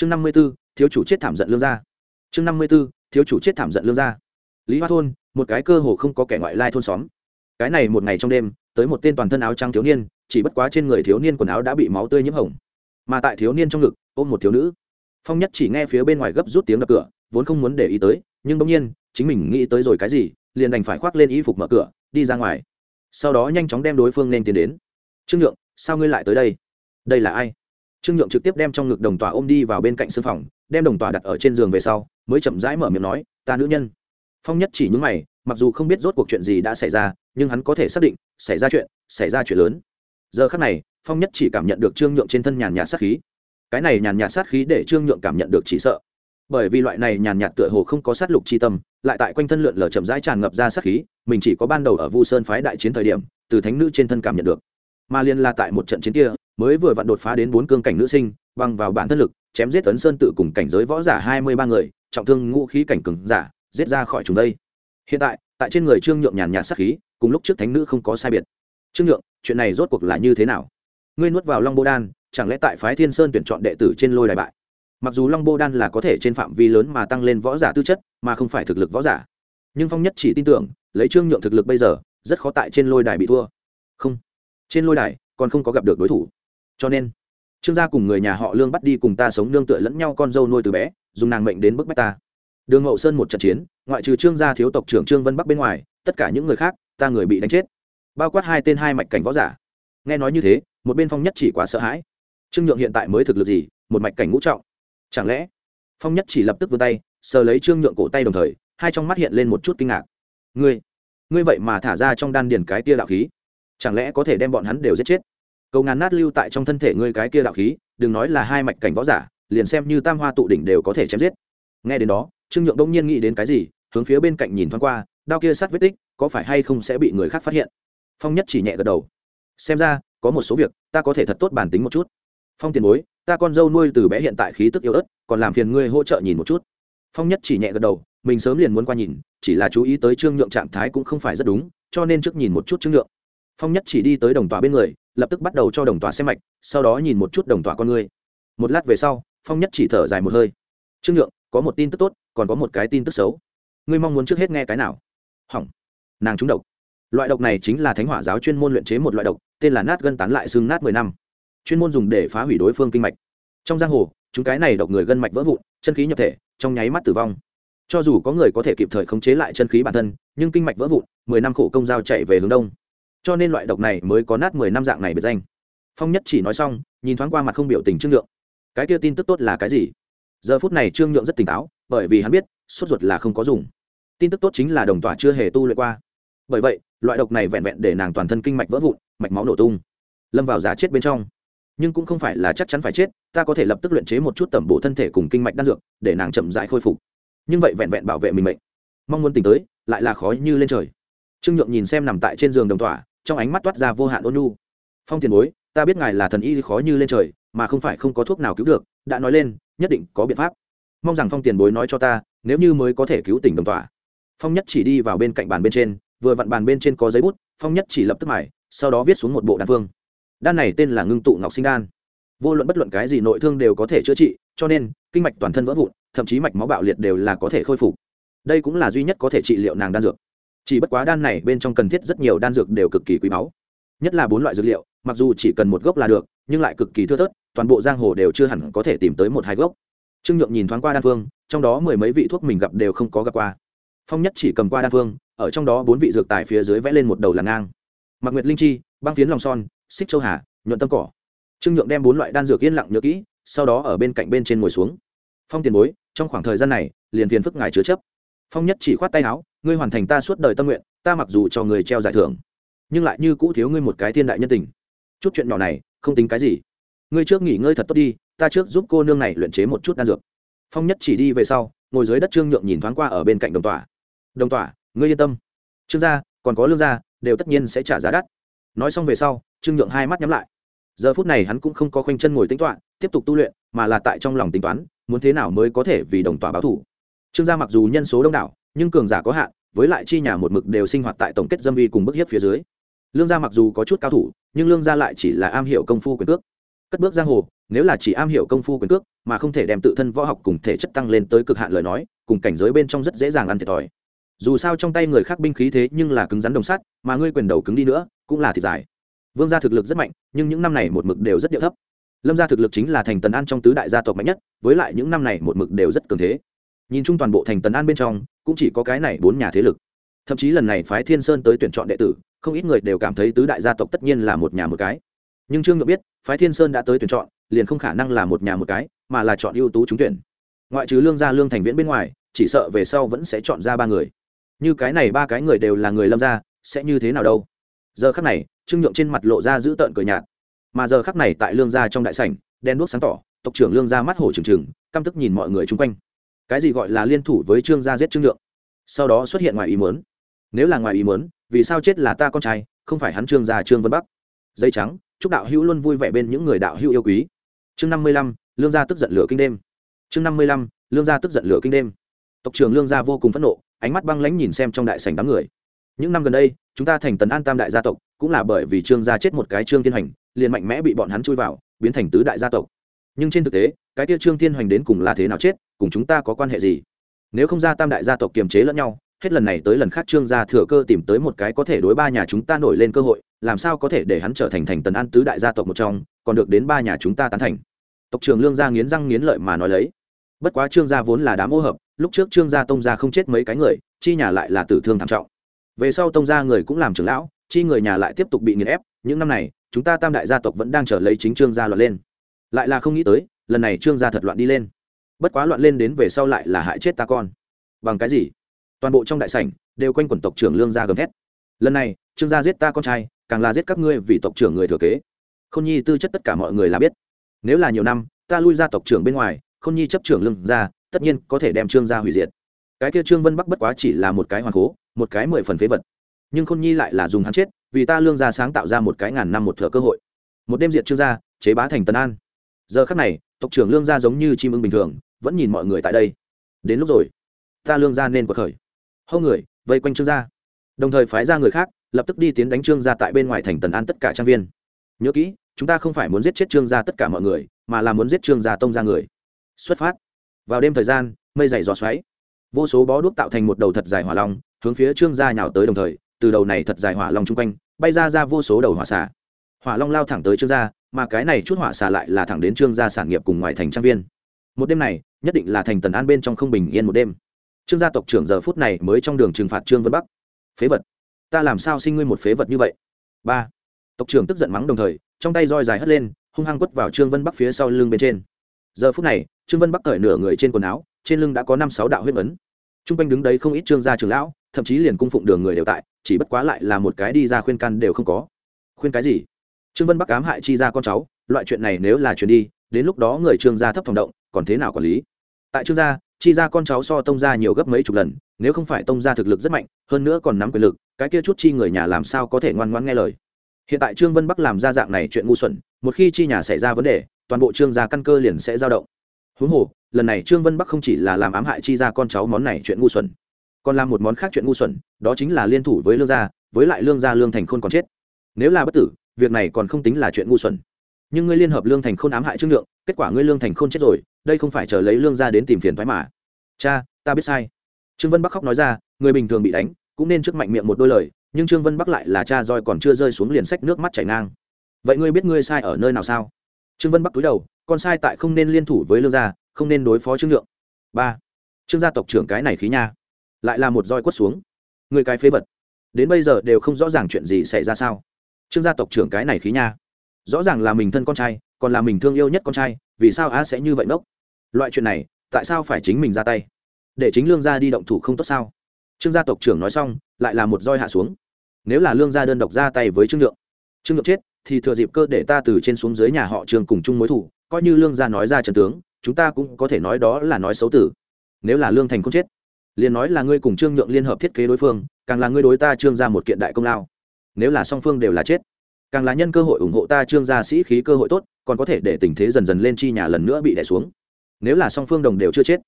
chương năm mươi b ố thiếu chủ chết thảm giận lương gia. Chương năm mươi b ố thiếu chủ chết thảm giận lương gia. Lý hoa thôn, một cái cơ hồ không có kẻ ngoại lai thôn xóm. Cái này một ngày trong đêm, tới một tên toàn thân áo trắng thiếu niên, chỉ bất quá trên người thiếu niên quần áo đã bị máu tươi nhiễm hồng. Mà tại thiếu niên trong ngực, ôm một thiếu nữ. Phong nhất chỉ nghe phía bên ngoài gấp rút tiếng đập cửa, vốn không muốn để ý tới, nhưng bỗng nhiên, chính mình nghĩ tới rồi cái gì, liền đành phải khoác lên y phục mở cửa, đi ra ngoài. Sau đó nhanh chóng đem đối phương nên tiến đến. Trương nhượng, sao ngươi lại tới đây? Đây là ai? Trương nhượng trực tiếp đem trong ngực đồng tòa ôm đi vào bên cạnh sư phòng, đem đồng tòa đặt ở trên giường về sau, mới chậm rãi mở miệng nói, ta nữ nhân. Phong nhất chỉ nhúng mày, mặc dù không biết rốt cuộc chuyện gì đã xảy ra, nhưng hắn có thể xác định, xảy ra chuyện, xảy ra chuyện lớn. Giờ khắc này, phong nhất chỉ cảm nhận được trương nhượng trên thân nhàn nhạt sát khí. Cái này nhàn nhạt sát khí để trương nhượng cảm nhận được chỉ sợ. Bởi vì loại này nhàn nhạt tựa hồ không có sát lục chi tâm, lại tại quanh thân lượn lờ chậm rãi tràn ngập ra sát khí, mình chỉ có ban đầu ở vu sơn phái đại chiến thời điểm, từ thánh nữ trên thân cảm nhận được. Mà liên là tại một trận chiến kia mới vừa vặn đột phá đến bốn cương cảnh nữ sinh băng vào bản thân lực, chém giết tấn sơn tự cùng cảnh giới võ giả hai mươi ba người, trọng thương ngũ khí cảnh cừng giả, giết ra khỏi chúng đây. Hiện tại tại trên người trương nhượng nhàn nhạt sát khí, cùng lúc trước thánh nữ không có sai biệt. Trương nhượng, chuyện này rốt cuộc là như thế nào? Ngươi nuốt vào long bô đan, chẳng lẽ tại phái thiên sơn tuyển chọn đệ tử trên lôi đài bại? Mặc dù long bô đan là có thể trên phạm vi lớn mà tăng lên võ giả tư chất, mà không phải thực lực võ giả. Nhưng phong nhất chỉ tin tưởng, lấy trương nhượng thực lực bây giờ, rất khó tại trên lôi đài bị thua. Không. Trên lôi đài, còn không có gặp được đối thủ cho nên, trương gia cùng người nhà họ lương bắt đi cùng ta sống nương tựa lẫn nhau con dâu nuôi từ bé, dùng nàng mệnh đến bức bách ta. Đường ngậu sơn một trận chiến, ngoại trừ trương gia thiếu tộc trưởng trương vân bắc bên ngoài, tất cả những người khác, ta người bị đánh chết. Bao quát hai tên hai mạch cảnh võ giả. Nghe nói như thế, một bên phong nhất chỉ quá sợ hãi. Trương nhượng hiện tại mới thực lực gì, một mạch cảnh ngũ trọng. Chẳng lẽ, phong nhất chỉ lập tức vươn tay, sờ lấy trương nhượng cổ tay đồng thời, hai trong mắt hiện lên một chút kinh ngạc. Ngươi ngươi vậy mà thả ra trong đan điền cái tia đạo khí. Chẳng lẽ có thể đem bọn hắn đều giết chết? Cầu ngàn nát lưu tại trong thân thể ngươi cái kia đạo khí, đừng nói là hai mạch cảnh võ giả, liền xem như tam hoa tụ đỉnh đều có thể chém giết. Nghe đến đó, trương nhượng đông nhiên nghĩ đến cái gì, hướng phía bên cạnh nhìn thoáng qua, đao kia sát vết tích, có phải hay không sẽ bị người khác phát hiện? Phong nhất chỉ nhẹ gật đầu. Xem ra, có một số việc, ta có thể thật tốt bản tính một chút. Phong tiền bối, ta con dâu nuôi từ bé hiện tại khí tức yếu ớt, còn làm phiền ngươi hỗ trợ nhìn một chút. Phong nhất chỉ nhẹ gật đầu, mình sớm liền muốn qua nhìn, chỉ là chú ý tới trương nhượng trạng thái cũng không phải rất đúng, cho nên trước nhìn một chút trương nhượng. Phong nhất chỉ đi tới đồng tòa bên người lập tức bắt đầu cho đồng tòa xem mạch, sau đó nhìn một chút đồng tòa con ngươi. Một lát về sau, phong nhất chỉ thở dài một hơi. Trương nhượng, có một tin tức tốt, còn có một cái tin tức xấu. Ngươi mong muốn trước hết nghe cái nào? Hỏng. Nàng trúng độc. Loại độc này chính là thánh hỏa giáo chuyên môn luyện chế một loại độc, tên là nát gân tán lại xương nát mười năm. Chuyên môn dùng để phá hủy đối phương kinh mạch. Trong giang hồ, chúng cái này độc người gân mạch vỡ vụn, chân khí nhập thể, trong nháy mắt tử vong. Cho dù có người có thể kịp thời khống chế lại chân khí bản thân, nhưng kinh mạch vỡ vụn, mười năm khổ công giao chạy về hướng đông cho nên loại độc này mới có nát mười năm dạng này biệt danh. Phong nhất chỉ nói xong, nhìn thoáng qua mặt không biểu tình trương nhượng. Cái kia tin tức tốt là cái gì? Giờ phút này trương nhượng rất tỉnh táo, bởi vì hắn biết, sốt ruột là không có dùng. Tin tức tốt chính là đồng tỏa chưa hề tu luyện qua. Bởi vậy, loại độc này vẹn vẹn để nàng toàn thân kinh mạch vỡ vụn, mạch máu nổ tung, lâm vào giá chết bên trong. Nhưng cũng không phải là chắc chắn phải chết, ta có thể lập tức luyện chế một chút tẩm bổ thân thể cùng kinh mạch đan dược, để nàng chậm rãi khôi phục. Nhưng vậy vẹn vẹn bảo vệ mình mệnh. Mong muốn tỉnh tới, lại là khó như lên trời. Trương nhượng nhìn xem nằm tại trên giường đồng tỏa trong ánh mắt toát ra vô hạn ôn nhu. Phong tiền bối, ta biết ngài là thần y khó như lên trời, mà không phải không có thuốc nào cứu được, đã nói lên, nhất định có biện pháp. Mong rằng phong tiền bối nói cho ta, nếu như mới có thể cứu tỉnh đồng tỏa phong nhất chỉ đi vào bên cạnh bàn bên trên, vừa vặn bàn bên trên có giấy bút, phong nhất chỉ lập tức mải sau đó viết xuống một bộ đan phương. Đan này tên là ngưng tụ ngọc sinh đan. Vô luận bất luận cái gì nội thương đều có thể chữa trị, cho nên, kinh mạch toàn thân vỡ vụn, thậm chí mạch máu bạo liệt đều là có thể khôi phục. Đây cũng là duy nhất có thể trị liệu nàng đan dược chỉ bất quá đan này bên trong cần thiết rất nhiều đan dược đều cực kỳ quý báu. Nhất là bốn loại dược liệu, mặc dù chỉ cần một gốc là được, nhưng lại cực kỳ thưa thớt, toàn bộ giang hồ đều chưa hẳn có thể tìm tới một hai gốc. Trương nhượng nhìn thoáng qua đan phương, trong đó mười mấy vị thuốc mình gặp đều không có gặp qua. Phong nhất chỉ cầm qua đan phương, ở trong đó bốn vị dược tài phía dưới vẽ lên một đầu là ngang. Mặc nguyệt linh chi, băng phiến lòng son, xích châu hà, nhuận tâm cỏ. Trương nhượng đem bốn loại đan dược yên lặng nhớ kỹ, sau đó ở bên cạnh bên trên ngồi xuống. Phong tiền bối, trong khoảng thời gian này, liền phiền phức ngài chứa chấp phong nhất chỉ khoát tay áo, ngươi hoàn thành ta suốt đời tâm nguyện, ta mặc dù cho người treo giải thưởng, nhưng lại như cũ thiếu ngươi một cái thiên đại nhân tình. Chút chuyện nhỏ này, không tính cái gì. Ngươi trước nghỉ ngơi thật tốt đi, ta trước giúp cô nương này luyện chế một chút đan dược. Phong nhất chỉ đi về sau, ngồi dưới đất trương nhượng nhìn thoáng qua ở bên cạnh đồng tỏa đồng tỏa ngươi yên tâm. Trương gia, còn có lương gia, đều tất nhiên sẽ trả giá đắt. Nói xong về sau, trương nhượng hai mắt nhắm lại. Giờ phút này hắn cũng không có khoanh chân ngồi tính toán tiếp tục tu luyện, mà là tại trong lòng tính toán, muốn thế nào mới có thể vì đồng tỏa báo thủ trương gia mặc dù nhân số đông đảo, nhưng cường giả có hạn, với lại chi nhà một mực đều sinh hoạt tại tổng kết dâm vi cùng bức hiếp phía dưới. Lương gia mặc dù có chút cao thủ, nhưng lương gia lại chỉ là am hiểu công phu quyền cước. Cất bước giang hồ, nếu là chỉ am hiểu công phu quyền cước, mà không thể đem tự thân võ học cùng thể chất tăng lên tới cực hạn lời nói, cùng cảnh giới bên trong rất dễ dàng ăn thiệt thòi. Dù sao trong tay người khác binh khí thế nhưng là cứng rắn đồng sắt, mà ngươi quyền đầu cứng đi nữa, cũng là thịt dài. Vương gia thực lực rất mạnh, nhưng những năm này một mực đều rất điệu thấp. Lâm gia thực lực chính là thành tần an trong tứ đại gia tộc mạnh nhất, với lại những năm này một mực đều rất cường thế nhìn chung toàn bộ thành tần an bên trong, cũng chỉ có cái này bốn nhà thế lực. Thậm chí lần này phái thiên sơn tới tuyển chọn đệ tử, không ít người đều cảm thấy tứ đại gia tộc tất nhiên là một nhà một cái. Nhưng trương nhượng biết, phái thiên sơn đã tới tuyển chọn, liền không khả năng là một nhà một cái, mà là chọn ưu tú trúng tuyển. Ngoại trừ lương gia lương thành viễn bên ngoài, chỉ sợ về sau vẫn sẽ chọn ra ba người. Như cái này ba cái người đều là người lâm gia, sẽ như thế nào đâu? Giờ khắc này, trương nhượng trên mặt lộ ra giữ tợn cười nhạt. Mà giờ khắc này tại lương gia trong đại sảnh đen đuốc sáng tỏ, tộc trưởng lương gia mắt hổ trừng trừng, căm tức nhìn mọi người chung quanh cái gì gọi là liên thủ với trương gia giết trương nhượng sau đó xuất hiện ngoài ý muốn. Nếu là ngoài ý muốn, vì sao chết là ta con trai, không phải hắn trương gia trương vân bắc? Dây trắng, chúc đạo hữu luôn vui vẻ bên những người đạo hữu yêu quý. Chương năm mươi lăm, lương gia tức giận lửa kinh đêm. Chương năm mươi lăm, lương gia tức giận lửa kinh đêm. Tộc trưởng lương gia vô cùng phẫn nộ, ánh mắt băng lãnh nhìn xem trong đại sảnh đám người. Những năm gần đây, chúng ta thành tấn an tam đại gia tộc, cũng là bởi vì trương gia chết một cái trương thiên hành, liền mạnh mẽ bị bọn hắn chui vào, biến thành tứ đại gia tộc. Nhưng trên thực tế cái tiêu trương thiên hoành đến cùng là thế nào chết, cùng chúng ta có quan hệ gì? Nếu không ra tam đại gia tộc kiềm chế lẫn nhau, hết lần này tới lần khác trương gia thừa cơ tìm tới một cái có thể đối ba nhà chúng ta nổi lên cơ hội, làm sao có thể để hắn trở thành thành tần an tứ đại gia tộc một trong, còn được đến ba nhà chúng ta tán thành. Tộc trưởng lương gia nghiến răng nghiến lợi mà nói lấy. Bất quá trương gia vốn là đám ô hợp, lúc trước trương gia tông gia không chết mấy cái người, chi nhà lại là tử thương thảm trọng. Về sau tông gia người cũng làm trưởng lão, chi người nhà lại tiếp tục bị nghiền ép, những năm này, chúng ta tam đại gia tộc vẫn đang trở lấy chính trương gia luật lên. Lại là không nghĩ tới lần này trương gia thật loạn đi lên. Bất quá loạn lên đến về sau lại là hại chết ta con. Bằng cái gì? Toàn bộ trong đại sảnh đều quanh quần tộc trưởng lương gia gầm thét. Lần này, trương gia giết ta con trai, càng là giết các ngươi vì tộc trưởng người thừa kế. K h ô n nhi tư chất tất cả mọi người là biết. Nếu là nhiều năm, ta lui ra tộc trưởng bên ngoài k h ô n nhi chấp trưởng lương gia, tất nhiên có thể đem trương gia hủy diệt. Cái kia trương vân bắc bất quá chỉ là một cái hoàng cố, một cái mười phần phế vật. Nhưng khôn nhi lại là dùng hắn chết, vì ta lương gia sáng tạo ra một cái ngàn năm một thừa cơ hội. Một đêm diệt trương gia, chế bá thành tân an. Giờ khắc này tộc trưởng lương gia giống như chim ưng bình thường, vẫn nhìn mọi người tại đây. Đến lúc rồi, ta lương gia nên quật khởi. Hâu người, vây quanh trương gia. Đồng thời phái ra người khác, lập tức đi tiến đánh trương gia tại bên ngoài thành tần an tất cả trang viên. Nhớ kỹ, chúng ta không phải muốn giết chết trương gia tất cả mọi người, mà là muốn giết trương gia tông ra người. Xuất phát. Vào đêm thời gian, mây dày gió xoáy. Vô số bó đuốc tạo thành một đầu thật dài hỏa long, hướng phía trương gia nhào tới đồng thời, từ đầu này thật dài hỏa long chung quanh, bay ra ra vô số đầu hỏa xả hỏa long lao thẳng tới trương gia mà cái này chút hỏa xà lại là thẳng đến trương gia sản nghiệp cùng ngoài thành trang viên. Một đêm này, nhất định là thành tần an bên trong không bình yên một đêm. Trương gia tộc trưởng giờ phút này mới trong đường trừng phạt trương vân bắc. Phế vật, ta làm sao sinh ngươi một phế vật như vậy? Ba. Tộc trưởng tức giận mắng đồng thời, trong tay roi dài hất lên, hung hăng quất vào trương vân bắc phía sau lưng bên trên. Giờ phút này, trương vân bắc cởi nửa người trên quần áo, trên lưng đã có năm sáu đạo huyết ấn. T r u n g quanh đứng đấy không ít trương gia trường lão, thậm chí liền cung phụng đường người đều tại, chỉ bất quá lại là một cái đi ra khuyên căn đều không có. Khuyên cái gì? Trương vân bắc cám hại chi ra con cháu, loại chuyện này nếu là chuyện đi, đến lúc đó người trương gia thấp phòng động, còn thế nào quản lý? Tại trương gia, chi ra con cháu so tông gia nhiều gấp mấy chục lần, nếu không phải tông gia thực lực rất mạnh, hơn nữa còn nắm quyền lực, cái kia chút chi người nhà làm sao có thể ngoan ngoãn nghe lời? Hiện tại trương vân bắc làm ra dạng này chuyện ngu xuẩn, một khi chi nhà xảy ra vấn đề, toàn bộ trương gia căn cơ liền sẽ dao động. Huống hồ, lần này trương vân bắc không chỉ là làm ám hại chi ra con cháu món này chuyện ngu xuẩn, còn làm một món khác chuyện ngu xuẩn, đó chính là liên thủ với lương gia, với lại lương gia lương thành khôn còn chết. Nếu là bất tử việc này còn không tính là chuyện ngu xuẩn. Nhưng ngươi liên hợp lương thành khôn ám hại trương lượng kết quả ngươi lương thành khôn chết rồi, đây không phải chờ lấy lương gia đến tìm phiền thoái mà. Cha, ta biết sai. Trương vân bắc khóc nói ra, người bình thường bị đánh, cũng nên trước mạnh miệng một đôi lời, nhưng trương vân bắc lại là cha roi còn chưa rơi xuống liền sách nước mắt chảy ngang. Vậy ngươi biết ngươi sai ở nơi nào sao? Trương vân bắc túi đầu, con sai tại không nên liên thủ với lương gia, không nên đối phó trương lượng ba, trương gia tộc trưởng cái này khí nha, lại là một roi quất xuống. Người cái phế vật. Đến bây giờ đều không rõ ràng chuyện gì xảy ra sao? Trương gia tộc trưởng cái này khí nha. Rõ ràng là mình thân con trai, còn là mình thương yêu nhất con trai, vì sao á sẽ như vậy nốc loại chuyện này, tại sao phải chính mình ra tay? Để chính lương gia đi động thủ không tốt sao? Trương gia tộc trưởng nói xong, lại là một roi hạ xuống. Nếu là lương gia đơn độc ra tay với trương nhượng trương nhượng chết, thì thừa dịp cơ để ta từ trên xuống dưới nhà họ trương cùng chung mối thủ, coi như lương gia nói ra trần tướng, chúng ta cũng có thể nói đó là nói xấu tử. Nếu là lương thành không chết, liền nói là ngươi cùng trương nhượng liên hợp thiết kế đối phương, càng là ngươi đối ta trương gia một kiện đại công lao nếu là song phương đều là chết. Càng là nhân cơ hội ủng hộ ta trương gia sĩ khí cơ hội tốt, còn có thể để tình thế dần dần lên chi nhà lần nữa bị đẻ xuống. Nếu là song phương đồng đều chưa chết,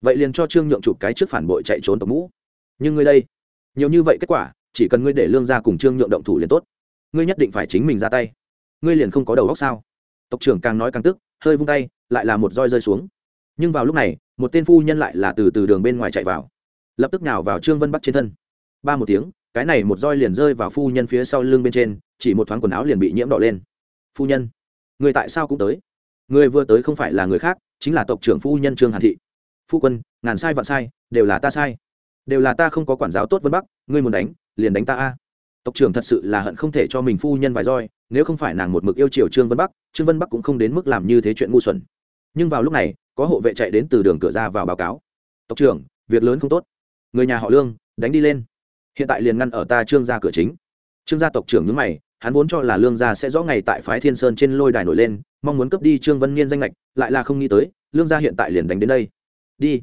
vậy liền cho trương nhượng chụp cái trước phản bội chạy trốn tộc mũ. Nhưng ngươi đây, nhiều như vậy kết quả, chỉ cần ngươi để lương gia cùng trương nhượng động thủ liền tốt. Ngươi nhất định phải chính mình ra tay. Ngươi liền không có đầu óc sao? Tộc trưởng càng nói càng tức, hơi vung tay, lại là một roi rơi xuống. Nhưng vào lúc này, một tên phu nhân lại là từ từ đường bên ngoài chạy vào. Lập tức nào vào trương vân bắc trên thân. Ba một tiếng cái này một roi liền rơi vào phu nhân phía sau lưng bên trên, chỉ một thoáng quần áo liền bị nhiễm đỏ lên. Phu nhân, người tại sao cũng tới? Người vừa tới không phải là người khác, chính là tộc trưởng phu nhân trương hàn thị. Phu quân, ngàn sai vạn sai, đều là ta sai. Đều là ta không có quản giáo tốt vân bắc, ngươi muốn đánh, liền đánh ta a. Tộc trưởng thật sự là hận không thể cho mình phu nhân vài roi, nếu không phải nàng một mực yêu chiều trương vân bắc, trương vân bắc cũng không đến mức làm như thế chuyện ngu xuẩn. Nhưng vào lúc này, có hộ vệ chạy đến từ đường cửa ra vào báo cáo. Tộc trưởng, việc lớn không tốt. Người nhà họ lương, đánh đi lên hiện tại liền ngăn ở ta trương gia cửa chính. Trương gia tộc trưởng nhướng mày, hắn vốn cho là lương gia sẽ rõ ngày tại phái thiên sơn trên lôi đài nổi lên, mong muốn cướp đi trương vân niên danh lệch lại là không nghĩ tới, lương gia hiện tại liền đánh đến đây. Đi,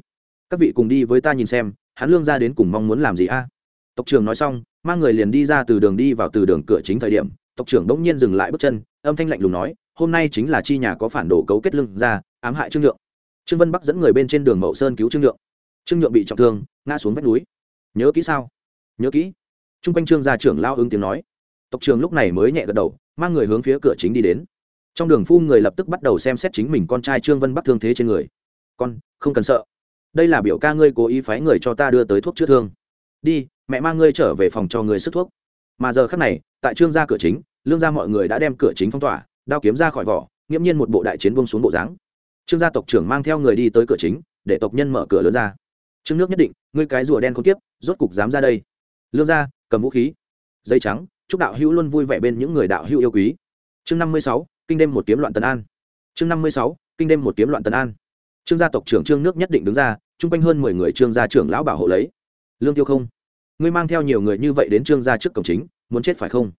các vị cùng đi với ta nhìn xem, hắn lương gia đến cùng mong muốn làm gì a? Tộc trưởng nói xong, mang người liền đi ra từ đường đi vào từ đường cửa chính thời điểm, tộc trưởng bỗng nhiên dừng lại bước chân, âm thanh lạnh lùng nói, hôm nay chính là chi nhà có phản đồ cấu kết lương gia, ám hại trương nhượng. Trương vân bắc dẫn người bên trên đường mậu sơn cứu trương nhượng. Trương nhượng bị trọng thương, ngã xuống vách núi. Nhớ kỹ sao? Nhớ kỹ. T r u n g quanh trương gia trưởng lao ứng tiếng nói. Tộc trường lúc này mới nhẹ gật đầu, mang người hướng phía cửa chính đi đến. Trong đường phu người lập tức bắt đầu xem xét chính mình con trai trương vân bắc thương thế trên người. Con, không cần sợ. Đây là biểu ca ngươi cố ý phái người cho ta đưa tới thuốc chữa thương. Đi, mẹ mang ngươi trở về phòng cho người sức thuốc. Mà giờ khắc này, tại trương gia cửa chính, lương gia mọi người đã đem cửa chính phong tỏa, đao kiếm ra khỏi vỏ, nghiễm nhiên một bộ đại chiến bông xuống bộ dáng. Trương gia tộc trưởng mang theo người đi tới cửa chính, để tộc nhân mở cửa lớn ra. Trương nước nhất định, ngươi cái rùa đen không tiếp rốt cục dám ra đây lương gia, cầm vũ khí, dây trắng, chúc đạo hữu luôn vui vẻ bên những người đạo hữu yêu quý. Chương năm mươi sáu, kinh đêm một kiếm loạn tấn an. Chương năm mươi sáu, kinh đêm một kiếm loạn tấn an. Trương gia tộc trưởng trương nước nhất định đứng ra, chung quanh hơn mười người trương gia trưởng lão bảo hộ lấy. Lương tiêu không, ngươi mang theo nhiều người như vậy đến trương gia trước cổng chính, muốn chết phải không?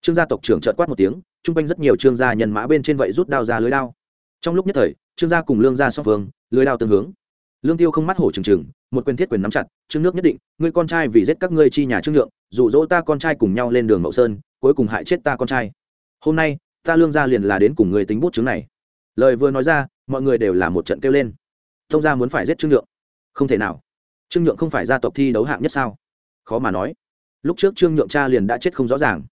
Trương gia tộc trưởng trợt quát một tiếng, chung quanh rất nhiều trương gia nhân mã bên trên vậy rút đao ra lưới đao. Trong lúc nhất thời, trương gia cùng lương gia song phương, lưới đao tương hướng. Lương tiêu không mắt hổ trừng trừng một quyền thiết quyền nắm chặt, trương nước nhất định, ngươi con trai vì giết các ngươi chi nhà trương nhượng, dụ dỗ ta con trai cùng nhau lên đường mậu sơn, cuối cùng hại chết ta con trai. Hôm nay, ta lương gia liền là đến cùng người tính bút chứng này. Lời vừa nói ra, mọi người đều là một trận kêu lên. Thông gia muốn phải giết trương nhượng. Không thể nào. Trương nhượng không phải gia tộc thi đấu hạng nhất sao? Khó mà nói. Lúc trước trương nhượng cha liền đã chết không rõ ràng.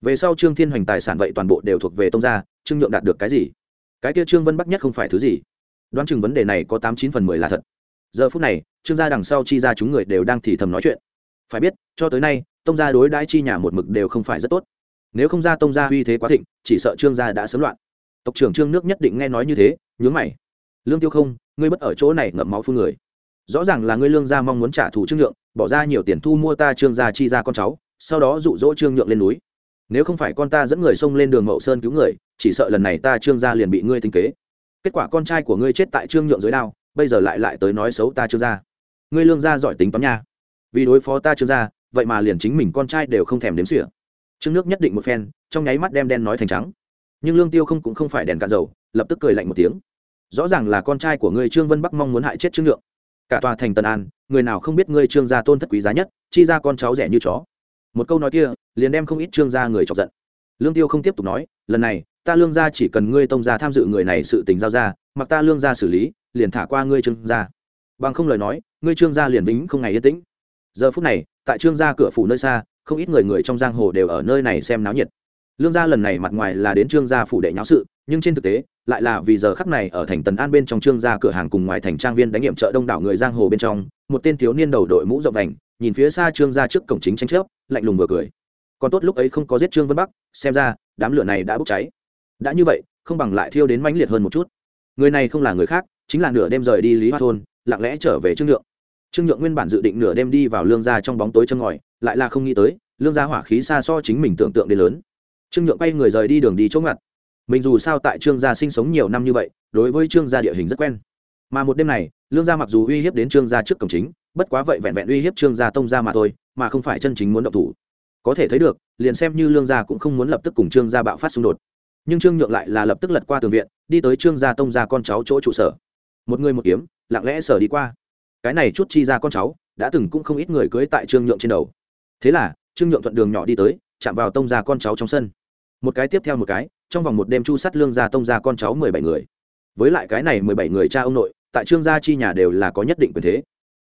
Về sau trương thiên hoành tài sản vậy toàn bộ đều thuộc về tông gia, trương nhượng đạt được cái gì? Cái kia trương vân bắc nhất không phải thứ gì? Đoán chừng vấn đề này có tám chín phần mười là thật giờ phút này, trương gia đằng sau chi ra chúng người đều đang thì thầm nói chuyện. Phải biết, cho tới nay, tông gia đối đãi chi nhà một mực đều không phải rất tốt. Nếu không ra tông gia uy thế quá thịnh, chỉ sợ trương gia đã sớm loạn. Tộc trưởng trương nước nhất định nghe nói như thế, nhướng mày. Lương tiêu không, ngươi bất ở chỗ này ngậm máu phun người. Rõ ràng là ngươi lương gia mong muốn trả thù trương nhượng, bỏ ra nhiều tiền thu mua ta trương gia chi ra con cháu, sau đó dụ dỗ trương nhượng lên núi. Nếu không phải con ta dẫn người xông lên đường mậu sơn cứu người, chỉ sợ lần này ta trương gia liền bị ngươi tinh kế. Kết quả con trai của ngươi chết tại trương nhượng dưới đao bây giờ lại lại tới nói xấu ta trương gia ngươi lương gia giỏi tính toán nha. Vì đối phó ta trương gia vậy mà liền chính mình con trai đều không thèm đếm xỉa. Trương nước nhất định một phen trong nháy mắt đem đen nói thành trắng. Nhưng lương tiêu không cũng không phải đèn cạn dầu lập tức cười lạnh một tiếng. Rõ ràng là con trai của ngươi trương vân bắc mong muốn hại chết trương lượng, cả tòa thành tân an người nào không biết ngươi trương gia tôn thất quý giá nhất chi ra con cháu rẻ như chó. Một câu nói kia liền đem không ít trương gia người chọc giận lương tiêu không tiếp tục nói, lần này, ta lương gia chỉ cần ngươi tông gia tham dự người này sự tình giao ra, mặc ta lương gia xử lý, liền thả qua ngươi trương gia. Bằng không lời nói, ngươi trương gia liền vĩnh không ngày yên tĩnh. Giờ phút này, tại trương gia cửa phủ nơi xa, không ít người người trong giang hồ đều ở nơi này xem náo nhiệt. Lương gia lần này mặt ngoài là đến trương gia phủ đệ nháo sự, nhưng trên thực tế, lại là vì giờ khắc này ở thành tần an bên trong trương gia cửa hàng cùng ngoài thành trang viên đánh nghiệm chợ đông đảo người giang hồ bên trong, một tên thiếu niên đầu đội mũ rộng vành, nhìn phía xa trương gia trước cổng chính tranh chấp, lạnh lùng vừa cười còn tốt lúc ấy không có giết trương vân bắc, xem ra, đám lửa này đã bốc cháy. Đã như vậy, không bằng lại thiêu đến mãnh liệt hơn một chút. Người này không là người khác, chính là nửa đêm rời đi lý hoa thôn, lặng lẽ trở về trương nhượng. Trương nhượng nguyên bản dự định nửa đêm đi vào lương gia trong bóng tối chân ngòi, lại là không nghĩ tới, lương gia hỏa khí xa so chính mình tưởng tượng đến lớn. Trương nhượng quay người rời đi đường đi chỗ ngặt. Mình dù sao tại trương gia sinh sống nhiều năm như vậy, đối với trương gia địa hình rất quen. Mà một đêm này, lương gia mặc dù uy hiếp đến trương gia trước cổng chính, bất quá vậy vẹn vẹn uy hiếp trương gia tông gia mà thôi, mà không phải chân chính muốn động thủ có thể thấy được, liền xem như lương gia cũng không muốn lập tức cùng trương gia bạo phát xung đột. Nhưng trương nhượng lại là lập tức lật qua tường viện, đi tới trương gia tông gia con cháu chỗ trụ sở. Một người một kiếm, lặng lẽ sở đi qua. Cái này chút chi ra con cháu, đã từng cũng không ít người cưới tại trương nhượng trên đầu. Thế là, trương nhượng thuận đường nhỏ đi tới, chạm vào tông gia con cháu trong sân. Một cái tiếp theo một cái, trong vòng một đêm chu sắt lương gia tông gia con cháu mười bảy người. Với lại cái này mười bảy người cha ông nội, tại trương gia chi nhà đều là có nhất định quyền thế.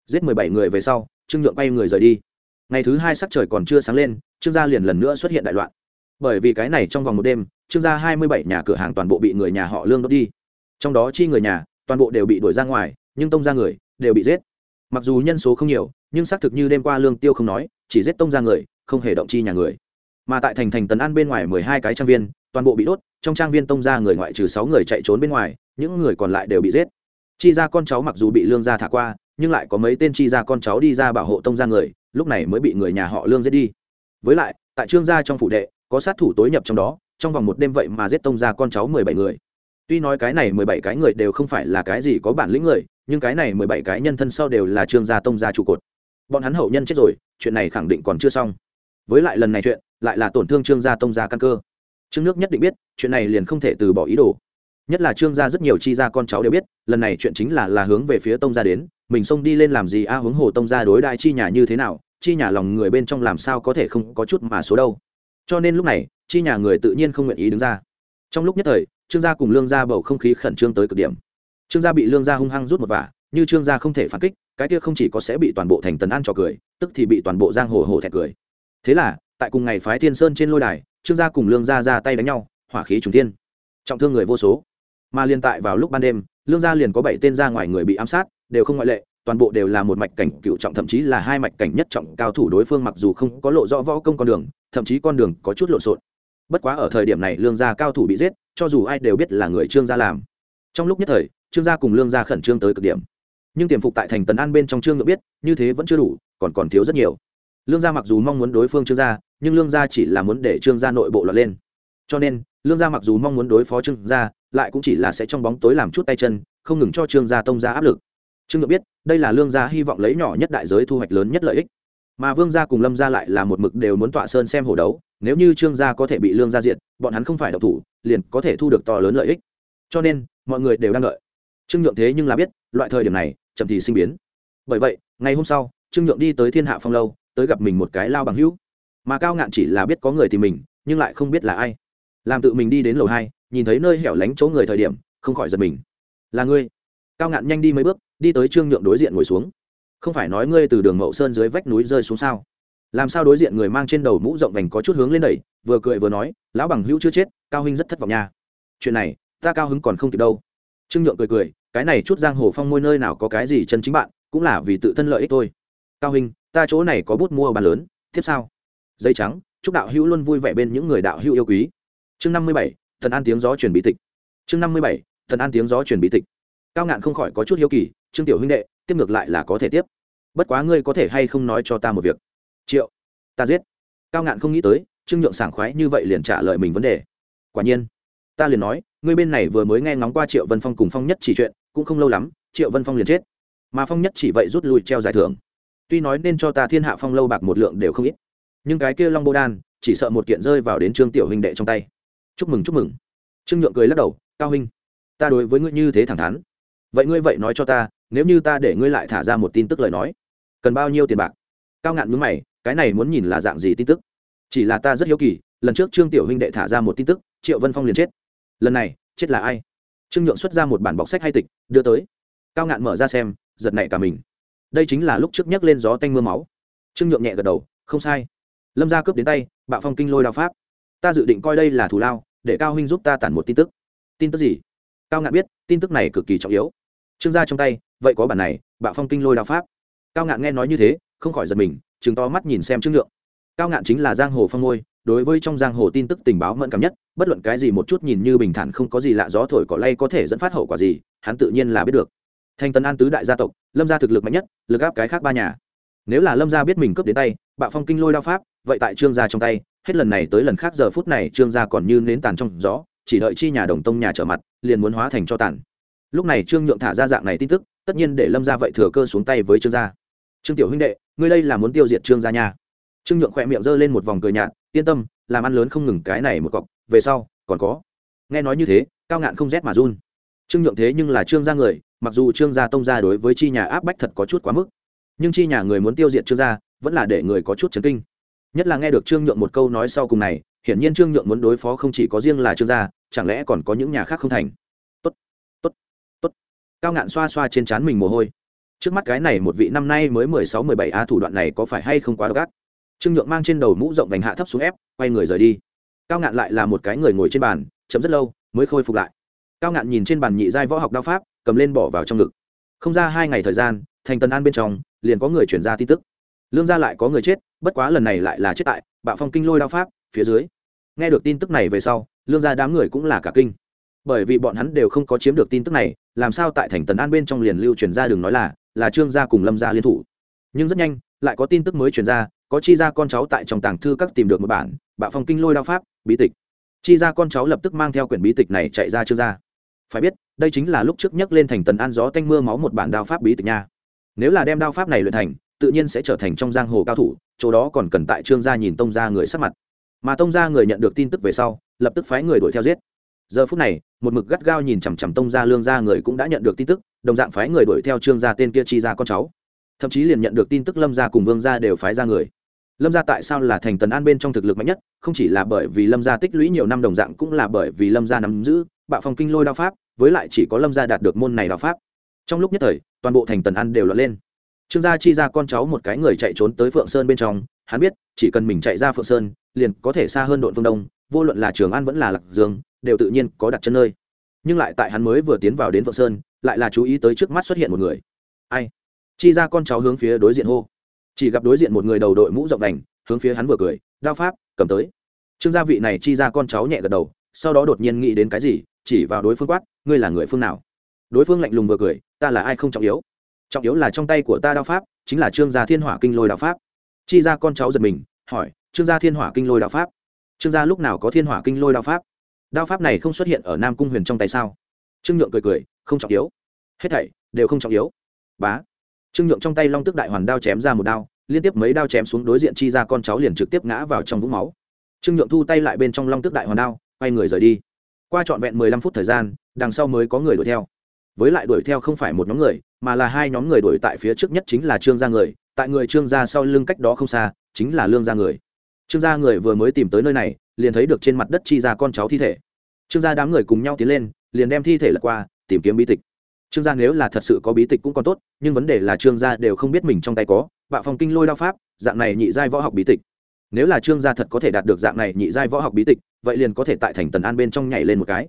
Giết mười bảy người về sau, trương nhượng bay người rời đi ngày thứ hai sắc trời còn chưa sáng lên, trương gia liền lần nữa xuất hiện đại loạn. Bởi vì cái này trong vòng một đêm, trương gia hai mươi bảy nhà cửa hàng toàn bộ bị người nhà họ lương đốt đi. Trong đó chi người nhà, toàn bộ đều bị đuổi ra ngoài, nhưng tông ra người đều bị giết. Mặc dù nhân số không nhiều, nhưng xác thực như đêm qua lương tiêu không nói, chỉ giết tông ra người, không hề động chi nhà người. Mà tại thành thành tấn an bên ngoài mười hai cái trang viên, toàn bộ bị đốt, trong trang viên tông ra người ngoại trừ sáu người chạy trốn bên ngoài, những người còn lại đều bị giết. Chi ra con cháu mặc dù bị lương gia thả qua nhưng lại có mấy tên chi ra con cháu đi ra bảo hộ tông ra người, lúc này mới bị người nhà họ lương giết đi. Với lại, tại trương gia trong phủ đệ, có sát thủ tối nhập trong đó, trong vòng một đêm vậy mà giết tông ra con cháu mười bảy người. Tuy nói cái này mười bảy cái người đều không phải là cái gì có bản lĩnh người, nhưng cái này mười bảy cái nhân thân sau đều là trương gia tông gia trụ cột. Bọn hắn hậu nhân chết rồi, chuyện này khẳng định còn chưa xong. Với lại lần này chuyện, lại là tổn thương trương gia tông gia căn cơ. Trương nước nhất định biết, chuyện này liền không thể từ bỏ ý đồ. Nhất là trương gia rất nhiều chi gia con cháu đều biết, lần này chuyện chính là là hướng về phía tông gia đến mình xông đi lên làm gì? A hướng hồ tông gia đối đại chi nhà như thế nào? Chi nhà lòng người bên trong làm sao có thể không có chút mà số đâu? Cho nên lúc này, chi nhà người tự nhiên không nguyện ý đứng ra. Trong lúc nhất thời, trương gia cùng lương gia bầu không khí khẩn trương tới cực điểm. Trương gia bị lương gia hung hăng rút một vả, như trương gia không thể phản kích, cái kia không chỉ có sẽ bị toàn bộ thành tấn ăn trò cười, tức thì bị toàn bộ giang hồ hồ thẹt cười. Thế là, tại cùng ngày phái thiên sơn trên lôi đài, trương gia cùng lương gia ra tay đánh nhau, hỏa khí trùng thiên. Trọng thương người vô số. Mà liên tại vào lúc ban đêm, lương gia liền có bảy tên ra ngoài người bị ám sát đều không ngoại lệ, toàn bộ đều là một mạch cảnh cựu trọng, thậm chí là hai mạch cảnh nhất trọng cao thủ đối phương mặc dù không có lộ rõ võ công con đường, thậm chí con đường có chút lộn xộn. Bất quá ở thời điểm này lương gia cao thủ bị giết, cho dù ai đều biết là người trương gia làm. Trong lúc nhất thời, trương gia cùng lương gia khẩn trương tới cực điểm. Nhưng tiềm phục tại thành tần an bên trong trương ngựa biết, như thế vẫn chưa đủ, còn còn thiếu rất nhiều. Lương gia mặc dù mong muốn đối phương trương gia, nhưng lương gia chỉ là muốn để trương gia nội bộ lọt lên. Cho nên, lương gia mặc dù mong muốn đối phó trương gia, lại cũng chỉ là sẽ trong bóng tối làm chút tay chân, không ngừng cho trương gia tông gia áp lực trương Nhượng biết, đây là lương gia hy vọng lấy nhỏ nhất đại giới thu hoạch lớn nhất lợi ích. Mà vương gia cùng lâm gia lại là một mực đều muốn tọa sơn xem hổ đấu, nếu như trương gia có thể bị lương gia diện bọn hắn không phải độc thủ, liền có thể thu được to lớn lợi ích. Cho nên, mọi người đều đang đợi. Trương nhượng thế nhưng là biết, loại thời điểm này, chậm thì sinh biến. Bởi vậy, ngày hôm sau, trương nhượng đi tới thiên hạ phong lâu, tới gặp mình một cái lao bằng hữu. Mà cao ngạn chỉ là biết có người tìm mình, nhưng lại không biết là ai. Làm tự mình đi đến lầu hai, nhìn thấy nơi hẻo lánh chỗ người thời điểm, không khỏi giật mình. Là ngươi? Cao ngạn nhanh đi mấy bước, đi tới trương nhượng đối diện ngồi xuống. Không phải nói ngươi từ đường mậu sơn dưới vách núi rơi xuống sao? Làm sao đối diện người mang trên đầu mũ rộng vành có chút hướng lên đẩy, vừa cười vừa nói, lão bằng hữu chưa chết, cao huynh rất thất vọng nha. Chuyện này, ta cao hứng còn không kịp đâu. Trương nhượng cười cười, cái này chút giang hồ phong môi nơi nào có cái gì chân chính bạn, cũng là vì tự thân lợi ích thôi. Cao huynh, ta chỗ này có bút mua bàn lớn, tiếp sao dây trắng, chúc đạo hữu luôn vui vẻ bên những người đạo hữu yêu quý. Chương năm mươi bảy, thần an tiếng gió truyền bí tịch. Chương năm mươi bảy, thần an tiếng gió truyền bí tịch cao ngạn không khỏi có chút hiếu kỳ, trương tiểu huynh đệ, tiếp ngược lại là có thể tiếp. Bất quá ngươi có thể hay không nói cho ta một việc? Triệu, ta giết. Cao ngạn không nghĩ tới, trương nhượng sảng khoái như vậy liền trả lời mình vấn đề. Quả nhiên. Ta liền nói, ngươi bên này vừa mới nghe ngóng qua triệu vân phong cùng phong nhất chỉ chuyện, cũng không lâu lắm, triệu vân phong liền chết. Mà phong nhất chỉ vậy rút lui treo giải thưởng. Tuy nói nên cho ta thiên hạ phong lâu bạc một lượng đều không ít, nhưng cái kia long bô đan, chỉ sợ một kiện rơi vào đến trương tiểu huynh đệ trong tay. Chúc mừng chúc mừng. Trương nhượng cười lắc đầu, cao huynh, ta đối với ngươi như thế thẳng thắn vậy ngươi vậy nói cho ta, nếu như ta để ngươi lại thả ra một tin tức lời nói, cần bao nhiêu tiền bạc? Cao ngạn mướn mày, cái này muốn nhìn là dạng gì tin tức? Chỉ là ta rất hiếu kỳ, lần trước trương tiểu huynh đệ thả ra một tin tức, triệu vân phong liền chết. Lần này, chết là ai? Trương nhượng xuất ra một bản bọc sách hay tịch, đưa tới. Cao ngạn mở ra xem, giật nảy cả mình. Đây chính là lúc trước nhắc lên gió tanh m ư a máu. Trương nhượng nhẹ gật đầu, không sai. Lâm gia cướp đến tay, bạo phong kinh lôi đao pháp. Ta dự định coi đây là thù lao, để cao huynh giúp ta tản một tin tức. Tin tức gì? Cao ngạn biết, tin tức này cực kỳ trọng yếu trương gia trong tay, vậy có bản này, bạo phong kinh lôi đao pháp. Cao ngạn nghe nói như thế, không khỏi giật mình chừng to mắt nhìn xem trương nhượng cao ngạn chính là giang hồ phong ngôi, đối với trong giang hồ tin tức tình báo mẫn cảm nhất, bất luận cái gì một chút nhìn như bình thản không có gì lạ gió thổi cỏ lay có thể dẫn phát hậu quả gì, hắn tự nhiên là biết được. Thanh tân an tứ đại gia tộc, lâm gia thực lực mạnh nhất, lực áp cái khác ba nhà. Nếu là lâm gia biết mình cướp đến tay, bạo phong kinh lôi đao pháp, vậy tại trương gia trong tay, hết lần này tới lần khác giờ phút này trương gia còn như nến tàn trong gió, chỉ đợi chi nhà đồng tông nhà trở mặt, liền muốn hóa thành cho tàn lúc này trương nhượng thả ra dạng này tin tức, tất nhiên để lâm gia vậy thừa cơ xuống tay với trương gia. Trương tiểu huynh đệ, ngươi đây là muốn tiêu diệt trương gia nha. Trương nhượng khỏe miệng giơ lên một vòng cười nhạt, yên tâm, làm ăn lớn không ngừng cái này một cọc, về sau, còn có. Nghe nói như thế, cao ngạn không rét mà run. Trương nhượng thế nhưng là trương gia người, mặc dù trương gia tông gia đối với chi nhà áp bách thật có chút quá mức, nhưng chi nhà người muốn tiêu diệt trương gia, vẫn là để người có chút chấn kinh. Nhất là nghe được trương nhượng một câu nói sau cùng này, hiển nhiên trương nhượng muốn đối phó không chỉ có riêng là trương gia, chẳng lẽ còn có những nhà khác không thành? Cao ngạn xoa xoa trên trán mình mồ hôi. Trước mắt cái này một vị năm nay mới mười sáu, mười bảy a thủ đoạn này có phải hay không quá gắt ác? Trương nhượng mang trên đầu mũ rộng vành hạ thấp xuống ép, quay người rời đi. Cao ngạn lại là một cái người ngồi trên bàn chấm rất lâu, mới khôi phục lại. Cao ngạn nhìn trên bàn nhị giai võ học đao pháp, cầm lên bỏ vào trong ngực. Không ra hai ngày thời gian, thành tần an bên trong, liền có người chuyển ra tin tức. Lương gia lại có người chết, bất quá lần này lại là chết tại bạo phong kinh lôi đao pháp, phía dưới. Nghe được tin tức này về sau, lương gia đám người cũng là cả kinh bởi vì bọn hắn đều không có chiếm được tin tức này, làm sao tại thành tần an bên trong liền lưu truyền ra đường nói là là trương gia cùng lâm gia liên thủ. Nhưng rất nhanh, lại có tin tức mới truyền ra, có chi ra con cháu tại trong tàng thư các tìm được một bản bạo phong kinh lôi đao pháp, bí tịch. Chi ra con cháu lập tức mang theo quyển bí tịch này chạy ra trương gia. Phải biết, đây chính là lúc trước nhắc lên thành tần an gió tanh mưa máu một bản đao pháp bí tịch nha. Nếu là đem đao pháp này luyện thành, tự nhiên sẽ trở thành trong giang hồ cao thủ, chỗ đó còn cần tại trương gia nhìn tông gia người sắc mặt. Mà tông gia người nhận được tin tức về sau, lập tức phái người đuổi theo giết giờ phút này, một mực gắt gao nhìn chằm chằm tông gia lương gia người cũng đã nhận được tin tức, đồng dạng phái người đuổi theo trương gia tên kia chi ra con cháu. Thậm chí liền nhận được tin tức lâm gia cùng vương gia đều phái ra người. Lâm gia tại sao là thành tần an bên trong thực lực mạnh nhất? Không chỉ là bởi vì lâm gia tích lũy nhiều năm đồng dạng, cũng là bởi vì lâm gia nắm giữ bạo phong kinh lôi đao pháp, với lại chỉ có lâm gia đạt được môn này đao pháp. Trong lúc nhất thời, toàn bộ thành tần an đều lọt lên. Trương gia chi ra con cháu một cái người chạy trốn tới phượng sơn bên trong, hắn biết, chỉ cần mình chạy ra phượng sơn, liền có thể xa hơn đội phương đông vô luận là trường an vẫn là lạc dương, đều tự nhiên có đặt chân nơi. Nhưng lại tại hắn mới vừa tiến vào đến phượng sơn, lại là chú ý tới trước mắt xuất hiện một người. Ai? Chi ra con cháu hướng phía đối diện hô. Chỉ gặp đối diện một người đầu đội mũ rộng đành, hướng phía hắn vừa cười, đao pháp, cầm tới. Trương gia vị này chi ra con cháu nhẹ gật đầu, sau đó đột nhiên nghĩ đến cái gì, chỉ vào đối phương quát, ngươi là người phương nào? Đối phương lạnh lùng vừa cười, ta là ai không trọng yếu? Trọng yếu là trong tay của ta đao pháp, chính là trương gia thiên hỏa kinh lôi đao pháp. Chi ra con cháu giật mình, hỏi, trương gia thiên hỏa kinh lôi đao pháp? Trương gia lúc nào có thiên hỏa kinh lôi đao pháp? Đao pháp này không xuất hiện ở nam cung huyền trong tay sao? Trương nhượng cười cười, không trọng yếu. Hết thảy đều không trọng yếu. Bá. Trương nhượng trong tay long tức đại hoàn đao chém ra một đao, liên tiếp mấy đao chém xuống đối diện chi ra con cháu liền trực tiếp ngã vào trong vũng máu. Trương nhượng thu tay lại bên trong long tức đại hoàn đao, quay người rời đi. Qua trọn vẹn mười lăm phút thời gian, đằng sau mới có người đuổi theo. Với lại đuổi theo không phải một nhóm người, mà là hai nhóm người đuổi tại phía trước nhất chính là trương gia người, tại người trương gia sau lưng cách đó không xa, chính là lương gia người trương gia người vừa mới tìm tới nơi này, liền thấy được trên mặt đất chi ra con cháu thi thể. Trương gia đám người cùng nhau tiến lên, liền đem thi thể lật qua, tìm kiếm bí tịch. Trương gia nếu là thật sự có bí tịch cũng còn tốt, nhưng vấn đề là trương gia đều không biết mình trong tay có, bạo phong kinh lôi đao pháp, dạng này nhị giai võ học bí tịch. Nếu là trương gia thật có thể đạt được dạng này nhị giai võ học bí tịch, vậy liền có thể tại thành tần an bên trong nhảy lên một cái.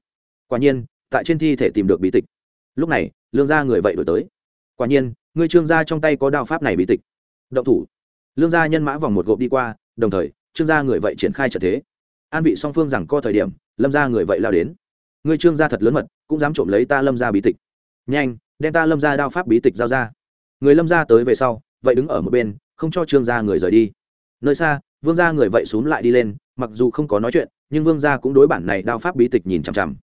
Quả nhiên, tại trên thi thể tìm được bí tịch. Lúc này, lương gia người vậy đổi tới. Quả nhiên, người trương gia trong tay có đao pháp này bí tịch. Động thủ. Lương gia nhân mã vòng một gộp đi qua, đồng thời trương gia người vậy triển khai trận thế. An vị song phương rằng co thời điểm, lâm gia người vậy lao đến. Người trương gia thật lớn mật, cũng dám trộm lấy ta lâm gia bí tịch. Nhanh, đem ta lâm gia đao pháp bí tịch giao ra. Người lâm gia tới về sau, vậy đứng ở một bên, không cho trương gia người rời đi. Nơi xa, vương gia người vậy xúm lại đi lên, mặc dù không có nói chuyện, nhưng vương gia cũng đối bản này đao pháp bí tịch nhìn chằm chằm.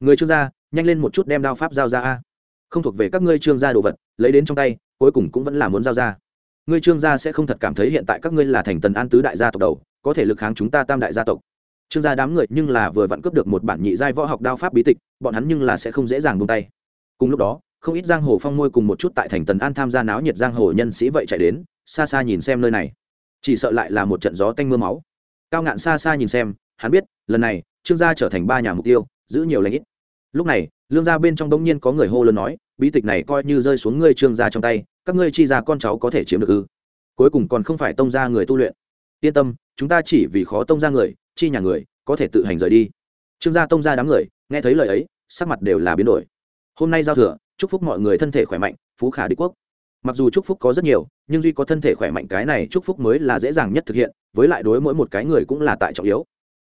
Người trương gia, nhanh lên một chút đem đao pháp giao ra a. Không thuộc về các ngươi trương gia đồ vật, lấy đến trong tay, cuối cùng cũng vẫn là muốn giao ra. Ngươi trương gia sẽ không thật cảm thấy hiện tại các ngươi là thành tần an tứ đại gia tộc đầu có thể lực kháng chúng ta tam đại gia tộc. Trương gia đám người nhưng là vừa vặn cướp được một bản nhị giai võ học đao pháp bí tịch, bọn hắn nhưng là sẽ không dễ dàng buông tay. Cùng lúc đó, không ít giang hồ phong môi cùng một chút tại thành tần an tham gia náo nhiệt giang hồ nhân sĩ vậy chạy đến, xa xa nhìn xem nơi này. Chỉ sợ lại là một trận gió tanh mưa máu. Cao ngạn xa xa nhìn xem, hắn biết, lần này, trương gia trở thành ba nhà mục tiêu, giữ nhiều lãnh ít. Lúc này, lương gia bên trong đông nhiên có người hô lớn nói, bí tịch này coi như rơi xuống ngươi trương gia trong tay, các ngươi chi ra con cháu có thể chiếm được ư? Cuối cùng còn không phải tông ra người tu luyện. Yên tâm chúng ta chỉ vì khó tông ra người, chi nhà người, có thể tự hành rời đi. Trương gia tông ra đám người, nghe thấy lời ấy, sắc mặt đều là biến đổi. Hôm nay giao thừa, chúc phúc mọi người thân thể khỏe mạnh, phú khả đế quốc. Mặc dù chúc phúc có rất nhiều, nhưng duy có thân thể khỏe mạnh cái này chúc phúc mới là dễ dàng nhất thực hiện, với lại đối mỗi một cái người cũng là tại trọng yếu.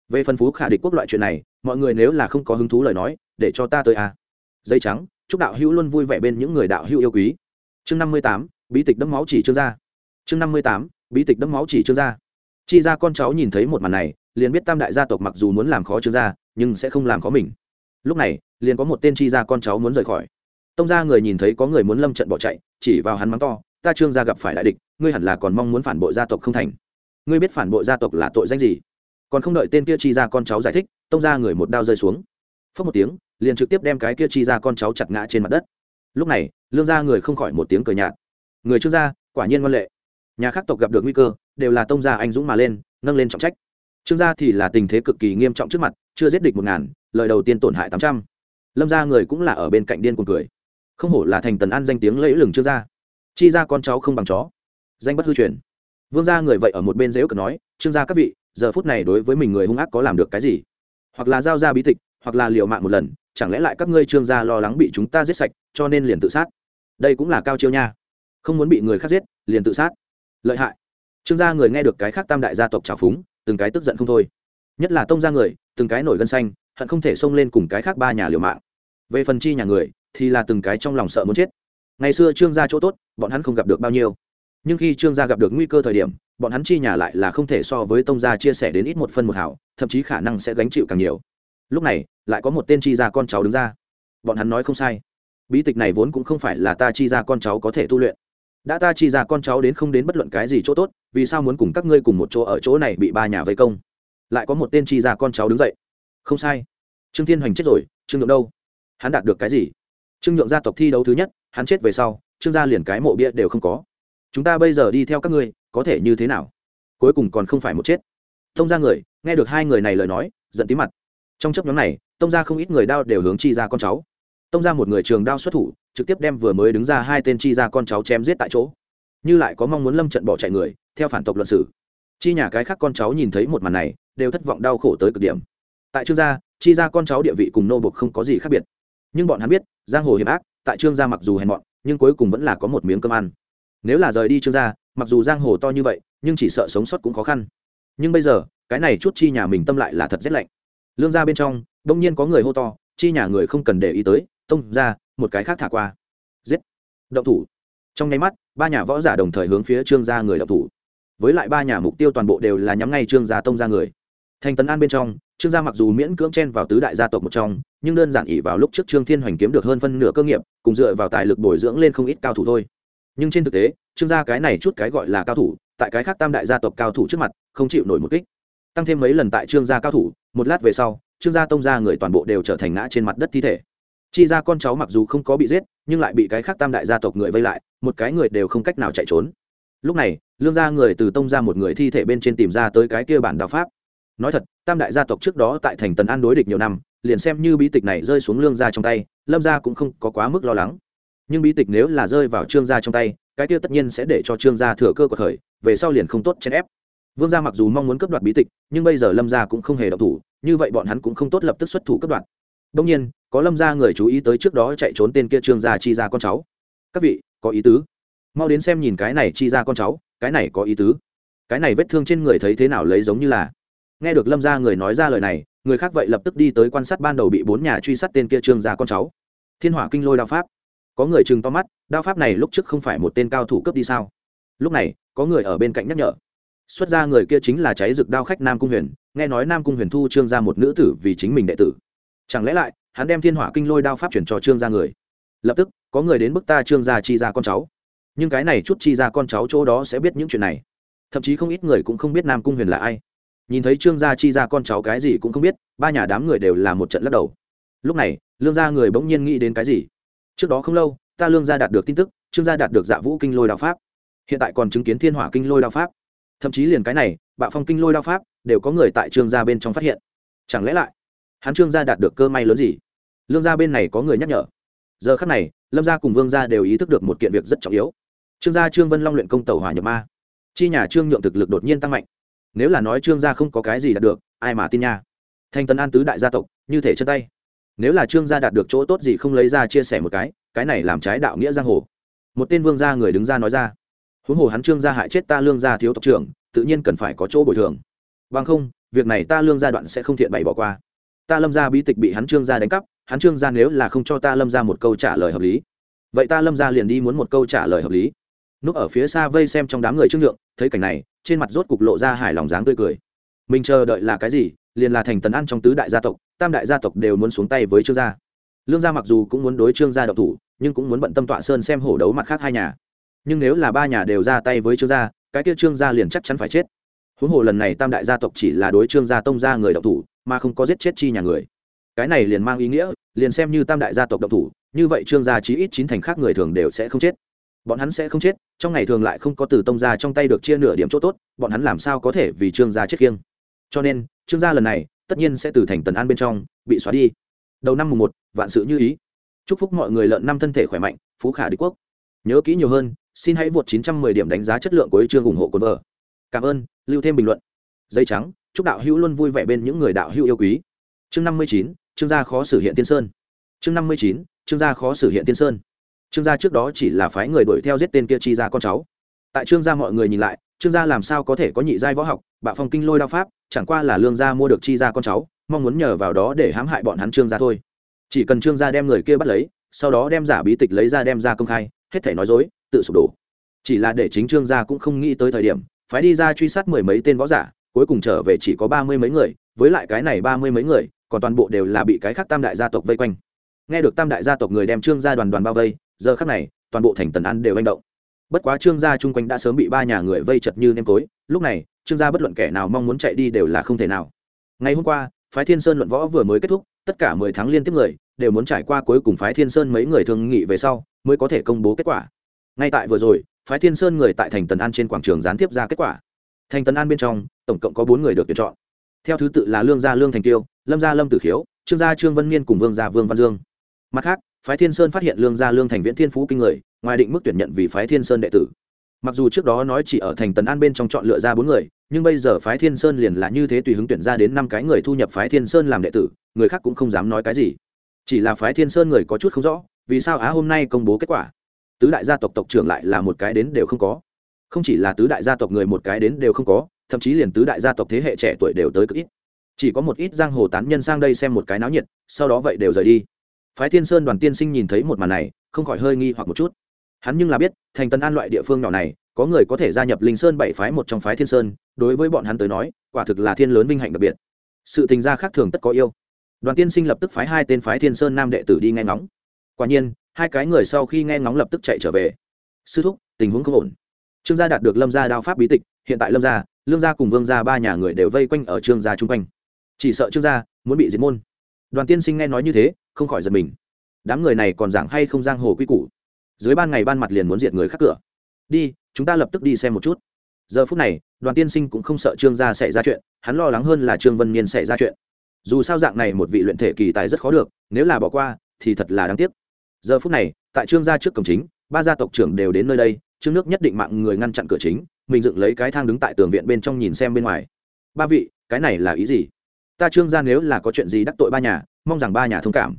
Về phân phú khả địch quốc loại chuyện này, mọi người nếu là không có hứng thú lời nói, để cho ta tới à. dây trắng, chúc đạo hữu luôn vui vẻ bên những người đạo hữu yêu quý. Chương năm mươi tám, bí tịch đẫm máu chỉ chưa ra chương năm mươi tám, bí tịch đẫm máu chỉ chưa ra chi ra con cháu nhìn thấy một màn này, liền biết tam đại gia tộc mặc dù muốn làm khó trương gia, nhưng sẽ không làm khó mình. Lúc này, liền có một tên chi ra con cháu muốn rời khỏi. Tông gia người nhìn thấy có người muốn lâm trận bỏ chạy, chỉ vào hắn mắng to, ta trương gia gặp phải đại địch, ngươi hẳn là còn mong muốn phản bội gia tộc không thành. Ngươi biết phản bội gia tộc là tội danh gì? Còn không đợi tên kia chi ra con cháu giải thích, tông gia người một đao rơi xuống. Phớt một tiếng, liền trực tiếp đem cái kia chi ra con cháu chặt ngã trên mặt đất. Lúc này, lương gia người không khỏi một tiếng cười nhạt. Người trương gia, quả nhiên ngoan lệ nhà khác tộc gặp được nguy cơ, đều là tông gia anh dũng mà lên, nâng lên trọng trách. Trương gia thì là tình thế cực kỳ nghiêm trọng trước mặt, chưa giết địch một ngàn, lời đầu tiên tổn hại tám trăm. Lâm gia người cũng là ở bên cạnh điên cuồng cười. Không hổ là thành tần an danh tiếng lẫy lừng trương gia. Chi ra con cháu không bằng chó. Danh bất hư truyền. Vương gia người vậy ở một bên dễu cờ nói, trương gia các vị, giờ phút này đối với mình người hung ác có làm được cái gì? Hoặc là giao ra bí tịch, hoặc là liều mạng một lần, chẳng lẽ lại các ngươi trương gia lo lắng bị chúng ta giết sạch, cho nên liền tự sát? Đây cũng là cao chiêu nha. Không muốn bị người khác giết, liền tự sát lợi hại. Trương gia người nghe được cái khác tam đại gia tộc trào phúng, từng cái tức giận không thôi. Nhất là tông gia người, từng cái nổi gân xanh, hận không thể xông lên cùng cái khác ba nhà liều mạng. Về phần chi nhà người, thì là từng cái trong lòng sợ muốn chết. Ngày xưa trương gia chỗ tốt, bọn hắn không gặp được bao nhiêu. Nhưng khi trương gia gặp được nguy cơ thời điểm, bọn hắn chi nhà lại là không thể so với tông gia chia sẻ đến ít một phân một hảo, thậm chí khả năng sẽ gánh chịu càng nhiều. Lúc này, lại có một tên chi gia con cháu đứng ra. Bọn hắn nói không sai. Bí tịch này vốn cũng không phải là ta chi ra con cháu có thể tu luyện đã ta chi ra con cháu đến không đến bất luận cái gì chỗ tốt, vì sao muốn cùng các ngươi cùng một chỗ ở chỗ này bị ba nhà vây công? Lại có một tên chi ra con cháu đứng dậy. Không sai. Trương thiên hoành chết rồi, trương nhượng đâu? Hắn đạt được cái gì? Trương nhượng gia tộc thi đấu thứ nhất, hắn chết về sau, trương gia liền cái mộ bia đều không có. Chúng ta bây giờ đi theo các ngươi, có thể như thế nào? Cuối cùng còn không phải một chết. Tông ra người, nghe được hai người này lời nói, giận tí mặt. Trong chấp nhóm này, tông ra không ít người đao đều hướng chi ra con cháu tông ra một người trường đao xuất thủ, trực tiếp đem vừa mới đứng ra hai tên chi ra con cháu chém giết tại chỗ. Như lại có mong muốn lâm trận bỏ chạy người, theo phản tộc luận sử chi nhà cái khác con cháu nhìn thấy một màn này, đều thất vọng đau khổ tới cực điểm. Tại trương gia, chi ra con cháu địa vị cùng nô bộc không có gì khác biệt. Nhưng bọn hắn biết, giang hồ hiểm ác, tại trương gia mặc dù hèn mọn, nhưng cuối cùng vẫn là có một miếng cơm ăn. Nếu là rời đi trương gia, mặc dù giang hồ to như vậy, nhưng chỉ sợ sống sót cũng khó khăn. Nhưng bây giờ, cái này chút chi nhà mình tâm lại là thật rét lạnh. Lương gia bên trong, đông nhiên có người hô to, chi nhà người không cần để ý tới tông ra, một cái khác thả qua. Giết. Động thủ. Trong nháy mắt, ba nhà võ giả đồng thời hướng phía trương gia người động thủ. Với lại ba nhà mục tiêu toàn bộ đều là nhắm ngay trương gia tông gia người. Thành tấn an bên trong, trương gia mặc dù miễn cưỡng chen vào tứ đại gia tộc một trong, nhưng đơn giản ỉ vào lúc trước trương thiên hoành kiếm được hơn phân nửa cơ nghiệp, cùng dựa vào tài lực bồi dưỡng lên không ít cao thủ thôi. Nhưng trên thực tế, trương gia cái này chút cái gọi là cao thủ, tại cái khác tam đại gia tộc cao thủ trước mặt, không chịu nổi một kích. Tăng thêm mấy lần tại trương gia cao thủ, một lát về sau, trương gia tông gia người toàn bộ đều trở thành ngã trên mặt đất thi thể chi ra con cháu mặc dù không có bị giết, nhưng lại bị cái khác tam đại gia tộc người vây lại, một cái người đều không cách nào chạy trốn. Lúc này, lương gia người từ tông ra một người thi thể bên trên tìm ra tới cái kia bản đạo pháp. Nói thật, tam đại gia tộc trước đó tại thành tần an đối địch nhiều năm, liền xem như bí tịch này rơi xuống lương gia trong tay, lâm gia cũng không có quá mức lo lắng. Nhưng bí tịch nếu là rơi vào trương gia trong tay, cái kia tất nhiên sẽ để cho trương gia thừa cơ của khởi, về sau liền không tốt chèn ép. Vương gia mặc dù mong muốn cấp đoạt bí tịch, nhưng bây giờ lâm gia cũng không hề độc thủ, như vậy bọn hắn cũng không tốt lập tức xuất thủ cấp đoạt. Đông nhiên có lâm gia người chú ý tới trước đó chạy trốn tên kia trương gia chi ra con cháu. Các vị, có ý tứ. Mau đến xem nhìn cái này chi ra con cháu, cái này có ý tứ. Cái này vết thương trên người thấy thế nào lấy giống như là. Nghe được lâm gia người nói ra lời này, người khác vậy lập tức đi tới quan sát ban đầu bị bốn nhà truy sát tên kia trương gia con cháu. Thiên hỏa kinh lôi đao pháp. Có người chừng to mắt, đao pháp này lúc trước không phải một tên cao thủ cấp đi sao? Lúc này, có người ở bên cạnh nhắc nhở. Xuất ra người kia chính là cháy rực đao khách nam cung huyền, nghe nói nam cung huyền thu trương ra một nữ tử vì chính mình đệ tử. Chẳng lẽ lại hắn đem thiên hỏa kinh lôi đao pháp chuyển cho trương gia người. Lập tức, có người đến bức ta trương gia chi ra con cháu. Nhưng cái này chút chi ra con cháu chỗ đó sẽ biết những chuyện này. Thậm chí không ít người cũng không biết nam cung huyền là ai. Nhìn thấy trương gia chi ra con cháu cái gì cũng không biết, ba nhà đám người đều là một trận lắc đầu. Lúc này, lương gia người bỗng nhiên nghĩ đến cái gì? Trước đó không lâu, ta lương gia đạt được tin tức, trương gia đạt được dạ vũ kinh lôi đao pháp. Hiện tại còn chứng kiến thiên hỏa kinh lôi đao pháp. Thậm chí liền cái này bạo phong kinh lôi đao pháp, đều có người tại trương gia bên trong phát hiện. Chẳng lẽ lại, hắn trương gia đạt được cơ may lớn gì? Lương gia bên này có người nhắc nhở. Giờ khắc này, lâm gia cùng vương gia đều ý thức được một kiện việc rất trọng yếu. Trương gia trương vân long luyện công tàu hỏa nhập ma. Chi nhà trương nhượng thực lực đột nhiên tăng mạnh. Nếu là nói trương gia không có cái gì đạt được, ai mà tin nha? Thanh Tấn an tứ đại gia tộc, như thể chân tay. Nếu là trương gia đạt được chỗ tốt gì không lấy ra chia sẻ một cái cái này làm trái đạo nghĩa giang hồ. Một tên vương gia người đứng ra nói ra. Huống hồ hắn trương gia hại chết ta lương gia thiếu tộc trưởng, tự nhiên cần phải có chỗ bồi thường. Bằng không, việc này ta lương gia đoạn sẽ không thiện bày bỏ qua. Ta lâm gia bí tịch bị hắn trương gia đánh cắp hắn trương gia nếu là không cho ta lâm ra một câu trả lời hợp lý, vậy ta lâm ra liền đi muốn một câu trả lời hợp lý. Núp ở phía xa vây xem trong đám người trương nhượng, thấy cảnh này, trên mặt rốt cục lộ ra hài lòng dáng tươi cười. Mình chờ đợi là cái gì? Liền là thành tấn ăn trong tứ đại gia tộc, tam đại gia tộc đều muốn xuống tay với trương gia. Lương gia mặc dù cũng muốn đối trương gia độc thủ, nhưng cũng muốn bận tâm tọa sơn xem hổ đấu mặt khác hai nhà. Nhưng nếu là ba nhà đều ra tay với trương gia, cái kia trương gia liền chắc chắn phải chết. Huống hồ lần này tam đại gia tộc chỉ là đối trương gia tông gia người độc thủ, mà không có giết chết chi nhà người cái này liền mang ý nghĩa liền xem như tam đại gia tộc độc thủ như vậy trương gia chí ít chín thành khác người thường đều sẽ không chết. Bọn hắn sẽ không chết trong ngày thường lại không có từ tông gia trong tay được chia nửa điểm chỗ tốt bọn hắn làm sao có thể vì trương gia chết kiêng cho nên trương gia lần này tất nhiên sẽ từ thành tần an bên trong bị xóa đi. Đầu năm mùng một vạn sự như ý. Chúc phúc mọi người lợn năm thân thể khỏe mạnh phú khả đế quốc. Nhớ kỹ nhiều hơn xin hãy vượt 910 điểm đánh giá chất lượng của chương ủng hộ cồn vợ. Cảm ơn lưu thêm bình luận. Dây trắng chúc đạo hữu luôn vui vẻ bên những người đạo hữu yêu quý. Chương 59, trương gia khó xử hiện tiên sơn. Chương năm mươi chín, trương gia khó xử hiện tiên sơn. Trương gia trước đó chỉ là phái người đuổi theo giết tên kia chi ra con cháu. Tại trương gia mọi người nhìn lại, trương gia làm sao có thể có nhị giai võ học, bạo phong kinh lôi đao pháp, chẳng qua là lương gia mua được chi ra con cháu, mong muốn nhờ vào đó để hãm hại bọn hắn trương gia thôi. Chỉ cần trương gia đem người kia bắt lấy, sau đó đem giả bí tịch lấy ra đem ra công khai, hết thể nói dối, tự sụp đổ. Chỉ là để chính trương gia cũng không nghĩ tới thời điểm, phái đi ra truy sát mười mấy tên võ giả, cuối cùng trở về chỉ có ba mươi mấy người, với lại cái này ba mươi mấy người còn toàn bộ đều là bị cái khác tam đại gia tộc vây quanh. Nghe được tam đại gia tộc người đem trương gia đoàn đoàn bao vây, giờ khác này, toàn bộ thành tần an đều manh động. Bất quá trương gia chung quanh đã sớm bị ba nhà người vây chật như nêm tối, lúc này, trương gia bất luận kẻ nào mong muốn chạy đi đều là không thể nào. Ngày hôm qua, phái thiên sơn luận võ vừa mới kết thúc, tất cả mười tháng liên tiếp người đều muốn trải qua cuối cùng phái thiên sơn mấy người thương nghị về sau mới có thể công bố kết quả. Ngay tại vừa rồi, phái thiên sơn người tại thành tần an trên quảng trường gián tiếp ra kết quả. Thành tần an bên trong, tổng cộng có bốn người được tuyển chọn theo thứ tự là lương gia lương thành tiêu lâm gia lâm tử khiếu, trương gia trương vân niên cùng vương gia vương văn dương. Mặt khác, phái thiên sơn phát hiện lương gia lương thành viễn thiên phú kinh người, ngoài định mức tuyển nhận vì phái thiên sơn đệ tử. Mặc dù trước đó nói chỉ ở thành tần an bên trong chọn lựa ra bốn người, nhưng bây giờ phái thiên sơn liền là như thế tùy hứng tuyển ra đến năm cái người thu nhập phái thiên sơn làm đệ tử, người khác cũng không dám nói cái gì. Chỉ là phái thiên sơn người có chút không rõ, vì sao á hôm nay công bố kết quả? Tứ đại gia tộc tộc trưởng lại là một cái đến đều không có. Không chỉ là tứ đại gia tộc người một cái đến đều không có thậm chí liền tứ đại gia tộc thế hệ trẻ tuổi đều tới cực ít. Chỉ có một ít giang hồ tán nhân sang đây xem một cái náo nhiệt, sau đó vậy đều rời đi. Phái thiên sơn đoàn tiên sinh nhìn thấy một màn này, không khỏi hơi nghi hoặc một chút. Hắn nhưng là biết, thành tân an loại địa phương nhỏ này, có người có thể gia nhập linh sơn bảy phái một trong phái thiên sơn, đối với bọn hắn tới nói, quả thực là thiên lớn vinh hạnh đặc biệt. Sự tình gia khác thường tất có yêu. Đoàn tiên sinh lập tức phái hai tên phái thiên sơn nam đệ tử đi nghe ngóng. Quả nhiên, hai cái người sau khi nghe ngóng lập tức chạy trở về. Sư thúc, tình huống không ổn. Trương gia đạt được lâm gia đao pháp bí tịch, hiện tại lâm gia lương gia cùng vương gia ba nhà người đều vây quanh ở trương gia chung quanh. Chỉ sợ trương gia muốn bị diệt môn. Đoàn tiên sinh nghe nói như thế, không khỏi giật mình. Đám người này còn giảng hay không giang hồ quy củ? Dưới ban ngày ban mặt liền muốn diệt người khác cửa. Đi, chúng ta lập tức đi xem một chút. Giờ phút này, đoàn tiên sinh cũng không sợ trương gia xảy ra chuyện, hắn lo lắng hơn là trương vân niên xảy ra chuyện. Dù sao dạng này một vị luyện thể kỳ tài rất khó được, nếu là bỏ qua, thì thật là đáng tiếc. Giờ phút này, tại trương gia trước cổng chính, ba gia tộc trưởng đều đến nơi đây, trương nước nhất định mạng người ngăn chặn cửa chính mình dựng lấy cái thang đứng tại tường viện bên trong nhìn xem bên ngoài. Ba vị, cái này là ý gì? Ta trương gia nếu là có chuyện gì đắc tội ba nhà, mong rằng ba nhà thông cảm.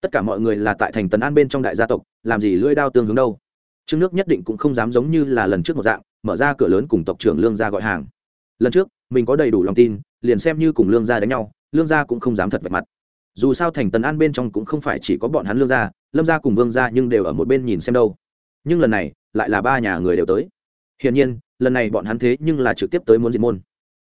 Tất cả mọi người là tại thành tần an bên trong đại gia tộc, làm gì lưỡi đao tương hướng đâu? Trương nước nhất định cũng không dám giống như là lần trước một dạng, mở ra cửa lớn cùng tộc trưởng lương gia gọi hàng. Lần trước, mình có đầy đủ lòng tin, liền xem như cùng lương gia đánh nhau, lương gia cũng không dám thật vạch mặt. Dù sao thành tần an bên trong cũng không phải chỉ có bọn hắn lương gia, lâm gia cùng vương gia nhưng đều ở một bên nhìn xem đâu. Nhưng lần này, lại là ba nhà người đều tới. Hiển nhiên lần này bọn hắn thế nhưng là trực tiếp tới muốn diệt môn.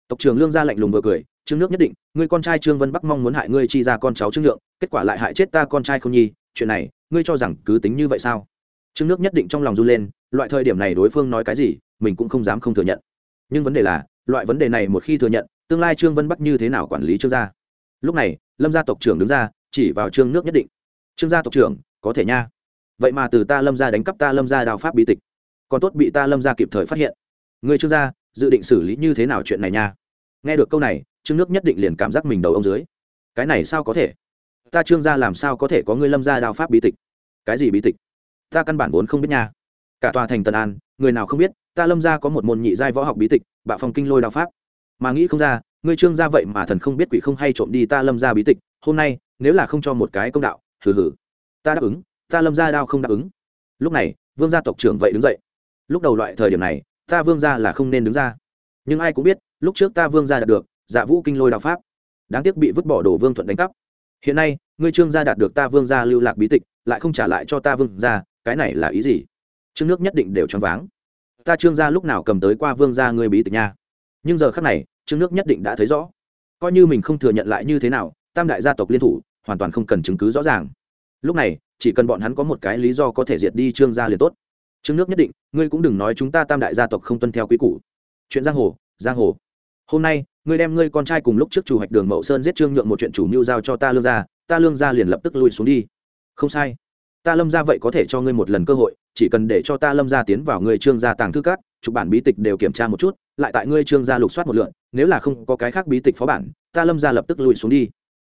Tộc trưởng lương gia lạnh lùng vừa cười, trương nước nhất định, ngươi con trai trương vân bắc mong muốn hại ngươi chi ra con cháu trương lượng, kết quả lại hại chết ta con trai không nhi, chuyện này, ngươi cho rằng cứ tính như vậy sao? Trương nước nhất định trong lòng run lên, loại thời điểm này đối phương nói cái gì, mình cũng không dám không thừa nhận. Nhưng vấn đề là, loại vấn đề này một khi thừa nhận, tương lai trương vân bắc như thế nào quản lý trương gia? Lúc này, lâm gia tộc trưởng đứng ra, chỉ vào trương nước nhất định. Trương gia tộc trưởng, có thể nha. Vậy mà từ ta lâm gia đánh cắp ta lâm gia đào pháp bí tịch, còn tốt bị ta lâm gia kịp thời phát hiện người trương gia, dự định xử lý như thế nào chuyện này nha? Nghe được câu này, trương nước nhất định liền cảm giác mình đầu ông dưới. Cái này sao có thể? Ta trương gia làm sao có thể có người lâm gia đào pháp bí tịch? Cái gì bí tịch? Ta căn bản vốn không biết nha. Cả tòa thành Tần an, người nào không biết, ta lâm gia có một môn nhị giai võ học bí tịch bạo phong kinh lôi đao pháp. Mà nghĩ không ra, ngươi trương gia vậy mà thần không biết quỷ không hay trộm đi ta lâm gia bí tịch, hôm nay, nếu là không cho một cái công đạo, hừ hừ. Ta đáp ứng, ta lâm gia đao không đáp ứng. Lúc này, vương gia tộc trưởng vậy đứng dậy. Lúc đầu loại thời điểm này ta vương gia là không nên đứng ra. Nhưng ai cũng biết, lúc trước ta vương gia đạt được dạ vũ kinh lôi đạo pháp, đáng tiếc bị vứt bỏ đổ vương thuận đánh cắp. Hiện nay, ngươi trương gia đạt được ta vương gia lưu lạc bí tịch, lại không trả lại cho ta vương gia, cái này là ý gì? Trương nước nhất định đều choáng váng. Ta trương gia lúc nào cầm tới qua vương gia ngươi bí tịch nha? Nhưng giờ khắc này, trương nước nhất định đã thấy rõ. Coi như mình không thừa nhận lại như thế nào, tam đại gia tộc liên thủ, hoàn toàn không cần chứng cứ rõ ràng. Lúc này, chỉ cần bọn hắn có một cái lý do có thể diệt đi trương gia liền tốt trương nước nhất định, ngươi cũng đừng nói chúng ta tam đại gia tộc không tuân theo quý củ. Chuyện giang hồ giang hồ. Hôm nay, ngươi đem ngươi con trai cùng lúc trước chủ hoạch đường mậu sơn giết trương nhượng một chuyện chủ mưu giao cho ta lương gia, ta lương gia liền lập tức lui xuống đi. Không sai. Ta lâm gia vậy có thể cho ngươi một lần cơ hội, chỉ cần để cho ta lâm gia tiến vào ngươi trương gia tàng thư cát chụp bản bí tịch đều kiểm tra một chút, lại tại ngươi trương gia lục soát một lượn, nếu là không có cái khác bí tịch phó bản, ta lâm gia lập tức lùi xuống đi.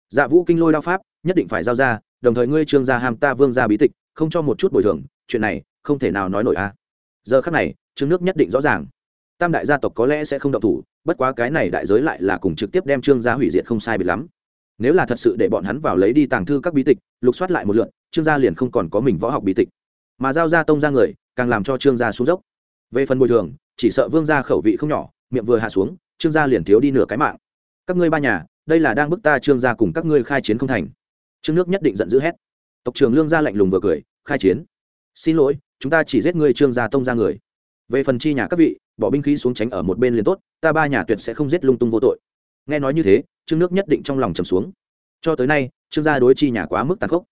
Dạ vũ kinh lôi đao pháp, nhất định phải giao ra, đồng thời ngươi trương gia ham ta vương gia bí tịch, không cho một chút bồi thường, chuyện này không thể nào nói nổi a. Giờ khắc này, trương nước nhất định rõ ràng. Tam đại gia tộc có lẽ sẽ không động thủ, bất quá cái này đại giới lại là cùng trực tiếp đem trương gia hủy diệt không sai biệt lắm. Nếu là thật sự để bọn hắn vào lấy đi tàng thư các bí tịch, lục soát lại một lượn trương gia liền không còn có mình võ học bí tịch. Mà giao ra tông ra người, càng làm cho trương gia xuống dốc. Về phần bồi thường, chỉ sợ vương gia khẩu vị không nhỏ, miệng vừa hạ xuống, trương gia liền thiếu đi nửa cái mạng. Các ngươi ba nhà, đây là đang bức ta trương gia cùng các ngươi khai chiến không thành. Trương nước nhất định giận dữ hét. Tộc trưởng lương gia lạnh lùng vừa cười, khai chiến. Xin lỗi chúng ta chỉ giết ngươi trương gia tông ra người. Về phần chi nhà các vị, bỏ binh khí xuống tránh ở một bên liền tốt, ta ba nhà tuyệt sẽ không giết lung tung vô tội. Nghe nói như thế, trương nước nhất định trong lòng trầm xuống. Cho tới nay, trương gia đối chi nhà quá mức tàn khốc.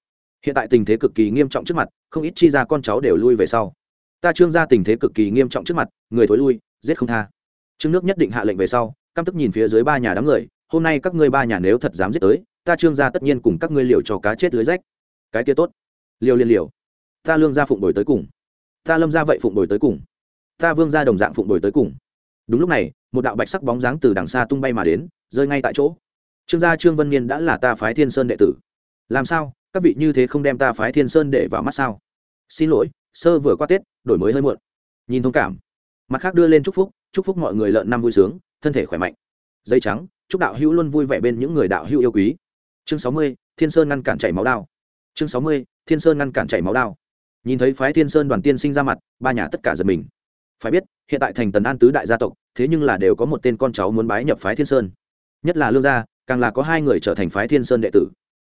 Hiện tại tình thế cực kỳ nghiêm trọng trước mặt, không ít chi ra con cháu đều lui về sau. Ta trương gia tình thế cực kỳ nghiêm trọng trước mặt, người thối lui, giết không tha. Trương nước nhất định hạ lệnh về sau, căm tức nhìn phía dưới ba nhà đám người, hôm nay các ngươi ba nhà nếu thật dám giết tới, ta trương gia tất nhiên cùng các ngươi liều cho cá chết lưới rách. Cái kia tốt. Liều liền liều ta lương gia phụng đổi tới cùng. Ta lâm gia vậy phụng đổi tới cùng. Ta vương gia đồng dạng phụng đổi tới cùng. Đúng lúc này, một đạo bạch sắc bóng dáng từ đằng xa tung bay mà đến, rơi ngay tại chỗ. Trương gia trương vân niên đã là ta phái thiên sơn đệ tử. Làm sao? Các vị như thế không đem ta phái thiên sơn để vào mắt sao? Xin lỗi, sơ vừa qua tết, đổi mới hơi muộn. Nhìn thông cảm. Mặt khác đưa lên chúc phúc chúc phúc mọi người lợn năm vui sướng, thân thể khỏe mạnh. Dây trắng, chúc đạo hữu luôn vui vẻ bên những người đạo hữu yêu quý. Chương sáu mươi, thiên sơn ngăn cản chảy máu đao. Chương sáu mươi, thiên sơn ngăn cản chảy máu đao nhìn thấy phái thiên sơn đoàn tiên sinh ra mặt, ba nhà tất cả giật mình. Phải biết, hiện tại thành tần an tứ đại gia tộc, thế nhưng là đều có một tên con cháu muốn bái nhập phái thiên sơn. Nhất là lương gia, càng là có hai người trở thành phái thiên sơn đệ tử.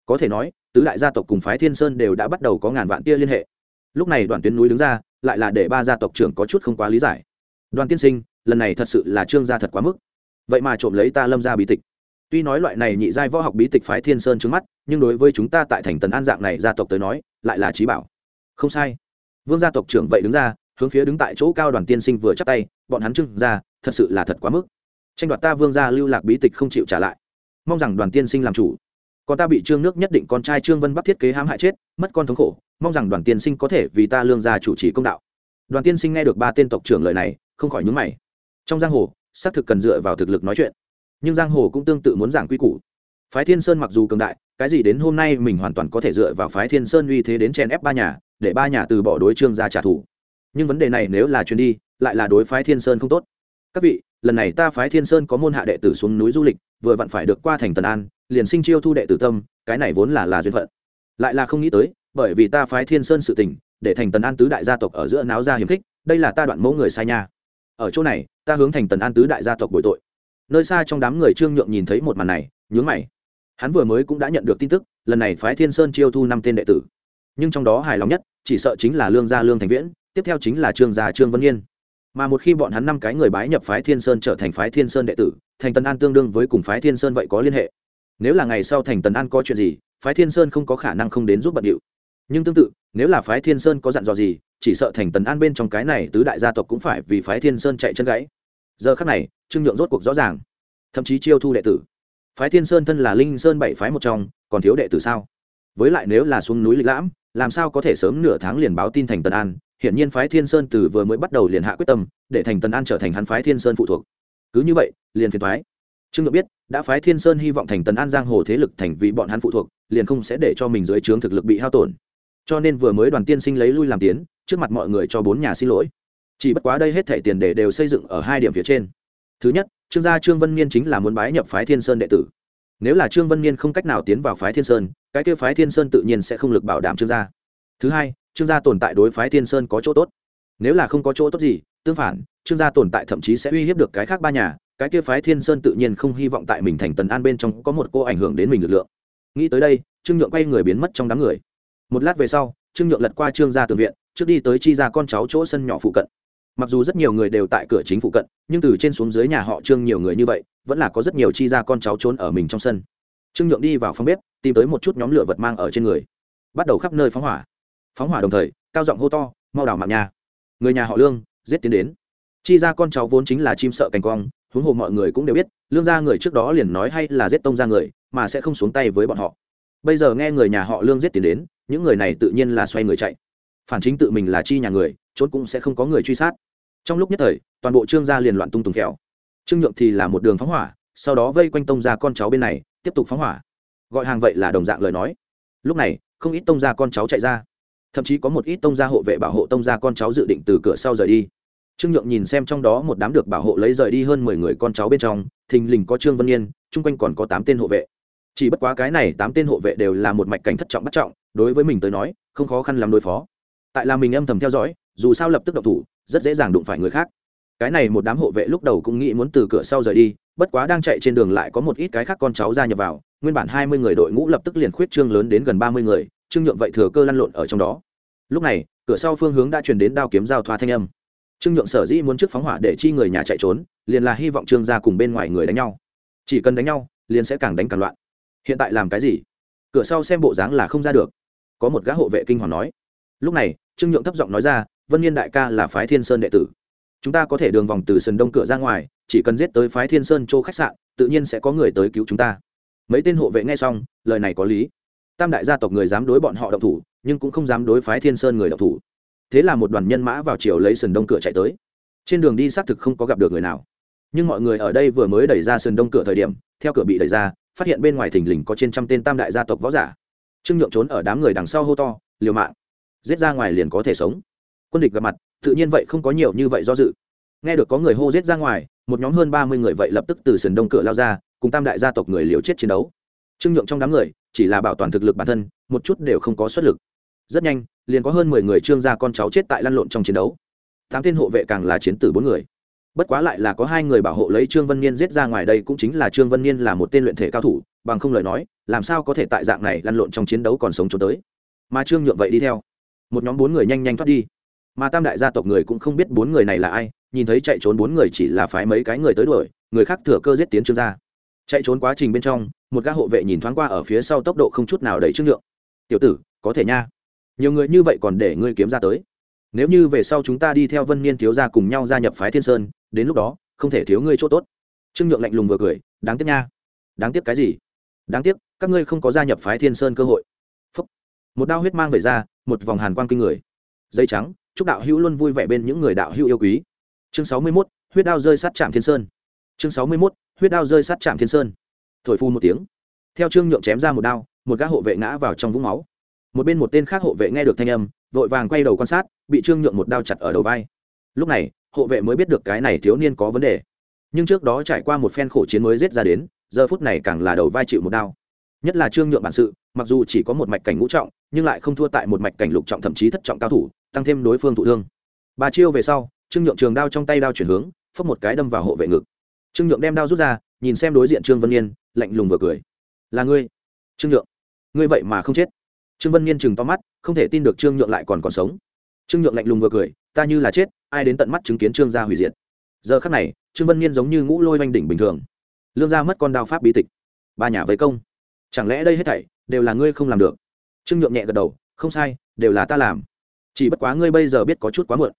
Có thể nói, tứ đại gia tộc cùng phái thiên sơn đều đã bắt đầu có ngàn vạn tia liên hệ. Lúc này đoàn tuyến núi đứng ra, lại là để ba gia tộc trưởng có chút không quá lý giải. Đoàn tiên sinh, lần này thật sự là trương gia thật quá mức. Vậy mà trộm lấy ta lâm ra bí tịch. Tuy nói loại này nhị giai võ học bí tịch phái thiên sơn trước mắt, nhưng đối với chúng ta tại thành tần an dạng này gia tộc tới nói, lại là trí bảo không sai. Vương gia tộc trưởng vậy đứng ra, hướng phía đứng tại chỗ cao đoàn tiên sinh vừa chắc tay, bọn hắn trưng ra, thật sự là thật quá mức. Tranh đoạt ta vương gia lưu lạc bí tịch không chịu trả lại. Mong rằng đoàn tiên sinh làm chủ. Còn ta bị trương nước nhất định con trai trương vân bắc thiết kế hãm hại chết, mất con thống khổ, mong rằng đoàn tiên sinh có thể vì ta lương gia chủ trì công đạo. Đoàn tiên sinh nghe được ba tên tộc trưởng lời này, không khỏi nhúng mày. Trong giang hồ, xác thực cần dựa vào thực lực nói chuyện. Nhưng giang hồ cũng tương tự muốn giảng quy củ. Phái thiên sơn mặc dù cường đại, cái gì đến hôm nay mình hoàn toàn có thể dựa vào phái thiên sơn uy thế đến chèn ép ba nhà để ba nhà từ bỏ đối trương gia trả thù. Nhưng vấn đề này nếu là chuyến đi, lại là đối phái thiên sơn không tốt. Các vị, lần này ta phái thiên sơn có môn hạ đệ tử xuống núi du lịch, vừa vặn phải được qua thành tần an, liền sinh chiêu thu đệ tử tâm, cái này vốn là là duyên phận. Lại là không nghĩ tới, bởi vì ta phái thiên sơn sự tình, để thành tần an tứ đại gia tộc ở giữa náo ra hiềm khích, đây là ta đoạn mẫu người sai nha. Ở chỗ này, ta hướng thành tần an tứ đại gia tộc bồi tội. Nơi xa trong đám người trương nhượng nhìn thấy một màn này, nhướng mày. Hắn vừa mới cũng đã nhận được tin tức, lần này phái thiên sơn chiêu thu năm tên đệ tử. Nhưng trong đó hài lòng nhất chỉ sợ chính là lương gia lương thành viễn, tiếp theo chính là trương gia trương vân yên. Mà một khi bọn hắn năm cái người bái nhập phái thiên sơn trở thành phái thiên sơn đệ tử, thành tần an tương đương với cùng phái thiên sơn vậy có liên hệ. Nếu là ngày sau thành tần an có chuyện gì, phái thiên sơn không có khả năng không đến giúp bận điệu. Nhưng tương tự, nếu là phái thiên sơn có dặn dò gì, chỉ sợ thành tần an bên trong cái này tứ đại gia tộc cũng phải vì phái thiên sơn chạy chân gãy. Giờ khắc này, trương nhượng rốt cuộc rõ ràng. Thậm chí chiêu thu đệ tử. Phái thiên sơn thân là linh sơn bảy phái một trong, còn thiếu đệ tử sao? Với lại nếu là xuống núi lịch lãm làm sao có thể sớm nửa tháng liền báo tin thành tần an? Hiển nhiên phái thiên sơn từ vừa mới bắt đầu liền hạ quyết tâm, để thành tần an trở thành hắn phái thiên sơn phụ thuộc. Cứ như vậy, liền phiền thoái trương ngự biết, đã phái thiên sơn hy vọng thành tần an giang hồ thế lực thành vì bọn hắn phụ thuộc, liền không sẽ để cho mình dưới trướng thực lực bị hao tổn. Cho nên vừa mới đoàn tiên sinh lấy lui làm tiến, trước mặt mọi người cho bốn nhà xin lỗi. Chỉ bất quá đây hết thẻ tiền để đều xây dựng ở hai điểm phía trên. Thứ nhất, trương gia trương vân niên chính là muốn bái nhập phái thiên sơn đệ tử nếu là trương vân niên không cách nào tiến vào phái thiên sơn, cái kêu phái thiên sơn tự nhiên sẽ không lực bảo đảm trương gia. Thứ hai, trương gia tồn tại đối phái thiên sơn có chỗ tốt. Nếu là không có chỗ tốt gì, tương phản, trương gia tồn tại thậm chí sẽ uy hiếp được cái khác ba nhà, cái kia phái thiên sơn tự nhiên không hy vọng tại mình thành tần an bên trong có một cô ảnh hưởng đến mình lực lượng. Nghĩ tới đây, trương nhượng quay người biến mất trong đám người. Một lát về sau, trương nhượng lật qua trương gia tự viện, trước đi tới chi ra con cháu chỗ sân nhỏ phụ cận mặc dù rất nhiều người đều tại cửa chính phụ cận, nhưng từ trên xuống dưới nhà họ trương nhiều người như vậy, vẫn là có rất nhiều chi ra con cháu trốn ở mình trong sân. Trương nhượng đi vào phòng bếp, tìm tới một chút nhóm lửa vật mang ở trên người. Bắt đầu khắp nơi phóng hỏa. Phóng hỏa đồng thời, cao giọng hô to, mau đảo mạng nhà. Người nhà họ lương, giết tiến đến. Chi ra con cháu vốn chính là chim sợ cành cong, huống hồ mọi người cũng đều biết, lương gia người trước đó liền nói hay là giết tông ra người, mà sẽ không xuống tay với bọn họ. Bây giờ nghe người nhà họ lương giết tiến đến, những người này tự nhiên là xoay người chạy. Phản chính tự mình là chi nhà người, trốn cũng sẽ không có người truy sát trong lúc nhất thời, toàn bộ trương gia liền loạn tung tùng kẹo. Trương nhượng thì là một đường phóng hỏa, sau đó vây quanh tông gia con cháu bên này, tiếp tục phóng hỏa. Gọi hàng vậy là đồng dạng lời nói. Lúc này, không ít tông gia con cháu chạy ra. Thậm chí có một ít tông gia hộ vệ bảo hộ tông gia con cháu dự định từ cửa sau rời đi. Trương nhượng nhìn xem trong đó một đám được bảo hộ lấy rời đi hơn mười người con cháu bên trong, thình lình có trương vân yên, chung quanh còn có tám tên hộ vệ. Chỉ bất quá cái này tám tên hộ vệ đều là một mạch cảnh thất trọng bắt trọng, đối với mình tới nói, không khó khăn làm đối phó. Tại là mình âm thầm theo dõi, dù sao lập tức động thủ rất dễ dàng đụng phải người khác. Cái này một đám hộ vệ lúc đầu cũng nghĩ muốn từ cửa sau rời đi, bất quá đang chạy trên đường lại có một ít cái khác con cháu ra nhập vào, nguyên bản hai mươi người đội ngũ lập tức liền khuyết trương lớn đến gần ba mươi người, trương nhượng vậy thừa cơ lăn lộn ở trong đó. Lúc này, cửa sau phương hướng đã truyền đến đao kiếm giao thoa thanh âm. Trương nhượng sở dĩ muốn trước phóng hỏa để chi người nhà chạy trốn, liền là hy vọng trương gia cùng bên ngoài người đánh nhau. Chỉ cần đánh nhau, liền sẽ càng đánh càng loạn. Hiện tại làm cái gì? Cửa sau xem bộ dáng là không ra được. Có một gã hộ vệ kinh hoàng nói. Lúc này, trương nhượng thấp giọng nói ra vân niên đại ca là phái thiên sơn đệ tử. Chúng ta có thể đường vòng từ sân đông cửa ra ngoài, chỉ cần giết tới phái thiên sơn châu khách sạn, tự nhiên sẽ có người tới cứu chúng ta. Mấy tên hộ vệ nghe xong, lời này có lý. Tam đại gia tộc người dám đối bọn họ động thủ, nhưng cũng không dám đối phái thiên sơn người động thủ. Thế là một đoàn nhân mã vào chiều lấy sườn đông cửa chạy tới. Trên đường đi xác thực không có gặp được người nào. Nhưng mọi người ở đây vừa mới đẩy ra sườn đông cửa thời điểm, theo cửa bị đẩy ra, phát hiện bên ngoài thình lình có trên trăm tên tam đại gia tộc võ giả. Trương nhượng trốn ở đám người đằng sau hô to, liều mạng! Giết ra ngoài liền có thể sống! Quân địch gặp mặt, tự nhiên vậy không có nhiều như vậy do dự. Nghe được có người hô giết ra ngoài, một nhóm hơn ba mươi người vậy lập tức từ sườn đông cửa lao ra, cùng tam đại gia tộc người liều chết chiến đấu. Trương nhượng trong đám người, chỉ là bảo toàn thực lực bản thân, một chút đều không có xuất lực. Rất nhanh, liền có hơn mười người trương gia con cháu chết tại lăn lộn trong chiến đấu. Tám tên hộ vệ càng là chiến tử bốn người. Bất quá lại là có hai người bảo hộ lấy trương vân niên giết ra ngoài đây cũng chính là trương vân niên là một tên luyện thể cao thủ, bằng không lời nói, làm sao có thể tại dạng này lăn lộn trong chiến đấu còn sống trốn tới. Mà trương nhượng vậy đi theo. Một nhóm bốn người nhanh nhanh thoát đi mà tam đại gia tộc người cũng không biết bốn người này là ai, nhìn thấy chạy trốn bốn người chỉ là phái mấy cái người tới đuổi, người khác thừa cơ giết tiến trương gia. Chạy trốn quá trình bên trong, một gã hộ vệ nhìn thoáng qua ở phía sau tốc độ không chút nào đẩy trước lượng tiểu tử, có thể nha. Nhiều người như vậy còn để ngươi kiếm ra tới. Nếu như về sau chúng ta đi theo vân niên thiếu gia cùng nhau gia nhập phái thiên sơn, đến lúc đó, không thể thiếu ngươi chỗ tốt. Trương nhượng lạnh lùng vừa cười, đáng tiếc nha. Đáng tiếc cái gì? Đáng tiếc, các ngươi không có gia nhập phái thiên sơn cơ hội. Phúc. một đao huyết mang về ra, một vòng hàn quang kinh người. Dây trắng chúc đạo hữu luôn vui vẻ bên những người đạo hữu yêu quý. Chương sáu mươi 61, huyết đao rơi sát trạm thiên sơn. Chương sáu mươi 61, huyết đao rơi sát trạm thiên sơn. Thổi phu một tiếng. Theo trương nhượng chém ra một đao một gã hộ vệ ngã vào trong vũng máu. Một bên một tên khác hộ vệ nghe được thanh âm vội vàng quay đầu quan sát bị trương nhượng một đao chặt ở đầu vai. Lúc này hộ vệ mới biết được cái này thiếu niên có vấn đề. Nhưng trước đó trải qua một phen khổ chiến mới giết ra đến giờ phút này càng là đầu vai chịu một đao. Nhất là trương nhượng bản sự mặc dù chỉ có một mạch cảnh ngũ trọng nhưng lại không thua tại một mạch cảnh lục trọng thậm chí thất trọng cao thủ, tăng thêm đối phương thụ thương. Ba chiêu về sau, trương nhượng trường đao trong tay đao chuyển hướng phất một cái đâm vào hộ vệ ngực. Trương nhượng đem đao rút ra, nhìn xem đối diện trương vân yên lạnh lùng vừa cười. Là ngươi? Trương nhượng. Ngươi vậy mà không chết. Trương vân niên chừng to mắt, không thể tin được trương nhượng lại còn còn sống. Trương nhượng lạnh lùng vừa cười, ta như là chết, ai đến tận mắt chứng kiến trương gia hủy diệt. Giờ khắc này, trương vân niên giống như ngũ lôi oanh đỉnh bình thường. Lương gia mất con đao pháp bí tịch. Ba nhà với công. Chẳng lẽ đây hết thảy đều là ngươi không làm được? Trương nhượng nhẹ gật đầu, không sai, đều là ta làm. Chỉ bất quá ngươi bây giờ biết có chút quá muộn.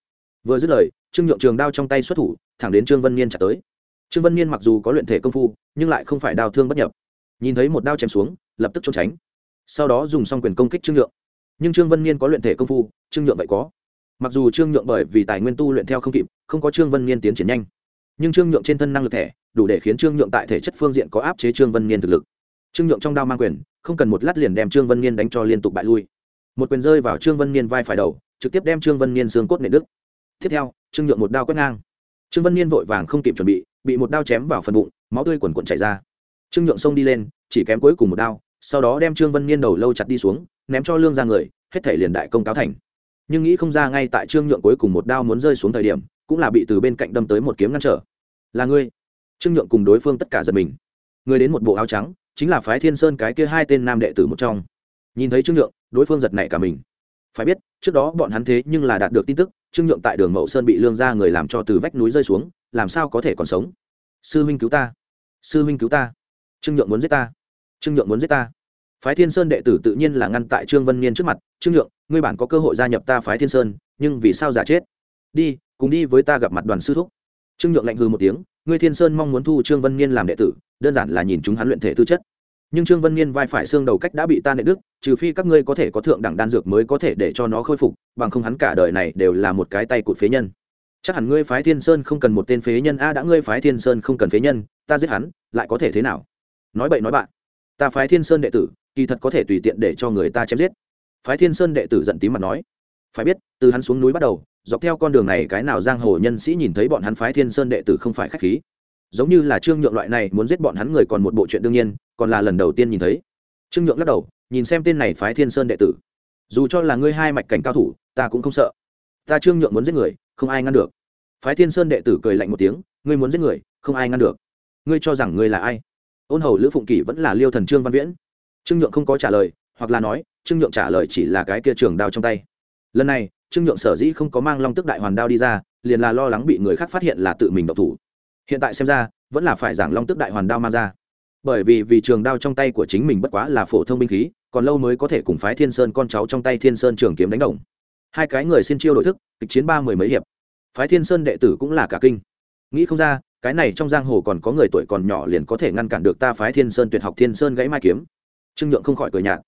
Vừa dứt lời, trương nhượng trường đao trong tay xuất thủ, thẳng đến trương vân niên trả tới. Trương vân niên mặc dù có luyện thể công phu, nhưng lại không phải đao thương bất nhập. Nhìn thấy một đao chém xuống, lập tức trốn tránh. Sau đó dùng xong quyền công kích trương nhượng. Nhưng trương vân niên có luyện thể công phu, trương nhượng vậy có. Mặc dù trương nhượng bởi vì tài nguyên tu luyện theo không kịp, không có trương vân niên tiến triển nhanh, nhưng trương nhượng trên thân năng lực thẻ, đủ để khiến trương nhượng tại thể chất phương diện có áp chế trương vân niên thực lực trương nhượng trong đao mang quyền, không cần một lát liền đem trương vân niên đánh cho liên tục bại lui. Một quyền rơi vào trương vân niên vai phải đầu, trực tiếp đem trương vân niên xương cốt nệ đức tiếp theo, trương nhượng một đao quét ngang. Trương vân niên vội vàng không kịp chuẩn bị bị một đao chém vào phần bụng, máu tươi quần quần chảy ra. Trương nhượng xông đi lên, chỉ kém cuối cùng một đao, sau đó đem trương vân niên đầu lâu chặt đi xuống, ném cho lương ra người, hết thể liền đại công cáo thành. Nhưng nghĩ không ra ngay tại trương nhượng cuối cùng một đao muốn rơi xuống thời điểm, cũng là bị từ bên cạnh đâm tới một kiếm ngăn trở. Là ngươi. Trương nhượng cùng đối phương tất cả giật mình. Người đến một bộ áo trắng chính là phái thiên sơn cái kia hai tên nam đệ tử một trong. Nhìn thấy trương nhượng, đối phương giật nảy cả mình. Phải biết, trước đó bọn hắn thế nhưng là đạt được tin tức, trương nhượng tại đường mậu sơn bị lương ra người làm cho từ vách núi rơi xuống, làm sao có thể còn sống? Sư huynh cứu ta. Sư huynh cứu ta. Trương nhượng muốn giết ta. Trương nhượng muốn giết ta. Phái thiên sơn đệ tử tự nhiên là ngăn tại trương vân niên trước mặt, trương nhượng, ngươi bản có cơ hội gia nhập ta phái thiên sơn, nhưng vì sao giả chết? Đi, cùng đi với ta gặp mặt đoàn sư thúc trương nhượng lạnh hư một tiếng, ngươi thiên sơn mong muốn thu trương vân niên làm đệ tử, đơn giản là nhìn chúng hắn luyện thể tư chất. Nhưng trương vân niên vai phải xương đầu cách đã bị ta nệ đức trừ phi các ngươi có thể có thượng đẳng đan dược mới có thể để cho nó khôi phục, bằng không hắn cả đời này đều là một cái tay cụt phế nhân. Chắc hẳn ngươi phái thiên sơn không cần một tên phế nhân, a, đã ngươi phái thiên sơn không cần phế nhân, ta giết hắn, lại có thể thế nào? Nói bậy nói bạn, ta phái thiên sơn đệ tử, kỳ thật có thể tùy tiện để cho người ta chém giết. Phái thiên sơn đệ tử giận tím mặt nói. Phải biết, từ hắn xuống núi bắt đầu dọc theo con đường này cái nào giang hồ nhân sĩ nhìn thấy bọn hắn phái thiên sơn đệ tử không phải khách khí. Giống như là trương nhượng loại này muốn giết bọn hắn người còn một bộ chuyện đương nhiên, còn là lần đầu tiên nhìn thấy. Trương nhượng lắc đầu, nhìn xem tên này phái thiên sơn đệ tử. Dù cho là ngươi hai mạch cảnh cao thủ, ta cũng không sợ. Ta trương nhượng muốn giết người, không ai ngăn được. Phái thiên sơn đệ tử cười lạnh một tiếng, ngươi muốn giết người, không ai ngăn được. Ngươi cho rằng ngươi là ai? Ôn hầu lữ phụng kỷ vẫn là liêu thần trương văn viễn. Trương nhượng không có trả lời, hoặc là nói, trương nhượng trả lời chỉ là cái kia trường đao trong tay lần này, trương nhượng sở dĩ không có mang long tức đại hoàn đao đi ra, liền là lo lắng bị người khác phát hiện là tự mình độc thủ. Hiện tại xem ra, vẫn là phải giảng long tức đại hoàn đao mang ra. Bởi vì vì trường đao trong tay của chính mình bất quá là phổ thông binh khí, còn lâu mới có thể cùng phái thiên sơn con cháu trong tay thiên sơn trường kiếm đánh đồng. Hai cái người xin chiêu đổi thức, kịch chiến ba mười mấy hiệp. Phái thiên sơn đệ tử cũng là cả kinh. Nghĩ không ra, cái này trong giang hồ còn có người tuổi còn nhỏ liền có thể ngăn cản được ta phái thiên sơn tuyệt học thiên sơn gãy mai kiếm. Trương nhượng không khỏi cười nhạt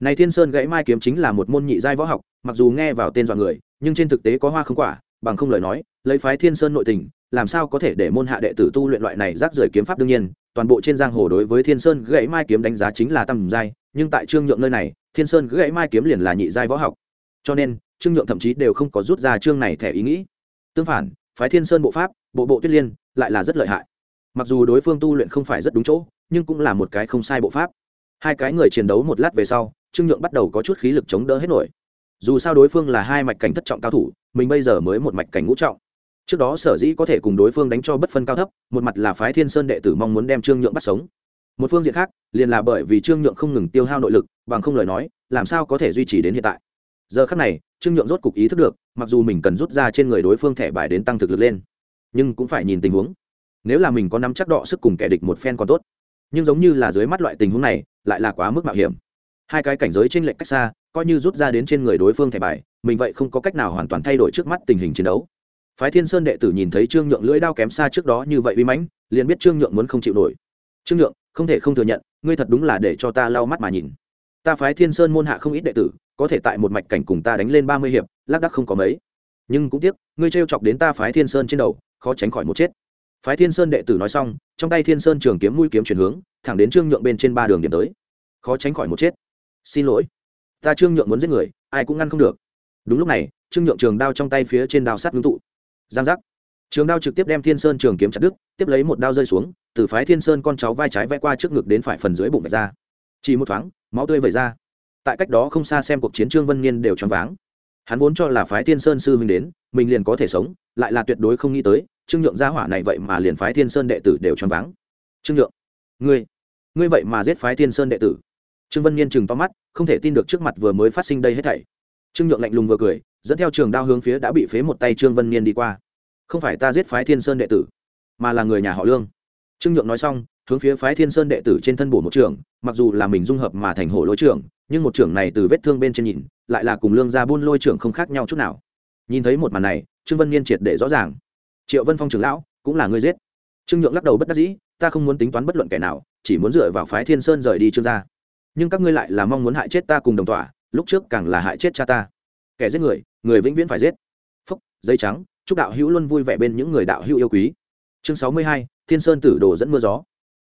này thiên sơn gãy mai kiếm chính là một môn nhị giai võ học, mặc dù nghe vào tên dọa người, nhưng trên thực tế có hoa không quả, bằng không lời nói, lấy phái thiên sơn nội tình, làm sao có thể để môn hạ đệ tử tu luyện loại này rác rưởi kiếm pháp đương nhiên, toàn bộ trên giang hồ đối với thiên sơn gãy mai kiếm đánh giá chính là tầm giai, nhưng tại trương nhượng nơi này, thiên sơn gãy mai kiếm liền là nhị giai võ học. Cho nên, trương nhượng thậm chí đều không có rút ra chương này thẻ ý nghĩ. Tương phản, phái thiên sơn bộ pháp, bộ bộ tuyết liên, lại là rất lợi hại. Mặc dù đối phương tu luyện không phải rất đúng chỗ, nhưng cũng là một cái không sai bộ pháp. Hai cái người chiến đấu một lát về sau trương nhượng bắt đầu có chút khí lực chống đỡ hết nổi. Dù sao đối phương là hai mạch cảnh thất trọng cao thủ, mình bây giờ mới một mạch cảnh ngũ trọng. Trước đó sở dĩ có thể cùng đối phương đánh cho bất phân cao thấp, một mặt là phái thiên sơn đệ tử mong muốn đem trương nhượng bắt sống. Một phương diện khác, liền là bởi vì trương nhượng không ngừng tiêu hao nội lực, bằng không lời nói, làm sao có thể duy trì đến hiện tại. Giờ khác này, trương nhượng rốt cục ý thức được, mặc dù mình cần rút ra trên người đối phương thẻ bài đến tăng thực lực lên, nhưng cũng phải nhìn tình huống. Nếu là mình có nắm chắc đọ sức cùng kẻ địch một phen còn tốt. Nhưng giống như là dưới mắt loại tình huống này, lại là quá mức mạo hiểm hai cái cảnh giới trên lệnh cách xa, coi như rút ra đến trên người đối phương thẻ bài, mình vậy không có cách nào hoàn toàn thay đổi trước mắt tình hình chiến đấu. Phái thiên sơn đệ tử nhìn thấy trương nhượng lưỡi đao kém xa trước đó như vậy uy mãnh, liền biết trương nhượng muốn không chịu nổi. Trương nhượng, không thể không thừa nhận, ngươi thật đúng là để cho ta lau mắt mà nhìn. Ta phái thiên sơn môn hạ không ít đệ tử, có thể tại một mạch cảnh cùng ta đánh lên ba mươi hiệp, lác đắc không có mấy. Nhưng cũng tiếc, ngươi trêu chọc đến ta phái thiên sơn trên đầu, khó tránh khỏi một chết. Phái thiên sơn đệ tử nói xong, trong tay thiên sơn trường kiếm mũi kiếm chuyển hướng, thẳng đến trương nhượng bên trên ba đường điểm tới. Khó tránh khỏi một chết xin lỗi. Ta trương nhượng muốn giết người, ai cũng ngăn không được. Đúng lúc này, trương nhượng trường đao trong tay phía trên đao sắt ngưng tụ. Giang giác. Trường đao trực tiếp đem thiên sơn trường kiếm chặt đứt, tiếp lấy một đao rơi xuống, từ phái thiên sơn con cháu vai trái vẽ qua trước ngực đến phải phần dưới bụng vạch ra. Chỉ một thoáng, máu tươi vẩy ra. Tại cách đó không xa xem cuộc chiến trương vân niên đều choáng váng. Hắn vốn cho là phái thiên sơn sư huynh đến, mình liền có thể sống, lại là tuyệt đối không nghĩ tới, trương nhượng gia hỏa này vậy mà liền phái thiên sơn đệ tử đều choáng váng. Trương nhượng, ngươi ngươi vậy mà giết phái thiên sơn đệ tử trương vân niên chừng to mắt, không thể tin được trước mặt vừa mới phát sinh đây hết thảy. Trương nhượng lạnh lùng vừa cười, dẫn theo trường đao hướng phía đã bị phế một tay trương vân niên đi qua. Không phải ta giết phái thiên sơn đệ tử, mà là người nhà họ lương. Trương nhượng nói xong, hướng phía phái thiên sơn đệ tử trên thân bổ một trường, mặc dù là mình dung hợp mà thành hổ lối trưởng nhưng một trưởng này từ vết thương bên trên nhìn, lại là cùng lương gia buôn lôi trưởng không khác nhau chút nào. Nhìn thấy một màn này, trương vân niên triệt để rõ ràng. Triệu vân phong trưởng lão, cũng là người giết. Trương nhượng lắc đầu bất đắc dĩ, ta không muốn tính toán bất luận kẻ nào, chỉ muốn dựa vào phái thiên sơn rời đi trương gia nhưng các ngươi lại là mong muốn hại chết ta cùng đồng tỏa, lúc trước càng là hại chết cha ta. Kẻ giết người người vĩnh viễn phải giết. Phúc, dây trắng, chúc đạo hữu luôn vui vẻ bên những người đạo hữu yêu quý. Chương sáu mươi hai, thiên sơn tử đồ dẫn mưa gió.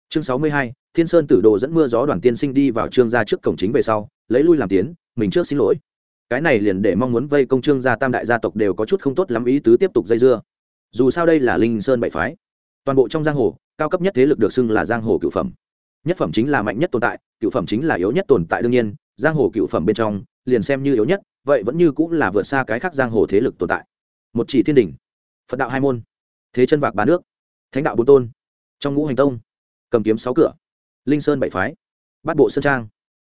Chương sáu mươi hai, thiên sơn tử đồ dẫn mưa gió đoàn tiên sinh đi vào trương gia trước cổng chính về sau, lấy lui làm tiến, mình trước xin lỗi. Cái này liền để mong muốn vây công trương gia tam đại gia tộc đều có chút không tốt lắm ý tứ tiếp tục dây dưa. Dù sao đây là linh sơn bảy phái. Toàn bộ trong giang hồ, cao cấp nhất thế lực được xưng là giang hồ cựu phẩm. Nhất phẩm chính là mạnh nhất tồn tại cựu phẩm chính là yếu nhất tồn tại đương nhiên, giang hồ cựu phẩm bên trong, liền xem như yếu nhất, vậy vẫn như cũng là vượt xa cái khác giang hồ thế lực tồn tại. Một chỉ thiên đình, phật đạo hai môn, thế chân vạc ba nước, thánh đạo bốn tôn, trong ngũ hành tông, cầm kiếm sáu cửa, linh sơn bảy phái, bát bộ sơn trang,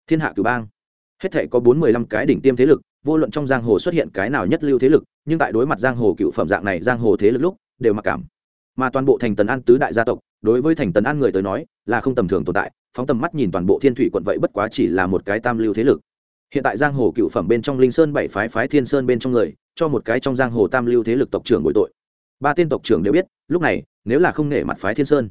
thiên hạ cửu bang. Hết thể có bốn mười lăm cái đỉnh tiêm thế lực, vô luận trong giang hồ xuất hiện cái nào nhất lưu thế lực, nhưng tại đối mặt giang hồ cựu phẩm dạng này giang hồ thế lực lúc, đều mặc cảm mà toàn bộ thành tần an tứ đại gia tộc, đối với thành tần an người tới nói, là không tầm thường tồn tại, phóng tầm mắt nhìn toàn bộ thiên thủy quận vậy bất quá chỉ là một cái tam lưu thế lực. Hiện tại giang hồ cựu phẩm bên trong linh sơn bảy phái phái thiên sơn bên trong người, cho một cái trong giang hồ tam lưu thế lực tộc trưởng bội tội. Ba tên tộc trưởng đều biết, lúc này, nếu là không nể mặt phái thiên sơn,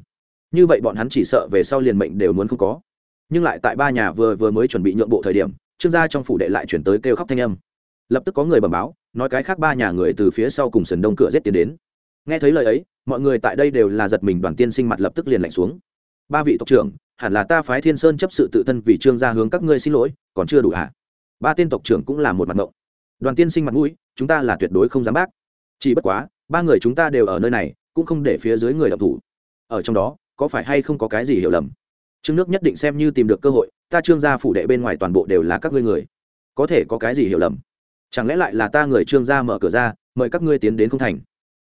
như vậy bọn hắn chỉ sợ về sau liền mệnh đều muốn không có. Nhưng lại tại ba nhà vừa vừa mới chuẩn bị nhượng bộ thời điểm, trương gia trong phủ đệ lại chuyển tới kêu khóc thanh âm. Lập tức có người bẩm báo, nói cái khác ba nhà người từ phía sau cùng sườn đông cửa giết tiến đến. Nghe thấy lời ấy mọi người tại đây đều là giật mình, đoàn tiên sinh mặt lập tức liền lạnh xuống. Ba vị tộc trưởng, hẳn là ta phái thiên sơn chấp sự tự thân vì trương gia hướng các ngươi xin lỗi, còn chưa đủ hả? Ba tên tộc trưởng cũng là một mặt ngộng. Đoàn tiên sinh mặt mũi, chúng ta là tuyệt đối không dám bác. Chỉ bất quá, ba người chúng ta đều ở nơi này, cũng không để phía dưới người đọc thủ. Ở trong đó, có phải hay không có cái gì hiểu lầm? Trương nước nhất định xem như tìm được cơ hội, ta trương gia phủ đệ bên ngoài toàn bộ đều là các ngươi người. Có thể có cái gì hiểu lầm? Chẳng lẽ lại là ta người trương gia mở cửa ra, mời các ngươi tiến đến không thành?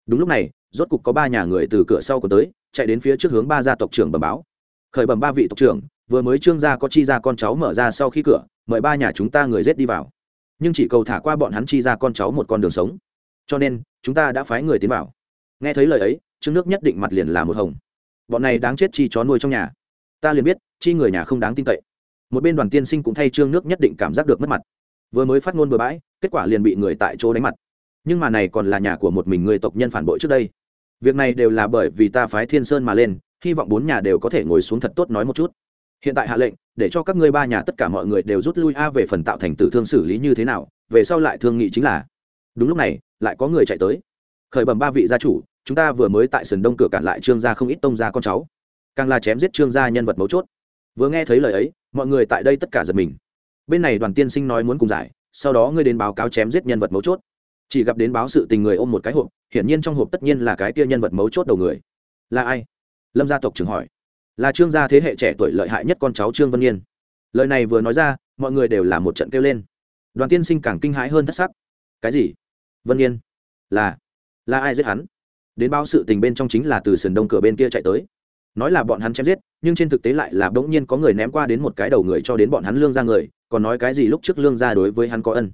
Đúng lúc này, rốt cục có ba nhà người từ cửa sau của tới, chạy đến phía trước hướng ba gia tộc trưởng bẩm báo. Khởi bẩm ba vị tộc trưởng, vừa mới trương gia có chi ra con cháu mở ra sau khi cửa, mời ba nhà chúng ta người rết đi vào. Nhưng chỉ cầu thả qua bọn hắn chi ra con cháu một con đường sống. Cho nên, chúng ta đã phái người tiến vào. Nghe thấy lời ấy, trương nước nhất định mặt liền là một hồng. Bọn này đáng chết chi chó nuôi trong nhà. Ta liền biết, chi người nhà không đáng tin cậy. Một bên đoàn tiên sinh cũng thay trương nước nhất định cảm giác được mất mặt. Vừa mới phát ngôn bừa bãi, kết quả liền bị người tại chỗ đánh mặt nhưng mà này còn là nhà của một mình người tộc nhân phản bội trước đây. Việc này đều là bởi vì ta phái thiên sơn mà lên, hy vọng bốn nhà đều có thể ngồi xuống thật tốt nói một chút. Hiện tại hạ lệnh, để cho các ngươi ba nhà tất cả mọi người đều rút lui a về phần tạo thành tử thương xử lý như thế nào, về sau lại thương nghị chính là. Đúng lúc này, lại có người chạy tới. Khởi bẩm ba vị gia chủ, chúng ta vừa mới tại sườn đông cửa cản lại trương gia không ít tông gia con cháu. Càng là chém giết trương gia nhân vật mấu chốt. Vừa nghe thấy lời ấy, mọi người tại đây tất cả giật mình. Bên này đoàn tiên sinh nói muốn cùng giải, sau đó ngươi đến báo cáo chém giết nhân vật mấu chốt chỉ gặp đến báo sự tình người ôm một cái hộp, hiển nhiên trong hộp tất nhiên là cái kia nhân vật mấu chốt đầu người. Là ai? Lâm gia tộc trưởng hỏi. Là trương gia thế hệ trẻ tuổi lợi hại nhất con cháu trương vân yên lời này vừa nói ra, mọi người đều là một trận kêu lên. Đoàn tiên sinh càng kinh hãi hơn thất sắc. Cái gì? Vân yên là là ai giết hắn? Đến bao sự tình bên trong chính là từ sườn đông cửa bên kia chạy tới. Nói là bọn hắn chém giết, nhưng trên thực tế lại là bỗng nhiên có người ném qua đến một cái đầu người cho đến bọn hắn lương ra người, còn nói cái gì lúc trước lương ra đối với hắn có ân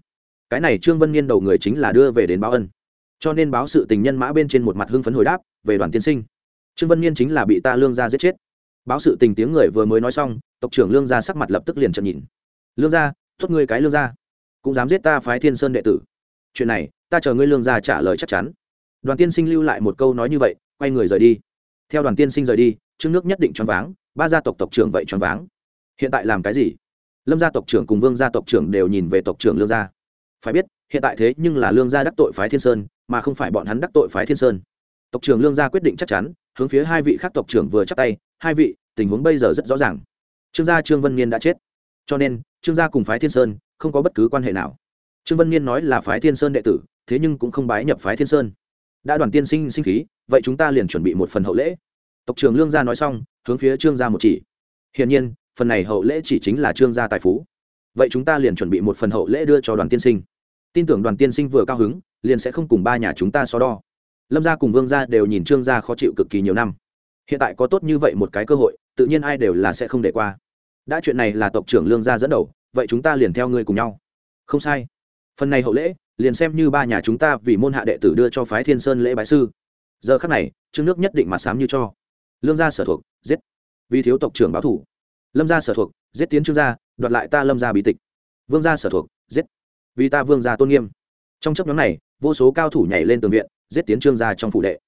cái này trương vân niên đầu người chính là đưa về đến báo ân. Cho nên báo sự tình nhân mã bên trên một mặt hưng phấn hồi đáp, về đoàn tiên sinh. Trương vân niên chính là bị ta lương gia giết chết. Báo sự tình tiếng người vừa mới nói xong, tộc trưởng lương gia sắc mặt lập tức liền trợn nhìn. Lương gia thốt ngươi cái lương gia, cũng dám giết ta phái thiên sơn đệ tử. Chuyện này, ta chờ ngươi lương gia trả lời chắc chắn. Đoàn tiên sinh lưu lại một câu nói như vậy, quay người rời đi. Theo đoàn tiên sinh rời đi, trương nước nhất định choáng váng, ba gia tộc tộc trưởng vậy choáng váng. Hiện tại làm cái gì? Lâm gia tộc trưởng cùng vương gia tộc trưởng đều nhìn về tộc trưởng lương gia phải biết, hiện tại thế nhưng là lương gia đắc tội phái thiên sơn, mà không phải bọn hắn đắc tội phái thiên sơn. Tộc trưởng lương gia quyết định chắc chắn, hướng phía hai vị khác tộc trưởng vừa chắc tay, hai vị, tình huống bây giờ rất rõ ràng. Trương gia trương vân niên đã chết. Cho nên, trương gia cùng phái thiên sơn không có bất cứ quan hệ nào. Trương vân niên nói là phái thiên sơn đệ tử, thế nhưng cũng không bái nhập phái thiên sơn. Đã đoàn tiên sinh sinh khí, vậy chúng ta liền chuẩn bị một phần hậu lễ. Tộc trưởng lương gia nói xong, hướng phía trương gia một chỉ. Hiển nhiên, phần này hậu lễ chỉ chính là trương gia tài phú. Vậy chúng ta liền chuẩn bị một phần hậu lễ đưa cho đoàn tiên sinh tin tưởng đoàn tiên sinh vừa cao hứng, liền sẽ không cùng ba nhà chúng ta so đo. Lâm gia cùng vương gia đều nhìn trương gia khó chịu cực kỳ nhiều năm. Hiện tại có tốt như vậy một cái cơ hội, tự nhiên ai đều là sẽ không để qua. Đã chuyện này là tộc trưởng lương gia dẫn đầu, vậy chúng ta liền theo ngươi cùng nhau. Không sai. Phần này hậu lễ, liền xem như ba nhà chúng ta vì môn hạ đệ tử đưa cho phái thiên sơn lễ bái sư. Giờ khắc này, trương nước nhất định mà sám như cho. Lương gia sở thuộc, giết. Vì thiếu tộc trưởng báo thủ. Lâm gia sở thuộc, giết tiến trương gia, đoạt lại ta lâm gia bí tịch. Vương gia sở thuộc vì ta vương gia tôn nghiêm. Trong chấp nhóm này, vô số cao thủ nhảy lên tường viện, giết tiến trương gia trong phủ đệ.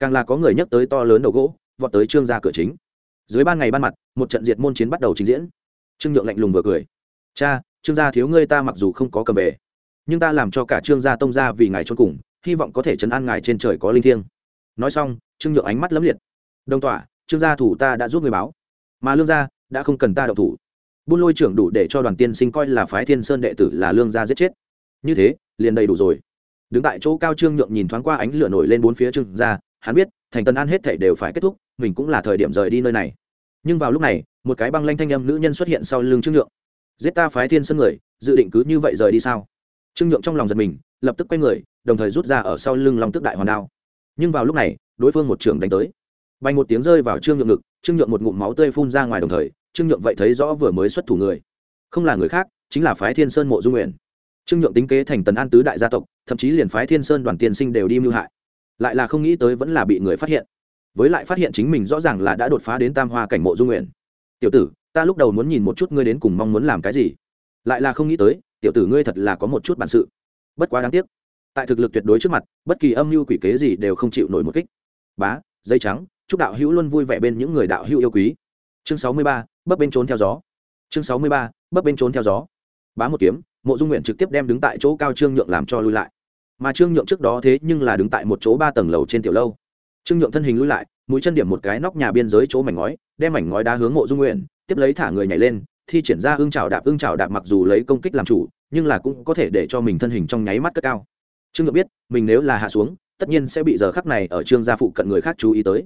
Càng là có người nhắc tới to lớn đầu gỗ, vọt tới trương gia cửa chính. Dưới ban ngày ban mặt, một trận diệt môn chiến bắt đầu trình diễn. Trương nhượng lạnh lùng vừa cười. Cha, trương gia thiếu ngươi ta mặc dù không có cầm về, nhưng ta làm cho cả trương gia tông gia vì ngài trôn cùng, hy vọng có thể chấn an ngài trên trời có linh thiêng. Nói xong, trương nhượng ánh mắt lấm liệt. Đồng tỏa trương gia thủ ta đã giúp người báo, mà lương gia đã không cần ta đậu thủ buôn lôi trưởng đủ để cho đoàn tiên sinh coi là phái thiên sơn đệ tử là lương gia giết chết. Như thế, liền đầy đủ rồi. Đứng tại chỗ cao trương nhượng nhìn thoáng qua ánh lửa nổi lên bốn phía trương gia, hắn biết, thành tân an hết thể đều phải kết thúc, mình cũng là thời điểm rời đi nơi này. Nhưng vào lúc này, một cái băng lanh thanh âm nữ nhân xuất hiện sau lưng trương nhượng. Giết ta phái thiên sơn người, dự định cứ như vậy rời đi sao? Trương nhượng trong lòng giật mình, lập tức quay người, đồng thời rút ra ở sau lưng lòng tức đại hoàn đao. Nhưng vào lúc này, đối phương một trường đánh tới. Bay một tiếng rơi vào trương nhượng ngực, trương nhượng một ngụm máu tươi phun ra ngoài đồng thời trương nhượng vậy thấy rõ vừa mới xuất thủ người. Không là người khác, chính là phái thiên sơn mộ dung nguyện. Trương nhượng tính kế thành tần an tứ đại gia tộc, thậm chí liền phái thiên sơn đoàn tiên sinh đều đi mưu hại. Lại là không nghĩ tới vẫn là bị người phát hiện. Với lại phát hiện chính mình rõ ràng là đã đột phá đến tam hoa cảnh mộ dung nguyện. Tiểu tử, ta lúc đầu muốn nhìn một chút ngươi đến cùng mong muốn làm cái gì. Lại là không nghĩ tới, tiểu tử ngươi thật là có một chút bản sự. Bất quá đáng tiếc, tại thực lực tuyệt đối trước mặt, bất kỳ âm mưu quỷ kế gì đều không chịu nổi một kích. Bá, dây trắng, chúc đạo hữu luôn vui vẻ bên những người đạo hữu yêu quý. Chương sáu mươi ba bấp bên trốn theo gió. Chương sáu mươi ba, bấp bên trốn theo gió. Bá một kiếm, mộ dung nguyện trực tiếp đem đứng tại chỗ cao trương nhượng làm cho lui lại. Mà trương nhượng trước đó thế nhưng là đứng tại một chỗ ba tầng lầu trên tiểu lâu. Trương nhượng thân hình lui lại, mũi chân điểm một cái nóc nhà biên giới chỗ mảnh ngói, đem mảnh ngói đá hướng mộ dung nguyện, tiếp lấy thả người nhảy lên, thi triển ra ưng trào đạp ưng trào đạp mặc dù lấy công kích làm chủ, nhưng là cũng có thể để cho mình thân hình trong nháy mắt cất cao. Trương nhượng biết, mình nếu là hạ xuống, tất nhiên sẽ bị giờ khắc này ở trương gia phụ cận người khác chú ý tới.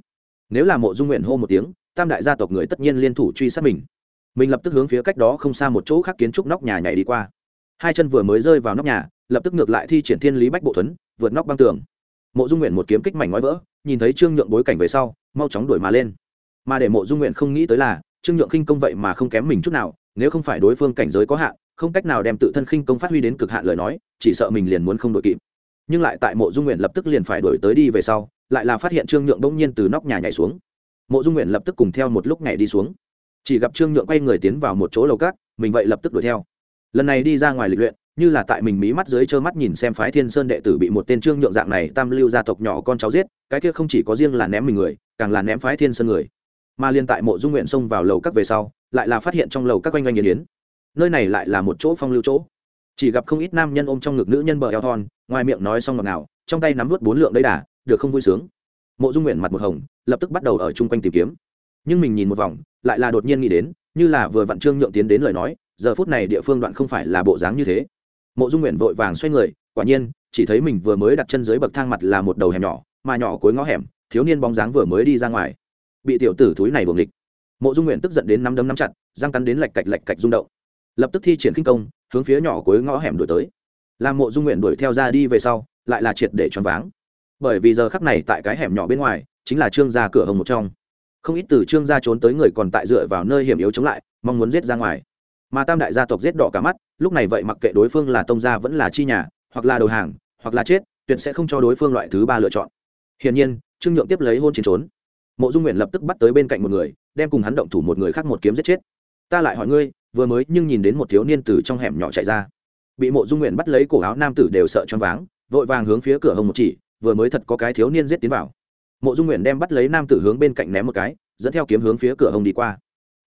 Nếu là mộ dung nguyện hô một tiếng tam đại gia tộc người tất nhiên liên thủ truy sát mình. Mình lập tức hướng phía cách đó không xa một chỗ khác kiến trúc nóc nhà nhảy đi qua. Hai chân vừa mới rơi vào nóc nhà, lập tức ngược lại thi triển thiên lý bách bộ thuấn, vượt nóc băng tường. Mộ dung nguyện một kiếm kích mảnh ngói vỡ, nhìn thấy trương nhượng bối cảnh về sau, mau chóng đuổi mà lên. Mà để mộ dung nguyện không nghĩ tới là, trương nhượng khinh công vậy mà không kém mình chút nào, nếu không phải đối phương cảnh giới có hạn, không cách nào đem tự thân khinh công phát huy đến cực hạn lời nói, chỉ sợ mình liền muốn không đội kịp. Nhưng lại tại mộ dung nguyện lập tức liền phải đổi tới đi về sau, lại là phát hiện trương nhượng bỗng nhiên từ nóc nhà nhảy xuống mộ dung nguyện lập tức cùng theo một lúc nhảy đi xuống. Chỉ gặp trương nhượng quay người tiến vào một chỗ lầu cát, mình vậy lập tức đuổi theo. Lần này đi ra ngoài lịch luyện, như là tại mình mí mắt dưới trơ mắt nhìn xem phái thiên sơn đệ tử bị một tên trương nhượng dạng này tam lưu gia tộc nhỏ con cháu giết, cái kia không chỉ có riêng là ném mình người, càng là ném phái thiên sơn người. Mà liên tại mộ dung nguyện xông vào lầu các về sau, lại là phát hiện trong lầu các quanh quanh nghiền yến. Nơi này lại là một chỗ phong lưu chỗ. Chỉ gặp không ít nam nhân ôm trong ngực nữ nhân bờ eo thon, ngoài miệng nói xong ngọt nào trong tay nắm vút bốn lượng đấy đà, được không vui sướng mộ dung nguyện mặt một hồng, lập tức bắt đầu ở chung quanh tìm kiếm. Nhưng mình nhìn một vòng, lại là đột nhiên nghĩ đến, như là vừa vặn trương nhượng tiến đến lời nói, giờ phút này địa phương đoạn không phải là bộ dáng như thế. Mộ dung nguyện vội vàng xoay người, quả nhiên, chỉ thấy mình vừa mới đặt chân dưới bậc thang mặt là một đầu hẻm nhỏ, mà nhỏ cuối ngõ hẻm, thiếu niên bóng dáng vừa mới đi ra ngoài. Bị tiểu tử thúi này buồng địch mộ dung nguyện tức giận đến nắm đấm nắm chặt, răng cắn đến lạch cạch lạch cạch rung động. Lập tức thi triển khinh công, hướng phía nhỏ cuối ngõ hẻm đuổi tới. Làm mộ dung nguyện đuổi theo ra đi về sau, lại là triệt để choáng váng bởi vì giờ khắc này tại cái hẻm nhỏ bên ngoài, chính là trương gia cửa hồng một trong. Không ít từ trương gia trốn tới người còn tại dựa vào nơi hiểm yếu chống lại, mong muốn giết ra ngoài. Mà tam đại gia tộc giết đỏ cả mắt, lúc này vậy mặc kệ đối phương là tông gia vẫn là chi nhà, hoặc là đầu hàng, hoặc là chết, tuyệt sẽ không cho đối phương loại thứ ba lựa chọn. Hiển nhiên, trương nhượng tiếp lấy hôn chiến trốn. Mộ dung nguyện lập tức bắt tới bên cạnh một người, đem cùng hắn động thủ một người khác một kiếm giết chết. Ta lại hỏi ngươi, vừa mới nhưng nhìn đến một thiếu niên từ trong hẻm nhỏ chạy ra. Bị mộ dung nguyện bắt lấy cổ áo nam tử đều sợ choáng váng, vội vàng hướng phía cửa hồng một chỉ vừa mới thật có cái thiếu niên giết tiến vào. Mộ dung nguyện đem bắt lấy nam tử hướng bên cạnh ném một cái, dẫn theo kiếm hướng phía cửa hồng đi qua.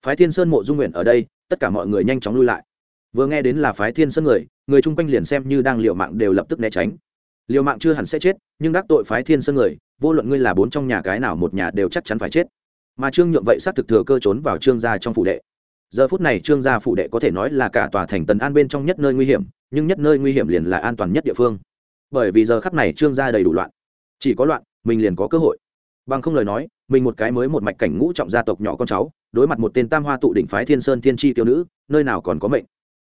Phái thiên sơn mộ dung nguyện ở đây, tất cả mọi người nhanh chóng lui lại. Vừa nghe đến là phái thiên sơn người người chung quanh liền xem như đang liều mạng đều lập tức né tránh. Liều mạng chưa hẳn sẽ chết, nhưng đắc tội phái thiên sơn người, vô luận ngươi là bốn trong nhà cái nào một nhà đều chắc chắn phải chết. Mà trương nhượng vậy xác thực thừa cơ trốn vào trương gia trong phủ đệ. Giờ phút này trương gia phủ đệ có thể nói là cả tòa thành tần an bên trong nhất nơi nguy hiểm, nhưng nhất nơi nguy hiểm liền là an toàn nhất địa phương bởi vì giờ khắp này trương gia đầy đủ loạn. Chỉ có loạn, mình liền có cơ hội. Bằng không lời nói, mình một cái mới một mạch cảnh ngũ trọng gia tộc nhỏ con cháu, đối mặt một tên tam hoa tụ đỉnh phái thiên sơn thiên tri tiêu nữ, nơi nào còn có mệnh.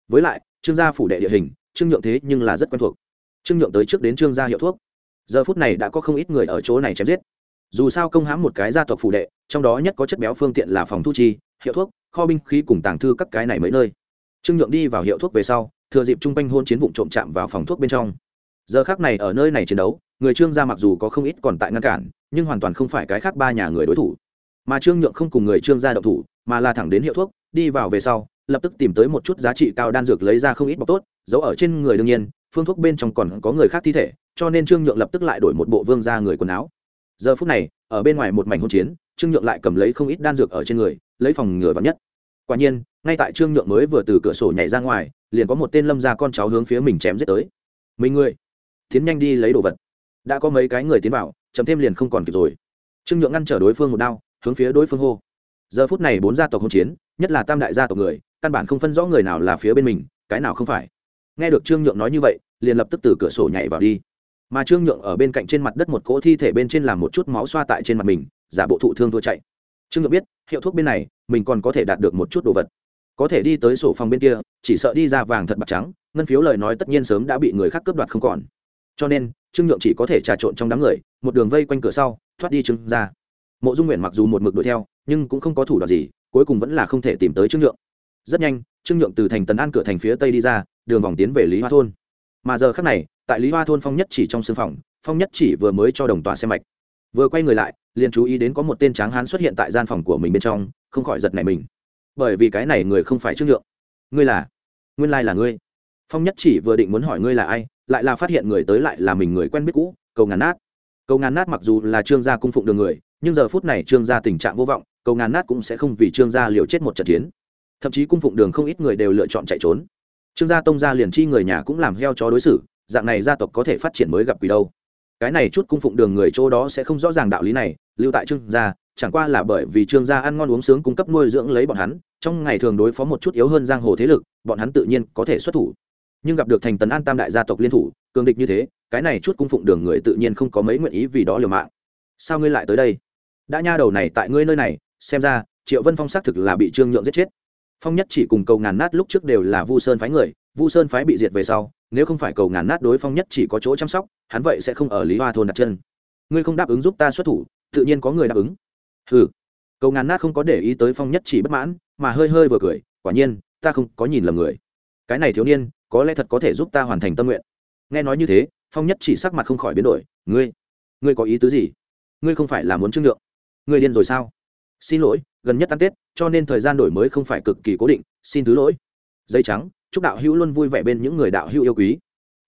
Với lại, trương gia phủ đệ địa hình, trương nhượng thế nhưng là rất quen thuộc. Trương nhượng tới trước đến trương gia hiệu thuốc. Giờ phút này đã có không ít người ở chỗ này chém giết. Dù sao công hãm một cái gia tộc phủ đệ, trong đó nhất có chất béo phương tiện là phòng thu chi, hiệu thuốc, kho binh khí cùng tàng thư các cái này mấy nơi. Trương nhượng đi vào hiệu thuốc về sau, thừa dịp chung quanh hôn chiến vụ trộm chạm vào phòng thuốc bên trong giờ khác này ở nơi này chiến đấu, người trương gia mặc dù có không ít còn tại ngăn cản, nhưng hoàn toàn không phải cái khác ba nhà người đối thủ. Mà trương nhượng không cùng người trương gia động thủ, mà là thẳng đến hiệu thuốc, đi vào về sau, lập tức tìm tới một chút giá trị cao đan dược lấy ra không ít bọc tốt, giấu ở trên người đương nhiên, phương thuốc bên trong còn có người khác thi thể, cho nên trương nhượng lập tức lại đổi một bộ vương ra người quần áo. Giờ phút này, ở bên ngoài một mảnh hôn chiến, trương nhượng lại cầm lấy không ít đan dược ở trên người, lấy phòng ngừa vắn nhất. Quả nhiên, ngay tại trương nhượng mới vừa từ cửa sổ nhảy ra ngoài, liền có một tên lâm ra con cháu hướng phía mình chém giết tới. Mình người tiến nhanh đi lấy đồ vật. Đã có mấy cái người tiến vào chấm thêm liền không còn kịp rồi. Trương nhượng ngăn trở đối phương một đao, hướng phía đối phương hô. Giờ phút này bốn gia tộc hỗn chiến, nhất là tam đại gia tộc người, căn bản không phân rõ người nào là phía bên mình, cái nào không phải. Nghe được trương nhượng nói như vậy, liền lập tức từ cửa sổ nhảy vào đi. Mà trương nhượng ở bên cạnh trên mặt đất một cỗ thi thể bên trên làm một chút máu xoa tại trên mặt mình, giả bộ thụ thương thua chạy. Trương nhượng biết, hiệu thuốc bên này, mình còn có thể đạt được một chút đồ vật. Có thể đi tới sổ phòng bên kia, chỉ sợ đi ra vàng thật bạc trắng, ngân phiếu lời nói tất nhiên sớm đã bị người khác cướp đoạt không còn cho nên, trương nhượng chỉ có thể trà trộn trong đám người, một đường vây quanh cửa sau, thoát đi trương ra mộ dung nguyện mặc dù một mực đuổi theo, nhưng cũng không có thủ đoạn gì, cuối cùng vẫn là không thể tìm tới trương nhượng. Rất nhanh, trương nhượng từ thành tấn an cửa thành phía tây đi ra, đường vòng tiến về lý hoa thôn. Mà giờ khác này, tại lý hoa thôn phong nhất chỉ trong sưng phòng, phong nhất chỉ vừa mới cho đồng tòa xe mạch. Vừa quay người lại, liền chú ý đến có một tên tráng hán xuất hiện tại gian phòng của mình bên trong, không khỏi giật nảy mình. Bởi vì cái này người không phải trương nhượng. Ngươi là? Nguyên lai là ngươi phong nhất chỉ vừa định muốn hỏi ngươi là ai, lại là phát hiện người tới lại là mình người quen biết cũ, cầu ngàn nát. Cầu ngàn nát mặc dù là trương gia cung phụng đường người, nhưng giờ phút này trương gia tình trạng vô vọng, cầu ngàn nát cũng sẽ không vì trương gia liều chết một trận chiến. Thậm chí cung phụng đường không ít người đều lựa chọn chạy trốn. Trương gia tông gia liền chi người nhà cũng làm heo chó đối xử, dạng này gia tộc có thể phát triển mới gặp quỷ đâu. Cái này chút cung phụng đường người chỗ đó sẽ không rõ ràng đạo lý này, lưu tại trương gia, chẳng qua là bởi vì trương gia ăn ngon uống sướng cung cấp nuôi dưỡng lấy bọn hắn, trong ngày thường đối phó một chút yếu hơn giang hồ thế lực, bọn hắn tự nhiên có thể xuất thủ nhưng gặp được thành tấn an tam đại gia tộc liên thủ, cường địch như thế, cái này chút cung phụng đường người tự nhiên không có mấy nguyện ý vì đó liều mạng. Sao ngươi lại tới đây? Đã nha đầu này tại ngươi nơi này, xem ra, triệu vân phong xác thực là bị trương nhượng giết chết. Phong nhất chỉ cùng cầu ngàn nát lúc trước đều là vu sơn phái người, vu sơn phái bị diệt về sau, nếu không phải cầu ngàn nát đối phong nhất chỉ có chỗ chăm sóc, hắn vậy sẽ không ở lý hoa thôn đặt chân. Ngươi không đáp ứng giúp ta xuất thủ, tự nhiên có người đáp ứng. Ừ cầu ngàn nát không có để ý tới phong nhất chỉ bất mãn, mà hơi hơi vừa cười, quả nhiên, ta không có nhìn lầm người. Cái này thiếu niên có lẽ thật có thể giúp ta hoàn thành tâm nguyện. Nghe nói như thế phong nhất chỉ sắc mặt không khỏi biến đổi. Ngươi ngươi có ý tứ gì? Ngươi không phải là muốn trưng lượng ngươi điên rồi sao? Xin lỗi gần nhất ăn tết cho nên thời gian đổi mới không phải cực kỳ cố định. Xin thứ lỗi. Dây trắng chúc đạo hữu luôn vui vẻ bên những người đạo hữu yêu quý.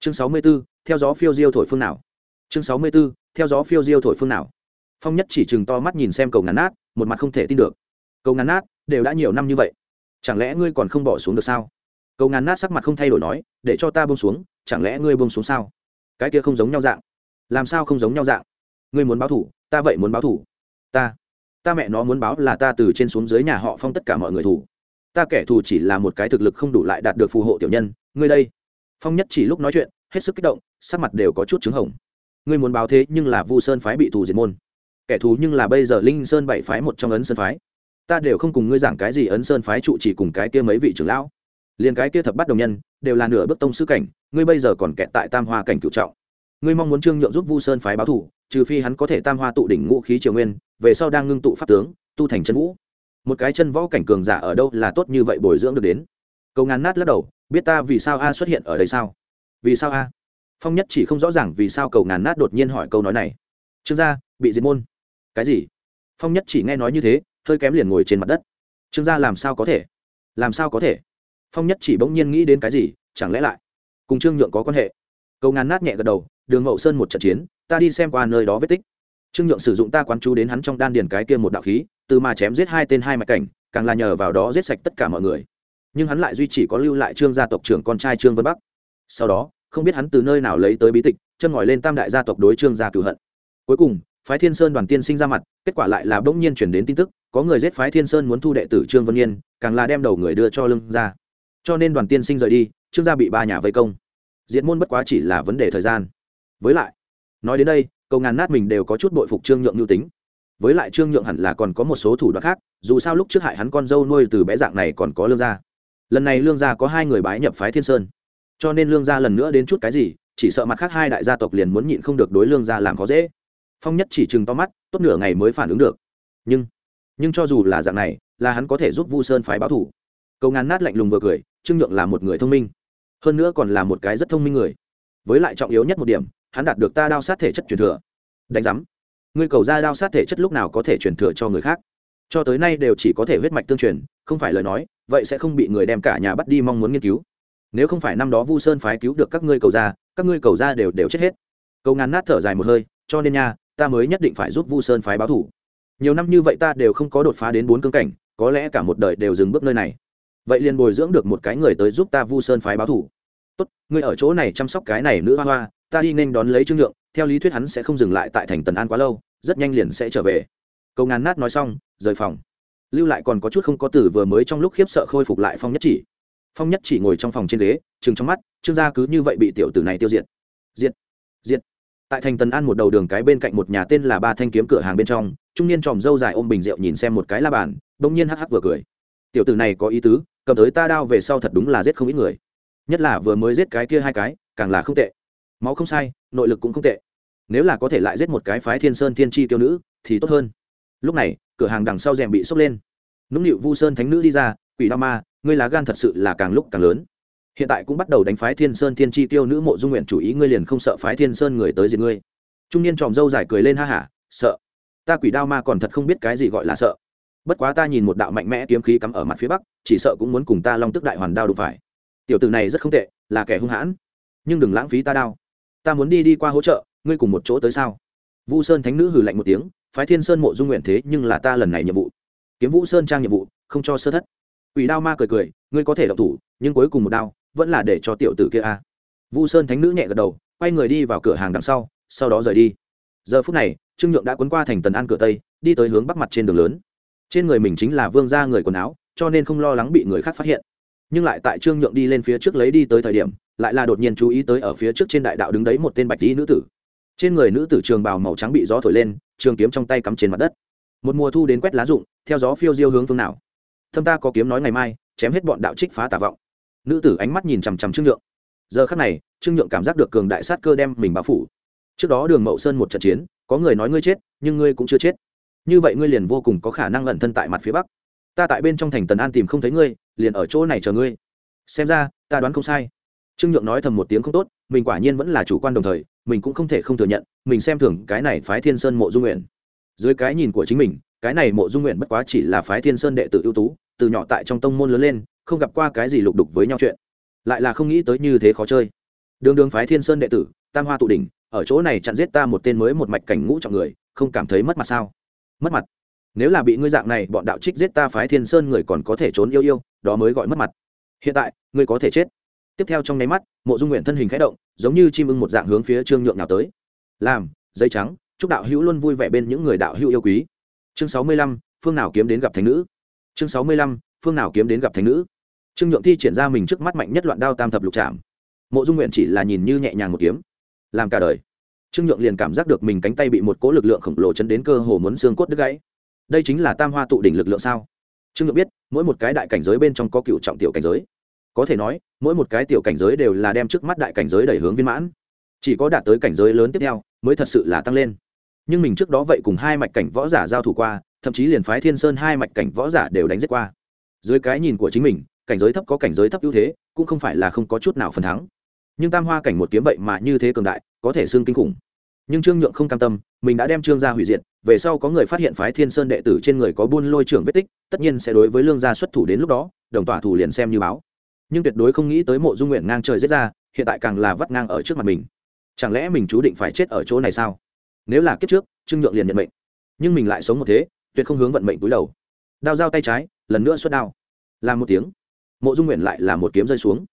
Chương sáu mươi 64, theo gió phiêu diêu thổi phương nào? Chương sáu mươi 64, theo gió phiêu diêu thổi phương nào? Phong nhất chỉ chừng to mắt nhìn xem cầu ngắn nát một mặt không thể tin được. Cầu ngắn nát đều đã nhiều năm như vậy. Chẳng lẽ ngươi còn không bỏ xuống được sao? Cầu ngàn nát sắc mặt không thay đổi nói, để cho ta bông xuống, chẳng lẽ ngươi bông xuống sao? Cái kia không giống nhau dạng. Làm sao không giống nhau dạng? Ngươi muốn báo thủ, ta vậy muốn báo thủ. Ta ta mẹ nó muốn báo là ta từ trên xuống dưới nhà họ phong tất cả mọi người thủ. Ta kẻ thù chỉ là một cái thực lực không đủ lại đạt được phù hộ tiểu nhân, ngươi đây. Phong nhất chỉ lúc nói chuyện, hết sức kích động, sắc mặt đều có chút trứng hồng. Ngươi muốn báo thế nhưng là vu sơn phái bị thù diệt môn. Kẻ thù nhưng là bây giờ linh sơn bảy phái một trong ấn sơn phái. Ta đều không cùng ngươi giảng cái gì ấn sơn phái trụ chỉ cùng cái kia mấy vị trưởng lão liền cái kia thập bắt đồng nhân, đều là nửa bước tông sư cảnh, ngươi bây giờ còn kẹt tại tam hoa cảnh cựu trọng. Ngươi mong muốn trương nhượng giúp vu sơn phái báo thủ, trừ phi hắn có thể tam hoa tụ đỉnh ngũ khí triều nguyên, về sau đang ngưng tụ pháp tướng, tu thành chân vũ. Một cái chân võ cảnh cường giả ở đâu là tốt như vậy bồi dưỡng được đến? Cầu ngàn nát lắc đầu, biết ta vì sao a xuất hiện ở đây sao? Vì sao a? Phong nhất chỉ không rõ ràng vì sao cầu ngàn nát đột nhiên hỏi câu nói này. Trương gia, bị diệt môn. Cái gì? Phong nhất chỉ nghe nói như thế, hơi kém liền ngồi trên mặt đất. Trương gia làm sao có thể? Làm sao có thể? Phong nhất chỉ bỗng nhiên nghĩ đến cái gì, chẳng lẽ lại cùng trương nhượng có quan hệ? Cầu ngàn nát nhẹ gật đầu, đường mậu sơn một trận chiến, ta đi xem qua nơi đó vết tích. Trương nhượng sử dụng ta quán chú đến hắn trong đan điền cái kia một đạo khí, từ mà chém giết hai tên hai mạch cảnh, càng là nhờ vào đó giết sạch tất cả mọi người. Nhưng hắn lại duy chỉ có lưu lại trương gia tộc trưởng con trai trương vân bắc. Sau đó, không biết hắn từ nơi nào lấy tới bí tịch, chân ngòi lên tam đại gia tộc đối trương gia cửu hận. Cuối cùng, phái thiên sơn đoàn tiên sinh ra mặt, kết quả lại là bỗng nhiên chuyển đến tin tức, có người giết phái thiên sơn muốn thu đệ tử trương vân yên, càng là đem đầu người đưa cho lưng ra cho nên đoàn tiên sinh rời đi, trương gia bị ba nhà vây công. Diện môn bất quá chỉ là vấn đề thời gian. Với lại, nói đến đây câu ngàn nát mình đều có chút bội phục trương nhượng nhu tính. Với lại trương nhượng hẳn là còn có một số thủ đoạn khác, dù sao lúc trước hại hắn con dâu nuôi từ bé dạng này còn có lương gia. Lần này lương gia có hai người bái nhập phái thiên sơn. Cho nên lương gia lần nữa đến chút cái gì, chỉ sợ mặt khác hai đại gia tộc liền muốn nhịn không được đối lương gia làm khó dễ. Phong nhất chỉ chừng to mắt, tốt nửa ngày mới phản ứng được. Nhưng nhưng cho dù là dạng này, là hắn có thể giúp vu sơn phái báo thủ câu ngàn nát lạnh lùng vừa cười, trương nhượng là một người thông minh. Hơn nữa còn là một cái rất thông minh người. Với lại trọng yếu nhất một điểm, hắn đạt được ta đao sát thể chất truyền thừa. Đánh giám. Ngươi cầu ra đao sát thể chất lúc nào có thể truyền thừa cho người khác? Cho tới nay đều chỉ có thể huyết mạch tương truyền, không phải lời nói, vậy sẽ không bị người đem cả nhà bắt đi mong muốn nghiên cứu. Nếu không phải năm đó vu sơn phái cứu được các ngươi cầu ra, các ngươi cầu ra đều đều chết hết. Cầu ngàn nát thở dài một hơi, cho nên nha, ta mới nhất định phải giúp vu sơn phái báo thủ. Nhiều năm như vậy ta đều không có đột phá đến bốn cương cảnh, có lẽ cả một đời đều dừng bước nơi này vậy liền bồi dưỡng được một cái người tới giúp ta vu sơn phái báo thủ. Tốt, ngươi ở chỗ này chăm sóc cái này nữ hoa hoa, ta đi nên đón lấy trương nhượng, theo lý thuyết hắn sẽ không dừng lại tại thành tần an quá lâu, rất nhanh liền sẽ trở về. Câu ngàn nát nói xong, rời phòng. Lưu lại còn có chút không có tử vừa mới trong lúc khiếp sợ khôi phục lại phong nhất chỉ. Phong nhất chỉ ngồi trong phòng trên ghế chừng trong mắt, trương gia cứ như vậy bị tiểu tử này tiêu diệt. Diệt diệt. Tại thành tần an một đầu đường cái bên cạnh một nhà tên là ba thanh kiếm cửa hàng bên trong, trung niên tròm dâu dài ôm bình rượu nhìn xem một cái la bàn bỗng nhiên hắc hắc vừa cười. Tiểu tử này có ý tứ cầm tới ta đao về sau thật đúng là giết không ít người. Nhất là vừa mới giết cái kia hai cái, càng là không tệ. Máu không sai, nội lực cũng không tệ. Nếu là có thể lại giết một cái phái thiên sơn thiên tri tiêu nữ, thì tốt hơn. Lúc này, cửa hàng đằng sau rèm bị sốc lên. Nũng nịu vu sơn thánh nữ đi ra, quỷ đao ma, ngươi lá gan thật sự là càng lúc càng lớn. Hiện tại cũng bắt đầu đánh phái thiên sơn thiên tri tiêu nữ mộ dung nguyện chủ ý, ngươi liền không sợ phái thiên sơn người tới diệt ngươi. Trung niên tròm dâu dài cười lên ha hả, sợ. Ta quỷ đao ma còn thật không biết cái gì gọi là sợ bất quá ta nhìn một đạo mạnh mẽ kiếm khí cắm ở mặt phía bắc, chỉ sợ cũng muốn cùng ta long tức đại hoàn đao đụng phải. Tiểu tử này rất không tệ, là kẻ hung hãn. Nhưng đừng lãng phí ta đao. Ta muốn đi đi qua hỗ trợ, ngươi cùng một chỗ tới sao? Vu sơn thánh nữ hừ lạnh một tiếng, phái thiên sơn mộ dung nguyện thế nhưng là ta lần này nhiệm vụ. Kiếm vũ sơn trang nhiệm vụ, không cho sơ thất. Ủy đao ma cười cười, ngươi có thể đọc thủ, nhưng cuối cùng một đao, vẫn là để cho tiểu tử kia a. Vu sơn thánh nữ nhẹ gật đầu, quay người đi vào cửa hàng đằng sau sau đó rời đi. Giờ phút này, trương nhượng đã quấn qua thành tần an cửa tây, đi tới hướng bắc mặt trên đường lớn trên người mình chính là vương gia người quần áo, cho nên không lo lắng bị người khác phát hiện. Nhưng lại tại trương nhượng đi lên phía trước lấy đi tới thời điểm, lại là đột nhiên chú ý tới ở phía trước trên đại đạo đứng đấy một tên bạch tí nữ tử. Trên người nữ tử trường bào màu trắng bị gió thổi lên, trường kiếm trong tay cắm trên mặt đất. Một mùa thu đến quét lá rụng, theo gió phiêu diêu hướng phương nào. Thâm ta có kiếm nói ngày mai, chém hết bọn đạo trích phá tà vọng. Nữ tử ánh mắt nhìn chằm chằm trương nhượng. Giờ khắc này, trương nhượng cảm giác được cường đại sát cơ đem mình bao phủ. Trước đó đường mậu sơn một trận chiến, có người nói ngươi chết, nhưng ngươi cũng chưa chết như vậy ngươi liền vô cùng có khả năng ẩn thân tại mặt phía bắc. Ta tại bên trong thành tần an tìm không thấy ngươi, liền ở chỗ này chờ ngươi. Xem ra, ta đoán không sai. Trương nhượng nói thầm một tiếng không tốt, mình quả nhiên vẫn là chủ quan đồng thời, mình cũng không thể không thừa nhận, mình xem thường cái này phái thiên sơn mộ dung nguyện. Dưới cái nhìn của chính mình, cái này mộ dung nguyện bất quá chỉ là phái thiên sơn đệ tử ưu tú, từ nhỏ tại trong tông môn lớn lên, không gặp qua cái gì lục đục với nhau chuyện. Lại là không nghĩ tới như thế khó chơi. Đường đường phái thiên sơn đệ tử, tam hoa tụ đỉnh, ở chỗ này chặn giết ta một tên mới một mạch cảnh ngũ trọng người, không cảm thấy mất mặt sao? Mất mặt. Nếu là bị ngươi dạng này, bọn đạo trích giết ta phái thiên sơn người còn có thể trốn yêu yêu, đó mới gọi mất mặt. Hiện tại, ngươi có thể chết. Tiếp theo trong nháy mắt, mộ dung nguyện thân hình khẽ động, giống như chim ưng một dạng hướng phía trương nhượng nào tới. Làm dây trắng, chúc đạo hữu luôn vui vẻ bên những người đạo hữu yêu quý. Chương sáu mươi lăm, phương nào kiếm đến gặp thánh nữ? Chương sáu mươi lăm, phương nào kiếm đến gặp thánh nữ? Trương nhượng thi triển ra mình trước mắt mạnh nhất loạn đao tam thập lục trạm mộ dung nguyện chỉ là nhìn như nhẹ nhàng một kiếm. Làm cả đời trương nhượng liền cảm giác được mình cánh tay bị một cỗ lực lượng khổng lồ chấn đến cơ hồ muốn xương cốt đứt gãy. Đây chính là tam hoa tụ đỉnh lực lượng sao? Trương nhượng biết, mỗi một cái đại cảnh giới bên trong có cựu trọng tiểu cảnh giới. Có thể nói, mỗi một cái tiểu cảnh giới đều là đem trước mắt đại cảnh giới đẩy hướng viên mãn. Chỉ có đạt tới cảnh giới lớn tiếp theo, mới thật sự là tăng lên. Nhưng mình trước đó vậy cùng hai mạch cảnh võ giả giao thủ qua, thậm chí liền phái thiên sơn hai mạch cảnh võ giả đều đánh giết qua. Dưới cái nhìn của chính mình, cảnh giới thấp có cảnh giới thấp ưu thế, cũng không phải là không có chút nào phần thắng nhưng tam hoa cảnh một kiếm vậy mà như thế cường đại, có thể xương kinh khủng. Nhưng trương nhượng không cam tâm, mình đã đem trương gia hủy diệt, về sau có người phát hiện phái thiên sơn đệ tử trên người có buôn lôi trưởng vết tích, tất nhiên sẽ đối với lương gia xuất thủ đến lúc đó, đồng tỏa thủ liền xem như báo. Nhưng tuyệt đối không nghĩ tới mộ dung nguyện ngang trời giết ra, hiện tại càng là vắt ngang ở trước mặt mình. Chẳng lẽ mình chú định phải chết ở chỗ này sao? Nếu là kiếp trước, trương nhượng liền nhận mệnh. Nhưng mình lại sống một thế, tuyệt không hướng vận mệnh túi đầu. Đao dao tay trái, lần nữa xuất đao. Làm một tiếng. Mộ dung nguyện lại là một kiếm rơi xuống.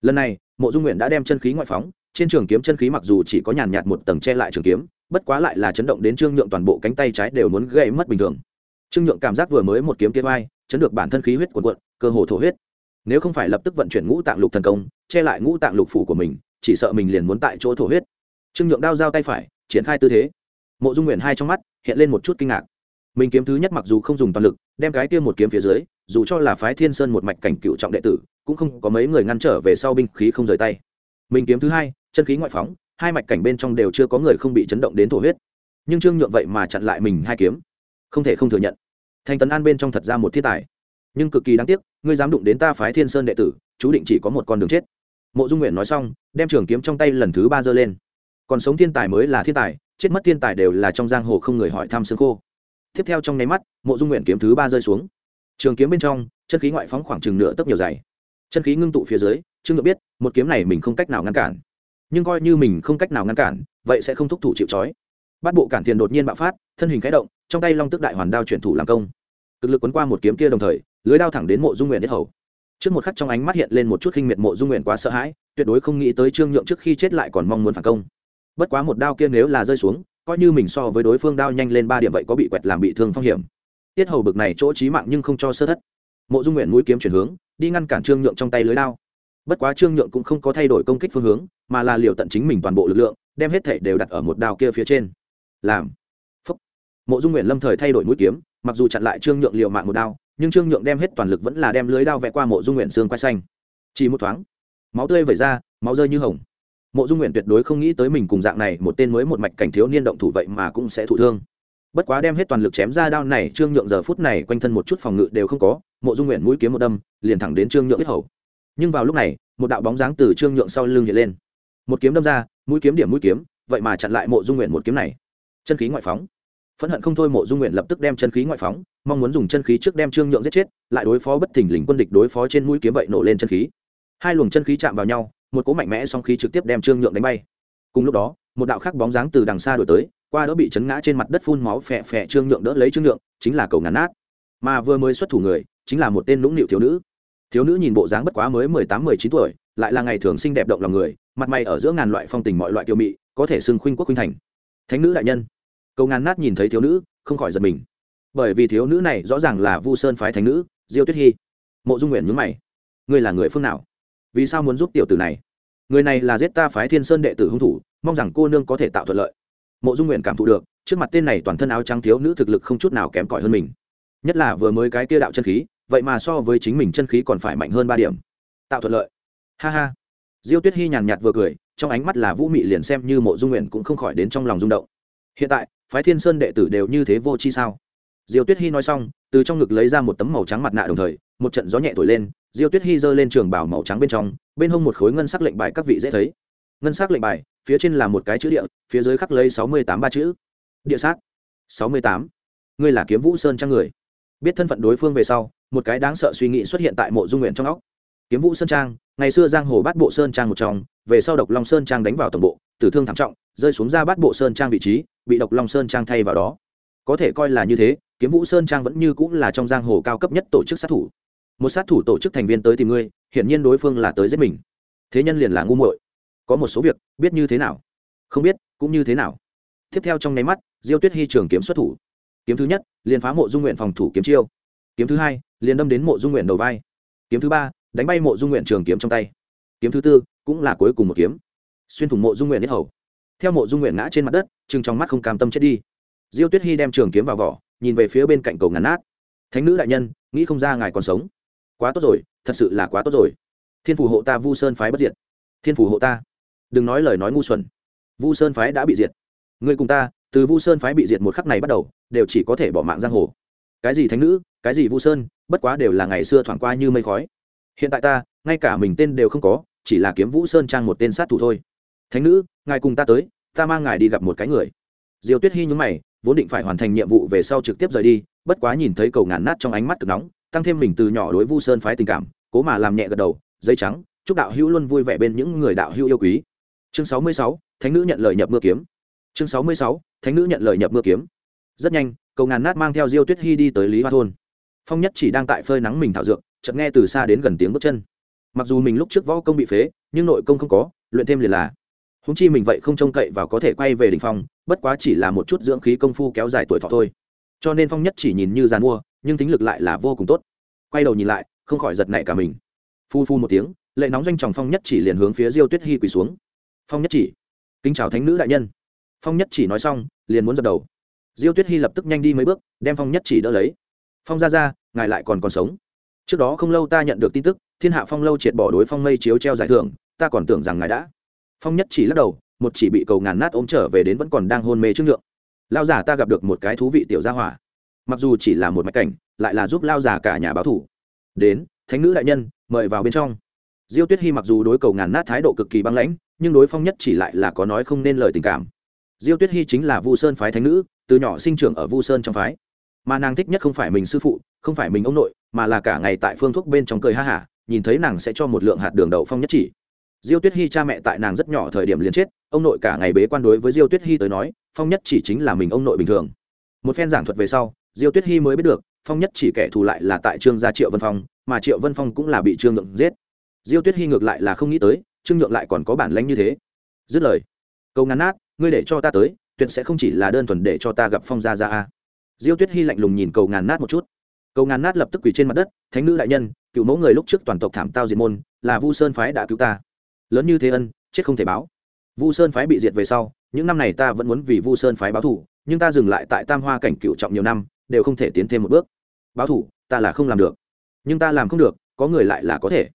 Lần này mộ dung nguyện đã đem chân khí ngoại phóng trên trường kiếm chân khí mặc dù chỉ có nhàn nhạt một tầng che lại trường kiếm bất quá lại là chấn động đến trương nhượng toàn bộ cánh tay trái đều muốn gây mất bình thường trương nhượng cảm giác vừa mới một kiếm kia vai chấn được bản thân khí huyết cuộn cuộn, cơ hồ thổ huyết nếu không phải lập tức vận chuyển ngũ tạng lục thần công che lại ngũ tạng lục phủ của mình chỉ sợ mình liền muốn tại chỗ thổ huyết trương nhượng đao giao tay phải triển khai tư thế mộ dung nguyện hai trong mắt hiện lên một chút kinh ngạc mình kiếm thứ nhất mặc dù không dùng toàn lực đem cái kia một kiếm phía dưới dù cho là phái thiên sơn một mạch cảnh cựu trọng đệ tử cũng không có mấy người ngăn trở về sau binh khí không rời tay. Mình kiếm thứ hai, chân khí ngoại phóng, hai mạch cảnh bên trong đều chưa có người không bị chấn động đến thổ huyết. Nhưng trương nhượng vậy mà chặn lại mình hai kiếm. Không thể không thừa nhận, thành tấn an bên trong thật ra một thiên tài. Nhưng cực kỳ đáng tiếc, ngươi dám đụng đến ta phái thiên sơn đệ tử, chú định chỉ có một con đường chết. Mộ dung nguyện nói xong, đem trường kiếm trong tay lần thứ ba giơ lên. Còn sống thiên tài mới là thiên tài, chết mất thiên tài đều là trong giang hồ không người hỏi thăm xương khô. Tiếp theo trong nháy mắt, mộ dung nguyện kiếm thứ ba rơi xuống. Trường kiếm bên trong, chân khí ngoại phóng khoảng chừng nửa tấc nhiều dày chân khí ngưng tụ phía dưới, trương ngự biết, một kiếm này mình không cách nào ngăn cản. Nhưng coi như mình không cách nào ngăn cản, vậy sẽ không thúc thủ chịu trói. Bắt bộ cản thiền đột nhiên bạo phát, thân hình khẽ động, trong tay long tức đại hoàn đao chuyển thủ làm công. Cực lực quấn qua một kiếm kia đồng thời, lưới đao thẳng đến mộ dung nguyện nhất hầu. Trước một khắc trong ánh mắt hiện lên một chút khinh miệt, mộ dung nguyện quá sợ hãi, tuyệt đối không nghĩ tới trương nhượng trước khi chết lại còn mong muốn phản công. Bất quá một đao kia nếu là rơi xuống, coi như mình so với đối phương đao nhanh lên ba điểm vậy có bị quẹt làm bị thương phong hiểm. Tiết hầu bực này chỗ trí mạng nhưng không cho sơ thất mộ dung nguyện mũi kiếm chuyển hướng, đi ngăn cản trương nhượng trong tay lưới lao. bất quá trương nhượng cũng không có thay đổi công kích phương hướng, mà là liệu tận chính mình toàn bộ lực lượng, đem hết thể đều đặt ở một đao kia phía trên. Làm. Phúc. Mộ dung nguyện lâm thời thay đổi mũi kiếm, mặc dù chặn lại trương nhượng liệu mạng một đao, nhưng trương nhượng đem hết toàn lực vẫn là đem lưới đao vẽ qua mộ dung nguyện xương quay xanh. Chỉ một thoáng, máu tươi vẩy ra, máu rơi như hồng. Mộ dung nguyện tuyệt đối không nghĩ tới mình cùng dạng này một tên mới một mạch cảnh thiếu niên động thủ vậy mà cũng sẽ thụ thương. Bất quá đem hết toàn lực chém ra đao này, trương nhượng giờ phút này quanh thân một chút phòng ngự đều không có mộ dung nguyện mũi kiếm một đâm, liền thẳng đến trương nhượng biết hầu. Nhưng vào lúc này, một đạo bóng dáng từ trương nhượng sau lưng hiện lên. Một kiếm đâm ra, mũi kiếm điểm mũi kiếm, vậy mà chặn lại mộ dung nguyện một kiếm này. Chân khí ngoại phóng. Phẫn hận không thôi mộ dung nguyện lập tức đem chân khí ngoại phóng, mong muốn dùng chân khí trước đem trương nhượng giết chết, lại đối phó bất thình lình quân địch đối phó trên mũi kiếm vậy nổ lên chân khí. Hai luồng chân khí chạm vào nhau, một cỗ mạnh mẽ song khí trực tiếp đem trương nhượng đánh bay. Cùng lúc đó, một đạo khác bóng dáng từ đằng xa đổi tới, qua đỡ bị chấn ngã trên mặt đất phun máu phè phè trương nhượng đỡ lấy trương nhượng, chính là cầu ngắn nát. Mà vừa mới xuất thủ người chính là một tên lũng nịu thiếu nữ. Thiếu nữ nhìn bộ dáng bất quá mới mười tám, mười chín tuổi, lại là ngày thường xinh đẹp động lòng người, mặt mày ở giữa ngàn loại phong tình mọi loại kiều mị, có thể xưng khuynh quốc khuynh thành. Thánh nữ đại nhân. Câu ngàn nát nhìn thấy thiếu nữ, không khỏi giật mình. Bởi vì thiếu nữ này rõ ràng là vu sơn phái thánh nữ, diêu tuyết hy. Mộ dung nguyện nhúng mày. Ngươi là người phương nào? Vì sao muốn giúp tiểu tử này? Người này là giết ta phái thiên sơn đệ tử hung thủ, mong rằng cô nương có thể tạo thuận lợi. Mộ dung nguyện cảm thụ được, trước mặt tên này toàn thân áo trắng thiếu nữ thực lực không chút nào kém cỏi hơn mình nhất là vừa mới cái kia đạo chân khí, vậy mà so với chính mình chân khí còn phải mạnh hơn ba điểm. Tạo thuận lợi. Ha ha. Diêu tuyết hy nhàn nhạt vừa cười, trong ánh mắt là vũ mị liền xem như mộ dung nguyện cũng không khỏi đến trong lòng rung động. Hiện tại, phái thiên sơn đệ tử đều như thế vô chi sao? Diêu tuyết hy nói xong, từ trong ngực lấy ra một tấm màu trắng mặt nạ đồng thời, một trận gió nhẹ thổi lên, diêu tuyết hy giơ lên trường bảo màu trắng bên trong, bên hông một khối ngân sắc lệnh bài các vị dễ thấy. Ngân sắc lệnh bài, phía trên là một cái chữ địa, phía dưới khắc lấy sáu mươi tám ba chữ. Địa sát. Sáu mươi tám. Ngươi là kiếm vũ sơn trang người biết thân phận đối phương về sau, một cái đáng sợ suy nghĩ xuất hiện tại mộ dung nguyện trong óc. Kiếm vũ sơn trang, ngày xưa giang hồ bát bộ sơn trang một trong, về sau độc long sơn trang đánh vào tổng bộ, tử thương thảm trọng, rơi xuống ra bát bộ sơn trang vị trí, bị độc long sơn trang thay vào đó. Có thể coi là như thế, kiếm vũ sơn trang vẫn như cũng là trong giang hồ cao cấp nhất tổ chức sát thủ. Một sát thủ tổ chức thành viên tới tìm ngươi, hiển nhiên đối phương là tới giết mình. Thế nhân liền là ngu muội. Có một số việc, biết như thế nào? Không biết, cũng như thế nào? Tiếp theo trong nháy mắt, diêu tuyết hy trường kiếm xuất thủ kiếm thứ nhất, liền phá mộ dung nguyện phòng thủ kiếm chiêu. Kiếm thứ hai, liền đâm đến mộ dung nguyện đầu vai. Kiếm thứ ba, đánh bay mộ dung nguyện trường kiếm trong tay. Kiếm thứ tư, cũng là cuối cùng một kiếm. Xuyên thủng mộ dung nguyện nhất hầu. Theo mộ dung nguyện ngã trên mặt đất chừng trong mắt không cam tâm chết đi. Diêu tuyết hy đem trường kiếm vào vỏ, nhìn về phía bên cạnh cầu ngắn nát. Thánh nữ đại nhân, nghĩ không ra ngài còn sống. Quá tốt rồi, thật sự là quá tốt rồi. Thiên phủ hộ ta vu sơn phái bất diệt. Thiên phủ hộ ta. Đừng nói lời nói ngu xuẩn. Vu sơn phái đã bị diệt. Người cùng ta từ vu sơn phái bị diệt một khắc này bắt đầu, đều chỉ có thể bỏ mạng giang hồ. Cái gì thánh nữ, cái gì vu sơn, bất quá đều là ngày xưa thoảng qua như mây khói. Hiện tại ta, ngay cả mình tên đều không có, chỉ là kiếm vũ sơn trang một tên sát thủ thôi. Thánh nữ, ngài cùng ta tới, ta mang ngài đi gặp một cái người. Diều tuyết hy nhúng mày, vốn định phải hoàn thành nhiệm vụ về sau trực tiếp rời đi, bất quá nhìn thấy cầu ngàn nát trong ánh mắt cực nóng, tăng thêm mình từ nhỏ đối vu sơn phái tình cảm, cố mà làm nhẹ gật đầu dây trắng, chúc đạo hữu luôn vui vẻ bên những người đạo hữu yêu quý. Chương sáu mươi sáu, thánh nữ nhận lời nhập mưa kiếm. Chương sáu mươi sáu thánh nữ nhận lời nhập mưa kiếm. Rất nhanh, cầu ngàn nát mang theo diêu tuyết hy đi tới lý hoa thôn. Phong nhất chỉ đang tại phơi nắng mình thảo dược, chợt nghe từ xa đến gần tiếng bước chân. Mặc dù mình lúc trước võ công bị phế, nhưng nội công không có, luyện thêm liền là. Húng chi mình vậy không trông cậy và có thể quay về đ ỉ n h phong, bất quá chỉ là một chút dưỡng khí công phu kéo dài tuổi thọ thôi. Cho nên phong nhất chỉ nhìn như g i à n mua, nhưng tính lực lại là vô cùng tốt. Quay đầu nhìn lại, không khỏi giật nảy cả mình. Phu phu một tiếng, lệ nóng danh tròng phong nhất chỉ liền hướng phía diêu tuyết hy quỳ xuống. Phong nhất chỉ, kính chào thánh nữ đại nhân phong nhất chỉ nói xong, liền muốn dập đầu. Diêu tuyết hy lập tức nhanh đi mấy bước, đem phong nhất chỉ đỡ lấy. Phong ra ra ngài lại còn còn sống. Trước đó không lâu ta nhận được tin tức, thiên hạ phong lâu triệt bỏ đối phong mây chiếu treo giải thưởng, ta còn tưởng rằng ngài đã. Phong nhất chỉ lắc đầu, một chỉ bị cầu ngàn nát ôm trở về đến vẫn còn đang hôn mê trước lượng lao giả ta gặp được một cái thú vị tiểu gia hỏa. Mặc dù chỉ là một mạch cảnh, lại là giúp lao giả cả nhà báo thủ đến, thánh nữ đại nhân, mời vào bên trong. Diêu tuyết hy mặc dù đối cầu ngàn nát thái độ cực kỳ băng lãnh, nhưng đối phong nhất chỉ lại là có nói không nên lời tình cảm diêu tuyết hy chính là vu sơn phái thánh nữ, từ nhỏ sinh trưởng ở vu sơn trong phái. Mà nàng thích nhất không phải mình sư phụ, không phải mình ông nội, mà là cả ngày tại phương thuốc bên trong cười ha hả, nhìn thấy nàng sẽ cho một lượng hạt đường đậu phong nhất chỉ. Diêu tuyết hy cha mẹ tại nàng rất nhỏ thời điểm liền chết, ông nội cả ngày bế quan đối với diêu tuyết hy tới nói, phong nhất chỉ chính là mình ông nội bình thường. Một phen giảng thuật về sau, diêu tuyết hy mới biết được, phong nhất chỉ kẻ thù lại là tại trương gia triệu vân phong, mà triệu vân phong cũng là bị trương nhượng giết. Diêu tuyết hy ngược lại là không nghĩ tới, trương nhượng lại còn có bản lanh như thế. Dứt lời, câu ngắn nát ngươi để cho ta tới, tuyệt sẽ không chỉ là đơn thuần để cho ta gặp phong gia gia a. Diêu tuyết hy lạnh lùng nhìn cầu ngàn nát một chút. Cầu ngàn nát lập tức quỳ trên mặt đất, thánh nữ đại nhân, cựu mẫu người lúc trước toàn tộc thảm tao diệt môn, là vu sơn phái đã cứu ta. Lớn như thế ân, chết không thể báo. Vu sơn phái bị diệt về sau, những năm này ta vẫn muốn vì vu sơn phái báo thủ nhưng ta dừng lại tại tam hoa cảnh cựu trọng nhiều năm, đều không thể tiến thêm một bước. Báo thủ ta là không làm được. Nhưng ta làm không được, có người lại là có thể.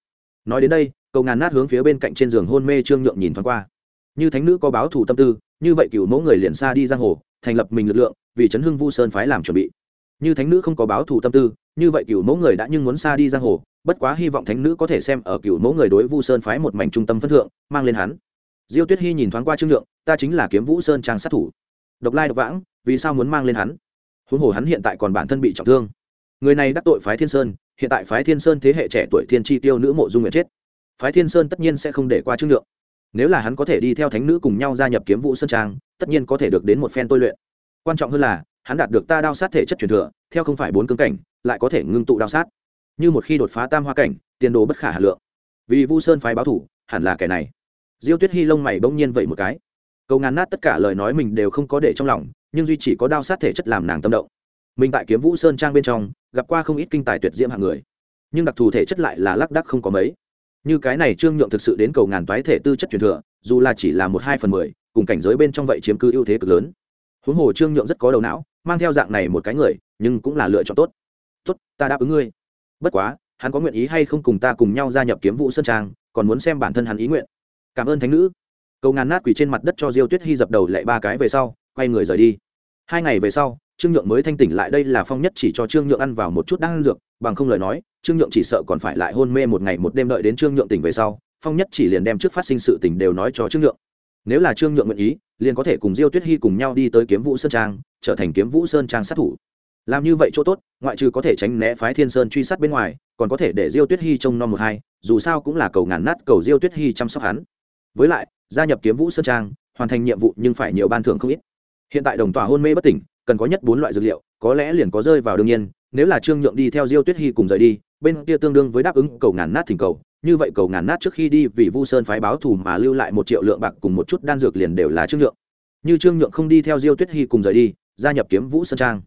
Nói đến đây, cầu ngàn nát hướng phía bên cạnh trên giường hôn mê trương nhượng nhìn thoáng qua. Như thánh nữ có báo thủ tâm tư như vậy cựu mẫu người liền xa đi giang hồ, thành lập mình lực lượng, vì chấn hưng vu sơn phái làm chuẩn bị. Như thánh nữ không có báo thù tâm tư, như vậy cựu mẫu người đã nhưng muốn xa đi giang hồ, bất quá hy vọng thánh nữ có thể xem ở cựu mẫu người đối vu sơn phái một mảnh trung tâm phân thượng, mang lên hắn. Diêu tuyết hy nhìn thoáng qua trương lượng, ta chính là kiếm vũ sơn trang sát thủ. Độc lai độc vãng, vì sao muốn mang lên hắn? Huống hồ hắn hiện tại còn bản thân bị trọng thương. Người này đắc tội phái thiên sơn, hiện tại phái thiên sơn thế hệ trẻ tuổi thiên tri tiêu nữ mộ dung nguyện chết. Phái thiên sơn tất nhiên sẽ không để qua trương lượng nếu là hắn có thể đi theo thánh nữ cùng nhau gia nhập kiếm vũ sơn trang, tất nhiên có thể được đến một phen tôi luyện. Quan trọng hơn là, hắn đạt được ta đao sát thể chất truyền thừa, theo không phải bốn cương cảnh, lại có thể ngưng tụ đao sát. Như một khi đột phá tam hoa cảnh, tiền đồ bất khả hà lượng. Vì vu sơn phái báo thủ, hẳn là kẻ này. Diêu tuyết hy lông mày bỗng nhiên vậy một cái. Câu ngàn nát tất cả lời nói mình đều không có để trong lòng, nhưng duy chỉ có đao sát thể chất làm nàng tâm động. Mình tại kiếm vũ sơn trang bên trong, gặp qua không ít kinh tài tuyệt diễm hạng người. Nhưng đặc thù thể chất lại là lác đắc không có mấy như cái này trương nhượng thực sự đến cầu ngàn toái thể tư chất truyền thừa, dù là chỉ là một hai phần mười, cùng cảnh giới bên trong vậy chiếm cứ ưu thế cực lớn. Huống hồ trương nhượng rất có đầu não, mang theo dạng này một cái người, nhưng cũng là lựa chọn tốt. Tốt, ta đáp ứng ngươi. Bất quá, hắn có nguyện ý hay không cùng ta cùng nhau gia nhập kiếm vũ sơn trang, còn muốn xem bản thân hắn ý nguyện. Cảm ơn thánh nữ. Cầu ngàn nát quỳ trên mặt đất cho diêu tuyết hy dập đầu lại ba cái về sau, quay người rời đi. Hai ngày về sau trương nhượng mới thanh tỉnh lại đây là phong nhất chỉ cho trương nhượng ăn vào một chút đan dược, bằng không lời nói, trương nhượng chỉ sợ còn phải lại hôn mê một ngày một đêm đợi đến trương nhượng tỉnh về sau, phong nhất chỉ liền đem trước phát sinh sự tình đều nói cho trương nhượng. Nếu là trương nhượng nguyện ý, liền có thể cùng diêu tuyết hy cùng nhau đi tới kiếm vũ sơn trang, trở thành kiếm vũ sơn trang sát thủ. Làm như vậy chỗ tốt, ngoại trừ có thể tránh né phái thiên sơn truy sát bên ngoài, còn có thể để diêu tuyết hy trông nom một hai, dù sao cũng là cầu ngàn nát cầu diêu tuyết hy chăm sóc hắn. Với lại, gia nhập kiếm vũ sơn trang, hoàn thành nhiệm vụ nhưng phải nhiều ban thưởng không ít hiện tại đồng tòa hôn mê bất tỉnh, cần có nhất bốn loại dược liệu, có lẽ liền có rơi vào đương nhiên, nếu là trương nhượng đi theo diêu tuyết hy cùng rời đi, bên kia tương đương với đáp ứng cầu ngàn nát thỉnh cầu, như vậy cầu ngàn nát trước khi đi vì vu sơn phái báo thù mà lưu lại một triệu lượng bạc cùng một chút đan dược liền đều là trương nhượng. Như trương nhượng không đi theo diêu tuyết hy cùng rời đi, gia nhập kiếm vũ sơn trang,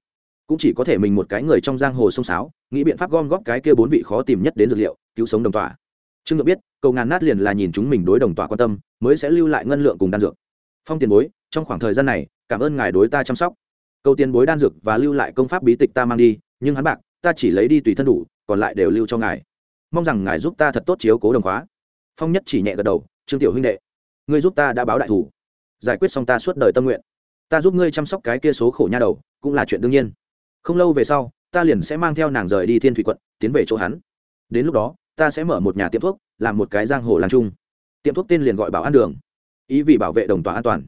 cũng chỉ có thể mình một cái người trong giang hồ sông sáo, nghĩ biện pháp gom góp cái kia bốn vị khó tìm nhất đến dược liệu, cứu sống đồng tỏa trương nhượng biết, cầu ngàn nát liền là nhìn chúng mình đối đồng tỏa quan tâm, mới sẽ lưu lại ngân lượng cùng đan dược. Phong tiền bối trong khoảng thời gian này, cảm ơn ngài đối ta chăm sóc. Câu tiền bối đan dược và lưu lại công pháp bí tịch ta mang đi, nhưng hắn bạc, ta chỉ lấy đi tùy thân đủ, còn lại đều lưu cho ngài. Mong rằng ngài giúp ta thật tốt chiếu cố đồng khóa. Phong nhất chỉ nhẹ gật đầu, trương tiểu huynh đệ, ngươi giúp ta đã báo đại thủ. Giải quyết xong ta suốt đời tâm nguyện. Ta giúp ngươi chăm sóc cái kia số khổ nha đầu, cũng là chuyện đương nhiên. Không lâu về sau, ta liền sẽ mang theo nàng rời đi thiên thủy quận, tiến về chỗ hắn. Đến lúc đó, ta sẽ mở một nhà tiệm thuốc, làm một cái giang hồ làm chung. Tiệm thuốc tên liền gọi bảo an đường. Ý vì bảo vệ đồng tòa an toàn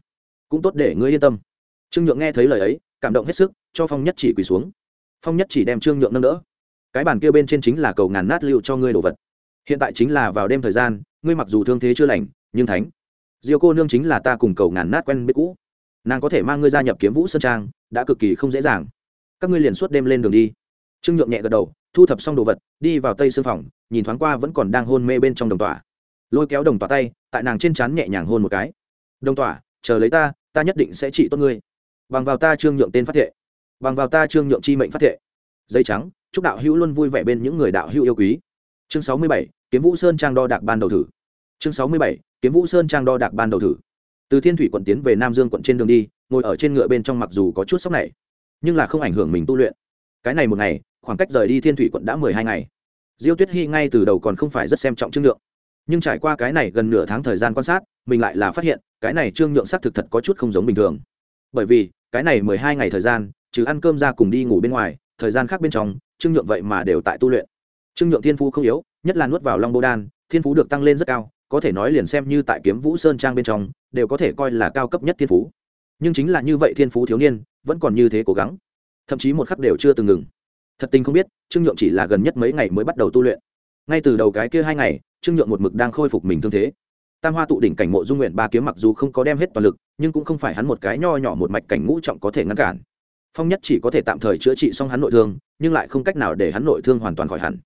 cũng tốt để ngươi yên tâm. Trương nhượng nghe thấy lời ấy, cảm động hết sức, cho phong nhất chỉ quỳ xuống. Phong nhất chỉ đem trương nhượng nâng đỡ. Cái bàn kia bên trên chính là cầu ngàn nát lưu cho ngươi đồ vật. Hiện tại chính là vào đêm thời gian, ngươi mặc dù thương thế chưa lành, nhưng thánh, diêu cô nương chính là ta cùng cầu ngàn nát quen biết cũ. Nàng có thể mang ngươi gia nhập kiếm vũ sơn trang, đã cực kỳ không dễ dàng. Các ngươi liền suốt đêm lên đường đi. Trương nhượng nhẹ gật đầu, thu thập xong đồ vật, đi vào tây sư phòng, nhìn thoáng qua vẫn còn đang hôn mê bên trong đồng tỏa. Lôi kéo đồng tỏa tay, tại nàng trên trán nhẹ nhàng hôn một cái. Đồng tỏa, chờ lấy ta ta nhất định sẽ trị tốt ngươi. Bằng vào ta trương nhượng tên phát thệ, bằng vào ta trương nhượng chi mệnh phát thệ. Dây trắng, chúc đạo hữu luôn vui vẻ bên những người đạo hữu yêu quý. Chương sáu mươi bảy, kiếm vũ sơn trang đo đạc ban đầu thử. Chương sáu mươi bảy, kiếm vũ sơn trang đo đạc ban đầu thử. Từ thiên thủy quận tiến về nam dương quận trên đường đi, ngồi ở trên ngựa bên trong mặc dù có chút sốc này, nhưng là không ảnh hưởng mình tu luyện. Cái này một ngày, khoảng cách rời đi thiên thủy quận đã mười hai ngày. Diêu tuyết hy ngay từ đầu còn không phải rất xem trọng trương nhượng, nhưng trải qua cái này gần nửa tháng thời gian quan sát, mình lại là phát hiện cái này trương nhượng xác thực thật có chút không giống bình thường. Bởi vì, cái này mười hai ngày thời gian, trừ ăn cơm ra cùng đi ngủ bên ngoài, thời gian khác bên trong, trương nhượng vậy mà đều tại tu luyện. Trương nhượng thiên phú không yếu, nhất là nuốt vào long bô đan, thiên phú được tăng lên rất cao, có thể nói liền xem như tại kiếm vũ sơn trang bên trong, đều có thể coi là cao cấp nhất thiên phú. Nhưng chính là như vậy thiên phú thiếu niên, vẫn còn như thế cố gắng. Thậm chí một khắc đều chưa từng ngừng. Thật tình không biết, trương nhượng chỉ là gần nhất mấy ngày mới bắt đầu tu luyện. Ngay từ đầu cái kia hai ngày, trương nhượng một mực đang khôi phục mình thương thế tam hoa tụ đỉnh cảnh mộ dung nguyện ba kiếm mặc dù không có đem hết toàn lực, nhưng cũng không phải hắn một cái nho nhỏ một mạch cảnh ngũ trọng có thể ngăn cản. Phong nhất chỉ có thể tạm thời chữa trị xong hắn nội thương, nhưng lại không cách nào để hắn nội thương hoàn toàn khỏi hẳn.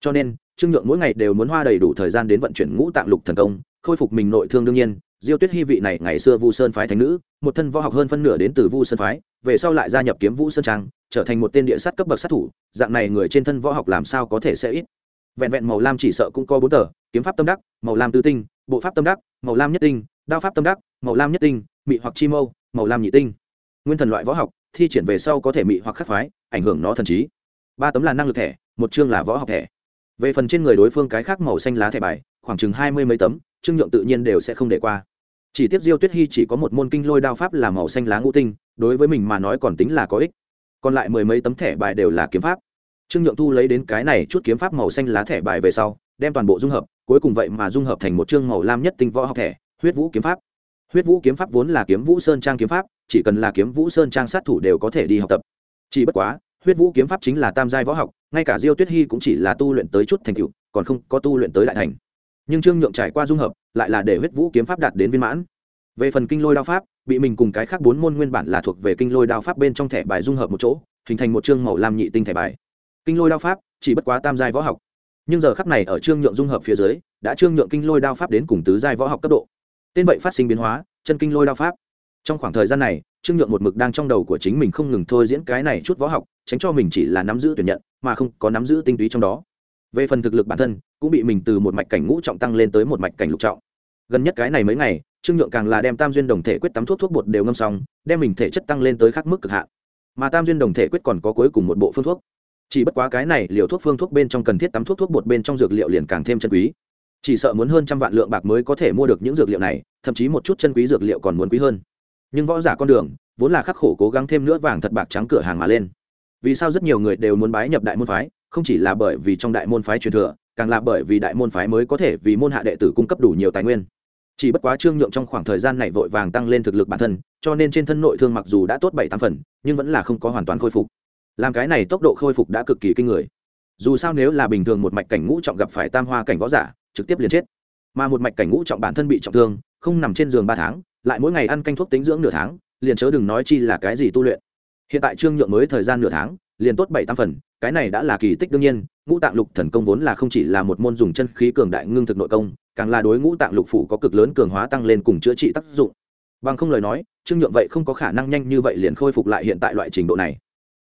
Cho nên, trương nhượng mỗi ngày đều muốn hoa đầy đủ thời gian đến vận chuyển ngũ tạng lục thần công, khôi phục mình nội thương đương nhiên, diêu tuyết hy vị này ngày xưa vu sơn phái thành nữ, một thân võ học hơn phân nửa đến từ vu sơn phái, về sau lại gia nhập kiếm vũ sơn trang, trở thành một tên địa sát cấp bậc sát thủ, dạng này người trên thân võ học làm sao có thể sẽ ít. Vẹn vẹn màu lam chỉ sợ cũng có bốn tờ, kiếm pháp tâm đắc, màu lam tứ tinh bộ pháp tâm đắc, màu lam nhất tinh, đao pháp tâm đắc, màu lam nhất tinh, mị hoặc chi mâu, màu lam nhị tinh. Nguyên thần loại võ học, thi triển về sau có thể mị hoặc khắc phái, ảnh hưởng nó thần trí. Ba tấm là năng lực thẻ, một chương là võ học thẻ. Về phần trên người đối phương cái khác màu xanh lá thẻ bài, khoảng chừng hai mươi mấy tấm trương nhượng tự nhiên đều sẽ không để qua. Chỉ tiếc diêu tuyết hy chỉ có một môn kinh lôi đao pháp là màu xanh lá ngũ tinh, đối với mình mà nói còn tính là có ích. Còn lại mười mấy tấm thẻ bài đều là kiếm pháp. Trương nhượng thu lấy đến cái này chút kiếm pháp màu xanh lá thẻ bài về sau đem toàn bộ dung hợp, cuối cùng vậy mà dung hợp thành một chương màu lam nhất tinh võ học thẻ, huyết vũ kiếm pháp. Huyết vũ kiếm pháp vốn là kiếm vũ sơn trang kiếm pháp, chỉ cần là kiếm vũ sơn trang sát thủ đều có thể đi học tập. Chỉ bất quá, huyết vũ kiếm pháp chính là tam giai võ học, ngay cả diêu tuyết hy cũng chỉ là tu luyện tới chút thành cựu còn không có tu luyện tới đại thành. Nhưng trương nhượng trải qua dung hợp, lại là để huyết vũ kiếm pháp đạt đến viên mãn. Về phần kinh lôi đao pháp, bị mình cùng cái khác bốn môn nguyên bản là thuộc về kinh lôi đao pháp bên trong thẻ bài dung hợp một chỗ, hình thành một chương màu lam nhị tinh thẻ bài. Kinh lôi đao pháp, chỉ bất quá tam giai võ học nhưng giờ khắp này ở trương nhượng dung hợp phía dưới, đã trương nhượng kinh lôi đao pháp đến cùng tứ giai võ học cấp độ. Tên vậy phát sinh biến hóa, chân kinh lôi đao pháp. Trong khoảng thời gian này, trương nhượng một mực đang trong đầu của chính mình không ngừng thôi diễn cái này chút võ học, tránh cho mình chỉ là nắm giữ tuyển nhận, mà không có nắm giữ tinh túy trong đó. Về phần thực lực bản thân, cũng bị mình từ một mạch cảnh ngũ trọng tăng lên tới một mạch cảnh lục trọng. Gần nhất cái này mấy ngày, trương nhượng càng là đem tam duyên đồng thể quyết tắm thuốc thuốc bột đều ngâm xong, đem mình thể chất tăng lên tới khắc mức cực hạn. Mà tam duyên đồng thể quyết còn có cuối cùng một bộ phương thuốc chỉ bất quá cái này liều thuốc phương thuốc bên trong cần thiết tắm thuốc thuốc bột bên trong dược liệu liền càng thêm chân quý. Chỉ sợ muốn hơn trăm vạn lượng bạc mới có thể mua được những dược liệu này, thậm chí một chút chân quý dược liệu còn muốn quý hơn. Nhưng võ giả con đường, vốn là khắc khổ cố gắng thêm nữa vàng thật bạc trắng cửa hàng mà lên. Vì sao rất nhiều người đều muốn bái nhập đại môn phái? Không chỉ là bởi vì trong đại môn phái truyền thừa, càng là bởi vì đại môn phái mới có thể vì môn hạ đệ tử cung cấp đủ nhiều tài nguyên. Chỉ bất quá trương nhượng trong khoảng thời gian này vội vàng tăng lên thực lực bản thân, cho nên trên thân nội thương mặc dù đã tốt bảy tám phần, nhưng vẫn là không có hoàn toàn khôi phục làm cái này tốc độ khôi phục đã cực kỳ kinh người. Dù sao nếu là bình thường một mạch cảnh ngũ trọng gặp phải tam hoa cảnh võ giả, trực tiếp liền chết. Mà một mạch cảnh ngũ trọng bản thân bị trọng thương, không nằm trên giường ba tháng, lại mỗi ngày ăn canh thuốc tính dưỡng nửa tháng, liền chớ đừng nói chi là cái gì tu luyện. Hiện tại trương nhượng mới thời gian nửa tháng, liền tốt bảy tam phần, cái này đã là kỳ tích đương nhiên, ngũ tạng lục thần công vốn là không chỉ là một môn dùng chân khí cường đại ngưng thực nội công, càng là đối ngũ tạng lục phủ có cực lớn cường hóa tăng lên cùng chữa trị tác dụng. Bằng không lời nói, trương nhượng vậy không có khả năng nhanh như vậy liền khôi phục lại hiện tại loại trình độ này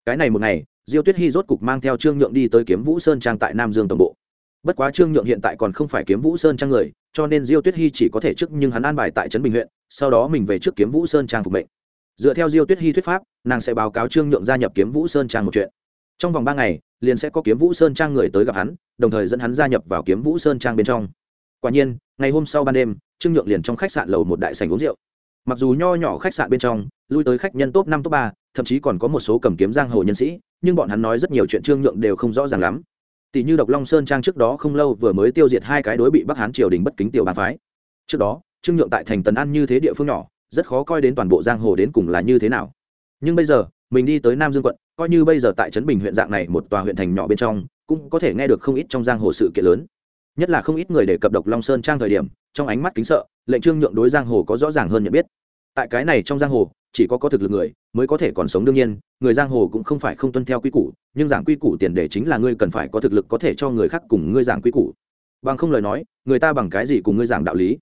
cái này một ngày, diêu tuyết hy rốt cục mang theo trương nhượng đi tới kiếm vũ sơn trang tại nam dương tổng bộ. Bất quá trương nhượng hiện tại còn không phải kiếm vũ sơn trang người, cho nên diêu tuyết hy chỉ có thể trước nhưng hắn an bài tại trấn bình huyện, sau đó mình về trước kiếm vũ sơn trang phục mệnh. Dựa theo diêu tuyết hy thuyết pháp, nàng sẽ báo cáo trương nhượng gia nhập kiếm vũ sơn trang một chuyện. Trong vòng ba ngày, liền sẽ có kiếm vũ sơn trang người tới gặp hắn, đồng thời dẫn hắn gia nhập vào kiếm vũ sơn trang bên trong. Quả nhiên, ngày hôm sau ban đêm, trương nhượng liền trong khách sạn lầu một đại sành uống rượu. Mặc dù nho nhỏ khách sạn bên trong, lui tới khách nhân top năm, top ba thậm chí còn có một số cầm kiếm giang hồ nhân sĩ, nhưng bọn hắn nói rất nhiều chuyện trương nhượng đều không rõ ràng lắm. Tỷ như độc long sơn trang trước đó không lâu vừa mới tiêu diệt hai cái đối bị bắc hán triều đình bất kính tiểu bàn phái. Trước đó, trương nhượng tại thành tần an như thế địa phương nhỏ, rất khó coi đến toàn bộ giang hồ đến cùng là như thế nào. Nhưng bây giờ, mình đi tới nam dương quận, coi như bây giờ tại trấn bình huyện dạng này một tòa huyện thành nhỏ bên trong, cũng có thể nghe được không ít trong giang hồ sự kiện lớn. Nhất là không ít người đề cập độc long sơn trang thời điểm, trong ánh mắt kính sợ, lệnh trương nhượng đối giang hồ có rõ ràng hơn nhận biết. Tại cái này trong giang hồ chỉ có có thực lực người mới có thể còn sống đương nhiên, người giang hồ cũng không phải không tuân theo quy củ, nhưng giảng quy củ tiền đề chính là ngươi cần phải có thực lực có thể cho người khác cùng ngươi giảng quy củ. Bằng không lời nói, người ta bằng cái gì cùng ngươi giảng đạo lý?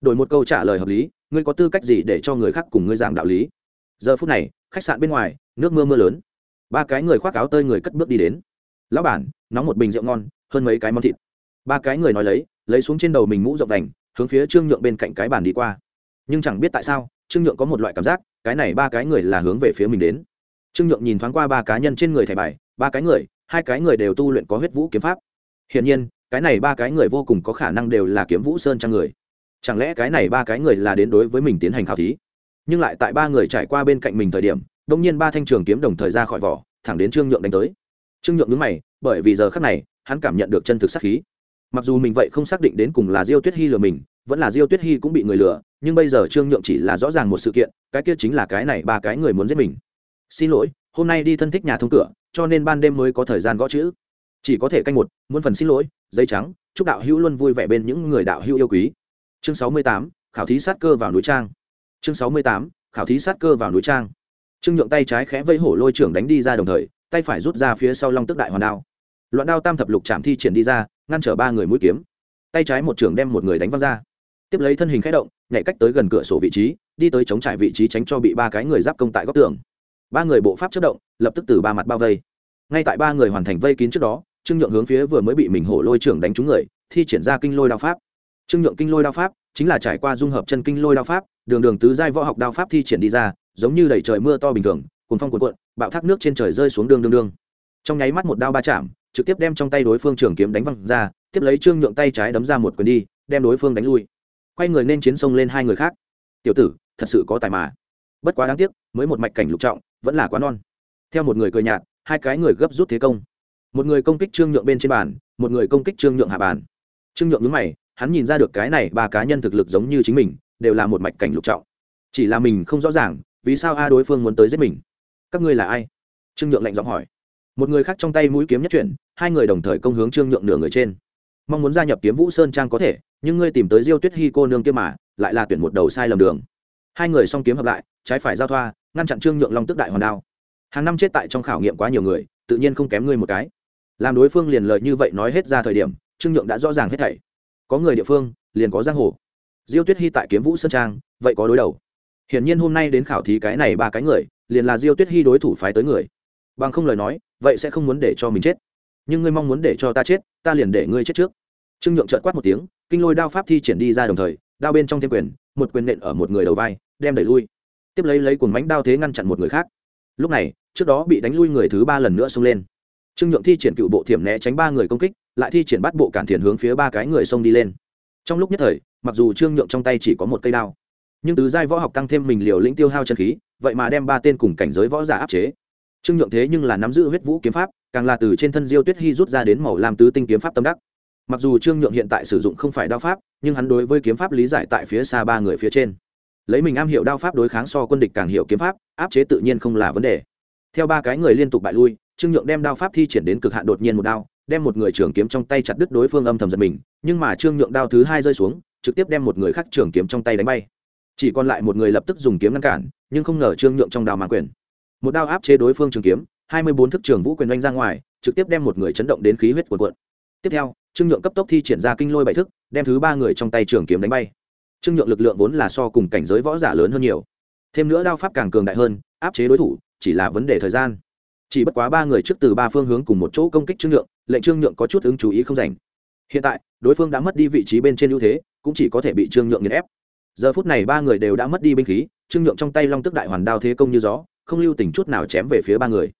Đổi một câu trả lời hợp lý, ngươi có tư cách gì để cho người khác cùng ngươi giảng đạo lý? Giờ phút này, khách sạn bên ngoài, nước mưa mưa lớn. Ba cái người khoác áo tơi người cất bước đi đến. Lão bản, nóng một bình rượu ngon, hơn mấy cái món thịt. Ba cái người nói lấy lấy xuống trên đầu mình mũ rộng đành, hướng phía trương nhượng bên cạnh cái bàn đi qua. Nhưng chẳng biết tại sao trương nhượng có một loại cảm giác, cái này ba cái người là hướng về phía mình đến. Trương nhượng nhìn thoáng qua ba cá nhân trên người thẻ bài, ba cái người, hai cái người đều tu luyện có huyết vũ kiếm pháp. Hiển nhiên, cái này ba cái người vô cùng có khả năng đều là kiếm vũ sơn trang người. Chẳng lẽ cái này ba cái người là đến đối với mình tiến hành khảo thí? Nhưng lại tại ba người trải qua bên cạnh mình thời điểm đông nhiên ba thanh trường kiếm đồng thời ra khỏi vỏ, thẳng đến trương nhượng đánh tới. Trương nhượng đứng mày, bởi vì giờ khắc này, hắn cảm nhận được chân thực sắc khí. Mặc dù mình vậy không xác định đến cùng là diêu tuyết hy lừa mình vẫn là diêu tuyết hy cũng bị người lừa, nhưng bây giờ trương nhượng chỉ là rõ ràng một sự kiện, cái kia chính là cái này ba cái người muốn giết mình. Xin lỗi, hôm nay đi thân thích nhà thông cửa, cho nên ban đêm mới có thời gian gõ chữ. Chỉ có thể canh một muôn phần xin lỗi, giấy trắng, chúc đạo hữu luôn vui vẻ bên những người đạo hữu yêu quý. Chương sáu mươi tám, khảo thí sát cơ vào núi trang. Chương sáu mươi tám, khảo thí sát cơ vào núi trang. Trương nhượng tay trái khẽ vây hổ lôi trưởng đánh đi ra đồng thời, tay phải rút ra phía sau long tức đại hoàn đao. Loạn đao tam thập lục chạm thi triển đi ra, ngăn trở ba người mũi kiếm. Tay trái một trưởng đem một người đánh văng ra tiếp lấy thân hình khẽ động, nhảy cách tới gần cửa sổ vị trí, đi tới chống trải vị trí tránh cho bị ba cái người giáp công tại góc tường. Ba người bộ pháp chất động, lập tức từ ba mặt bao vây. Ngay tại ba người hoàn thành vây kín trước đó, trương nhượng hướng phía vừa mới bị mình hổ lôi trưởng đánh trúng người, thi triển ra kinh lôi đao pháp. Trương nhượng kinh lôi đao pháp chính là trải qua dung hợp chân kinh lôi đao pháp, đường đường tứ giai võ học đao pháp thi triển đi ra, giống như đẩy trời mưa to bình thường cuốn phong cuộn cuộn, bạo thác nước trên trời rơi xuống đường đường đường. Trong nháy mắt một đao ba chạm, trực tiếp đem trong tay đối phương trường kiếm đánh văng ra, tiếp lấy trương nhượng tay trái đấm ra một quyền đi, đem đối phương đánh lui quay người nên chiến sông lên hai người khác. Tiểu tử, thật sự có tài mà. Bất quá đáng tiếc, mới một mạch cảnh lục trọng, vẫn là quá non. Theo một người cười nhạt, hai cái người gấp rút thế công. Một người công kích trương nhượng bên trên bàn, một người công kích trương nhượng hạ bàn. Trương nhượng nhướng mày, hắn nhìn ra được cái này ba cá nhân thực lực giống như chính mình, đều là một mạch cảnh lục trọng. Chỉ là mình không rõ ràng, vì sao a đối phương muốn tới giết mình? Các ngươi là ai? Trương nhượng lạnh giọng hỏi. Một người khác trong tay mũi kiếm nhất chuyển, hai người đồng thời công hướng trương nhượng nửa người trên. Mong muốn gia nhập kiếm vũ sơn trang có thể nhưng ngươi tìm tới diêu tuyết hy cô nương kia mà, lại là tuyển một đầu sai lầm đường. Hai người song kiếm hợp lại, trái phải giao thoa, ngăn chặn trương nhượng long tức đại hoàn đao. Hàng năm chết tại trong khảo nghiệm quá nhiều người, tự nhiên không kém ngươi một cái. Làm đối phương liền lời như vậy nói hết ra thời điểm, trương nhượng đã rõ ràng hết thảy. Có người địa phương, liền có giang hồ. Diêu tuyết hy tại kiếm vũ sơn trang, vậy có đối đầu. Hiển nhiên hôm nay đến khảo thí cái này ba cái người, liền là diêu tuyết hy đối thủ phái tới người. Bằng không lời nói, vậy sẽ không muốn để cho mình chết. Nhưng ngươi mong muốn để cho ta chết, ta liền để ngươi chết trước. Trương nhượng trợt quát một tiếng kinh lôi đao pháp thi triển đi ra đồng thời, đao bên trong thêm quyền, một quyền nện ở một người đầu vai, đem đẩy lui. Tiếp lấy lấy cuồng mánh đao thế ngăn chặn một người khác. Lúc này, trước đó bị đánh lui người thứ ba lần nữa xông lên. Trương nhượng thi triển cựu bộ thiểm né tránh ba người công kích, lại thi triển bắt bộ cản thiền hướng phía ba cái người xông đi lên. Trong lúc nhất thời, mặc dù trương nhượng trong tay chỉ có một cây đao, nhưng tứ giai võ học tăng thêm mình liều lĩnh tiêu hao chân khí, vậy mà đem ba tên cùng cảnh giới võ giả áp chế. Trương nhượng thế nhưng là nắm giữ huyết vũ kiếm pháp, càng là từ trên thân diêu tuyết hy rút ra đến màu làm tứ tinh kiếm pháp tâm đắc mặc dù trương nhượng hiện tại sử dụng không phải đao pháp, nhưng hắn đối với kiếm pháp lý giải tại phía xa ba người phía trên. Lấy mình am hiểu đao pháp đối kháng so quân địch càng hiểu kiếm pháp, áp chế tự nhiên không là vấn đề. Theo ba cái người liên tục bại lui, trương nhượng đem đao pháp thi triển đến cực hạn đột nhiên một đao, đem một người trường kiếm trong tay chặt đứt đối phương âm thầm giật mình, nhưng mà trương nhượng đao thứ hai rơi xuống, trực tiếp đem một người khác trường kiếm trong tay đánh bay. Chỉ còn lại một người lập tức dùng kiếm ngăn cản, nhưng không ngờ trương nhượng trong đao mang quyền. Một đao áp chế đối phương trường kiếm, hai mươi bốn thức trường vũ quyền oanh ra ngoài, trực tiếp đem một người chấn động đến khí huyết cuộn cuộn. Tiếp theo trương nhượng cấp tốc thi triển ra kinh lôi bảy thức, đem thứ ba người trong tay trường kiếm đánh bay. Trương nhượng lực lượng vốn là so cùng cảnh giới võ giả lớn hơn nhiều. Thêm nữa đao pháp càng cường đại hơn, áp chế đối thủ, chỉ là vấn đề thời gian. Chỉ bất quá ba người trước từ ba phương hướng cùng một chỗ công kích trương nhượng, lệnh trương nhượng có chút ứng chú ý không dành hiện tại, đối phương đã mất đi vị trí bên trên ưu thế, cũng chỉ có thể bị trương nhượng nghiền ép. Giờ phút này ba người đều đã mất đi binh khí, trương nhượng trong tay long tức đại hoàn đao thế công như gió, không lưu tình chút nào chém về phía ba người.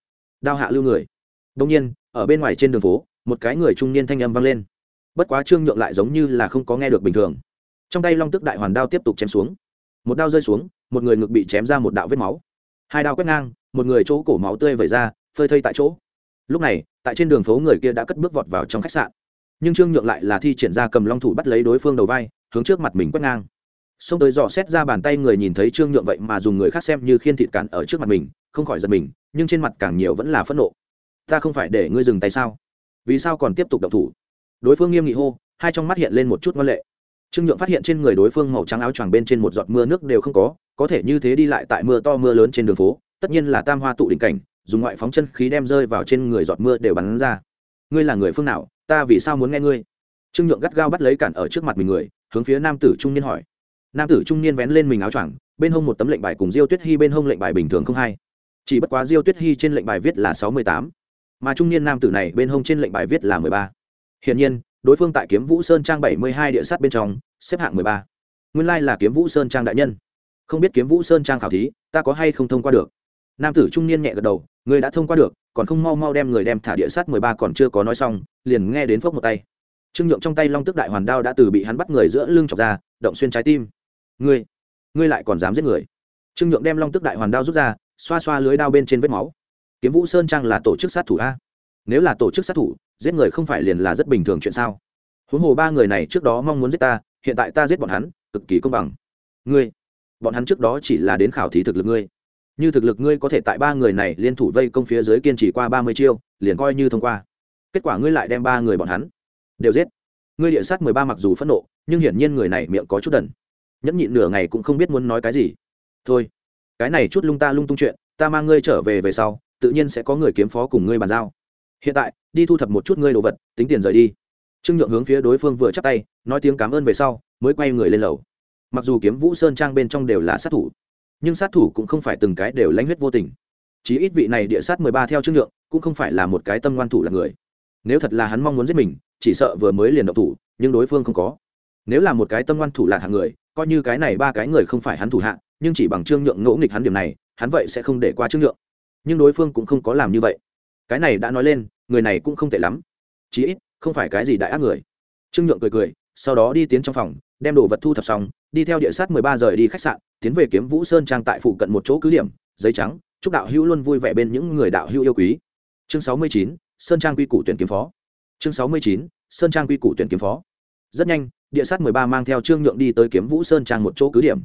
Đao hạ lưu người. Đông nhiên, ở bên ngoài trên đường phố một cái người trung niên thanh âm vang lên. Bất quá trương nhượng lại giống như là không có nghe được bình thường. Trong tay long tức đại hoàn đao tiếp tục chém xuống. Một đao rơi xuống, một người ngực bị chém ra một đạo vết máu. Hai đao quét ngang, một người chỗ cổ máu tươi vẩy ra, phơi thây tại chỗ. Lúc này, tại trên đường phố người kia đã cất bước vọt vào trong khách sạn. Nhưng trương nhượng lại là thi triển ra cầm long thủ bắt lấy đối phương đầu vai, hướng trước mặt mình quét ngang. Xông tới dò xét ra bàn tay người nhìn thấy trương nhượng vậy mà dùng người khác xem như khiên thịt cản ở trước mặt mình, không khỏi giật mình, nhưng trên mặt càng nhiều vẫn là phẫn nộ. Ta không phải để ngươi dừng tay sao? Vì sao còn tiếp tục động thủ? Đối phương nghiêm nghị hô, hai trong mắt hiện lên một chút ngoan lệ. Trương nhượng phát hiện trên người đối phương màu trắng áo choàng bên trên một giọt mưa nước đều không có có thể như thế đi lại tại mưa to mưa lớn trên đường phố, tất nhiên là tam hoa tụ đỉnh cảnh, dùng ngoại phóng chân khí đem rơi vào trên người giọt mưa đều bắn ra. Ngươi là người phương nào, ta vì sao muốn nghe ngươi? Trương nhượng gắt gao bắt lấy cản ở trước mặt mình người, hướng phía nam tử trung niên hỏi. Nam tử trung niên vén lên mình áo choàng, bên hông một tấm lệnh bài cùng diêu tuyết hy bên hông lệnh bài bình thường không hay. Chỉ bất quá diêu tuyết hy trên lệnh bài viết là sáu mươi tám mà trung niên nam tử này bên hông trên lệnh bài viết là mười ba. Hiển nhiên, đối phương tại kiếm vũ sơn trang bảy mươi hai địa sát bên trong, xếp hạng mười ba. Nguyên lai là kiếm vũ sơn trang đại nhân. Không biết kiếm vũ sơn trang khảo thí, ta có hay không thông qua được? Nam tử trung niên nhẹ gật đầu, người đã thông qua được, còn không mau mau đem người đem thả địa sát mười ba còn chưa có nói xong, liền nghe đến phốc một tay. Trương nhượng trong tay long tức đại hoàn đao đã từ bị hắn bắt người giữa lưng chọc ra, động xuyên trái tim. Ngươi ngươi lại còn dám giết người? Trương nhượng đem long tức đại hoàn đao rút ra, xoa xoa lưới đao bên trên vết máu kiếm vũ sơn trang là tổ chức sát thủ a. Nếu là tổ chức sát thủ, giết người không phải liền là rất bình thường chuyện sao? Huống hồ ba người này trước đó mong muốn giết ta, hiện tại ta giết bọn hắn, cực kỳ công bằng. Ngươi, bọn hắn trước đó chỉ là đến khảo thí thực lực ngươi. Như thực lực ngươi có thể tại ba người này liên thủ vây công phía dưới kiên trì qua ba mươi chiêu, liền coi như thông qua. Kết quả ngươi lại đem ba người bọn hắn đều giết. Ngươi địa sát mười ba mặc dù phẫn nộ, nhưng hiển nhiên người này miệng có chút đần. Nhẫn nhịn nửa ngày cũng không biết muốn nói cái gì. Thôi, cái này chút lung ta lung tung chuyện, ta mang ngươi trở về về sau tự nhiên sẽ có người kiếm phó cùng ngươi bàn giao. Hiện tại, đi thu thập một chút ngươi đồ vật, tính tiền rời đi. Trương nhượng hướng phía đối phương vừa chắp tay, nói tiếng cảm ơn về sau, mới quay người lên lầu. Mặc dù kiếm vũ sơn trang bên trong đều là sát thủ, nhưng sát thủ cũng không phải từng cái đều lãnh huyết vô tình. Chí ít vị này địa sát mười ba theo trương nhượng, cũng không phải là một cái tâm ngoan thủ là người. Nếu thật là hắn mong muốn giết mình, chỉ sợ vừa mới liền động thủ, nhưng đối phương không có. Nếu là một cái tâm ngoan thủ lạc hạng người, coi như cái này ba cái người không phải hắn thủ hạ, nhưng chỉ bằng trương nhượng ngỗ nghịch hắn điểm này, hắn vậy sẽ không để qua trương nhượng nhưng đối phương cũng không có làm như vậy. Cái này đã nói lên, người này cũng không tệ lắm. Chí ít, không phải cái gì đại ác người. Trương nhượng cười cười, sau đó đi tiến trong phòng, đem đồ vật thu thập xong, đi theo địa sát mười ba giờ đi khách sạn, tiến về kiếm vũ sơn trang tại phụ cận một chỗ cứ điểm, giấy trắng, chúc đạo hữu luôn vui vẻ bên những người đạo hữu yêu quý. Chương sáu mươi chín, sơn trang quy củ tuyển kiếm phó. Chương sáu mươi chín, sơn trang quy củ tuyển kiếm phó. Rất nhanh, địa sát mười ba mang theo trương nhượng đi tới kiếm vũ sơn trang một chỗ cứ điểm.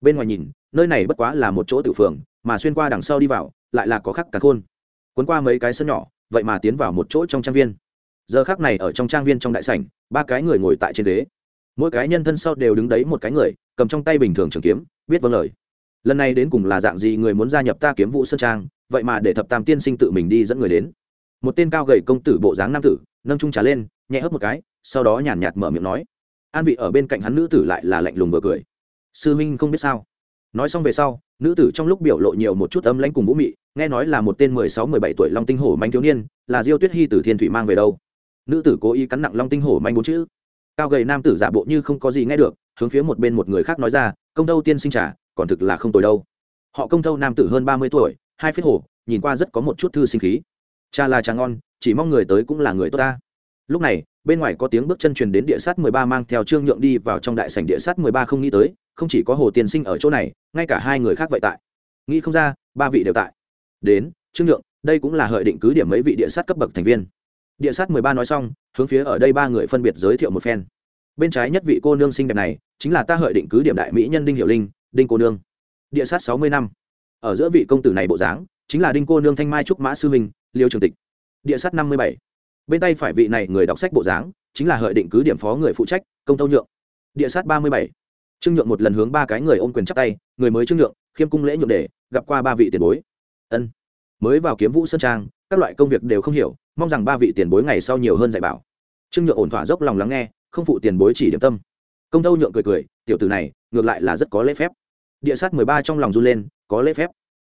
Bên ngoài nhìn, nơi này bất quá là một chỗ tự phường, mà xuyên qua đằng sau đi vào lại là có khắc cả khôn. Cuốn qua mấy cái sân nhỏ, vậy mà tiến vào một chỗ trong trang viên. Giờ khác này ở trong trang viên trong đại sảnh, ba cái người ngồi tại trên ghế. Mỗi cái nhân thân sau đều đứng đấy một cái người, cầm trong tay bình thường trường kiếm, biết vâng lời. Lần này đến cùng là dạng gì người muốn gia nhập ta kiếm vũ sơn trang, vậy mà để thập tam tiên sinh tự mình đi dẫn người đến. Một tên cao gầy công tử bộ dáng nam tử, nâng trung trà lên, nhẹ hớp một cái, sau đó nhàn nhạt mở miệng nói. An vị ở bên cạnh hắn nữ tử lại là lạnh lùng vừa cười. Sư minh không biết sao nói xong về sau, nữ tử trong lúc biểu lộ nhiều một chút âm lãnh cùng vũ mị, nghe nói là một tên mười sáu, mười bảy tuổi long tinh hổ manh thiếu niên, là diêu tuyết hy từ thiên thủy mang về đâu. Nữ tử cố ý cắn nặng long tinh hổ manh bốn chữ. Cao gầy nam tử giả bộ như không có gì nghe được, hướng phía một bên một người khác nói ra, công tâu tiên sinh trả còn thực là không tồi đâu. Họ công tâu nam tử hơn ba mươi tuổi, hai phết hổ, nhìn qua rất có một chút thư sinh khí. Cha là cha ngon, chỉ mong người tới cũng là người tốt ta lúc này, bên ngoài có tiếng bước chân truyền đến địa sát mười ba mang theo trương nhượng đi vào trong đại sảnh địa sát mười ba không nghĩ tới, không chỉ có hồ tiên sinh ở chỗ này, ngay cả hai người khác vậy tại. Nghĩ không ra, ba vị đều tại. Đến, trương nhượng, đây cũng là hợi định cứ điểm mấy vị địa sát cấp bậc thành viên. Địa sát mười ba nói xong, hướng phía ở đây ba người phân biệt giới thiệu một phen. Bên trái nhất vị cô nương xinh đẹp này, chính là ta hợi định cứ điểm đại mỹ nhân đinh hiệu linh, đinh cô nương. Địa sát sáu mươi năm. Ở giữa vị công tử này bộ dáng, chính là đinh cô nương thanh mai trúc mã sư minh liêu trường tịch. Địa sát năm mươi bảy bên tay phải vị này người đọc sách bộ dáng, chính là hợi định cứ điểm phó người phụ trách, công tâu nhượng. Địa sát ba mươi bảy. Trương nhượng một lần hướng ba cái người ôm quyền chắp tay, người mới trương nhượng, khiêm cung lễ nhượng để, gặp qua ba vị tiền bối. Ân. Mới vào kiếm vũ sơn trang, các loại công việc đều không hiểu, mong rằng ba vị tiền bối ngày sau nhiều hơn dạy bảo. Trương nhượng ổn thỏa dốc lòng lắng nghe, không phụ tiền bối chỉ điểm tâm. Công tâu nhượng cười cười, tiểu tử này, ngược lại là rất có lễ phép. Địa sát mười ba trong lòng run lên, có lễ phép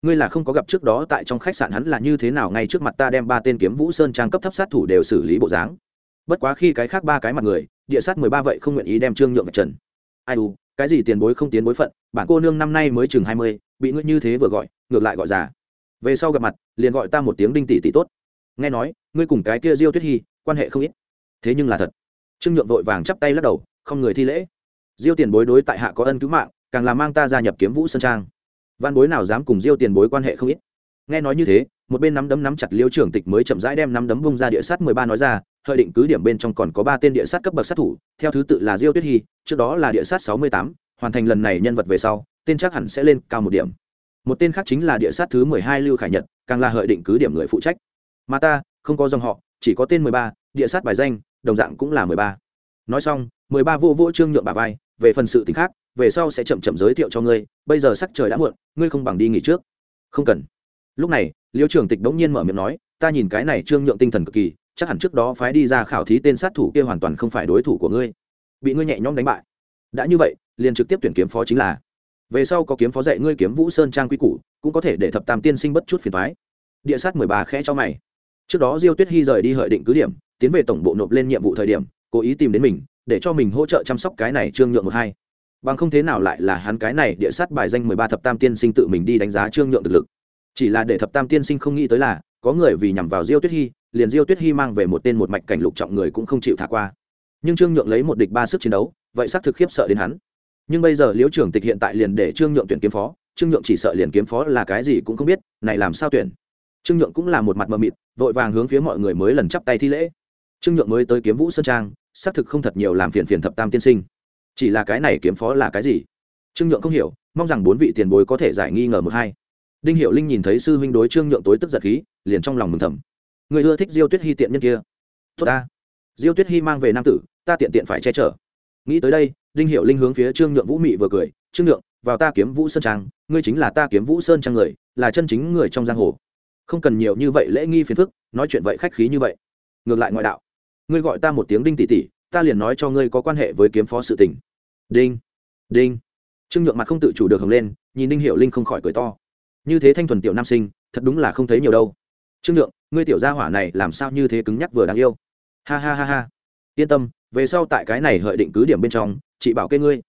ngươi là không có gặp trước đó tại trong khách sạn hắn là như thế nào ngay trước mặt ta đem ba tên kiếm vũ sơn trang cấp thấp sát thủ đều xử lý bộ dáng? Bất quá khi cái khác ba cái mặt người, địa sát mười ba vậy không nguyện ý đem trương nhượng vạch trần. Ai u, cái gì tiền bối không tiến bối phận, bản cô nương năm nay mới chừng hai mươi, bị ngươi như thế vừa gọi, ngược lại gọi già. Về sau gặp mặt, liền gọi ta một tiếng đinh tỷ tỷ tốt. Nghe nói, ngươi cùng cái kia diêu tuyết hy, quan hệ không ít. Thế nhưng là thật. Trương nhượng vội vàng chắp tay lắc đầu, không người thi lễ. Diêu tiền bối đối tại hạ có ân cứu mạng, càng là mang ta gia nhập kiếm vũ sơn trang văn bối nào dám cùng diêu tiền bối quan hệ không ít. Nghe nói như thế, một bên nắm đấm nắm chặt liêu trưởng tịch mới chậm rãi đem nắm đấm bông ra địa sát mười ba nói ra, hợi định cứ điểm bên trong còn có ba tên địa sát cấp bậc sát thủ, theo thứ tự là diêu tuyết hy, trước đó là địa sát sáu mươi tám, hoàn thành lần này nhân vật về sau, tên chắc hẳn sẽ lên cao một điểm. Một tên khác chính là địa sát thứ mười hai lưu khải nhật, càng là hợi định cứ điểm người phụ trách. Mà ta, không có dòng họ, chỉ có tên mười ba, địa sát bài danh, đồng dạng cũng là mười ba. Nói xong, mười ba vô vô trương nhượng bà vai, về phần sự t khác về sau sẽ chậm chậm giới thiệu cho ngươi, bây giờ sắc trời đã muộn, ngươi không bằng đi nghỉ trước. Không cần. Lúc này, liêu trưởng tịch bỗng nhiên mở miệng nói, ta nhìn cái này trương nhượng tinh thần cực kỳ, chắc hẳn trước đó phái đi ra khảo thí tên sát thủ kia hoàn toàn không phải đối thủ của ngươi. Bị ngươi nhẹ nhõm đánh bại. Đã như vậy, liền trực tiếp tuyển kiếm phó chính là. Về sau có kiếm phó dạy ngươi kiếm vũ sơn trang quy củ, cũng có thể để thập tam tiên sinh bất chút phiền thoái địa sát mười ba khẽ cho mày. Trước đó diêu tuyết hy rời đi hợi định cứ điểm, tiến về tổng bộ nộp lên nhiệm vụ thời điểm, cố ý tìm đến mình, để cho mình hỗ trợ chăm sóc cái này trương nhượng một hai bằng không thế nào lại là hắn cái này địa sát bài danh mười ba thập tam tiên sinh tự mình đi đánh giá trương nhượng thực lực. Chỉ là để thập tam tiên sinh không nghĩ tới là, có người vì nhằm vào diêu tuyết hy, liền diêu tuyết hy mang về một tên một mạch cảnh lục trọng người cũng không chịu thả qua. Nhưng trương nhượng lấy một địch ba sức chiến đấu, vậy xác thực khiếp sợ đến hắn. Nhưng bây giờ liễu trưởng tịch hiện tại liền để trương nhượng tuyển kiếm phó, trương nhượng chỉ sợ liền kiếm phó là cái gì cũng không biết, này làm sao tuyển? Trương nhượng cũng là một mặt mờ mịt, vội vàng hướng phía mọi người mới lần chắp tay thi lễ. Trương nhượng mới tới kiếm vũ sơn trang, xác thực không thật nhiều làm phiền phiền thập tam tiên sinh chỉ là cái này kiếm phó là cái gì? Trương nhượng không hiểu, mong rằng bốn vị tiền bối có thể giải nghi ngờ một hai. Đinh hiệu linh nhìn thấy sư huynh đối trương nhượng tối tức giật khí, liền trong lòng mừng thầm. Người ưa thích diêu tuyết hy tiện nhân kia. Tốt ta. Diêu tuyết hy mang về nam tử, ta tiện tiện phải che chở. Nghĩ tới đây, đinh hiệu linh hướng phía trương nhượng vũ mị vừa cười, trương nhượng, vào ta kiếm vũ sơn trang, ngươi chính là ta kiếm vũ sơn trang người, là chân chính người trong giang hồ. Không cần nhiều như vậy lễ nghi phiền phức, nói chuyện vậy khách khí như vậy. Ngược lại ngoại đạo, ngươi gọi ta một tiếng đinh tỷ tỷ ta liền nói cho ngươi có quan hệ với kiếm phó sự tình. Đinh đinh. Trương nhượng mặt không tự chủ được hồng lên, nhìn Ninh hiệu linh không khỏi cười to. Như thế thanh thuần tiểu nam sinh, thật đúng là không thấy nhiều đâu. Trương nhượng, ngươi tiểu gia hỏa này làm sao như thế cứng nhắc vừa đáng yêu. Ha ha ha ha. Yên tâm, về sau tại cái này hợi định cứ điểm bên trong, chị bảo kê ngươi.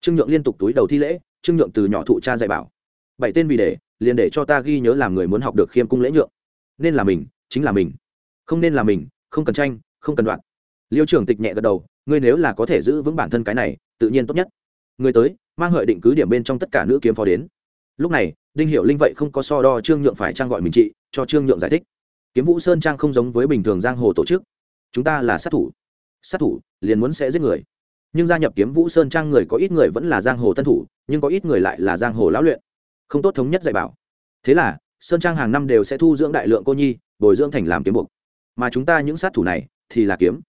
Trương nhượng liên tục túi đầu thi lễ, trương nhượng từ nhỏ thụ cha dạy bảo. Bảy tên vì để, liền để cho ta ghi nhớ làm người muốn học được khiêm cung lễ nhượng. Nên là mình, chính là mình. Không nên là mình, không cần tranh, không cần đoạn liêu trưởng tịch nhẹ gật đầu, ngươi nếu là có thể giữ vững bản thân cái này, tự nhiên tốt nhất. Người tới, mang hợi định cứ điểm bên trong tất cả nữ kiếm phó đến. Lúc này, đinh hiệu linh vậy không có so đo trương nhượng phải trang gọi mình chị, cho trương nhượng giải thích. Kiếm vũ sơn trang không giống với bình thường giang hồ tổ chức. Chúng ta là sát thủ. Sát thủ, liền muốn sẽ giết người. Nhưng gia nhập kiếm vũ sơn trang người có ít người vẫn là giang hồ tân thủ, nhưng có ít người lại là giang hồ lão luyện. Không tốt thống nhất dạy bảo. Thế là, sơn trang hàng năm đều sẽ thu dưỡng đại lượng cô nhi, bồi dưỡng thành làm kiếm buộc. Mà chúng ta những sát thủ này thì là kiếm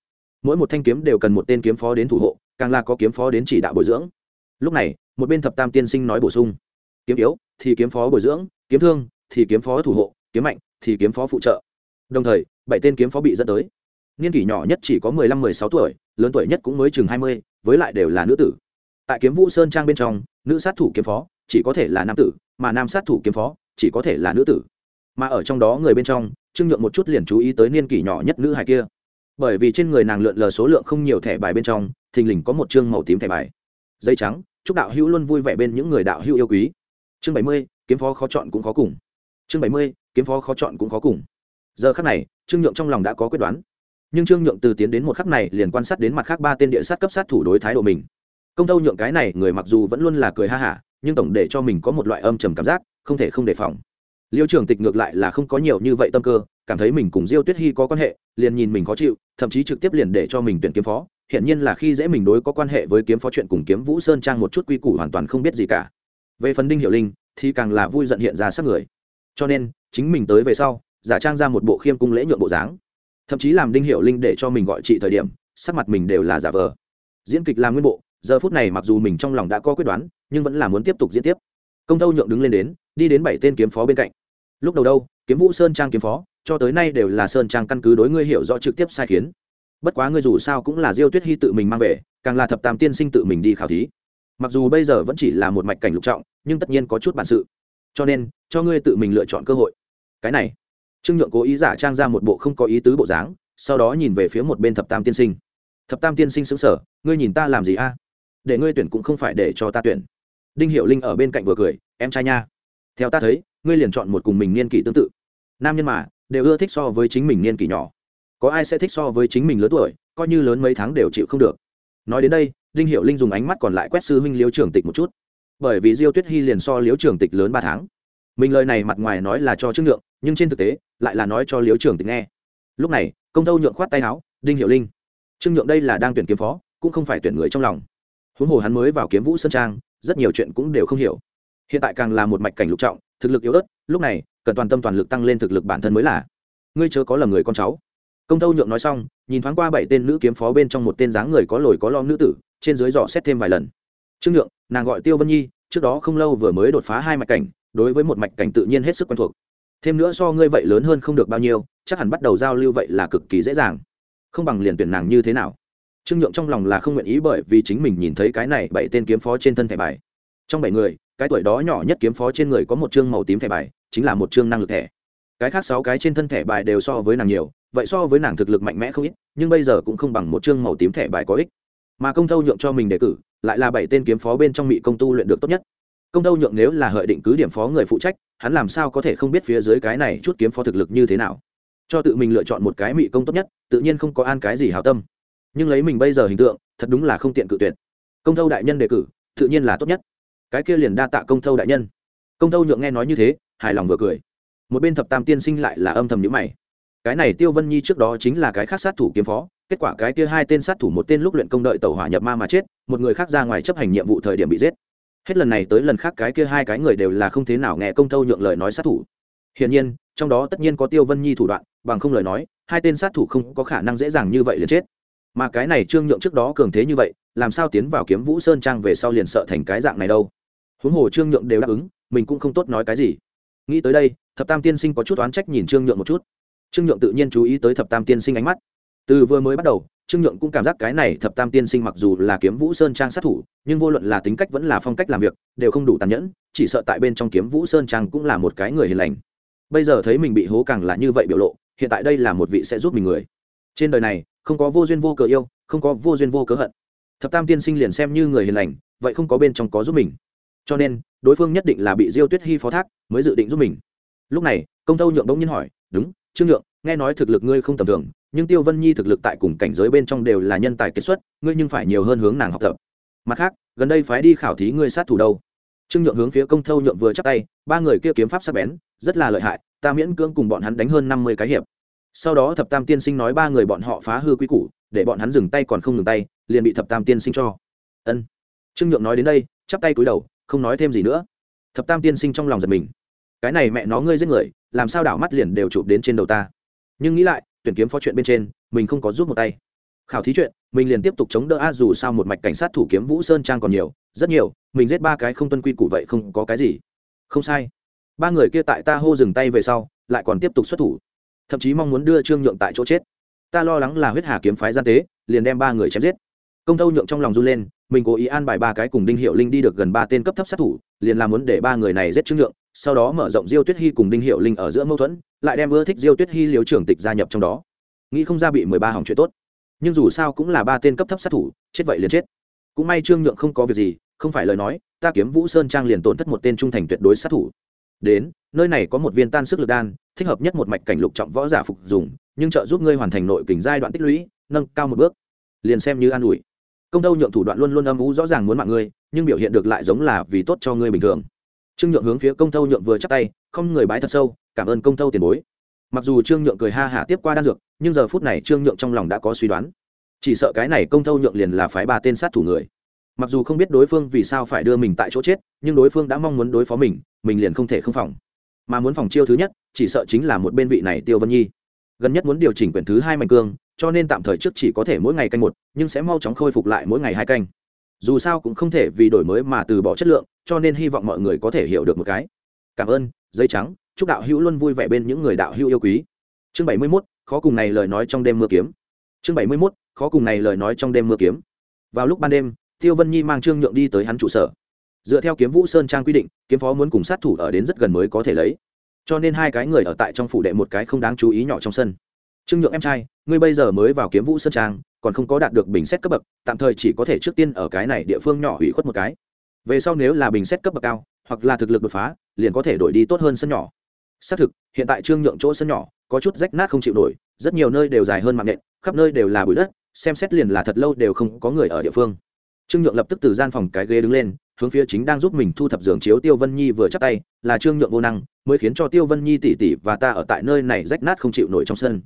mỗi một thanh kiếm đều cần một tên kiếm phó đến thủ hộ, càng là có kiếm phó đến chỉ đạo bồi dưỡng. Lúc này, một bên thập tam tiên sinh nói bổ sung. Kiếm yếu, thì kiếm phó bồi dưỡng, kiếm thương, thì kiếm phó thủ hộ, kiếm mạnh, thì kiếm phó phụ trợ. Đồng thời, bảy tên kiếm phó bị dẫn tới. Niên kỷ nhỏ nhất chỉ có mười lăm, mười sáu tuổi, lớn tuổi nhất cũng mới chừng hai mươi, với lại đều là nữ tử. Tại kiếm vũ sơn trang bên trong, nữ sát thủ kiếm phó chỉ có thể là nam tử, mà nam sát thủ kiếm phó chỉ có thể là nữ tử. Mà ở trong đó người bên trong trưng nhượng một chút liền chú ý tới niên kỷ nhỏ nhất nữ hài kia bởi vì trên người nàng lượn lờ số lượng không nhiều thẻ bài bên trong, thình lình có một chương màu tím thẻ bài. Dây trắng, chúc đạo hữu luôn vui vẻ bên những người đạo hữu yêu quý. Chương bảy mươi, kiếm phó khó chọn cũng khó cùng. Chương bảy mươi, kiếm phó khó chọn cũng khó cùng. Giờ khắc này, trương nhượng trong lòng đã có quyết đoán. Nhưng trương nhượng từ tiến đến một khắc này liền quan sát đến mặt khác ba tên địa sát cấp sát thủ đối thái độ mình. Công tâu nhượng cái này người mặc dù vẫn luôn là cười ha hả, nhưng tổng để cho mình có một loại âm trầm cảm giác, không thể không đề phòng. Liêu trưởng tịch ngược lại là không có nhiều như vậy tâm cơ cảm thấy mình cùng diêu tuyết hy có quan hệ, liền nhìn mình khó chịu, thậm chí trực tiếp liền để cho mình tuyển kiếm phó. Hiện nhiên là khi dễ mình đối có quan hệ với kiếm phó chuyện cùng kiếm vũ sơn trang một chút quy củ hoàn toàn không biết gì cả. Về phần đinh hiệu linh, thì càng là vui giận hiện ra sắc người. Cho nên, chính mình tới về sau, giả trang ra một bộ khiêm cung lễ nhượng bộ dáng. Thậm chí làm đinh hiệu linh để cho mình gọi chị thời điểm, sắc mặt mình đều là giả vờ. Diễn kịch làm nguyên bộ, giờ phút này mặc dù mình trong lòng đã có quyết đoán, nhưng vẫn là muốn tiếp tục diễn tiếp. Công tâu nhượng đứng lên đến, đi đến bảy tên kiếm phó bên cạnh. Lúc đầu đâu, kiếm vũ sơn trang kiếm phó cho tới nay đều là sơn trang căn cứ đối ngươi hiểu rõ trực tiếp sai khiến. Bất quá ngươi dù sao cũng là diêu tuyết hy tự mình mang về, càng là thập tam tiên sinh tự mình đi khảo thí. Mặc dù bây giờ vẫn chỉ là một mạch cảnh lục trọng, nhưng tất nhiên có chút bản sự. Cho nên, cho ngươi tự mình lựa chọn cơ hội. Cái này, trương nhượng cố ý giả trang ra một bộ không có ý tứ bộ dáng, sau đó nhìn về phía một bên thập tam tiên sinh. Thập tam tiên sinh xứng sở ngươi nhìn ta làm gì a? Để ngươi tuyển cũng không phải để cho ta tuyển. Đinh hiệu linh ở bên cạnh vừa cười, em trai nha. Theo ta thấy, ngươi liền chọn một cùng mình niên kỷ tương tự. Nam nhân mà đều ưa thích so với chính mình niên kỷ nhỏ. Có ai sẽ thích so với chính mình lớn tuổi, coi như lớn mấy tháng đều chịu không được. Nói đến đây, đinh hiệu linh dùng ánh mắt còn lại quét sư huynh liêu trường tịch một chút. Bởi vì diêu tuyết hy liền so liêu trường tịch lớn ba tháng. Mình lời này mặt ngoài nói là cho chức lượng nhưng trên thực tế, lại là nói cho liêu trường tịch nghe. Lúc này, công tâu nhượng khoát tay áo, đinh hiệu linh trương nhượng đây là đang tuyển kiếm phó, cũng không phải tuyển người trong lòng. Huống hồ hắn mới vào kiếm vũ sơn trang, rất nhiều chuyện cũng đều không hiểu. Hiện tại càng là một mạch cảnh lục trọng, thực lực yếu ớt, lúc này cần toàn tâm toàn lực tăng lên thực lực bản thân mới là. Ngươi chớ có là người con cháu. Công tâu nhượng nói xong, nhìn thoáng qua bảy tên nữ kiếm phó bên trong một tên dáng người có lồi có lo nữ tử, trên dưới dò xét thêm vài lần. Trương nhượng, nàng gọi tiêu vân nhi, trước đó không lâu vừa mới đột phá hai mạch cảnh, đối với một mạch cảnh tự nhiên hết sức quen thuộc. Thêm nữa so ngươi vậy lớn hơn không được bao nhiêu, chắc hẳn bắt đầu giao lưu vậy là cực kỳ dễ dàng. Không bằng liền tuyển nàng như thế nào. Trương nhượng trong lòng là không nguyện ý bởi vì chính mình nhìn thấy cái này bảy tên kiếm phó trên thân thẻ bài. Trong bảy người, cái tuổi đó nhỏ nhất kiếm phó trên người có một chương màu tím thẻ bài chính là một chương năng lực thẻ. Cái khác sáu cái trên thân thẻ bài đều so với nàng nhiều, vậy so với nàng thực lực mạnh mẽ không ít, nhưng bây giờ cũng không bằng một chương màu tím thẻ bài có ích. Mà công thâu nhượng cho mình đề cử, lại là bảy tên kiếm phó bên trong mỹ công tu luyện được tốt nhất. Công thâu nhượng nếu là hợi định cứ điểm phó người phụ trách, hắn làm sao có thể không biết phía dưới cái này chút kiếm phó thực lực như thế nào? Cho tự mình lựa chọn một cái mỹ công tốt nhất, tự nhiên không có an cái gì hào tâm. Nhưng lấy mình bây giờ hình tượng, thật đúng là không tiện cự tuyệt. Công thâu đại nhân đề cử, tự nhiên là tốt nhất. Cái kia liền đa tạ công thâu đại nhân. Công thâu nhượng nghe nói như thế hài lòng vừa cười. Một bên thập tam tiên sinh lại là âm thầm nhữ mày. Cái này tiêu vân nhi trước đó chính là cái khác sát thủ kiếm phó, kết quả cái kia hai tên sát thủ một tên lúc luyện công đợi tàu hỏa nhập ma mà chết, một người khác ra ngoài chấp hành nhiệm vụ thời điểm bị giết. Hết lần này tới lần khác cái kia hai cái người đều là không thế nào nghe công thâu nhượng lời nói sát thủ. Hiển nhiên, trong đó tất nhiên có tiêu vân nhi thủ đoạn, bằng không lời nói, hai tên sát thủ không có khả năng dễ dàng như vậy liền chết. Mà cái này trương nhượng trước đó cường thế như vậy, làm sao tiến vào kiếm vũ sơn trang về sau liền sợ thành cái dạng này đâu? Huống hồ trương nhượng đều đáp ứng, mình cũng không tốt nói cái gì nghĩ tới đây, thập tam tiên sinh có chút oán trách nhìn trương nhượng một chút. Trương nhượng tự nhiên chú ý tới thập tam tiên sinh ánh mắt. Từ vừa mới bắt đầu, trương nhượng cũng cảm giác cái này thập tam tiên sinh mặc dù là kiếm vũ sơn trang sát thủ, nhưng vô luận là tính cách vẫn là phong cách làm việc, đều không đủ tàn nhẫn, chỉ sợ tại bên trong kiếm vũ sơn trang cũng là một cái người hiền lành. Bây giờ thấy mình bị hố càng là như vậy biểu lộ, hiện tại đây là một vị sẽ giúp mình người. Trên đời này, không có vô duyên vô cớ yêu, không có vô duyên vô cớ hận. Thập tam tiên sinh liền xem như người hiền lành, vậy không có bên trong có giúp mình cho nên, đối phương nhất định là bị diêu tuyết hy phó thác, mới dự định giúp mình. Lúc này, công tâu nhượng đông nhiên hỏi, đúng, trương nhượng, nghe nói thực lực ngươi không tầm thường, nhưng tiêu vân nhi thực lực tại cùng cảnh giới bên trong đều là nhân tài kết xuất, ngươi nhưng phải nhiều hơn hướng nàng học tập. Mặt khác, gần đây phái đi khảo thí ngươi sát thủ đâu? Trương nhượng hướng phía công thâu nhượng vừa chắc tay, ba người kia kiếm pháp sắc bén, rất là lợi hại, ta miễn cưỡng cùng bọn hắn đánh hơn năm mươi cái hiệp. Sau đó thập tam tiên sinh nói ba người bọn họ phá hư quy củ, để bọn hắn dừng tay còn không ngừng tay, liền bị thập tam tiên sinh cho. Ân. Trương nhượng nói đến đây, chắp tay cúi đầu không nói thêm gì nữa. Thập tam tiên sinh trong lòng giật mình. Cái này mẹ nó ngươi giết người, làm sao đảo mắt liền đều chụp đến trên đầu ta? Nhưng nghĩ lại, tuyển kiếm phó chuyện bên trên, mình không có giúp một tay. Khảo thí chuyện, mình liền tiếp tục chống đỡ, a, dù sao một mạch cảnh sát thủ kiếm vũ sơn trang còn nhiều, rất nhiều, mình giết ba cái không tuân quy củ vậy không có cái gì. Không sai. Ba người kia tại ta hô dừng tay về sau, lại còn tiếp tục xuất thủ. Thậm chí mong muốn đưa trương nhượng tại chỗ chết. Ta lo lắng là huyết hà kiếm phái gian tế, liền đem ba người chém giết công tâu nhượng trong lòng run lên, mình cố ý an bài ba cái cùng đinh hiệu linh đi được gần ba tên cấp thấp sát thủ, liền làm muốn để ba người này giết trương nhượng, sau đó mở rộng diêu tuyết hy cùng đinh hiệu linh ở giữa mâu thuẫn, lại đem ưa thích diêu tuyết hy liếu trưởng tịch gia nhập trong đó. Nghĩ không ra bị mười ba hỏng chuyện tốt. Nhưng dù sao cũng là ba tên cấp thấp sát thủ, chết vậy liền chết. Cũng may trương nhượng không có việc gì, không phải lời nói, ta kiếm vũ sơn trang liền tổn thất một tên trung thành tuyệt đối sát thủ. Đến, nơi này có một viên tan sức lực đan, thích hợp nhất một mạch cảnh lục trọng võ giả phục dùng, nhưng trợ giúp ngươi hoàn thành nội kình giai đoạn tích lũy, nâng cao một bước. Liền xem như an ủi công tâu nhượng thủ đoạn luôn luôn âm ú rõ ràng muốn mạng ngươi, nhưng biểu hiện được lại giống là vì tốt cho ngươi bình thường. Trương nhượng hướng phía công tâu nhượng vừa chắc tay, không người bái thật sâu, cảm ơn công tâu tiền bối. Mặc dù trương nhượng cười ha hả tiếp qua đan dược, nhưng giờ phút này trương nhượng trong lòng đã có suy đoán. Chỉ sợ cái này công tâu nhượng liền là phái ba tên sát thủ người. Mặc dù không biết đối phương vì sao phải đưa mình tại chỗ chết, nhưng đối phương đã mong muốn đối phó mình mình liền không thể không phòng. Mà muốn phòng chiêu thứ nhất, chỉ sợ chính là một bên vị này tiêu vân nhi. Gần nhất muốn điều chỉnh quyển thứ hai mạnh cương cho nên tạm thời trước chỉ có thể mỗi ngày canh một, nhưng sẽ mau chóng khôi phục lại mỗi ngày hai canh. Dù sao cũng không thể vì đổi mới mà từ bỏ chất lượng, cho nên hy vọng mọi người có thể hiểu được một cái. Cảm ơn, giấy trắng, chúc đạo hữu luôn vui vẻ bên những người đạo hữu yêu quý. Chương bảy mươi mốt, khó cùng này lời nói trong đêm mưa kiếm. Chương bảy mươi mốt, khó cùng này lời nói trong đêm mưa kiếm. Vào lúc ban đêm, tiêu vân nhi mang trương nhượng đi tới hắn trụ sở. Dựa theo kiếm vũ sơn trang quy định, kiếm phó muốn cùng sát thủ ở đến rất gần mới có thể lấy. Cho nên hai cái người ở tại trong phủ đệ một cái không đáng chú ý nhỏ trong sân trương nhượng em trai, ngươi bây giờ mới vào kiếm vũ sơn trang, còn không có đạt được bình xét cấp bậc, tạm thời chỉ có thể trước tiên ở cái này địa phương nhỏ hủy khuất một cái. Về sau nếu là bình xét cấp bậc cao, hoặc là thực lực đột phá, liền có thể đổi đi tốt hơn sân nhỏ. Xác thực, hiện tại trương nhượng chỗ sân nhỏ, có chút rách nát không chịu nổi, rất nhiều nơi đều dài hơn mạng nện, khắp nơi đều là bụi đất, xem xét liền là thật lâu đều không có người ở địa phương. Trương nhượng lập tức từ gian phòng cái ghế đứng lên, hướng phía chính đang giúp mình thu thập giường chiếu tiêu vân nhi vừa chắc tay, là trương nhượng vô năng, mới khiến cho tiêu vân nhi tỉ tỉ và ta ở tại nơi này rách nát không chịu nổi trong sân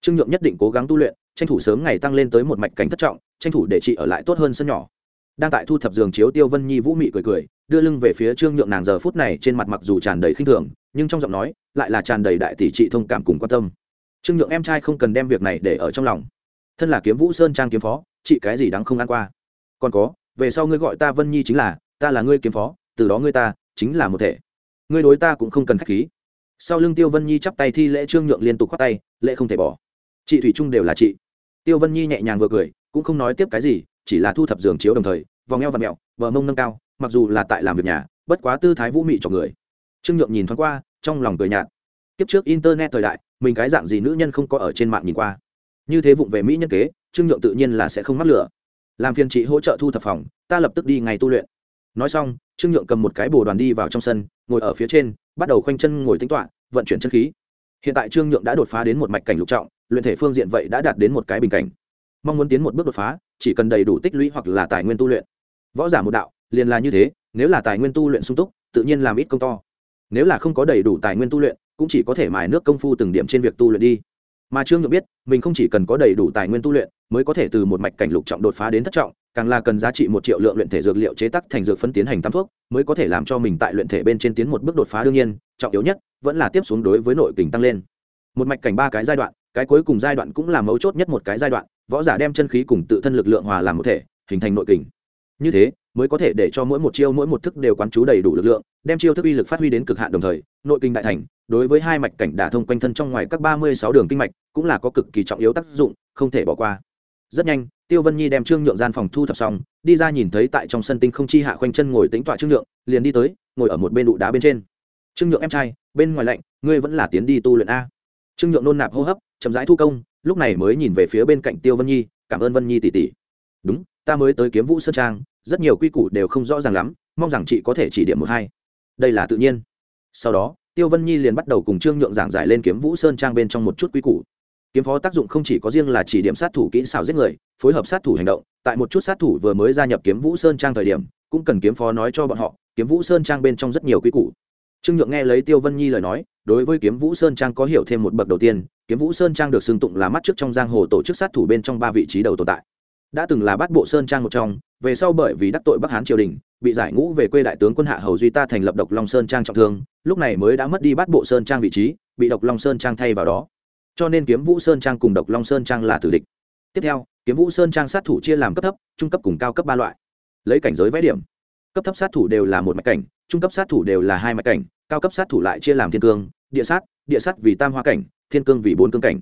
trương nhượng nhất định cố gắng tu luyện, tranh thủ sớm ngày tăng lên tới một mạch cảnh thất trọng, tranh thủ để chị ở lại tốt hơn sân nhỏ. Đang tại thu thập giường chiếu tiêu vân nhi vũ mị cười cười, đưa lưng về phía trương nhượng nàng giờ phút này trên mặt mặc dù tràn đầy khinh thường, nhưng trong giọng nói lại là tràn đầy đại tỷ trị thông cảm cùng quan tâm. Trương nhượng em trai không cần đem việc này để ở trong lòng. Thân là kiếm vũ sơn trang kiếm phó chị cái gì đáng không ăn qua. Còn có, về sau ngươi gọi ta vân nhi chính là, ta là ngươi kiếm phó, từ đó ngươi ta chính là một thể. Ngươi đối ta cũng không cần k h á c h khí. Sau lưng tiêu vân nhi chắp tay thi lễ trương nhượng liên tục k h o á t tay, lễ không thể bỏ chị thủy trung đều là chị. Tiêu vân nhi nhẹ nhàng vừa cười, cũng không nói tiếp cái gì, chỉ là thu thập giường chiếu đồng thời, vòng eo và mẹo vợ mông nâng cao, mặc dù là tại làm việc nhà, bất quá tư thái vũ mị cho người. Trương nhượng nhìn thoáng qua, trong lòng cười nhạt. Kiếp trước internet thời đại, mình cái dạng gì nữ nhân không có ở trên mạng nhìn qua. Như thế vụng về mỹ nhân kế, trương nhượng tự nhiên là sẽ không mắc lửa làm phiền chị hỗ trợ thu thập phòng, ta lập tức đi ngay tu luyện. Nói xong, trương nhượng cầm một cái bồ đoàn đi vào trong sân, ngồi ở phía trên, bắt đầu khoanh chân ngồi tính toạ vận chuyển chân khí hiện tại trương nhượng đã đột phá đến một mạch cảnh lục trọng, luyện thể phương diện vậy đã đạt đến một cái bình cảnh. Mong muốn tiến một bước đột phá, chỉ cần đầy đủ tích lũy hoặc là tài nguyên tu luyện. Võ giả một đạo, liền là như thế, nếu là tài nguyên tu luyện sung túc, tự nhiên làm ít công to. Nếu là không có đầy đủ tài nguyên tu luyện, cũng chỉ có thể mài nước công phu từng điểm trên việc tu luyện đi. Mà trương nhượng biết, mình không chỉ cần có đầy đủ tài nguyên tu luyện mới có thể từ một mạch cảnh lục trọng đột phá đến thất trọng, càng là cần giá trị một triệu lượng luyện thể dược liệu chế tác thành dược phân tiến hành tam thuốc, mới có thể làm cho mình tại luyện thể bên trên tiến một bước đột phá đương nhiên, trọng yếu nhất, vẫn là tiếp xuống đối với nội kình tăng lên. Một mạch cảnh ba cái giai đoạn, cái cuối cùng giai đoạn cũng là mấu chốt nhất một cái giai đoạn, võ giả đem chân khí cùng tự thân lực lượng hòa làm một thể, hình thành nội kình. Như thế, mới có thể để cho mỗi một chiêu mỗi một thức đều quán chú đầy đủ lực lượng, đem chiêu thức uy lực phát huy đến cực hạn đồng thời, nội kinh đại thành, đối với hai mạch cảnh đả thông quanh thân trong ngoài các ba mươi sáu đường kinh mạch, cũng là có cực kỳ trọng yếu tác dụng, không thể bỏ qua rất nhanh, tiêu vân nhi đem trương nhượng gian phòng thu thập xong, đi ra nhìn thấy tại trong sân tinh không chi hạ khoanh chân ngồi tính tọa trương nhượng, liền đi tới, ngồi ở một bên đụ đá bên trên. Trương nhượng em trai, bên ngoài lạnh, ngươi vẫn là tiến đi tu luyện a. Trương nhượng nôn nạp hô hấp, chậm rãi thu công, lúc này mới nhìn về phía bên cạnh tiêu vân nhi, cảm ơn vân nhi tỷ tỷ. Đúng, ta mới tới kiếm vũ sơn trang, rất nhiều quy củ đều không rõ ràng lắm, mong rằng chị có thể chỉ điểm một hai. Đây là tự nhiên. Sau đó, tiêu vân nhi liền bắt đầu cùng trương nhượng giảng giải lên kiếm vũ sơn trang bên trong một chút quy củ kiếm phó tác dụng không chỉ có riêng là chỉ điểm sát thủ kỹ xảo giết người, phối hợp sát thủ hành động, tại một chút sát thủ vừa mới gia nhập kiếm vũ sơn trang thời điểm, cũng cần kiếm phó nói cho bọn họ, kiếm vũ sơn trang bên trong rất nhiều quy củ. Trương nhượng nghe lấy tiêu vân nhi lời nói, đối với kiếm vũ sơn trang có hiểu thêm một bậc đầu tiên, kiếm vũ sơn trang được xưng tụng là mắt trước trong giang hồ tổ chức sát thủ bên trong ba vị trí đầu tồn tại. Đã từng là bát bộ sơn trang một trong, về sau bởi vì đắc tội bắc hán triều đình, bị giải ngũ về quê đại tướng quân hạ hầu duy ta thành lập độc long sơn trang trọng thương, lúc này mới đã mất đi bát bộ sơn trang vị trí, bị độc long sơn trang thay vào đó cho nên kiếm vũ sơn trang cùng độc long sơn trang là tử địch. Tiếp theo, kiếm vũ sơn trang sát thủ chia làm cấp thấp, trung cấp cùng cao cấp ba loại. Lấy cảnh giới vẽ điểm. Cấp thấp sát thủ đều là một mạch cảnh, trung cấp sát thủ đều là hai mạch cảnh, cao cấp sát thủ lại chia làm thiên cương, địa sát địa sát vì tam hoa cảnh, thiên cương vì bốn cương cảnh.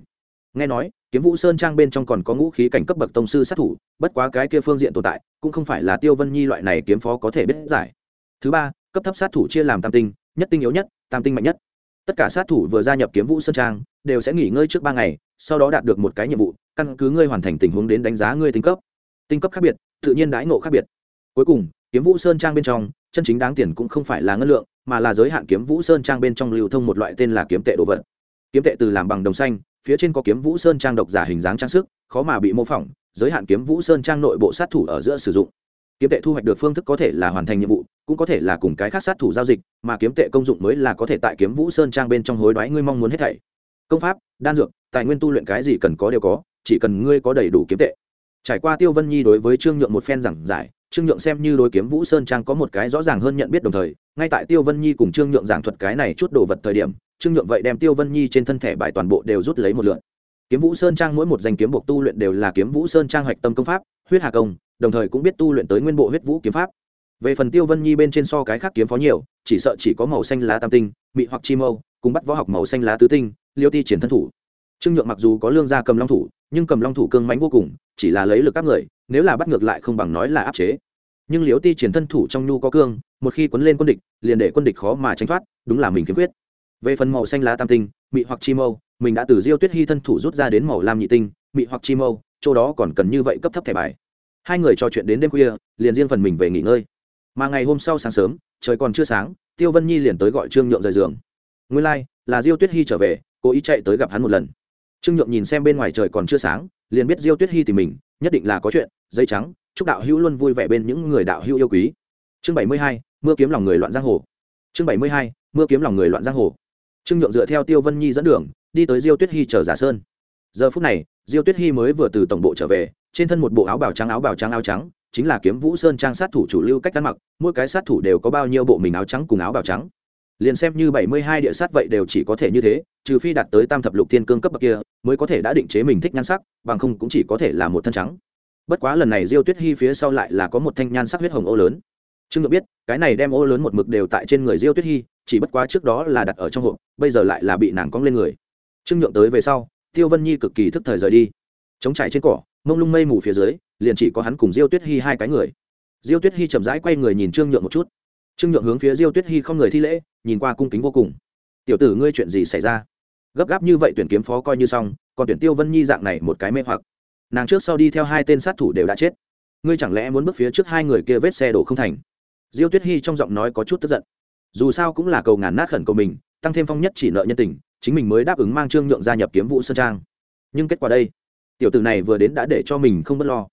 Nghe nói, kiếm vũ sơn trang bên trong còn có ngũ khí cảnh cấp bậc tông sư sát thủ, bất quá cái kia phương diện tồn tại, cũng không phải là tiêu vân nhi loại này kiếm phó có thể biết giải. Thứ ba, cấp thấp sát thủ chia làm tam tinh, nhất tinh yếu nhất, tam tinh mạnh nhất. Tất cả sát thủ vừa gia nhập kiếm vũ sơn trang đều sẽ nghỉ ngơi trước ba ngày, sau đó đạt được một cái nhiệm vụ, căn cứ ngươi hoàn thành tình huống đến đánh giá ngươi tinh cấp. Tinh cấp khác biệt, tự nhiên đãi ngộ khác biệt. Cuối cùng, kiếm vũ sơn trang bên trong, chân chính đáng tiền cũng không phải là ngân lượng, mà là giới hạn kiếm vũ sơn trang bên trong lưu thông một loại tên là kiếm tệ đồ vật. Kiếm tệ từ làm bằng đồng xanh, phía trên có kiếm vũ sơn trang độc giả hình dáng trang sức, khó mà bị mô phỏng, giới hạn kiếm vũ sơn trang nội bộ sát thủ ở giữa sử dụng. Kiếm tệ thu hoạch được phương thức có thể là hoàn thành nhiệm vụ, cũng có thể là cùng cái khác sát thủ giao dịch, mà kiếm tệ công dụng mới là có thể tại kiếm vũ sơn trang bên trong hối đoái ngươi mong muốn hết thảy công pháp, đan dược, tài nguyên tu luyện cái gì cần có đều có, chỉ cần ngươi có đầy đủ kiếm tệ. Trải qua tiêu vân nhi đối với trương nhượng một phen giảng giải, trương nhượng xem như đối kiếm vũ sơn trang có một cái rõ ràng hơn nhận biết đồng thời, ngay tại tiêu vân nhi cùng trương nhượng giảng thuật cái này chút đồ vật thời điểm, trương nhượng vậy đem tiêu vân nhi trên thân thể bài toàn bộ đều rút lấy một lượn kiếm vũ sơn trang mỗi một danh kiếm buộc tu luyện đều là kiếm vũ sơn trang hoạch tâm công pháp, huyết hà công, đồng thời cũng biết tu luyện tới nguyên bộ huyết vũ kiếm pháp. Về phần tiêu vân nhi bên trên so cái khác kiếm phó nhiều, chỉ sợ chỉ có màu xanh lá tam tinh, mị hoặc chi mâu, cùng bắt võ học màu xanh lá tứ tinh liêu ti triển thân thủ. Trương nhượng mặc dù có lương gia cầm long thủ nhưng cầm long thủ cương mánh vô cùng chỉ là lấy lực các người nếu là bắt ngược lại không bằng nói là áp chế. Nhưng liêu ti triển thân thủ trong nhu có cương một khi quấn lên quân địch liền để quân địch khó mà tránh thoát đúng là mình kiếm quyết về phần màu xanh lá tam tinh mị hoặc chi mâu mình đã từ diêu tuyết hy thân thủ rút ra đến màu lam nhị tinh mị hoặc chi mâu chỗ đó còn cần như vậy cấp thấp thẻ bài. Hai người trò chuyện đến đêm khuya liền riêng phần mình về nghỉ ngơi. Mà ngày hôm sau sáng sớm trời còn chưa sáng tiêu vân nhi liền tới gọi trương nhượng rời giường. Nguyên lai、like, là diêu tuyết hy trở về cố ý chạy tới gặp hắn một lần. Trương nhượng nhìn xem bên ngoài trời còn chưa sáng, liền biết diêu tuyết hy tìm mình, nhất định là có chuyện dây trắng, chúc đạo hữu luôn vui vẻ bên những người đạo hữu yêu quý. Chương bảy mươi hai, mưa kiếm lòng người loạn giang hồ. Chương bảy mươi hai, mưa kiếm lòng người loạn giang hồ. Trương nhượng dựa theo tiêu vân nhi dẫn đường, đi tới diêu tuyết hy chờ giả sơn. Giờ phút này, diêu tuyết hy mới vừa từ tổng bộ trở về, trên thân một bộ áo bào trắng, áo bào trắng, áo trắng, chính là kiếm vũ sơn trang sát thủ chủ lưu cách ăn mặc, mỗi cái sát thủ đều có bao nhiêu bộ mình áo trắng cùng áo bào trắng liền xem như bảy mươi hai địa sát vậy đều chỉ có thể như thế, trừ phi đạt tới tam thập lục thiên cương cấp bậc kia, mới có thể đã định chế mình thích nhan sắc, bằng không cũng chỉ có thể là một thân trắng. Bất quá lần này diêu tuyết hy phía sau lại là có một thanh nhan sắc huyết hồng ô lớn. Trương ngự biết, cái này đem ô lớn một mực đều tại trên người diêu tuyết hy, chỉ bất quá trước đó là đặt ở trong hộp, bây giờ lại là bị nàng cong lên người. Trương nhượng tới về sau, tiêu vân nhi cực kỳ thức thời rời đi. Chống trải trên cỏ, mông lung mây mù phía dưới, liền chỉ có hắn cùng diêu tuyết hy hai cái người. Diêu tuyết hy chậm rãi quay người nhìn trương nhượng một chút trương nhượng hướng phía diêu tuyết hy không người thi lễ, nhìn qua cung kính vô cùng. Tiểu tử, ngươi chuyện gì xảy ra? Gấp gáp như vậy tuyển kiếm phó coi như xong, còn tuyển tiêu vân nhi dạng này một cái mê hoặc. Nàng trước sau đi theo hai tên sát thủ đều đã chết. Ngươi chẳng lẽ muốn bước phía trước hai người kia vết xe đổ không thành? Diêu tuyết hy trong giọng nói có chút tức giận. Dù sao cũng là cầu ngàn nát khẩn cầu mình, tăng thêm phong nhất chỉ nợ nhân tình, chính mình mới đáp ứng mang trương nhượng gia nhập kiếm vũ sơn trang. Nhưng kết quả đây? Tiểu tử này vừa đến đã để cho mình không b ấ t lo.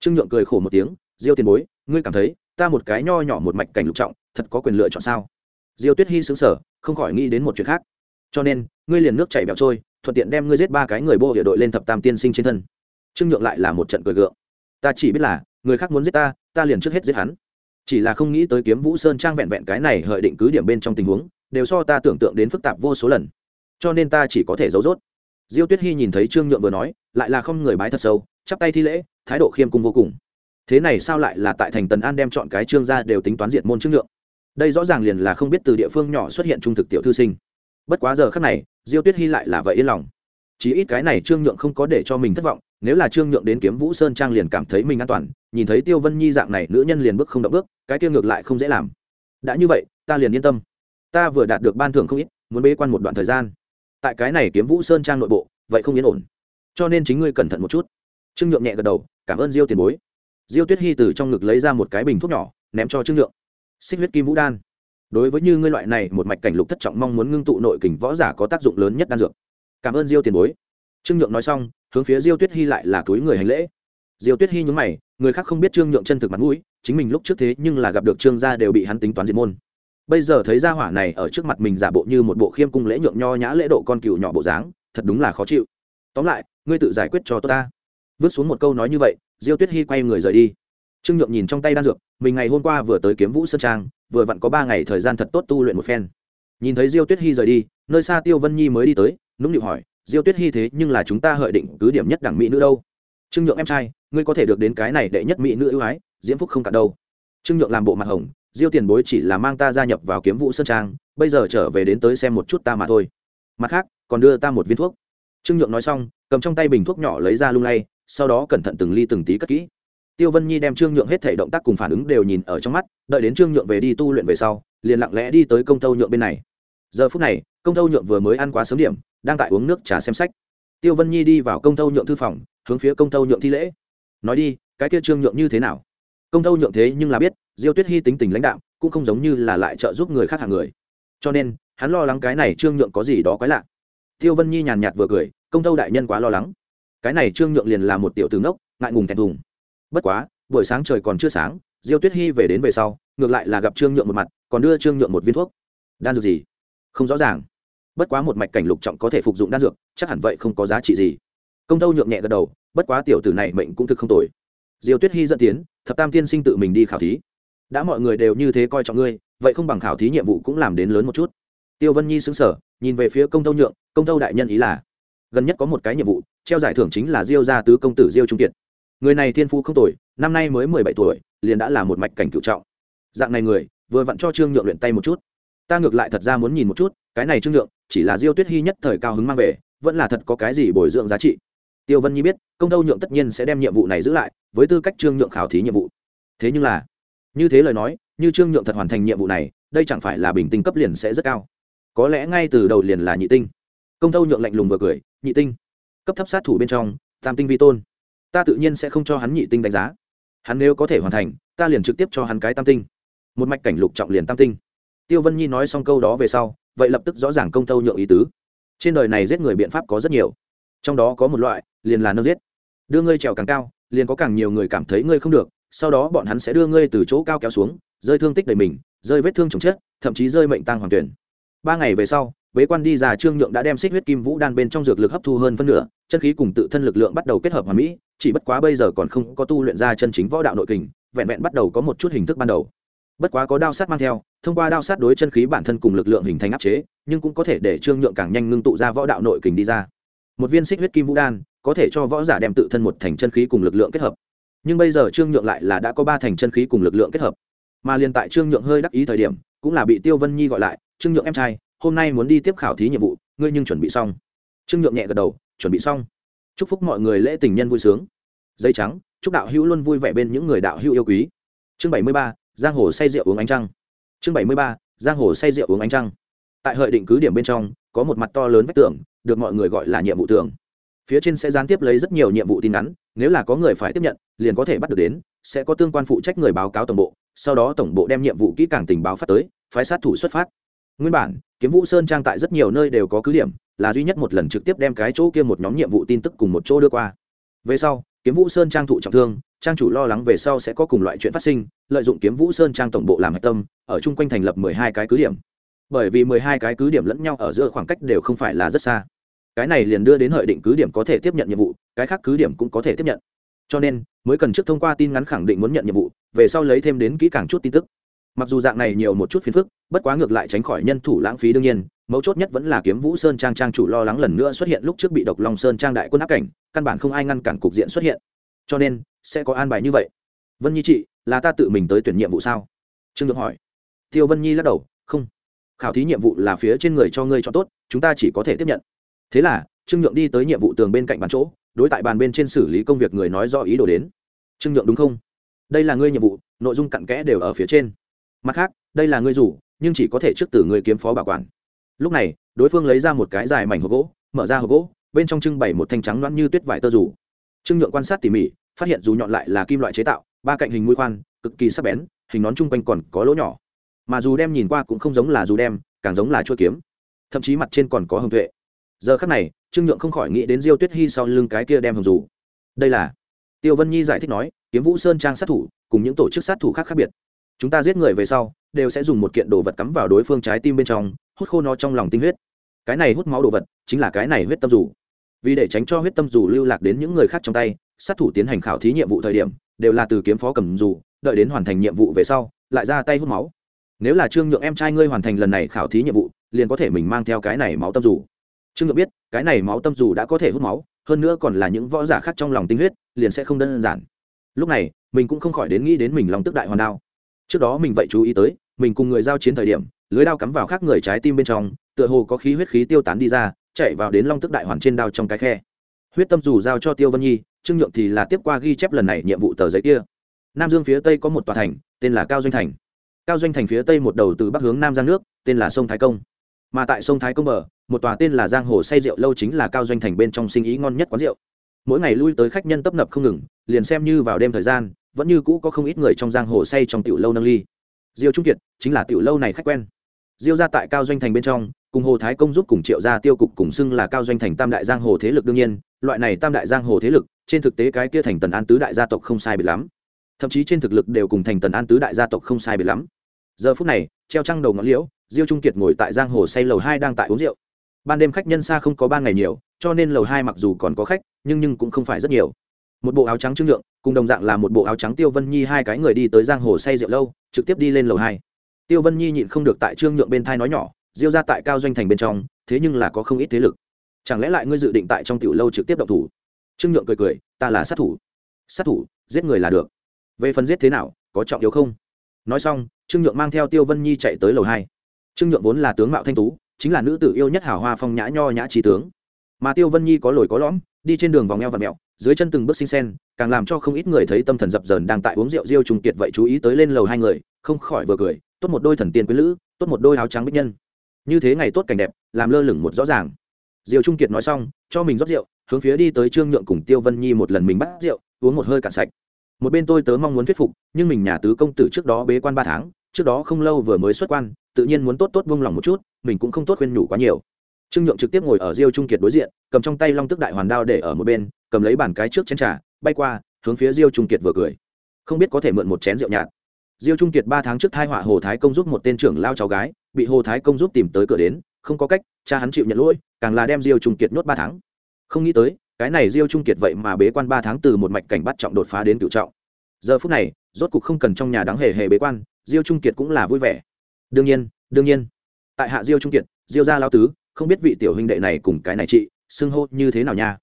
Trương nhượng cười khổ một tiếng, diêu tiền bối, ngươi cảm thấy ta một cái nho nhỏ một mạch cảnh lục trọng thật có quyền lựa chọn sao? Diêu tuyết hy xứng sở không khỏi nghĩ đến một chuyện khác. Cho nên, ngươi liền nước chảy bẹo trôi, thuận tiện đem ngươi giết ba cái người bô địa đội lên thập tam tiên sinh trên thân. Trương nhượng lại là một trận cười gượng. Ta chỉ biết là, người khác muốn giết ta ta liền trước hết giết hắn. Chỉ là không nghĩ tới kiếm vũ sơn trang vẹn vẹn cái này hợi định cứ điểm bên trong tình huống, đều so ta tưởng tượng đến phức tạp vô số lần. Cho nên ta chỉ có thể giấu rốt. Diêu tuyết hy nhìn thấy trương nhượng vừa nói, lại là không người bái thật sâu, chắp tay thi lễ, thái độ khiêm cung vô cùng. Thế này sao lại là tại thành tần an đem chọn cái trương ra đều tính toán diệt môn trương nhượng? Đây rõ ràng liền là không biết từ địa phương nhỏ xuất hiện trung thực tiểu thư sinh. Bất quá giờ khắc này, diêu tuyết hy lại là vậy yên lòng. Chí ít cái này trương nhượng không có để cho mình thất vọng, nếu là trương nhượng đến kiếm vũ sơn trang liền cảm thấy mình an toàn, nhìn thấy tiêu vân nhi dạng này nữ nhân liền bước không động bước, cái tiêu ngược lại không dễ làm. Đã như vậy, ta liền yên tâm. Ta vừa đạt được ban thưởng không ít, muốn bế quan một đoạn thời gian. Tại cái này kiếm vũ sơn trang nội bộ, vậy không yên ổn. Cho nên chính ngươi cẩn thận một chút. Trương nhượng nhẹ gật đầu, cảm ơn diêu tiền bối. Diêu tuyết hy từ trong ngực lấy ra một cái bình thuốc nhỏ, ném cho trương nhượng xích huyết kim vũ đan. Đối với như ngươi loại này, một mạch cảnh lục thất trọng mong muốn ngưng tụ nội kình võ giả có tác dụng lớn nhất đan dược. Cảm ơn diêu tiền bối. Trương nhượng nói xong, hướng phía diêu tuyết hy lại là túi người hành lễ. Diêu tuyết hy nhúng mày, người khác không biết trương nhượng chân thực mặt mũi, chính mình lúc trước thế nhưng là gặp được trương gia đều bị hắn tính toán diệt môn. Bây giờ thấy gia hỏa này ở trước mặt mình giả bộ như một bộ khiêm cung lễ nhượng nho nhã lễ độ con cừu nhỏ bộ dáng, thật đúng là khó chịu. Tóm lại, ngươi tự giải quyết cho tôi ta. Vứt xuống một câu nói như vậy, diêu tuyết hy quay người rời đi trương nhượng nhìn trong tay đan dược, mình ngày hôm qua vừa tới kiếm vũ sơn trang, vừa vặn có ba ngày thời gian thật tốt tu luyện một phen. Nhìn thấy diêu tuyết hy rời đi, nơi xa tiêu vân nhi mới đi tới, nũng nịu hỏi, diêu tuyết hy thế nhưng là chúng ta hợi định cứ điểm nhất đẳng mỹ nữ đâu? Trương nhượng em trai, ngươi có thể được đến cái này đệ nhất mỹ nữ ưu ái, diễm phúc không cả đâu. Trương nhượng làm bộ mặt hồng, diêu tiền bối chỉ là mang ta gia nhập vào kiếm vũ sơn trang, bây giờ trở về đến tới xem một chút ta mà thôi. Mặt khác, còn đưa ta một viên thuốc. Trương nhượng nói xong, cầm trong tay bình thuốc nhỏ lấy ra lung lay, sau đó cẩn thận từng ly từng tí cất kỹ tiêu vân nhi đem trương nhượng hết thể động tác cùng phản ứng đều nhìn ở trong mắt, đợi đến trương nhượng về đi tu luyện về sau, liền lặng lẽ đi tới công tâu nhượng bên này. Giờ phút này, công tâu nhượng vừa mới ăn quá sớm điểm, đang tại uống nước trà xem sách. Tiêu vân nhi đi vào công tâu nhượng thư phòng, hướng phía công tâu nhượng thi lễ. Nói đi, cái kia trương nhượng như thế nào? Công thâu nhượng thế nhưng là biết, diêu tuyết hy tính tình lãnh đạo cũng không giống như là lại trợ giúp người khác hàng người. Cho nên, hắn lo lắng cái này trương nhượng có gì đó quái lạ. Tiêu vân nhi nhàn nhạt vừa cười, công thâu đại nhân quá lo lắng. Cái này trương nhượng liền là một tiểu tướng đốc ngại ngùng thẹn thùng bất quá, buổi sáng trời còn chưa sáng, diêu tuyết hy về đến về sau, ngược lại là gặp trương nhượng một mặt, còn đưa trương nhượng một viên thuốc. Đan dược gì? Không rõ ràng. Bất quá một mạch cảnh lục trọng có thể phục dụng đan dược, chắc hẳn vậy không có giá trị gì. Công thâu nhượng nhẹ gật đầu, bất quá tiểu tử này mệnh cũng thực không tồi. Diêu tuyết hy dẫn tiến, thập tam tiên sinh tự mình đi khảo thí. Đã mọi người đều như thế coi trọng ngươi, vậy không bằng khảo thí nhiệm vụ cũng làm đến lớn một chút. Tiêu vân nhi xứng sở nhìn về phía công thâu nhượng, công thâu đại nhân ý là, gần nhất có một cái nhiệm vụ, treo giải thưởng chính là diêu gia tứ công tử diêu trung kiệt người này thiên phú không tuổi năm nay mới mười bảy tuổi, liền đã là một mạch cảnh cựu trọng. Dạng này người, vừa vặn cho trương nhượng luyện tay một chút. Ta ngược lại thật ra muốn nhìn một chút, cái này trương nhượng, chỉ là diêu tuyết hy nhất thời cao hứng mang về, vẫn là thật có cái gì bồi dưỡng giá trị. Tiêu vân nhi biết, công tâu nhượng tất nhiên sẽ đem nhiệm vụ này giữ lại, với tư cách trương nhượng khảo thí nhiệm vụ. Thế nhưng là, như thế lời nói, như trương nhượng thật hoàn thành nhiệm vụ này, đây chẳng phải là bình tinh cấp liền sẽ rất cao. Có lẽ ngay từ đầu liền là nhị tinh. Công tâu nhượng lạnh lùng vừa cười, nhị tinh, cấp thấp sát thủ bên trong, tam tinh vi tôn ta tự nhiên sẽ không cho hắn nhị tinh đánh giá. Hắn nếu có thể hoàn thành, ta liền trực tiếp cho hắn cái tam tinh. Một mạch cảnh lục trọng liền tam tinh. Tiêu vân nhi nói xong câu đó về sau, vậy lập tức rõ ràng công tâu nhượng ý tứ. Trên đời này giết người biện pháp có rất nhiều. Trong đó có một loại, liền là nâng giết. Đưa ngươi trèo càng cao, liền có càng nhiều người cảm thấy ngươi không được, sau đó bọn hắn sẽ đưa ngươi từ chỗ cao kéo xuống, rơi thương tích đầy mình, rơi vết thương chồng chết, thậm chí rơi mệnh tăng hoàng tuyển. Ba ngày về sau bế quan đi ra, trương nhượng đã đem xích huyết kim vũ đan bên trong dược lực hấp thu hơn phân nửa, chân khí cùng tự thân lực lượng bắt đầu kết hợp hòa mỹ, chỉ bất quá bây giờ còn không có tu luyện ra chân chính võ đạo nội kình, vẹn vẹn bắt đầu có một chút hình thức ban đầu. Bất quá có đao sát mang theo, thông qua đao sát đối chân khí bản thân cùng lực lượng hình thành áp chế, nhưng cũng có thể để trương nhượng càng nhanh ngưng tụ ra võ đạo nội kình đi ra. Một viên xích huyết kim vũ đan, có thể cho võ giả đem tự thân một thành chân khí cùng lực lượng kết hợp. Nhưng bây giờ trương nhượng lại là đã có ba thành chân khí cùng lực lượng kết hợp. Mà liền tại trương nhượng hơi đắc ý thời điểm, cũng là bị tiêu vân nhi gọi lại, trương nhượng em trai hôm nay muốn đi tiếp khảo thí nhiệm vụ, ngươi nhưng chuẩn bị xong. Trương nhượng nhẹ gật đầu, chuẩn bị xong. Chúc phúc mọi người lễ tình nhân vui sướng. Dây trắng, chúc đạo hữu luôn vui vẻ bên những người đạo hữu yêu quý. Chương bảy mươi ba, giang hồ say rượu uống ánh trăng. Chương bảy mươi ba, giang hồ say rượu uống ánh trăng. Tại hợi định cứ điểm bên trong, có một mặt to lớn vách tường, được mọi người gọi là nhiệm vụ tường. Phía trên sẽ gián tiếp lấy rất nhiều nhiệm vụ tin ngắn nếu là có người phải tiếp nhận, liền có thể bắt được đến, sẽ có tương quan phụ trách người báo cáo tổng bộ, sau đó tổng bộ đem nhiệm vụ kỹ càng tình báo phát tới, phái sát thủ xuất phát nguyên bản, kiếm vũ sơn trang tại rất nhiều nơi đều có cứ điểm, là duy nhất một lần trực tiếp đem cái chỗ kia một nhóm nhiệm vụ tin tức cùng một chỗ đưa qua. Về sau, kiếm vũ sơn trang thụ trọng thương, trang chủ lo lắng về sau sẽ có cùng loại chuyện phát sinh, lợi dụng kiếm vũ sơn trang tổng bộ làm hạch tâm, ở chung quanh thành lập mười hai cái cứ điểm. Bởi vì mười hai cái cứ điểm lẫn nhau ở giữa khoảng cách đều không phải là rất xa. Cái này liền đưa đến hợi định cứ điểm có thể tiếp nhận nhiệm vụ, cái khác cứ điểm cũng có thể tiếp nhận. Cho nên, mới cần trước thông qua tin ngắn khẳng định muốn nhận nhiệm vụ, về sau lấy thêm đến kỹ càng chút tin tức mặc dù dạng này nhiều một chút phiền phức, bất quá ngược lại tránh khỏi nhân thủ lãng phí đương nhiên, mấu chốt nhất vẫn là kiếm vũ sơn trang trang chủ lo lắng lần nữa xuất hiện lúc trước bị độc long sơn trang đại quân áp cảnh, căn bản không ai ngăn cản cục diện xuất hiện. Cho nên, sẽ có an bài như vậy. Vân nhi chị là ta tự mình tới tuyển nhiệm vụ sao? Trương được hỏi. Tiêu vân nhi lắc đầu, không. Khảo thí nhiệm vụ là phía trên người cho ngươi cho tốt, chúng ta chỉ có thể tiếp nhận. Thế là, trương nhượng đi tới nhiệm vụ tường bên cạnh bàn chỗ, đối tại bàn bên trên xử lý công việc người nói do ý đồ đến. Trương nhượng đúng không? Đây là ngươi nhiệm vụ, nội dung cặn kẽ đều ở phía trên mặt khác, đây là ngươi rủ, nhưng chỉ có thể trước từ ngươi kiếm phó bảo quản. Lúc này, đối phương lấy ra một cái dài mảnh hộp gỗ, mở ra hộp gỗ, bên trong trưng bày một thanh trắng loãng như tuyết vải tơ rủ. Trương nhượng quan sát tỉ mỉ, phát hiện dù nhọn lại là kim loại chế tạo, ba cạnh hình mũi khoan, cực kỳ sắc bén, hình nón chung quanh còn có lỗ nhỏ. Mà dù đem nhìn qua cũng không giống là dù đem, càng giống là chuôi kiếm. Thậm chí mặt trên còn có hồng tuệ. Giờ khắc này, trương nhượng không khỏi nghĩ đến diêu tuyết hy sau lưng cái kia đem hồng dù đây là tiêu vân nhi giải thích nói, kiếm vũ sơn trang sát thủ, cùng những tổ chức sát thủ khác khác biệt chúng ta giết người về sau, đều sẽ dùng một kiện đồ vật cắm vào đối phương trái tim bên trong, hút khô nó trong lòng tinh huyết. Cái này hút máu đồ vật, chính là cái này huyết tâm dù. Vì để tránh cho huyết tâm dù lưu lạc đến những người khác trong tay, sát thủ tiến hành khảo thí nhiệm vụ thời điểm, đều là từ kiếm phó cầm dù, đợi đến hoàn thành nhiệm vụ về sau, lại ra tay hút máu. Nếu là trương nhượng em trai ngươi hoàn thành lần này khảo thí nhiệm vụ, liền có thể mình mang theo cái này máu tâm dù. Trương nhượng biết, cái này máu tâm dù đã có thể hút máu, hơn nữa còn là những võ giả khác trong lòng tinh huyết, liền sẽ không đơn giản. Lúc này, mình cũng không khỏi đến nghĩ đến mình lòng tức đại hoàn đao trước đó mình vậy chú ý tới, mình cùng người giao chiến thời điểm, lưới đao cắm vào khác người trái tim bên trong, tựa hồ có khí huyết khí tiêu tán đi ra, chạy vào đến long tức đại hoàn trên đao trong cái khe. Huyết tâm dù giao cho tiêu vân nhi, trương nhượng thì là tiếp qua ghi chép lần này nhiệm vụ tờ giấy kia. Nam dương phía tây có một tòa thành, tên là cao doanh thành. Cao doanh thành phía tây một đầu từ bắc hướng nam giang nước, tên là sông thái công. Mà tại sông thái công bờ, một tòa tên là giang hồ say rượu lâu chính là cao doanh thành bên trong sinh ý ngon nhất quán rượu. Mỗi ngày lui tới khách nhân tấp nập không ngừng, liền xem như vào đêm thời gian vẫn như cũ có không ít người trong giang hồ say trong tiểu lâu nâng ly. Diêu trung kiệt chính là tiểu lâu này khách quen. Diêu ra tại cao doanh thành bên trong, cùng hồ thái công giúp cùng triệu gia tiêu cục cùng xưng là cao doanh thành tam đại giang hồ thế lực đương nhiên, loại này tam đại giang hồ thế lực, trên thực tế cái kia thành tần an tứ đại gia tộc không sai biệt lắm. Thậm chí trên thực lực đều cùng thành tần an tứ đại gia tộc không sai biệt lắm. Giờ phút này, treo trăng đầu ngọn liễu, diêu trung kiệt ngồi tại giang hồ say lầu hai đang tại uống rượu. Ban đêm khách nhân xa không có ba ngày nhiều, cho nên lầu hai mặc dù còn có khách, nhưng nhưng cũng không phải rất nhiều một bộ áo trắng trưng lượng, cùng đồng dạng là một bộ áo trắng tiêu vân nhi hai cái người đi tới giang hồ say rượu lâu, trực tiếp đi lên lầu hai. Tiêu vân nhi nhịn không được tại trương nhượng bên thai nói nhỏ, diêu ra tại cao doanh thành bên trong, thế nhưng là có không ít thế lực. Chẳng lẽ lại ngươi dự định tại trong tiểu lâu trực tiếp động thủ? Trương nhượng cười cười, ta là sát thủ. Sát thủ, giết người là được. Về phần giết thế nào, có trọng yếu không? Nói xong, trương nhượng mang theo tiêu vân nhi chạy tới lầu hai. Trương nhượng vốn là tướng mạo thanh tú, chính là nữ tử yêu nhất hào hoa phong nhã nho nhã trí tướng. Mà tiêu vân nhi có lồi có lõm, đi trên đường vòng eo và mẹo dưới chân từng bước xinh sen, càng làm cho không ít người thấy tâm thần dập dờn đang tại uống rượu riêu trùng kiệt vậy chú ý tới lên lầu hai người, không khỏi vừa cười, tốt một đôi thần tiên quý lữ, tốt một đôi áo trắng bích nhân. Như thế ngày tốt cảnh đẹp, làm lơ lửng một rõ ràng. Diều trung kiệt nói xong, cho mình rót rượu, hướng phía đi tới trương nhượng cùng tiêu vân nhi một lần mình bắt rượu, uống một hơi cạn sạch. Một bên tôi tớ mong muốn thuyết phục, nhưng mình nhà tứ công tử trước đó bế quan ba tháng, trước đó không lâu vừa mới xuất quan, tự nhiên muốn tốt tốt buông lòng một chút, mình cũng không tốt khuyên nhủ quá nhiều trương nhượng trực tiếp ngồi ở diêu trung kiệt đối diện, cầm trong tay long tức đại hoàn đao để ở một bên, cầm lấy bàn cái trước chén trà, bay qua, hướng phía diêu trung kiệt vừa cười. Không biết có thể mượn một chén rượu nhạt. Diêu trung kiệt ba tháng trước thai họa hồ thái công giúp một tên trưởng lao cháu gái, bị hồ thái công giúp tìm tới cửa đến, không có cách, cha hắn chịu nhận lỗi, càng là đem diêu trung kiệt nhốt ba tháng. Không nghĩ tới, cái này diêu trung kiệt vậy mà bế quan ba tháng từ một mạch cảnh bắt trọng đột phá đến cựu trọng. Giờ phút này, rốt cục không cần trong nhà đáng hề hề bế quan, diêu trung kiệt cũng là vui vẻ. Đương nhiên đương nhiên. Tại hạ diêu trung kiệt, diêu gia lao tứ không biết vị tiểu huynh đệ này cùng cái này chị, xưng hô như thế nào nha.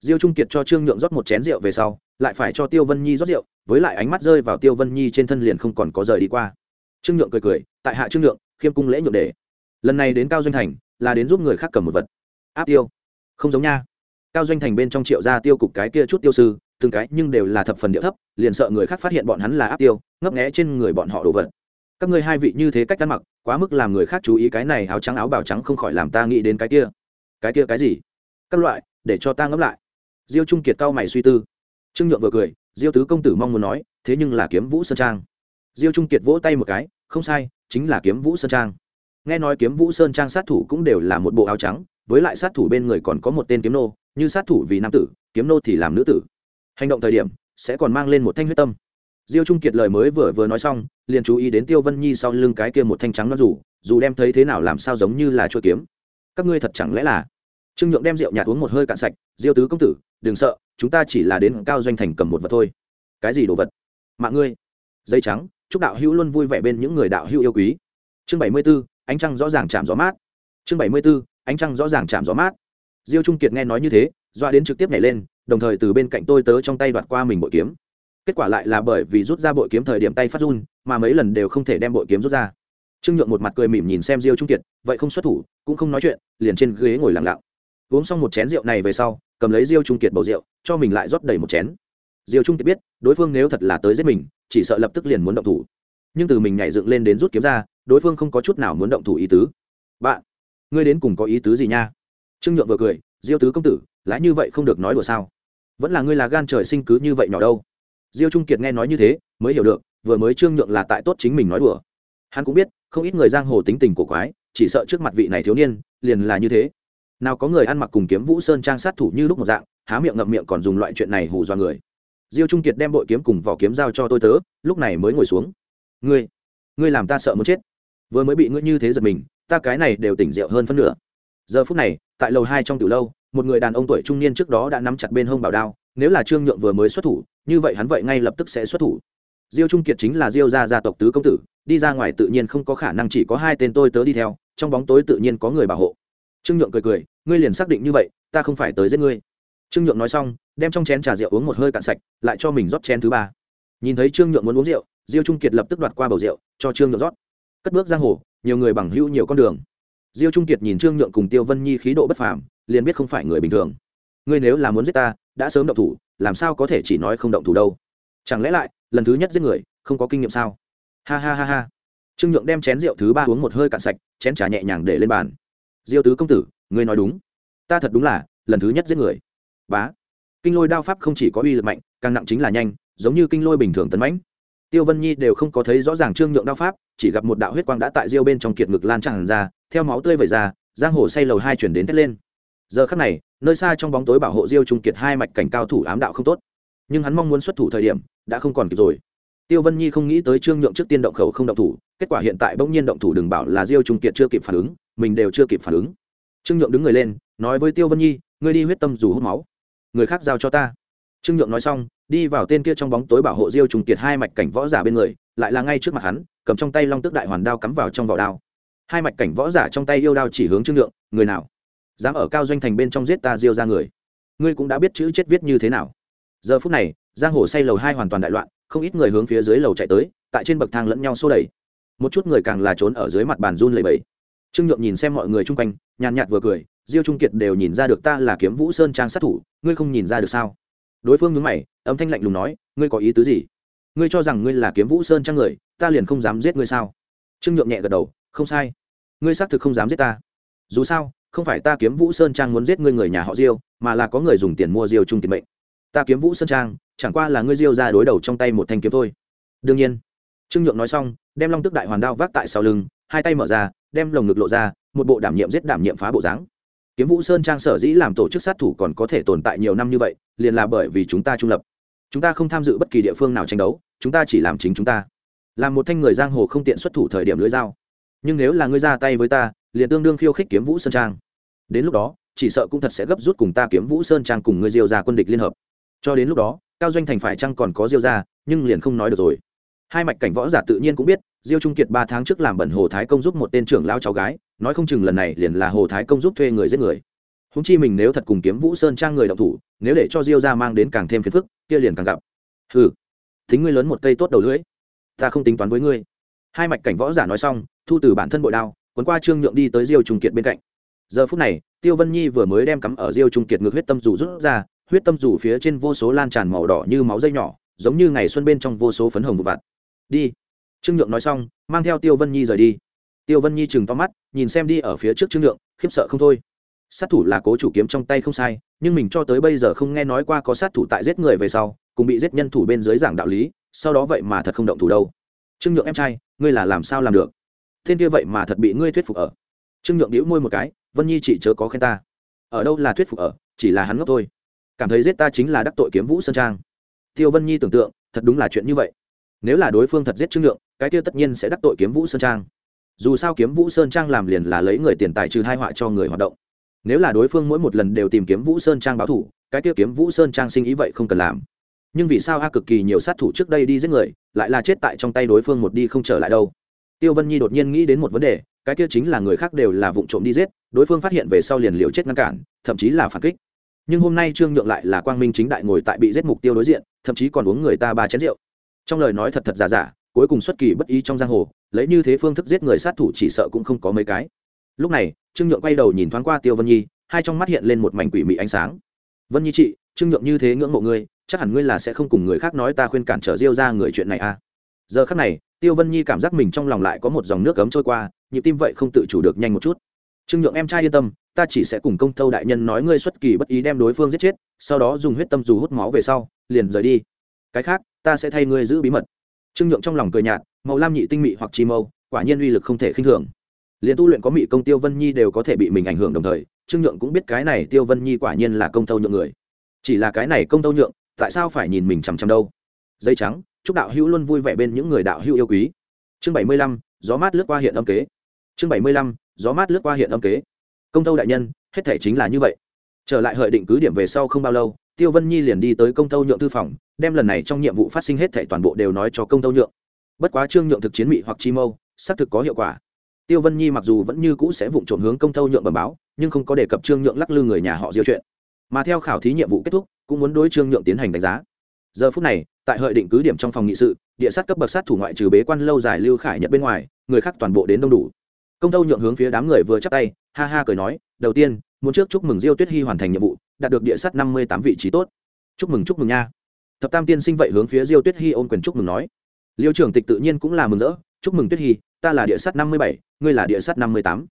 Diêu trung kiệt cho trương nhượng rót một chén rượu về sau, lại phải cho tiêu vân nhi rót rượu, với lại ánh mắt rơi vào tiêu vân nhi trên thân liền không còn có rời đi qua. Trương nhượng cười cười, tại hạ trương nhượng, khiêm cung lễ nhượng để lần này đến cao doanh thành, là đến giúp người khác cầm một vật. Áp tiêu. Không giống nha. Cao doanh thành bên trong triệu gia tiêu cục cái kia chút tiêu sư, từng cái nhưng đều là thập phần địa thấp, liền sợ người khác phát hiện bọn hắn là áp tiêu, ngấp nghé trên người bọn họ đồ vật các ngươi hai vị như thế cách ăn mặc, quá mức làm người khác chú ý cái này áo trắng áo bào trắng không khỏi làm ta nghĩ đến cái kia. Cái kia cái gì? Các loại, để cho ta ngẫm lại. Diêu trung kiệt cao mày suy tư. Trương nhượng vừa cười, diêu tứ công tử mong muốn nói, thế nhưng là kiếm vũ sơn trang. Diêu trung kiệt vỗ tay một cái, không sai, chính là kiếm vũ sơn trang. Nghe nói kiếm vũ sơn trang sát thủ cũng đều là một bộ áo trắng, với lại sát thủ bên người còn có một tên kiếm nô, như sát thủ vì nam tử, kiếm nô thì làm nữ tử. Hành động thời điểm, sẽ còn mang lên một thanh huyết tâm diêu trung kiệt lời mới vừa vừa nói xong, liền chú ý đến tiêu vân nhi sau lưng cái kia một thanh trắng nó rủ dù đem thấy thế nào làm sao giống như là chuôi kiếm. Các ngươi thật chẳng lẽ là? Trương nhượng đem rượu nhạt uống một hơi cạn sạch, diêu tứ công tử, đừng sợ, chúng ta chỉ là đến cao doanh thành cầm một vật thôi. Cái gì đồ vật? Mạng ngươi. Dây trắng, chúc đạo hữu luôn vui vẻ bên những người đạo hữu yêu quý. Chương bảy mươi b ố ánh trăng rõ ràng chạm gió mát. Chương bảy mươi b ố ánh trăng rõ ràng chạm gió mát. Diêu trung kiệt nghe nói như thế, doa đến trực tiếp nhảy lên, đồng thời từ bên cạnh tôi tớ trong tay đoạt qua mình bội kiếm kết quả lại là bởi vì rút ra bội kiếm thời điểm tay phát run, mà mấy lần đều không thể đem bội kiếm rút ra. Trương nhượng một mặt cười mỉm nhìn xem diêu trung kiệt, vậy không xuất thủ, cũng không nói chuyện, liền trên ghế ngồi lặng lặng. Uống xong một chén rượu này về sau, cầm lấy diêu trung kiệt bầu rượu, cho mình lại rót đầy một chén. Diêu trung kiệt biết, đối phương nếu thật là tới giết mình, chỉ sợ lập tức liền muốn động thủ. Nhưng từ mình nhảy dựng lên đến rút kiếm ra, đối phương không có chút nào muốn động thủ ý tứ. Bạn, ngươi đến cùng có ý tứ gì nha? Trương nhượng vừa cười, diêu tứ công tử lãi như vậy không được nói đùa sao? Vẫn là ngươi là gan trời sinh cứ như vậy nhỏ đâu diêu trung kiệt nghe nói như thế, mới hiểu được, vừa mới trương nhượng là tại tốt chính mình nói đùa. Hắn cũng biết, không ít người giang hồ tính tình cổ quái, chỉ sợ trước mặt vị này thiếu niên, liền là như thế. Nào có người ăn mặc cùng kiếm vũ sơn trang sát thủ như lúc một dạng, há miệng ngậm miệng còn dùng loại chuyện này hù dọa người. Diêu trung kiệt đem bội kiếm cùng vỏ kiếm giao cho tôi tớ, lúc này mới ngồi xuống. Ngươi ngươi làm ta sợ muốn chết. Vừa mới bị ngươi như thế giật mình, ta cái này đều tỉnh rượu hơn phân nửa. Giờ phút này, tại lầu hai trong từ lâu, một người đàn ông tuổi trung niên trước đó đã nắm chặt bên hông bảo đao, nếu là trương nhượng vừa mới xuất thủ như vậy hắn vậy ngay lập tức sẽ xuất thủ. Diêu trung kiệt chính là diêu gia gia tộc tứ công tử, đi ra ngoài tự nhiên không có khả năng chỉ có hai tên tôi tớ đi theo, trong bóng tối tự nhiên có người bảo hộ. Trương nhượng cười cười, ngươi liền xác định như vậy, ta không phải tới giết ngươi. Trương nhượng nói xong, đem trong chén trà rượu uống một hơi cạn sạch, lại cho mình rót chén thứ ba. Nhìn thấy trương nhượng muốn uống rượu, diêu trung kiệt lập tức đoạt qua bầu rượu, cho trương nhượng rót. Cất bước giang hồ, nhiều người bằng hữu nhiều con đường. Diêu trung kiệt nhìn trương nhượng cùng tiêu vân nhi khí độ bất phàm, liền biết không phải người bình thường. Ngươi nếu là muốn giết ta đã sớm động thủ, làm sao có thể chỉ nói không động thủ đâu? Chẳng lẽ lại, lần thứ nhất giết người, không có kinh nghiệm sao? Ha ha ha ha. Trương nhượng đem chén rượu thứ ba uống một hơi cạn sạch, chén trà nhẹ nhàng để lên bàn. Diêu tứ công tử, ngươi nói đúng. Ta thật đúng là, lần thứ nhất giết người. Bá. Kinh lôi đao pháp không chỉ có uy lực mạnh, càng nặng chính là nhanh, giống như kinh lôi bình thường tấn mãnh. Tiêu vân nhi đều không có thấy rõ ràng trương nhượng đao pháp, chỉ gặp một đạo huyết quang đã tại diêu bên trong kiệt ngực lan tràn ra, theo máu tươi vẩy ra, giang hồ say lầu hai chuyển đến thét lên giờ khắc này, nơi xa trong bóng tối bảo hộ diêu trung kiệt hai mạch cảnh cao thủ ám đạo không tốt. Nhưng hắn mong muốn xuất thủ thời điểm, đã không còn kịp rồi. Tiêu vân nhi không nghĩ tới trương nhượng trước tiên động khẩu không động thủ, kết quả hiện tại bỗng nhiên động thủ đừng bảo là diêu trung kiệt chưa kịp phản ứng, mình đều chưa kịp phản ứng. Trương nhượng đứng người lên, nói với tiêu vân nhi, ngươi đi huyết tâm dù hút máu, người khác giao cho ta. Trương nhượng nói xong, đi vào tên kia trong bóng tối bảo hộ diêu trung kiệt hai mạch cảnh võ giả bên người, lại là ngay trước mặt hắn, cầm trong tay long tức đại hoàn đao cắm vào trong vỏ đao. Hai mạch cảnh võ giả trong tay yêu đao chỉ hướng trương nhượng, người nào? Dám ở cao doanh thành bên trong giết ta diêu ra người. Ngươi cũng đã biết chữ chết viết như thế nào. Giờ phút này, giang hồ say lầu hai hoàn toàn đại loạn, không ít người hướng phía dưới lầu chạy tới, tại trên bậc thang lẫn nhau xô đẩy. Một chút người càng là trốn ở dưới mặt bàn run lầy bẫy trương nhượng nhìn xem mọi người chung quanh, nhàn nhạt vừa cười, diêu trung kiệt đều nhìn ra được ta là kiếm vũ sơn trang sát thủ, ngươi không nhìn ra được sao? Đối phương nhướng mày, âm thanh lạnh lùng nói, ngươi có ý tứ gì? Ngươi cho rằng ngươi là kiếm vũ sơn trang người, ta liền không dám giết ngươi sao? Trương nhượng nhẹ gật đầu, không sai. Ngươi xác thực không dám giết ta. Dù sao không phải ta kiếm vũ sơn trang muốn giết ngươi người nhà họ diêu, mà là có người dùng tiền mua diêu trung tiền mệnh. Ta kiếm vũ sơn trang, chẳng qua là ngươi diêu ra đối đầu trong tay một thanh kiếm thôi. Đương nhiên. Trương nhượng nói xong, đem long tức đại hoàn đao vác tại sau lưng, hai tay mở ra, đem lồng ngực lộ ra, một bộ đảm nhiệm giết đảm nhiệm phá bộ dáng. Kiếm vũ sơn trang sở dĩ làm tổ chức sát thủ còn có thể tồn tại nhiều năm như vậy, liền là bởi vì chúng ta trung lập. Chúng ta không tham dự bất kỳ địa phương nào tranh đấu, chúng ta chỉ làm chính chúng ta. Làm một thanh người giang hồ không tiện xuất thủ thời điểm lưỡi dao. Nhưng nếu là ngươi ra tay với ta liền tương đương khiêu khích kiếm vũ sơn trang. Đến lúc đó, chỉ sợ cũng thật sẽ gấp rút cùng ta kiếm vũ sơn trang cùng ngươi diêu ra quân địch liên hợp. Cho đến lúc đó, cao doanh thành phải chăng còn có diêu ra nhưng liền không nói được rồi. Hai mạch cảnh võ giả tự nhiên cũng biết, diêu trung kiệt ba tháng trước làm bẩn hồ thái công giúp một tên trưởng lao cháu gái, nói không chừng lần này liền là hồ thái công giúp thuê người giết người. Húng chi mình nếu thật cùng kiếm vũ sơn trang người động thủ, nếu để cho diêu ra mang đến càng thêm phiền phức, kia liền càng gặp. Hừ, thính ngươi lớn một cây tốt đầu lưỡi, ta không tính toán với ngươi. Hai mạch cảnh võ giả nói xong, thu từ bản thân bội đao quấn qua trương nhượng đi tới diêu trung kiệt bên cạnh. Giờ phút này, tiêu vân nhi vừa mới đem cắm ở diêu trung kiệt ngược huyết tâm rủ rút ra, huyết tâm rủ phía trên vô số lan tràn màu đỏ như máu dây nhỏ, giống như ngày xuân bên trong vô số phấn hồng vụ vặt. Đi. Trương nhượng nói xong, mang theo tiêu vân nhi rời đi. Tiêu vân nhi chừng to mắt, nhìn xem đi ở phía trước trương nhượng, khiếp sợ không thôi. Sát thủ là cố chủ kiếm trong tay không sai, nhưng mình cho tới bây giờ không nghe nói qua có sát thủ tại giết người về sau, cùng bị giết nhân thủ bên dưới giảng đạo lý, sau đó vậy mà thật không động thủ đâu. Trương nhượng em trai, ngươi là làm sao làm được? Thiên kia vậy mà thật bị ngươi thuyết phục ở. Trương nhượng đĩu môi một cái, vân nhi chỉ chớ có khen ta. Ở đâu là thuyết phục ở, chỉ là hắn ngốc thôi. Cảm thấy giết ta chính là đắc tội kiếm vũ sơn trang. Tiêu vân nhi tưởng tượng, thật đúng là chuyện như vậy. Nếu là đối phương thật giết trương nhượng, cái kia tất nhiên sẽ đắc tội kiếm vũ sơn trang. Dù sao kiếm vũ sơn trang làm liền là lấy người tiền tài trừ hai họa cho người hoạt động. Nếu là đối phương mỗi một lần đều tìm kiếm vũ sơn trang báo thủ, cái kia kiếm vũ sơn trang sinh ý vậy không cần làm. Nhưng vì sao a cực kỳ nhiều sát thủ trước đây đi giết người, lại là chết tại trong tay đối phương một đi không trở lại đâu? Tiêu vân nhi đột nhiên nghĩ đến một vấn đề, cái kia chính là người khác đều là vụ trộm đi giết, đối phương phát hiện về sau liền liều chết ngăn cản, thậm chí là phản kích. Nhưng hôm nay trương nhượng lại là quang minh chính đại ngồi tại bị giết mục tiêu đối diện, thậm chí còn uống người ta ba chén rượu. Trong lời nói thật thật giả giả, cuối cùng xuất kỳ bất ý trong giang hồ, lấy như thế phương thức giết người sát thủ chỉ sợ cũng không có mấy cái. Lúc này, trương nhượng quay đầu nhìn thoáng qua tiêu vân nhi, hai trong mắt hiện lên một mảnh quỷ mị ánh sáng. Vân nhi chị, trương nhượng như thế ngưỡng mộ ngươi, chắc hẳn ngươi là sẽ không cùng người khác nói ta khuyên cản trở diêu ra người chuyện này à? Giờ khắc này tiêu vân nhi cảm giác mình trong lòng lại có một dòng nước cấm trôi qua, nhịp tim vậy không tự chủ được nhanh một chút. Trương nhượng, em trai yên tâm, ta chỉ sẽ cùng công tâu đại nhân nói ngươi xuất kỳ bất ý đem đối phương giết chết, sau đó dùng huyết tâm dù hút máu về sau, liền rời đi. Cái khác, ta sẽ thay ngươi giữ bí mật. Trương nhượng trong lòng cười nhạt, màu lam nhị tinh mị hoặc chi mâu, quả nhiên uy lực không thể khinh thường. Liền tu luyện có mị công tiêu vân nhi đều có thể bị mình ảnh hưởng đồng thời, trương nhượng cũng biết cái này tiêu vân nhi quả nhiên là công tâu nhượng người. Chỉ là cái này công tâu nhượng, tại sao phải nhìn mình chằm chằm đâu? Dây trắng chúc đạo hữu luôn vui vẻ bên những người đạo hữu yêu quý. Chương bảy mươi lăm, gió mát lướt qua hiện âm kế. Chương bảy mươi lăm, gió mát lướt qua hiện âm kế. Công tâu đại nhân, hết thể chính là như vậy. Trở lại hợi định cứ điểm về sau không bao lâu, tiêu vân nhi liền đi tới công tâu nhượng thư phòng, đem lần này trong nhiệm vụ phát sinh hết thể toàn bộ đều nói cho công tâu nhượng. Bất quá trương nhượng thực chiến mị hoặc chi mâu, xác thực có hiệu quả. Tiêu vân nhi mặc dù vẫn như cũ sẽ vụng trộm hướng công tâu nhượng bẩm báo, nhưng không có đề cập trương nhượng lắc lư người nhà họ diêu chuyện. Mà theo khảo thí nhiệm vụ kết thúc, cũng muốn đối trương nhượng tiến hành đánh giá. Giờ phút này tại hợi định cứ điểm trong phòng nghị sự, địa sát cấp bậc sát thủ ngoại trừ bế quan lâu dài lưu khải nhận bên ngoài, người khác toàn bộ đến đông đủ. Công tâu nhượng hướng phía đám người vừa chắp tay, ha ha cười nói, đầu tiên, muốn trước chúc mừng diêu tuyết hy hoàn thành nhiệm vụ, đạt được địa sát năm mươi tám vị trí tốt. Chúc mừng chúc mừng nha. Thập tam tiên sinh vậy hướng phía diêu tuyết hy ôm quyền chúc mừng nói. Liêu trưởng tịch tự nhiên cũng là mừng rỡ, chúc mừng tuyết hy ta là địa sát năm mươi bảy, ngươi là địa sát năm mươi tám.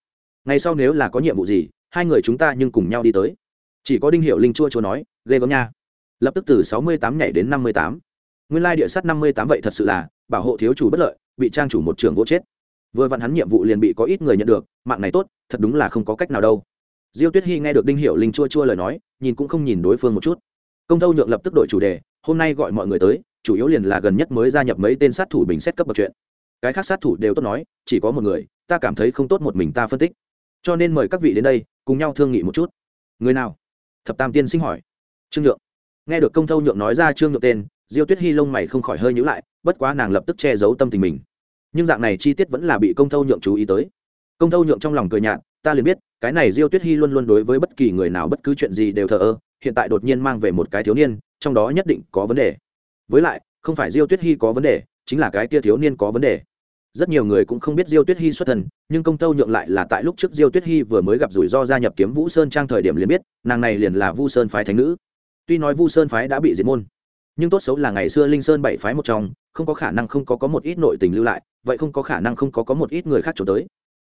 Ngày sau nếu là có nhiệm vụ gì, hai người chúng ta nhưng cùng nhau đi tới. Chỉ có đinh hiệu linh chua chua nói, ghê gớm nha. Lập tức từ sáu mươi tám nhảy đến năm mươi tám nguyên lai địa sát năm mươi tám vậy thật sự là, bảo hộ thiếu chủ bất lợi, bị trang chủ một trường vô chết. Vừa vặn hắn nhiệm vụ liền bị có ít người nhận được, mạng này tốt, thật đúng là không có cách nào đâu. Diêu tuyết hy nghe được đinh Hiểu linh chua chua lời nói, nhìn cũng không nhìn đối phương một chút. Công tâu nhượng lập tức đổi chủ đề, hôm nay gọi mọi người tới, chủ yếu liền là gần nhất mới gia nhập mấy tên sát thủ bình xét cấp bậc chuyện. Cái khác sát thủ đều tốt nói, chỉ có một người, ta cảm thấy không tốt một mình ta phân tích. Cho nên mời các vị đến đây, cùng nhau thương nghị một chút. Người nào? Thập tam tiên sinh hỏi. Trương nhượng. Nghe được công thâu nhượng nói ra trương nhượng tên diêu tuyết hy lông mày không khỏi hơi nhữ lại bất quá nàng lập tức che giấu tâm tình mình. Nhưng dạng này chi tiết vẫn là bị công thâu nhượng chú ý tới. Công thâu nhượng trong lòng cười nhạt ta liền biết cái này diêu tuyết hy luôn luôn đối với bất kỳ người nào bất cứ chuyện gì đều thờ ơ hiện tại đột nhiên mang về một cái thiếu niên trong đó nhất định có vấn đề. Với lại không phải diêu tuyết hy có vấn đề chính là cái kia thiếu niên có vấn đề. Rất nhiều người cũng không biết diêu tuyết hy xuất thần, nhưng công tâu nhượng lại là tại lúc trước diêu tuyết hy vừa mới gặp rủi ro gia nhập kiếm vũ sơn trang thời điểm liền biết nàng này liền là vu sơn phái thánh nữ. Tuy nói vu sơn phái đã bị diệt môn nhưng tốt xấu là ngày xưa linh sơn bảy phái một trong, không có khả năng không có có một ít nội tình lưu lại, vậy không có khả năng không có có một ít người khác trốn tới.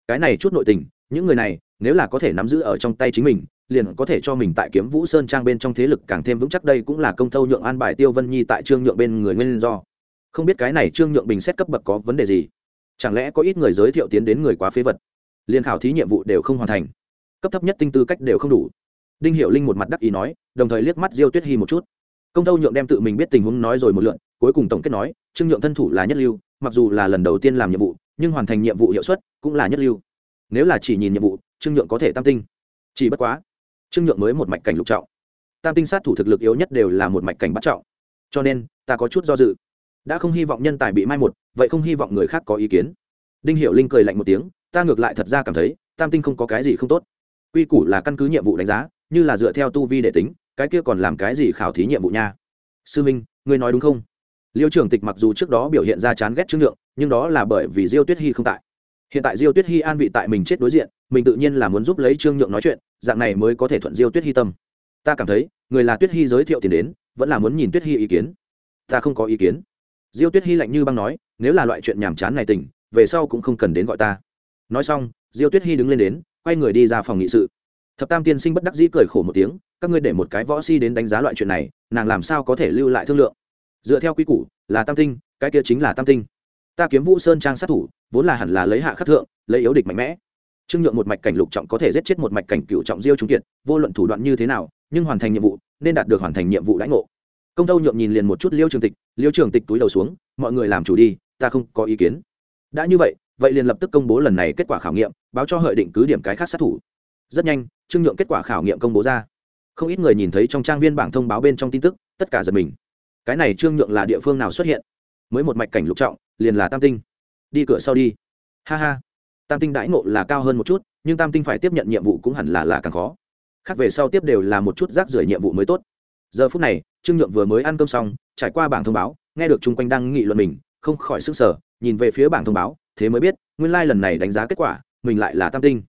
Cái này chút nội tình, những người này, nếu là có thể nắm giữ ở trong tay chính mình, liền có thể cho mình tại kiếm vũ sơn trang bên trong thế lực càng thêm vững chắc, đây cũng là công thâu nhượng an bài tiêu vân nhi tại trương nhượng bên người nguyên do. Không biết cái này trương nhượng bình xét cấp bậc có vấn đề gì? Chẳng lẽ có ít người giới thiệu tiến đến người quá phế vật? Liên khảo thí nhiệm vụ đều không hoàn thành. Cấp thấp nhất tinh tư cách đều không đủ. Đinh hiệu linh một mặt đắc ý nói, đồng thời liếc mắt diêu tuyết hy một chút công tâu nhượng đem tự mình biết tình huống nói rồi một lượn, cuối cùng tổng kết nói, trương nhượng thân thủ là nhất lưu, mặc dù là lần đầu tiên làm nhiệm vụ, nhưng hoàn thành nhiệm vụ hiệu suất cũng là nhất lưu. Nếu là chỉ nhìn nhiệm vụ, trương nhượng có thể tam tinh. Chỉ bất quá, trương nhượng mới một mạch cảnh lục trọng. Tam tinh sát thủ thực lực yếu nhất đều là một mạch cảnh bắt trọng. Cho nên, ta có chút do dự. Đã không hy vọng nhân tài bị mai một, vậy không hy vọng người khác có ý kiến. Đinh hiệu linh cười lạnh một tiếng, ta ngược lại thật ra cảm thấy, tam tinh không có cái gì không tốt. Quy củ là căn cứ nhiệm vụ đánh giá, như là dựa theo tu vi để tính cái kia còn làm cái gì khảo thí nhiệm vụ nha? Sư minh, ngươi nói đúng không? Liêu trưởng tịch mặc dù trước đó biểu hiện ra chán ghét trương nhượng nhưng đó là bởi vì diêu tuyết hy không tại. Hiện tại diêu tuyết hy an vị tại mình chết đối diện, mình tự nhiên là muốn giúp lấy trương nhượng nói chuyện, dạng này mới có thể thuận diêu tuyết hy tâm. Ta cảm thấy, người là tuyết hy giới thiệu tiền đến, vẫn là muốn nhìn tuyết hy ý kiến. Ta không có ý kiến. Diêu tuyết hy lạnh như băng nói, nếu là loại chuyện nhàm chán này tỉnh về sau cũng không cần đến gọi ta. Nói xong, diêu tuyết hy đứng lên đến, quay người đi ra phòng nghị sự thập tam tiên sinh bất đắc dĩ cười khổ một tiếng, các ngươi để một cái võ si đến đánh giá loại chuyện này, nàng làm sao có thể lưu lại thương lượng? Dựa theo quy củ, là tam tinh, cái kia chính là tam tinh. Ta kiếm vũ sơn trang sát thủ, vốn là hẳn là lấy hạ khắc thượng, lấy yếu địch mạnh mẽ. Trương nhượng một mạch cảnh lục trọng có thể giết chết một mạch cảnh cựu trọng diêu trung kiệt, vô luận thủ đoạn như thế nào, nhưng hoàn thành nhiệm vụ, nên đạt được hoàn thành nhiệm vụ lãnh ngộ. Công tâu nhượng nhìn liền một chút liêu trường tịch, liêu trường tịch túi đầu xuống, mọi người làm chủ đi, ta không có ý kiến. Đã như vậy vậy liền lập tức công bố lần này kết quả khảo nghiệm, báo cho hợi định cứ điểm cái khác sát thủ. Rất nhanh trương nhượng kết quả khảo nghiệm công bố ra. Không ít người nhìn thấy trong trang viên bảng thông báo bên trong tin tức, tất cả giật mình. Cái này trương nhượng là địa phương nào xuất hiện? Mới một mạch cảnh lục trọng, liền là tam tinh. Đi cửa sau đi. Ha ha. Tam tinh đãi ngộ là cao hơn một chút, nhưng tam tinh phải tiếp nhận nhiệm vụ cũng hẳn là là càng khó. Khác về sau tiếp đều là một chút rác rưởi nhiệm vụ mới tốt. Giờ phút này, trương nhượng vừa mới ăn cơm xong, trải qua bảng thông báo, nghe được chung quanh đang nghị luận mình, không khỏi sức sở nhìn về phía bảng thông báo, thế mới biết, nguyên lai、like、lần này đánh giá kết quả, mình lại là tam tinh.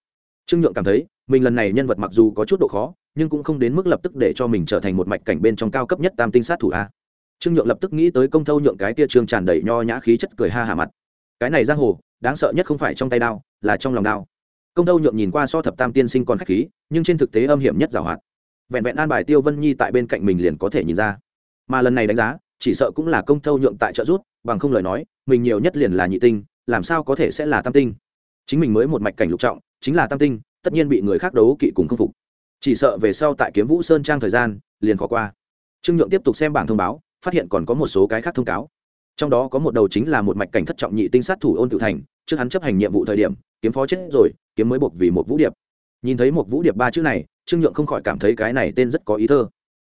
Trương nhượng cảm thấy mình lần này nhân vật mặc dù có chút độ khó, nhưng cũng không đến mức lập tức để cho mình trở thành một mạch cảnh bên trong cao cấp nhất tam tinh sát thủ a. Trương nhượng lập tức nghĩ tới công thâu nhượng cái tia trương tràn đầy nho nhã khí chất cười ha hà mặt. Cái này giang hồ, đáng sợ nhất không phải trong tay đao, là trong lòng đao. Công thâu nhượng nhìn qua so thập tam tiên sinh còn khách khí, nhưng trên thực tế âm hiểm nhất giảo hoạt. Vẹn vẹn an bài tiêu vân nhi tại bên cạnh mình liền có thể nhìn ra. Mà lần này đánh giá, chỉ sợ cũng là công thâu nhượng tại trợ rút bằng không lời nói, mình nhiều nhất liền là nhị tinh, làm sao có thể sẽ là tam tinh? Chính mình mới một mạch cảnh lục trọng, chính là tam tinh tất nhiên bị người khác đấu kỵ cùng khâm phục. Chỉ sợ về sau tại kiếm vũ sơn trang thời gian, liền khó qua. Trương nhượng tiếp tục xem bảng thông báo, phát hiện còn có một số cái khác thông cáo. Trong đó có một đầu chính là một mạch cảnh thất trọng nhị tinh sát thủ ôn tự thành, trước hắn chấp hành nhiệm vụ thời điểm, kiếm phó chết rồi, kiếm mới buộc vì một vũ điệp. Nhìn thấy một vũ điệp ba chữ này, trương nhượng không khỏi cảm thấy cái này tên rất có ý thơ.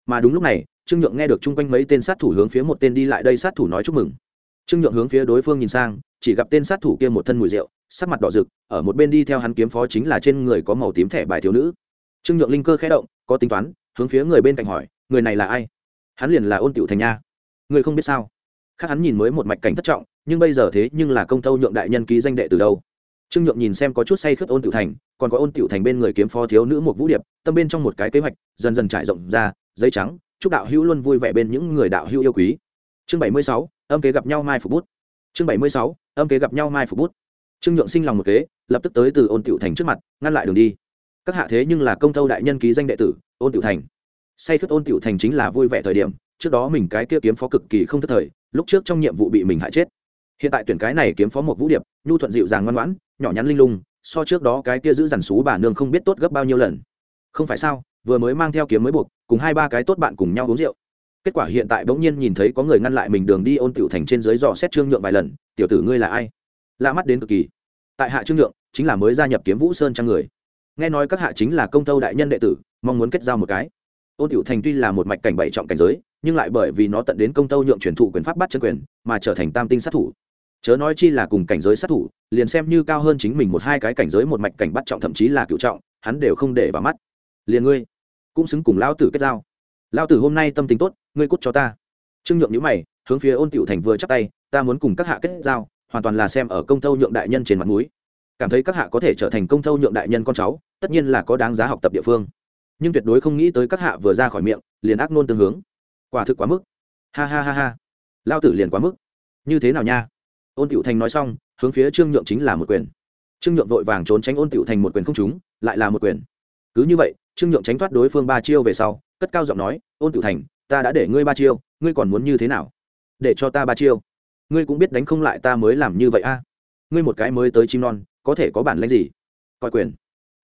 Mà đúng lúc này, trương nhượng nghe được chung quanh mấy tên sát thủ hướng phía một tên đi lại đây sát thủ nói chúc mừng. Trương nhượng hướng phía đối phương nhìn sang chỉ gặp tên sát thủ kia một thân mùi rượu, sắc mặt đỏ rực, ở một bên đi theo hắn kiếm phó chính là trên người có màu tím thẻ bài thiếu nữ. Trương nhượng linh cơ khẽ động, có tính toán, hướng phía người bên cạnh hỏi, người này là ai? Hắn liền là ôn tiểu thành nha. Người không biết sao? Khác hắn nhìn mới một mạch cảnh thất trọng, nhưng bây giờ thế nhưng là công tâu nhượng đại nhân ký danh đệ từ đâu. Trương nhượng nhìn xem có chút say khướt ôn tiểu thành, còn có ôn tiểu thành bên người kiếm phó thiếu nữ một vũ điệp, tâm bên trong một cái kế hoạch, dần dần trải rộng ra, giấy trắng, chúc đạo hữu luôn vui vẻ bên những người đạo hữu yêu quý. Chương bảy mươi sáu, âm kế gặp nhau mai phục bút chương bảy mươi sáu, âm kế gặp nhau mai phục bút. Trương nhượng sinh lòng một kế, lập tức tới từ ôn tiểu thành trước mặt, ngăn lại đường đi. Các hạ thế nhưng là công tâu đại nhân ký danh đệ tử, ôn tiểu thành. Say khướt ôn tiểu thành chính là vui vẻ thời điểm, trước đó mình cái kia kiếm phó cực kỳ không thất thời, lúc trước trong nhiệm vụ bị mình hại chết. Hiện tại tuyển cái này kiếm phó một vũ điệp, nhu thuận dịu dàng ngoan ngoãn, nhỏ nhắn linh lung, so trước đó cái kia giữ dằn xú bà nương không biết tốt gấp bao nhiêu lần. Không phải sao, vừa mới mang theo kiếm mới buộc, cùng hai ba cái tốt bạn cùng nhau uống rượu kết quả hiện tại bỗng nhiên nhìn thấy có người ngăn lại mình đường đi ôn tiểu thành trên dưới dò xét trương nhượng vài lần, tiểu tử ngươi là ai? Lạ mắt đến cực kỳ. Tại hạ trương nhượng, chính là mới gia nhập kiếm vũ sơn trang người. Nghe nói các hạ chính là công tâu đại nhân đệ tử, mong muốn kết giao một cái. Ôn tiểu thành tuy là một mạch cảnh bảy trọng cảnh giới, nhưng lại bởi vì nó tận đến công tâu nhượng truyền thụ quyền pháp bắt chân quyền, mà trở thành tam tinh sát thủ. Chớ nói chi là cùng cảnh giới sát thủ, liền xem như cao hơn chính mình một hai cái cảnh giới một mạch cảnh bắt trọng thậm chí là cựu trọng, hắn đều không để vào mắt. Liền ngươi cũng xứng cùng lao tử kết giao. Lao tử hôm nay tâm tính tốt ngươi cút cho ta. Trương nhượng nhữ mày, hướng phía ôn tiểu thành vừa chắc tay, ta muốn cùng các hạ kết giao, hoàn toàn là xem ở công Thâu nhượng đại nhân trên mặt núi cảm thấy các hạ có thể trở thành công Thâu nhượng đại nhân con cháu, tất nhiên là có đáng giá học tập địa phương. Nhưng tuyệt đối không nghĩ tới các hạ vừa ra khỏi miệng, liền ác nôn tương hướng. Quả thực quá mức. Ha ha ha ha. Lao tử liền quá mức. Như thế nào nha? Ôn tiểu thành nói xong, hướng phía trương nhượng chính là một quyền. Trương nhượng vội vàng trốn tránh ôn tiểu thành một quyền không trúng, lại là một quyền. Cứ như vậy, trương nhượng tránh thoát đối phương ba chiêu về sau, cất cao giọng nói, ôn tiểu thành ta đã để ngươi ba chiêu, ngươi còn muốn như thế nào? Để cho ta ba chiêu. Ngươi cũng biết đánh không lại ta mới làm như vậy a. Ngươi một cái mới tới chim non, có thể có bản lãnh gì? Coi quyền.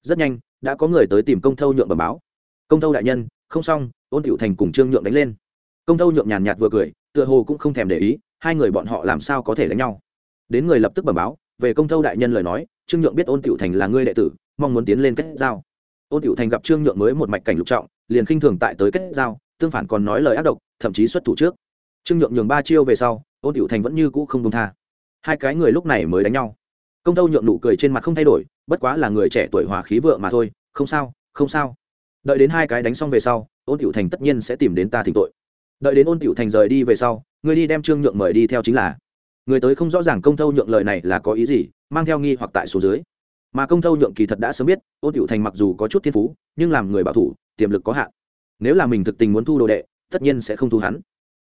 Rất nhanh, đã có người tới tìm công thâu nhượng bẩm báo. Công thâu đại nhân, không xong, ôn tiểu thành cùng trương nhượng đánh lên. Công thâu nhượng nhàn nhạt vừa cười, tựa hồ cũng không thèm để ý, hai người bọn họ làm sao có thể đánh nhau? Đến người lập tức bẩm báo, về công thâu đại nhân lời nói, trương nhượng biết ôn tiểu thành là ngươi đệ tử, mong muốn tiến lên kết giao. Ôn tiểu thành gặp trương nhượng mới một mạch cảnh lục trọng, liền khinh thường tại tới kết giao tương phản còn nói lời ác độc, thậm chí xuất thủ trước. Trương nhượng nhường ba chiêu về sau, ôn tiểu thành vẫn như cũ không đông tha. Hai cái người lúc này mới đánh nhau. Công thâu nhượng nụ cười trên mặt không thay đổi, bất quá là người trẻ tuổi hòa khí vượng mà thôi, không sao không sao. Đợi đến hai cái đánh xong về sau, ôn tiểu thành tất nhiên sẽ tìm đến ta thỉnh tội. Đợi đến ôn tiểu thành rời đi về sau người đi đem trương nhượng mời đi theo chính là. Người tới không rõ ràng công thâu nhượng lời này là có ý gì, mang theo nghi hoặc tại số dưới. Mà công thâu nhượng kỳ thật đã sớm biết, ôn tiểu thành mặc dù có chút thiên phú, nhưng làm người bảo thủ, tiềm lực có hạn nếu là mình thực tình muốn thu đồ đệ, tất nhiên sẽ không thu hắn.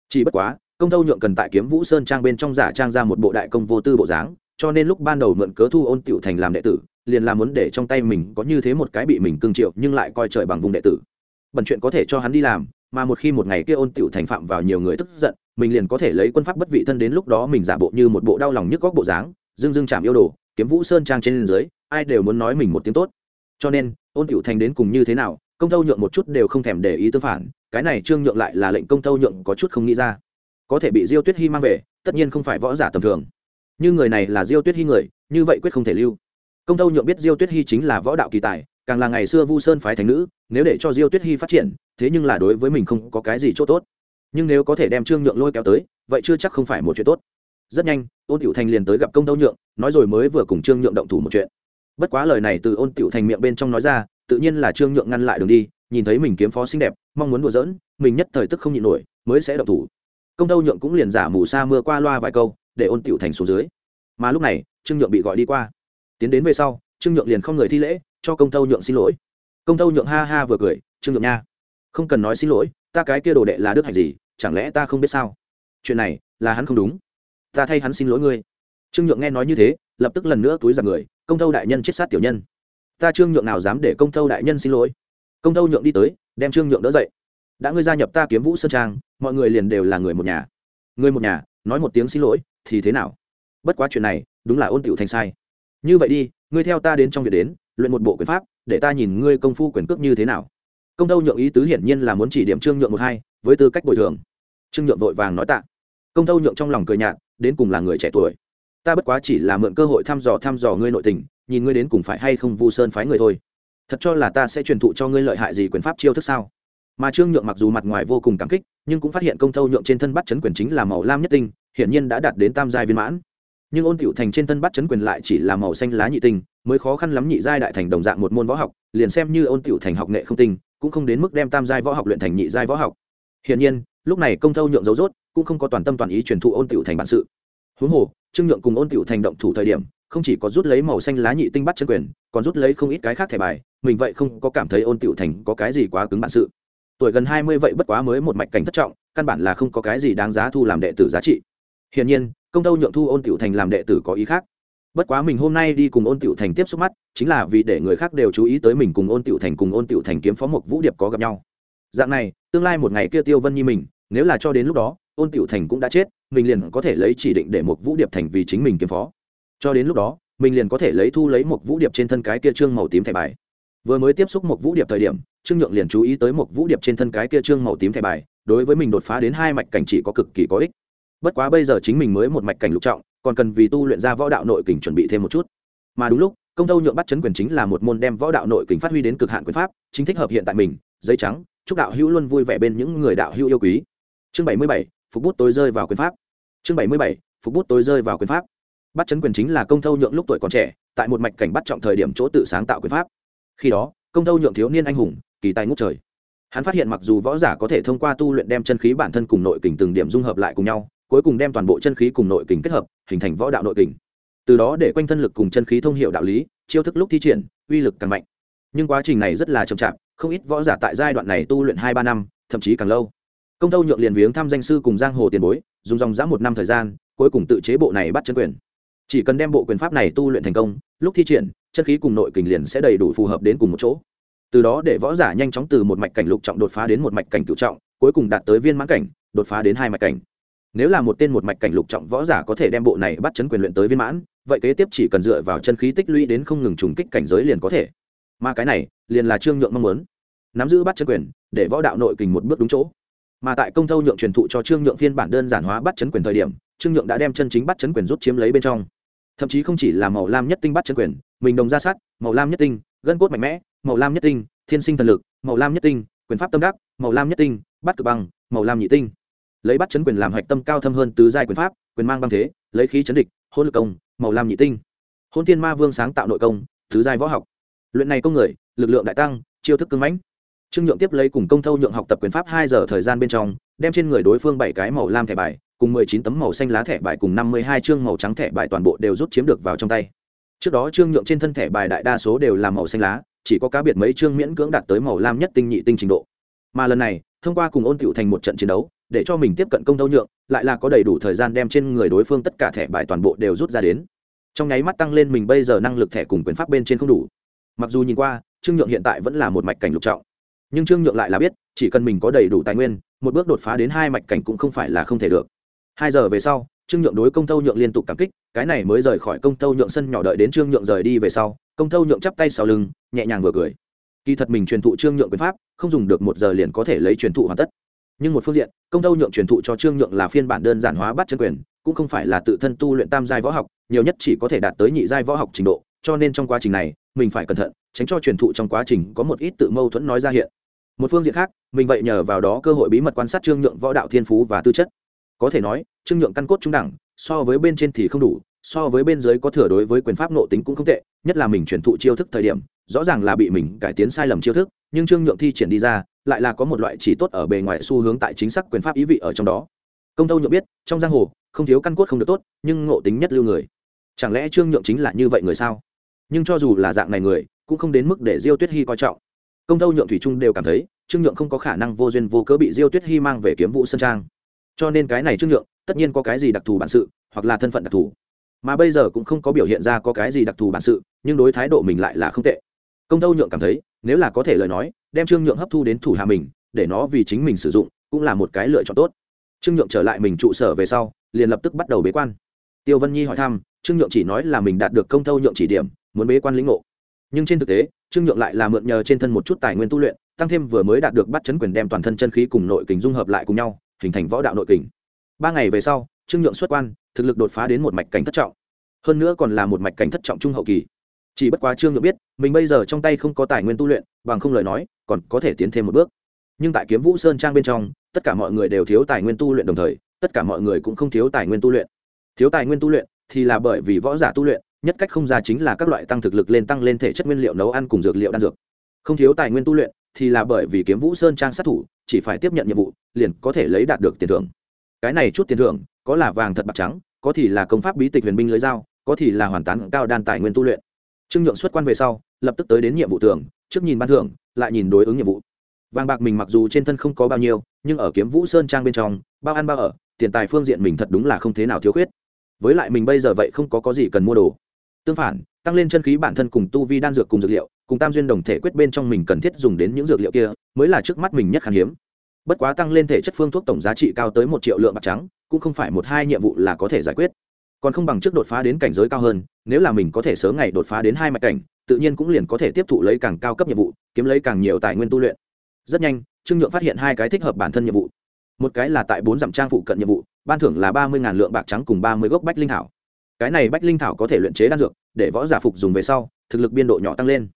Chỉ bất quá, công thâu nhượng cần tại kiếm vũ sơn trang bên trong giả trang ra một bộ đại công vô tư bộ dáng, cho nên lúc ban đầu mượn cớ thu ôn tiểu thành làm đệ tử, liền là muốn để trong tay mình có như thế một cái bị mình cưng triệu nhưng lại coi trời bằng vùng đệ tử. Bẩn chuyện có thể cho hắn đi làm, mà một khi một ngày kia ôn tiểu thành phạm vào nhiều người tức giận, mình liền có thể lấy quân pháp bất vị thân đến lúc đó mình giả bộ như một bộ đau lòng nhức góc bộ dáng dưng dưng chạm yêu đồ, kiếm vũ sơn trang trên dưới, ai đều muốn nói mình một tiếng tốt. Cho nên, ôn tiểu thành đến cùng như thế nào công tâu nhượng một chút đều không thèm để ý tư phản, cái này trương nhượng lại là lệnh công tâu nhượng có chút không nghĩ ra. Có thể bị diêu tuyết hy mang về, tất nhiên không phải võ giả tầm thường. Như người này là diêu tuyết hy người, như vậy quyết không thể lưu. Công tâu nhượng biết diêu tuyết hy chính là võ đạo kỳ tài, càng là ngày xưa vu sơn phái thành nữ, nếu để cho diêu tuyết hy phát triển, thế nhưng là đối với mình không có cái gì c h ỗ t ố t nhưng nếu có thể đem trương nhượng lôi kéo tới, vậy chưa chắc không phải một chuyện tốt. Rất nhanh, ôn tiểu thành liền tới gặp công tâu nhượng, nói rồi mới vừa cùng trương nhượng động thủ một chuyện. Bất quá lời này từ ôn tiểu thành miệng bên trong nói ra tự nhiên là trương nhượng ngăn lại đường đi, nhìn thấy mình kiếm phó xinh đẹp, mong muốn đùa giỡn, mình nhất thời tức không nhịn nổi, mới sẽ động thủ. Công tâu nhượng cũng liền giả mù sa mưa qua loa vài câu, để ôn tiểu thành xuống dưới. Mà lúc này, trương nhượng bị gọi đi qua. Tiến đến về sau, trương nhượng liền không người thi lễ, cho công tâu nhượng xin lỗi. Công tâu nhượng ha ha vừa cười, trương nhượng nha, không cần nói xin lỗi, ta cái kia đồ đệ là đức hạnh gì, chẳng lẽ ta không biết sao? Chuyện này, là hắn không đúng. Ta thay hắn xin lỗi ngươi. Trương nhượng nghe nói như thế, lập tức lần nữa túi ra người, công tâu đại nhân chết sát tiểu nhân ta trương nhượng nào dám để công thâu đại nhân xin lỗi. Công thâu nhượng đi tới, đem trương nhượng đỡ dậy. Đã ngươi gia nhập ta kiếm vũ sơn trang, mọi người liền đều là người một nhà. Người một nhà, nói một tiếng xin lỗi, thì thế nào? Bất quá chuyện này, đúng là ôn tịu thành sai. Như vậy đi, ngươi theo ta đến trong việc đến, luyện một bộ quyền pháp, để ta nhìn ngươi công phu quyền cước như thế nào. Công thâu nhượng ý tứ hiển nhiên là muốn chỉ điểm trương nhượng một hai, với tư cách bồi thường. Trương nhượng vội vàng nói tạ. Công thâu nhượng trong lòng cười nhạt, đến cùng là người trẻ tuổi ta bất quá chỉ là mượn cơ hội thăm dò thăm dò ngươi nội tình, nhìn ngươi đến cùng phải hay không vu sơn phái người thôi. Thật cho là ta sẽ truyền thụ cho ngươi lợi hại gì quyền pháp chiêu thức sao? Mà trương nhượng mặc dù mặt ngoài vô cùng cảm kích, nhưng cũng phát hiện công thâu nhượng trên thân bắt chấn quyền chính là màu lam nhất tinh, hiển nhiên đã đạt đến tam giai viên mãn. Nhưng ôn tiểu thành trên thân bắt chấn quyền lại chỉ là màu xanh lá nhị tinh, mới khó khăn lắm nhị giai đại thành đồng dạng một môn võ học, liền xem như ôn tiểu thành học nghệ không tinh, cũng không đến mức đem tam giai võ học luyện thành nhị giai võ học. Hiển nhiên, lúc này công thâu nhượng dấu dốt cũng không có toàn tâm toàn ý truyền thụ ôn tiểu thành bản sự huống hồ, trương nhượng cùng ôn tiểu thành động thủ thời điểm, không chỉ có rút lấy màu xanh lá nhị tinh bắt chân quyền, còn rút lấy không ít cái khác thẻ bài, mình vậy không có cảm thấy ôn tiểu thành có cái gì quá cứng bản sự. Tuổi gần hai mươi vậy bất quá mới một mạch cảnh thất trọng, căn bản là không có cái gì đáng giá thu làm đệ tử giá trị. Hiển nhiên, công tâu nhượng thu ôn tiểu thành làm đệ tử có ý khác. Bất quá mình hôm nay đi cùng ôn tiểu thành tiếp xúc mắt, chính là vì để người khác đều chú ý tới mình cùng ôn tiểu thành cùng ôn tiểu thành kiếm phó mục vũ điệp có gặp nhau. Dạng này, tương lai một ngày kia tiêu vân như mình, nếu là cho đến lúc đó, ôn tiểu thành cũng đã chết mình liền có thể lấy chỉ định để một vũ điệp thành vì chính mình kiếm phó. Cho đến lúc đó, mình liền có thể lấy thu lấy một vũ điệp trên thân cái kia trương màu tím thẻ bài. Vừa mới tiếp xúc một vũ điệp thời điểm, trương nhượng liền chú ý tới một vũ điệp trên thân cái kia trương màu tím thẻ bài, đối với mình đột phá đến hai mạch cảnh chỉ có cực kỳ có ích. Bất quá bây giờ chính mình mới một mạch cảnh lục trọng, còn cần vì tu luyện ra võ đạo nội kình chuẩn bị thêm một chút. Mà đúng lúc, công tâu nhượng bắt chấn quyền chính là một môn đem võ đạo nội kình phát huy đến cực hạn quyền pháp, chính thích hợp hiện tại mình, giấy trắng, chúc đạo hữu luôn vui vẻ bên những người đạo hữu yêu quý. Chương bảy mươi bảy, phục bút tối rơi vào quyền pháp chương bảy mươi bảy, phục bút tối rơi vào quyền pháp. Bắt chấn quyền chính là công thâu nhượng lúc tuổi còn trẻ, tại một mạch cảnh bắt trọng thời điểm chỗ tự sáng tạo quyền pháp. Khi đó, công thâu nhượng thiếu niên anh hùng, kỳ tài ngút trời. Hắn phát hiện mặc dù võ giả có thể thông qua tu luyện đem chân khí bản thân cùng nội kình từng điểm dung hợp lại cùng nhau, cuối cùng đem toàn bộ chân khí cùng nội kình kết hợp, hình thành võ đạo nội kình. Từ đó để quanh thân lực cùng chân khí thông hiệu đạo lý, chiêu thức lúc thi triển, uy lực càng mạnh. Nhưng quá trình này rất là chậm chạp, không ít võ giả tại giai đoạn này tu luyện hai ba năm, thậm chí càng lâu công tâu nhượng liền viếng thăm danh sư cùng giang hồ tiền bối, dùng dòng dã một năm thời gian, cuối cùng tự chế bộ này bắt chân quyền. Chỉ cần đem bộ quyền pháp này tu luyện thành công, lúc thi triển, chân khí cùng nội kình liền sẽ đầy đủ phù hợp đến cùng một chỗ. Từ đó để võ giả nhanh chóng từ một mạch cảnh lục trọng đột phá đến một mạch cảnh cựu trọng, cuối cùng đạt tới viên mãn cảnh, đột phá đến hai mạch cảnh. Nếu là một tên một mạch cảnh lục trọng võ giả có thể đem bộ này bắt chấn quyền luyện tới viên mãn, vậy kế tiếp chỉ cần dựa vào chân khí tích lũy đến không ngừng trùng kích cảnh giới liền có thể. Mà cái này, liền là trương nhượng mong muốn. Nắm giữ bắt chân quyền, để võ đạo nội kình một bước đúng chỗ mà tại công thâu nhượng truyền thụ cho trương nhượng phiên bản đơn giản hóa bắt chấn quyền thời điểm, trương nhượng đã đem chân chính bắt chấn quyền rút chiếm lấy bên trong. Thậm chí không chỉ là màu lam nhất tinh bắt chấn quyền, mình đồng ra sát, màu lam nhất tinh, gân cốt mạnh mẽ, màu lam nhất tinh, thiên sinh thần lực, màu lam nhất tinh, quyền pháp tâm đắc, màu lam nhất tinh, bắt cực băng, màu lam nhị tinh. Lấy bắt chấn quyền làm hạch tâm cao thâm hơn tứ giai quyền pháp, quyền mang băng thế, lấy khí chấn địch hôn lực công, màu lam nhị tinh. Hôn thiên ma vương sáng tạo nội công, tứ giai võ học. Luyện này công người, lực lượng đại tăng, chiêu thức cưng mãnh trương nhượng tiếp lấy cùng công thâu nhượng học tập quyền pháp hai giờ thời gian bên trong, đem trên người đối phương bảy cái màu lam thẻ bài, cùng mười chín tấm màu xanh lá thẻ bài cùng năm mươi hai chương màu trắng thẻ bài toàn bộ đều rút chiếm được vào trong tay. Trước đó trương nhượng trên thân thẻ bài đại đa số đều là màu xanh lá, chỉ có cá biệt mấy chương miễn cưỡng đạt tới màu lam nhất tinh nhị tinh trình độ. Mà lần này, thông qua cùng ôn tựu thành một trận chiến đấu, để cho mình tiếp cận công thâu nhượng, lại là có đầy đủ thời gian đem trên người đối phương tất cả thẻ bài toàn bộ đều rút ra đến. Trong nháy mắt tăng lên mình bây giờ năng lực thẻ cùng quyền pháp bên trên không đủ. Mặc dù nhìn qua, trương nhượng hiện tại vẫn là một mạch cảnh lục trọng nhưng trương nhượng lại là biết, chỉ cần mình có đầy đủ tài nguyên, một bước đột phá đến hai mạch cảnh cũng không phải là không thể được. Hai giờ về sau, trương nhượng đối công tâu nhượng liên tục cảm kích, cái này mới rời khỏi công tâu nhượng sân nhỏ đợi đến trương nhượng rời đi về sau, công tâu nhượng chắp tay sau lưng, nhẹ nhàng vừa cười. Kỳ thật mình truyền thụ trương nhượng quyền pháp, không dùng được một giờ liền có thể lấy truyền thụ hoàn tất. Nhưng một phương diện, công tâu nhượng truyền thụ cho trương nhượng là phiên bản đơn giản hóa bắt chân quyền, cũng không phải là tự thân tu luyện tam giai võ học, nhiều nhất chỉ có thể đạt tới nhị giai võ học trình độ, cho nên trong quá trình này, mình phải cẩn thận, tránh cho truyền thụ trong quá trình có một ít tự mâu thuẫn nói ra hiện một phương diện khác, mình vậy nhờ vào đó cơ hội bí mật quan sát trương nhượng võ đạo thiên phú và tư chất. Có thể nói, trương nhượng căn cốt trung đẳng, so với bên trên thì không đủ, so với bên dưới có thừa đối với quyền pháp nộ tính cũng không tệ, nhất là mình chuyển thụ chiêu thức thời điểm, rõ ràng là bị mình cải tiến sai lầm chiêu thức, nhưng trương nhượng thi triển đi ra, lại là có một loại chỉ tốt ở bề ngoài xu hướng tại chính xác quyền pháp ý vị ở trong đó. Công tâu nhượng biết, trong giang hồ, không thiếu căn cốt không được tốt, nhưng ngộ tính nhất lưu người. Chẳng lẽ trương nhượng chính là như vậy người sao? Nhưng cho dù là dạng này người, cũng không đến mức để diêu tuyết hy coi trọng công tâu nhượng thủy trung đều cảm thấy, trương nhượng không có khả năng vô duyên vô cớ bị diêu tuyết hy mang về kiếm vũ sân trang. Cho nên cái này trương nhượng, tất nhiên có cái gì đặc thù bản sự, hoặc là thân phận đặc thù. Mà bây giờ cũng không có biểu hiện ra có cái gì đặc thù bản sự, nhưng đối thái độ mình lại là không tệ. Công tâu nhượng cảm thấy, nếu là có thể lời nói, đem trương nhượng hấp thu đến thủ hạ mình, để nó vì chính mình sử dụng, cũng là một cái lựa chọn tốt. Trương nhượng trở lại mình trụ sở về sau, liền lập tức bắt đầu bế quan. Tiêu vân nhi hỏi thăm, trương nhượng chỉ nói là mình đạt được công tâu nhượng chỉ điểm, muốn bế quan lĩnh ngộ. Nhưng trên thực tế trương nhượng lại là mượn nhờ trên thân một chút tài nguyên tu luyện, tăng thêm vừa mới đạt được bắt chấn quyền đem toàn thân chân khí cùng nội kình dung hợp lại cùng nhau, hình thành võ đạo nội kình. Ba ngày về sau, trương nhượng xuất quan, thực lực đột phá đến một mạch cảnh thất trọng. Hơn nữa còn là một mạch cảnh thất trọng trung hậu kỳ. Chỉ bất quá trương nhượng biết, mình bây giờ trong tay không có tài nguyên tu luyện, bằng không lời nói, còn có thể tiến thêm một bước. Nhưng tại kiếm vũ sơn trang bên trong, tất cả mọi người đều thiếu tài nguyên tu luyện đồng thời, tất cả mọi người cũng không thiếu tài nguyên tu luyện. Thiếu tài nguyên tu luyện thì là bởi vì võ giả tu luyện nhất cách không ra chính là các loại tăng thực lực lên tăng lên thể chất nguyên liệu nấu ăn cùng dược liệu đan dược. Không thiếu tài nguyên tu luyện thì là bởi vì kiếm vũ sơn trang sát thủ, chỉ phải tiếp nhận nhiệm vụ, liền có thể lấy đạt được tiền thưởng. Cái này chút tiền thưởng, có là vàng thật bạc trắng, có thì là công pháp bí tịch huyền binh lưới dao, có thì là hoàn tán cao đan tài nguyên tu luyện. Trương nhượng xuất quan về sau, lập tức tới đến nhiệm vụ tưởng trước nhìn ban thưởng, lại nhìn đối ứng nhiệm vụ. Vàng bạc mình mặc dù trên thân không có bao nhiêu, nhưng ở kiếm vũ sơn trang bên trong, bao ăn bao ở, tiền tài phương diện mình thật đúng là không thế nào thiếu khuyết. Với lại mình bây giờ vậy không có có gì cần mua đồ tương phản, tăng lên chân khí bản thân cùng tu vi đan dược cùng dược liệu, cùng tam duyên đồng thể quyết bên trong mình cần thiết dùng đến những dược liệu kia, mới là trước mắt mình nhất khan hiếm. Bất quá tăng lên thể chất phương thuốc tổng giá trị cao tới một triệu lượng bạc trắng, cũng không phải một hai nhiệm vụ là có thể giải quyết. Còn không bằng trước đột phá đến cảnh giới cao hơn, nếu là mình có thể sớm ngày đột phá đến hai mạch cảnh, tự nhiên cũng liền có thể tiếp thụ lấy càng cao cấp nhiệm vụ, kiếm lấy càng nhiều tài nguyên tu luyện. Rất nhanh, trương nhượng phát hiện hai cái thích hợp bản thân nhiệm vụ. Một cái là tại bốn dặm trang phụ cận nhiệm vụ, ban thưởng là ba mươi lượng bạc trắng cùng ba mươi gốc bách linh thảo cái này bách linh thảo có thể luyện chế đan dược, để võ giả phục dùng về sau, thực lực biên độ nhỏ tăng lên.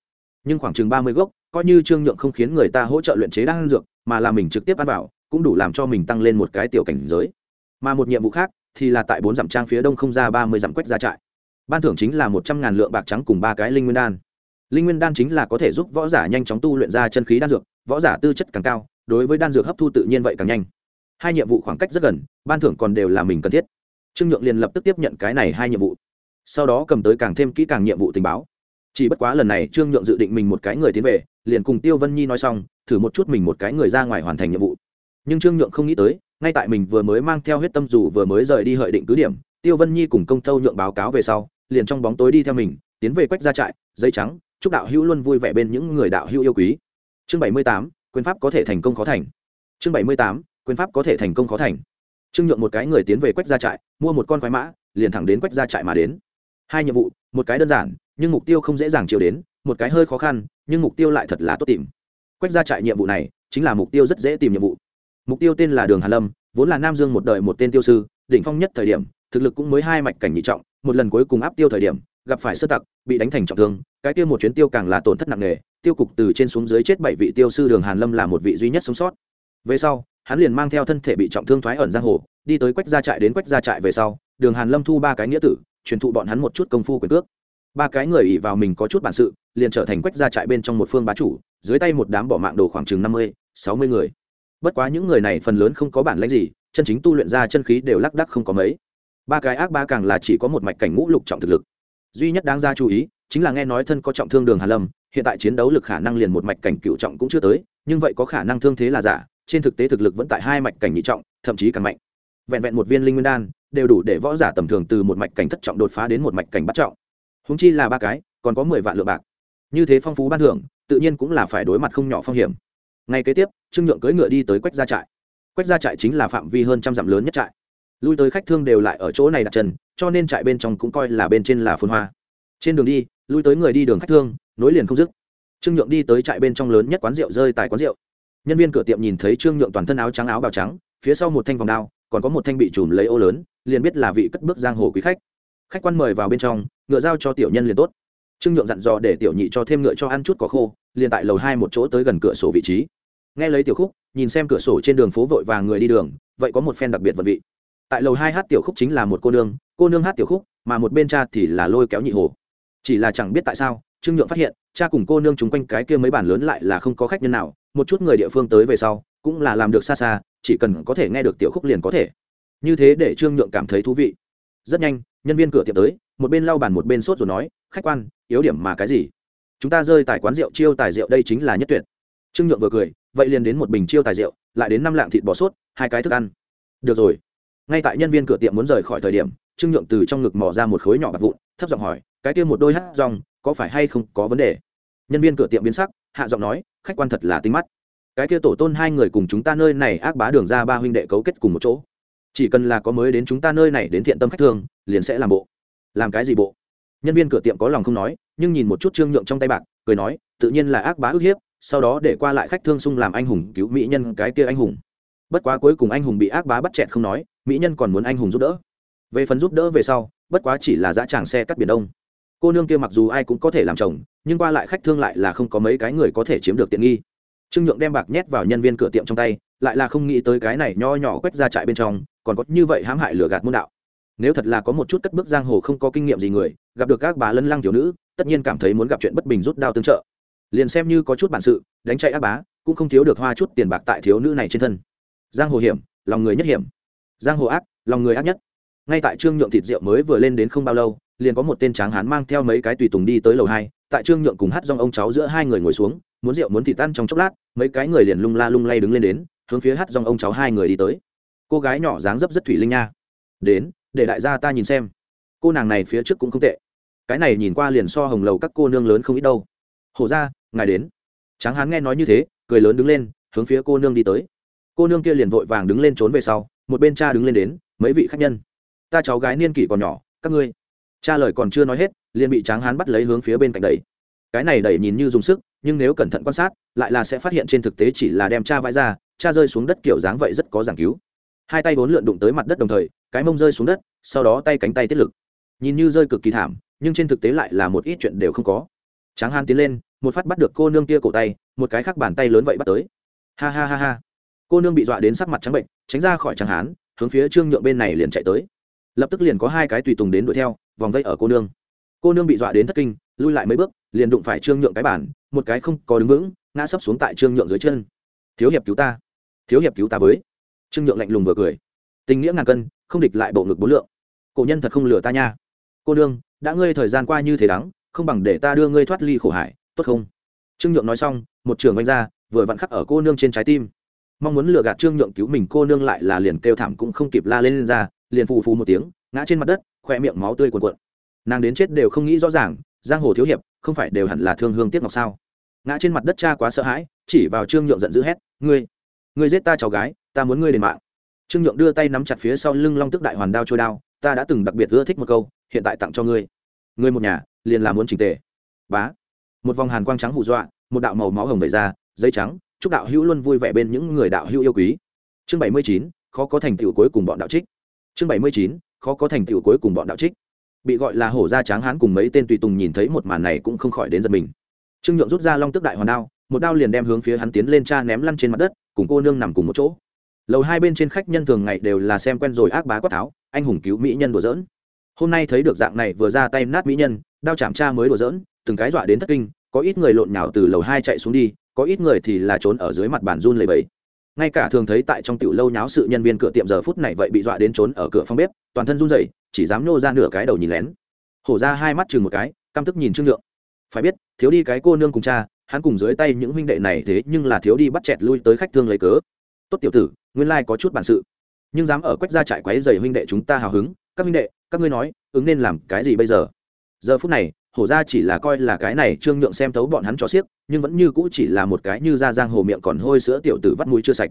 Nhưng khoảng chừng ba mươi gốc, coi như trương nhượng không khiến người ta hỗ trợ luyện chế đan dược, mà là mình trực tiếp ăn vào, cũng đủ làm cho mình tăng lên một cái tiểu cảnh giới. Mà một nhiệm vụ khác, thì là tại bốn dặm trang phía đông không ra ba mươi dặm quách ra trại. Ban thưởng chính là một trăm ngàn lượng bạc trắng cùng ba cái linh nguyên đan. Linh nguyên đan chính là có thể giúp võ giả nhanh chóng tu luyện ra chân khí đan dược, võ giả tư chất càng cao, đối với đan dược hấp thu tự nhiên vậy càng nhanh. Hai nhiệm vụ khoảng cách rất gần, ban thưởng còn đều là mình cần thiết trương nhượng liền lập tức tiếp nhận cái này hai nhiệm vụ. Sau đó cầm tới càng thêm kỹ càng nhiệm vụ tình báo. Chỉ bất quá lần này trương nhượng dự định mình một cái người tiến về, liền cùng tiêu vân nhi nói xong, thử một chút mình một cái người ra ngoài hoàn thành nhiệm vụ. Nhưng trương nhượng không nghĩ tới, ngay tại mình vừa mới mang theo huyết tâm dù vừa mới rời đi hợi định cứ điểm, tiêu vân nhi cùng công tâu nhượng báo cáo về sau, liền trong bóng tối đi theo mình, tiến về quách ra trại dây trắng, chúc đạo hữu luôn vui vẻ bên những người đạo hữu yêu quý. Chương bảy mươi tám, quyền pháp có thể thành công khó thành. Chương bảy mươi tám, quyền pháp có thể thành công khó thành trương nhượng một cái người tiến về quách gia trại, mua một con khoái mã, liền thẳng đến quách gia trại mà đến. Hai nhiệm vụ, một cái đơn giản, nhưng mục tiêu không dễ dàng chiều đến, một cái hơi khó khăn, nhưng mục tiêu lại thật là tốt tìm. Quách gia trại nhiệm vụ này, chính là mục tiêu rất dễ tìm nhiệm vụ. Mục tiêu tên là đường hàn lâm, vốn là nam dương một đời một tên tiêu sư, đỉnh phong nhất thời điểm, thực lực cũng mới hai mạch cảnh nhị trọng, một lần cuối cùng áp tiêu thời điểm, gặp phải sơ tặc, bị đánh thành trọng thương, cái tiêu một chuyến tiêu càng là tổn thất nặng nề, tiêu cục từ trên xuống dưới chết bảy vị tiêu sư đường hàn lâm là một vị duy nhất sống sót. Về sau hắn liền mang theo thân thể bị trọng thương thoái ẩn giang hồ, đi tới quách gia trại đến quách gia trại về sau, đường hàn lâm thu ba cái nghĩa tử, truyền thụ bọn hắn một chút công phu quyền cước. Ba cái người ỉ vào mình có chút bản sự, liền trở thành quách gia trại bên trong một phương bá chủ, dưới tay một đám bỏ mạng đồ khoảng chừng năm mươi, sáu mươi người. Bất quá những người này phần lớn không có bản lãnh gì, chân chính tu luyện ra chân khí đều lác đắc không có mấy. Ba cái ác ba càng là chỉ có một mạch cảnh ngũ lục trọng thực lực. Duy nhất đáng ra chú ý, chính là nghe nói thân có trọng thương đường hàn lâm, hiện tại chiến đấu lực khả năng liền một mạch cảnh cựu trọng cũng chưa tới, nhưng vậy có khả năng thương thế là giả trên thực tế thực lực vẫn tại hai mạch cảnh nhị trọng, thậm chí càng mạnh. Vẹn vẹn một viên linh nguyên đan, đều đủ để võ giả tầm thường từ một mạch cảnh thất trọng đột phá đến một mạch cảnh bắt trọng. Húng chi là ba cái, còn có mười vạn lượng bạc. Như thế phong phú ban thưởng, tự nhiên cũng là phải đối mặt không nhỏ phong hiểm. Ngay kế tiếp, trương nhượng cưỡi ngựa đi tới quách gia trại. Quách gia trại chính là phạm vi hơn trăm dặm lớn nhất trại. Lui tới khách thương đều lại ở chỗ này đặt chân, cho nên trại bên trong cũng coi là bên trên là phun hoa. Trên đường đi, lui tới người đi đường khách thương, nối liền không dứt. Trương nhượng đi tới trại bên trong lớn nhất quán rượu rơi tại quán rượu nhân viên cửa tiệm nhìn thấy trương nhượng toàn thân áo trắng áo bào trắng, phía sau một thanh vòng đao, còn có một thanh bị chùm lấy ô lớn, liền biết là vị cất bước giang hồ quý khách. Khách quan mời vào bên trong, ngựa giao cho tiểu nhân liền tốt. Trương nhượng dặn dò để tiểu nhị cho thêm ngựa cho ăn chút có khô, liền tại lầu hai một chỗ tới gần cửa sổ vị trí. Nghe lấy tiểu khúc, nhìn xem cửa sổ trên đường phố vội vàng người đi đường, vậy có một phen đặc biệt vật vị. Tại lầu hai hát tiểu khúc chính là một cô nương cô nương hát tiểu khúc, mà một bên cha thì là lôi kéo nhị hồ. Chỉ là chẳng biết tại sao, trương nhượng phát hiện, cha cùng cô nương chúng quanh cái kia mấy bản lớn lại là không có khách nhân nào một chút người địa phương tới về sau, cũng là làm được xa xa, chỉ cần có thể nghe được tiểu khúc liền có thể. Như thế để trương nhượng cảm thấy thú vị. Rất nhanh, nhân viên cửa tiệm tới, một bên lau bàn một bên sốt rồi nói, khách quan, yếu điểm mà cái gì? Chúng ta rơi tại quán rượu, chiêu tài rượu đây chính là nhất tuyệt. Trương nhượng vừa cười, vậy liền đến một bình chiêu tài rượu, lại đến năm lạng thịt bò sốt, hai cái thức ăn. Được rồi. Ngay tại nhân viên cửa tiệm muốn rời khỏi thời điểm, trương nhượng từ trong ngực mò ra một khối nhỏ bạc vụn, thấp giọng hỏi, cái kia một đôi hát rong, có phải hay không có vấn đề? Nhân viên cửa tiệm biến sắc, hạ giọng nói, khách quan thật là tinh mắt. Cái kia tổ tôn hai người cùng chúng ta nơi này ác bá đường ra ba huynh đệ cấu kết cùng một chỗ. Chỉ cần là có mới đến chúng ta nơi này đến thiện tâm khách thương, liền sẽ làm bộ. Làm cái gì bộ? Nhân viên cửa tiệm có lòng không nói, nhưng nhìn một chút trương nhượng trong tay bạc, cười nói, tự nhiên là ác bá ức hiếp, sau đó để qua lại khách thương xung làm anh hùng, cứu mỹ nhân cái kia anh hùng. Bất quá cuối cùng anh hùng bị ác bá bắt chẹt không nói, mỹ nhân còn muốn anh hùng giúp đỡ. Về phần giúp đỡ về sau, bất quá chỉ là dã tràng xe cắt biển đông cô nương kia mặc dù ai cũng có thể làm chồng, nhưng qua lại khách thương lại là không có mấy cái người có thể chiếm được tiện nghi. Trương nhượng đem bạc nhét vào nhân viên cửa tiệm trong tay, lại là không nghĩ tới cái này nho nhỏ quét ra trại bên trong, còn có như vậy hãm hại lừa gạt môn đạo. Nếu thật là có một chút cất bước giang hồ không có kinh nghiệm gì người, gặp được các bà lân lăng thiếu nữ, tất nhiên cảm thấy muốn gặp chuyện bất bình rút đao tương trợ. Liền xem như có chút bản sự, đánh chạy ác bá, cũng không thiếu được hoa chút tiền bạc tại thiếu nữ này trên thân. Giang hồ hiểm, lòng người nhất hiểm. Giang hồ ác, lòng người ác nhất. Ngay tại trương nhượng thịt rượu mới vừa lên đến không bao lâu liền có một tên tráng hán mang theo mấy cái tùy tùng đi tới lầu hai, tại trương nhượng cùng hát dòng ông cháu giữa hai người ngồi xuống, muốn rượu muốn thịt tan trong chốc lát, mấy cái người liền lung la lung lay đứng lên đến, hướng phía hát dòng ông cháu hai người đi tới. Cô gái nhỏ dáng dấp rất thủy linh nha. Đến, để đại gia ta nhìn xem. Cô nàng này phía trước cũng không tệ. Cái này nhìn qua liền so hồng lầu các cô nương lớn không ít đâu. Hổ ra ngài đến. Tráng hán nghe nói như thế, cười lớn đứng lên, hướng phía cô nương đi tới. Cô nương kia liền vội vàng đứng lên trốn về sau, một bên cha đứng lên đến, mấy vị khách nhân, ta cháu gái niên kỷ còn nhỏ, các ngươi cha lời còn chưa nói hết, liền bị tráng hán bắt lấy hướng phía bên cạnh đẩy. Cái này đẩy nhìn như dùng sức, nhưng nếu cẩn thận quan sát, lại là sẽ phát hiện trên thực tế chỉ là đem cha vãi ra, cha rơi xuống đất kiểu dáng vậy rất có giảng cứu. Hai tay bốn lượn đụng tới mặt đất đồng thời, cái mông rơi xuống đất, sau đó tay cánh tay tiết lực. Nhìn như rơi cực kỳ thảm, nhưng trên thực tế lại là một ít chuyện đều không có. Tráng hán tiến lên, một phát bắt được cô nương kia cổ tay, một cái khác bàn tay lớn vậy bắt tới. Ha ha ha ha. Cô nương bị dọa đến sắc mặt trắng bệnh, tránh ra khỏi tráng hán, hướng phía trương nhượng bên này liền chạy tới. Lập tức liền có hai cái tùy tùng đến đuổi theo vòng vây ở cô nương. Cô nương bị dọa đến thất kinh lui lại mấy bước liền đụng phải trương nhượng cái bản một cái không có đứng vững ngã sấp xuống tại trương nhượng dưới chân. Thiếu hiệp cứu ta thiếu hiệp cứu ta với. Trương nhượng lạnh lùng vừa cười. Tình nghĩa ngàn cân không địch lại bộ ngực bốn lượng. Cổ nhân thật không lừa ta nha. Cô nương đã ngươi thời gian qua như thế đắng không bằng để ta đưa ngươi thoát ly khổ hải tốt không? Trương nhượng nói xong một trường oanh ra vừa vặn khắc ở cô nương trên trái tim. Mong muốn lừa gạt trương nhượng cứu mình cô nương lại là liền kêu thảm cũng không kịp la lên, lên ra liền phù phù một tiếng ngã trên mặt đất khoe miệng máu tươi cuồn cuộn. Nàng đến chết đều không nghĩ rõ ràng, giang hồ thiếu hiệp, không phải đều hẳn là thương hương tiếc ngọc sao? Ngã trên mặt đất cha quá sợ hãi, chỉ vào trương nhượng giận dữ hét, ngươi ngươi giết ta cháu gái, ta muốn ngươi đền mạng. Trương nhượng đưa tay nắm chặt phía sau lưng long tức đại hoàn đao trôi đao, ta đã từng đặc biệt ưa thích một câu, hiện tại tặng cho ngươi. Ngươi một nhà, liền là muốn trình tề. Bá. Một vòng hàn quang trắng hù dọa, một đạo màu máu hồng vẩy ra, dây trắng, chúc đạo hữu luôn vui vẻ bên những người đạo hữu yêu quý. Chương bảy mươi chín, khó có thành tựu cuối cùng bọn đạo trích. Chương bảy mươi chín khó có thành tựu cuối cùng bọn đạo trích. Bị gọi là hổ gia tráng hán cùng mấy tên tùy tùng nhìn thấy một màn này cũng không khỏi đến giật mình. Trương nhượng rút ra long tức đại hoàn đao, một đao liền đem hướng phía hắn tiến lên cha ném lăn trên mặt đất, cùng cô nương nằm cùng một chỗ. Lầu hai bên trên khách nhân thường ngày đều là xem quen rồi ác bá quát tháo, anh hùng cứu mỹ nhân đùa dỡn hôm nay thấy được dạng này vừa ra tay nát mỹ nhân, đao chạm cha mới đùa dỡn từng cái dọa đến thất kinh, có ít người lộn nhào từ lầu hai chạy xuống đi, có ít người thì là trốn ở dưới mặt bàn run lầy bẫy ngay cả thường thấy tại trong tiểu lâu nháo sự nhân viên cửa tiệm giờ phút này vậy bị dọa đến trốn ở cửa phòng bếp, toàn thân run rẩy, chỉ dám nhô ra nửa cái đầu nhìn lén. Hổ ra hai mắt chừng một cái, căm tức nhìn trương nhượng phải biết, thiếu đi cái cô nương cùng cha, hắn cùng dưới tay những huynh đệ này thế nhưng là thiếu đi bắt chẹt lui tới khách thương lấy cớ. Tốt tiểu tử, nguyên lai có chút bản sự. Nhưng dám ở quách ra trại quấy dày huynh đệ chúng ta hào hứng, các huynh đệ, các ngươi nói, ứng nên làm cái gì bây giờ? Giờ phút này hổ ra chỉ là coi là cái này trương nhượng xem tấu bọn hắn cho xiếc, nhưng vẫn như cũ chỉ là một cái như da giang hồ miệng còn hôi sữa tiểu tử vắt mũi chưa sạch.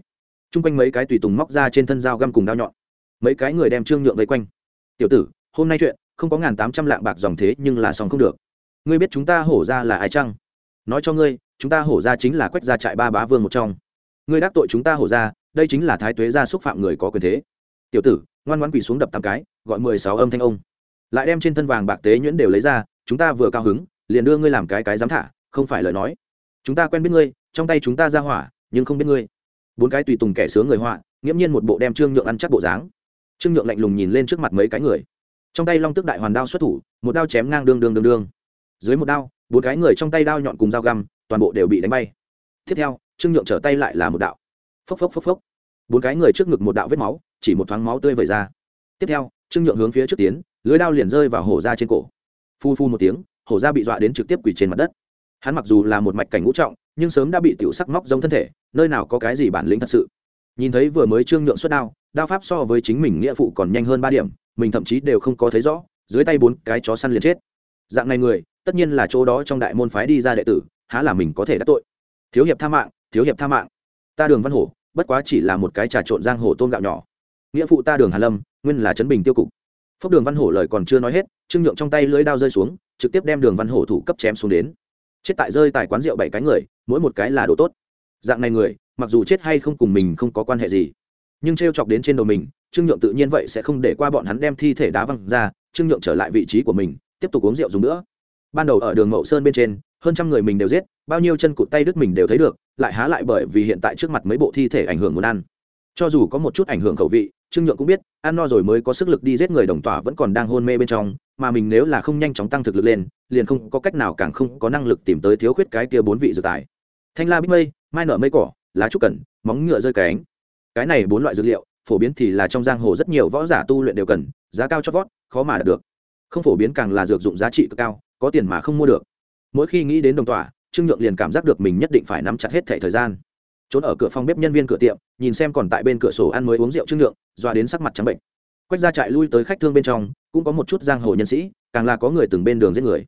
T r u n g quanh mấy cái tùy tùng móc ra trên thân dao găm cùng đao nhọn. Mấy cái người đem trương nhượng vây quanh. Tiểu tử, hôm nay chuyện, không có ngàn tám trăm lạng bạc dòng thế nhưng là xong không được. Ngươi biết chúng ta hổ ra là ai chăng? Nói cho ngươi, chúng ta hổ ra chính là quách gia trại ba bá vương một trong. Ngươi đắc tội chúng ta hổ ra, đây chính là thái tuế gia xúc phạm người có quyền thế. Tiểu tử, ngoan ngoan quỳ xuống đập tám cái, gọi mười sáu âm thanh ông. Lại đem trên thân vàng bạc tế nhuyễn đều lấy ra chúng ta vừa cao hứng, liền đưa ngươi làm cái cái dám thả, không phải lời nói. Chúng ta quen biết ngươi, trong tay chúng ta ra hỏa, nhưng không biết ngươi. Bốn cái tùy tùng kẻ sướng người họa, nghiễm nhiên một bộ đem trương nhượng ăn chắc bộ dáng. Trương nhượng lạnh lùng nhìn lên trước mặt mấy cái người. Trong tay long tức đại hoàn đao xuất thủ, một đao chém ngang đương đương đương đương. Dưới một đao, bốn cái người trong tay đao nhọn cùng dao găm, toàn bộ đều bị đánh bay. Tiếp theo, trương nhượng trở tay lại là một đạo. Phốc phốc phốc phốc. Bốn cái người trước ngực một đạo vết máu, chỉ một thoáng máu tươi vẩy ra. Tiếp theo, trương nhượng hướng phía trước tiến, lưới đao liền rơi vào hổ ra trên cổ phu phu một tiếng, hổ ra bị dọa đến trực tiếp quỳ trên mặt đất. Hắn mặc dù là một mạch cảnh ngũ trọng, nhưng sớm đã bị tiểu sắc móc giống thân thể, nơi nào có cái gì bản lĩnh thật sự. Nhìn thấy vừa mới trương nhượng xuất đao đao pháp so với chính mình nghĩa phụ còn nhanh hơn ba điểm, mình thậm chí đều không có thấy rõ, dưới tay bốn cái chó săn liền chết. Dạng này người, tất nhiên là chỗ đó trong đại môn phái đi ra đệ tử, há là mình có thể đắc tội. Thiếu hiệp tha mạng, thiếu hiệp tha mạng. Ta đường văn hổ, bất quá chỉ là một cái trà trộn giang hồ tôn gạo nhỏ. Nghĩa phụ ta đường hà lâm, nguyên là trấn bình tiêu cục. Phúc đường văn hổ lời còn chưa nói hết trương nhượng trong tay lưỡi đao rơi xuống, trực tiếp đem đường văn hổ thủ cấp chém xuống đến. Chết tại rơi tại quán rượu bảy cái người, mỗi một cái là đồ tốt. Dạng này người, mặc dù chết hay không cùng mình không có quan hệ gì, nhưng t r e o chọc đến trên đầu mình, trương nhượng tự nhiên vậy sẽ không để qua bọn hắn đem thi thể đá văng ra, trương nhượng trở lại vị trí của mình, tiếp tục uống rượu dùng nữa. Ban đầu ở đường mậu sơn bên trên, hơn trăm người mình đều giết, bao nhiêu chân cụt tay đứt mình đều thấy được, lại há lại bởi vì hiện tại trước mặt mấy bộ thi thể ảnh hưởng muốn ăn. Cho dù có một chút ảnh hưởng khẩu vị, trương nhượng cũng biết, ăn no rồi mới có sức lực đi giết người đồng tỏa vẫn còn đang hôn mê bên trong mà mình nếu là không nhanh chóng tăng thực lực lên liền không có cách nào càng không có năng lực tìm tới thiếu khuyết cái kia bốn vị dược tài. Thanh la bích mây mai nở mây cỏ lá trúc cần, móng ngựa rơi cánh. Cái này bốn loại dược liệu phổ biến thì là trong giang hồ rất nhiều võ giả tu luyện đều cần giá cao cho vót khó mà đạt được. Không phổ biến càng là dược dụng giá trị cực cao có tiền mà không mua được. Mỗi khi nghĩ đến đồng tỏa trương nhượng liền cảm giác được mình nhất định phải nắm chặt hết thẻ thời gian. Trốn ở cửa phòng bếp nhân viên cửa tiệm nhìn xem còn tại bên cửa sổ ăn mới uống rượu trương nhượng doa đến sắc mặt trắng bệnh quách ra trại lui tới khách thương bên trong, cũng có một chút giang hồ nhân sĩ, càng là có người từng bên đường giết người.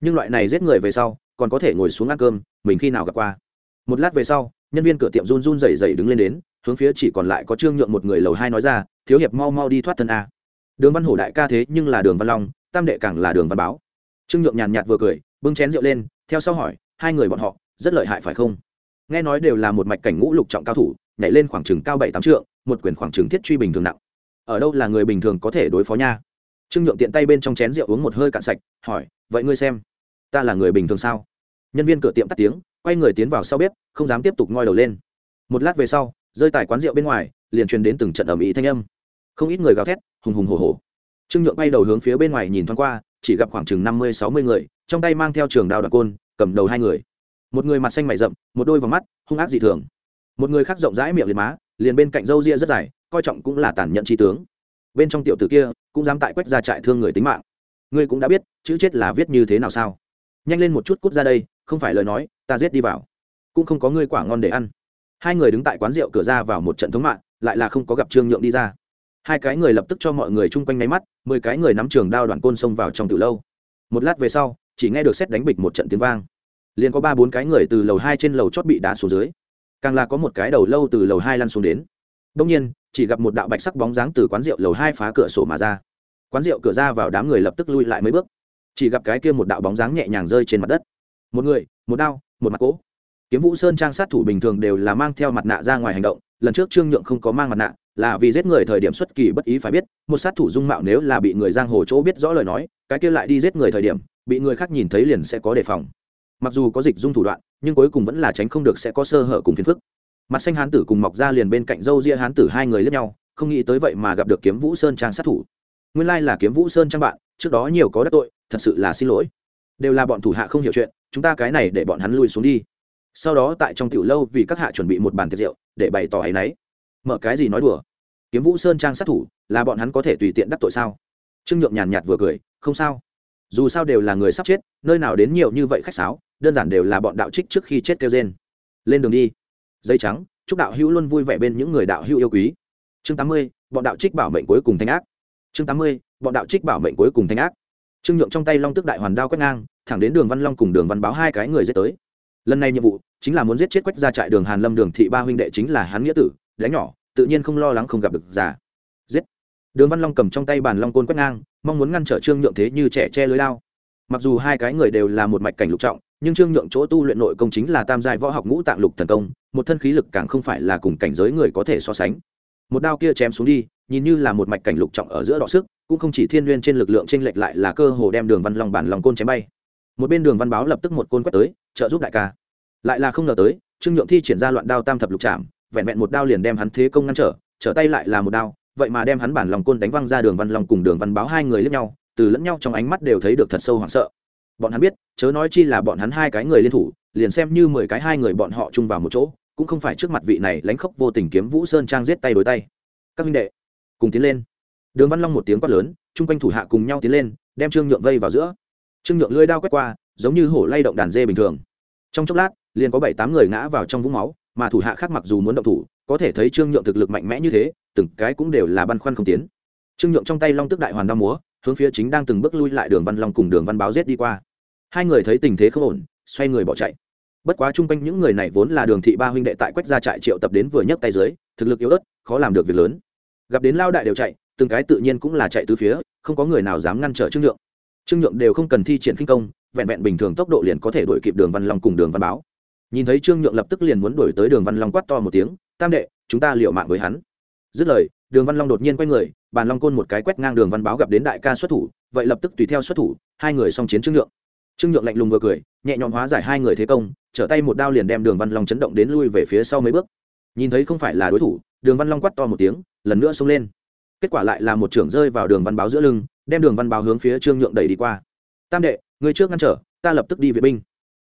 Nhưng loại này giết người về sau, còn có thể ngồi xuống ăn cơm, mình khi nào gặp qua. Một lát về sau, nhân viên cửa tiệm run run rẩy rẩy đứng lên đến, hướng phía chỉ còn lại có trương nhượng một người lầu hai nói ra, thiếu hiệp mau mau đi thoát thân a. Đường văn hổ đại ca thế nhưng là đường văn long, tam đệ càng là đường văn báo. Trương nhượng nhàn nhạt vừa cười, bưng chén rượu lên, theo sau hỏi, hai người bọn họ, rất lợi hại phải không? Nghe nói đều là một mạch cảnh ngũ lục trọng cao thủ, nhảy lên khoảng chừng cao bảy tám trượng, một quyền khoảng chừng thiết truy bình thường nặng ở đâu là người bình thường có thể đối phó nha? Trương nhượng tiện tay bên trong chén rượu uống một hơi cạn sạch, hỏi, vậy ngươi xem, ta là người bình thường sao? Nhân viên cửa tiệm tắt tiếng, quay người tiến vào sau bếp, không dám tiếp tục ngoi đầu lên. Một lát về sau, rơi tại quán rượu bên ngoài, liền truyền đến từng trận ầm ĩ thanh âm. Không ít người gào thét, hùng hùng hổ hổ. Trương nhượng bay đầu hướng phía bên ngoài nhìn thoáng qua, chỉ gặp khoảng chừng năm mươi, sáu mươi người, trong tay mang theo trường đao đặc côn, cầm đầu hai người. Một người mặt xanh mày rậm, một đôi vào mắt, hung ác dị thường. Một người khác rộng rãi miệng liệt má, liền bên cạnh râu ria rất dài coi trọng cũng là tàn nhẫn chi tướng. Bên trong tiểu tử kia, cũng dám tại quách ra trại thương người tính mạng. Ngươi cũng đã biết, chữ chết là viết như thế nào sao? Nhanh lên một chút cút ra đây, không phải lời nói, ta giết đi vào. Cũng không có ngươi quả ngon để ăn. Hai người đứng tại quán rượu cửa ra vào một trận thống mạng, lại là không có gặp trương nhượng đi ra. Hai cái người lập tức cho mọi người chung quanh nháy mắt, mười cái người nắm trường đao đoạn côn xông vào trong từ lâu. Một lát về sau, chỉ nghe được xét đánh bịch một trận tiếng vang. Liền có ba bốn cái người từ lầu hai trên lầu chót bị đá xuống dưới. Càng là có một cái đầu lâu từ lầu hai lăn xuống đến đông nhiên, chỉ gặp một đạo bạch sắc bóng dáng từ quán rượu lầu hai phá cửa sổ mà ra. Quán rượu cửa ra vào đám người lập tức lui lại mấy bước. Chỉ gặp cái kia một đạo bóng dáng nhẹ nhàng rơi trên mặt đất. Một người, một đao, một mặt cỗ. Kiếm vũ sơn trang sát thủ bình thường đều là mang theo mặt nạ ra ngoài hành động, lần trước trương nhượng không có mang mặt nạ, là vì giết người thời điểm xuất kỳ bất ý phải biết, một sát thủ dung mạo nếu là bị người giang hồ chỗ biết rõ lời nói, cái kia lại đi giết người thời điểm, bị người khác nhìn thấy liền sẽ có đề phòng. Mặc dù có dịch dung thủ đoạn, nhưng cuối cùng vẫn là tránh không được sẽ có sơ hở cùng phiền phức mặt xanh hán tử cùng mọc ra liền bên cạnh râu ria hán tử hai người lướt nhau, không nghĩ tới vậy mà gặp được kiếm vũ sơn trang sát thủ. Nguyên lai là kiếm vũ sơn trang bạn, trước đó nhiều có đắc tội, thật sự là xin lỗi. Đều là bọn thủ hạ không hiểu chuyện, chúng ta cái này để bọn hắn lui xuống đi. Sau đó tại trong tiểu lâu vì các hạ chuẩn bị một bàn tiệc rượu, để bày tỏ áy náy mở cái gì nói đùa? Kiếm vũ sơn trang sát thủ, là bọn hắn có thể tùy tiện đắc tội sao? Trương nhượng nhàn nhạt vừa cười, không sao. Dù sao đều là người sắp chết, nơi nào đến nhiều như vậy khách sáo, đơn giản đều là bọn đạo trích trước khi chết kêu trên lên đường đi dây trắng, chúc đạo hữu luôn vui vẻ bên những người đạo hữu yêu quý. Chương tám mươi, bọn đạo trích bảo mệnh cuối cùng thanh ác. Chương tám mươi, bọn đạo trích bảo mệnh cuối cùng thanh ác. Trương nhượng trong tay long tức đại hoàn đao quét ngang, thẳng đến đường văn long cùng đường văn báo hai cái người dết tới. Lần này nhiệm vụ chính là muốn giết chết quách ra trại đường hàn lâm, đường thị ba huynh đệ chính là hắn nghĩa tử đánh nhỏ, tự nhiên không lo lắng không gặp được già. Giết. Đường văn long cầm trong tay bàn long côn quét ngang, mong muốn ngăn trở trương nhượng thế như trẻ che lưới lao. Mặc dù hai cái người đều là một mạch cảnh lục trọng nhưng trương nhượng chỗ tu luyện nội công chính là tam giai võ học ngũ tạng lục thần công, một thân khí lực càng không phải là cùng cảnh giới người có thể so sánh. Một đao kia chém xuống đi, nhìn như là một mạch cảnh lục trọng ở giữa đọ sức, cũng không chỉ thiên nguyên trên lực lượng t r ê n lệch lại là cơ hồ đem đường văn long bản lòng côn chém bay. Một bên đường văn báo lập tức một côn quét tới, trợ giúp đại ca. Lại là không ngờ tới, trương nhượng thi triển ra loạn đao tam thập lục chạm vẹn vẹn một đao liền đem hắn thế công ngăn trở trở tay lại là một đao, vậy mà đem hắn bản lòng côn đánh văng ra đường văn long cùng đường văn báo hai người lẫn nhau, từ lẫn nhau trong ánh mắt đều thấy được thật sâu hoảng sợ bọn hắn biết, chớ nói chi là bọn hắn hai cái người liên thủ, liền xem như mười cái hai người bọn họ chung vào một chỗ, cũng không phải trước mặt vị này lánh khóc vô tình kiếm vũ sơn trang giết tay đối tay. Các minh đệ, cùng tiến lên. Đường văn long một tiếng quát lớn, chung quanh thủ hạ cùng nhau tiến lên, đem trương nhượng vây vào giữa. Trương nhượng lưỡi đao quét qua, giống như hổ lay động đàn dê bình thường. Trong chốc lát, liền có bảy tám người ngã vào trong vũng máu, mà thủ hạ khác mặc dù muốn động thủ, có thể thấy trương nhượng thực lực mạnh mẽ như thế, từng cái cũng đều là băn khoăn không tiến. Trương nhượng trong tay long tức đại hoàn đao múa hướng phía chính đang từng bước lui lại đường văn long cùng đường văn báo giết đi qua. Hai người thấy tình thế không ổn, xoay người bỏ chạy. Bất quá chung quanh những người này vốn là đường thị ba huynh đệ tại quách gia trại triệu tập đến vừa nhấc tay dưới, thực lực yếu ớt, khó làm được việc lớn. Gặp đến lao đại đều chạy, từng cái tự nhiên cũng là chạy từ phía, không có người nào dám ngăn trở trương nhượng. Trương nhượng đều không cần thi triển khinh công, vẹn vẹn bình thường tốc độ liền có thể đuổi kịp đường văn long cùng đường văn báo. Nhìn thấy trương nhượng lập tức liền muốn đuổi tới đường văn long quát to một tiếng, tam đệ, chúng ta liệu mạng với hắn dứt lời, đường văn long đột nhiên quay người, bàn long côn một cái quét ngang đường văn báo gặp đến đại ca xuất thủ, vậy lập tức tùy theo xuất thủ, hai người song chiến trương nhượng. Trương nhượng lạnh lùng vừa cười, nhẹ nhõm hóa giải hai người thế công, trở tay một đao liền đem đường văn long chấn động đến lui về phía sau mấy bước. Nhìn thấy không phải là đối thủ, đường văn long quắt to một tiếng, lần nữa xông lên. Kết quả lại là một trưởng rơi vào đường văn báo giữa lưng, đem đường văn báo hướng phía trương nhượng đẩy đi qua. Tam đệ người trước ngăn trở, ta lập tức đi vệ binh.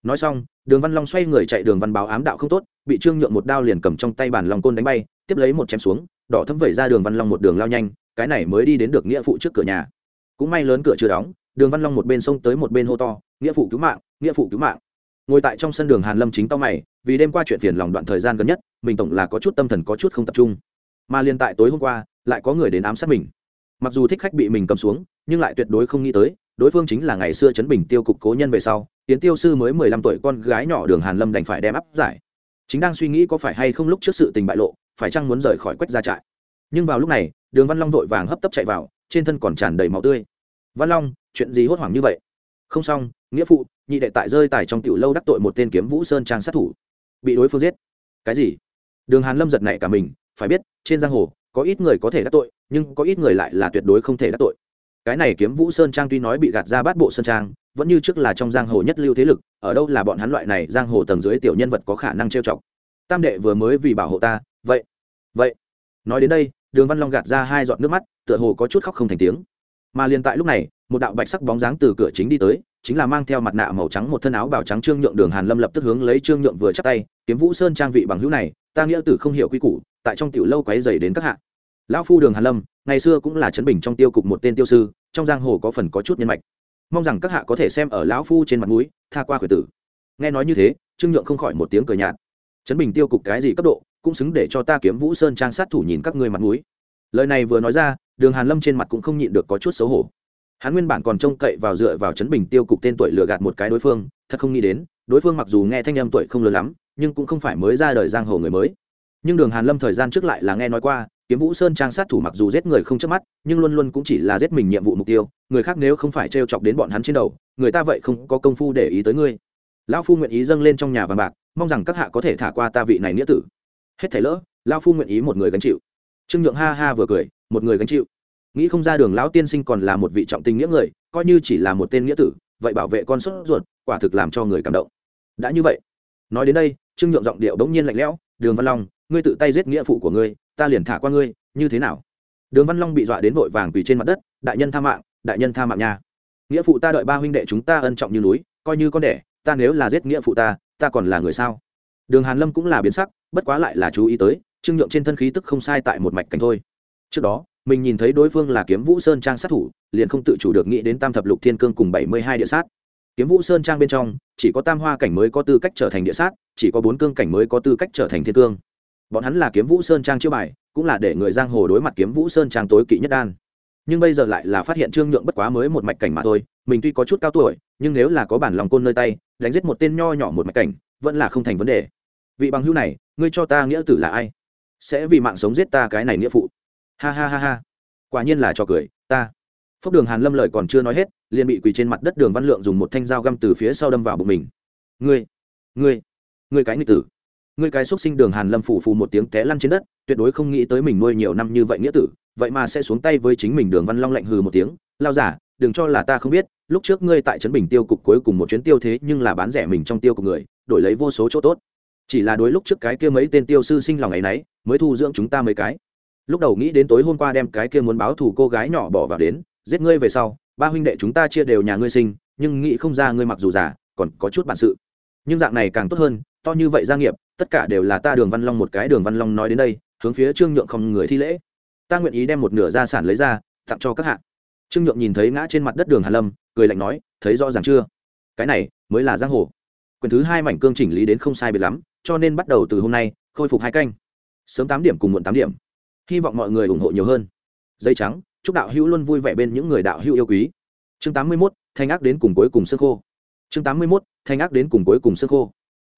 Nói xong, đường văn long xoay người chạy đường văn báo ám đạo không tốt, bị trương nhượng một đao liền cầm trong tay bàn lòng côn đánh bay, tiếp lấy một chém xuống đỏ thấm vẩy ra đường văn long một đường lao nhanh, cái này mới đi đến được nghĩa phụ trước cửa nhà. Cũng may lớn cửa chưa đóng, đường văn long một bên sông tới một bên hô to, nghĩa phụ cứu mạng, nghĩa phụ cứu mạng. Ngồi tại trong sân đường hàn lâm chính to mày, vì đêm qua chuyện phiền lòng đoạn thời gian gần nhất, mình tổng là có chút tâm thần có chút không tập trung. Mà liên tại tối hôm qua, lại có người đến ám sát mình. Mặc dù thích khách bị mình cầm xuống, nhưng lại tuyệt đối không nghĩ tới, đối phương chính là ngày xưa chấn bình tiêu cục cố nhân về sau tiến tiêu sư mới mười lăm tuổi con gái nhỏ đường hàn lâm đành phải đem áp giải. Chính đang suy nghĩ có phải hay không lúc trước sự tình bại lộ phải chăng muốn rời khỏi quách gia trại? Nhưng vào lúc này, đường văn long vội vàng hấp tấp chạy vào, trên thân còn tràn đầy máu tươi. Văn long, chuyện gì hốt hoảng như vậy? Không xong, nghĩa phụ, nhị đệ tại rơi tài trong tiểu lâu đắc tội một tên kiếm vũ sơn trang sát thủ. Bị đối phương giết. Cái gì? Đường hàn lâm giật nảy cả mình, phải biết, trên giang hồ, có ít người có thể đắc tội, nhưng có ít người lại là tuyệt đối không thể đắc tội. Cái này kiếm vũ sơn trang tuy nói bị gạt ra bát bộ sơn trang, vẫn như trước là trong giang hồ nhất lưu thế lực, ở đâu là bọn hắn loại này giang hồ tầng dưới tiểu nhân vật có khả năng trêu chọc. Tam đệ vừa mới vì bảo hộ ta vậy vậy. Nói đến đây, đường văn long gạt ra hai giọt nước mắt, tựa hồ có chút khóc không thành tiếng. Mà liền tại lúc này, một đạo bạch sắc bóng dáng từ cửa chính đi tới, chính là mang theo mặt nạ màu trắng một thân áo bào trắng trương nhượng đường hàn lâm lập tức hướng lấy trương nhượng vừa chắc tay, kiếm vũ sơn trang vị bằng hữu này, ta nghĩa tử không hiểu quy củ, tại trong tiểu lâu quấy dày đến các hạ. Lão phu đường hàn lâm, ngày xưa cũng là chấn bình trong tiêu cục một tên tiêu sư, trong giang hồ có phần có chút nhân mạch. Mong rằng các hạ có thể xem ở lão phu trên mặt mũi, tha qua khởi tử. Nghe nói như thế, trương nhượng không khỏi một tiếng cười nhạt. Chấn bình tiêu cục cái gì cấp độ cũng xứng để cho ta kiếm vũ sơn trang sát thủ nhìn các ngươi mặt mũi. Lời này vừa nói ra, đường hàn lâm trên mặt cũng không nhịn được có chút xấu hổ. Hắn nguyên bản còn trông cậy vào dựa vào chấn bình tiêu cục tên tuổi lừa gạt một cái đối phương, thật không nghĩ đến, đối phương mặc dù nghe thanh âm tuổi không lớn lắm, nhưng cũng không phải mới ra đời giang hồ người mới. Nhưng đường hàn lâm thời gian trước lại là nghe nói qua, kiếm vũ sơn trang sát thủ mặc dù giết người không chớp mắt, nhưng luôn luôn cũng chỉ là giết mình nhiệm vụ mục tiêu, người khác nếu không phải trêu chọc đến bọn hắn trên đầu, người ta vậy không có công phu để ý tới ngươi. Lão phu nguyện ý dâng lên trong nhà vàng bạc, mong rằng các hạ có thể thả qua ta vị này nghĩa tử hết thảy lỡ lao phu nguyện ý một người gánh chịu. Trương nhượng ha ha vừa cười, một người gánh chịu. Nghĩ không ra đường lão tiên sinh còn là một vị trọng tình nghĩa người, coi như chỉ là một tên nghĩa tử, vậy bảo vệ con sốt ruột, quả thực làm cho người cảm động. Đã như vậy, nói đến đây, trương nhượng giọng điệu bỗng nhiên lạnh lẽo, đường văn long, ngươi tự tay giết nghĩa phụ của ngươi, ta liền thả qua ngươi, như thế nào? Đường văn long bị dọa đến vội vàng quỳ trên mặt đất, đại nhân tha mạng, đại nhân tha mạng nha. Nghĩa phụ ta đợi ba huynh đệ chúng ta ân trọng như núi, coi như con đẻ, ta nếu là giết nghĩa phụ ta ta còn là người sao? Đường hàn lâm cũng là biến sắc bất quá lại là chú ý tới, trương nhượng trên thân khí tức không sai tại một mạch cảnh thôi. Trước đó, mình nhìn thấy đối phương là kiếm vũ sơn trang sát thủ, liền không tự chủ được nghĩ đến tam thập lục thiên cương cùng bảy mươi hai địa sát. Kiếm vũ sơn trang bên trong, chỉ có tam hoa cảnh mới có tư cách trở thành địa sát, chỉ có bốn cương cảnh mới có tư cách trở thành thiên cương. Bọn hắn là kiếm vũ sơn trang chiêu bài, cũng là để người giang hồ đối mặt kiếm vũ sơn trang tối kỵ nhất đan. Nhưng bây giờ lại là phát hiện trương nhượng bất quá mới một mạch cảnh mà thôi, mình tuy có chút cao tuổi, nhưng nếu là có bản lòng côn nơi tay, đánh giết một tên nho nhỏ một mạch cảnh, vẫn là không thành vấn đề. Vị bằng hữu này ngươi cho ta nghĩa tử là ai? Sẽ vì mạng sống giết ta cái này nghĩa phụ. Ha ha ha ha. Quả nhiên là cho cười, ta. Phúc đường hàn lâm lời còn chưa nói hết, liền bị quỳ trên mặt đất đường văn lượng dùng một thanh dao găm từ phía sau đâm vào bụng mình. Ngươi ngươi ngươi cái nghịch tử. Ngươi cái xuất sinh đường hàn lâm phủ phù một tiếng té lăn trên đất, tuyệt đối không nghĩ tới mình nuôi nhiều năm như vậy nghĩa tử, vậy mà sẽ xuống tay với chính mình đường văn long lạnh hừ một tiếng, lao giả, đừng cho là ta không biết, lúc trước ngươi tại trấn bình tiêu cục cuối cùng một chuyến tiêu thế nhưng là bán rẻ mình trong tiêu của người, đổi lấy vô số chỗ tốt chỉ là đối lúc trước cái kia mấy tên tiêu sư sinh lòng ấy nấy, mới thu dưỡng chúng ta mấy cái. Lúc đầu nghĩ đến tối hôm qua đem cái kia muốn báo thù cô gái nhỏ bỏ vào đến, giết ngươi về sau, ba huynh đệ chúng ta chia đều nhà ngươi sinh, nhưng nghĩ không ra ngươi mặc dù già, còn có chút bản sự. Nhưng dạng này càng tốt hơn, to như vậy gia nghiệp, tất cả đều là ta đường văn long một cái đường văn long nói đến đây, hướng phía trương nhượng không người thi lễ. Ta nguyện ý đem một nửa gia sản lấy ra, tặng cho các hạ. Trương nhượng nhìn thấy ngã trên mặt đất đường hàn lâm, cười lạnh nói, thấy rõ ràng chưa? Cái này mới là giang hồ. Quyền thứ hai mảnh cương chỉnh lý đến không sai biệt lắm cho nên bắt đầu từ hôm nay khôi phục hai canh. Sớm tám điểm cùng muộn tám điểm. Hy vọng mọi người ủng hộ nhiều hơn. Dây trắng chúc đạo hữu luôn vui vẻ bên những người đạo hữu yêu quý. Chương tám mươi 81, thanh ác đến cùng cuối cùng sương khô. Chương tám mươi 81, thanh ác đến cùng cuối cùng sương khô.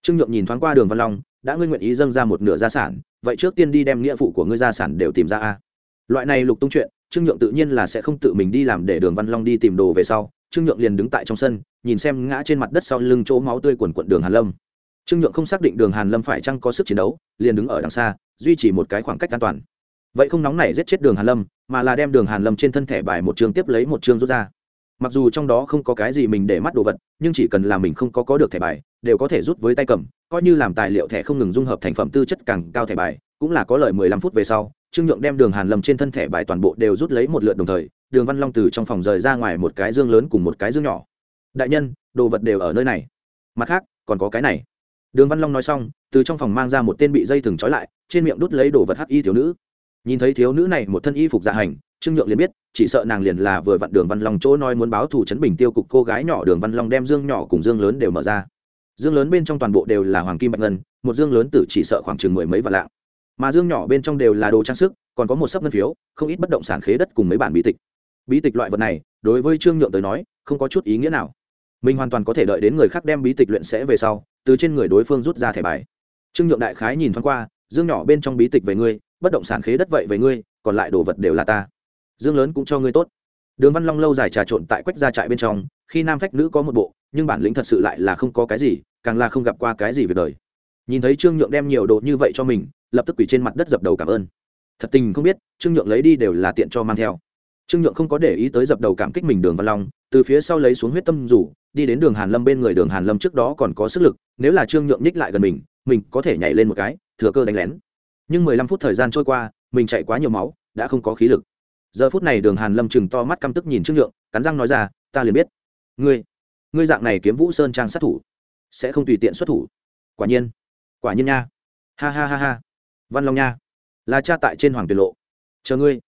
Trương nhượng nhìn thoáng qua đường văn long đã ngươi nguyện ý dâng ra một nửa gia sản vậy trước tiên đi đem nghĩa vụ của ngươi gia sản đều tìm ra a. Loại này lục tung chuyện trương nhượng tự nhiên là sẽ không tự mình đi làm để đường văn long đi tìm đồ về sau. Trương nhượng liền đứng tại trong sân nhìn xem ngã trên mặt đất sau lưng chỗ máu tươi quần quận đường hàn lâm trương nhượng không xác định đường hàn lâm phải chăng có sức chiến đấu, liền đứng ở đằng xa, duy trì một cái khoảng cách an toàn. Vậy không nóng này giết chết đường hàn lâm, mà là đem đường hàn lâm trên thân thẻ bài một chương tiếp lấy một chương rút ra. Mặc dù trong đó không có cái gì mình để mắt đồ vật, nhưng chỉ cần là mình không có có được thẻ bài, đều có thể rút với tay cầm, coi như làm tài liệu thẻ không ngừng dung hợp thành phẩm tư chất càng cao thẻ bài, cũng là có lợi mười lăm phút về sau, trương nhượng đem đường hàn lâm trên thân thẻ bài toàn bộ đều rút lấy một lượt đồng thời, đường văn long từ trong phòng rời ra ngoài một cái dương lớn cùng một cái dương nhỏ. Đại nhân, đồ vật đều ở nơi này. Mặt khác, còn có cái này đường văn long nói xong, từ trong phòng mang ra một tên bị dây thừng trói lại, trên miệng đút lấy đồ vật hắc y thiếu nữ. Nhìn thấy thiếu nữ này một thân y phục dạ hành, trương nhượng liền biết, chỉ sợ nàng liền là vừa vặn đường văn long chỗ nói muốn báo thù chấn bình tiêu cục cô gái nhỏ đường văn long đem dương nhỏ cùng dương lớn đều mở ra. Dương lớn bên trong toàn bộ đều là hoàng kim bạch ngân, một dương lớn tử chỉ sợ khoảng chừng mười mấy vạn lạng. Mà dương nhỏ bên trong đều là đồ trang sức, còn có một sấp ngân phiếu, không ít bất động sản khế đất cùng mấy bản bí tịch. Bí tịch loại vật này, đối với trương nhượng tới nói, không có chút ý nghĩa nào. Mình hoàn toàn có thể đợi đến người khác đem bí tịch luyện sẽ về sau từ trên người đối phương rút ra thẻ bài. Trương nhượng đại khái nhìn thoáng qua, dương nhỏ bên trong bí tịch về ngươi, bất động sản khế đất vậy về ngươi, còn lại đồ vật đều là ta. Dương lớn cũng cho ngươi tốt. Đường văn long lâu dài trà trộn tại quách gia trại bên trong, khi nam phách nữ có một bộ, nhưng bản lĩnh thật sự lại là không có cái gì, càng là không gặp qua cái gì về đời. Nhìn thấy trương nhượng đem nhiều đồ như vậy cho mình, lập tức quỳ trên mặt đất dập đầu cảm ơn. Thật tình không biết, trương nhượng lấy đi đều là tiện cho mang theo. Trương nhượng không có để ý tới dập đầu cảm kích mình đường văn long từ phía sau lấy xuống huyết tâm rủ, đi đến đường hàn lâm bên người, đường hàn lâm trước đó còn có sức lực, nếu là trương nhượng nhích lại gần mình mình có thể nhảy lên một cái, thừa cơ đánh lén. Nhưng mười lăm phút thời gian trôi qua, mình chạy quá nhiều máu, đã không có khí lực. Giờ phút này đường hàn lâm chừng to mắt căm tức nhìn trương nhượng, cắn răng nói ra, ta liền biết. Ngươi ngươi dạng này kiếm vũ sơn trang sát thủ, sẽ không tùy tiện xuất thủ. Quả nhiên quả nhiên nha. Ha ha ha ha. Văn long nha, là cha tại trên hoàng tuyệt lộ. Chờ ngươi.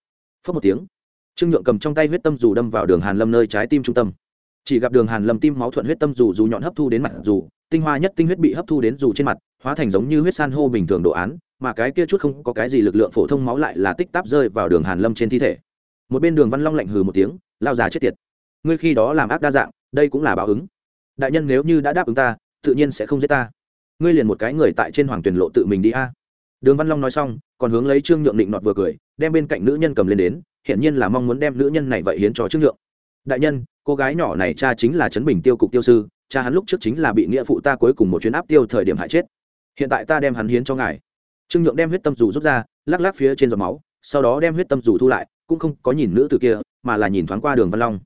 Phớt một tiếng trương nhượng cầm trong tay huyết tâm dù đâm vào đường hàn lâm nơi trái tim trung tâm. Chỉ gặp đường hàn lâm tim máu thuận huyết tâm dù dù nhọn hấp thu đến mặt dù, tinh hoa nhất tinh huyết bị hấp thu đến dù trên mặt, hóa thành giống như huyết san hô bình thường đồ án, mà cái kia chút không có cái gì lực lượng phổ thông máu lại là tích táp rơi vào đường hàn lâm trên thi thể. Một bên đường văn long lạnh hừ một tiếng lao già chết tiệt, ngươi khi đó làm ác đa dạng, đây cũng là báo ứng. Đại nhân nếu như đã đáp ứng ta, tự nhiên sẽ không giết ta. Ngươi liền một cái người tại trên hoàng tuyển lộ tự mình đi a. Đường văn long nói xong, còn hướng lấy trương nhượng định nọt vừa cười, đem bên cạnh nữ nhân cầm lên đến hiển nhiên là mong muốn đem nữ nhân này vậy hiến cho trương nhượng. Đại nhân, cô gái nhỏ này cha chính là trấn bình tiêu cục tiêu sư, cha hắn lúc trước chính là bị nghĩa phụ ta cuối cùng một chuyến áp tiêu thời điểm hại chết. Hiện tại ta đem hắn hiến cho ngài. Trương nhượng đem huyết tâm dù rút ra, lắc lắc phía trên giọt máu, sau đó đem huyết tâm dù thu lại, cũng không có nhìn nữ từ kia, mà là nhìn thoáng qua đường văn long.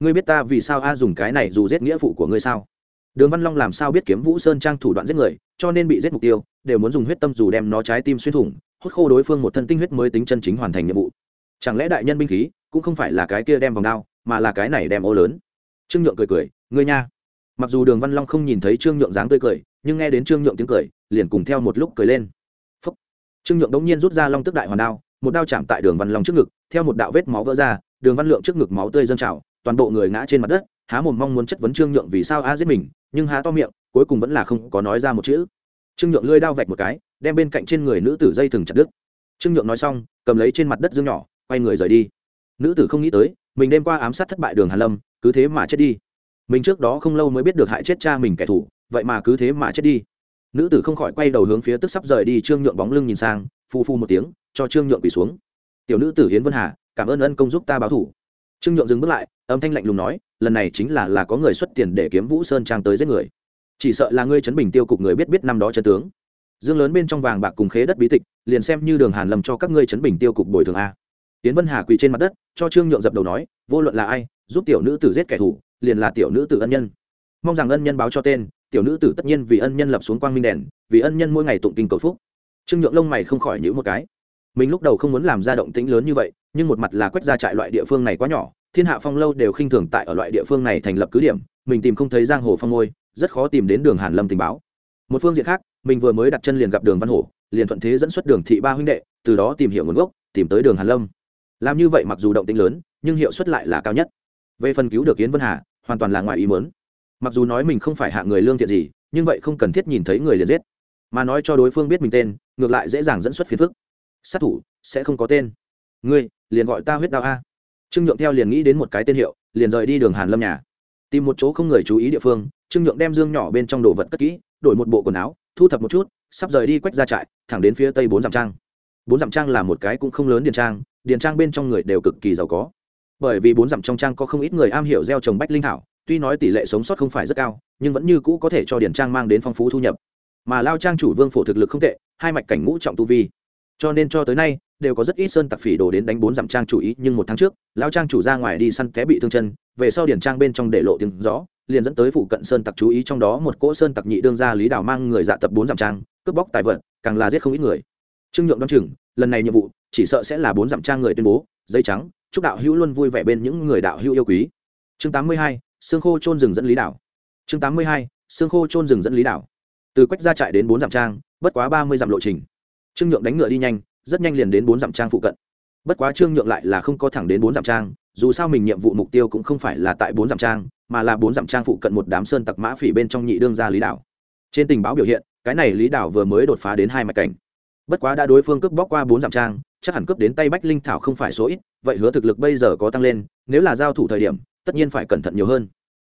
Ngươi biết ta vì sao a dùng cái này dù giết nghĩa phụ của ngươi sao? Đường văn long làm sao biết kiếm vũ sơn trang thủ đoạn giết người, cho nên bị giết mục tiêu, đều muốn dùng huyết tâm dù đem nó trái tim xuyên thủng, hút khô đối phương một thân tinh huyết mới tính chân chính hoàn thành nhiệm vụ chẳng lẽ đại nhân binh khí cũng không phải là cái kia đem vòng đao, mà là cái này đem ô lớn? Trương nhượng cười cười, ngươi nha. Mặc dù đường văn long không nhìn thấy trương nhượng dáng tươi cười, nhưng nghe đến trương nhượng tiếng cười, liền cùng theo một lúc cười lên. Phúc. trương nhượng đống nhiên rút ra long tức đại hoàn đao, một đao chạm tại đường văn long trước ngực, theo một đạo vết máu vỡ ra, đường văn lượng trước ngực máu tươi dâng trào, toàn bộ người ngã trên mặt đất, há mồm mong muốn chất vấn trương nhượng vì sao a giết mình, nhưng há to miệng, cuối cùng vẫn là không có nói ra một chữ. Trương nhượng lưỡi đao vạch một cái, đem bên cạnh trên người nữ tử dây thừng chặt đứt. Trương nhượng nói xong, cầm lấy trên mặt đất dương nhỏ quay người rời đi. Nữ tử không nghĩ tới, mình đêm qua ám sát thất bại đường hàn lâm, cứ thế mà chết đi. Mình trước đó không lâu mới biết được hại chết cha mình kẻ thù, vậy mà cứ thế mà chết đi. Nữ tử không khỏi quay đầu hướng phía tức sắp rời đi trương nhượng bóng lưng nhìn sang, phu phu một tiếng, cho trương nhượng quỳ xuống. Tiểu nữ tử hiến vân hà, cảm ơn ân công giúp ta báo thủ. Trương nhượng dừng bước lại, âm thanh lạnh lùng nói, lần này chính là là có người xuất tiền để kiếm vũ sơn trang tới giết người. Chỉ sợ là ngươi chấn bình tiêu cục người biết biết năm đó chân tướng. Dương lớn bên trong vàng bạc cùng khế đất bí tịch, liền xem như đường hàn lầm cho các ngươi chấn bình tiêu cục bồi thường a tiến vân hà quỳ trên mặt đất, cho trương nhượng dập đầu nói, vô luận là ai, giúp tiểu nữ tử giết kẻ thù, liền là tiểu nữ tử ân nhân. Mong rằng ân nhân báo cho tên, tiểu nữ tử tất nhiên vì ân nhân lập xuống quang minh đèn, vì ân nhân mỗi ngày tụng kinh cầu phúc. Trương nhượng lông mày không khỏi nhữ một cái. Mình lúc đầu không muốn làm ra động tĩnh lớn như vậy, nhưng một mặt là quét ra trại loại địa phương này quá nhỏ, thiên hạ phong lâu đều khinh thường tại ở loại địa phương này thành lập cứ điểm, mình tìm không thấy giang hồ phong ngôi, rất khó tìm đến đường hàn lâm tình báo. Một phương diện khác, mình vừa mới đặt chân liền gặp đường văn hổ, liền thuận thế dẫn xuất đường thị ba huynh đệ, từ đó tìm hiểu nguồn gốc, tìm tới đường hàn lâm làm như vậy mặc dù động tĩnh lớn, nhưng hiệu suất lại là cao nhất. Về phần cứu được yến vân hà, hoàn toàn là ngoài ý muốn. Mặc dù nói mình không phải hạ người lương thiện gì, nhưng vậy không cần thiết nhìn thấy người liền giết. Mà nói cho đối phương biết mình tên, ngược lại dễ dàng dẫn xuất phiền phức. Sát thủ, sẽ không có tên. Ngươi, liền gọi ta huyết đao a. Trương nhượng theo liền nghĩ đến một cái tên hiệu, liền rời đi đường hàn lâm nhà. Tìm một chỗ không người chú ý địa phương, trương nhượng đem dương nhỏ bên trong đồ vật cất kỹ, đổi một bộ quần áo, thu thập một chút, sắp rời đi quách ra trại, thẳng đến phía tây bốn dặm trang. Bốn dặm trang là một cái cũng không lớn điền trang điền trang bên trong người đều cực kỳ giàu có. Bởi vì bốn dặm trong trang có không ít người am hiểu gieo trồng bách linh thảo, tuy nói tỷ lệ sống sót không phải rất cao, nhưng vẫn như cũ có thể cho điền trang mang đến phong phú thu nhập. Mà lao trang chủ vương phổ thực lực không tệ, hai mạch cảnh ngũ trọng tu vi. Cho nên cho tới nay, đều có rất ít sơn tặc phỉ đồ đến đánh bốn dặm trang chủ ý, nhưng một tháng trước, lao trang chủ ra ngoài đi săn té bị thương chân, về sau điển trang bên trong để lộ tiếng rõ, liền dẫn tới phụ cận sơn tặc chú ý trong đó một cỗ sơn tặc nhị đương ra lý đảo mang người dạ tập bốn dặm trang, cướp bóc tài vật, càng là giết không ít người trương nhượng đ o chừng, lần này nhiệm vụ, chỉ sợ sẽ là bốn dặm trang người tuyên bố dây trắng, chúc đạo hữu luôn vui vẻ bên những người đạo hữu yêu quý. Chương tám mươi hai xương khô trôn rừng dẫn lý đảo. Chương tám mươi hai xương khô trôn rừng dẫn lý đảo. Từ quách ra trại đến bốn dặm trang, bất quá ba mươi dặm lộ trình. Trương nhượng đánh ngựa đi nhanh, rất nhanh liền đến bốn dặm trang phụ cận. Bất quá trương nhượng lại là không có thẳng đến bốn dặm trang, dù sao mình nhiệm vụ mục tiêu cũng không phải là tại bốn dặm trang, mà là bốn dặm trang phụ cận một đám sơn tặc mã phỉ bên trong nhị đương gia lý đảo. Trên tình báo biểu hiện, cái này lý đảo vừa mới đột phá đến hai mạch cảnh bất quá đã đối phương cướp bóc qua bốn dặm trang, chắc hẳn cướp đến tay bách linh thảo không phải số ít, vậy hứa thực lực bây giờ có tăng lên, nếu là giao thủ thời điểm, tất nhiên phải cẩn thận nhiều hơn.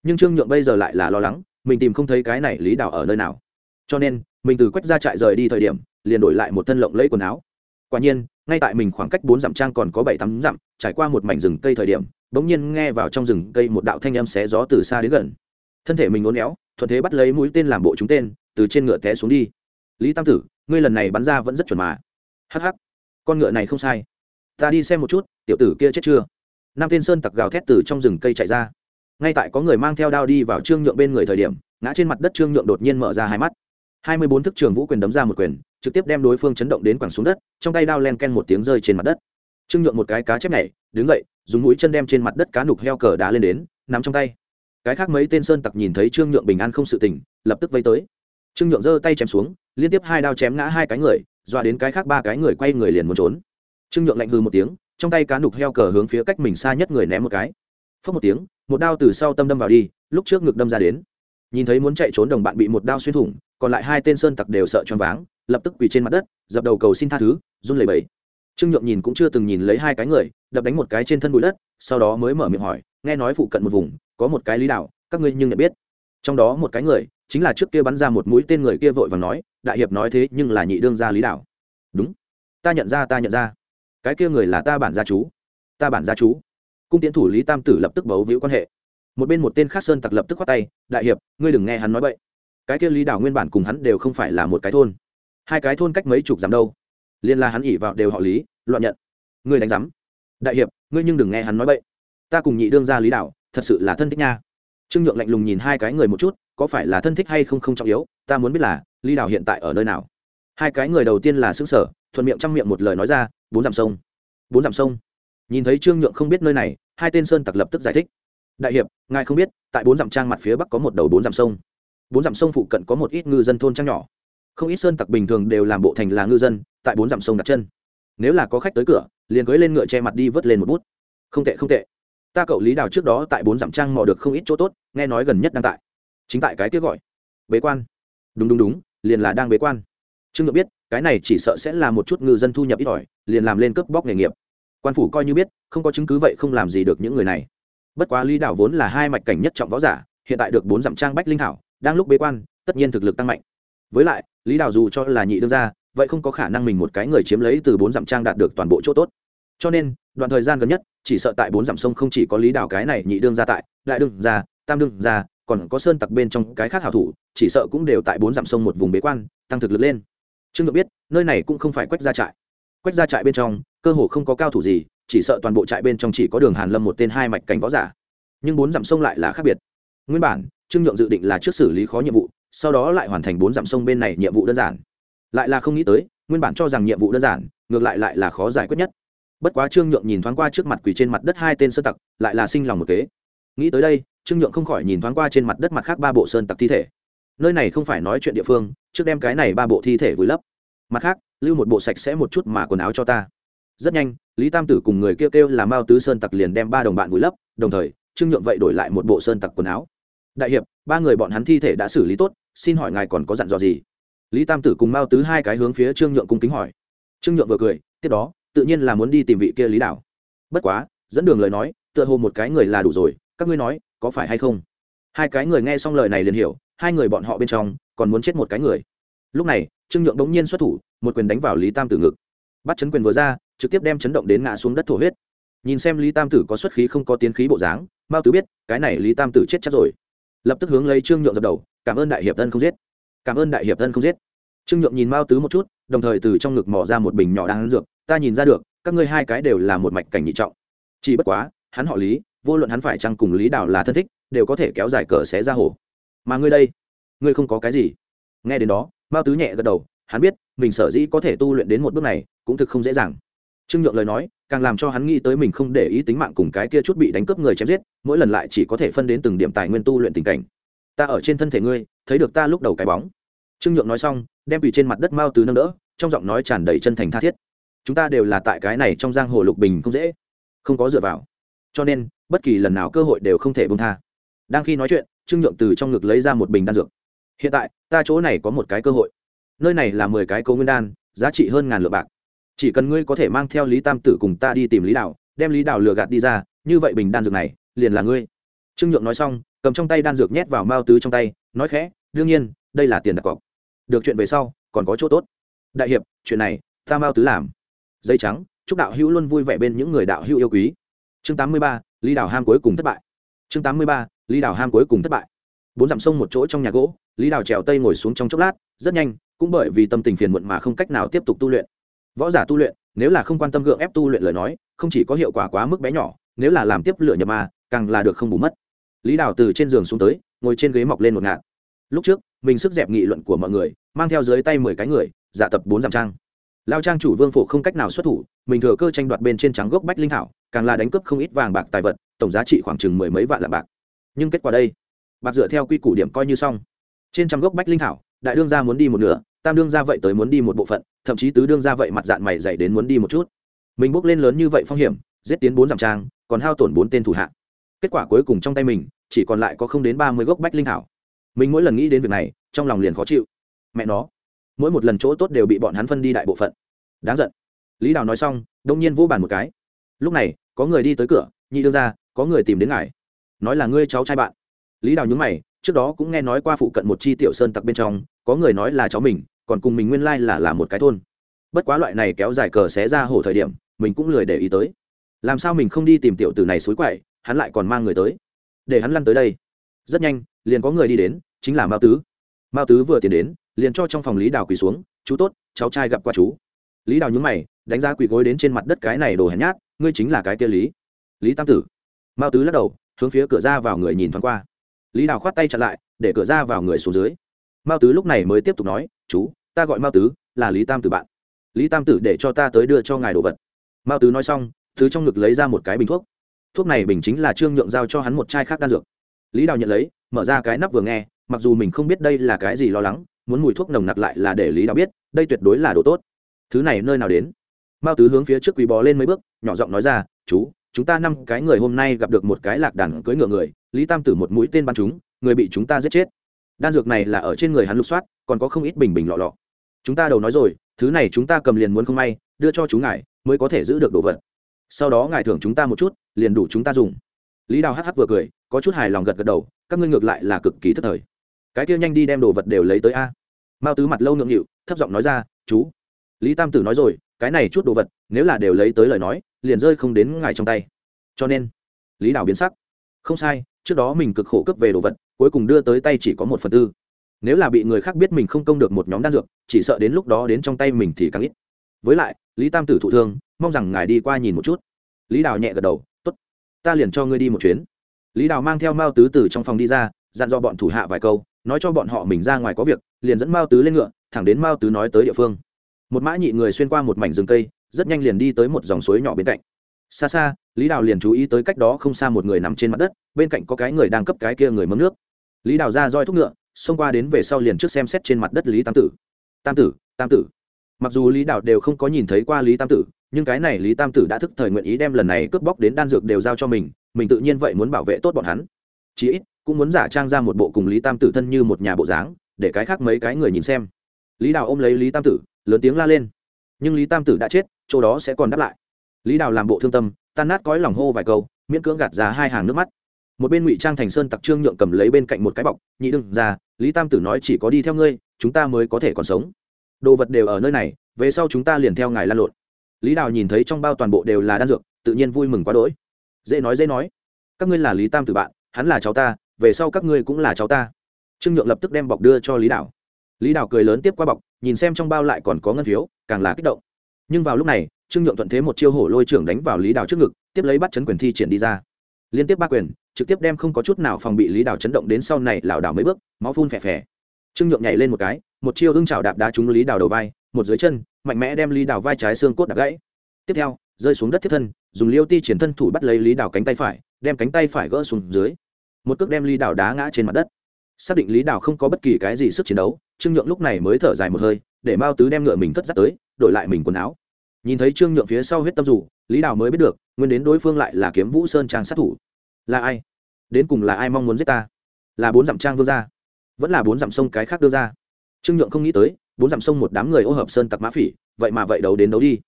Nhưng trương nhượng bây giờ lại là lo lắng, mình tìm không thấy cái này lý đảo ở nơi nào. Cho nên, mình từ quách ra trại rời đi thời điểm, liền đổi lại một thân lộng lấy quần áo. Quả nhiên, ngay tại mình khoảng cách bốn dặm trang còn có bảy tám dặm, trải qua một mảnh rừng cây thời điểm, bỗng nhiên nghe vào trong rừng cây một đạo thanh âm xé gió từ xa đến gần. Thân thể mình uốn éo, thuận thế bắt lấy mũi tên làm bộ chúng tên, từ trên ngựa té xuống đi. Lý tam tử ngươi lần này bắn ra vẫn rất chuẩn mà. Hh con ngựa này không sai. Ta đi xem một chút, tiểu tử kia chết chưa? Nam tiên sơn tặc gào thét từ trong rừng cây chạy ra. Ngay tại có người mang theo đao đi vào trương nhượng bên người thời điểm, ngã trên mặt đất trương nhượng đột nhiên mở ra hai mắt. Hai mươi bốn thức trường vũ quyền đấm ra một quyền, trực tiếp đem đối phương chấn động đến quẳng xuống đất, trong tay đao len ken một tiếng rơi trên mặt đất. Trương nhượng một cái cá chép nhảy, đứng dậy, dùng mũi chân đem trên mặt đất cá nục heo cờ đá lên đến, nắm trong tay. Cái khác mấy tên sơn tặc nhìn thấy trương nhượng bình an không sự tỉnh lập tức vây tới. Trương nhượng giơ tay chém xuống liên tiếp hai đao chém ngã hai cái người, dọa đến cái khác ba cái người quay người liền muốn trốn. Trương nhượng lạnh hư một tiếng, trong tay cá nục heo cờ hướng phía cách mình xa nhất người ném một cái. Phớt một tiếng, một đao từ sau tâm đâm vào đi, lúc trước ngực đâm ra đến. Nhìn thấy muốn chạy trốn đồng bạn bị một đao xuyên thủng, còn lại hai tên sơn tặc đều sợ choáng váng, lập tức quỳ trên mặt đất, dập đầu cầu xin tha thứ, run lẩy bẩy. Trương nhượng nhìn cũng chưa từng nhìn lấy hai cái người, đập đánh một cái trên thân bụi đất, sau đó mới mở miệng hỏi, nghe nói phụ cận một vùng, có một cái lý đạo, các ngươi nhưng nhận biết? Trong đó một cái người chính là trước kia bắn ra một mũi tên người kia vội và nói, đại hiệp nói thế nhưng là nhị đương gia lý đạo đúng. Ta nhận ra, ta nhận ra. Cái kia người là ta bản gia chú. Ta bản gia chú. Cung tiến thủ lý tam tử lập tức bấu víu quan hệ. Một bên một tên khác sơn tặc lập tức khoát tay, đại hiệp, ngươi đừng nghe hắn nói vậy cái kia lý đảo nguyên bản cùng hắn đều không phải là một cái thôn. Hai cái thôn cách mấy chục dặm đâu. Liên la hắn ỉ vào đều họ lý, loạn nhận. Ngươi đánh giám. Đại hiệp, ngươi nhưng đừng nghe hắn nói vậy ta cùng nhị đương ra lý đảo, thật sự là thân thích nha trương nhượng lạnh lùng nhìn hai cái người một chút, có phải là thân thích hay không không trọng yếu, ta muốn biết là, lý đảo hiện tại ở nơi nào? Hai cái người đầu tiên là xứ sở, thuận miệng trong miệng một lời nói ra, bốn dặm sông. Bốn dặm sông. Nhìn thấy trương nhượng không biết nơi này, hai tên sơn tặc lập tức giải thích. Đại hiệp, ngài không biết, tại bốn dặm trang mặt phía bắc có một đầu bốn dặm sông. Bốn dặm sông phụ cận có một ít ngư dân thôn trang nhỏ. Không ít sơn tặc bình thường đều làm bộ thành là ngư dân, tại bốn dặm sông đặt chân. Nếu là có khách tới cửa, liền cưới lên ngựa che mặt đi vớt lên một bút. Không tệ không tệ. Ta cậu lý đào trước đó tại bốn dặm trang mò được không ít chỗ tốt nghe nói gần nhất đang tại. Chính tại cái kia gọi. Bế quan. Đúng đúng đúng, liền là đang bế quan. Trương ngựa biết, cái này chỉ sợ sẽ là một chút ngư dân thu nhập ít ỏi, liền làm lên cướp bóc nghề nghiệp. Quan phủ coi như biết, không có chứng cứ vậy không làm gì được những người này. Bất quá lý đảo vốn là hai mạch cảnh nhất trọng võ giả, hiện tại được bốn dặm trang bách linh thảo đang lúc bế quan, tất nhiên thực lực tăng mạnh. Với lại, lý đảo dù cho là nhị đương gia, vậy không có khả năng mình một cái người chiếm lấy từ bốn dặm trang đạt được toàn bộ chỗ tốt. Cho nên, đoạn thời gian gần nhất, chỉ sợ tại bốn dặm sông không chỉ có lý đảo cái này nhị đương gia tại, đại đương gia tam đương gia còn có sơn tặc bên trong cái khác hảo thủ, chỉ sợ cũng đều tại bốn dặm sông một vùng bế quan, tăng thực lực lên. Trương nhượng biết, nơi này cũng không phải quách gia trại. Quách gia trại bên trong, cơ hồ không có cao thủ gì, chỉ sợ toàn bộ trại bên trong chỉ có đường hàn lâm một tên hai mạch cảnh võ giả. Nhưng bốn dặm sông lại là khác biệt. Nguyên bản, trương nhượng dự định là trước xử lý khó nhiệm vụ, sau đó lại hoàn thành bốn dặm sông bên này nhiệm vụ đơn giản. Lại là không nghĩ tới, nguyên bản cho rằng nhiệm vụ đơn giản, ngược lại lại là khó giải quyết nhất. Bất quá trương nhượng nhìn thoáng qua trước mặt quỳ trên mặt đất hai tên sơ tặc, lại là sinh lòng một kế. Nghĩ tới đây trương nhượng không khỏi nhìn thoáng qua trên mặt đất mặt khác ba bộ sơn tặc thi thể. Nơi này không phải nói chuyện địa phương, trước đem cái này ba bộ thi thể vùi lấp. Mặt khác, lưu một bộ sạch sẽ một chút mà quần áo cho ta. Rất nhanh, lý tam tử cùng người kêu kêu là mao tứ sơn tặc liền đem ba đồng bạn vùi lấp, đồng thời, trương nhượng vậy đổi lại một bộ sơn tặc quần áo. Đại hiệp, ba người bọn hắn thi thể đã xử lý tốt, xin hỏi ngài còn có dặn dò gì? Lý tam tử cùng mao tứ hai cái hướng phía trương nhượng cung kính hỏi. Trương nhượng vừa cười, tiếp đó, tự nhiên là muốn đi tìm vị kia lý đảo. Bất quá, dẫn đường lời nói, tựa hồ một cái người là đủ rồi, các ngươi nói có phải hay không? Hai cái người nghe xong lời này liền hiểu, hai người bọn họ bên trong còn muốn chết một cái người. Lúc này, trương nhượng đống nhiên xuất thủ, một quyền đánh vào lý tam tử ngực. Bắt chấn quyền vừa ra, trực tiếp đem chấn động đến ngã xuống đất thổ huyết. Nhìn xem lý tam tử có xuất khí không có tiến khí bộ dáng, mao tứ biết, cái này lý tam tử chết chắc rồi. Lập tức hướng lấy trương nhượng dập đầu, cảm ơn đại hiệp thân không giết. Cảm ơn đại hiệp thân không giết. Trương nhượng nhìn mao tứ một chút, đồng thời từ trong ngực mỏ ra một bình nhỏ đang dược, ta nhìn ra được, các ngươi hai cái đều là một mạch cảnh nhị trọng. Chỉ bất quá, hắn họ lý vô luận hắn phải chăng cùng lý đào là thân thích, đều có thể kéo dài cờ xé ra hồ. Mà ngươi đây, ngươi không có cái gì. Nghe đến đó, mao tứ nhẹ gật đầu, hắn biết, mình sở dĩ có thể tu luyện đến một bước này, cũng thực không dễ dàng. Trương nhượng lời nói, càng làm cho hắn nghĩ tới mình không để ý tính mạng cùng cái kia chút bị đánh cướp người chém giết, mỗi lần lại chỉ có thể phân đến từng điểm tài nguyên tu luyện tình cảnh. Ta ở trên thân thể ngươi, thấy được ta lúc đầu cái bóng. Trương nhượng nói xong, đem bị trên mặt đất mao tứ nâng đỡ, trong giọng nói tràn đầy chân thành tha thiết. Chúng ta đều là tại cái này trong giang hồ lục bình không dễ, không có dựa vào cho nên bất kỳ lần nào cơ hội đều không thể bông tha. Đang khi nói chuyện, trương nhượng từ trong ngực lấy ra một bình đan dược. Hiện tại, ta chỗ này có một cái cơ hội. Nơi này là mười cái cấu nguyên đan, giá trị hơn ngàn lượng bạc. Chỉ cần ngươi có thể mang theo lý tam tử cùng ta đi tìm lý đạo đem lý đạo lừa gạt đi ra, như vậy bình đan dược này, liền là ngươi. Trương nhượng nói xong, cầm trong tay đan dược nhét vào mao tứ trong tay, nói khẽ, đương nhiên, đây là tiền đặt cọc. Được chuyện về sau, còn có chỗ tốt. Đại hiệp, chuyện này ta mao tứ làm. Dây trắng, chúc đạo hữu luôn vui vẻ bên những người đạo hữu yêu quý chương 83, lý đào ham cuối cùng thất bại. Chương 83, lý đào ham cuối cùng thất bại. Bốn dặm sông một chỗ trong nhà gỗ lý đào trèo tây ngồi xuống trong chốc lát rất nhanh cũng bởi vì tâm tình phiền muộn mà không cách nào tiếp tục tu luyện. Võ giả tu luyện nếu là không quan tâm gượng ép tu luyện lời nói không chỉ có hiệu quả quá mức bé nhỏ nếu là làm tiếp lựa nhập ma càng là được không bù mất. Lý đào từ trên giường xuống tới ngồi trên ghế mọc lên một ngạt. Lúc trước mình sức dẹp nghị luận của mọi người mang theo dưới tay mười cái người giả tập bốn dặm trang. Lao trang chủ vương phổ không cách nào xuất thủ mình thừa cơ tranh đoạt bên trên trắng gốc bách linh thảo, càng là đánh cướp không ít vàng bạc tài vật, tổng giá trị khoảng chừng mười mấy vạn lạng bạc. Nhưng kết quả đây, bạc dựa theo quy củ điểm coi như xong. Trên trăm gốc bách linh thảo, đại đương gia muốn đi một nửa, tam đương gia vậy tới muốn đi một bộ phận, thậm chí tứ đương gia vậy mặt dạng mày dày đến muốn đi một chút. Mình bước lên lớn như vậy phong hiểm, giết tiến bốn dặm trang, còn hao tổn bốn tên thủ hạ. Kết quả cuối cùng trong tay mình, chỉ còn lại có không đến ba mươi gốc bách linh thảo. Mình mỗi lần nghĩ đến việc này, trong lòng liền khó chịu. Mẹ nó, mỗi một lần chỗ tốt đều bị bọn hắn phân đi đại bộ phận. Đáng giận lý đào nói xong, đông nhiên vô bàn một cái. Lúc này, có người đi tới cửa, nhị đương ra có người tìm đến ngài. Nói là ngươi cháu trai bạn. Lý đào nhúng mày, trước đó cũng nghe nói qua phụ cận một chi tiểu sơn tặc bên trong, có người nói là cháu mình, còn cùng mình nguyên lai là là một cái thôn. Bất quá loại này kéo dài cờ xé ra hổ thời điểm, mình cũng lười để ý tới. Làm sao mình không đi tìm tiểu tử này xối quậy, hắn lại còn mang người tới. Để hắn lăn tới đây. Rất nhanh, liền có người đi đến, chính là mao tứ. Mao tứ vừa tiến đến, liền cho trong phòng lý đào quỳ xuống, chú tốt, cháu trai gặp qua chú. Lý đào nhúng mày đánh giá quỳ gối đến trên mặt đất cái này đồ hèn nhát, ngươi chính là cái kia lý. Lý tam tử. Mao tứ lắc đầu, hướng phía cửa ra vào người nhìn thoáng qua. Lý đào khoát tay chặn lại, để cửa ra vào người xuống dưới. Mao tứ lúc này mới tiếp tục nói, chú, ta gọi mao tứ, là lý tam tử bạn. Lý tam tử để cho ta tới đưa cho ngài đồ vật. Mao tứ nói xong thứ trong ngực lấy ra một cái bình thuốc. Thuốc này bình chính là trương nhượng giao cho hắn một chai khác đan dược. Lý đào nhận lấy, mở ra cái nắp vừa nghe, mặc dù mình không biết đây là cái gì lo lắng, muốn mùi thuốc nồng nặc lại là để lý đào biết, đây tuyệt đối là đồ tốt. Thứ này nơi nào đến? Mao tứ hướng phía trước quỳ bò lên mấy bước, nhỏ giọng nói ra, chú, chúng ta năm cái người hôm nay gặp được một cái lạc đàn cưỡi ngựa người, lý tam tử một mũi tên bắn chúng, người bị chúng ta giết chết. Đan dược này là ở trên người hắn lục soát, còn có không ít bình bình lọ lọ. Chúng ta đầu nói rồi, thứ này chúng ta cầm liền muốn không may, đưa cho chú ngài, mới có thể giữ được đồ vật. Sau đó ngài thưởng chúng ta một chút, liền đủ chúng ta dùng. Lý đào hh vừa cười, có chút hài lòng gật gật đầu, các ngươi ngược lại là cực kỳ thất thời. Cái kia nhanh đi đem đồ vật đều lấy tới a. Mao tứ mặt lâu ngượng nghịu, thấp giọng nói ra, chú. Lý tam tử nói rồi cái này chút đồ vật, nếu là đều lấy tới lời nói, liền rơi không đến ngài trong tay. Cho nên, lý đào biến sắc. Không sai, trước đó mình cực khổ cấp về đồ vật, cuối cùng đưa tới tay chỉ có một phần tư. Nếu là bị người khác biết mình không công được một nhóm đan dược, chỉ sợ đến lúc đó đến trong tay mình thì càng ít. Với lại, lý tam tử thụ thương, mong rằng ngài đi qua nhìn một chút. Lý đào nhẹ gật đầu t ố t ta liền cho ngươi đi một chuyến. Lý đào mang theo mao tứ từ trong phòng đi ra, dặn dò bọn thủ hạ vài câu, nói cho bọn họ mình ra ngoài có việc, liền dẫn mao tứ lên ngựa, thẳng đến mao tứ nói tới địa phương một mã nhị người xuyên qua một mảnh rừng cây, rất nhanh liền đi tới một dòng suối nhỏ bên cạnh. Xa xa, lý đào liền chú ý tới cách đó không xa một người nằm trên mặt đất, bên cạnh có cái người đang cấp cái kia người mớm nước. Lý đào ra roi thúc ngựa, xông qua đến về sau liền trước xem xét trên mặt đất lý tam tử. Tam tử tam tử. Mặc dù lý đào đều không có nhìn thấy qua lý tam tử, nhưng cái này lý tam tử đã thức thời nguyện ý đem lần này cướp bóc đến đan dược đều giao cho mình mình tự nhiên vậy muốn bảo vệ tốt bọn hắn. Chí ít, cũng muốn giả trang ra một bộ cùng lý tam tử thân như một nhà bộ dáng, để cái khác mấy cái người nhìn xem. Lý đào ôm lấy lý tam tử lớn tiếng la lên. Nhưng lý tam tử đã chết, chỗ đó sẽ còn đáp lại. Lý đào làm bộ thương tâm, tan nát cõi lòng hô vài câu, miễn cưỡng gạt ra hai hàng nước mắt. Một bên ngụy trang thành sơn tặc trương nhượng cầm lấy bên cạnh một cái bọc, nhị đừng ra, lý tam tử nói chỉ có đi theo ngươi, chúng ta mới có thể còn sống. Đồ vật đều ở nơi này, về sau chúng ta liền theo ngài lan lộn. Lý đào nhìn thấy trong bao toàn bộ đều là đan dược, tự nhiên vui mừng quá đỗi. Dễ nói dễ nói. Các ngươi là lý tam tử bạn, hắn là cháu ta, về sau các ngươi cũng là cháu ta. Trương nhượng lập tức đem bọc đưa cho lý đào. Lý đào cười lớn tiếp qua bọc nhìn xem trong bao lại còn có ngân phiếu, càng là kích động. Nhưng vào lúc này, trương nhượng thuận thế một chiêu hổ lôi trưởng đánh vào lý đào trước ngực, tiếp lấy bắt chấn quyền thi triển đi ra. Liên tiếp ba quyền, trực tiếp đem không có chút nào phòng bị lý đào chấn động đến sau này lảo đảo mấy bước, máu phun phè phè. Trương nhượng nhảy lên một cái, một chiêu ưng chảo đạp đá trúng lý đào đầu vai, một dưới chân, mạnh mẽ đem lý đào vai trái xương cốt đạp gãy. Tiếp theo, rơi xuống đất tiếp thân, dùng liêu ti triển thân thủ bắt lấy lý đào cánh tay phải, đem cánh tay phải gỡ xuống dưới. Một cước đem lý đào đá ngã trên mặt đất xác định lý đào không có bất kỳ cái gì sức chiến đấu trương nhượng lúc này mới thở dài một hơi để mao tứ đem ngựa mình thất dắt tới đổi lại mình quần áo nhìn thấy trương nhượng phía sau huyết tâm rủ lý đào mới biết được nguyên đến đối phương lại là kiếm vũ sơn trang sát thủ là ai đến cùng là ai mong muốn giết ta là bốn dặm trang vương gia vẫn là bốn dặm sông cái khác đưa ra trương nhượng không nghĩ tới bốn dặm sông một đám người ô hợp sơn tặc mã phỉ vậy mà vậy đấu đến đấu đi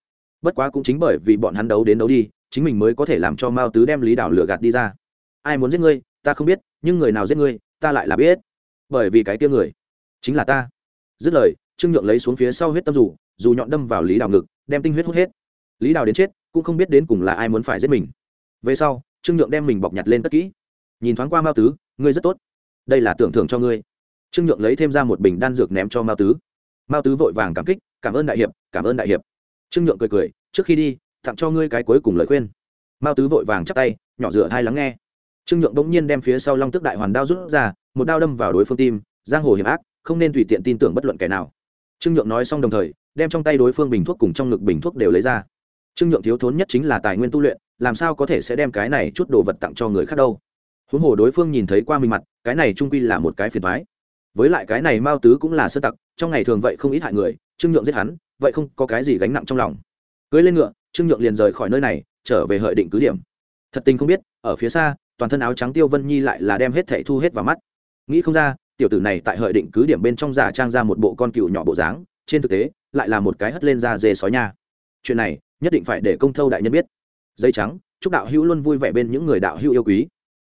bất quá cũng chính bởi vì bọn hắn đấu đến đấu đi chính mình mới có thể làm cho mao tứ đem lý đảo lừa gạt đi ra ai muốn giết ngươi ta không biết nhưng người nào giết ngươi ta lại là biết. Bởi vì cái tia người chính là ta. Dứt lời, trương nhượng lấy xuống phía sau huyết tâm dù dù nhọn đâm vào lý đào ngực, đem tinh huyết hút hết. Lý đào đến chết, cũng không biết đến cùng là ai muốn phải giết mình. Về sau, trương nhượng đem mình bọc nhặt lên tất kỹ. Nhìn thoáng qua mao tứ, ngươi rất tốt. Đây là tưởng thưởng cho ngươi. Trương nhượng lấy thêm ra một bình đan dược ném cho mao tứ. Mao tứ vội vàng cảm kích, cảm ơn đại hiệp, cảm ơn đại hiệp. Trương nhượng cười cười, trước khi đi, tặng cho ngươi cái cuối cùng lời khuyên. Mao tứ vội vàng chắp tay, nhỏ rửa hai lắng nghe trương nhượng bỗng nhiên đem phía sau long tức đại hoàn đao rút ra, một đao đâm vào đối phương tim, giang hồ hiểm ác, không nên tùy tiện tin tưởng bất luận kẻ nào. Trương nhượng nói xong đồng thời, đem trong tay đối phương bình thuốc cùng trong ngực bình thuốc đều lấy ra. Trương nhượng thiếu thốn nhất chính là tài nguyên tu luyện, làm sao có thể sẽ đem cái này chút đồ vật tặng cho người khác đâu. Huống hồ đối phương nhìn thấy qua mình mặt, cái này trung quy là một cái phiền thoái với lại cái này mao tứ cũng là sơ tặc, trong ngày thường vậy không ít hại người, trương nhượng giết hắn, vậy không có cái gì gánh nặng trong lòng. Cưới lên ngựa, trương nhượng liền rời khỏi nơi này, trở về hợi định cứ điểm. Thật tình không biết, ở phía xa toàn thân áo trắng tiêu vân nhi lại là đem hết thẻ thu hết vào mắt. Nghĩ không ra tiểu tử này tại hợi định cứ điểm bên trong giả trang ra một bộ con cựu nhỏ bộ dáng trên thực tế lại là một cái hất lên da dê sói nha. Chuyện này nhất định phải để công thâu đại nhân biết. Dây trắng chúc đạo hữu luôn vui vẻ bên những người đạo hữu yêu quý.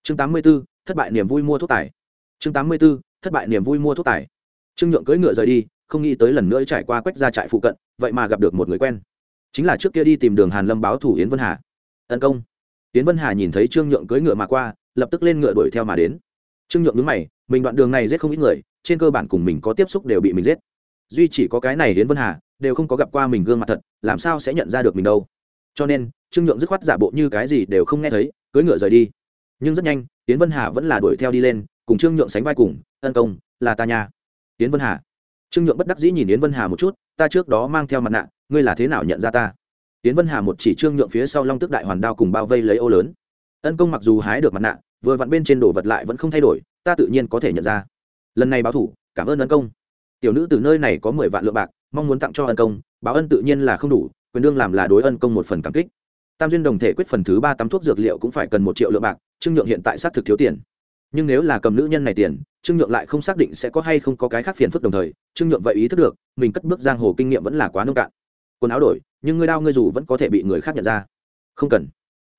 Chương 84, thất bại niềm vui mua thuốc tài. Chương 84, thất bại niềm vui mua thuốc tài. Trương nhượng cưỡi ngựa rời đi không nghĩ tới lần nữa trải qua quách ra trại phụ cận vậy mà gặp được một người quen. Chính là trước kia đi tìm đường hàn lâm báo thủ yến vân hà. Tấn công yến vân hà nhìn thấy trương nhượng cưỡi ngựa mà qua, lập tức lên ngựa đuổi theo mà đến. Trương nhượng nhướng mày, mình đoạn đường này giết không ít người, trên cơ bản cùng mình có tiếp xúc đều bị mình giết. Duy chỉ có cái này yến vân hà, đều không có gặp qua mình gương mặt thật, làm sao sẽ nhận ra được mình đâu. Cho nên, trương nhượng dứt khoát giả bộ như cái gì đều không nghe thấy, cưỡi ngựa rời đi. Nhưng rất nhanh, yến vân hà vẫn là đuổi theo đi lên, cùng trương nhượng sánh vai cùng ân công, là ta nha. Yến vân hà. Trương nhượng bất đắc dĩ nhìn yến vân hà một chút, ta trước đó mang theo mặt nạ, ngươi là thế nào nhận ra ta? Yến vân hà một chỉ trương nhượng phía sau long tức đại hoàn đao cùng bao vây lấy ô lớn. Ân công mặc dù hái được mặt nạ, vừa vặn bên trên đồ vật lại vẫn không thay đổi, ta tự nhiên có thể nhận ra. Lần này báo thủ, cảm ơn ân công. Tiểu nữ từ nơi này có mười vạn lượng bạc, mong muốn tặng cho ân công, báo ân tự nhiên là không đủ, quyền đương làm là đối ân công một phần cảm kích. Tam duyên đồng thể quyết phần thứ ba tắm thuốc dược liệu cũng phải cần một triệu lượng bạc, trương nhượng hiện tại xác thực thiếu tiền. Nhưng nếu là cầm nữ nhân này tiền, trương nhượng lại không xác định sẽ có hay không có cái khác phiền phức đồng thời, trương nhượng vậy ý thức được, mình cất bước giang hồ kinh nghiệm vẫn là quá nông cạn. Quần áo đổi nhưng ngươi đao ngươi dù vẫn có thể bị người khác nhận ra. Không cần.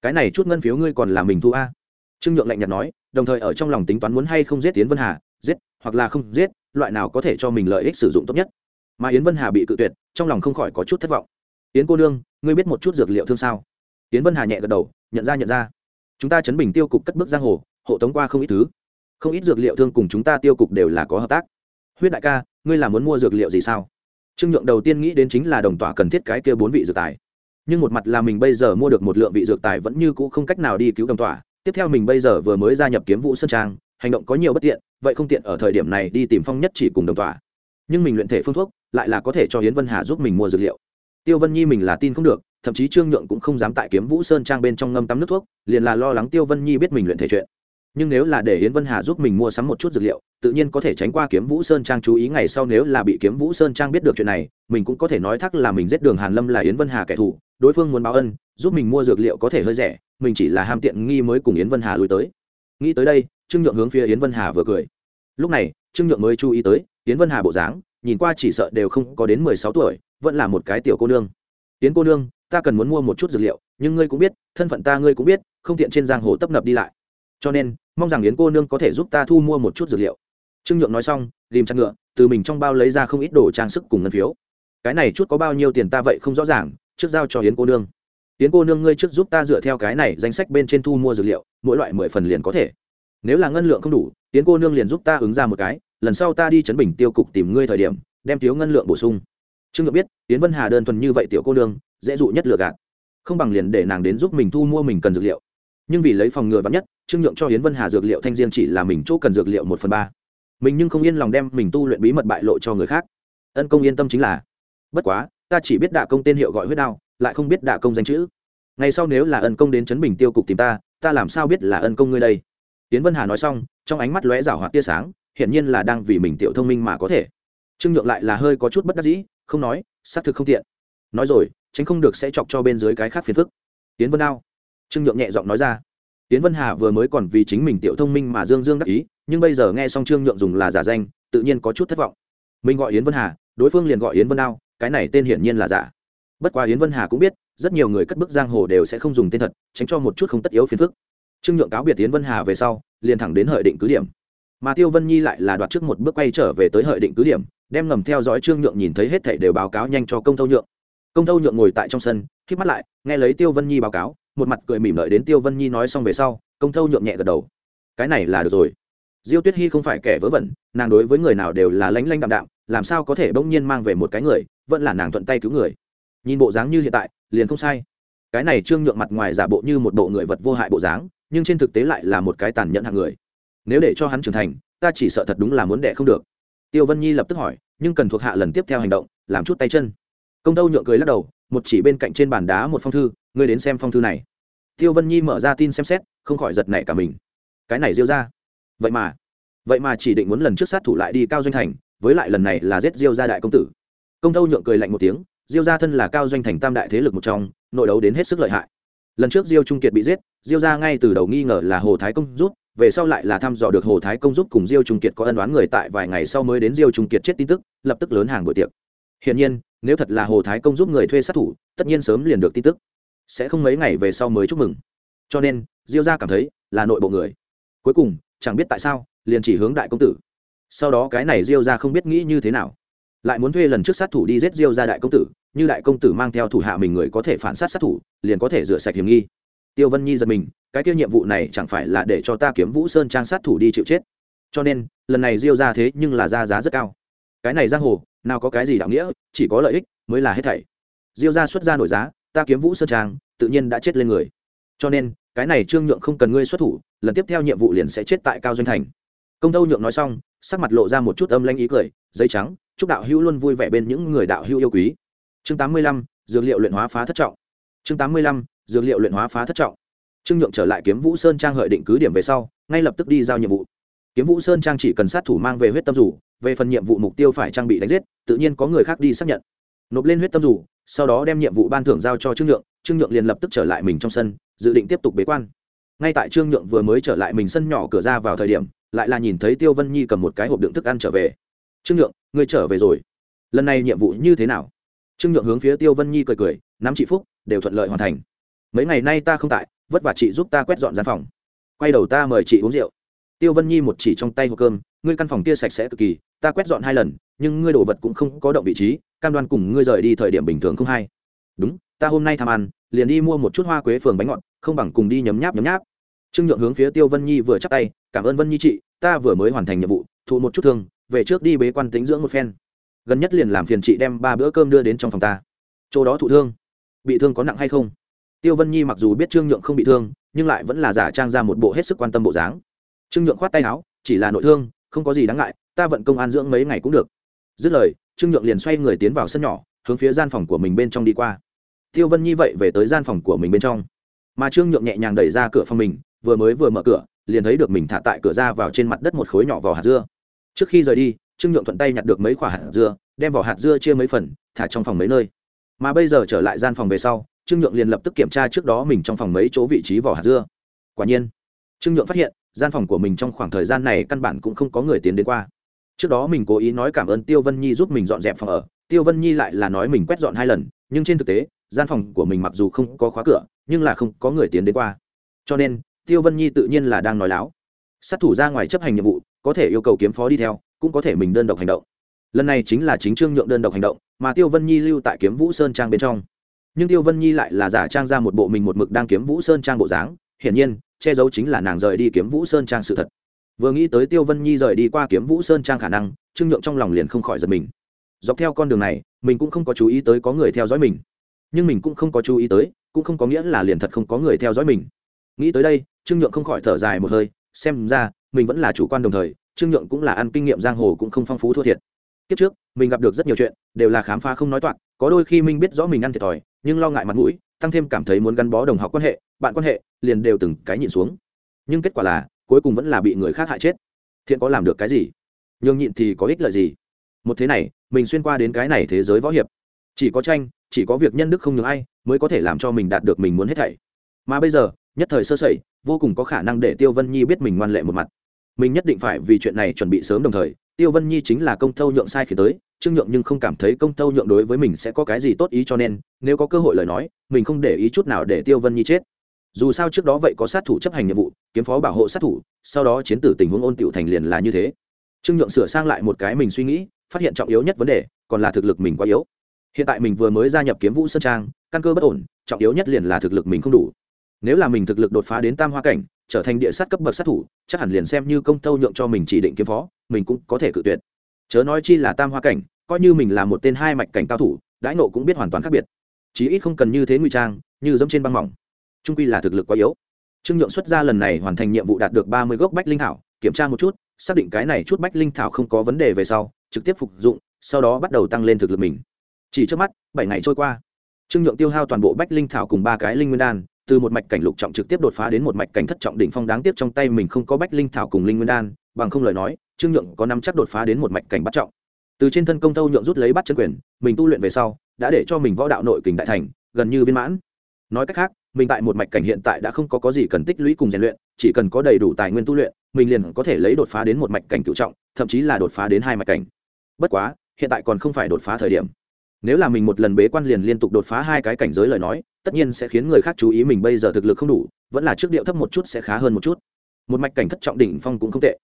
Cái này chút ngân phiếu ngươi còn là mình thu a. Trương nhượng lạnh nhạt nói, đồng thời ở trong lòng tính toán muốn hay không giết tiến vân hà, giết hoặc là không giết, loại nào có thể cho mình lợi ích sử dụng tốt nhất. Mà yến vân hà bị cự tuyệt, trong lòng không khỏi có chút thất vọng. Yến cô nương, ngươi biết một chút dược liệu thương sao? Yến vân hà nhẹ gật đầu, nhận ra nhận ra. Chúng ta chấn bình tiêu cục cất bước giang hồ, hộ tống qua không ít thứ. Không ít dược liệu thương cùng chúng ta tiêu cục đều là có hợp tác. Huyết đại ca, ngươi là muốn mua dược liệu gì sao? Trương nhượng đầu tiên nghĩ đến chính là đồng tỏa cần thiết cái kia bốn vị dược tài. Nhưng một mặt là mình bây giờ mua được một lượng vị dược tài vẫn như cũ không cách nào đi cứu đồng tỏa. Tiếp theo mình bây giờ vừa mới gia nhập kiếm vũ sơn trang, hành động có nhiều bất tiện, vậy không tiện ở thời điểm này đi tìm phong nhất chỉ cùng đồng tỏa. Nhưng mình luyện thể phương thuốc, lại là có thể cho hiến vân hà giúp mình mua dược liệu. Tiêu vân nhi mình là tin không được, thậm chí trương nhượng cũng không dám tại kiếm vũ sơn trang bên trong ngâm tắm nước thuốc, liền là lo lắng tiêu vân nhi biết mình luyện thể chuyện nhưng nếu là để yến vân hà giúp mình mua sắm một chút dược liệu, tự nhiên có thể tránh qua kiếm vũ sơn trang chú ý ngày sau nếu là bị kiếm vũ sơn trang biết được chuyện này, mình cũng có thể nói thắc là mình giết đường hàn lâm là yến vân hà kẻ thù, đối phương muốn báo ân, giúp mình mua dược liệu có thể hơi rẻ, mình chỉ là ham tiện nghi mới cùng yến vân hà lui tới. Nghĩ tới đây, trương nhượng hướng phía yến vân hà vừa cười. Lúc này, trương nhượng mới chú ý tới, yến vân hà bộ dáng, nhìn qua chỉ sợ đều không có đến mười sáu tuổi, vẫn là một cái tiểu cô nương. Yến cô nương, ta cần muốn mua một chút dược liệu, nhưng ngươi cũng biết, thân phận ta ngươi cũng biết, không tiện trên giang hồ tấp nập đi lại. Cho nên mong rằng yến cô nương có thể giúp ta thu mua một chút dược liệu. Trương nhượng nói xong ghìm chăn ngựa, từ mình trong bao lấy ra không ít đồ trang sức cùng ngân phiếu. Cái này chút có bao nhiêu tiền ta vậy không rõ ràng, trước giao cho yến cô nương. Yến cô nương ngươi trước giúp ta dựa theo cái này danh sách bên trên thu mua dược liệu, mỗi loại mười phần liền có thể. Nếu là ngân lượng không đủ, yến cô nương liền giúp ta ứng ra một cái, lần sau ta đi chấn bình tiêu cục tìm ngươi thời điểm, đem thiếu ngân lượng bổ sung. Trương nhượng biết, yến vân hà đơn thuần như vậy tiểu cô nương, dễ dụ nhất lừa gạt. Không bằng liền để nàng đến giúp mình thu mua mình cần dược liệu nhưng vì lấy phòng ngừa vắn nhất, trương nhượng cho hiến vân hà dược liệu thanh diên chỉ là mình chỗ cần dược liệu một phần ba. Mình nhưng không yên lòng đem mình tu luyện bí mật bại lộ cho người khác. Ân công yên tâm chính là, bất quá, ta chỉ biết đạ công tên hiệu gọi huyết đao, lại không biết đạ công danh chữ. Ngày sau nếu là ân công đến chấn bình tiêu cục tìm ta ta làm sao biết là ân công ngươi đây? Tiến vân hà nói xong, trong ánh mắt lóe rảo hoạt tia sáng, hiển nhiên là đang vì mình tiểu thông minh mà có thể. Trương nhượng lại là hơi có chút bất đắc dĩ, không nói, xác thực không tiện. Nói rồi, tránh không được sẽ chọc cho bên dưới cái khác phiền phức. Tiến vân đao trương nhượng nhẹ giọng nói ra. Tiến vân hà vừa mới còn vì chính mình tiểu thông minh mà dương dương đắc ý, nhưng bây giờ nghe xong trương nhượng dùng là giả danh, tự nhiên có chút thất vọng. Mình gọi yến vân hà, đối phương liền gọi yến vân đao, cái này tên hiển nhiên là giả. Bất quá yến vân hà cũng biết, rất nhiều người cất bức giang hồ đều sẽ không dùng tên thật, tránh cho một chút không tất yếu phiền phức. Trương nhượng cáo biệt yến vân hà về sau, liền thẳng đến hợi định cứ điểm. Mà tiêu vân nhi lại là đoạt trước một bước quay trở về tới hợi định cứ điểm, đem ngầm theo dõi trương nhượng nhìn thấy hết thảy đều báo cáo nhanh cho công thâu nhượng. Công thâu nhượng ngồi tại trong sân k mắt lại, nghe lấy tiêu vân nhi báo cáo một mặt cười mỉm lợi đến tiêu vân nhi nói xong về sau, công thâu nhượng nhẹ gật đầu. Cái này là được rồi. Diêu tuyết hy không phải kẻ vớ vẩn, nàng đối với người nào đều là lánh lanh đạm đạm, làm sao có thể bỗng nhiên mang về một cái người, vẫn là nàng thuận tay cứu người. Nhìn bộ dáng như hiện tại, liền không sai. Cái này trương nhượng mặt ngoài giả bộ như một bộ người vật vô hại bộ dáng, nhưng trên thực tế lại là một cái tàn nhẫn hạng người. Nếu để cho hắn trưởng thành, ta chỉ sợ thật đúng là muốn đẻ không được. Tiêu vân nhi lập tức hỏi, nhưng cần thuộc hạ lần tiếp theo hành động, làm chút tay chân. Công tâu nhượng cười lắc đầu một chỉ bên cạnh trên bàn đá một phong thư, ngươi đến xem phong thư này. Tiêu vân nhi mở ra tin xem xét, không khỏi giật nảy cả mình. Cái này diêu ra. Vậy mà vậy mà chỉ định muốn lần trước sát thủ lại đi cao doanh thành, với lại lần này là giết diêu gia đại công tử. Công tâu nhượng cười lạnh một tiếng, diêu gia thân là cao doanh thành tam đại thế lực một trong, nội đấu đến hết sức lợi hại. Lần trước diêu trung kiệt bị giết, diêu gia ngay từ đầu nghi ngờ là hồ thái công rút về sau lại là thăm dò được hồ thái công giúp cùng diêu trung kiệt có ân đoán người tại vài ngày sau mới đến diêu trung kiệt chết tin tức, lập tức lớn hàng buổi tiệc. Hiển nhiên nếu thật là hồ thái công giúp người thuê sát thủ, tất nhiên sớm liền được tin tức. Sẽ không mấy ngày về sau mới chúc mừng. Cho nên, diêu gia cảm thấy là nội bộ người. Cuối cùng, chẳng biết tại sao, liền chỉ hướng đại công tử. Sau đó cái này diêu gia không biết nghĩ như thế nào. Lại muốn thuê lần trước sát thủ đi giết diêu gia đại công tử, như đại công tử mang theo thủ hạ mình người có thể phản sát sát thủ, liền có thể rửa sạch hiểm nghi. Tiêu vân nhi giật mình, cái tiêu nhiệm vụ này chẳng phải là để cho ta kiếm vũ sơn trang sát thủ đi chịu chết. Cho nên, lần này diêu ra thế nhưng là ra giá rất cao. Cái này giang hồ nào có cái gì đạo nghĩa, chỉ có lợi ích mới là hết thảy. Diêu ra xuất ra nổi giá, ta kiếm vũ sơn trang, tự nhiên đã chết lên người. Cho nên, cái này trương nhượng không cần ngươi xuất thủ, lần tiếp theo nhiệm vụ liền sẽ chết tại cao doanh thành. Công tâu nhượng nói xong, sắc mặt lộ ra một chút âm lanh ý cười, giấy trắng, chúc đạo hữu luôn vui vẻ bên những người đạo hữu yêu quý. Chương tám mươi lăm, dược liệu luyện hóa phá thất trọng. Chương tám mươi lăm, dược liệu luyện hóa phá thất trọng. Trương nhượng trở lại kiếm vũ sơn trang hợi định cứ điểm về sau, ngay lập tức đi giao nhiệm vụ kiếm vũ sơn trang chỉ cần sát thủ mang về huyết tâm rủ về phần nhiệm vụ mục tiêu phải trang bị đánh giết, tự nhiên có người khác đi xác nhận. Nộp lên huyết tâm rủ sau đó đem nhiệm vụ ban thưởng giao cho trương nhượng trương nhượng liền lập tức trở lại mình trong sân, dự định tiếp tục bế quan. Ngay tại trương nhượng vừa mới trở lại mình sân nhỏ cửa ra vào thời điểm, lại là nhìn thấy tiêu vân nhi cầm một cái hộp đựng thức ăn trở về. Trương nhượng, ngươi trở về rồi. Lần này nhiệm vụ như thế nào? Trương nhượng hướng phía tiêu vân nhi cười cười, nắm chị phúc, đều thuận lợi hoàn thành. Mấy ngày nay ta không tại, vất vả chị giúp ta quét dọn gian phòng. Quay đầu ta mời chị uống rượu tiêu vân nhi một chỉ trong tay hộp cơm, ngươi căn phòng kia sạch sẽ cực kỳ, ta quét dọn hai lần, nhưng ngươi đồ vật cũng không có động vị trí, cam đoan cùng ngươi rời đi thời điểm bình thường không hay. Đúng, ta hôm nay tham ăn, liền đi mua một chút hoa quế phường bánh ngọt, không bằng cùng đi nhấm nháp nhấm nháp. Trương nhượng hướng phía tiêu vân nhi vừa chắc tay, cảm ơn vân nhi chị, ta vừa mới hoàn thành nhiệm vụ thụ một chút thương, về trước đi bế quan tính dưỡng một phen. Gần nhất liền làm phiền chị đem ba bữa cơm đưa đến trong phòng ta. Chỗ đó thụ thương, bị thương có nặng hay không? Tiêu vân nhi mặc dù biết trương nhượng không bị thương, nhưng lại vẫn là giả trang ra một bộ hết sức quan tâm bộ dáng trương nhượng khoát tay áo, chỉ là nội thương, không có gì đáng ngại, ta vận công an dưỡng mấy ngày cũng được. Dứt lời, trương nhượng liền xoay người tiến vào sân nhỏ, hướng phía gian phòng của mình bên trong đi qua. Tiêu vân nhi vậy về tới gian phòng của mình bên trong. Mà trương nhượng nhẹ nhàng đẩy ra cửa phòng mình, vừa mới vừa mở cửa, liền thấy được mình thả tại cửa ra vào trên mặt đất một khối nhỏ vỏ hạt dưa. Trước khi rời đi, trương nhượng thuận tay nhặt được mấy quả hạt dưa, đem vỏ hạt dưa chia mấy phần, thả trong phòng mấy nơi. Mà bây giờ trở lại gian phòng về sau, trương nhượng liền lập tức kiểm tra trước đó mình trong phòng mấy chỗ vị trí vỏ hạt dưa. Quả nhiên, trương nhượng phát hiện gian phòng của mình trong khoảng thời gian này căn bản cũng không có người tiến đến qua. Trước đó mình cố ý nói cảm ơn tiêu vân nhi giúp mình dọn dẹp phòng ở, tiêu vân nhi lại là nói mình quét dọn hai lần, nhưng trên thực tế, gian phòng của mình mặc dù không có khóa cửa, nhưng là không có người tiến đến qua. Cho nên, tiêu vân nhi tự nhiên là đang nói láo. Sát thủ ra ngoài chấp hành nhiệm vụ, có thể yêu cầu kiếm phó đi theo, cũng có thể mình đơn độc hành động. Lần này chính là chính trương nhượng đơn độc hành động, mà tiêu vân nhi lưu tại kiếm vũ sơn trang bên trong. Nhưng tiêu vân nhi lại là giả trang ra một bộ mình một mực đang kiếm vũ sơn trang bộ dáng hiển nhiên, che giấu chính là nàng rời đi kiếm vũ sơn trang sự thật. Vừa nghĩ tới tiêu vân nhi rời đi qua kiếm vũ sơn trang khả năng, trương nhượng trong lòng liền không khỏi giật mình. Dọc theo con đường này, mình cũng không có chú ý tới có người theo dõi mình. Nhưng mình cũng không có chú ý tới, cũng không có nghĩa là liền thật không có người theo dõi mình. Nghĩ tới đây, trương nhượng không khỏi thở dài một hơi, xem ra, mình vẫn là chủ quan đồng thời, trương nhượng cũng là ăn kinh nghiệm giang hồ cũng không phong phú thua thiệt. Kiếp trước, mình gặp được rất nhiều chuyện, đều là khám phá không nói toạc, có đôi khi mình biết rõ mình ăn thiệt thòi, nhưng lo ngại mặt mũi tăng thêm cảm thấy muốn gắn bó đồng học quan hệ, bạn quan hệ, liền đều từng cái nhịn xuống. Nhưng kết quả là, cuối cùng vẫn là bị người khác hại chết. Thiện có làm được cái gì? Nhường nhịn thì có ích lợi gì? Một thế này, mình xuyên qua đến cái này thế giới võ hiệp. Chỉ có tranh, chỉ có việc nhân đức không nhường ai, mới có thể làm cho mình đạt được mình muốn hết thảy. Mà bây giờ, nhất thời sơ sẩy, vô cùng có khả năng để tiêu vân nhi biết mình ngoan lệ một mặt. Mình nhất định phải vì chuyện này chuẩn bị sớm đồng thời, tiêu vân nhi chính là công thâu nhượng sai khi tới trương nhượng nhưng không cảm thấy công Tâu nhượng đối với mình sẽ có cái gì tốt ý cho nên, nếu có cơ hội lời nói, mình không để ý chút nào để tiêu vân nhi chết. Dù sao trước đó vậy có sát thủ chấp hành nhiệm vụ, kiếm phó bảo hộ sát thủ, sau đó chiến tử tình huống ôn tựu thành liền là như thế. Trương nhượng sửa sang lại một cái mình suy nghĩ, phát hiện trọng yếu nhất vấn đề, còn là thực lực mình quá yếu. Hiện tại mình vừa mới gia nhập kiếm vũ sơn trang, căn cơ bất ổn, trọng yếu nhất liền là thực lực mình không đủ. Nếu là mình thực lực đột phá đến tam hoa cảnh, trở thành địa sát cấp bậc sát thủ, chắc hẳn liền xem như công tâu nhượng cho mình chỉ định kiếm phó, mình cũng có thể cự tuyệt chớ nói chi là tam hoa cảnh, coi như mình là một tên hai mạch cảnh cao thủ, đãi nộ cũng biết hoàn toàn khác biệt. Chí ít không cần như thế ngụy trang, như giống trên băng mỏng. Trung quy là thực lực quá yếu. Trương nhượng xuất ra lần này hoàn thành nhiệm vụ đạt được ba mươi gốc bách linh thảo, kiểm tra một chút, xác định cái này chút bách linh thảo không có vấn đề về sau, trực tiếp phục dụng, sau đó bắt đầu tăng lên thực lực mình. Chỉ trước mắt, bảy ngày trôi qua. Trương nhượng tiêu hao toàn bộ bách linh thảo cùng ba cái linh nguyên đan, từ một mạch cảnh lục trọng trực tiếp đột phá đến một mạch cảnh thất trọng đỉnh phong đáng tiếc trong tay mình không có bách linh thảo cùng linh nguyên đan, bằng không lời nói trương nhượng có năm chắc đột phá đến một mạch cảnh bắt trọng. Từ trên thân công tâu nhượng rút lấy bắt chân quyền mình tu luyện về sau đã để cho mình võ đạo nội kình đại thành gần như viên mãn. Nói cách khác mình tại một mạch cảnh hiện tại đã không có, có gì cần tích lũy cùng rèn luyện chỉ cần có đầy đủ tài nguyên tu luyện mình liền có thể lấy đột phá đến một mạch cảnh cựu trọng thậm chí là đột phá đến hai mạch cảnh. Bất quá hiện tại còn không phải đột phá thời điểm. Nếu là mình một lần bế quan liền liên tục đột phá hai cái cảnh giới lời nói tất nhiên sẽ khiến người khác chú ý mình bây giờ thực lực không đủ vẫn là trước điệu thấp một chút sẽ khá hơn một chút. Một mạch cảnh thất trọng đỉnh phong cũng không tệ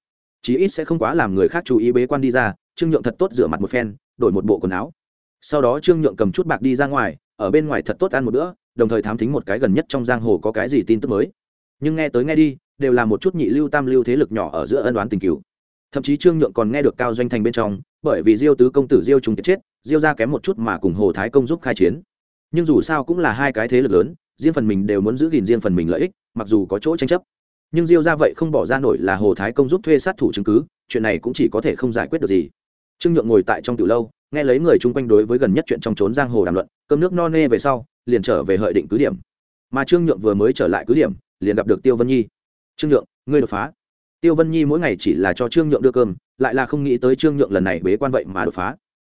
chí ít sẽ không quá làm người khác chú ý bế quan đi ra, trương nhượng thật tốt rửa mặt một phen, đổi một bộ quần áo. Sau đó trương nhượng cầm chút bạc đi ra ngoài, ở bên ngoài thật tốt ăn một bữa, đồng thời thám thính một cái gần nhất trong giang hồ có cái gì tin tức mới. Nhưng nghe tới nghe đi, đều là một chút nhị lưu tam lưu thế lực nhỏ ở giữa ân đoán tình cứu thậm chí trương nhượng còn nghe được cao doanh thành bên trong, bởi vì diêu tứ công tử diêu trùng chết, diêu ra kém một chút mà cùng hồ thái công giúp khai chiến. Nhưng dù sao cũng là hai cái thế lực lớn, riêng phần mình đều muốn giữ gìn riêng phần mình lợi ích, mặc dù có chỗ tranh chấp nhưng diêu ra vậy không bỏ ra nổi là hồ thái công giúp thuê sát thủ chứng cứ, chuyện này cũng chỉ có thể không giải quyết được gì. Trương nhượng ngồi tại trong từ lâu, nghe lấy người chung quanh đối với gần nhất chuyện trong trốn giang hồ đàm luận, cơm nước no nê về sau, liền trở về hợi định cứ điểm. Mà trương nhượng vừa mới trở lại cứ điểm, liền gặp được tiêu vân nhi. Trương nhượng, ngươi đột phá. Tiêu vân nhi mỗi ngày chỉ là cho trương nhượng đưa cơm, lại là không nghĩ tới trương nhượng lần này bế quan vậy mà đột phá.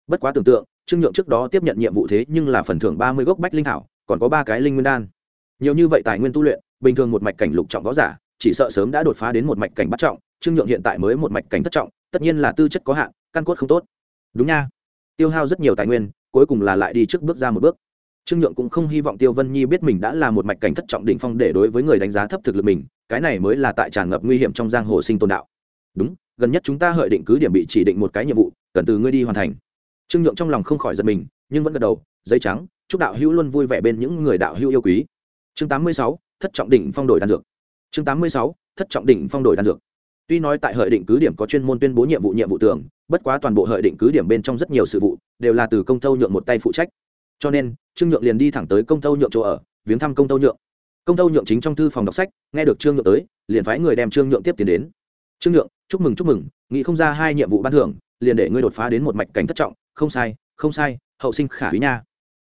Bất quá tưởng tượng, trương nhượng trước đó tiếp nhận nhiệm vụ thế nhưng là phần thưởng ba mươi gốc bách linh thảo, còn có ba cái linh nguyên đan. Nhiều như vậy tài nguyên tu luyện, bình thường một mạch cảnh lục trọng võ giả chỉ sợ sớm đã đột phá đến một mạch cảnh bắt trọng trương nhượng hiện tại mới một mạch cảnh thất trọng tất nhiên là tư chất có hạn căn cốt không tốt. Đúng nha. Tiêu hao rất nhiều tài nguyên cuối cùng là lại đi trước bước ra một bước. Trương nhượng cũng không hy vọng tiêu vân nhi biết mình đã là một mạch cảnh thất trọng đỉnh phong để đối với người đánh giá thấp thực lực mình cái này mới là tại tràn ngập nguy hiểm trong giang hồ sinh tồn đạo. Đúng gần nhất chúng ta hợi định cứ điểm bị chỉ định một cái nhiệm vụ cần từ ngươi đi hoàn thành. Trương nhượng trong lòng không khỏi giật mình nhưng vẫn gật đầu giấy trắng chúc đạo hữu luôn vui vẻ bên những người đạo hữu yêu quý. Chương 86, thất trọng đỉnh phong đổi đan dược chương 86, thất trọng đỉnh phong đổi đan dược. Tuy nói tại hợi định cứ điểm có chuyên môn tuyên bố nhiệm vụ nhiệm vụ tưởng bất quá toàn bộ hợi định cứ điểm bên trong rất nhiều sự vụ đều là từ công tâu nhượng một tay phụ trách. Cho nên trương nhượng liền đi thẳng tới công tâu nhượng chỗ ở viếng thăm công tâu nhượng. Công tâu nhượng chính trong thư phòng đọc sách nghe được trương nhượng tới liền phái người đem trương nhượng tiếp tiến đến. Trương nhượng chúc mừng chúc mừng nghĩ không ra hai nhiệm vụ ban thưởng liền để ngươi đột phá đến một mạch cảnh thất trọng không sai không sai hậu sinh khả úy nha.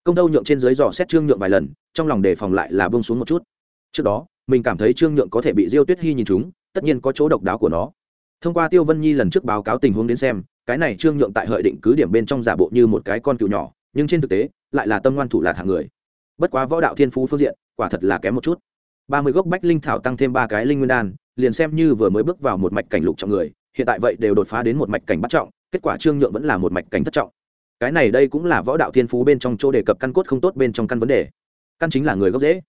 Công tâu nhượng trên dưới dò xét trương nhượng vài lần trong lòng đề phòng lại là bông xuống một chút. Trước đó mình cảm thấy trương nhượng có thể bị diêu tuyết hy nhìn chúng, tất nhiên có chỗ độc đáo của nó. Thông qua tiêu vân nhi lần trước báo cáo tình huống đến xem, cái này trương nhượng tại hợi định cứ điểm bên trong giả bộ như một cái con cựu nhỏ, nhưng trên thực tế, lại là tâm ngoan thủ lạc hạng người. Bất quá võ đạo thiên phú phương diện, quả thật là kém một chút. Ba mươi gốc bách linh thảo tăng thêm ba cái linh nguyên đan, liền xem như vừa mới bước vào một mạch cảnh lục trọng người, hiện tại vậy đều đột phá đến một mạch cảnh bắt trọng, kết quả trương nhượng vẫn là một mạch cảnh thất trọng. Cái này đây cũng là võ đạo thiên phú bên trong chỗ đề cập căn cốt không tốt bên trong căn vấn đề. Căn chính là người gốc dễ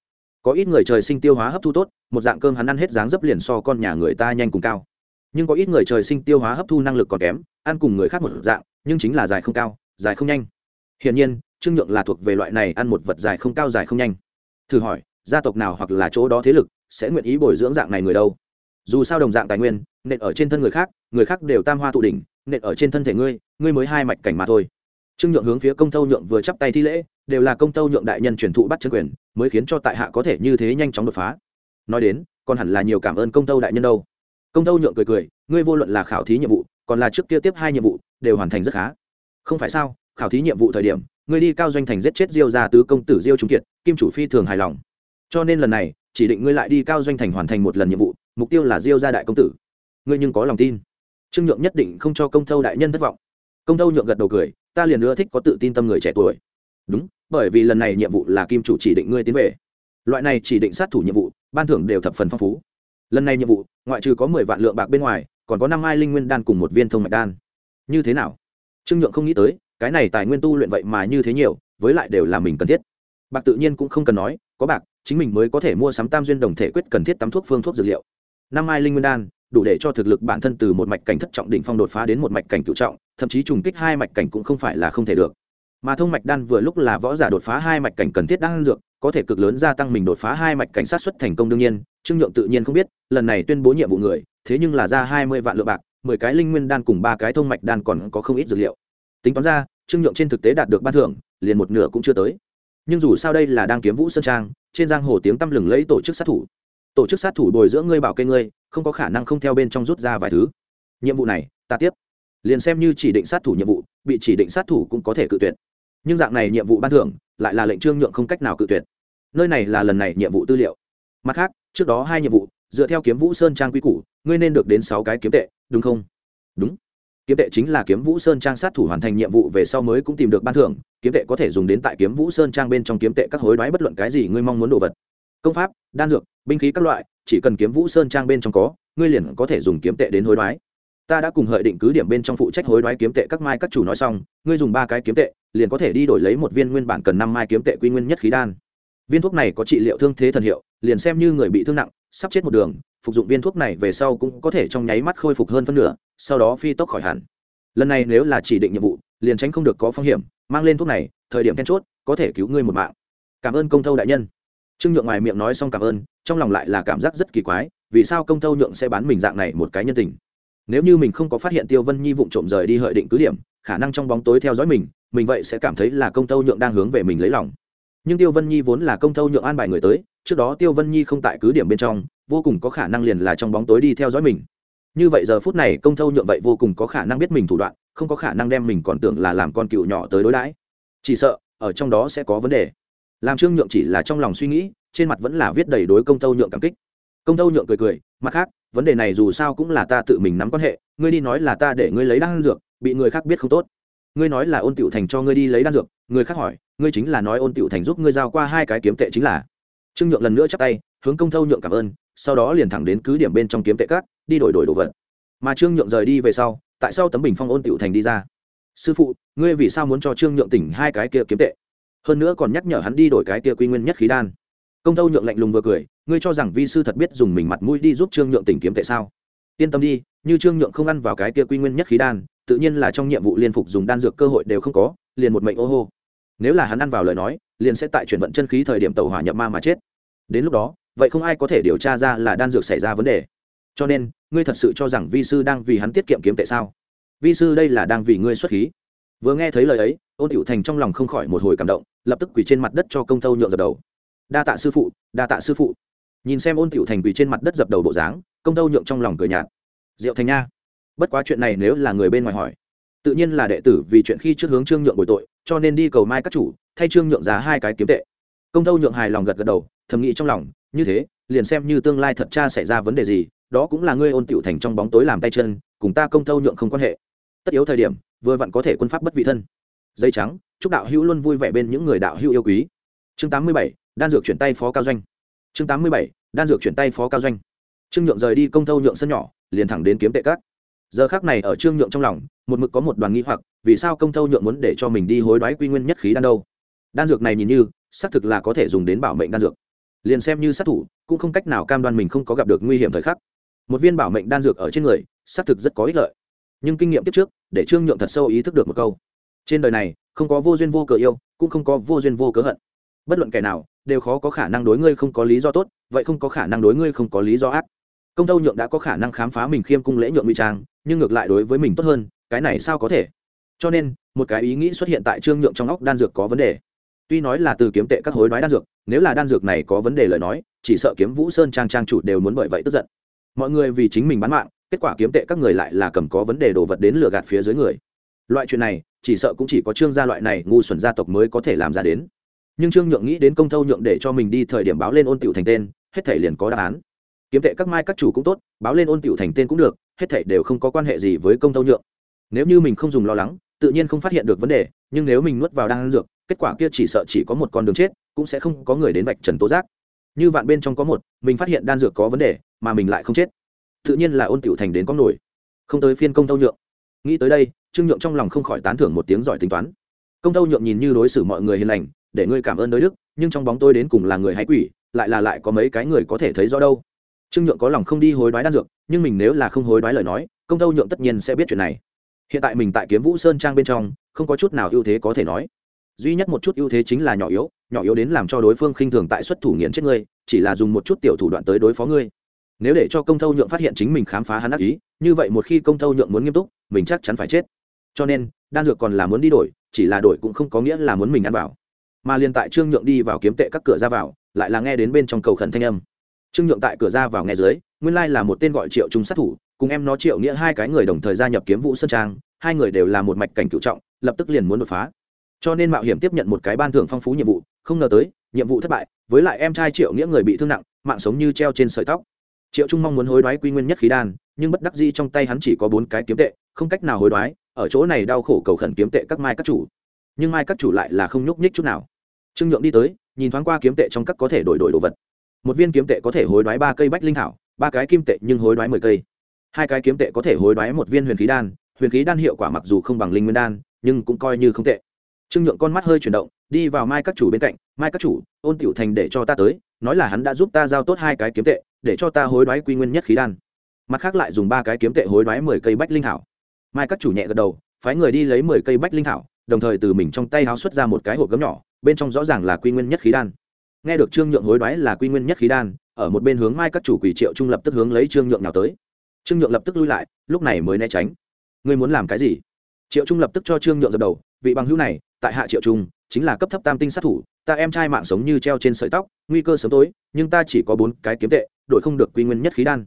có ít người trời sinh tiêu hóa hấp thu tốt, một dạng cơm hắn ăn hết dáng dấp liền so con nhà người ta nhanh cùng cao. Nhưng có ít người trời sinh tiêu hóa hấp thu năng lực còn kém, ăn cùng người khác một dạng, nhưng chính là dài không cao, dài không nhanh. Hiển nhiên, trương nhượng là thuộc về loại này ăn một vật dài không cao dài không nhanh. Thử hỏi, gia tộc nào hoặc là chỗ đó thế lực sẽ nguyện ý bồi dưỡng dạng này người đâu? Dù sao đồng dạng tài nguyên, nện ở trên thân người khác người khác đều tam hoa tụ đỉnh, nện ở trên thân thể ngươi ngươi mới hai mạch cảnh mà thôi trương nhượng hướng phía công tâu nhượng vừa chắp tay thi lễ, đều là công tâu nhượng đại nhân truyền thụ bắt chân quyền, mới khiến cho tại hạ có thể như thế nhanh chóng đột phá. Nói đến, còn hẳn là nhiều cảm ơn công tâu đại nhân đâu. Công tâu nhượng cười cười, ngươi vô luận là khảo thí nhiệm vụ, còn là trước kia tiếp hai nhiệm vụ, đều hoàn thành rất khá. Không phải sao, khảo thí nhiệm vụ thời điểm, ngươi đi cao doanh thành giết chết diêu gia tứ công tử diêu trung kiệt, kim chủ phi thường hài lòng. Cho nên lần này, chỉ định ngươi lại đi cao doanh thành hoàn thành một lần nhiệm vụ, mục tiêu là diêu gia đại công tử. Ngươi nhưng có lòng tin. Trương nhượng nhất định không cho công thâu đại nhân thất vọng. Công thâu nhượng gật đầu cười ta liền ưa thích có tự tin tâm người trẻ tuổi. Đúng, bởi vì lần này nhiệm vụ là kim chủ chỉ định ngươi tiến về. Loại này chỉ định sát thủ nhiệm vụ, ban thưởng đều thập phần phong phú. Lần này nhiệm vụ, ngoại trừ có mười vạn lượng bạc bên ngoài, còn có năm ai linh nguyên đan cùng một viên thông mạch đan. Như thế nào? Trương nhượng không nghĩ tới, cái này tài nguyên tu luyện vậy mà như thế nhiều, với lại đều là mình cần thiết. Bạc tự nhiên cũng không cần nói, có bạc, chính mình mới có thể mua sắm tam duyên đồng thể quyết cần thiết tắm thuốc phương thuốc dược liệu. Năm ai linh nguyên đan, đủ để cho thực lực bản thân từ một mạch cảnh thất trọng đỉnh phong đột phá đến một mạch cảnh cựu trọng thậm chí trùng kích hai mạch cảnh cũng không phải là không thể được. Mà thông mạch đan vừa lúc là võ giả đột phá hai mạch cảnh cần thiết đan dược, có thể cực lớn gia tăng mình đột phá hai mạch cảnh sát xuất thành công đương nhiên, trương nhượng tự nhiên không biết, lần này tuyên bố nhiệm vụ người, thế nhưng là ra hai mươi vạn lượng bạc, mười cái linh nguyên đan cùng ba cái thông mạch đan còn có không ít dược liệu. Tính toán ra, trương nhượng trên thực tế đạt được ban thưởng, liền một nửa cũng chưa tới. Nhưng dù sao đây là đang kiếm vũ sơn trang, trên giang hồ tiếng tăm lừng lấy tổ chức sát thủ. Tổ chức sát thủ bồi dưỡng ngươi bảo kê ngươi, không có khả năng không theo bên trong rút ra vài thứ. Nhiệm vụ này, ta tiếp liền xem như chỉ định sát thủ nhiệm vụ, bị chỉ định sát thủ cũng có thể cự tuyệt. Nhưng dạng này nhiệm vụ ban thưởng lại là lệnh trương nhượng không cách nào cự tuyệt. Nơi này là lần này nhiệm vụ tư liệu. Mặt khác, trước đó hai nhiệm vụ, dựa theo kiếm vũ sơn trang quy củ, ngươi nên được đến sáu cái kiếm tệ, đúng không? Đúng. Kiếm tệ chính là kiếm vũ sơn trang sát thủ hoàn thành nhiệm vụ về sau mới cũng tìm được ban thưởng, kiếm tệ có thể dùng đến tại kiếm vũ sơn trang bên trong kiếm tệ các hối đoái bất luận cái gì ngươi mong muốn đồ vật. Công pháp, đan dược, binh khí các loại, chỉ cần kiếm vũ sơn trang bên trong có, ngươi liền có thể dùng kiếm tệ đến hối đoái ta đã cùng hợi định cứ điểm bên trong phụ trách hối đoái kiếm tệ các mai các chủ nói xong, ngươi dùng ba cái kiếm tệ, liền có thể đi đổi lấy một viên nguyên bản cần năm mai kiếm tệ quy nguyên nhất khí đan. Viên thuốc này có trị liệu thương thế thần hiệu, liền xem như người bị thương nặng, sắp chết một đường, phục dụng viên thuốc này về sau cũng có thể trong nháy mắt khôi phục hơn phân nửa, sau đó phi tốc khỏi hẳn. Lần này nếu là chỉ định nhiệm vụ, liền tránh không được có phong hiểm, mang lên thuốc này, thời điểm then chốt, có thể cứu ngươi một mạng. Cảm ơn công thâu đại nhân. Trương nhượng ngoài miệng nói xong cảm ơn, trong lòng lại là cảm giác rất kỳ quái, vì sao công thâu nhượng sẽ bán mình dạng này một cái nhân tình nếu như mình không có phát hiện tiêu vân nhi vụng trộm rời đi hợi định cứ điểm, khả năng trong bóng tối theo dõi mình mình vậy sẽ cảm thấy là công thâu nhượng đang hướng về mình lấy lòng. Nhưng tiêu vân nhi vốn là công thâu nhượng an bài người tới, trước đó tiêu vân nhi không tại cứ điểm bên trong, vô cùng có khả năng liền là trong bóng tối đi theo dõi mình. Như vậy giờ phút này công thâu nhượng vậy vô cùng có khả năng biết mình thủ đoạn, không có khả năng đem mình còn tưởng là làm con cựu nhỏ tới đối đãi. Chỉ sợ, ở trong đó sẽ có vấn đề. Làm trương nhượng chỉ là trong lòng suy nghĩ, trên mặt vẫn là viết đầy đối công thâu nhượng cảm kích. Công thâu nhượng cười cười mặt khác, vấn đề này dù sao cũng là ta tự mình nắm quan hệ, ngươi đi nói là ta để ngươi lấy đan dược, bị người khác biết không tốt. Ngươi nói là ôn tiểu thành cho ngươi đi lấy đan dược, người khác hỏi, ngươi chính là nói ôn tiểu thành giúp ngươi giao qua hai cái kiếm tệ chính là. Trương nhượng lần nữa chắp tay, hướng công thâu nhượng cảm ơn, sau đó liền thẳng đến cứ điểm bên trong kiếm tệ cát đi đổi đổi đồ vật. Mà trương nhượng rời đi về sau, tại sao tấm bình phong ôn tiểu thành đi ra. Sư phụ, ngươi vì sao muốn cho trương nhượng tỉnh hai cái kia kiếm tệ? Hơn nữa còn nhắc nhở hắn đi đổi cái kia quy nguyên nhất khí đan công thâu nhượng lạnh lùng vừa cười, ngươi cho rằng vi sư thật biết dùng mình mặt mũi đi giúp trương nhượng tỉnh kiếm tệ sao? Yên tâm đi, như trương nhượng không ăn vào cái kia quy nguyên nhất khí đan, tự nhiên là trong nhiệm vụ liên phục dùng đan dược cơ hội đều không có, liền một mệnh ô hô. Nếu là hắn ăn vào lời nói, liền sẽ tại chuyển vận chân khí thời điểm tàu hỏa nhập ma mà chết. Đến lúc đó, vậy không ai có thể điều tra ra là đan dược xảy ra vấn đề. Cho nên, ngươi thật sự cho rằng vi sư đang vì hắn tiết kiệm kiếm tệ sao? Vi sư đây là đang vì ngươi xuất khí. Vừa nghe thấy lời ấy, ôn tiểu thành trong lòng không khỏi một hồi cảm động, lập tức quỳ trên mặt đất cho công tâu nhượng dập đầu đa tạ sư phụ, đa tạ sư phụ. Nhìn xem ôn tiểu thành quỳ trên mặt đất dập đầu bộ dáng, công tâu nhượng trong lòng cười nhạt. Diệu thành nha. Bất quá chuyện này nếu là người bên ngoài hỏi, tự nhiên là đệ tử vì chuyện khi trước hướng trương nhượng bồi tội, cho nên đi cầu mai các chủ, thay trương nhượng giá hai cái kiếm tệ. Công tâu nhượng hài lòng gật gật đầu, thầm nghĩ trong lòng, như thế, liền xem như tương lai thật cha xảy ra vấn đề gì, đó cũng là ngươi ôn tiểu thành trong bóng tối làm tay chân, cùng ta công tâu nhượng không quan hệ. Tất yếu thời điểm, vừa vặn có thể quân pháp bất vị thân. Dây trắng, chúc đạo hữu luôn vui vẻ bên những người đạo hữu yêu quý. Chương tám mươi bảy đan dược chuyển tay phó cao doanh. Chương tám mươi bảy, đan dược chuyển tay phó cao doanh. Trương nhượng rời đi công thâu nhượng sân nhỏ, liền thẳng đến kiếm tệ cát giờ khác này ở trương nhượng trong lòng, một mực có một đoàn nghi hoặc, vì sao công thâu nhượng muốn để cho mình đi hối đoái quy nguyên nhất khí đan đâu? Đan dược này nhìn như, xác thực là có thể dùng đến bảo mệnh đan dược. Liền xem như sát thủ, cũng không cách nào cam đoan mình không có gặp được nguy hiểm thời khắc. Một viên bảo mệnh đan dược ở trên người, xác thực rất có ích lợi. Nhưng kinh nghiệm tiếp trước, để trương nhượng thật sâu ý thức được một câu. Trên đời này, không có vô duyên vô cớ yêu, cũng không có vô duyên vô cớ hận. Bất luận kẻ nào đều khó có khả năng đối ngươi không có lý do tốt, vậy không có khả năng đối ngươi không có lý do ác. Công tâu nhượng đã có khả năng khám phá mình khiêm cung lễ nhượng ngụy trang, nhưng ngược lại đối với mình tốt hơn, cái này sao có thể? Cho nên, một cái ý nghĩ xuất hiện tại trương nhượng trong óc đan dược có vấn đề. Tuy nói là từ kiếm tệ các hối đoái đan dược, nếu là đan dược này có vấn đề lời nói, chỉ sợ kiếm vũ sơn trang trang chủ đều muốn bởi vậy tức giận. Mọi người vì chính mình bán mạng, kết quả kiếm tệ các người lại là cầm có vấn đề đồ vật đến lừa gạt phía dưới người. Loại chuyện này, chỉ sợ cũng chỉ có trương gia loại này ngu xuẩn gia tộc mới có thể làm ra đến nhưng trương nhượng nghĩ đến công thâu nhượng để cho mình đi thời điểm báo lên ôn tiểu thành tên, hết thể liền có đáp án. Kiếm tệ các mai các chủ cũng tốt, báo lên ôn tiểu thành tên cũng được, hết thể đều không có quan hệ gì với công thâu nhượng. Nếu như mình không dùng lo lắng, tự nhiên không phát hiện được vấn đề, nhưng nếu mình nuốt vào đan dược, kết quả kia chỉ sợ chỉ có một con đường chết, cũng sẽ không có người đến vạch trần tố giác. Như vạn bên trong có một, mình phát hiện đan dược có vấn đề, mà mình lại không chết. Tự nhiên là ôn tiểu thành đến có nổi. Không tới phiên công thâu nhượng. Nghĩ tới đây, trương nhượng trong lòng không khỏi tán thưởng một tiếng giỏi tính toán. Công thâu nhượng nhìn như đối xử mọi người hiền lành để ngươi cảm ơn đối đức, nhưng trong bóng tôi đến cùng là người hay quỷ, lại là lại có mấy cái người có thể thấy rõ đâu. Trương nhượng có lòng không đi hối đoái đan dược, nhưng mình nếu là không hối đoái lời nói, công tâu nhượng tất nhiên sẽ biết chuyện này. Hiện tại mình tại kiếm vũ sơn trang bên trong, không có chút nào ưu thế có thể nói. Duy nhất một chút ưu thế chính là nhỏ yếu nhỏ yếu đến làm cho đối phương khinh thường tại xuất thủ nghiện chết ngươi, chỉ là dùng một chút tiểu thủ đoạn tới đối phó ngươi. Nếu để cho công thâu nhượng phát hiện chính mình khám phá hắn ác ý, như vậy một khi công thâu nhượng muốn nghiêm túc, mình chắc chắn phải chết. Cho nên, đan dược còn là muốn đi đổi, chỉ là đổi cũng không có nghĩa là muốn mình ăn vào mà liền tại trương nhượng đi vào kiếm tệ các cửa ra vào, lại là nghe đến bên trong cầu khẩn thanh âm. Trương nhượng tại cửa ra vào nghe dưới, nguyên lai là một tên gọi triệu trung sát thủ, cùng em nó triệu nghĩa hai cái người đồng thời gia nhập kiếm vũ sơn trang, hai người đều là một mạch cảnh cựu trọng, lập tức liền muốn đột phá. Cho nên mạo hiểm tiếp nhận một cái ban thưởng phong phú nhiệm vụ, không ngờ tới, nhiệm vụ thất bại, với lại em trai triệu nghĩa người bị thương nặng, mạng sống như treo trên sợi tóc. Triệu trung mong muốn hối đoái quy nguyên nhất khí đan, nhưng bất đắc dĩ trong tay hắn chỉ có bốn cái kiếm tệ, không cách nào hối đoái, ở chỗ này đau khổ cầu khẩn kiếm tệ các mai các chủ. Nhưng mai các chủ lại là không nhúc nhích chút nào trương nhượng đi tới, nhìn thoáng qua kiếm tệ trong các có thể đổi đổi đồ vật. Một viên kiếm tệ có thể hối đoái ba cây bách linh thảo, ba cái kim tệ nhưng hối đoái mười cây. Hai cái kiếm tệ có thể hối đoái một viên huyền khí đan, huyền khí đan hiệu quả mặc dù không bằng linh nguyên đan, nhưng cũng coi như không tệ. Trương nhượng con mắt hơi chuyển động, đi vào mai các chủ bên cạnh, mai các chủ, ôn tiểu thành để cho ta tới, nói là hắn đã giúp ta giao tốt hai cái kiếm tệ, để cho ta hối đoái quy nguyên nhất khí đan. Mặt khác lại dùng ba cái kiếm tệ hối đoái mười cây bách linh thảo. Mai các chủ nhẹ gật đầu, phái người đi lấy mười cây bách linh thảo, đồng thời từ mình trong tay háo xuất ra một cái hộp gấm nhỏ bên trong rõ ràng là quy nguyên nhất khí đan. Nghe được trương nhượng hối đoái là quy nguyên nhất khí đan, ở một bên hướng mai các chủ quỷ triệu trung lập tức hướng lấy trương nhượng nào tới. Trương nhượng lập tức lui lại, lúc này mới né tránh. Ngươi muốn làm cái gì? Triệu trung lập tức cho trương nhượng dập đầu, vị bằng hữu này, tại hạ triệu trung, chính là cấp thấp tam tinh sát thủ, ta em trai mạng sống như treo trên sợi tóc, nguy cơ sớm tối, nhưng ta chỉ có bốn cái kiếm tệ đội không được quy nguyên nhất khí đan.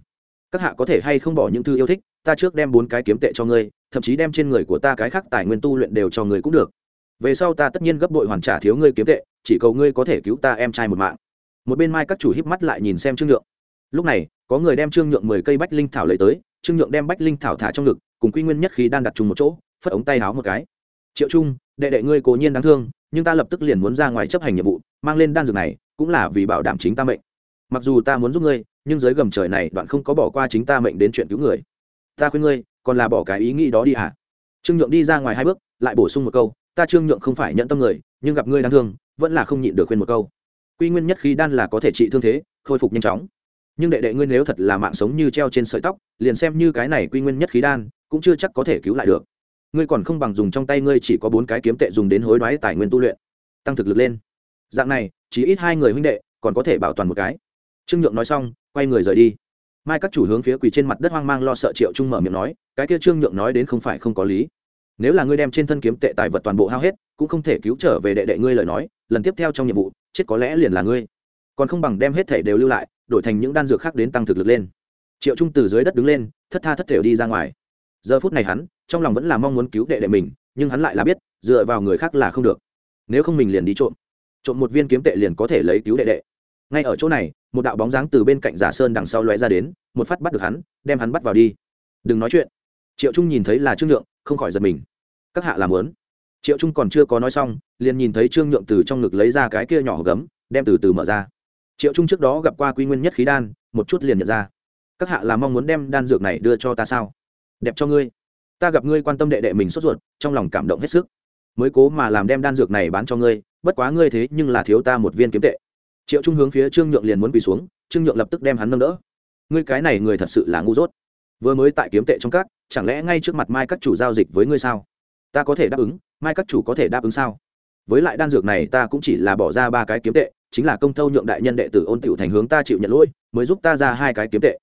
Các hạ có thể hay không bỏ những thư yêu thích, ta trước đem bốn cái kiếm tệ cho ngươi, thậm chí đem trên người của ta cái khác tài nguyên tu luyện đều cho người cũng được về sau ta tất nhiên gấp bội hoàn trả thiếu ngươi kiếm tệ, chỉ cầu ngươi có thể cứu ta em trai một mạng. Một bên mai các chủ híp mắt lại nhìn xem trương nhượng. Lúc này, có người đem trương nhượng mười cây bách linh thảo lấy tới, trương nhượng đem bách linh thảo thả trong ngực, cùng quy nguyên nhất khí đan đặt chung một chỗ, phất ống tay háo một cái. Triệu trung, đệ đệ ngươi cố nhiên đáng thương, nhưng ta lập tức liền muốn ra ngoài chấp hành nhiệm vụ, mang lên đan dược này, cũng là vì bảo đảm chính ta mệnh. Mặc dù ta muốn giúp ngươi, nhưng dưới gầm trời này đoạn không có bỏ qua chính ta mệnh đến chuyện cứu người. Ta khuyên ngươi, còn là bỏ cái ý nghĩ đó đi hả? Trương nhượng đi ra ngoài hai bước, lại bổ sung một câu ta trương nhượng không phải nhận tâm người, nhưng gặp ngươi đáng thương, vẫn là không nhịn được khuyên một câu. Quy nguyên nhất khí đan là có thể trị thương thế, khôi phục nhanh chóng. Nhưng đệ đệ ngươi nếu thật là mạng sống như treo trên sợi tóc, liền xem như cái này quy nguyên nhất khí đan, cũng chưa chắc có thể cứu lại được. Ngươi còn không bằng dùng trong tay ngươi chỉ có bốn cái kiếm tệ dùng đến hối đoái tài nguyên tu luyện, tăng thực lực lên. Dạng này, chỉ ít hai người huynh đệ, còn có thể bảo toàn một cái. Trương nhượng nói xong, quay người rời đi. Mai các chủ hướng phía quỳ trên mặt đất hoang mang lo sợ triệu trung mở miệng nói, cái kia trương nhượng nói đến không phải không có lý nếu là ngươi đem trên thân kiếm tệ tài vật toàn bộ hao hết, cũng không thể cứu trở về đệ đệ ngươi lời nói, lần tiếp theo trong nhiệm vụ, chết có lẽ liền là ngươi. Còn không bằng đem hết thể đều lưu lại, đổi thành những đan dược khác đến tăng thực lực lên. Triệu trung từ dưới đất đứng lên, thất tha thất thể đi ra ngoài. Giờ phút này hắn, trong lòng vẫn là mong muốn cứu đệ đệ mình, nhưng hắn lại là biết, dựa vào người khác là không được. Nếu không mình liền đi trộm. Trộm một viên kiếm tệ liền có thể lấy cứu đệ đệ. Ngay ở chỗ này, một đạo bóng dáng từ bên cạnh giả sơn đằng sau lóe ra đến, một phát bắt được hắn, đem hắn bắt vào đi. Đừng nói chuyện. Triệu trung nhìn thấy là trương nhượng, không khỏi giật mình các hạ làm lớn triệu trung còn chưa có nói xong, liền nhìn thấy trương nhượng từ trong ngực lấy ra cái kia nhỏ gấm, đem từ từ mở ra. Triệu trung trước đó gặp qua quy nguyên nhất khí đan, một chút liền nhận ra. Các hạ là mong muốn đem đan dược này đưa cho ta sao? Đẹp cho ngươi. Ta gặp ngươi quan tâm đệ đệ mình sốt ruột, trong lòng cảm động hết sức. Mới cố mà làm đem đan dược này bán cho ngươi, bất quá ngươi thế nhưng là thiếu ta một viên kiếm tệ. Triệu trung hướng phía trương nhượng liền muốn quỳ xuống, trương nhượng lập tức đem hắn nâng đỡ. Ngươi cái này người thật sự là ngu dốt. Vừa mới tại kiếm tệ trong các, chẳng lẽ ngay trước mặt mai các chủ giao dịch với ngươi sao? Ta có thể đáp ứng, mai các chủ có thể đáp ứng sao? Với lại đan dược này ta cũng chỉ là bỏ ra ba cái kiếm tệ, chính là công thâu nhượng đại nhân đệ tử ôn tiểu thành hướng ta chịu nhận lỗi, mới giúp ta ra hai cái kiếm tệ.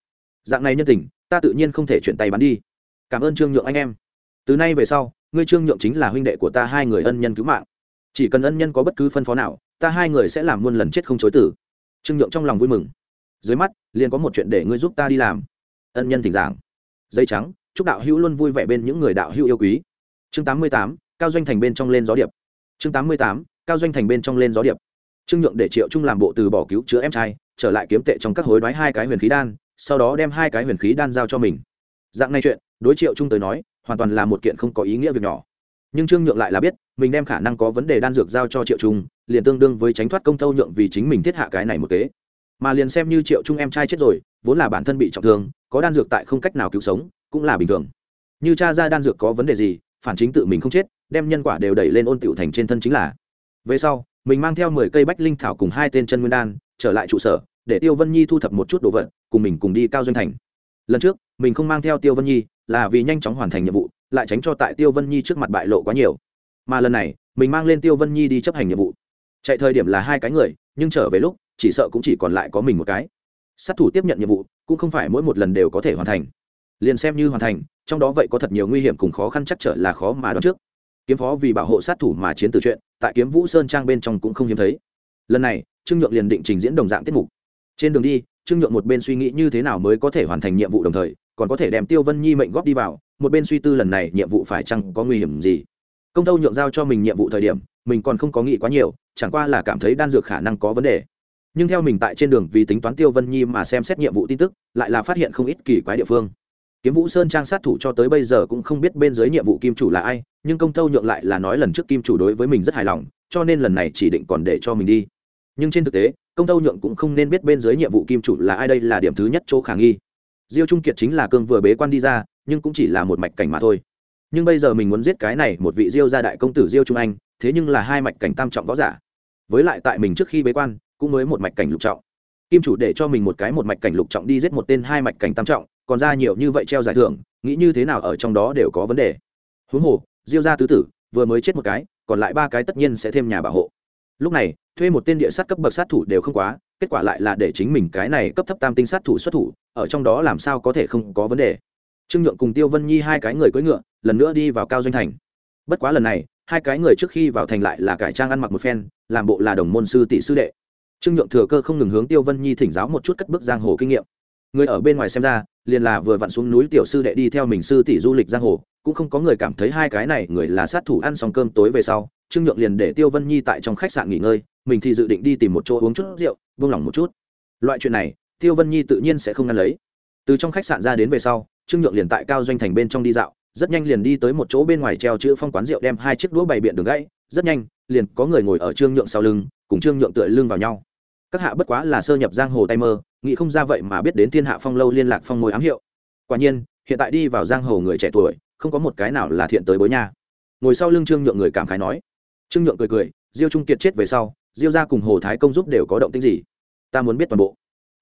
Dạng này nhân tình, ta tự nhiên không thể chuyển tay bán đi. Cảm ơn trương nhượng anh em. Từ nay về sau, ngươi trương nhượng chính là huynh đệ của ta hai người ân nhân cứu mạng. Chỉ cần ân nhân có bất cứ phân phó nào, ta hai người sẽ làm muôn lần chết không chối tử trương nhượng trong lòng vui mừng. Dưới mắt, liền có một chuyện để ngươi giúp ta đi làm. Ân nhân thỉnh giảng. Dây trắng, chúc đạo hữu luôn vui vẻ bên những người đạo hữu yêu quý chương tám mươi tám, cao doanh thành bên trong lên gió điệp. Chương tám mươi tám, cao doanh thành bên trong lên gió điệp. Trương nhượng để triệu trung làm bộ từ bỏ cứu chữa em trai, trở lại kiếm tệ trong các hối đoái hai cái huyền khí đan, sau đó đem hai cái huyền khí đan giao cho mình. Dạng này chuyện, đối triệu trung tới nói, hoàn toàn là một kiện không có ý nghĩa việc nhỏ. Nhưng trương nhượng lại là biết, mình đem khả năng có vấn đề đan dược giao cho triệu trung, liền tương đương với tránh thoát công thâu nhượng vì chính mình thiết hạ cái này một kế. Mà liền xem như triệu trung em trai chết rồi, vốn là bản thân bị trọng thương, có đan dược tại không cách nào cứu sống, cũng là bình thường. Như cha ra đan dược có vấn đề gì phản chính tự mình không chết, đem nhân quả đều đẩy lên ôn tiểu thành trên thân chính là. Về sau, mình mang theo mười cây bách linh thảo cùng hai tên chân nguyên đan, trở lại trụ sở, để tiêu vân nhi thu thập một chút đồ vật, cùng mình cùng đi cao doanh thành. Lần trước, mình không mang theo tiêu vân nhi, là vì nhanh chóng hoàn thành nhiệm vụ, lại tránh cho tại tiêu vân nhi trước mặt bại lộ quá nhiều. Mà lần này, mình mang lên tiêu vân nhi đi chấp hành nhiệm vụ. Chạy thời điểm là hai cái người, nhưng trở về lúc, chỉ sợ cũng chỉ còn lại có mình một cái. Sát thủ tiếp nhận nhiệm vụ, cũng không phải mỗi một lần đều có thể hoàn thành. Liền xem như hoàn thành trong đó vậy có thật nhiều nguy hiểm cùng khó khăn chắc trở là khó mà đoán trước. Kiếm phó vì bảo hộ sát thủ mà chiến từ chuyện, tại kiếm vũ sơn trang bên trong cũng không hiếm thấy. Lần này, trương nhượng liền định trình diễn đồng dạng tiết mục. Trên đường đi, trương nhượng một bên suy nghĩ như thế nào mới có thể hoàn thành nhiệm vụ đồng thời, còn có thể đem tiêu vân nhi mệnh góp đi vào, một bên suy tư lần này nhiệm vụ phải chăng có nguy hiểm gì. Công tâu nhượng giao cho mình nhiệm vụ thời điểm, mình còn không có nghĩ quá nhiều, chẳng qua là cảm thấy đan dược khả năng có vấn đề. Nhưng theo mình tại trên đường vì tính toán tiêu vân nhi mà xem xét nhiệm vụ tin tức, lại là phát hiện không ít kỳ quái địa phương kiếm vũ sơn trang sát thủ cho tới bây giờ cũng không biết bên dưới nhiệm vụ kim chủ là ai, nhưng công tâu nhượng lại là nói lần trước kim chủ đối với mình rất hài lòng, cho nên lần này chỉ định còn để cho mình đi. Nhưng trên thực tế, công tâu nhượng cũng không nên biết bên dưới nhiệm vụ kim chủ là ai đây là điểm thứ nhất chỗ khả nghi. Diêu trung kiệt chính là cương vừa bế quan đi ra, nhưng cũng chỉ là một mạch cảnh mà thôi. Nhưng bây giờ mình muốn giết cái này một vị diêu gia đại công tử diêu trung anh, thế nhưng là hai mạch cảnh tam trọng võ giả. Với lại tại mình trước khi bế quan, cũng mới một mạch cảnh lục trọng. Kim chủ để cho mình một cái một mạch cảnh lục trọng đi giết một tên hai mạch cảnh tam trọng còn ra nhiều như vậy treo giải thưởng, nghĩ như thế nào ở trong đó đều có vấn đề. Huống hồ, diêu gia tứ tử, vừa mới chết một cái, còn lại ba cái tất nhiên sẽ thêm nhà bảo hộ. Lúc này, thuê một tên địa sát cấp bậc sát thủ đều không quá, kết quả lại là để chính mình cái này cấp thấp tam tinh sát thủ xuất thủ, ở trong đó làm sao có thể không có vấn đề. Trương nhượng cùng tiêu vân nhi hai cái người cưỡi ngựa, lần nữa đi vào cao doanh thành. Bất quá lần này, hai cái người trước khi vào thành lại là cải trang ăn mặc một phen, làm bộ là đồng môn sư tỷ sư đệ. Trương nhượng thừa cơ không ngừng hướng tiêu vân nhi thỉnh giáo một chút cất bước giang hồ kinh nghiệm người ở bên ngoài xem ra, liền là vừa vặn xuống núi tiểu sư đệ đi theo mình sư tỷ du lịch giang hồ, cũng không có người cảm thấy hai cái này người là sát thủ ăn xong cơm tối về sau, trương nhượng liền để tiêu vân nhi tại trong khách sạn nghỉ ngơi, mình thì dự định đi tìm một chỗ uống chút rượu vung lòng một chút. Loại chuyện này, tiêu vân nhi tự nhiên sẽ không ngăn lấy. Từ trong khách sạn ra đến về sau, trương nhượng liền tại cao doanh thành bên trong đi dạo, rất nhanh liền đi tới một chỗ bên ngoài treo chữ phong quán rượu đem hai chiếc đũa bày biện đường gãy, rất nhanh, liền có người ngồi ở trương nhượng sau lưng, cùng trương nhượng tựa lưng vào nhau. Các hạ bất quá là sơ nhập giang hồ tay mơ nghĩ không ra vậy mà biết đến thiên hạ phong lâu liên lạc phong môi ám hiệu. Quả nhiên, hiện tại đi vào giang hồ người trẻ tuổi, không có một cái nào là thiện tới bối nha. Ngồi sau lưng trương nhượng người cảm khái nói. Trương nhượng cười cười, diêu trung kiệt chết về sau, diêu ra cùng hồ thái công giúp đều có động tính gì? Ta muốn biết toàn bộ.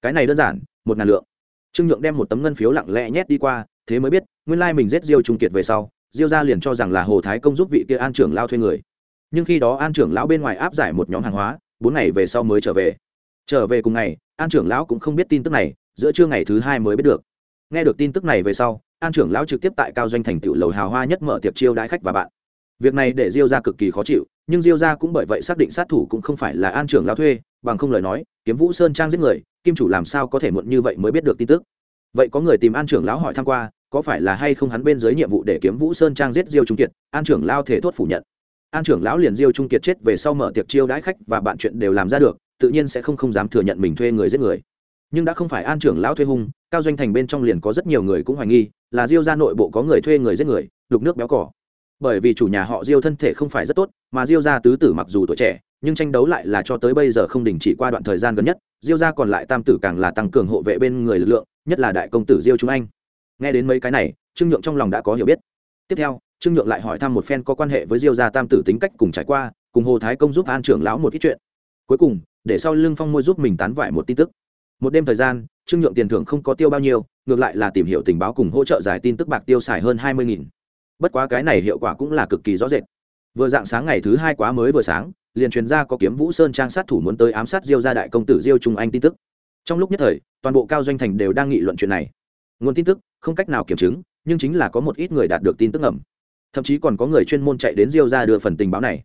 Cái này đơn giản, một ngàn lượng. Trương nhượng đem một tấm ngân phiếu lặng lẽ nhét đi qua, thế mới biết, nguyên lai mình giết diêu trung kiệt về sau, diêu ra liền cho rằng là hồ thái công giúp vị kia an trưởng lao thuê người. Nhưng khi đó an trưởng lão bên ngoài áp giải một nhóm hàng hóa, bốn ngày về sau mới trở về. Trở về cùng ngày an trưởng lão cũng không biết tin tức này, giữa trưa ngày thứ hai mới biết được. Nghe được tin tức này về sau, an trưởng lão trực tiếp tại cao doanh thành tựu lầu hào hoa nhất mở tiệc chiêu đãi khách và bạn. Việc này để diêu ra cực kỳ khó chịu, nhưng diêu ra cũng bởi vậy xác định sát thủ cũng không phải là an trưởng lão thuê, bằng không lời nói, kiếm vũ sơn trang giết người, kim chủ làm sao có thể muộn như vậy mới biết được tin tức. Vậy có người tìm an trưởng lão hỏi thăm qua, có phải là hay không hắn bên dưới nhiệm vụ để kiếm vũ sơn trang giết diêu trung kiệt, an trưởng lao thể thốt phủ nhận. An trưởng lão liền diêu trung kiệt chết về sau mở tiệc chiêu đãi khách và bạn chuyện đều làm ra được tự nhiên sẽ không không dám thừa nhận mình thuê người giết người. Nhưng đã không phải an trưởng lão thuê hung, cao doanh thành bên trong liền có rất nhiều người cũng hoài nghi, là diêu ra nội bộ có người thuê người giết người, đục nước béo cỏ. Bởi vì chủ nhà họ diêu thân thể không phải rất tốt, mà diêu ra tứ tử mặc dù tuổi trẻ, nhưng tranh đấu lại là cho tới bây giờ không đình chỉ qua đoạn thời gian gần nhất, diêu ra còn lại tam tử càng là tăng cường hộ vệ bên người lực lượng, nhất là đại công tử diêu trung anh. Nghe đến mấy cái này, trương nhượng trong lòng đã có hiểu biết. Tiếp theo, trương nhượng lại hỏi thăm một phen có quan hệ với diêu gia tam tử tính cách cùng trải qua, cùng hồ thái công giúp an trưởng lão một ít chuyện cuối cùng, để sau lưng phong môi giúp mình tán vải một tin tức. Một đêm thời gian, trương nhượng tiền thưởng không có tiêu bao nhiêu, ngược lại là tìm hiểu tình báo cùng hỗ trợ giải tin tức bạc tiêu xài hơn hai mươi nghìn. Bất quá cái này hiệu quả cũng là cực kỳ rõ rệt. Vừa dạng sáng ngày thứ hai quá mới vừa sáng, liền truyền ra có kiếm vũ sơn trang sát thủ muốn tới ám sát diêu gia đại công tử diêu trung anh tin tức. Trong lúc nhất thời, toàn bộ cao doanh thành đều đang nghị luận chuyện này. Nguồn tin tức, không cách nào kiểm chứng, nhưng chính là có một ít người đạt được tin tức ẩm thậm chí còn có người chuyên môn chạy đến diêu ra đưa phần tình báo này.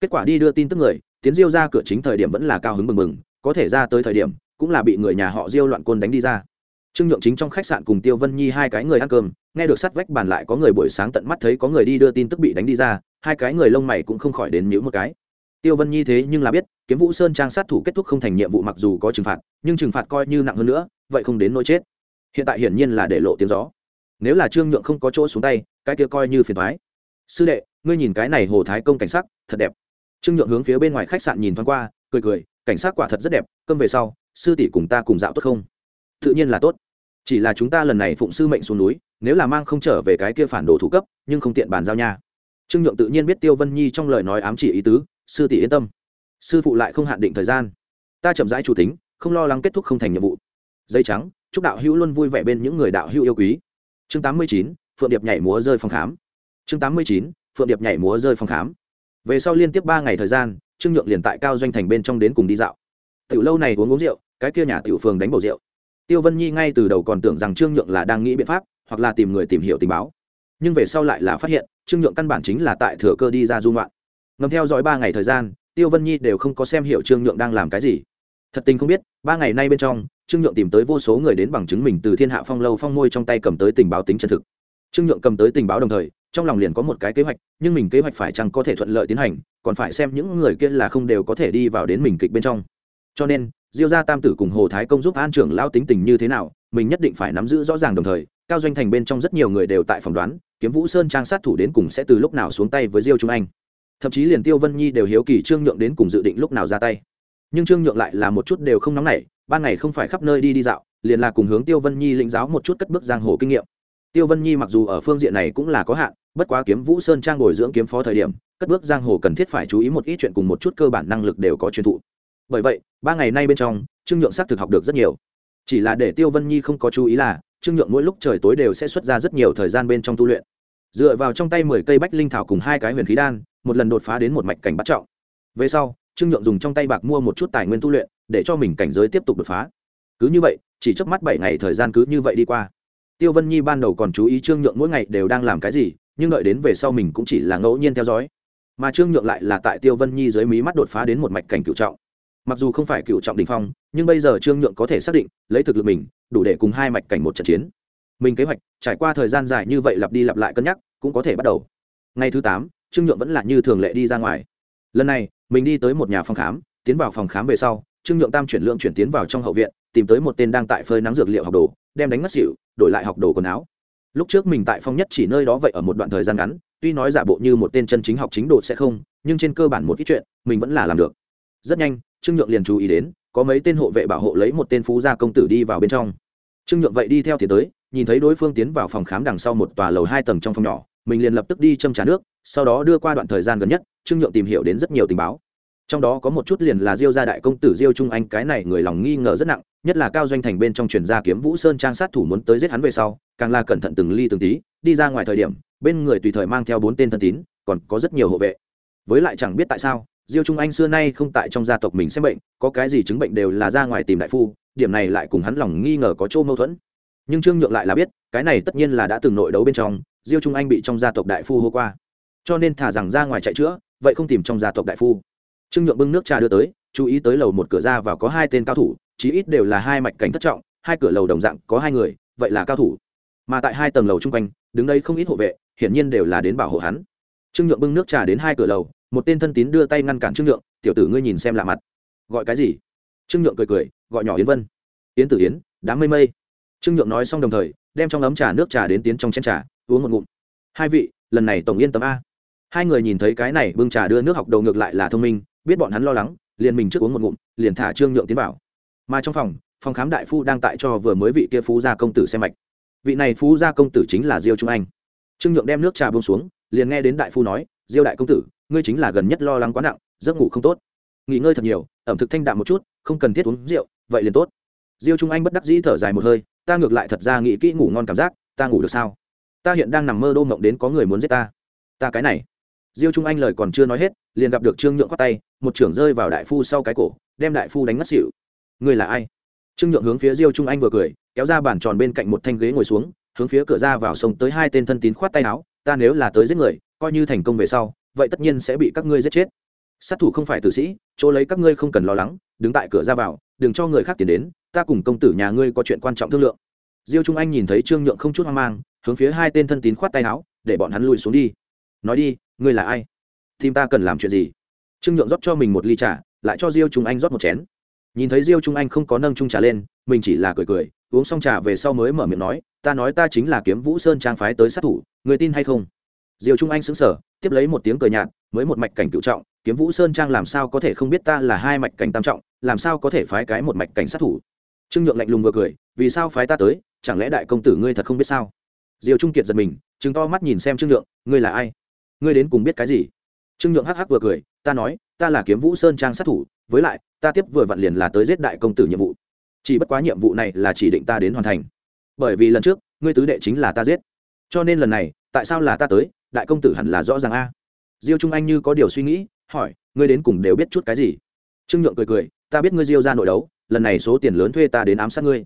Kết quả đi đưa tin tức người tiến diêu ra cửa chính thời điểm vẫn là cao hứng mừng mừng có thể ra tới thời điểm, cũng là bị người nhà họ diêu loạn côn đánh đi ra. Trương nhượng chính trong khách sạn cùng tiêu vân nhi hai cái người ăn cơm, nghe được sắt vách bàn lại có người buổi sáng tận mắt thấy có người đi đưa tin tức bị đánh đi ra, hai cái người lông mày cũng không khỏi đến nhữ một cái. Tiêu vân nhi thế nhưng là biết, kiếm vũ sơn trang sát thủ kết thúc không thành nhiệm vụ mặc dù có trừng phạt, nhưng trừng phạt coi như nặng hơn nữa, vậy không đến nỗi chết. Hiện tại hiển nhiên là để lộ tiếng gió. Nếu là trương nhượng không có chỗ xuống tay, cái kia coi như phiền thoái sư đệ, ngươi nhìn cái này hồ thái công cảnh sắc, thật đẹp trương nhượng hướng phía bên ngoài khách sạn nhìn thoáng qua, cười cười, cảnh sát quả thật rất đẹp, cơm về sau, sư tỷ cùng ta cùng dạo tốt không? Tự nhiên là tốt. Chỉ là chúng ta lần này phụng sư mệnh xuống núi, nếu là mang không trở về cái kia phản đồ thủ cấp, nhưng không tiện bàn giao nha. Trương nhượng tự nhiên biết tiêu vân nhi trong lời nói ám chỉ ý tứ, sư tỷ yên tâm. Sư phụ lại không hạn định thời gian. Ta chậm rãi chủ tính, không lo lắng kết thúc không thành nhiệm vụ. Dây trắng, chúc đạo hữu luôn vui vẻ bên những người đạo hữu yêu quý. Chương tám mươi chín, phượng điệp nhảy múa rơi phòng khám. Chương tám mươi chín, phượng điệp nhảy múa rơi phòng khám về sau liên tiếp ba ngày thời gian, trương nhượng liền tại cao doanh thành bên trong đến cùng đi dạo. Tiểu lâu này uống uống rượu, cái kia nhà tiểu phường đánh bầu rượu. Tiêu vân nhi ngay từ đầu còn tưởng rằng trương nhượng là đang nghĩ biện pháp, hoặc là tìm người tìm hiểu tình báo. Nhưng về sau lại là phát hiện, trương nhượng căn bản chính là tại thừa cơ đi ra dung loạn ngầm theo dõi ba ngày thời gian, tiêu vân nhi đều không có xem hiểu trương nhượng đang làm cái gì. Thật tình không biết, ba ngày nay bên trong, trương nhượng tìm tới vô số người đến bằng chứng mình từ thiên hạ phong lâu phong môi trong tay cầm tới tình báo tính chân thực. Trương nhượng cầm tới tình báo đồng thời trong lòng liền có một cái kế hoạch, nhưng mình kế hoạch phải chăng có thể thuận lợi tiến hành, còn phải xem những người kia là không đều có thể đi vào đến mình kịch bên trong. Cho nên, diêu gia tam tử cùng hồ thái công giúp an trưởng lao tính tình như thế nào, mình nhất định phải nắm giữ rõ ràng đồng thời, cao doanh thành bên trong rất nhiều người đều tại phỏng đoán, kiếm vũ sơn trang sát thủ đến cùng sẽ từ lúc nào xuống tay với diêu trung anh. Thậm chí liền tiêu vân nhi đều hiếu kỳ trương nhượng đến cùng dự định lúc nào ra tay. Nhưng trương nhượng lại là một chút đều không nóng nảy, ban ngày không phải khắp nơi đi đi dạo, liền là cùng hướng tiêu vân nhi lĩnh giáo một chút cất bước giang hồ kinh nghiệm. Tiêu vân nhi mặc dù ở phương diện này cũng là có hạn bất quá kiếm vũ sơn trang bồi dưỡng kiếm phó thời điểm, cất bước giang hồ cần thiết phải chú ý một ít chuyện cùng một chút cơ bản năng lực đều có truyền thụ. Bởi vậy, ba ngày nay bên trong, trương nhượng xác thực học được rất nhiều. Chỉ là để tiêu vân nhi không có chú ý là, trương nhượng mỗi lúc trời tối đều sẽ xuất ra rất nhiều thời gian bên trong tu luyện. Dựa vào trong tay mười cây bách linh thảo cùng hai cái huyền khí đan, một lần đột phá đến một mạch cảnh bắt trọng. Về sau, trương nhượng dùng trong tay bạc mua một chút tài nguyên tu luyện, để cho mình cảnh giới tiếp tục đột phá. Cứ như vậy, chỉ trước mắt bảy ngày thời gian cứ như vậy đi qua. Tiêu vân nhi ban đầu còn chú ý trương nhượng mỗi ngày đều đang làm cái gì nhưng đợi đến về sau mình cũng chỉ là ngẫu nhiên theo dõi. Mà trương nhượng lại là tại tiêu vân nhi dưới mí mắt đột phá đến một mạch cảnh cựu trọng. Mặc dù không phải cựu trọng đình phong, nhưng bây giờ trương nhượng có thể xác định, lấy thực lực mình, đủ để cùng hai mạch cảnh một trận chiến. Mình kế hoạch, trải qua thời gian dài như vậy lặp đi lặp lại cân nhắc, cũng có thể bắt đầu. Ngày thứ tám, trương nhượng vẫn là như thường lệ đi ra ngoài. Lần này, mình đi tới một nhà phòng khám, tiến vào phòng khám về sau, trương nhượng tam chuyển lượng chuyển tiến vào trong hậu viện, tìm tới một tên đang tại phơi nắng dược liệu học đồ, đem đánh ngất xỉu, đổi lại học đồ quần áo lúc trước mình tại phong nhất chỉ nơi đó vậy ở một đoạn thời gian ngắn, tuy nói giả bộ như một tên chân chính học chính độ sẽ không, nhưng trên cơ bản một ít chuyện, mình vẫn là làm được. Rất nhanh, trương nhượng liền chú ý đến, có mấy tên hộ vệ bảo hộ lấy một tên phú gia công tử đi vào bên trong. Trương nhượng vậy đi theo thì tới, nhìn thấy đối phương tiến vào phòng khám đằng sau một tòa lầu hai tầng trong phòng nhỏ, mình liền lập tức đi châm trả nước, sau đó đưa qua đoạn thời gian gần nhất, trương nhượng tìm hiểu đến rất nhiều tình báo trong đó có một chút liền là diêu gia đại công tử diêu trung anh, cái này người lòng nghi ngờ rất nặng, nhất là cao doanh thành bên trong truyền gia kiếm vũ sơn trang sát thủ muốn tới giết hắn về sau, càng là cẩn thận từng ly từng tí, đi ra ngoài thời điểm, bên người tùy thời mang theo bốn tên thân tín, còn có rất nhiều hộ vệ. Với lại chẳng biết tại sao, diêu trung anh xưa nay không tại trong gia tộc mình xem bệnh, có cái gì chứng bệnh đều là ra ngoài tìm đại phu, điểm này lại cùng hắn lòng nghi ngờ có chỗ mâu thuẫn. Nhưng trương nhượng lại là biết, cái này tất nhiên là đã từng nội đấu bên trong, diêu trung anh bị trong gia tộc đại phu hô qua. Cho nên thả rằng ra ngoài chạy chữa, vậy không tìm trong gia tộc đại phu trương nhượng bưng nước trà đưa tới, chú ý tới lầu một cửa ra vào có hai tên cao thủ, chí ít đều là hai mạch cảnh thất trọng, hai cửa lầu đồng dạng có hai người, vậy là cao thủ. Mà tại hai tầng lầu chung quanh, đứng đây không ít hộ vệ, hiển nhiên đều là đến bảo hộ hắn. Trương nhượng bưng nước trà đến hai cửa lầu, một tên thân tín đưa tay ngăn cản trương nhượng, tiểu tử ngươi nhìn xem lạ mặt. Gọi cái gì? Trương nhượng cười cười, gọi nhỏ yến vân. Yến tử yến, đám mây mây. Trương nhượng nói xong đồng thời, đem trong ấm trà nước trà đến tiến trong chén trà, uống một ngụm. Hai vị, lần này tổng yên tâm a. Hai người nhìn thấy cái này, bưng trà đưa nước học đầu ngược lại là thông minh biết bọn hắn lo lắng, liền mình trước uống một ngụm, liền thả trương nhượng tiến vào. Mà trong phòng phòng khám đại phu đang tại cho vừa mới vị kia phú gia công tử xem mạch. Vị này phú gia công tử chính là diêu trung anh. Trương nhượng đem nước trà bông xuống, liền nghe đến đại phu nói, diêu đại công tử, ngươi chính là gần nhất lo lắng quá nặng, giấc ngủ không tốt. Nghỉ ngơi thật nhiều, ẩm thực thanh đạm một chút, không cần thiết uống rượu, vậy liền tốt. Diêu trung anh bất đắc dĩ thở dài một hơi, ta ngược lại thật ra nghĩ kỹ ngủ ngon cảm giác, ta ngủ được sao? Ta hiện đang nằm mơ đô mộng đến có người muốn giết ta. Ta cái này diêu trung anh lời còn chưa nói hết, liền gặp được trương nhượng khoác tay, một trưởng rơi vào đại phu sau cái cổ, đem đại phu đánh ngất xỉu. Người là ai? Trương nhượng hướng phía diêu trung anh vừa cười, kéo ra bàn tròn bên cạnh một thanh ghế ngồi xuống, hướng phía cửa ra vào sông tới hai tên thân tín khoát tay áo, ta nếu là tới giết người, coi như thành công về sau, vậy tất nhiên sẽ bị các ngươi giết chết. Sát thủ không phải tử sĩ, chỗ lấy các ngươi không cần lo lắng, đứng tại cửa ra vào, đừng cho người khác tiến đến, ta cùng công tử nhà ngươi có chuyện quan trọng thương lượng. Diêu trung anh nhìn thấy trương nhượng không chút hoang mang, hướng phía hai tên thân tín khoát tay áo, để bọn hắn lùi xuống đi. Nói đi ngươi là ai? Tim ta cần làm chuyện gì? Trương nhượng rót cho mình một ly trà, lại cho diêu trung anh rót một chén. Nhìn thấy diêu trung anh không có nâng trung trà lên, mình chỉ là cười cười, uống xong trà về sau mới mở miệng nói, ta nói ta chính là kiếm vũ sơn trang phái tới sát thủ người tin hay không? Diêu trung anh xứng sở tiếp lấy một tiếng cười nhạt, mới một mạch cảnh cựu trọng, kiếm vũ sơn trang làm sao có thể không biết ta là hai mạch cảnh tam trọng, làm sao có thể phái cái một mạch cảnh sát thủ? Trương nhượng lạnh lùng vừa cười, vì sao phái ta tới? Chẳng lẽ đại công tử ngươi thật không biết sao? Diều trung kiệt giật mình chứng to mắt nhìn xem trương nhượng, ngươi là ai? Ngươi đến cùng biết cái gì? Trương nhượng hắc hắc vừa cười, ta nói, ta là kiếm vũ sơn trang sát thủ, với lại, ta tiếp vừa vặn liền là tới giết đại công tử nhiệm vụ. Chỉ bất quá nhiệm vụ này là chỉ định ta đến hoàn thành. Bởi vì lần trước, ngươi tứ đệ chính là ta giết. Cho nên lần này, tại sao là ta tới, đại công tử hẳn là rõ ràng a. Diêu trung anh như có điều suy nghĩ, hỏi, ngươi đến cùng đều biết chút cái gì? Trương nhượng cười cười, ta biết ngươi diêu ra nội đấu, lần này số tiền lớn thuê ta đến ám sát ngươi.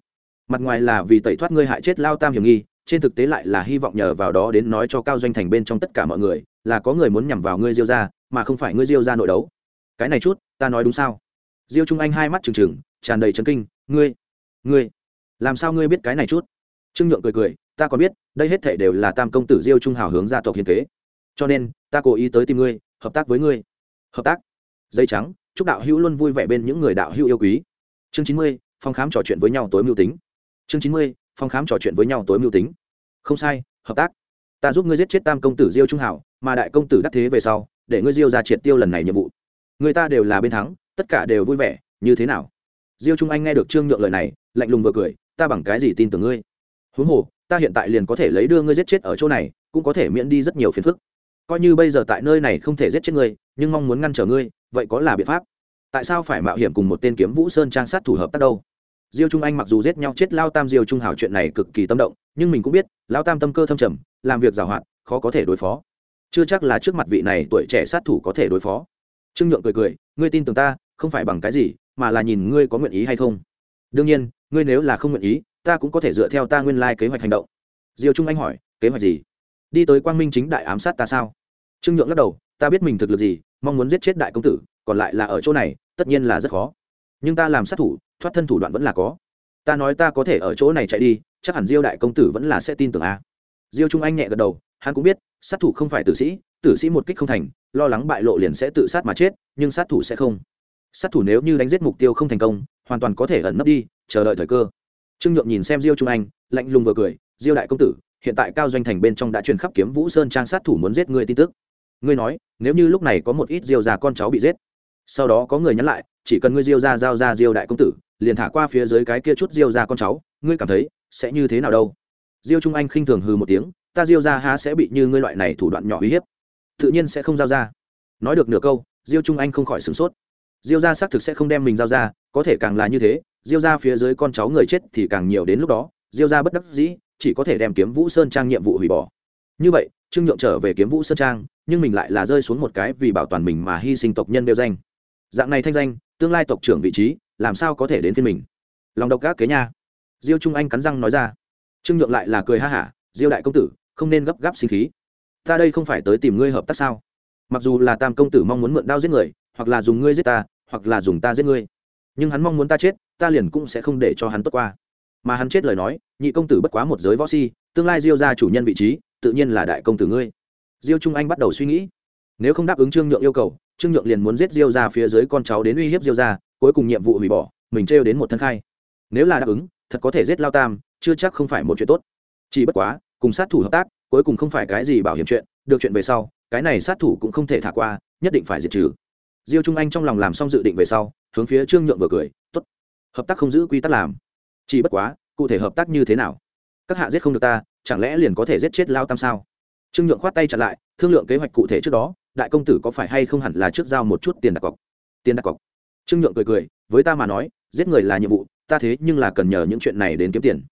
Mặt ngoài là vì tẩy thoát ngươi hại chết lao tam hiểm nghi trên thực tế lại là hy vọng nhờ vào đó đến nói cho cao doanh thành bên trong tất cả mọi người, là có người muốn nhằm vào ngươi diêu ra mà không phải ngươi diêu ra nội đấu. Cái này chút, ta nói đúng sao? Diêu trung anh hai mắt trừng trừng, tràn đầy chấn kinh, ngươi ngươi, làm sao ngươi biết cái này chút? Trương nhượng cười cười, ta còn biết, đây hết thể đều là tam công tử diêu trung hào hướng gia tộc hiền kế. Cho nên, ta cố ý tới tìm ngươi, hợp tác với ngươi. Hợp tác? Dây trắng, chúc đạo hữu luôn vui vẻ bên những người đạo hữu yêu quý. Chương chín mươi, phòng khám trò chuyện với nhau tối mưu tính. Chương chín mươi phòng khám trò chuyện với nhau tối mưu tính. Không sai, hợp tác. Ta giúp ngươi giết chết tam công tử diêu trung hảo, mà đại công tử đắc thế về sau, để ngươi diêu ra triệt tiêu lần này nhiệm vụ. Người ta đều là bên thắng, tất cả đều vui vẻ, như thế nào? Diêu trung anh nghe được trương nhượng lời này, lạnh lùng vừa cười, ta bằng cái gì tin tưởng ngươi? Huống hồ, ta hiện tại liền có thể lấy đưa ngươi giết chết ở chỗ này, cũng có thể miễn đi rất nhiều phiền phức. Coi như bây giờ tại nơi này không thể giết chết ngươi, nhưng mong muốn ngăn trở ngươi, vậy có là biện pháp. Tại sao phải mạo hiểm cùng một tên kiếm vũ sơn trang sát thủ hợp tác đâu? Diêu trung anh mặc dù giết nhau chết lao tam diêu trung hảo chuyện này cực kỳ tâm động, nhưng mình cũng biết, lao tam tâm cơ thâm trầm, làm việc giàu hạn, khó có thể đối phó. Chưa chắc là trước mặt vị này tuổi trẻ sát thủ có thể đối phó. Trương nhượng cười cười, ngươi tin tưởng ta, không phải bằng cái gì, mà là nhìn ngươi có nguyện ý hay không. Đương nhiên, ngươi nếu là không nguyện ý, ta cũng có thể dựa theo ta nguyên lai、like、kế hoạch hành động. Diêu trung anh hỏi, kế hoạch gì? Đi tới quang minh chính đại ám sát ta sao? Trương nhượng lắc đầu, ta biết mình thực lực gì, mong muốn giết chết đại công tử, còn lại là ở chỗ này, tất nhiên là rất khó nhưng ta làm sát thủ, thoát thân thủ đoạn vẫn là có. Ta nói ta có thể ở chỗ này chạy đi, chắc hẳn diêu đại công tử vẫn là sẽ tin tưởng a. Diêu trung anh nhẹ gật đầu, hắn cũng biết, sát thủ không phải tử sĩ tử sĩ một kích không thành, lo lắng bại lộ liền sẽ tự sát mà chết, nhưng sát thủ sẽ không. Sát thủ nếu như đánh giết mục tiêu không thành công, hoàn toàn có thể ẩn nấp đi, chờ đợi thời cơ. Trương nhượng nhìn xem diêu trung anh, lạnh lùng vừa cười, diêu đại công tử, hiện tại cao doanh thành bên trong đã truyền khắp kiếm vũ sơn trang sát thủ muốn giết người tin tức. Ngươi nói, nếu như lúc này có một ít diêu già con cháu bị giết, sau đó có người nhắn lại chỉ cần ngươi diêu ra giao ra diêu đại công tử, liền thả qua phía dưới cái kia chút diêu ra con cháu, ngươi cảm thấy sẽ như thế nào đâu? Diêu trung anh khinh thường hừ một tiếng, ta diêu ra há sẽ bị như ngươi loại này thủ đoạn nhỏ uy hiếp. Tự nhiên sẽ không giao ra. Nói được nửa câu, diêu trung anh không khỏi sửng sốt. Diêu ra xác thực sẽ không đem mình giao ra, có thể càng là như thế, diêu ra phía dưới con cháu người chết thì càng nhiều đến lúc đó, diêu ra bất đắc dĩ, chỉ có thể đem kiếm vũ sơn trang nhiệm vụ hủy bỏ. Như vậy, trương nhượng trở về kiếm vũ sơn trang, nhưng mình lại là rơi xuống một cái vì bảo toàn mình mà hy sinh tộc nhân đeo danh dạng này thanh danh, tương lai tộc trưởng vị trí, làm sao có thể đến phiên mình? Lòng độc gác kế nha. Diêu trung anh cắn răng nói ra. Trương nhượng lại là cười ha hả, diêu đại công tử, không nên gấp gáp sinh khí. Ta đây không phải tới tìm ngươi hợp tác sao? Mặc dù là tam công tử mong muốn mượn đao giết người, hoặc là dùng ngươi giết ta, hoặc là dùng ta giết ngươi. Nhưng hắn mong muốn ta chết, ta liền cũng sẽ không để cho hắn tốt qua. Mà hắn chết lời nói, nhị công tử bất quá một giới võ si, tương lai diêu ra chủ nhân vị trí, tự nhiên là đại công tử ngươi. Diêu trung anh bắt đầu suy nghĩ. Nếu không đáp ứng trương nhượng yêu cầu trương nhượng liền muốn giết diêu ra phía dưới con cháu đến uy hiếp diêu ra cuối cùng nhiệm vụ hủy bỏ, mình trêu đến một thân khai. Nếu là đáp ứng, thật có thể giết lao tam, chưa chắc không phải một chuyện tốt. Chỉ bất quá, cùng sát thủ hợp tác, cuối cùng không phải cái gì bảo hiểm chuyện, được chuyện về sau, cái này sát thủ cũng không thể thả qua, nhất định phải diệt trừ. Diêu trung anh trong lòng làm xong dự định về sau, hướng phía trương nhượng vừa cười, tốt, hợp tác không giữ quy tắc làm. Chỉ bất quá, cụ thể hợp tác như thế nào? Các hạ giết không được ta, chẳng lẽ liền có thể giết chết lao tam sao? Trương nhượng khoát tay chặn lại, thương lượng kế hoạch cụ thể trước đó đại công tử có phải hay không hẳn là trước giao một chút tiền đặt cọc? Tiền đặt cọc? Trương nhượng cười cười, với ta mà nói, giết người là nhiệm vụ, ta thế nhưng là cần nhờ những chuyện này đến kiếm tiền.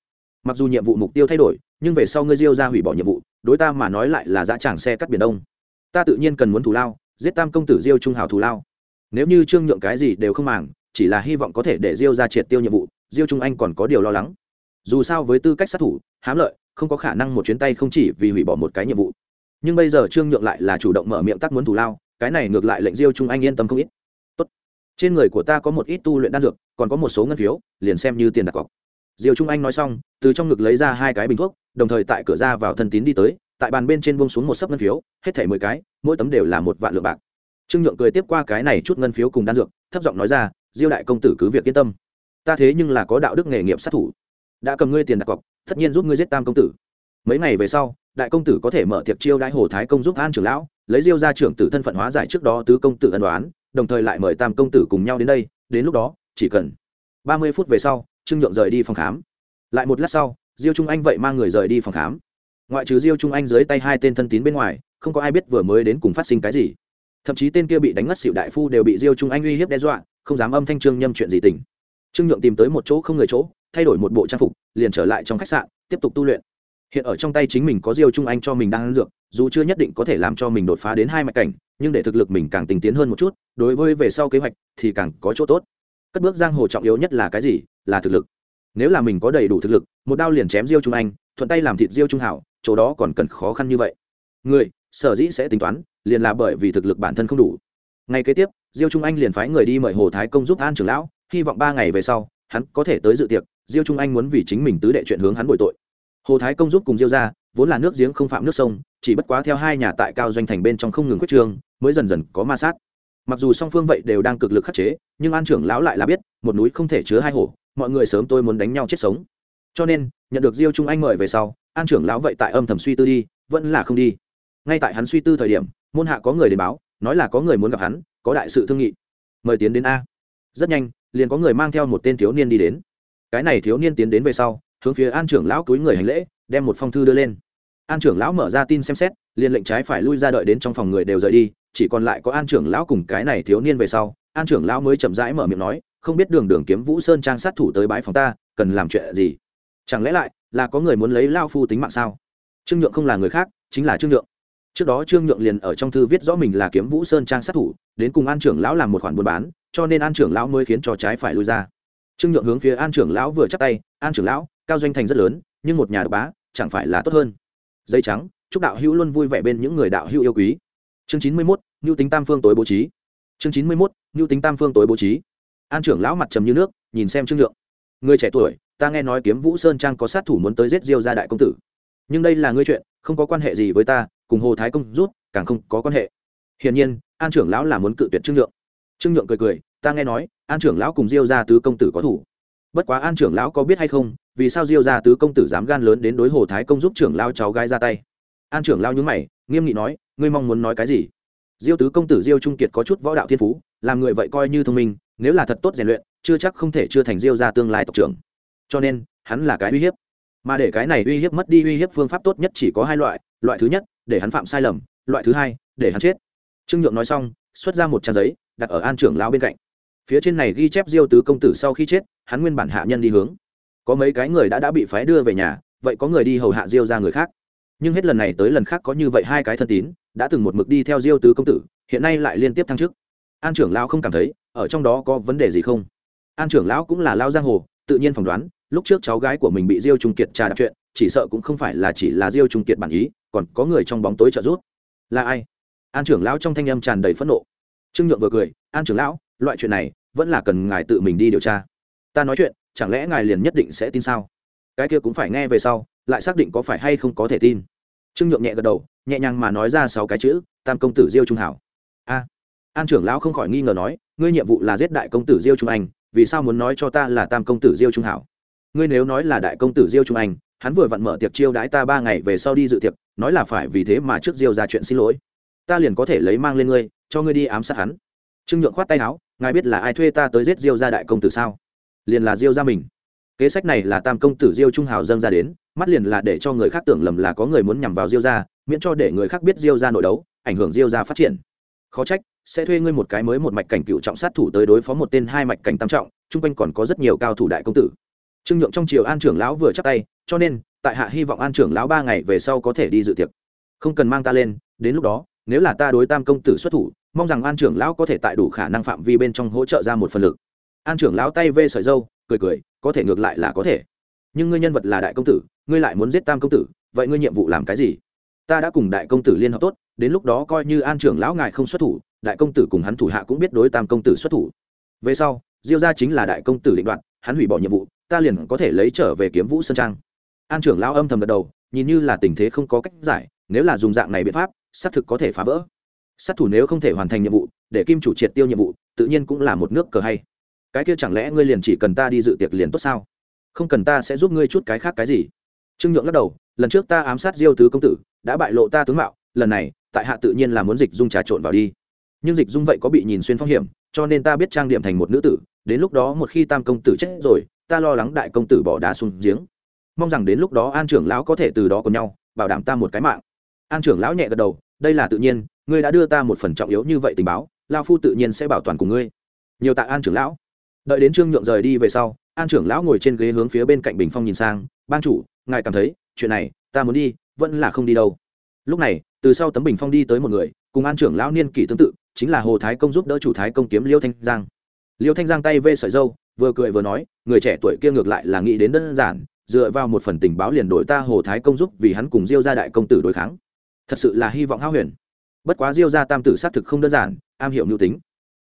Mặc dù nhiệm vụ mục tiêu thay đổi, nhưng về sau ngươi diêu ra hủy bỏ nhiệm vụ, đối ta mà nói lại là dã tràng xe cắt biển đông. Ta tự nhiên cần muốn thù lao, giết tam công tử diêu trung hào thù lao. Nếu như trương nhượng cái gì đều không màng, chỉ là hy vọng có thể để diêu ra triệt tiêu nhiệm vụ, diêu trung anh còn có điều lo lắng. Dù sao với tư cách sát thủ, hám lợi, không có khả năng một chuyến tay không chỉ vì hủy bỏ một cái nhiệm vụ nhưng bây giờ trương nhượng lại là chủ động mở miệng tắc muốn thù lao, cái này ngược lại lệnh diêu trung anh yên tâm không ít. Tốt. trên người của ta có một ít tu luyện đan dược, còn có một số ngân phiếu, liền xem như tiền đặt cọc. Diêu trung anh nói xong, từ trong ngực lấy ra hai cái bình thuốc, đồng thời tại cửa ra vào thân tín đi tới, tại bàn bên trên buông xuống một sấp ngân phiếu, hết thảy mười cái, mỗi tấm đều là một vạn lượng bạc. Trương nhượng cười tiếp qua cái này chút ngân phiếu cùng đan dược, thấp giọng nói ra, diêu đại công tử cứ việc yên tâm. Ta thế nhưng là có đạo đức nghề nghiệp sát thủ. Đã cầm ngươi tiền đặt cọc, tất nhiên giúp ngươi giết tam công tử. Mấy ngày về sau đại công tử có thể mở tiệc chiêu đãi hồ thái công giúp an trưởng lão, lấy diêu ra trưởng tử thân phận hóa giải trước đó tứ công tử ân đoán đồng thời lại mời tam công tử cùng nhau đến đây, đến lúc đó, chỉ cần ba mươi phút về sau, trương nhượng rời đi phòng khám. Lại một lát sau, diêu trung anh vậy mang người rời đi phòng khám. Ngoại trừ diêu trung anh dưới tay hai tên thân tín bên ngoài, không có ai biết vừa mới đến cùng phát sinh cái gì. Thậm chí tên kia bị đánh ngất xịu đại phu đều bị diêu trung anh uy hiếp đe dọa, không dám âm thanh trương nhâm chuyện gì tình trương nhượng tìm tới một chỗ không người chỗ, thay đổi một bộ trang phục, liền trở lại trong khách sạn, tiếp tục tu luyện hiện ở trong tay chính mình có diêu trung anh cho mình đang ăn dược, dù chưa nhất định có thể làm cho mình đột phá đến hai mạch cảnh, nhưng để thực lực mình càng tình tiến hơn một chút, đối với về sau kế hoạch thì càng có chỗ tốt. Cất bước giang hồ trọng yếu nhất là cái gì? Là thực lực. Nếu là mình có đầy đủ thực lực, một đao liền chém diêu trung anh, thuận tay làm thịt diêu trung hảo, chỗ đó còn cần khó khăn như vậy. Người, sở dĩ sẽ tính toán, liền là bởi vì thực lực bản thân không đủ. Ngày kế tiếp, diêu trung anh liền phái người đi mời hồ thái công giúp an trưởng lão, hy vọng ba ngày về sau, hắn có thể tới dự tiệc. Diêu trung anh muốn vì chính mình tứ đệ chuyện hướng hắn bồi tội hồ thái công giúp cùng diêu ra vốn là nước giếng không phạm nước sông, chỉ bất quá theo hai nhà tại cao doanh thành bên trong không ngừng quyết trường, mới dần dần có ma sát. Mặc dù song phương vậy đều đang cực lực khắc chế, nhưng an trưởng lão lại là biết, một núi không thể chứa hai hổ, mọi người sớm tôi muốn đánh nhau chết sống. Cho nên, nhận được diêu trung anh mời về sau, an trưởng lão vậy tại âm thầm suy tư đi, vẫn là không đi. Ngay tại hắn suy tư thời điểm, môn hạ có người đến báo, nói là có người muốn gặp hắn, có đại sự thương nghị. Mời tiến đến a. Rất nhanh, liền có người mang theo một tên thiếu niên đi đến. Cái này thiếu niên tiến đến về sau hướng phía an trưởng lão túi người hành lễ, đem một phong thư đưa lên. An trưởng lão mở ra tin xem xét, liền lệnh trái phải lui ra đợi đến trong phòng người đều rời đi, chỉ còn lại có an trưởng lão cùng cái này thiếu niên về sau, an trưởng lão mới chậm rãi mở miệng nói, không biết đường đường kiếm vũ sơn trang sát thủ tới bãi phòng ta, cần làm chuyện gì? Chẳng lẽ lại là có người muốn lấy lao phu tính mạng sao? Trương nhượng không là người khác, chính là trương nhượng. Trước đó trương nhượng liền ở trong thư viết rõ mình là kiếm vũ sơn trang sát thủ, đến cùng an trưởng lão làm một khoản buôn bán, cho nên an trưởng lão mới khiến cho trái phải lui ra. Trương nhượng hướng phía an trưởng lão vừa chắc tay, an trưởng lão cao doanh thành rất lớn, nhưng một nhà độc bá chẳng phải là tốt hơn. Dây trắng, chúc đạo hữu luôn vui vẻ bên những người đạo hữu yêu quý. Chương chín mươi mốt ngưu tính tam phương tối bố trí. Chương chín mươi mốt ngưu tính tam phương tối bố trí. An trưởng lão mặt trầm như nước, nhìn xem trương nhượng. Người trẻ tuổi, ta nghe nói kiếm vũ sơn trang có sát thủ muốn tới giết diêu gia đại công tử. Nhưng đây là ngươi chuyện, không có quan hệ gì với ta, cùng hồ thái công rút, càng không có quan hệ. Hiển nhiên, an trưởng lão là muốn cự tuyệt trương nhượng. Trương nhượng cười cười, ta nghe nói, an trưởng lão cùng diêu gia tứ công tử có thủ. Bất quá an trưởng lão có biết hay không vì sao diêu gia tứ công tử dám gan lớn đến đối hồ thái công giúp trưởng lao cháu gái ra tay? An trưởng lao nhúng mày, nghiêm nghị nói, ngươi mong muốn nói cái gì? Diêu tứ công tử diêu trung kiệt có chút võ đạo thiên phú, làm người vậy coi như thông minh, nếu là thật tốt rèn luyện, chưa chắc không thể chưa thành diêu gia tương lai tộc trưởng. Cho nên, hắn là cái uy hiếp. Mà để cái này uy hiếp mất đi uy hiếp phương pháp tốt nhất chỉ có hai loại loại thứ nhất, để hắn phạm sai lầm, loại thứ hai, để hắn chết. Trương nhượng nói xong, xuất ra một trang giấy, đặt ở an trưởng lao bên cạnh. Phía trên này ghi chép diêu tứ công tử sau khi chết, hắn nguyên bản hạ nhân đi hướng có mấy cái người đã đã bị phái đưa về nhà, vậy có người đi hầu hạ diêu ra người khác. Nhưng hết lần này tới lần khác có như vậy hai cái thân tín, đã từng một mực đi theo diêu tứ công tử, hiện nay lại liên tiếp thăng chức. An trưởng lão không cảm thấy, ở trong đó có vấn đề gì không? An trưởng lão cũng là lao giang hồ, tự nhiên phỏng đoán, lúc trước cháu gái của mình bị diêu trung kiệt trà đạp chuyện, chỉ sợ cũng không phải là chỉ là diêu trung kiệt bản ý, còn có người trong bóng tối trợ giúp. Là ai? An trưởng lão trong thanh âm tràn đầy phẫn nộ. Trương nhượng vừa cười, an trưởng lão, loại chuyện này vẫn là cần ngài tự mình đi điều tra. Ta nói chuyện chẳng lẽ ngài liền nhất định sẽ tin sao? Cái kia cũng phải nghe về sau, lại xác định có phải hay không có thể tin. Trương nhượng nhẹ gật đầu, nhẹ nhàng mà nói ra sáu cái chữ, tam công tử diêu trung hảo. A. An trưởng lão không khỏi nghi ngờ nói, ngươi nhiệm vụ là giết đại công tử diêu trung anh, vì sao muốn nói cho ta là tam công tử diêu trung hảo? Ngươi nếu nói là đại công tử diêu trung anh, hắn vừa vặn mở tiệc chiêu đãi ta ba ngày về sau đi dự tiệc, nói là phải vì thế mà trước diêu ra chuyện xin lỗi. Ta liền có thể lấy mang lên ngươi, cho ngươi đi ám sát hắn. Trương nhượng khoát tay áo, ngài biết là ai thuê ta tới giết diêu ra đại công tử sao? Liền là diêu ra mình. Kế sách này là tam công tử diêu trung hào dâng ra đến, mắt liền là để cho người khác tưởng lầm là có người muốn nhằm vào diêu ra miễn cho để người khác biết diêu ra nội đấu, ảnh hưởng diêu ra phát triển. Khó trách, sẽ thuê ngươi một cái mới một mạch cảnh cựu trọng sát thủ tới đối phó một tên hai mạch cảnh tam trọng, chung quanh còn có rất nhiều cao thủ đại công tử. Trương nhượng trong triều an trưởng lão vừa chắc tay, cho nên, tại hạ hy vọng an trưởng lão ba ngày về sau có thể đi dự tiệc. Không cần mang ta lên, đến lúc đó, nếu là ta đối tam công tử xuất thủ, mong rằng an trưởng lão có thể tại đủ khả năng phạm vi bên trong hỗ trợ ra một phần lực an trưởng lão tay vê sợi dâu, cười cười, có thể ngược lại là có thể. Nhưng ngươi nhân vật là đại công tử, ngươi lại muốn giết tam công tử, vậy ngươi nhiệm vụ làm cái gì? Ta đã cùng đại công tử liên hợp tốt, đến lúc đó coi như an trưởng lão ngài không xuất thủ, đại công tử cùng hắn thủ hạ cũng biết đối tam công tử xuất thủ. Về sau, diêu gia chính là đại công tử định đoạn hắn hủy bỏ nhiệm vụ, ta liền có thể lấy trở về kiếm vũ sơn trang. An trưởng lão âm thầm gật đầu, nhìn như là tình thế không có cách giải, nếu là dùng dạng này biện pháp, xác thực có thể phá vỡ. Sát thủ nếu không thể hoàn thành nhiệm vụ, để kim chủ triệt tiêu nhiệm vụ, tự nhiên cũng là một nước cờ hay cái kia chẳng lẽ ngươi liền chỉ cần ta đi dự tiệc liền tốt sao? Không cần ta sẽ giúp ngươi chút cái khác cái gì. Trương nhượng lắc đầu, lần trước ta ám sát diêu tứ công tử, đã bại lộ ta tướng mạo, lần này, tại hạ tự nhiên là muốn dịch dung trà trộn vào đi. Nhưng dịch dung vậy có bị nhìn xuyên phong hiểm, cho nên ta biết trang điểm thành một nữ tử, đến lúc đó một khi tam công tử chết rồi, ta lo lắng đại công tử bỏ đá xuống giếng. Mong rằng đến lúc đó an trưởng lão có thể từ đó cùng nhau, bảo đảm ta một cái mạng. An trưởng lão nhẹ gật đầu, đây là tự nhiên, ngươi đã đưa ta một phần trọng yếu như vậy tình báo lao phu tự nhiên sẽ bảo toàn cùng ngươi. Nhiều tạ an trưởng lão đợi đến trương nhượng rời đi về sau, an trưởng lão ngồi trên ghế hướng phía bên cạnh bình phong nhìn sang ban chủ, ngài cảm thấy, chuyện này, ta muốn đi, vẫn là không đi đâu. Lúc này, từ sau tấm bình phong đi tới một người, cùng an trưởng lão niên kỷ tương tự, chính là hồ thái công giúp đỡ chủ thái công kiếm liêu thanh giang. Liêu thanh giang tay vê sợi dâu, vừa cười vừa nói, người trẻ tuổi kia ngược lại là nghĩ đến đơn giản, dựa vào một phần tình báo liền đổi ta hồ thái công giúp vì hắn cùng diêu gia đại công tử đối kháng. Thật sự là hy vọng hao huyền. Bất quá diêu gia tam tử xác thực không đơn giản, am hiểu mưu tính.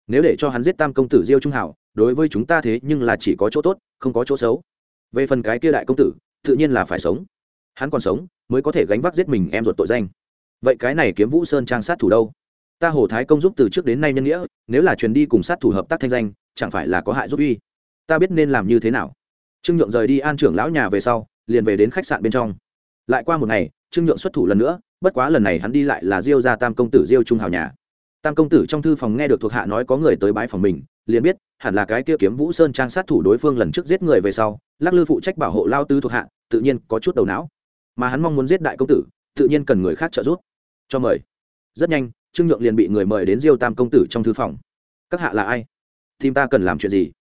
Nếu để cho hắn giết tam công tử diêu trung hảo đối với chúng ta thế nhưng là chỉ có chỗ tốt, không có chỗ xấu. Về phần cái kia đại công tử, tự nhiên là phải sống. Hắn còn sống, mới có thể gánh vác giết mình em ruột tội danh. Vậy cái này kiếm vũ sơn trang sát thủ đâu? Ta hồ thái công giúp từ trước đến nay nhân nghĩa, nếu là truyền đi cùng sát thủ hợp tác thanh danh, chẳng phải là có hại giúp uy? Ta biết nên làm như thế nào. Trương nhượng rời đi an trưởng lão nhà về sau, liền về đến khách sạn bên trong. Lại qua một ngày, trương nhượng xuất thủ lần nữa, bất quá lần này hắn đi lại là diêu ra tam công tử diêu trung hào nhà. Tam công tử trong thư phòng nghe được thuộc hạ nói có người tới bãi phòng mình liền biết, hẳn là cái kia kiếm vũ sơn trang sát thủ đối phương lần trước giết người về sau, lắc lư phụ trách bảo hộ lao tư thuộc hạ, tự nhiên có chút đầu não. Mà hắn mong muốn giết đại công tử, tự nhiên cần người khác trợ giúp. Cho mời. Rất nhanh, trương nhượng liền bị người mời đến diêu tam công tử trong thư phòng. Các hạ là ai? Tìm ta cần làm chuyện gì?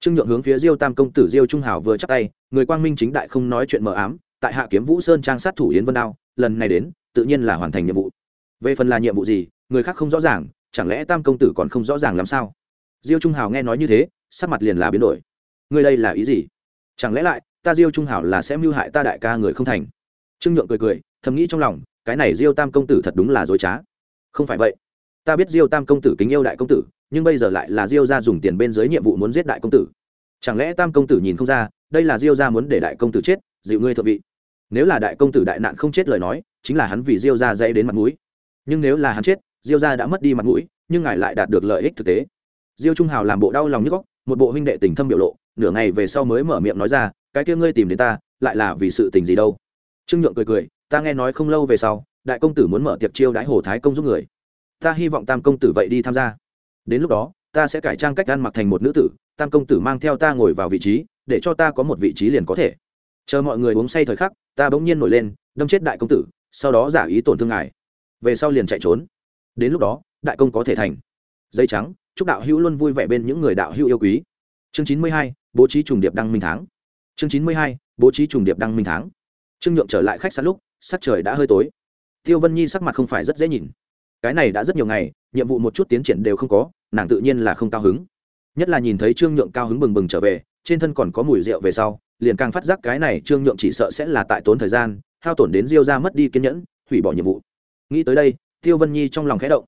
Trương nhượng hướng phía diêu tam công tử diêu trung hảo vừa chắc tay, người quang minh chính đại không nói chuyện mờ ám, tại hạ kiếm vũ sơn trang sát thủ yến vân đao, lần này đến, tự nhiên là hoàn thành nhiệm vụ. Về phần là nhiệm vụ gì, người khác không rõ ràng, chẳng lẽ tam công tử còn không rõ ràng làm sao? Diêu trung hào nghe nói như thế, sắc mặt liền là biến đổi. Ngươi đây là ý gì? Chẳng lẽ lại, ta diêu trung hào là sẽ mưu hại ta đại ca người không thành? Trương nhượng cười cười, thầm nghĩ trong lòng, cái này diêu tam công tử thật đúng là dối trá. Không phải vậy. Ta biết diêu tam công tử kính yêu đại công tử, nhưng bây giờ lại là diêu ra dùng tiền bên dưới nhiệm vụ muốn giết đại công tử. Chẳng lẽ tam công tử nhìn không ra, đây là diêu ra muốn để đại công tử chết, dịu ngươi thợ vị. Nếu là đại công tử đại nạn không chết lời nói, chính là hắn vì diêu ra dây đến mặt mũi. Nhưng nếu là hắn chết, diêu ra đã mất đi mặt mũi, nhưng ngài lại đạt được lợi ích thực tế diêu trung hào làm bộ đau lòng như góc, một bộ huynh đệ tình thâm biểu lộ, nửa ngày về sau mới mở miệng nói ra, cái kia ngươi tìm đến ta, lại là vì sự tình gì đâu? Trương nhượng cười cười, ta nghe nói không lâu về sau, đại công tử muốn mở tiệc chiêu đãi hồ thái công giúp người. Ta hy vọng tam công tử vậy đi tham gia. Đến lúc đó, ta sẽ cải trang cách ăn mặc thành một nữ tử, tam công tử mang theo ta ngồi vào vị trí, để cho ta có một vị trí liền có thể. Chờ mọi người uống say thời khắc, ta bỗng nhiên nổi lên, đâm chết đại công tử, sau đó giả ý tổn thương ngài. Về sau liền chạy trốn. Đến lúc đó, đại công có thể thành. Dây trắng chúc đạo hữu luôn vui vẻ bên những người đạo hữu yêu quý. Chương chín mươi hai, bố trí trùng điệp đăng minh tháng. Chương chín mươi hai, bố trí trùng điệp đăng minh tháng. Trương nhượng trở lại khách sạn lúc, sắc trời đã hơi tối. Tiêu vân nhi sắc mặt không phải rất dễ nhìn. Cái này đã rất nhiều ngày, nhiệm vụ một chút tiến triển đều không có, nàng tự nhiên là không cao hứng. Nhất là nhìn thấy trương nhượng cao hứng bừng bừng trở về, trên thân còn có mùi rượu về sau, liền càng phát giác cái này trương nhượng chỉ sợ sẽ là tại tốn thời gian, hao tổn đến diêu ra mất đi kiên nhẫn, hủy bỏ nhiệm vụ. Nghĩ tới đây, tiêu vân nhi trong lòng khẽ động.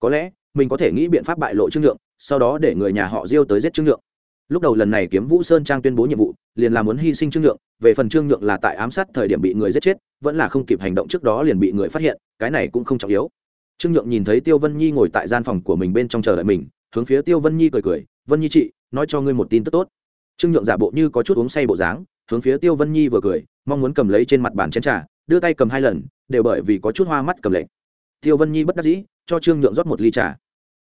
Có lẽ mình có thể nghĩ biện pháp bại lộ trương nhượng sau đó để người nhà họ diêu tới giết trương nhượng lúc đầu lần này kiếm vũ sơn trang tuyên bố nhiệm vụ, liền là muốn hy sinh trương nhượng về phần trương nhượng là tại ám sát thời điểm bị người giết chết, vẫn là không kịp hành động trước đó liền bị người phát hiện, cái này cũng không trọng yếu. Trương nhượng nhìn thấy tiêu vân nhi ngồi tại gian phòng của mình bên trong chờ đợi mình, hướng phía tiêu vân nhi cười cười, vân nhi chị, nói cho ngươi một tin tức tốt. Trương nhượng giả bộ như có chút uống say bộ dáng, hướng phía tiêu vân nhi vừa cười, mong muốn cầm lấy trên mặt bàn chén trà, đưa tay cầm hai lần, đều bởi vì có chút hoa mắt cầm lệnh. Tiêu vân nhi bất đắc dĩ cho trương nhượng rót một ly trà.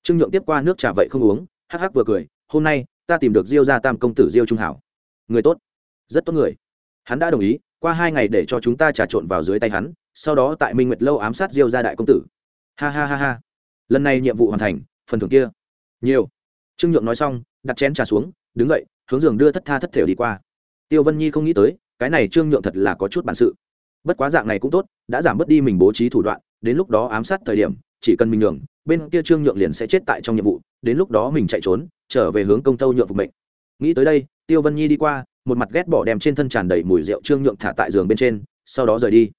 Trương nhượng tiếp qua nước trà vậy không uống, hắc hắc vừa cười, hôm nay, ta tìm được diêu gia tam công tử diêu trung hảo. Người tốt. Rất tốt người. Hắn đã đồng ý, qua hai ngày để cho chúng ta trà trộn vào dưới tay hắn, sau đó tại minh nguyệt lâu ám sát diêu gia đại công tử. Ha ha ha ha. Lần này nhiệm vụ hoàn thành, phần thưởng kia. Nhiều. Trương nhượng nói xong, đặt chén trà xuống, đứng dậy, hướng giường đưa thất tha thất thể đi qua. Tiêu vân nhi không nghĩ tới, cái này trương nhượng thật là có chút bản sự. Bất quá dạng này cũng tốt, đã giảm bớt đi mình bố trí thủ đoạn, đến lúc đó ám sát thời điểm chỉ cần mình nhường, bên kia trương nhượng liền sẽ chết tại trong nhiệm vụ, đến lúc đó mình chạy trốn, trở về hướng công tâu nhượng phục mệnh. Nghĩ tới đây, tiêu vân nhi đi qua, một mặt ghét bỏ đem trên thân tràn đầy mùi rượu trương nhượng thả tại giường bên trên, sau đó rời đi.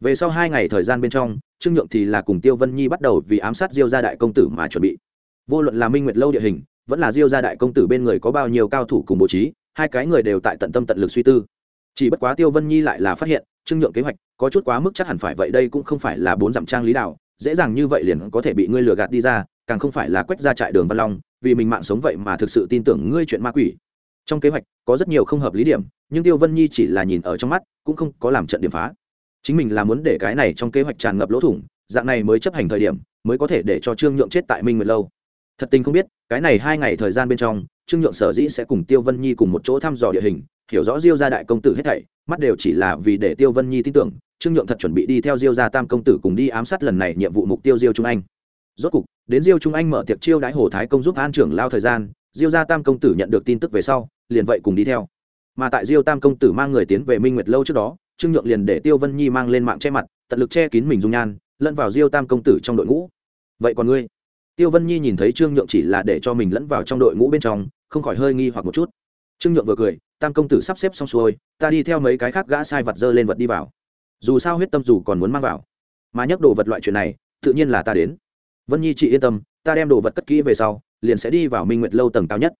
Về sau hai ngày thời gian bên trong, trương nhượng thì là cùng tiêu vân nhi bắt đầu vì ám sát diêu gia đại công tử mà chuẩn bị. Vô luận là minh nguyệt lâu địa hình, vẫn là diêu gia đại công tử bên người có bao nhiêu cao thủ cùng bố trí, hai cái người đều tại tận tâm tận lực suy tư. Chỉ bất quá tiêu vân nhi lại là phát hiện, trương nhượng kế hoạch có chút quá mức chắc hẳn phải vậy đây cũng không phải là bốn dặm trang lý đạo dễ dàng như vậy liền có thể bị ngươi lừa gạt đi ra, càng không phải là quét ra trại đường văn long, vì mình mạng sống vậy mà thực sự tin tưởng ngươi chuyện ma quỷ. Trong kế hoạch, có rất nhiều không hợp lý điểm, nhưng tiêu vân nhi chỉ là nhìn ở trong mắt, cũng không có làm trận điểm phá. Chính mình là muốn để cái này trong kế hoạch tràn ngập lỗ thủng, dạng này mới chấp hành thời điểm, mới có thể để cho trương nhượng chết tại minh nguyệt lâu. Thật tình không biết, cái này hai ngày thời gian bên trong, trương nhượng sở dĩ sẽ cùng tiêu vân nhi cùng một chỗ thăm dò địa hình, hiểu rõ diêu ra đại công tử hết thảy, mắt đều chỉ là vì để tiêu vân nhi tin tưởng trương nhượng thật chuẩn bị đi theo diêu gia tam công tử cùng đi ám sát lần này nhiệm vụ mục tiêu diêu trung anh. Rốt cục, đến diêu trung anh mở tiệc chiêu đãi hồ thái công giúp an trưởng lao thời gian, diêu gia tam công tử nhận được tin tức về sau, liền vậy cùng đi theo. Mà tại diêu tam công tử mang người tiến về minh nguyệt lâu trước đó, trương nhượng liền để tiêu vân nhi mang lên mạng che mặt, tận lực che kín mình dung nhan, lẫn vào diêu tam công tử trong đội ngũ. Vậy còn ngươi? Tiêu vân nhi nhìn thấy trương nhượng chỉ là để cho mình lẫn vào trong đội ngũ bên trong, không khỏi hơi nghi hoặc một chút. Trương nhượng vừa cười, tam công tử sắp xếp xong xuôi, ta đi theo mấy cái khác gã sai vật dơ lên vật đi vào dù sao huyết tâm dù còn muốn mang vào. Mà nhắc đồ vật loại chuyện này, tự nhiên là ta đến. Vân nhi chị yên tâm, ta đem đồ vật cất kỹ về sau, liền sẽ đi vào minh nguyệt lâu tầng cao nhất.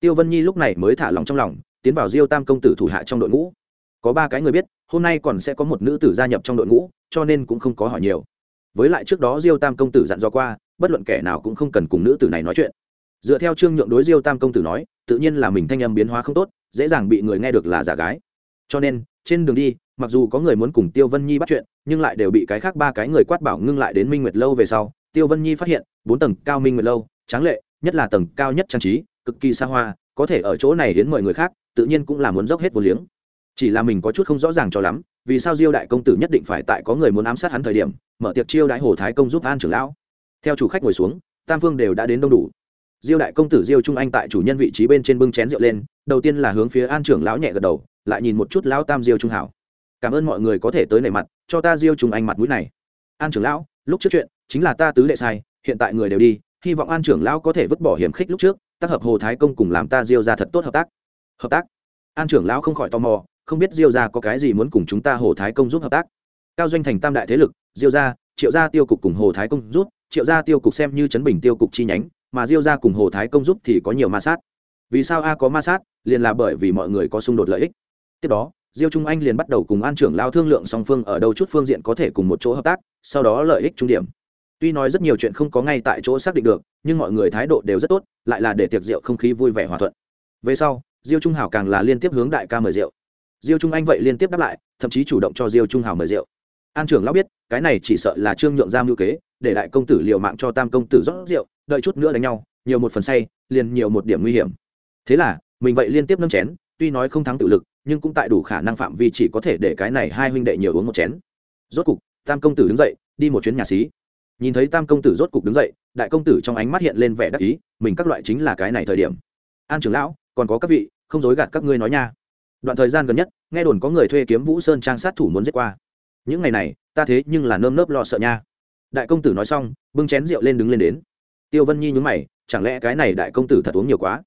Tiêu vân nhi lúc này mới thả lòng trong lòng, tiến vào diêu tam công tử thủ hạ trong đội ngũ. Có ba cái người biết, hôm nay còn sẽ có một nữ tử gia nhập trong đội ngũ, cho nên cũng không có hỏi nhiều. Với lại trước đó diêu tam công tử dặn dò qua, bất luận kẻ nào cũng không cần cùng nữ tử này nói chuyện. Dựa theo trương nhượng đối diêu tam công tử nói, tự nhiên là mình thanh âm biến hóa không tốt, dễ dàng bị người nghe được là giả gái. Cho nên trên đường đi, mặc dù có người muốn cùng tiêu vân nhi bắt chuyện, nhưng lại đều bị cái khác ba cái người quát bảo ngưng lại đến minh nguyệt lâu về sau. Tiêu vân nhi phát hiện, bốn tầng cao minh nguyệt lâu, tráng lệ, nhất là tầng cao nhất trang trí, cực kỳ xa hoa, có thể ở chỗ này đến mời người khác, tự nhiên cũng là muốn dốc hết vô liếng. Chỉ là mình có chút không rõ ràng cho lắm, vì sao diêu đại công tử nhất định phải tại có người muốn ám sát hắn thời điểm, mở tiệc chiêu đại hồ thái công giúp an trưởng lão. Theo chủ khách ngồi xuống, tam phương đều đã đến đông đủ. Diêu đại công tử diêu trung anh tại chủ nhân vị trí bên trên bưng chén rượu lên, đầu tiên là hướng phía an trưởng lão nhẹ gật đầu lại nhìn một chút lão tam diêu trung hảo. Cảm ơn mọi người có thể tới nể mặt, cho ta diêu trung anh mặt mũi này. An trưởng lão, lúc trước chuyện, chính là ta tứ lệ sai, hiện tại người đều đi, hy vọng an trưởng lão có thể vứt bỏ hiểm khích lúc trước, tác hợp hồ thái công cùng làm ta diêu ra thật tốt hợp tác. Hợp tác? An trưởng lão không khỏi tò mò, không biết diêu ra có cái gì muốn cùng chúng ta hồ thái công giúp hợp tác. Cao doanh thành tam đại thế lực, diêu ra triệu gia tiêu cục cùng hồ thái công giúp, triệu gia tiêu cục xem như chấn bình tiêu cục chi nhánh, mà diêu ra cùng hồ thái công giúp thì có nhiều ma sát. Vì sao a có ma sát? Liền là bởi vì mọi người có xung đột lợi ích tiếp đó, diêu trung anh liền bắt đầu cùng an trưởng lao thương lượng song phương ở đâu chút phương diện có thể cùng một chỗ hợp tác, sau đó lợi ích trung điểm. Tuy nói rất nhiều chuyện không có ngay tại chỗ xác định được, nhưng mọi người thái độ đều rất tốt, lại là để tiệc rượu không khí vui vẻ hòa thuận. Về sau, diêu trung hảo càng là liên tiếp hướng đại ca mời rượu. Diêu trung anh vậy liên tiếp đáp lại, thậm chí chủ động cho diêu trung hảo mời rượu. An trưởng lão biết, cái này chỉ sợ là trương nhượng ra mưu kế, để đại công tử liều mạng cho tam công tử rót rượu, đợi chút nữa đánh nhau, nhiều một phần say, liền nhiều một điểm nguy hiểm. Thế là, mình vậy liên tiếp nâng chén, tuy nói không thắng tự lực nhưng cũng tại đủ khả năng phạm vi chỉ có thể để cái này hai huynh đệ nhiều uống một chén. Rốt cục, tam công tử đứng dậy, đi một chuyến nhà xí. Nhìn thấy tam công tử rốt cục đứng dậy, đại công tử trong ánh mắt hiện lên vẻ đắc ý, mình các loại chính là cái này thời điểm. An trưởng lão, còn có các vị, không dối gạt các ngươi nói nha. Đoạn thời gian gần nhất, nghe đồn có người thuê kiếm vũ sơn trang sát thủ muốn giết qua. Những ngày này, ta thế nhưng là nơm nớp lo sợ nha. Đại công tử nói xong, bưng chén rượu lên đứng lên đến. Tiêu vân nhi nhúng mày, chẳng lẽ cái này đại công tử thật uống nhiều quá?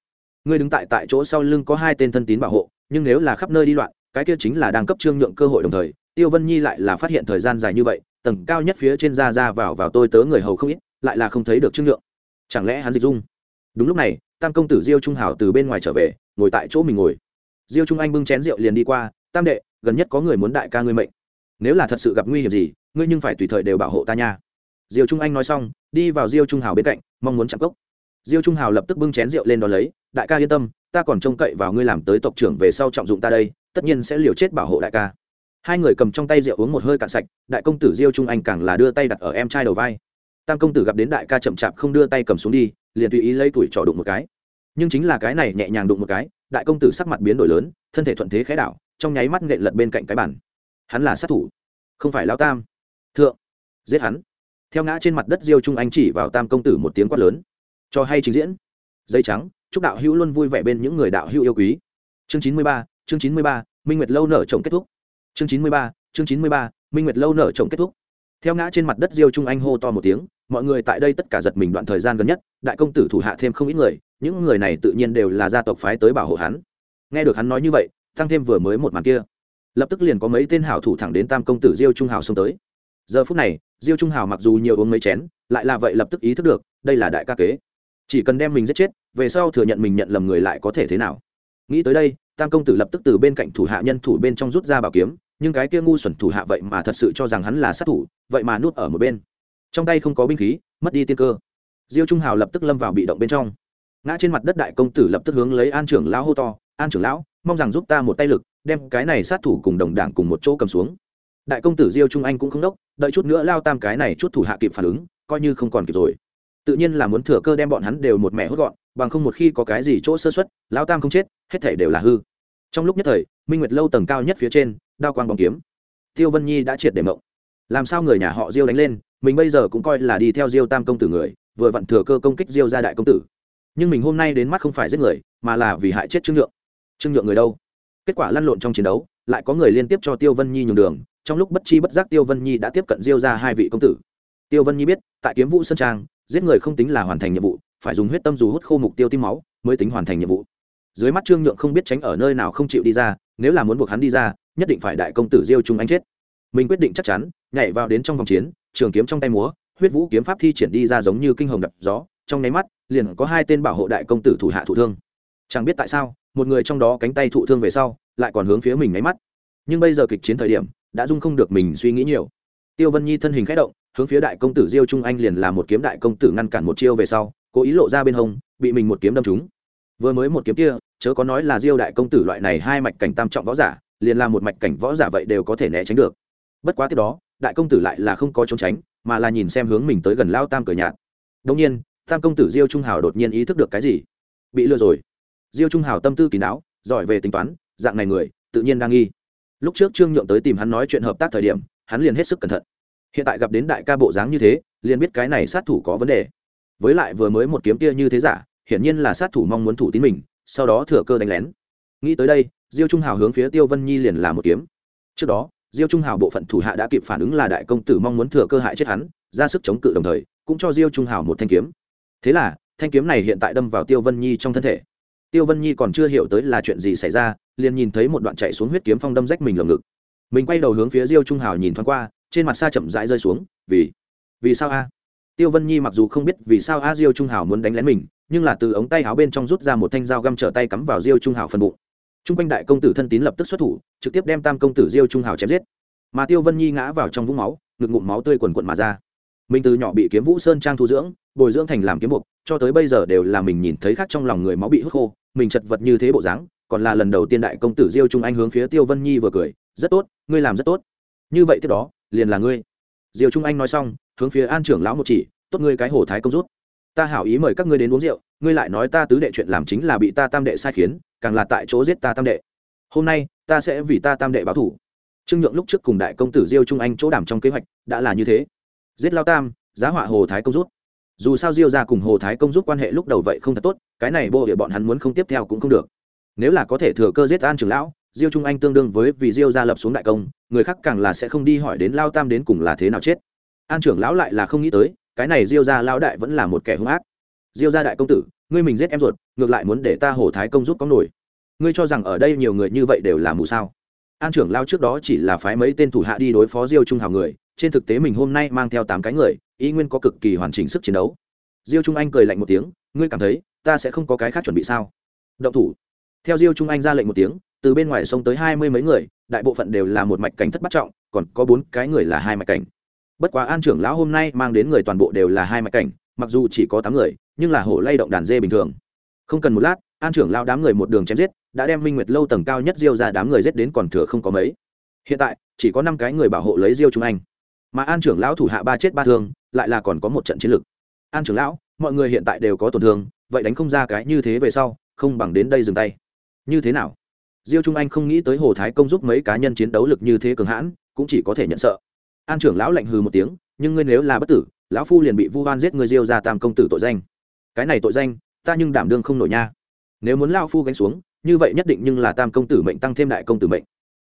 Ngươi đứng tại tại chỗ sau lưng có hai tên thân tín bảo hộ nhưng nếu là khắp nơi đi loạn, cái kia chính là đang cấp trương nhượng cơ hội đồng thời, tiêu vân nhi lại là phát hiện thời gian dài như vậy, tầng cao nhất phía trên ra ra vào vào tôi tớ người hầu không ít, lại là không thấy được trương nhượng. Chẳng lẽ hắn dịch dung? Đúng lúc này, tam công tử diêu trung hảo từ bên ngoài trở về, ngồi tại chỗ mình ngồi. Diêu trung anh bưng chén rượu liền đi qua, tam đệ, gần nhất có người muốn đại ca ngươi mệnh. Nếu là thật sự gặp nguy hiểm gì, ngươi nhưng phải tùy thời đều bảo hộ ta nha. Diêu trung anh nói xong, đi vào diêu trung hảo bên cạnh, mong muốn chạm cốc diêu trung hào lập tức bưng chén rượu lên đón lấy, đại ca yên tâm, ta còn trông cậy vào ngươi làm tới tộc trưởng về sau trọng dụng ta đây, tất nhiên sẽ liều chết bảo hộ đại ca. Hai người cầm trong tay rượu uống một hơi cạn sạch, đại công tử diêu trung anh càng là đưa tay đặt ở em trai đầu vai. Tam công tử gặp đến đại ca chậm chạp không đưa tay cầm xuống đi, liền tùy ý lấy tuổi trò đụng một cái. Nhưng chính là cái này nhẹ nhàng đụng một cái, đại công tử sắc mặt biến đổi lớn, thân thể thuận thế khẽ đảo, trong nháy mắt nện lật bên cạnh cái bản hắn là sát thủ, không phải lao tam. Thượng, giết hắn. Theo ngã trên mặt đất diêu trung anh chỉ vào tam công tử một tiếng quát lớn cho hay trình diễn. Dây trắng, chúc đạo hữu luôn vui vẻ bên những người đạo hữu yêu quý. Chương chín mươi ba, chương chín mươi ba, minh nguyệt lâu nở trồng kết thúc. Chương chín mươi ba, chương chín mươi ba, minh nguyệt lâu nở trồng kết thúc. Theo ngã trên mặt đất diêu trung anh hô to một tiếng, mọi người tại đây tất cả giật mình đoạn thời gian gần nhất, đại công tử thủ hạ thêm không ít người, những người này tự nhiên đều là gia tộc phái tới bảo hộ hắn. Nghe được hắn nói như vậy, tăng thêm vừa mới một màn kia. Lập tức liền có mấy tên hảo thủ thẳng đến tam công tử diêu trung hào xông tới. Giờ phút này, diêu trung hào mặc dù nhiều uống mấy chén, lại là vậy lập tức ý thức được, đây là đại ca kế chỉ cần đem mình giết chết, về sau thừa nhận mình nhận lầm người lại có thể thế nào? Nghĩ tới đây, tam công tử lập tức từ bên cạnh thủ hạ nhân thủ bên trong rút ra bảo kiếm, nhưng cái kia ngu xuẩn thủ hạ vậy mà thật sự cho rằng hắn là sát thủ, vậy mà nuốt ở một bên. Trong tay không có binh khí, mất đi tiên cơ. Diêu trung hào lập tức lâm vào bị động bên trong. Ngã trên mặt đất đại công tử lập tức hướng lấy an trưởng lão hô to, an trưởng lão, mong rằng giúp ta một tay lực, đem cái này sát thủ cùng đồng đảng cùng một chỗ cầm xuống. Đại công tử diêu trung anh cũng không đốc, đợi chút nữa lao tam cái này chút thủ hạ kịp phản ứng, coi như không còn kịp rồi tự nhiên là muốn thừa cơ đem bọn hắn đều một mẹ hốt gọn, bằng không một khi có cái gì chỗ sơ xuất lao tam không chết, hết thể đều là hư. Trong lúc nhất thời, minh nguyệt lâu tầng cao nhất phía trên, đao quang bóng kiếm. Tiêu vân nhi đã triệt để mộng. Làm sao người nhà họ diêu đánh lên, mình bây giờ cũng coi là đi theo diêu tam công tử người, vừa vặn thừa cơ công kích diêu ra đại công tử. Nhưng mình hôm nay đến mắt không phải giết người, mà là vì hại chết trương nhượng. Trương nhượng người đâu? Kết quả lăn lộn trong chiến đấu, lại có người liên tiếp cho tiêu vân nhi nhường đường, trong lúc bất chi bất giác tiêu vân nhi đã tiếp cận diêu ra hai vị công tử. Tiêu vân nhi biết, tại kiếm vũ sơn trang giết người không tính là hoàn thành nhiệm vụ, phải dùng huyết tâm dù hút khô mục tiêu tim máu mới tính hoàn thành nhiệm vụ. Dưới mắt trương nhượng không biết tránh ở nơi nào không chịu đi ra, nếu là muốn buộc hắn đi ra, nhất định phải đại công tử diêu trung anh chết. Mình quyết định chắc chắn, nhảy vào đến trong vòng chiến, trường kiếm trong tay múa, huyết vũ kiếm pháp thi triển đi ra giống như kinh hồng đập gió, trong nháy mắt, liền có hai tên bảo hộ đại công tử thủ hạ thụ thương. Chẳng biết tại sao, một người trong đó cánh tay thụ thương về sau, lại còn hướng phía mình nháy mắt. Nhưng bây giờ kịch chiến thời điểm, đã dung không được mình suy nghĩ nhiều. Tiêu vân nhi thân hình k h ẽ động hướng phía đại công tử diêu trung anh liền là một kiếm đại công tử ngăn cản một chiêu về sau, cố ý lộ ra bên hông, bị mình một kiếm đâm trúng. Vừa mới một kiếm kia, chớ có nói là diêu đại công tử loại này hai mạch cảnh tam trọng võ giả, liền là một mạch cảnh võ giả vậy đều có thể né tránh được. Bất quá tiếp đó, đại công tử lại là không có trốn tránh, mà là nhìn xem hướng mình tới gần lao tam cửa nhạt. Đông nhiên, tam công tử diêu trung hào đột nhiên ý thức được cái gì? Bị lừa rồi. Diêu trung hào tâm tư kỳ não, giỏi về tính toán, dạng này người, tự nhiên đang nghi. Lúc trước trương nhượng tới tìm hắn nói chuyện hợp tác thời điểm, hắn liền hết sức cẩn thận hiện tại gặp đến đại ca bộ dáng như thế, liền biết cái này sát thủ có vấn đề. Với lại vừa mới một kiếm kia như thế giả, hiển nhiên là sát thủ mong muốn thủ tín mình, sau đó thừa cơ đánh lén. Nghĩ tới đây, diêu trung hào hướng phía tiêu vân nhi liền là một kiếm. Trước đó, diêu trung hào bộ phận thủ hạ đã kịp phản ứng là đại công tử mong muốn thừa cơ hại chết hắn, ra sức chống cự đồng thời, cũng cho diêu trung hào một thanh kiếm. Thế là, thanh kiếm này hiện tại đâm vào tiêu vân nhi trong thân thể. Tiêu vân nhi còn chưa hiểu tới là chuyện gì xảy ra, liền nhìn thấy một đoạn chạy xuống huyết kiếm phong đâm rách mình lồng ngực. Mình quay đầu hướng phía diêu trung hào nhìn thoáng qua trên mặt xa chậm rãi rơi xuống, vì vì sao a? Tiêu vân nhi mặc dù không biết vì sao a diêu trung hào muốn đánh lén mình, nhưng là từ ống tay áo bên trong rút ra một thanh dao găm trở tay cắm vào diêu trung hào phần bụng. T r u n g quanh đại công tử thân tín lập tức xuất thủ, trực tiếp đem tam công tử diêu trung hào chém giết. Mà tiêu vân nhi ngã vào trong vũng máu, ngực ngụm máu tươi quần quận mà ra. Mình từ nhỏ bị kiếm vũ sơn trang thu dưỡng, bồi dưỡng thành làm kiếm mục, cho tới bây giờ đều là mình nhìn thấy khác trong lòng người máu bị hút khô, mình chật vật như thế bộ dáng, còn là lần đầu tiên đại công tử diêu trung anh hướng phía tiêu vân nhi vừa cười, rất tốt, ngươi làm rất tốt. Như vậy tiếp đó liền là ngươi. Diêu trung anh nói xong, hướng phía an trưởng lão một chỉ, tốt ngươi cái hồ thái công rút. Ta hảo ý mời các ngươi đến uống rượu, ngươi lại nói ta tứ đệ chuyện làm chính là bị ta tam đệ sai khiến, càng là tại chỗ giết ta tam đệ. Hôm nay, ta sẽ vì ta tam đệ báo thủ. Trương nhượng lúc trước cùng đại công tử diêu trung anh chỗ đảm trong kế hoạch, đã là như thế. Giết lao tam, giá họa hồ thái công rút. Dù sao diêu ra cùng hồ thái công rút quan hệ lúc đầu vậy không thật tốt, cái này bộ địa bọn hắn muốn không tiếp theo cũng không được. Nếu là có thể thừa cơ giết an trưởng lão diêu trung anh tương đương với vì diêu gia lập xuống đại công, người khác càng là sẽ không đi hỏi đến lao tam đến cùng là thế nào chết. An trưởng lão lại là không nghĩ tới, cái này diêu gia lão đại vẫn là một kẻ hung ác. Diêu gia đại công tử, ngươi mình giết em ruột, ngược lại muốn để ta hổ thái công giúp có nổi. Ngươi cho rằng ở đây nhiều người như vậy đều là mù sao? An trưởng lao trước đó chỉ là phái mấy tên thủ hạ đi đối phó diêu trung hào người, trên thực tế mình hôm nay mang theo tám cái người, ý nguyên có cực kỳ hoàn chỉnh sức chiến đấu. Diêu trung anh cười lạnh một tiếng, ngươi cảm thấy ta sẽ không có cái khác chuẩn bị sao? Động thủ theo diêu trung anh ra lệnh một tiếng, từ bên ngoài sông tới hai mươi mấy người, đại bộ phận đều là một mạch cảnh thất bắt trọng, còn có bốn cái người là hai mạch cảnh. Bất quá an trưởng lão hôm nay mang đến người toàn bộ đều là hai mạch cảnh, mặc dù chỉ có tám người, nhưng là hổ lay động đàn dê bình thường. Không cần một lát, an trưởng lao đám người một đường chém giết, đã đem minh nguyệt lâu tầng cao nhất diêu ra đám người giết đến còn thừa không có mấy. Hiện tại, chỉ có năm cái người bảo hộ lấy diêu trung anh. Mà an trưởng lão thủ hạ ba chết ba thương, lại là còn có một trận chiến lược an trưởng lão, mọi người hiện tại đều có tổn thương, vậy đánh không ra cái như thế về sau, không bằng đến đây dừng tay như thế nào? Diêu trung anh không nghĩ tới hồ thái công giúp mấy cá nhân chiến đấu lực như thế cường hãn, cũng chỉ có thể nhận sợ. An trưởng lão lạnh hừ một tiếng, nhưng ngươi nếu là bất tử, lão phu liền bị vu hoan giết người diêu ra tam công tử tội danh. Cái này tội danh, ta nhưng đảm đương không nổi nha. Nếu muốn lao phu gánh xuống, như vậy nhất định nhưng là tam công tử mệnh tăng thêm đại công tử mệnh.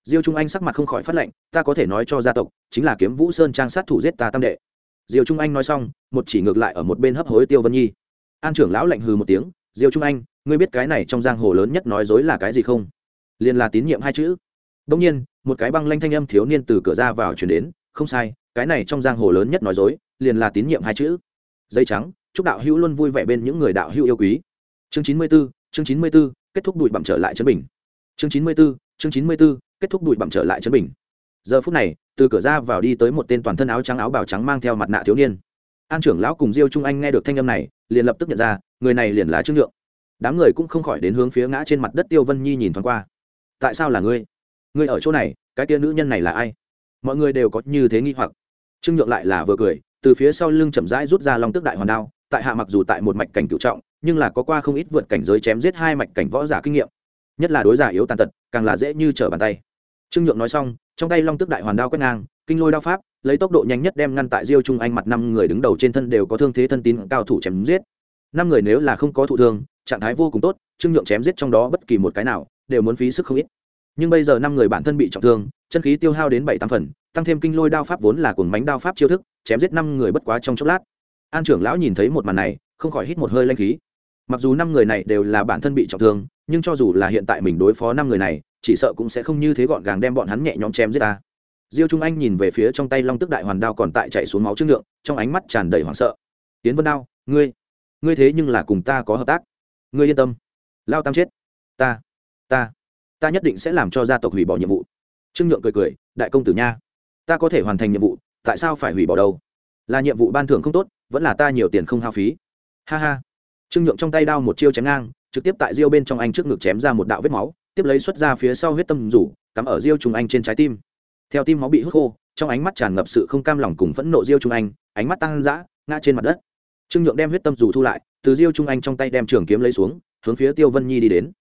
Diêu trung anh sắc mặt không khỏi phát lệnh ta có thể nói cho gia tộc, chính là kiếm vũ sơn trang sát thủ giết ta tam đệ. Diêu trung anh nói xong, một chỉ ngược lại ở một bên hấp hối tiêu vân nhi. An trưởng lão lạnh hừ một tiếng, diêu trung anh ngươi biết cái này trong giang hồ lớn nhất nói dối là cái gì không? Liền là tín nhiệm hai chữ. Đông nhiên, một cái băng lanh thanh âm thiếu niên từ cửa ra vào chuyển đến, không sai, cái này trong giang hồ lớn nhất nói dối, liền là tín nhiệm hai chữ. Dây trắng, chúc đạo hữu luôn vui vẻ bên những người đạo hữu yêu quý. Chương chín mươi b ố chương chín mươi b ố kết thúc bụi bặm trở lại chân bình. Chương chín mươi b ố chương chín mươi b ố kết thúc bụi bặm trở lại chân bình. Giờ phút này, từ cửa ra vào đi tới một tên toàn thân áo trắng áo bào trắng mang theo mặt nạ thiếu niên. An trưởng lão cùng diêu trung anh nghe được thanh âm này, liền lập tức nhận ra, người này liền là trương nhượng đám người cũng không khỏi đến hướng phía ngã trên mặt đất tiêu vân nhi nhìn thoáng qua. Tại sao là ngươi? Ngươi ở chỗ này, cái tia nữ nhân này là ai? Mọi người đều có như thế nghi hoặc. Trương nhượng lại là vừa cười, từ phía sau lưng chậm rãi rút ra long tức đại hoàn đao, tại hạ mặc dù tại một mạch cảnh cựu trọng, nhưng là có qua không ít vượt cảnh giới chém giết hai mạch cảnh võ giả kinh nghiệm. Nhất là đối giả yếu tàn tật, càng là dễ như trở bàn tay. Trương nhượng nói xong, trong tay long tức đại hoàn đao quét ngang, kinh lôi đao pháp, lấy tốc độ nhanh nhất đem ngăn tại diêu trung anh mặt năm người đứng đầu trên thân đều có thương thế thân tín cao thủ chém giết. Năm người nếu là không có thụ thương trạng thái vô cùng tốt, trương nhượng chém giết trong đó bất kỳ một cái nào, đều muốn phí sức không ít. Nhưng bây giờ năm người bản thân bị trọng thương, chân khí tiêu hao đến bảy tám phần, tăng thêm kinh lôi đao pháp vốn là cuồng bánh đao pháp chiêu thức, chém giết năm người bất quá trong chốc lát. An trưởng lão nhìn thấy một màn này, không khỏi hít một hơi lanh khí. Mặc dù năm người này đều là bản thân bị trọng thương, nhưng cho dù là hiện tại mình đối phó năm người này, chỉ sợ cũng sẽ không như thế gọn gàng đem bọn hắn nhẹ nhõm chém giết ta. Diêu trung anh nhìn về phía trong tay long tức đại hoàn đao còn tại chạy xuống máu trương lượng trong ánh mắt tràn đầy hoảng sợ. Tiến vân đao, ngươi ngươi thế nhưng là cùng ta có hợp tác ngươi yên tâm. Lao tam chết. Ta ta ta nhất định sẽ làm cho gia tộc hủy bỏ nhiệm vụ. Trương nhượng cười cười, đại công tử nha, ta có thể hoàn thành nhiệm vụ, tại sao phải hủy bỏ đâu? Là nhiệm vụ ban thưởng không tốt, vẫn là ta nhiều tiền không hao phí. Ha ha. Trương nhượng trong tay đao một chiêu chém ngang, trực tiếp tại diêu bên trong anh trước ngực chém ra một đạo vết máu, tiếp lấy xuất ra phía sau huyết tâm rủ, cắm ở diêu trùng anh trên trái tim. Theo tim máu bị hút khô, trong ánh mắt tràn ngập sự không cam lòng cùng phẫn nộ diêu trung anh, ánh mắt tăng dã, ngã trên mặt đất. Trương nhượng đem huyết tâm rủ thu lại từ diêu trung anh trong tay đem trường kiếm lấy xuống, hướng phía tiêu vân nhi đi đến.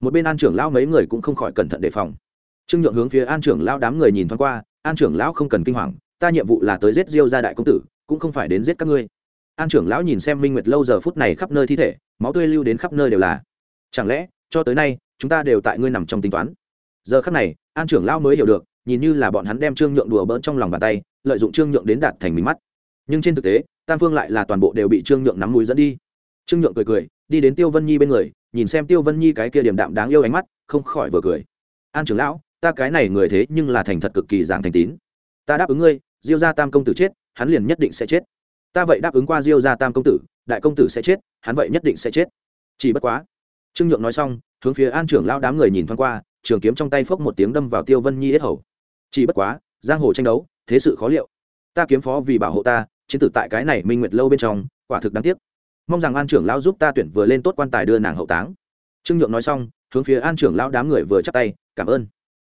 Một bên an trưởng lão mấy người cũng không khỏi cẩn thận đề phòng. Trương nhượng hướng phía an trưởng lão đám người nhìn thoáng qua, an trưởng lão không cần kinh hoàng, ta nhiệm vụ là tới giết diêu gia đại công tử, cũng không phải đến giết các ngươi. An trưởng lão nhìn xem minh nguyệt lâu giờ phút này khắp nơi thi thể, máu tươi lưu đến khắp nơi đều là. Chẳng lẽ, cho tới nay, chúng ta đều tại ngươi nằm trong tính toán? Giờ khắc này, an trưởng lão mới hiểu được, nhìn như là bọn hắn đem trương nhượng đùa bỡn trong lòng bàn tay, lợi dụng trương nhượng đến đạt thành mình mắt. Nhưng trên thực tế, tam phương lại là toàn bộ đều bị trương nhượng nắm mũi dẫn đi trương nhượng cười cười, đi đến tiêu vân nhi bên người, nhìn xem tiêu vân nhi cái kia điểm đạm đáng yêu ánh mắt, không khỏi vừa cười. An trưởng lão, ta cái này người thế nhưng là thành thật cực kỳ dạng thành tín. Ta đáp ứng ngươi, diêu gia tam công tử chết, hắn liền nhất định sẽ chết. Ta vậy đáp ứng qua diêu gia tam công tử, đại công tử sẽ chết, hắn vậy nhất định sẽ chết. Chỉ bất quá, trương nhượng nói xong, hướng phía an trưởng lão đám người nhìn thoáng qua, trường kiếm trong tay phốc một tiếng đâm vào tiêu vân nhi ít hầu. Chỉ bất quá, giang hồ tranh đấu, thế sự khó liệu. Ta kiếm phó vì bảo hộ ta, chiến tử tại cái này minh nguyệt lâu bên trong, quả thực đáng tiếc mong rằng an trưởng lão giúp ta tuyển vừa lên tốt quan tài đưa nàng hậu táng. Trương nhượng nói xong, hướng phía an trưởng lão đám người vừa chắp tay, cảm ơn.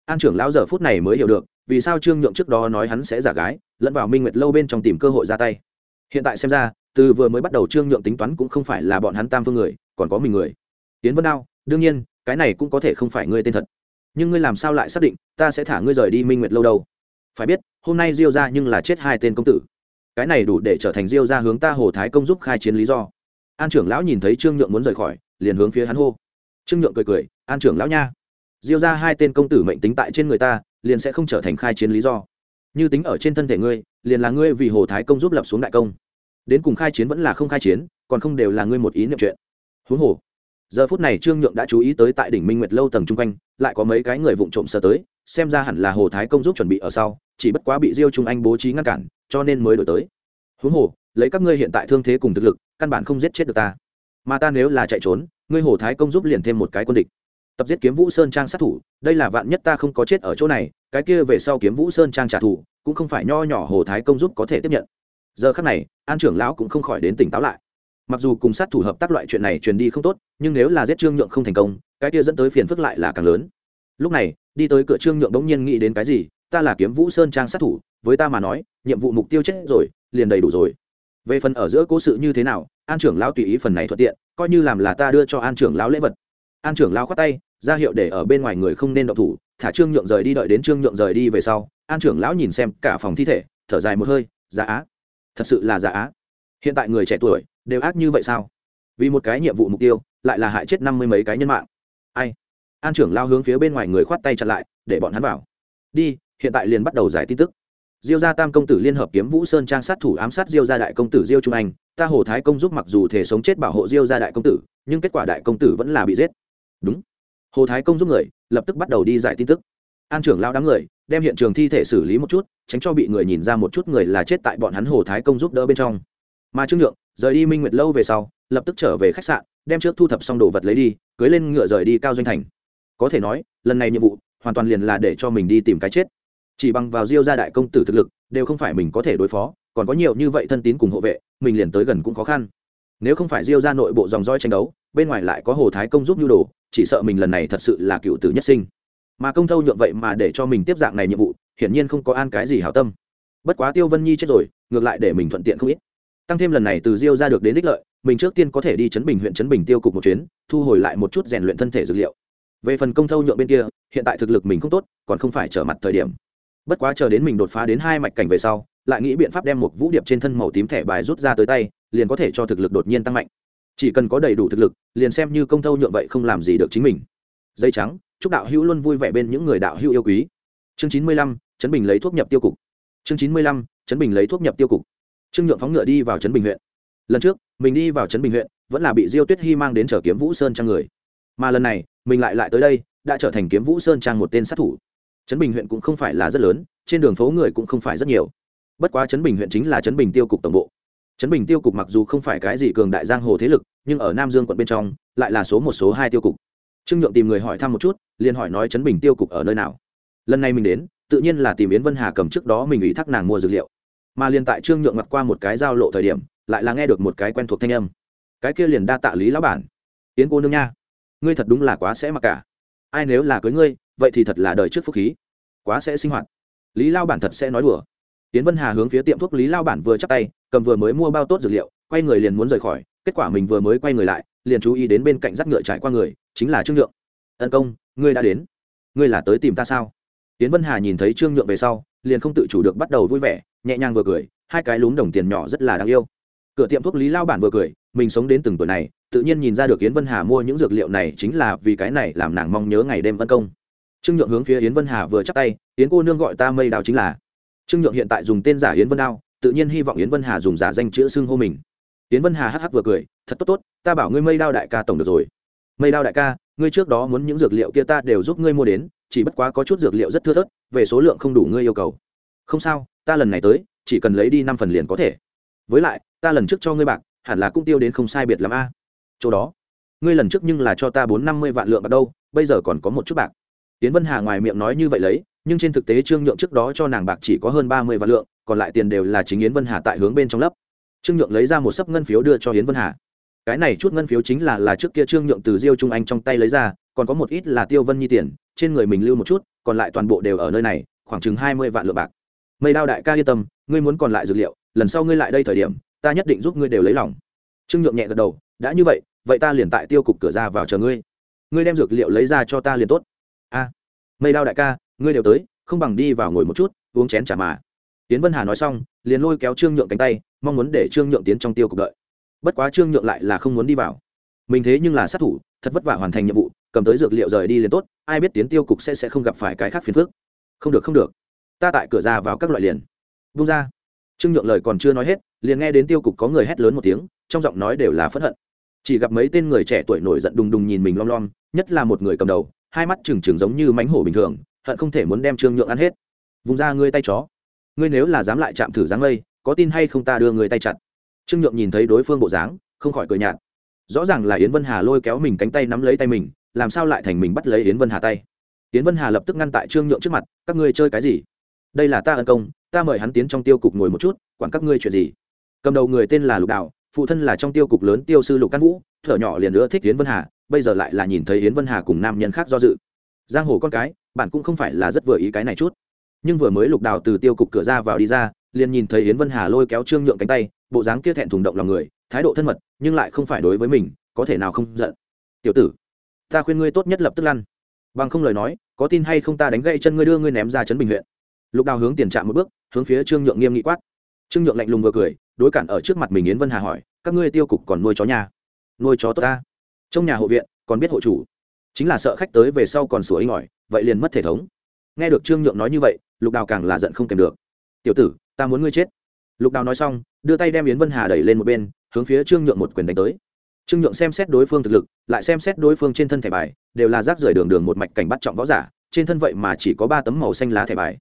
An trưởng lão giờ phút này mới hiểu được, vì sao trương nhượng trước đó nói hắn sẽ giả gái, lẫn vào minh nguyệt lâu bên trong tìm cơ hội ra tay. Hiện tại xem ra, từ vừa mới bắt đầu trương nhượng tính toán cũng không phải là bọn hắn tam phương người, còn có mình người. Tiến vân đao, đương nhiên, cái này cũng có thể không phải ngươi tên thật. Nhưng ngươi làm sao lại xác định, ta sẽ thả ngươi rời đi minh nguyệt lâu đâu? Phải biết, hôm nay diêu ra nhưng là chết hai tên công tử. Cái này đủ để trở thành diêu ra hướng ta hồ thái công giúp khai chiến lý do an trưởng lão nhìn thấy trương nhượng muốn rời khỏi, liền hướng phía hắn hô. Trương nhượng cười cười, an trưởng lão nha. Diêu ra hai tên công tử mệnh tính tại trên người ta, liền sẽ không trở thành khai chiến lý do. Như tính ở trên thân thể ngươi, liền là ngươi vì hồ thái công giúp lập xuống đại công. Đến cùng khai chiến vẫn là không khai chiến, còn không đều là ngươi một ý niệm chuyện. Huống hồ, giờ phút này trương nhượng đã chú ý tới tại đỉnh minh nguyệt lâu tầng chung quanh, lại có mấy cái người vụng trộm sờ tới, xem ra hẳn là hồ thái công giúp chuẩn bị ở sau, chỉ bất quá bị diêu trung anh bố trí ngăn cản, cho nên mới đổi tới. Huống hồ, lấy các ngươi hiện tại thương thế cùng thực lực căn bản không giết chết được ta. Mà ta nếu là chạy trốn, ngươi hồ thái công giúp liền thêm một cái quân địch. Tập giết kiếm vũ sơn trang sát thủ, đây là vạn nhất ta không có chết ở chỗ này, cái kia về sau kiếm vũ sơn trang trả thù, cũng không phải nho nhỏ hồ thái công giúp có thể tiếp nhận. Giờ khắc này, an trưởng lão cũng không khỏi đến tỉnh táo lại. Mặc dù cùng sát thủ hợp tác loại chuyện này truyền đi không tốt, nhưng nếu là giết trương nhượng không thành công, cái kia dẫn tới phiền phức lại là càng lớn. Lúc này, đi tới cửa trương nhượng bỗng nhiên nghĩ đến cái gì, ta là kiếm vũ sơn trang sát thủ, với ta mà nói, nhiệm vụ mục tiêu chết rồi, liền đầy đủ rồi về phần ở giữa cố sự như thế nào, an trưởng lão tùy ý phần này thuận tiện, coi như làm là ta đưa cho an trưởng lão lễ vật. An trưởng lão khoát tay, ra hiệu để ở bên ngoài người không nên động thủ, thả trương nhượng rời đi đợi đến trương nhượng rời đi về sau, an trưởng lão nhìn xem cả phòng thi thể, thở dài một hơi giả á, thật sự là giả á. Hiện tại người trẻ tuổi đều ác như vậy sao? Vì một cái nhiệm vụ mục tiêu, lại là hại chết năm mươi mấy cái nhân mạng. Ai? An trưởng lao hướng phía bên ngoài người khoát tay chặn lại, để bọn hắn vào. Đi, hiện tại liền bắt đầu giải tin tức diêu gia tam công tử liên hợp kiếm vũ sơn trang sát thủ ám sát diêu gia đại công tử diêu trung anh, ta hồ thái công giúp mặc dù thể sống chết bảo hộ diêu gia đại công tử, nhưng kết quả đại công tử vẫn là bị giết. Đúng. Hồ thái công giúp người, lập tức bắt đầu đi giải tin tức. An trưởng lao đám người, đem hiện trường thi thể xử lý một chút, tránh cho bị người nhìn ra một chút người là chết tại bọn hắn hồ thái công giúp đỡ bên trong. Mà trương nhượng, rời đi minh nguyệt lâu về sau, lập tức trở về khách sạn, đem trước thu thập xong đồ vật lấy đi, cưới lên ngựa rời đi cao doanh thành. Có thể nói, lần này nhiệm vụ, hoàn toàn liền là để cho mình đi tìm cái chết chỉ bằng vào diêu gia đại công tử thực lực, đều không phải mình có thể đối phó, còn có nhiều như vậy thân tín cùng hộ vệ, mình liền tới gần cũng khó khăn. Nếu không phải diêu gia nội bộ dòng roi tranh đấu, bên ngoài lại có hồ thái công giúp nhu đồ, chỉ sợ mình lần này thật sự là cựu tử nhất sinh. Mà công thâu nhượng vậy mà để cho mình tiếp dạng này nhiệm vụ, hiển nhiên không có an cái gì hảo tâm. Bất quá tiêu vân nhi chết rồi, ngược lại để mình thuận tiện không ít. Tăng thêm lần này từ diêu ra được đến đích lợi, mình trước tiên có thể đi chấn bình huyện chấn bình tiêu cục một chuyến, thu hồi lại một chút rèn luyện thân thể dược liệu. Về phần công thâu nhượng bên kia, hiện tại thực lực mình không tốt, còn không phải trở mặt thời điểm bất quá chờ đến mình đột phá đến hai mạch cảnh về sau, lại nghĩ biện pháp đem một vũ điệp trên thân màu tím thẻ bài rút ra tới tay, liền có thể cho thực lực đột nhiên tăng mạnh. Chỉ cần có đầy đủ thực lực, liền xem như công thâu nhượng vậy không làm gì được chính mình. Dây trắng, chúc đạo hữu luôn vui vẻ bên những người đạo hữu yêu quý. Chương chín mươi lăm chấn bình lấy thuốc nhập tiêu cục. Chương chín mươi lăm chấn bình lấy thuốc nhập tiêu cục. Trương nhượng phóng ngựa đi vào trấn bình huyện. Lần trước, mình đi vào trấn bình huyện, vẫn là bị diêu tuyết hy mang đến chở kiếm vũ sơn trang người. Mà lần này, mình lại lại tới đây, đã trở thành kiếm vũ sơn trang một tên sát thủ trấn bình huyện cũng không phải là rất lớn, trên đường phố người cũng không phải rất nhiều. Bất quá trấn bình huyện chính là trấn bình tiêu cục tổng bộ. Trấn bình tiêu cục mặc dù không phải cái gì cường đại giang hồ thế lực, nhưng ở nam dương quận bên trong, lại là số một, số hai tiêu cục. Trương nhượng tìm người hỏi thăm một chút, liền hỏi nói trấn bình tiêu cục ở nơi nào. Lần này mình đến, tự nhiên là tìm yến vân hà cầm trước đó mình ủy thác nàng mua dược liệu. Mà liền tại trương nhượng mặt qua một cái giao lộ thời điểm, lại là nghe được một cái quen thuộc thanh âm. Cái kia liền đa tạ lý lão bản. Yến cô nương nha, ngươi thật đúng là quá sẽ mặc cả. Ai nếu là cưới ngươi vậy thì thật là đời trước phúc khí. Quá sẽ sinh hoạt. Lý lao bản thật sẽ nói đùa. Tiến vân hà hướng phía tiệm thuốc lý lao bản vừa chắc tay, cầm vừa mới mua bao tốt dược liệu, quay người liền muốn rời khỏi, kết quả mình vừa mới quay người lại, liền chú ý đến bên cạnh rắt ngựa trải qua người, chính là trương nhượng. Ân công, ngươi đã đến. Ngươi là tới tìm ta sao? Tiến vân hà nhìn thấy trương nhượng về sau, liền không tự chủ được bắt đầu vui vẻ, nhẹ nhàng vừa cười, hai cái lúm đồng tiền nhỏ rất là đáng yêu. Cửa tiệm thuốc lý lao bản vừa cười, mình sống đến từng tuổi này, tự nhiên nhìn ra được yến vân hà mua những dược liệu này chính là vì cái này làm nàng mong nhớ ngày đêm vân công trương nhượng hướng phía yến vân hà vừa chắc tay, yến cô nương gọi ta mây đào chính là. Trương nhượng hiện tại dùng tên giả yến vân đao, tự nhiên hy vọng yến vân hà dùng giả danh chữ xưng hô mình. Yến vân hà hắc hắc vừa cười, thật tốt tốt, ta bảo ngươi mây đao đại ca tổng được rồi. Mây đao đại ca, ngươi trước đó muốn những dược liệu kia ta đều giúp ngươi mua đến, chỉ bất quá có chút dược liệu rất thưa thớt, về số lượng không đủ ngươi yêu cầu. Không sao, ta lần này tới, chỉ cần lấy đi năm phần liền có thể. Với lại, ta lần trước cho ngươi bạc, hẳn là cũng tiêu đến không sai biệt lắm a. Chỗ đó, ngươi lần trước nhưng là cho ta bốn năm mươi vạn lượng bạc đâu, bây giờ còn có một chút bạc tiến vân hà ngoài miệng nói như vậy lấy, nhưng trên thực tế trương nhượng trước đó cho nàng bạc chỉ có hơn ba mươi vạn lượng, còn lại tiền đều là chính yến vân hà tại hướng bên trong lấp. trương nhượng lấy ra một sấp ngân phiếu đưa cho yến vân hà. Cái này chút ngân phiếu chính là là trước kia trương nhượng từ diêu trung anh trong tay lấy ra, còn có một ít là tiêu vân nhi tiền, trên người mình lưu một chút, còn lại toàn bộ đều ở nơi này, khoảng chừng hai mươi vạn lượng bạc. Mây đao đại ca yên tâm, ngươi muốn còn lại dược liệu, lần sau ngươi lại đây thời điểm, ta nhất định giúp ngươi đều lấy lòng. Trương nhượng nhẹ gật đầu, đã như vậy vậy ta liền tại tiêu cục cửa ra vào chờ ngươi. Ngươi đem dược liệu lấy ra cho ta liền tốt a. Mây đao đại ca, ngươi đều tới, không bằng đi vào ngồi một chút, uống chén trả mà. Tiến vân hà nói xong, liền lôi kéo trương nhượng cánh tay, mong muốn để trương nhượng tiến trong tiêu cục đợi. Bất quá trương nhượng lại là không muốn đi vào. Mình thế nhưng là sát thủ, thật vất vả hoàn thành nhiệm vụ, cầm tới dược liệu rời đi liền tốt, ai biết tiến tiêu cục sẽ sẽ không gặp phải cái khác phiền phức. Không được không được. Ta tại cửa ra vào các loại liền. Vung ra. Trương nhượng lời còn chưa nói hết, liền nghe đến tiêu cục có người hét lớn một tiếng, trong giọng nói đều là phẫn hận. Chỉ gặp mấy tên người trẻ tuổi nổi giận đùng đùng nhìn mình lom lom, nhất là một người cầm đầu hai mắt trừng trừng giống như mánh hổ bình thường, hận không thể muốn đem trương nhượng ăn hết. Vùng ra ngươi tay chó. Ngươi nếu là dám lại chạm thử dáng lây, có tin hay không ta đưa người tay chặt. Trương nhượng nhìn thấy đối phương bộ dáng, không khỏi cười nhạt. Rõ ràng là yến vân hà lôi kéo mình cánh tay nắm lấy tay mình, làm sao lại thành mình bắt lấy yến vân hà tay? Yến vân hà lập tức ngăn tại trương nhượng trước mặt, các ngươi chơi cái gì? Đây là ta ân công, ta mời hắn tiến trong tiêu cục ngồi một chút, quản các ngươi chuyện gì? Cầm đầu người tên là lục đạo, phụ thân là trong tiêu cục lớn tiêu sư lục căn vũ, thở nhỏ liền nữa thích yến vân hà bây giờ lại là nhìn thấy yến vân hà cùng nam nhân khác do dự. Giang hồ con cái, bạn cũng không phải là rất vừa ý cái này chút. Nhưng vừa mới lục đào từ tiêu cục cửa ra vào đi ra, liền nhìn thấy yến vân hà lôi kéo trương nhượng cánh tay, bộ dáng kia thẹn thùng động lòng người, thái độ thân mật, nhưng lại không phải đối với mình, có thể nào không giận. Tiểu tử, ta khuyên ngươi tốt nhất lập tức lăn. Bằng không lời nói, có tin hay không ta đánh gậy chân ngươi đưa ngươi ném ra trấn bình huyện. Lục đào hướng tiền trạm một bước, hướng phía trương nhượng nghiêm nghị quát. Trương nhượng lạnh lùng vừa cười, đối cản ở trước mặt mình yến vân hà hỏi, các ngươi tiêu cục còn nuôi chó nhà? Nuôi chó tốt ta trong nhà hộ viện, còn biết hộ chủ. Chính là sợ khách tới về sau còn sủa inh ỏi, vậy liền mất thể thống. Nghe được trương nhượng nói như vậy, lục đào càng là giận không kèm được. Tiểu tử, ta muốn ngươi chết. Lục đào nói xong, đưa tay đem yến vân hà đẩy lên một bên, hướng phía trương nhượng một quyền đánh tới. Trương nhượng xem xét đối phương thực lực, lại xem xét đối phương trên thân thẻ bài, đều là rác rưởi đường đường một mạch cảnh bắt trọng võ giả, trên thân vậy mà chỉ có ba tấm màu xanh lá thẻ bài.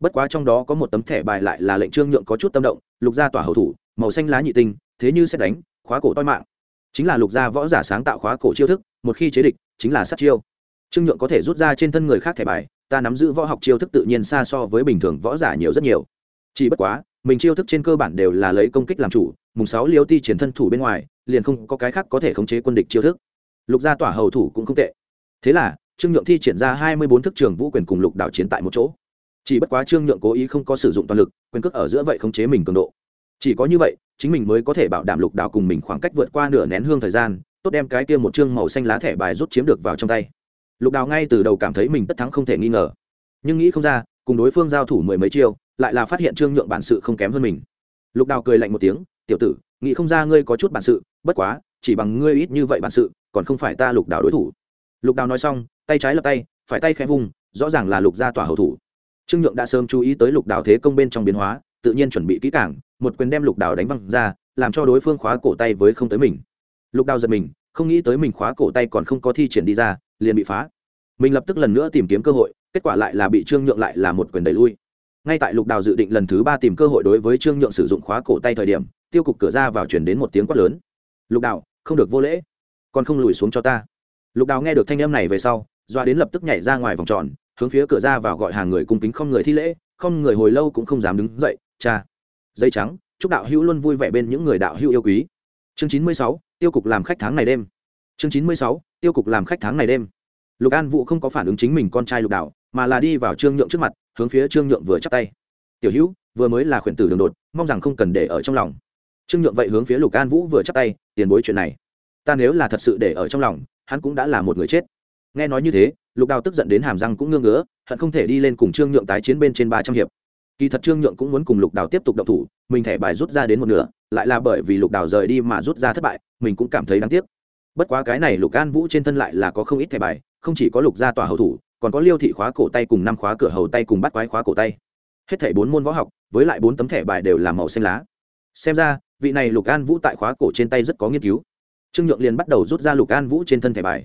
Bất quá trong đó có một tấm thẻ bài lại là lệnh trương nhượng có chút tâm động, lục gia tỏa hậu thủ, màu xanh lá nhị tinh, thế như xét đánh, khóa cổ toi mạng chính là lục gia võ giả sáng tạo khóa cổ chiêu thức, một khi chế địch, chính là sát chiêu. Trương nhượng có thể rút ra trên thân người khác thẻ bài, ta nắm giữ võ học chiêu thức tự nhiên xa so với bình thường võ giả nhiều rất nhiều. Chỉ bất quá, mình chiêu thức trên cơ bản đều là lấy công kích làm chủ, mùng sáu liêu ti chiến thân thủ bên ngoài, liền không có cái khác có thể khống chế quân địch chiêu thức. Lục gia tỏa hầu thủ cũng không tệ. Thế là, trương nhượng thi triển ra hai mươi bốn thức trường vũ quyền cùng lục đảo chiến tại một chỗ. Chỉ bất quá trương nhượng cố ý không có sử dụng toàn lực, quyền cước ở giữa vậy khống chế mình cường độ. Chỉ có như vậy chính mình mới có thể bảo đảm lục đào cùng mình khoảng cách vượt qua nửa nén hương thời gian, tốt đem cái kia một chương màu xanh lá thẻ bài rút chiếm được vào trong tay. Lục đào ngay từ đầu cảm thấy mình tất thắng không thể nghi ngờ. Nhưng nghĩ không ra, cùng đối phương giao thủ mười mấy chiêu, lại là phát hiện trương nhượng bản sự không kém hơn mình. Lục đào cười lạnh một tiếng, tiểu tử, nghĩ không ra ngươi có chút bản sự, bất quá, chỉ bằng ngươi ít như vậy bản sự, còn không phải ta lục đào đối thủ. Lục đào nói xong, tay trái lập tay, phải tay khẽ vùng rõ ràng là lục gia tỏa hậu thủ. Trương nhượng đã sớm chú ý tới lục đào thế công bên trong biến hóa tự nhiên chuẩn bị kỹ càng, một quyền đem lục đào đánh văng ra làm cho đối phương khóa cổ tay với không tới mình. Lục đào giật mình không nghĩ tới mình khóa cổ tay còn không có thi triển đi ra liền bị phá. Mình lập tức lần nữa tìm kiếm cơ hội kết quả lại là bị trương nhượng lại là một quyền đẩy lui. Ngay tại lục đào dự định lần thứ ba tìm cơ hội đối với trương nhượng sử dụng khóa cổ tay thời điểm tiêu cục cửa ra vào chuyển đến một tiếng quát lớn. Lục đào không được vô lễ còn không lùi xuống cho ta. Lục đào nghe được thanh âm này về sau doa đến lập tức nhảy ra ngoài vòng tròn hướng phía cửa ra vào gọi hàng người cung kính không người thi lễ không người hồi lâu cũng không dám đứng dậy cha dây trắng, chúc đạo hữu luôn vui vẻ bên những người đạo hữu yêu quý. Chương chín mươi sáu, tiêu cục làm khách tháng này đêm. Chương chín mươi sáu, tiêu cục làm khách tháng này đêm. Lục an vũ không có phản ứng chính mình con trai lục đạo, mà là đi vào trương nhượng trước mặt, hướng phía trương nhượng vừa chắp tay. Tiểu hữu, vừa mới là khuyển tử đường đột, mong rằng không cần để ở trong lòng. Trương nhượng vậy hướng phía lục an vũ vừa chắp tay, tiền bối chuyện này, ta nếu là thật sự để ở trong lòng, hắn cũng đã là một người chết. Nghe nói như thế, lục đào tức giận đến hàm răng cũng ngưng ngứa, hận không thể đi lên cùng trương nhượng tái chiến bên trên ba trăm hiệp kỳ thật trương nhượng cũng muốn cùng lục đào tiếp tục đậu thủ, mình thẻ bài rút ra đến một nửa, lại là bởi vì lục đào rời đi mà rút ra thất bại, mình cũng cảm thấy đáng tiếc. Bất quá cái này lục an vũ trên thân lại là có không ít thẻ bài, không chỉ có lục gia tòa hậu thủ, còn có liêu thị khóa cổ tay cùng năm khóa cửa hầu tay cùng bắt quái khóa cổ tay. Hết thẻ bốn môn võ học, với lại bốn tấm thẻ bài đều là màu xanh lá. Xem ra, vị này lục an vũ tại khóa cổ trên tay rất có nghiên cứu. Trương nhượng liền bắt đầu rút ra lục an vũ trên thân thẻ bài.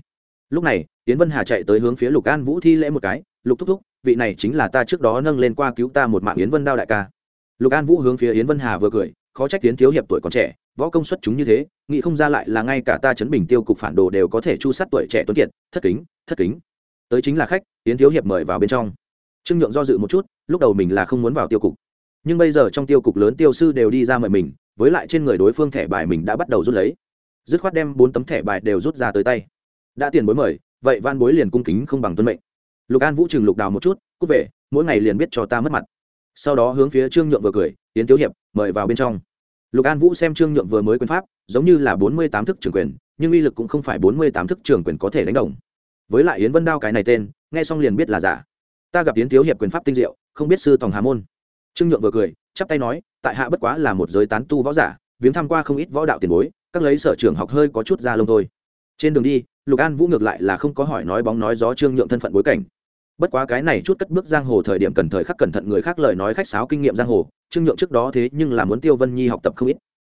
Lúc này tiến vân hà chạy tới hướng phía lục an vũ thi lễ một cái, lục thúc thúc vị này chính là ta trước đó nâng lên qua cứu ta một mạng yến vân đao đại ca. Lục an vũ hướng phía yến vân hà vừa cười, khó trách tiến thiếu hiệp tuổi còn trẻ, võ công xuất chúng như thế, nghĩ không ra lại là ngay cả ta chấn bình tiêu cục phản đồ đều có thể chu sát tuổi trẻ tuấn kiệt, thất kính thất kính. Tới chính là khách tiến thiếu hiệp mời vào bên trong. Trương nhượng do dự một chút, lúc đầu mình là không muốn vào tiêu cục. Nhưng bây giờ trong tiêu cục lớn tiêu sư đều đi ra mời mình, với lại trên người đối phương thẻ bài mình đã bắt đầu rút lấy. Dứt khoát đem bốn tấm thẻ bài đều rút ra tới tay. Đã tiền bối mời, vậy van bối liền cung kính không bằng tuân mệnh lục an vũ trừng lục đào một chút cút về mỗi ngày liền biết cho ta mất mặt sau đó hướng phía trương nhượng vừa cười tiến thiếu hiệp mời vào bên trong lục an vũ xem trương nhượng vừa mới quyền pháp giống như là bốn mươi tám thức trường quyền nhưng uy lực cũng không phải bốn mươi tám thức trường quyền có thể đánh đồng với lại yến vân đao cái này tên nghe xong liền biết là giả ta gặp yến thiếu hiệp quyền pháp tinh diệu không biết sư tòng hà môn trương nhượng vừa cười chắp tay nói tại hạ bất quá là một giới tán tu võ giả viếng tham qua không ít võ đạo tiền bối các lấy sở trường học hơi có chút ra lông thôi trên đường đi lục an vũ ngược lại là không có hỏi nói bóng nói gió trương nhượng thân phận bối cảnh bất quá cái này chút cất bước giang hồ thời điểm cần thời khắc cẩn thận người khác lời nói khách sáo kinh nghiệm giang hồ, trương nhượng trước đó thế nhưng là muốn tiêu vân nhi học tập không ít.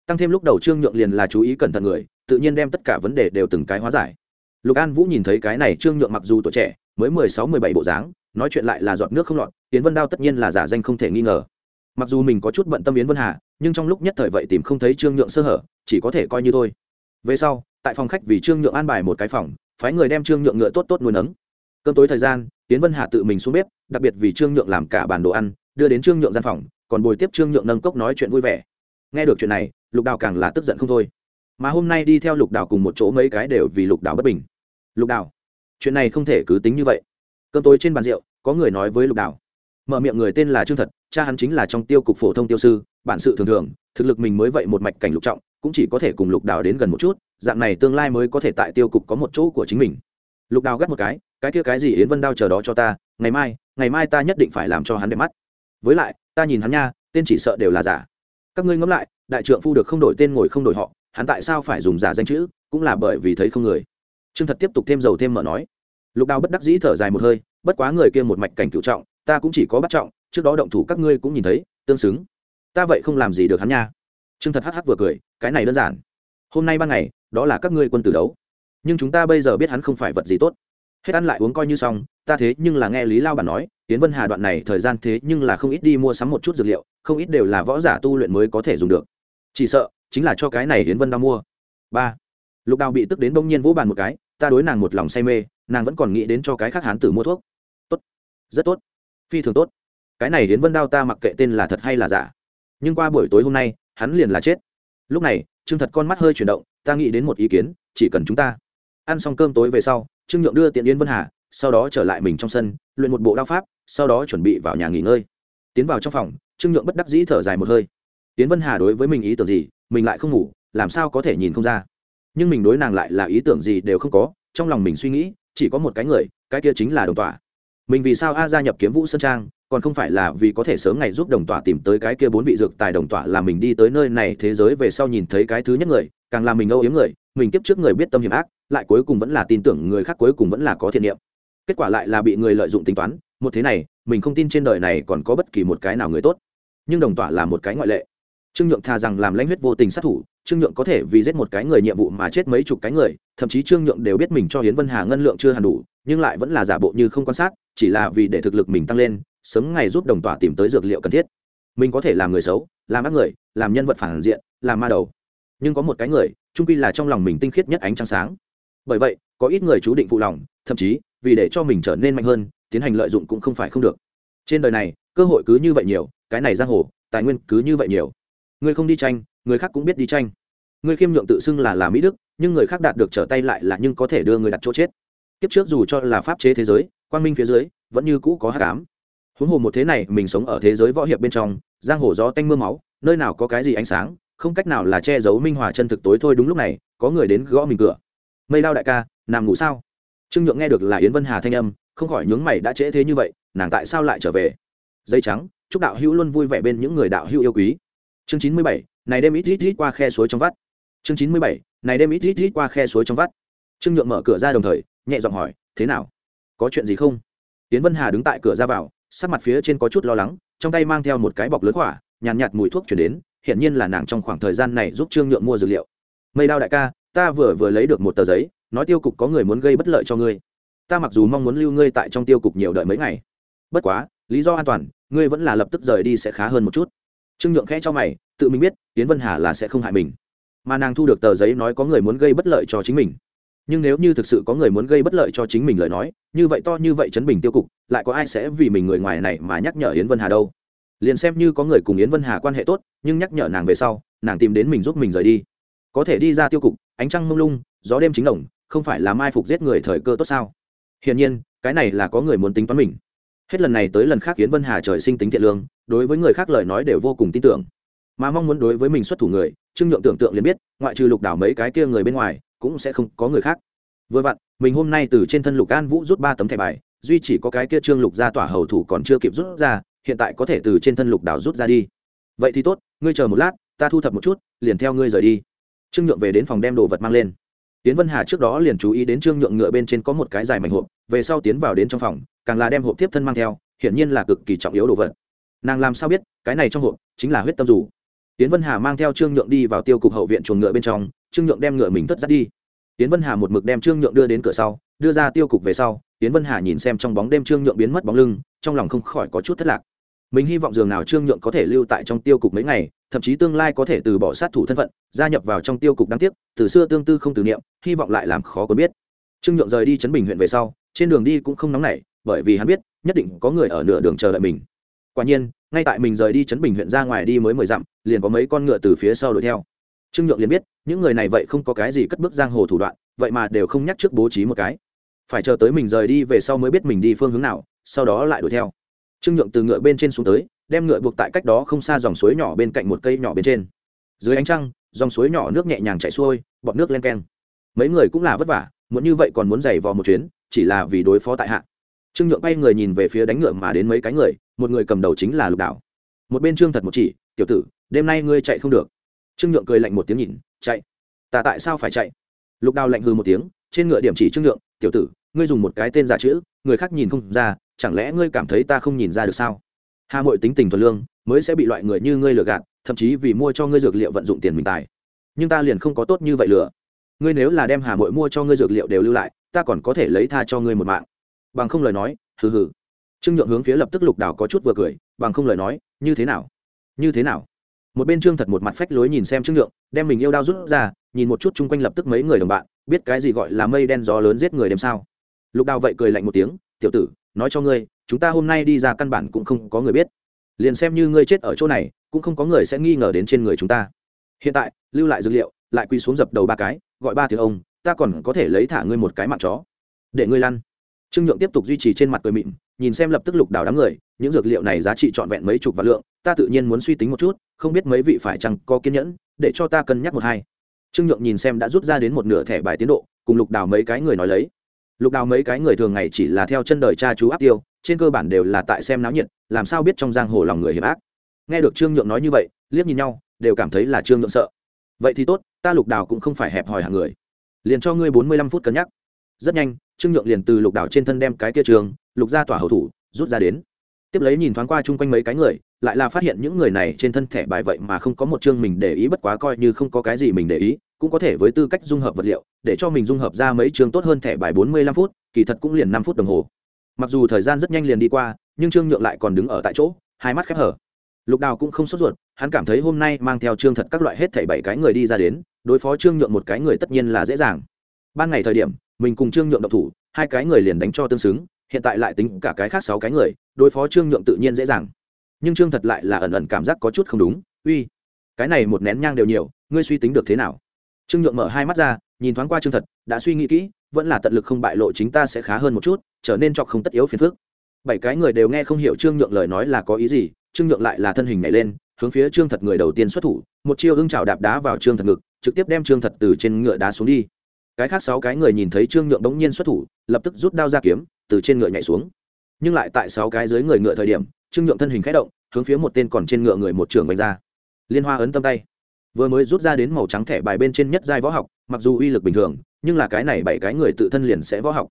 Tăng thêm lúc đầu trương nhượng liền là chú ý cẩn thận người, tự nhiên đem tất cả vấn đề đều từng cái hóa giải. Lục an vũ nhìn thấy cái này trương nhượng mặc dù tuổi trẻ, mới mười sáu, mười bảy bộ dáng, nói chuyện lại là giọt nước không lọt, yến vân đao tất nhiên là giả danh không thể nghi ngờ. Mặc dù mình có chút bận tâm yến vân hà, nhưng trong lúc nhất thời vậy tìm không thấy trương nhượng sơ hở, chỉ có thể coi như thôi. Về sau, tại phòng khách vì trương nhượng an bài một cái phòng, phái người đem trương nhượng ngựa tốt tốt nuôi nấng cơm tối thời gian, tiến vân hà tự mình xuống bếp, đặc biệt vì trương nhượng làm cả bản đồ ăn, đưa đến trương nhượng gian phòng, còn bồi tiếp trương nhượng nâng cốc nói chuyện vui vẻ. Nghe được chuyện này, lục đào càng là tức giận không thôi. Mà hôm nay đi theo lục đào cùng một chỗ mấy cái đều vì lục đào bất bình. Lục đào, chuyện này không thể cứ tính như vậy. Cơm tối trên bàn rượu, có người nói với lục đào. Mở miệng người tên là trương thật, cha hắn chính là trong tiêu cục phổ thông tiêu sư, bản sự thường thường, thực lực mình mới vậy một mạch cảnh lục trọng, cũng chỉ có thể cùng lục đào đến gần một chút, dạng này tương lai mới có thể tại tiêu cục có một chỗ của chính mình. Lục đào gắt một cái cái kia cái gì yến vân đao chờ đó cho ta, ngày mai ngày mai ta nhất định phải làm cho hắn đẹp mắt. Với lại, ta nhìn hắn nha, tên chỉ sợ đều là giả. Các ngươi ngẫm lại, đại trượng phu được không đổi tên ngồi không đổi họ, hắn tại sao phải dùng giả danh chữ, cũng là bởi vì thấy không người. Trương thật tiếp tục thêm dầu thêm mở nói. Lục đào bất đắc dĩ thở dài một hơi, bất quá người kia một mạch cảnh cựu trọng, ta cũng chỉ có bắt trọng, trước đó động thủ các ngươi cũng nhìn thấy, tương xứng. Ta vậy không làm gì được hắn nha. Trương thật hắc hắc vừa cười, cái này đơn giản. Hôm nay ban ngày, đó là các ngươi quân tử đấu. Nhưng chúng ta bây giờ biết hắn không phải vật gì tốt hết ăn lại uống coi như xong, ta thế nhưng là nghe lý lao bản nói tiến vân hà đoạn này thời gian thế nhưng là không ít đi mua sắm một chút dược liệu, không ít đều là võ giả tu luyện mới có thể dùng được. Chỉ sợ, chính là cho cái này hiến vân đau mua. Ba. Lục đào bị tức đến bỗng nhiên vỗ bàn một cái, ta đối nàng một lòng say mê, nàng vẫn còn nghĩ đến cho cái khác hán tử mua thuốc. Tốt. Rất tốt. Phi thường tốt. Cái này hiến vân đao ta mặc kệ tên là thật hay là giả. Nhưng qua buổi tối hôm nay, hắn liền là chết. Lúc này, trương thật con mắt hơi chuyển động, ta nghĩ đến một ý kiến, chỉ cần chúng ta ăn xong cơm tối về sau trương nhượng đưa tiện yến vân hà, sau đó trở lại mình trong sân, luyện một bộ đao pháp, sau đó chuẩn bị vào nhà nghỉ ngơi. Tiến vào trong phòng, trương nhượng bất đắc dĩ thở dài một hơi. Tiến vân hà đối với mình ý tưởng gì, mình lại không ngủ, làm sao có thể nhìn không ra? Nhưng mình đối nàng lại là ý tưởng gì đều không có, trong lòng mình suy nghĩ, chỉ có một cái người, cái kia chính là đồng tỏa. Mình vì sao a gia nhập kiếm vũ sơn trang, còn không phải là vì có thể sớm ngày giúp đồng tỏa tìm tới cái kia bốn vị dược tài đồng tỏa là mình đi tới nơi này thế giới về sau nhìn thấy cái thứ nhất người, càng làm mình âu yếm người, mình tiếp trước người biết tâm hiểm ác lại cuối cùng vẫn là tin tưởng người khác cuối cùng vẫn là có thiện niệm. Kết quả lại là bị người lợi dụng tính toán, một thế này, mình không tin trên đời này còn có bất kỳ một cái nào người tốt. Nhưng đồng tỏa là một cái ngoại lệ. Trương nhượng thà rằng làm lãnh huyết vô tình sát thủ, trương nhượng có thể vì giết một cái người nhiệm vụ mà chết mấy chục cái người, thậm chí trương nhượng đều biết mình cho hiến vân hà ngân lượng chưa hẳn đủ, nhưng lại vẫn là giả bộ như không quan sát, chỉ là vì để thực lực mình tăng lên, sớm ngày giúp đồng tỏa tìm tới dược liệu cần thiết. Mình có thể làm người xấu, làm ác người, làm nhân vật phản diện, làm ma đầu. Nhưng có một cái người trung quy là trong lòng mình tinh khiết nhất ánh trăng sáng bởi vậy, có ít người chú định phụ lòng, thậm chí, vì để cho mình trở nên mạnh hơn, tiến hành lợi dụng cũng không phải không được. Trên đời này, cơ hội cứ như vậy nhiều, cái này giang hồ, tài nguyên cứ như vậy nhiều. Người không đi tranh, người khác cũng biết đi tranh. Người khiêm nhượng tự xưng là là mỹ đức, nhưng người khác đạt được trở tay lại là nhưng có thể đưa người đặt chỗ chết. Kiếp trước dù cho là pháp chế thế giới, quang minh phía dưới, vẫn như cũ có hát cám huống hồ một thế này, mình sống ở thế giới võ hiệp bên trong, giang hồ gió tanh m ư a máu, nơi nào có cái gì ánh sáng, không cách nào là che giấu minh hòa chân thực tối thôi đúng lúc này, có người đến gõ mình cửa mây đao đại ca nằm ngủ sao? Trương nhượng nghe được là yến vân hà thanh âm không khỏi nhướng mày đã trễ thế như vậy nàng tại sao lại trở về? Dây trắng chúc đạo hữu luôn vui vẻ bên những người đạo hữu yêu quý. Chương chín mươi bảy này đêm ít ít ít qua khe suối trong vắt. Chương chín mươi bảy này đêm ít ít ít qua khe suối trong vắt. Trương nhượng mở cửa ra đồng thời nhẹ giọng hỏi thế nào? Có chuyện gì không? Yến vân hà đứng tại cửa ra vào sắc mặt phía trên có chút lo lắng trong tay mang theo một cái bọc lớn khỏa nhàn nhạt, nhạt mùi thuốc chuyển đến hiện nhiên là nàng trong khoảng thời gian này giúp trương nhượng mua dược liệu. Mây đao đại ca ta vừa vừa lấy được một tờ giấy, nói tiêu cục có người muốn gây bất lợi cho ngươi. Ta mặc dù mong muốn lưu ngươi tại trong tiêu cục nhiều đợi mấy ngày. Bất quá, lý do an toàn, ngươi vẫn là lập tức rời đi sẽ khá hơn một chút. Trương nhượng khẽ cho mày, tự mình biết tiến vân hà là sẽ không hại mình. Mà nàng thu được tờ giấy nói có người muốn gây bất lợi cho chính mình. Nhưng nếu như thực sự có người muốn gây bất lợi cho chính mình lời nói, như vậy to như vậy chấn bình tiêu cục, lại có ai sẽ vì mình người ngoài này mà nhắc nhở yến vân hà đâu? Liền xem như có người cùng yến vân hà quan hệ tốt, nhưng nhắc nhở nàng về sau, nàng tìm đến mình giúp mình rời đi. Có thể đi ra tiêu cục ánh trăng mông lung, gió đêm chính đồng, không phải là mai phục giết người thời cơ tốt sao? Hiển nhiên, cái này là có người muốn tính toán mình. Hết lần này tới lần khác yến vân hà trời sinh tính thiện lương, đối với người khác lời nói đều vô cùng tin tưởng. Mà mong muốn đối với mình xuất thủ người, trương nhượng tưởng tượng liền biết, ngoại trừ lục đảo mấy cái kia người bên ngoài, cũng sẽ không có người khác. Vừa vặn, mình hôm nay từ trên thân lục an vũ rút ba tấm thẻ bài, duy chỉ có cái kia trương lục ra tỏa hầu thủ còn chưa kịp rút ra, hiện tại có thể từ trên thân lục đảo rút ra đi. Vậy thì tốt, ngươi chờ một lát, ta thu thập một chút, liền theo ngươi rời đi trương nhượng về đến phòng đem đồ vật mang lên. Tiến vân hà trước đó liền chú ý đến trương nhượng ngựa bên trên có một cái dài mảnh hộp, về sau tiến vào đến trong phòng, càng là đem hộp tiếp thân mang theo, hiển nhiên là cực kỳ trọng yếu đồ vật. Nàng làm sao biết, cái này trong hộp chính là huyết tâm dù. Tiến vân hà mang theo trương nhượng đi vào tiêu cục hậu viện chuồng ngựa bên trong, trương nhượng đem ngựa mình thất dắt đi. Tiến vân hà một mực đem trương nhượng đưa đến cửa sau, đưa ra tiêu cục về sau, tiến vân hà nhìn xem trong bóng đêm trương nhượng biến mất bóng lưng, trong lòng không khỏi có chút thất lạc mình hy vọng dường nào trương nhượng có thể lưu tại trong tiêu cục mấy ngày, thậm chí tương lai có thể từ bỏ sát thủ thân phận, gia nhập vào trong tiêu cục đáng tiếc, từ xưa tương tư không từ niệm, hy vọng lại làm khó có biết. Trương nhượng rời đi chấn bình huyện về sau, trên đường đi cũng không nóng nảy, bởi vì hắn biết, nhất định có người ở nửa đường chờ đợi mình. Quả nhiên, ngay tại mình rời đi chấn bình huyện ra ngoài đi mới mười dặm, liền có mấy con ngựa từ phía sau đuổi theo. Trương nhượng liền biết, những người này vậy không có cái gì cất bước giang hồ thủ đoạn, vậy mà đều không nhắc trước bố trí một cái. Phải chờ tới mình rời đi về sau mới biết mình đi phương hướng nào, sau đó lại đuổi theo trương nhượng từ ngựa bên trên xuống tới, đem ngựa buộc tại cách đó không xa dòng suối nhỏ bên cạnh một cây nhỏ bên trên. Dưới ánh trăng, dòng suối nhỏ nước nhẹ nhàng chảy xuôi, bọt nước len keng. Mấy người cũng là vất vả, muốn như vậy còn muốn giày vò một chuyến, chỉ là vì đối phó tại hạ. Trương nhượng bay người nhìn về phía đánh ngựa mà đến mấy cái người, một người cầm đầu chính là lục đảo một bên trương thật một chỉ, tiểu tử, đêm nay ngươi chạy không được. Trương nhượng cười lạnh một tiếng nhìn, chạy? Ta tại sao phải chạy? Lục đào lạnh hư một tiếng, trên ngựa điểm chỉ trương nhượng, tiểu tử, ngươi dùng một cái tên giả chữ, người khác nhìn không ra chẳng lẽ ngươi cảm thấy ta không nhìn ra được sao? Hà mội tính tình thuần lương, mới sẽ bị loại người như ngươi lừa gạt, thậm chí vì mua cho ngươi dược liệu vận dụng tiền mình tài. Nhưng ta liền không có tốt như vậy lừa. Ngươi nếu là đem hà mội mua cho ngươi dược liệu đều lưu lại, ta còn có thể lấy tha cho ngươi một mạng. Bằng không lời nói, hừ hừ. Trương nhượng hướng phía lập tức lục đào có chút vừa cười, bằng không lời nói, như thế nào? Như thế nào? Một bên trương thật một mặt phách lối nhìn xem trương nhượng, đem mình yêu đao rút ra, nhìn một chút chung quanh lập tức mấy người đồng bạn, biết cái gì gọi là mây đen gió lớn giết người đêm sao. Lục đào vậy cười lạnh một tiếng, tiểu tử nói cho ngươi, chúng ta hôm nay đi ra căn bản cũng không có người biết. Liền xem như ngươi chết ở chỗ này, cũng không có người sẽ nghi ngờ đến trên người chúng ta. Hiện tại, lưu lại dữ liệu, lại quy xuống dập đầu ba cái, gọi ba tiếng ông, ta còn có thể lấy thả ngươi một cái mạng chó. Để ngươi lăn. Trương nhượng tiếp tục duy trì trên mặt cười mịn, nhìn xem lập tức lục đào đám người, những dược liệu này giá trị trọn vẹn mấy chục vạn lượng, ta tự nhiên muốn suy tính một chút, không biết mấy vị phải chăng có kiên nhẫn, để cho ta cân nhắc một hai. Trương nhượng nhìn xem đã rút ra đến một nửa thẻ bài tiến độ, cùng lục đào mấy cái người nói lấy lục đào mấy cái người thường ngày chỉ là theo chân đời cha chú áp tiêu, trên cơ bản đều là tại xem náo nhiệt, làm sao biết trong giang hồ lòng người hiểm ác. Nghe được trương nhượng nói như vậy, liếc nhìn nhau, đều cảm thấy là trương nhượng sợ. Vậy thì tốt, ta lục đào cũng không phải hẹp hòi hàng người. Liền cho ngươi bốn mươi lăm phút cân nhắc. Rất nhanh, trương nhượng liền từ lục Đào trên thân đem cái kia trường, lục ra tỏa hậu thủ, rút ra đến. Tiếp lấy nhìn thoáng qua chung quanh mấy cái người, lại là phát hiện những người này trên thân thẻ bài vậy mà không có một chương mình để ý bất quá coi như không có cái gì mình để ý cũng có thể với tư cách dung hợp vật liệu, để cho mình dung hợp ra mấy chương tốt hơn thẻ bài bốn mươi lăm phút, kỳ thật cũng liền năm phút đồng hồ. Mặc dù thời gian rất nhanh liền đi qua, nhưng trương nhượng lại còn đứng ở tại chỗ, hai mắt khép hở. Lục đào cũng không sốt ruột, hắn cảm thấy hôm nay mang theo trương thật các loại hết thảy bảy cái người đi ra đến, đối phó trương nhượng một cái người tất nhiên là dễ dàng. Ban ngày thời điểm, mình cùng trương nhượng độc thủ, hai cái người liền đánh cho tương xứng, hiện tại lại tính cả cái khác sáu cái người, đối phó trương nhượng tự nhiên dễ dàng. Nhưng trương thật lại là ẩn ẩn cảm giác có chút không đúng, uy, cái này một nén nhang đều nhiều, ngươi suy tính được thế nào? Trương nhượng mở hai mắt ra, nhìn thoáng qua trương thật, đã suy nghĩ kỹ, vẫn là tận lực không bại lộ chính ta sẽ khá hơn một chút, trở nên chọc không tất yếu phiền phức. Bảy cái người đều nghe không hiểu trương nhượng lời nói là có ý gì, trương nhượng lại là thân hình nhảy lên, hướng phía trương thật người đầu tiên xuất thủ, một chiêu ưng trào đạp đá vào trương thật ngực, trực tiếp đem trương thật từ trên ngựa đá xuống đi. Cái khác sáu cái người nhìn thấy trương nhượng bỗng nhiên xuất thủ, lập tức rút đao ra kiếm, từ trên ngựa nhảy xuống. Nhưng lại tại sáu cái dưới người ngựa thời điểm, trương nhượng thân hình khẽ động, hướng phía một tên còn trên ngựa người một trường bành ra. Liên hoa ấn tâm tay vừa mới rút ra đến màu trắng thẻ bài bên trên nhất giai võ học, mặc dù uy lực bình thường, nhưng là cái này bảy cái người tự thân liền sẽ võ học.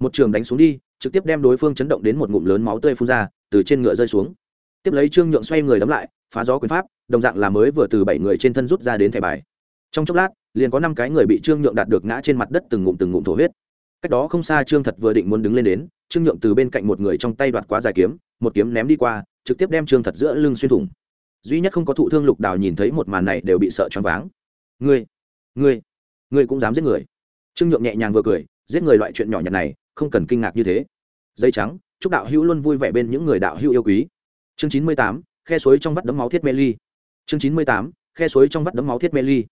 Một trường đánh xuống đi, trực tiếp đem đối phương chấn động đến một ngụm lớn máu tươi phun ra, từ trên ngựa rơi xuống. Tiếp lấy trương nhượng xoay người đấm lại, phá gió quyền pháp, đồng dạng là mới vừa từ bảy người trên thân rút ra đến thẻ bài. Trong chốc lát, liền có năm cái người bị trương nhượng đạt được ngã trên mặt đất từng ngụm từng ngụm thổ huyết. Cách đó không xa trương thật vừa định muốn đứng lên đến, trương nhượng từ bên cạnh một người trong tay đoạt quá dài kiếm, một kiếm ném đi qua, trực tiếp đem trương thật giữa lưng xuyên thủng duy nhất không có thụ thương lục đào nhìn thấy một màn này đều bị sợ choáng váng. Ngươi ngươi ngươi cũng dám giết người. Trương nhượng nhẹ nhàng vừa cười, giết người loại chuyện nhỏ nhặt này, không cần kinh ngạc như thế. Dây trắng, chúc đạo hữu luôn vui vẻ bên những người đạo hữu yêu quý. Chương chín mươi tám, khe suối trong vắt đấm máu thiết mê ly. Chương chín mươi tám, khe suối trong vắt đấm máu thiết mê ly.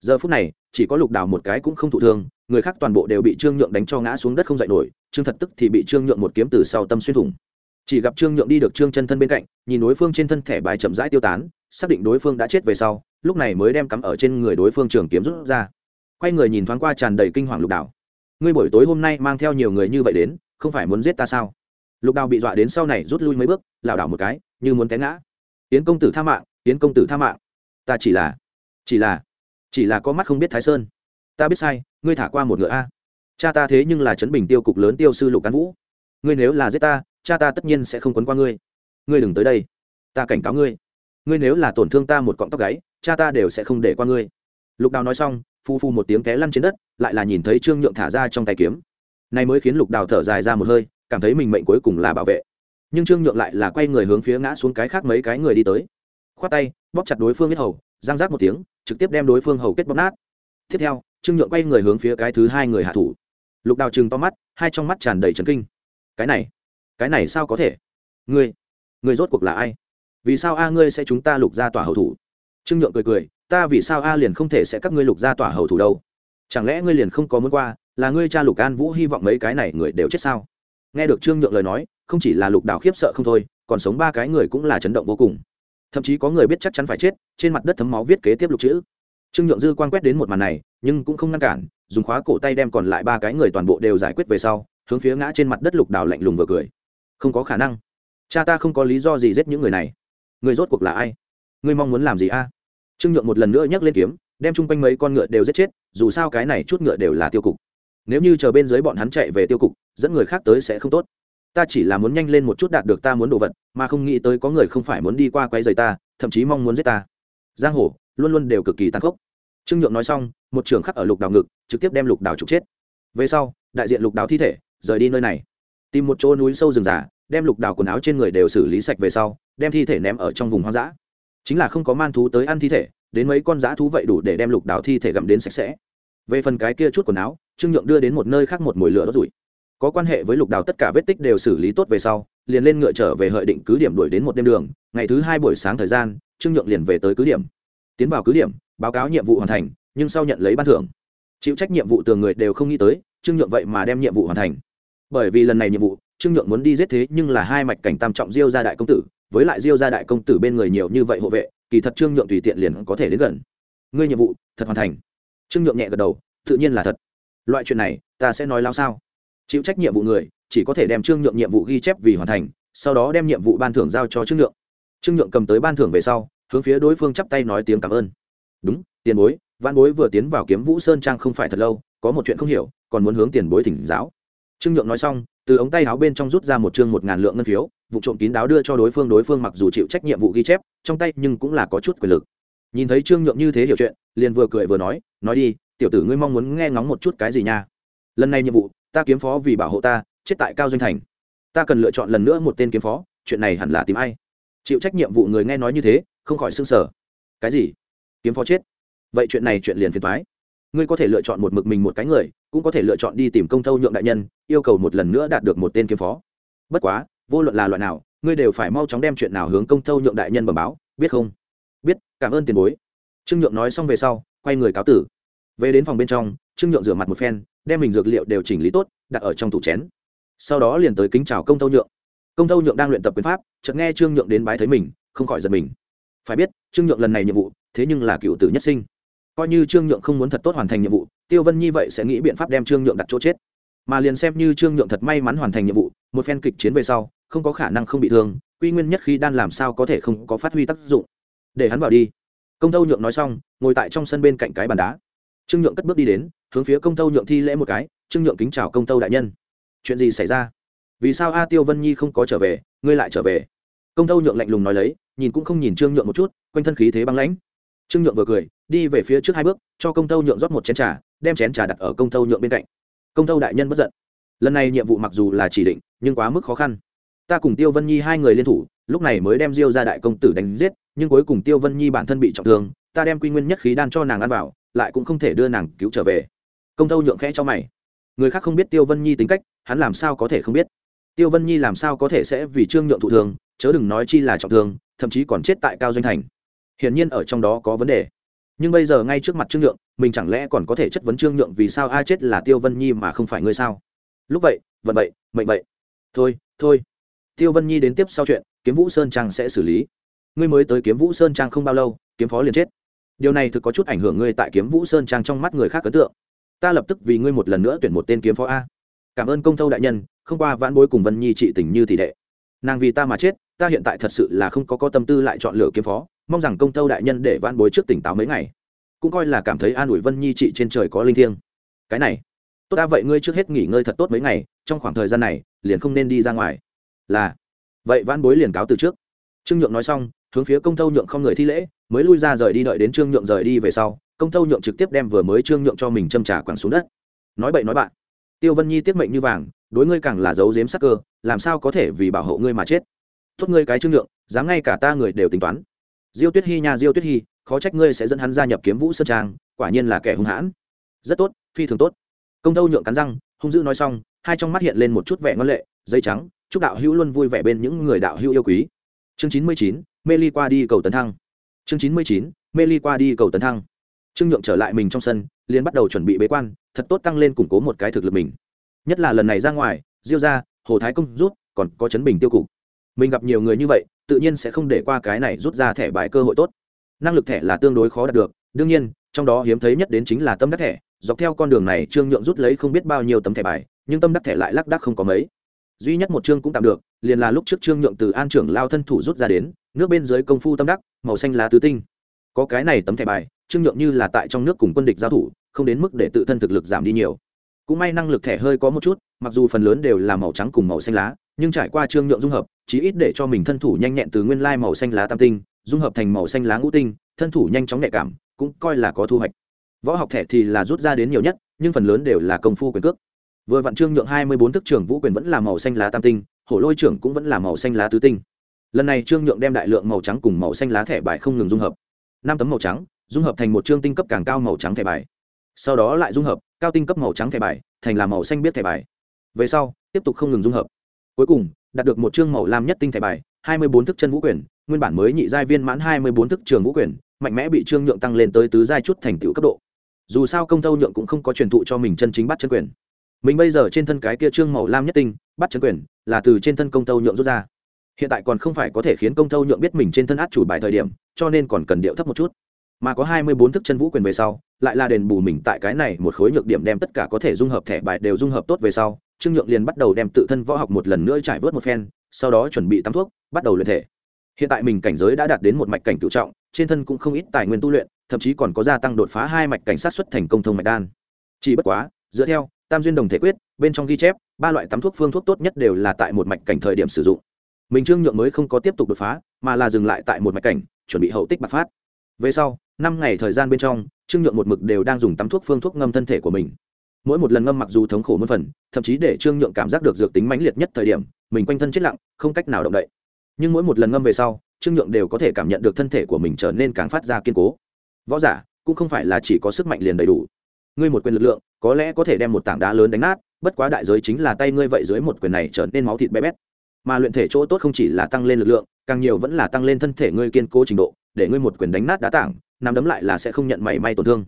Giờ phút này, chỉ có lục đào một cái cũng không thụ thương, người khác toàn bộ đều bị trương nhượng đánh cho ngã xuống đất không dậy nổi, trương thật tức thì bị trương nhượng một kiếm từ sau tâm xuyên thủng chỉ gặp trương nhượng đi được trương chân thân bên cạnh, nhìn đối phương trên thân thẻ bài chậm rãi tiêu tán, xác định đối phương đã chết về sau, lúc này mới đem cắm ở trên người đối phương trường kiếm rút ra. Quay người nhìn thoáng qua tràn đầy kinh hoàng lục đào. Ngươi buổi tối hôm nay mang theo nhiều người như vậy đến, không phải muốn giết ta sao? Lục đào bị dọa đến sau này rút lui mấy bước, lảo đảo một cái, như muốn té ngã. Tiến công tử tha mạng, tiến công tử tha mạng. Ta chỉ là chỉ là chỉ là có mắt không biết thái sơn. Ta biết sai, ngươi thả qua một ngựa a. Cha ta thế nhưng là chấn bình tiêu cục lớn tiêu sư lục cán vũ. Ngươi nếu là giết ta cha ta tất nhiên sẽ không quấn qua ngươi. Ngươi đừng tới đây. Ta cảnh cáo ngươi. Ngươi nếu là tổn thương ta một cọng tóc gáy, cha ta đều sẽ không để qua ngươi. Lục đào nói xong, phu phu một tiếng té lăn trên đất, lại là nhìn thấy trương nhượng thả ra trong tay kiếm. Này mới khiến lục đào thở dài ra một hơi, cảm thấy mình mệnh cuối cùng là bảo vệ. Nhưng trương nhượng lại là quay người hướng phía ngã xuống cái khác mấy cái người đi tới. Khoát tay, bóp chặt đối phương biết hầu giang giác một tiếng, trực tiếp đem đối phương hầu kết bóp nát. Tiếp theo, trương nhượng quay người hướng phía cái thứ hai người hạ thủ. Lục đào chừng to mắt, hai trong mắt tràn đầy trấn kinh. Cái này cái này sao có thể? Ngươi ngươi rốt cuộc là ai? Vì sao a ngươi sẽ chúng ta lục ra tỏa hậu thủ? Trương nhượng cười cười, ta vì sao a liền không thể sẽ các ngươi lục ra tỏa hậu thủ đâu? Chẳng lẽ ngươi liền không có muốn qua, là ngươi cha lục an vũ hy vọng mấy cái này người đều chết sao? Nghe được trương nhượng lời nói, không chỉ là lục đảo khiếp sợ không thôi, còn sống ba cái người cũng là chấn động vô cùng. Thậm chí có người biết chắc chắn phải chết, trên mặt đất thấm máu viết kế tiếp lục chữ. Trương nhượng dư quan quét đến một màn này, nhưng cũng không ngăn cản, dùng khóa cổ tay đem còn lại ba cái người toàn bộ đều giải quyết về sau, hướng phía ngã trên mặt đất lục đảo lạnh lùng vừa cười không có khả năng. Cha ta không có lý do gì giết những người này. Người rốt cuộc là ai? Người mong muốn làm gì a? Trương nhượng một lần nữa nhấc lên kiếm, đem chung quanh mấy con ngựa đều giết chết, dù sao cái này chút ngựa đều là tiêu cục. Nếu như chờ bên dưới bọn hắn chạy về tiêu cục, dẫn người khác tới sẽ không tốt. Ta chỉ là muốn nhanh lên một chút đạt được ta muốn đồ vật, mà không nghĩ tới có người không phải muốn đi qua quay giày ta, thậm chí mong muốn giết ta. Giang hồ, luôn luôn đều cực kỳ tàn khốc. Trương nhượng nói xong, một trường khắc ở lục đào ngực, trực tiếp đem lục đào trục chết. Về sau, đại diện lục đào thi thể, rời đi nơi này tìm một chỗ núi sâu rừng già đem lục đào quần áo trên người đều xử lý sạch về sau, đem thi thể ném ở trong vùng hoang dã. Chính là không có man thú tới ăn thi thể, đến mấy con dã thú vậy đủ để đem lục đào thi thể gặm đến sạch sẽ. Về phần cái kia chút quần áo, trương nhượng đưa đến một nơi khác một mồi lửa đốt rủi. Có quan hệ với lục đào tất cả vết tích đều xử lý tốt về sau, liền lên ngựa trở về hợi định cứ điểm đuổi đến một đêm đường, ngày thứ hai buổi sáng thời gian, trương nhượng liền về tới cứ điểm. Tiến vào cứ điểm, báo cáo nhiệm vụ hoàn thành, nhưng sau nhận lấy ban thưởng. Chịu trách nhiệm vụ tường người đều không nghĩ tới, trương nhượng vậy mà đem nhiệm vụ hoàn thành bởi vì lần này nhiệm vụ, trương nhượng muốn đi giết thế nhưng là hai mạch cảnh tam trọng diêu gia đại công tử, với lại diêu gia đại công tử bên người nhiều như vậy hộ vệ, kỳ thật trương nhượng tùy tiện liền có thể đến gần. Ngươi nhiệm vụ, thật hoàn thành. Trương nhượng nhẹ gật đầu, tự nhiên là thật. Loại chuyện này, ta sẽ nói lao sao? Chịu trách nhiệm vụ người, chỉ có thể đem trương nhượng nhiệm vụ ghi chép vì hoàn thành, sau đó đem nhiệm vụ ban thưởng giao cho trương nhượng. Trương nhượng cầm tới ban thưởng về sau, hướng phía đối phương chắp tay nói tiếng cảm ơn. Đúng, tiền bối văn bối vừa tiến vào kiếm vũ sơn trang không phải thật lâu, có một chuyện không hiểu, còn muốn hướng tiền bối thỉnh giáo trương nhượng nói xong, từ ống tay áo bên trong rút ra một chương một ngàn lượng ngân phiếu, vụ trộm kín đáo đưa cho đối phương đối phương mặc dù chịu trách nhiệm vụ ghi chép, trong tay nhưng cũng là có chút quyền lực. Nhìn thấy trương nhượng như thế hiểu chuyện, liền vừa cười vừa nói nói đi, tiểu tử ngươi mong muốn nghe ngóng một chút cái gì nha. Lần này nhiệm vụ, ta kiếm phó vì bảo hộ ta, chết tại cao doanh thành. Ta cần lựa chọn lần nữa một tên kiếm phó, chuyện này hẳn là tìm ai? Chịu trách nhiệm vụ người nghe nói như thế, không khỏi s ư n g sở cái gì? Kiếm phó chết? Vậy chuyện này chuyện liền phiền thoái ngươi có thể lựa chọn một mực mình một cái người, cũng có thể lựa chọn đi tìm công thâu nhượng đại nhân, yêu cầu một lần nữa đạt được một tên kiếm phó. Bất quá, vô luận là loại nào, ngươi đều phải mau chóng đem chuyện nào hướng công thâu nhượng đại nhân bẩm báo, biết không? Biết, cảm ơn tiền bối. Trương nhượng nói xong về sau, quay người cáo tử. Về đến phòng bên trong, trương nhượng rửa mặt một phen, đem mình dược liệu đều chỉnh lý tốt, đặt ở trong tủ chén. Sau đó liền tới kính chào công thâu nhượng. Công thâu nhượng đang luyện tập quyền pháp, chợt nghe trương nhượng đến bái thấy mình, không khỏi giật mình. Phải biết, trương nhượng lần này nhiệm vụ, thế nhưng là cựu tử nhất sinh coi như trương nhượng không muốn thật tốt hoàn thành nhiệm vụ, tiêu vân nhi vậy sẽ nghĩ biện pháp đem trương nhượng đặt chỗ chết. Mà liền xem như trương nhượng thật may mắn hoàn thành nhiệm vụ, một phen kịch chiến về sau, không có khả năng không bị thương, quy nguyên nhất khi đan làm sao có thể không có phát huy tác dụng. Để hắn vào đi. Công thâu nhượng nói xong, ngồi tại trong sân bên cạnh cái bàn đá. Trương nhượng cất bước đi đến, hướng phía công thâu nhượng thi lễ một cái, trương nhượng kính chào công thâu đại nhân. Chuyện gì xảy ra? Vì sao a tiêu vân nhi không có trở về, ngươi lại trở về? Công thâu nhượng lạnh lùng nói lấy, nhìn cũng không nhìn trương nhượng một chút, quanh thân khí thế băng lãnh trương nhượng vừa cười, đi về phía trước hai bước, cho công thâu nhượng rót một chén trà, đem chén trà đặt ở công thâu nhượng bên cạnh. Công thâu đại nhân bất giận. Lần này nhiệm vụ mặc dù là chỉ định, nhưng quá mức khó khăn. Ta cùng tiêu vân nhi hai người liên thủ, lúc này mới đem diêu ra đại công tử đánh giết, nhưng cuối cùng tiêu vân nhi bản thân bị trọng thương, ta đem quy nguyên nhất khí đan cho nàng ăn vào, lại cũng không thể đưa nàng cứu trở về. Công thâu nhượng khẽ cho mày. Người khác không biết tiêu vân nhi tính cách, hắn làm sao có thể không biết? Tiêu vân nhi làm sao có thể sẽ vì trương nhượng thụ thường chớ đừng nói chi là trọng thương, thậm chí còn chết tại cao doanh thành hiển nhiên ở trong đó có vấn đề. Nhưng bây giờ ngay trước mặt trương nhượng, mình chẳng lẽ còn có thể chất vấn trương nhượng vì sao ai chết là tiêu vân nhi mà không phải ngươi sao? Lúc vậy, vận vậy, mệnh vậy. Thôi thôi. Tiêu vân nhi đến tiếp sau chuyện, kiếm vũ sơn trang sẽ xử lý. Ngươi mới tới kiếm vũ sơn trang không bao lâu, kiếm phó liền chết. Điều này thực có chút ảnh hưởng ngươi tại kiếm vũ sơn trang trong mắt người khác ấn tượng. Ta lập tức vì ngươi một lần nữa tuyển một tên kiếm phó a. Cảm ơn công thâu đại nhân, không qua vãn bối cùng vân nhi trị tình như tỷ đệ. Nàng vì ta mà chết, ta hiện tại thật sự là không có có tâm tư lại chọn lựa kiếm phó mong rằng công thâu đại nhân để van bối trước tỉnh táo mấy ngày. Cũng coi là cảm thấy an ủi vân nhi trị trên trời có linh thiêng. Cái này, tốt ta vậy ngươi trước hết nghỉ ngơi thật tốt mấy ngày, trong khoảng thời gian này, liền không nên đi ra ngoài. Là, vậy van bối liền cáo từ trước. Trương nhượng nói xong, hướng phía công thâu nhượng không người thi lễ, mới lui ra rời đi đợi đến trương nhượng rời đi về sau, công thâu nhượng trực tiếp đem vừa mới trương nhượng cho mình châm trả quẳng xuống đất. Nói bậy nói bạn, tiêu vân nhi tiết mệnh như vàng, đối ngươi càng là giấu giếm sắc cơ, làm sao có thể vì bảo hộ ngươi mà chết? Tốt ngươi cái trương nhượng, dám ngay cả ta người đều tính toán diêu tuyết hy nha, diêu tuyết hy khó trách ngươi sẽ dẫn hắn gia nhập kiếm vũ sơn trang, quả nhiên là kẻ hung hãn. Rất tốt, phi thường tốt. Công Tâu nhượng cắn răng, hung dữ nói xong, hai trong mắt hiện lên một chút vẻ ngon lệ, dây trắng, chúc đạo hữu luôn vui vẻ bên những người đạo hữu yêu quý. Chương chín mươi chín, mê ly qua đi cầu tấn thăng. Chương chín mươi chín, mê ly qua đi cầu tấn thăng. Trương nhượng trở lại mình trong sân, liền bắt đầu chuẩn bị bế quan, thật tốt tăng lên củng cố một cái thực lực mình. Nhất là lần này ra ngoài, diêu ra hồ thái công rút, còn có chấn bình tiêu cục mình gặp nhiều người như vậy, tự nhiên sẽ không để qua cái này rút ra thẻ bài cơ hội tốt. Năng lực thẻ là tương đối khó đạt được, đương nhiên, trong đó hiếm thấy nhất đến chính là tâm đắc thẻ. Dọc theo con đường này, trương nhượng rút lấy không biết bao nhiêu tấm thẻ bài, nhưng tâm đắc thẻ lại lác đác không có mấy. Duy nhất một chương cũng tạm được, liền là lúc trước trương nhượng từ an trưởng lao thân thủ rút ra đến, nước bên dưới công phu tâm đắc, màu xanh lá tứ tinh. Có cái này tấm thẻ bài, trương nhượng như là tại trong nước cùng quân địch giao thủ, không đến mức để tự thân thực lực giảm đi nhiều. Cũng may năng lực thẻ hơi có một chút, mặc dù phần lớn đều là màu trắng cùng màu xanh lá nhưng trải qua trương nhượng dung hợp, chí ít để cho mình thân thủ nhanh nhẹn từ nguyên lai màu xanh lá tam tinh, dung hợp thành màu xanh lá ngũ tinh, thân thủ nhanh chóng nhạy cảm, cũng coi là có thu hoạch. Võ học thẻ thì là rút ra đến nhiều nhất, nhưng phần lớn đều là công phu quyền cước. Vừa vạn trương nhượng hai mươi bốn thức trưởng vũ quyền vẫn là màu xanh lá tam tinh, hổ lôi trưởng cũng vẫn là màu xanh lá tứ tinh. Lần này trương nhượng đem đại lượng màu trắng cùng màu xanh lá thẻ bài không ngừng dung hợp. Năm tấm màu trắng, dung hợp thành một trương tinh cấp càng cao màu trắng thẻ bài. Sau đó lại dung hợp, cao tinh cấp màu trắng thẻ bài, thành là màu xanh biết thẻ bài. Về sau, tiếp tục không ngừng dung hợp cuối cùng, đạt được một chương màu lam nhất tinh thẻ bài, hai mươi bốn thức chân vũ quyền, nguyên bản mới nhị giai viên mãn hai mươi bốn thức trường vũ quyền, mạnh mẽ bị trương nhượng tăng lên tới tứ giai chút thành tựu cấp độ. Dù sao công tâu nhượng cũng không có truyền thụ cho mình chân chính bắt chân quyền. Mình bây giờ trên thân cái kia trương màu lam nhất tinh, bắt chân quyền, là từ trên thân công tâu nhượng rút ra. Hiện tại còn không phải có thể khiến công tâu nhượng biết mình trên thân át chủ bài thời điểm, cho nên còn cần điệu thấp một chút. Mà có hai mươi bốn thức chân vũ quyền về sau, lại là đền bù mình tại cái này một khối nhược điểm đem tất cả có thể dung hợp thẻ bài đều dung hợp tốt về sau trương nhượng liền bắt đầu đem tự thân võ học một lần nữa trải vớt một phen, sau đó chuẩn bị tắm thuốc, bắt đầu luyện thể. Hiện tại mình cảnh giới đã đạt đến một mạch cảnh tự trọng, trên thân cũng không ít tài nguyên tu luyện, thậm chí còn có gia tăng đột phá hai mạch cảnh sát xuất thành công thông mạch đan. Chỉ bất quá, dựa theo tam duyên đồng thể quyết, bên trong ghi chép, ba loại tắm thuốc phương thuốc tốt nhất đều là tại một mạch cảnh thời điểm sử dụng. Mình trương nhượng mới không có tiếp tục đột phá, mà là dừng lại tại một mạch cảnh, chuẩn bị hậu tích bạc phát. Về sau, năm ngày thời gian bên trong, trương nhượng một mực đều đang dùng tắm thuốc phương thuốc ngâm thân thể của mình mỗi một lần ngâm mặc dù thống khổ muôn phần, thậm chí để trương nhượng cảm giác được dược tính mãnh liệt nhất thời điểm, mình quanh thân chết lặng, không cách nào động đậy. Nhưng mỗi một lần ngâm về sau, trương nhượng đều có thể cảm nhận được thân thể của mình trở nên càng phát ra kiên cố. Võ giả, cũng không phải là chỉ có sức mạnh liền đầy đủ. Ngươi một quyền lực lượng, có lẽ có thể đem một tảng đá lớn đánh nát, bất quá đại giới chính là tay ngươi vậy dưới một quyền này trở nên máu thịt bé bét. Mà luyện thể chỗ tốt không chỉ là tăng lên lực lượng, càng nhiều vẫn là tăng lên thân thể ngươi kiên cố trình độ, để ngươi một quyền đánh nát đá tảng nằm đấm lại là sẽ không nhận mảy may tổn thương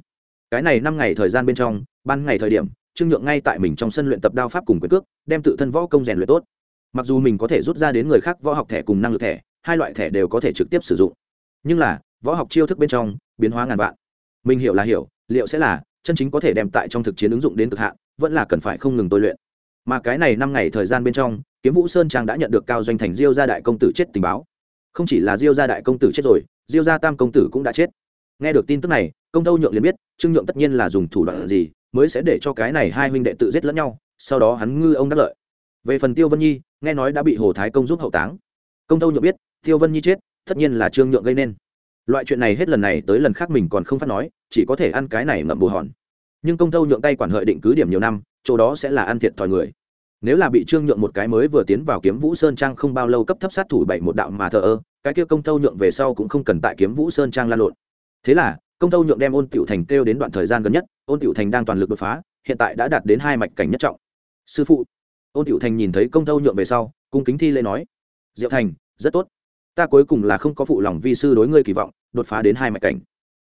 cái này năm ngày thời gian bên trong, ban ngày thời điểm, trương nhượng ngay tại mình trong sân luyện tập đao pháp cùng quyền cước, đem tự thân võ công rèn luyện tốt. Mặc dù mình có thể rút ra đến người khác võ học thẻ cùng năng lực thẻ, hai loại thẻ đều có thể trực tiếp sử dụng. Nhưng là, võ học chiêu thức bên trong, biến hóa ngàn vạn. Mình hiểu là hiểu, liệu sẽ là, chân chính có thể đem tại trong thực chiến ứng dụng đến cực hạn, vẫn là cần phải không ngừng tôi luyện. Mà cái này năm ngày thời gian bên trong, kiếm vũ sơn trang đã nhận được cao doanh thành diêu gia đại công tử chết tình báo. Không chỉ là diêu gia đại công tử chết rồi, diêu gia tam công tử cũng đã chết. Nghe được tin tức này công tâu nhượng liền biết, trương nhượng tất nhiên là dùng thủ đoạn gì mới sẽ để cho cái này hai huynh đệ tự giết lẫn nhau, sau đó hắn ngư ông đắc lợi. Về phần tiêu vân nhi, nghe nói đã bị hồ thái công giúp hậu táng. Công tâu nhượng biết, tiêu vân nhi chết, tất nhiên là trương nhượng gây nên. Loại chuyện này hết lần này tới lần khác mình còn không phát nói, chỉ có thể ăn cái này ngậm bù hòn. Nhưng công tâu nhượng tay quản hợi định cứ điểm nhiều năm, chỗ đó sẽ là ăn thiệt thòi người. Nếu là bị trương nhượng một cái mới vừa tiến vào kiếm vũ sơn trang không bao lâu cấp thấp sát thủ bảy một đạo mà thờ ơ, cái kia công tâu nhượng về sau cũng không cần tại kiếm vũ sơn trang lan lộn. Thế là công tâu nhượng đem ôn tiểu thành kêu đến đoạn thời gian gần nhất, ôn tiểu thành đang toàn lực đột phá, hiện tại đã đạt đến hai mạch cảnh nhất trọng. Sư phụ. Ôn tiểu thành nhìn thấy công tâu nhượng về sau, cung kính thi lễ nói, diệu thành, rất tốt. Ta cuối cùng là không có phụ lòng vi sư đối ngươi kỳ vọng, đột phá đến hai mạch cảnh.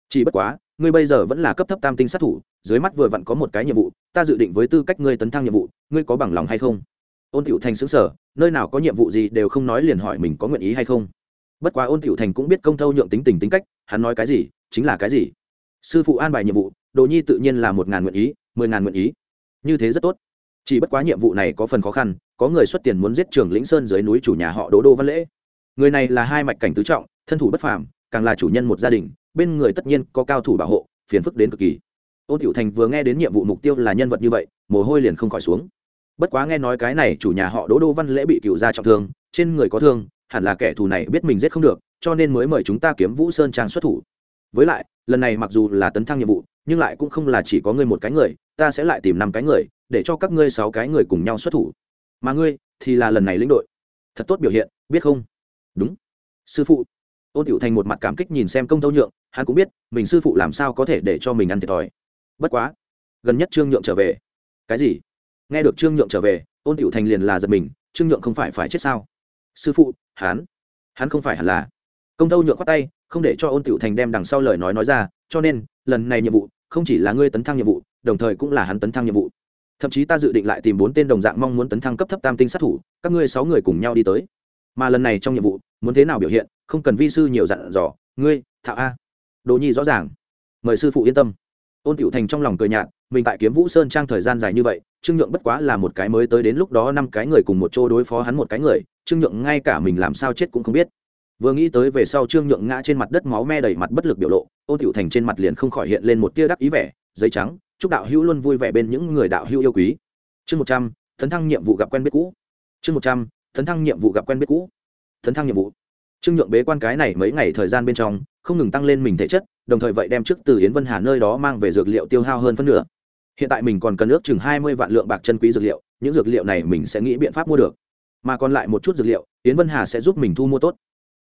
Chỉ bất quá, ngươi bây giờ vẫn là cấp thấp tam tinh sát thủ, dưới mắt vừa vặn có một cái nhiệm vụ, ta dự định với tư cách ngươi tấn thăng nhiệm vụ, ngươi có bằng lòng hay không? Ôn tiểu thành xứng sở nơi nào có nhiệm vụ gì đều không nói liền hỏi mình có nguyện ý hay không bất quá ôn tiểu thành cũng biết công thâu nhượng tính tình tính cách, hắn nói cái gì, chính là cái gì. Sư phụ an bài nhiệm vụ, đồ nhi tự nhiên là một ngàn nguyện ý, mười ngàn nguyện ý. Như thế rất tốt. Chỉ bất quá nhiệm vụ này có phần khó khăn, có người xuất tiền muốn giết trường lĩnh sơn dưới núi chủ nhà họ đỗ đô văn lễ. Người này là hai mạch cảnh tứ trọng, thân thủ bất phàm, càng là chủ nhân một gia đình, bên người tất nhiên có cao thủ bảo hộ, phiền phức đến cực kỳ. Ôn tiểu thành vừa nghe đến nhiệm vụ mục tiêu là nhân vật như vậy, mồ hôi liền không khỏi xuống. Bất quá nghe nói cái này chủ nhà họ đỗ đô văn lễ bị cựu gia trọng thương, trên người có thương hẳn là kẻ thù này biết mình giết không được, cho nên mới mời chúng ta kiếm vũ sơn trang xuất thủ. Với lại, lần này mặc dù là tấn thăng nhiệm vụ, nhưng lại cũng không là chỉ có ngươi một cái người, ta sẽ lại tìm năm cái người, để cho các ngươi sáu cái người cùng nhau xuất thủ. Mà ngươi, thì là lần này lĩnh đội. Thật tốt biểu hiện, biết không? Đúng. Sư phụ. Ôn tiểu thành một mặt cảm kích nhìn xem công tâu nhượng, hắn cũng biết, mình sư phụ làm sao có thể để cho mình ăn thiệt thòi. Bất quá. Gần nhất trương nhượng trở về. Cái gì? Nghe được trương nhượng trở về ôn tiểu thành liền là giật mình, trương nhượng không phải phải chết sao? Sư phụ hắn hắn không phải hẳn là. Công tâu nhượng khoát tay, không để cho ôn tiểu thành đem đằng sau lời nói nói ra, cho nên, lần này nhiệm vụ, không chỉ là ngươi tấn thăng nhiệm vụ, đồng thời cũng là hắn tấn thăng nhiệm vụ. Thậm chí ta dự định lại tìm bốn tên đồng dạng mong muốn tấn thăng cấp thấp tam tinh sát thủ, các ngươi sáu người cùng nhau đi tới. Mà lần này trong nhiệm vụ, muốn thế nào biểu hiện, không cần vi sư nhiều dặn dò, ngươi thạo a. Đồ nhi rõ ràng. Mời sư phụ yên tâm. Ôn tiểu thành trong lòng cười nhạt mình tại kiếm vũ sơn trang thời gian dài như vậy, trương nhượng bất quá là một cái mới tới đến lúc đó năm cái người cùng một chỗ đối phó hắn một cái người, trương nhượng ngay cả mình làm sao chết cũng không biết. Vừa nghĩ tới về sau trương nhượng ngã trên mặt đất máu me đầy mặt bất lực biểu lộ ô tiểu thành trên mặt liền không khỏi hiện lên một tia đắc ý vẻ, giấy trắng, chúc đạo hữu luôn vui vẻ bên những người đạo hữu yêu quý. Chương một trăm thấn thăng nhiệm vụ gặp quen biết cũ. Chương một trăm thấn thăng nhiệm vụ gặp quen biết cũ. Thấn thăng nhiệm vụ. Trương nhượng bế quan cái này mấy ngày thời gian bên trong, không ngừng tăng lên mình thể chất, đồng thời vậy đem trước từ yến vân hà nơi đó mang về dược liệu tiêu hao hơn phân nửa hiện tại mình còn cần ước chừng hai mươi vạn lượng bạc chân quý dược liệu, những dược liệu này mình sẽ nghĩ biện pháp mua được. Mà còn lại một chút dược liệu, yến vân hà sẽ giúp mình thu mua tốt.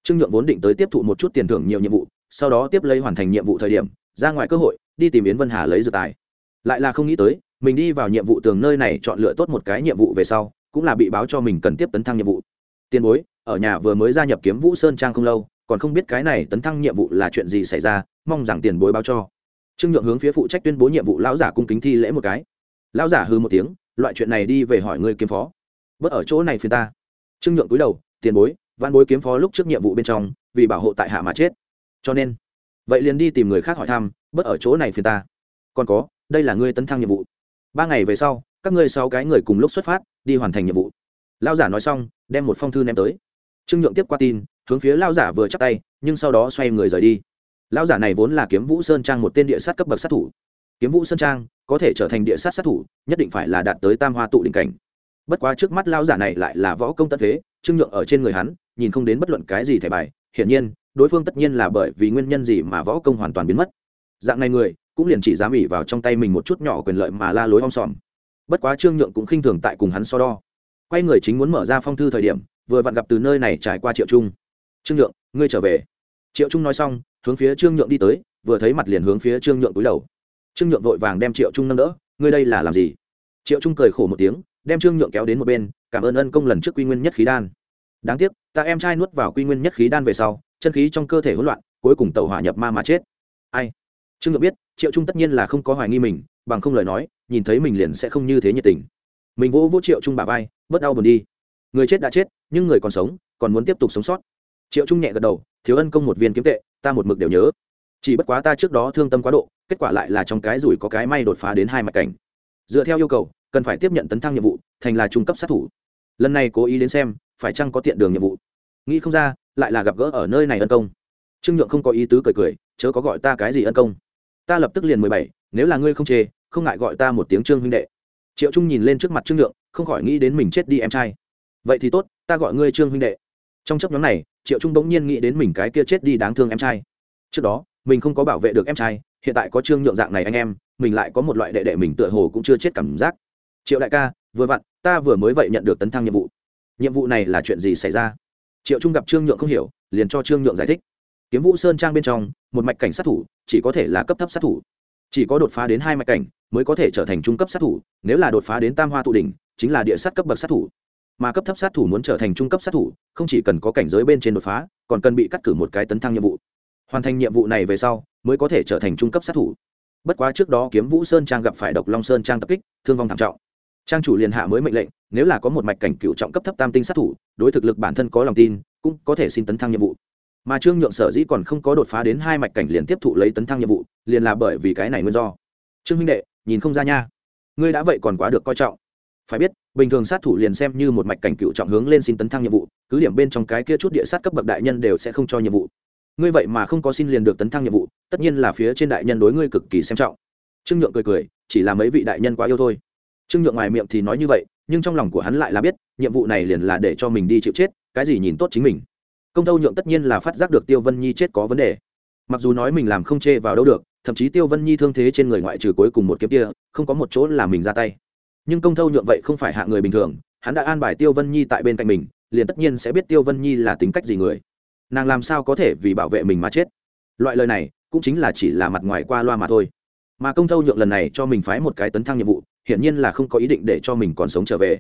Trương nhượng vốn định tới tiếp thụ một chút tiền thưởng nhiều nhiệm vụ, sau đó tiếp lấy hoàn thành nhiệm vụ thời điểm, ra ngoài cơ hội, đi tìm yến vân hà lấy dược tài. Lại là không nghĩ tới, mình đi vào nhiệm vụ tường nơi này chọn lựa tốt một cái nhiệm vụ về sau, cũng là bị báo cho mình cần tiếp tấn thăng nhiệm vụ. Tiền bối, ở nhà vừa mới gia nhập kiếm vũ sơn trang không lâu, còn không biết cái này tấn thăng nhiệm vụ là chuyện gì xảy ra, mong rằng tiền bối báo cho trương nhượng hướng phía phụ trách tuyên bố nhiệm vụ lão giả cung kính thi lễ một cái. Lão giả hư một tiếng, loại chuyện này đi về hỏi người kiếm phó. Bớt ở chỗ này phiền ta. Trương nhượng cúi đầu, tiền bối văn bối kiếm phó lúc trước nhiệm vụ bên trong, vì bảo hộ tại hạ mà chết. Cho nên, vậy liền đi tìm người khác hỏi thăm, bớt ở chỗ này phiền ta. Còn có, đây là ngươi tấn thăng nhiệm vụ. Ba ngày về sau, các ngươi sáu cái người cùng lúc xuất phát, đi hoàn thành nhiệm vụ. Lao giả nói xong, đem một phong thư ném tới. Trương nhượng tiếp qua tin, hướng phía lao giả vừa chắc tay, nhưng sau đó xoay người rời đi. Lão giả này vốn là kiếm vũ sơn trang một tên địa sát cấp bậc sát thủ. Kiếm vũ sơn trang có thể trở thành địa sát sát thủ, nhất định phải là đạt tới tam hoa tụ đỉnh cảnh. Bất quá trước mắt lão giả này lại là võ công tất thế, trương nhượng ở trên người hắn, nhìn không đến bất luận cái gì thẻ bài. Hiển nhiên, đối phương tất nhiên là bởi vì nguyên nhân gì mà võ công hoàn toàn biến mất. Dạng này người, cũng liền chỉ dám ỉ vào trong tay mình một chút nhỏ quyền lợi mà la lối om sòm. Bất quá trương nhượng cũng khinh thường tại cùng hắn so đo. Quay người chính muốn mở ra phong thư thời điểm, vừa vặn gặp từ nơi này trải qua triệu trung. Trương nhượng, ngươi trở về. Triệu trung nói xong hướng phía trương nhượng đi tới, vừa thấy mặt liền hướng phía trương nhượng túi đầu. Trương nhượng vội vàng đem triệu trung nâng đỡ, ngươi đây là làm gì? Triệu trung cười khổ một tiếng, đem trương nhượng kéo đến một bên, cảm ơn ân công lần trước quy nguyên nhất khí đan. Đáng tiếc, ta em trai nuốt vào quy nguyên nhất khí đan về sau, chân khí trong cơ thể hỗn loạn, cuối cùng tàu hỏa nhập ma mà chết. Ai? Trương nhượng biết, triệu trung tất nhiên là không có hoài nghi mình, bằng không lời nói, nhìn thấy mình liền sẽ không như thế nhiệt tình. Mình vỗ vỗ triệu trung bà vai, bớt đau buồn đi. Người chết đã chết, nhưng người còn sống, còn muốn tiếp tục sống sót. Triệu trung nhẹ gật đầu, thiếu ân công một viên kiếm tệ ta một mực đều nhớ. Chỉ bất quá ta trước đó thương tâm quá độ, kết quả lại là trong cái rủi có cái may đột phá đến hai mặt cảnh. Dựa theo yêu cầu, cần phải tiếp nhận tấn thăng nhiệm vụ, thành là trung cấp sát thủ. Lần này cố ý đến xem, phải chăng có tiện đường nhiệm vụ. Nghĩ không ra, lại là gặp gỡ ở nơi này ân công. Trương nhượng không có ý tứ cười cười, chớ có gọi ta cái gì ân công. Ta lập tức liền mười bảy, nếu là ngươi không chê, không ngại gọi ta một tiếng trương huynh đệ. Triệu trung nhìn lên trước mặt trương nhượng, không khỏi nghĩ đến mình chết đi em trai. Vậy thì tốt, ta gọi ngươi trương huynh đệ trong chấp nhóm này, triệu trung bỗng nhiên nghĩ đến mình cái kia chết đi đáng thương em trai. Trước đó, mình không có bảo vệ được em trai, hiện tại có trương nhượng dạng này anh em, mình lại có một loại đệ đệ mình tựa hồ cũng chưa chết cảm giác. Triệu đại ca, vừa vặn, ta vừa mới vậy nhận được tấn thăng nhiệm vụ. Nhiệm vụ này là chuyện gì xảy ra? Triệu trung gặp trương nhượng không hiểu, liền cho trương nhượng giải thích. Kiếm vũ sơn trang bên trong, một mạch cảnh sát thủ, chỉ có thể là cấp thấp sát thủ. Chỉ có đột phá đến hai mạch cảnh, mới có thể trở thành trung cấp sát thủ, nếu là đột phá đến tam hoa tụ đỉnh, chính là địa sát cấp bậc sát thủ mà cấp thấp sát thủ muốn trở thành trung cấp sát thủ, không chỉ cần có cảnh giới bên trên đột phá, còn cần bị cắt cử một cái tấn thăng nhiệm vụ. Hoàn thành nhiệm vụ này về sau, mới có thể trở thành trung cấp sát thủ. Bất quá trước đó kiếm vũ sơn trang gặp phải độc long sơn trang tập kích, thương vong thảm trọng. Trang chủ liền hạ mới mệnh lệnh, nếu là có một mạch cảnh cựu trọng cấp thấp tam tinh sát thủ, đối thực lực bản thân có lòng tin, cũng có thể xin tấn thăng nhiệm vụ. Mà trương nhượng sở dĩ còn không có đột phá đến hai mạch cảnh liền tiếp thụ lấy tấn thăng nhiệm vụ, liền là bởi vì cái này nguyên do. Trương huynh đệ, nhìn không ra nha. Ngươi đã vậy còn quá được coi trọng phải biết, bình thường sát thủ liền xem như một mạch cảnh cựu trọng hướng lên xin tấn thăng nhiệm vụ, cứ điểm bên trong cái kia chút địa sát cấp bậc đại nhân đều sẽ không cho nhiệm vụ. Ngươi vậy mà không có xin liền được tấn thăng nhiệm vụ, tất nhiên là phía trên đại nhân đối ngươi cực kỳ xem trọng. Trương nhượng cười cười, chỉ là mấy vị đại nhân quá yêu thôi. Trương nhượng ngoài miệng thì nói như vậy, nhưng trong lòng của hắn lại là biết, nhiệm vụ này liền là để cho mình đi chịu chết, cái gì nhìn tốt chính mình. Công tâu nhượng tất nhiên là phát giác được tiêu vân nhi chết có vấn đề. Mặc dù nói mình làm không chê vào đâu được, thậm chí tiêu vân nhi thương thế trên người ngoại trừ cuối cùng một kiếm kia, không có một chỗ là mình ra tay nhưng công thâu nhượng vậy không phải hạ người bình thường, hắn đã an bài tiêu vân nhi tại bên cạnh mình, liền tất nhiên sẽ biết tiêu vân nhi là tính cách gì người. Nàng làm sao có thể vì bảo vệ mình mà chết? Loại lời này cũng chính là chỉ là mặt ngoài qua loa mà thôi. Mà công thâu nhượng lần này cho mình phái một cái tấn thăng nhiệm vụ, hiển nhiên là không có ý định để cho mình còn sống trở về.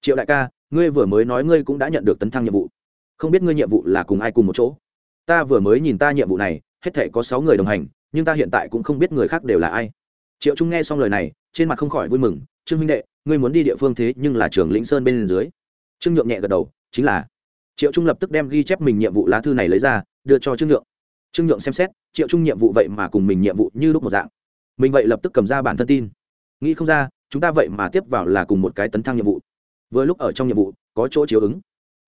Triệu đại ca, ngươi vừa mới nói ngươi cũng đã nhận được tấn thăng nhiệm vụ. Không biết ngươi nhiệm vụ là cùng ai cùng một chỗ? Ta vừa mới nhìn ta nhiệm vụ này, hết thể có sáu người đồng hành, nhưng ta hiện tại cũng không biết người khác đều là ai triệu trung nghe xong lời này, trên mặt không khỏi vui mừng, trương minh đệ, ngươi muốn đi địa phương thế nhưng là trường lĩnh sơn bên dưới. Trương nhượng nhẹ gật đầu, chính là. Triệu trung lập tức đem ghi chép mình nhiệm vụ lá thư này lấy ra, đưa cho trương nhượng. Trương nhượng xem xét, triệu trung nhiệm vụ vậy mà cùng mình nhiệm vụ như lúc một dạng. Mình vậy lập tức cầm ra bản thân tin. Nghĩ không ra, chúng ta vậy mà tiếp vào là cùng một cái tấn thăng nhiệm vụ. Vừa lúc ở trong nhiệm vụ, có chỗ chiếu ứng.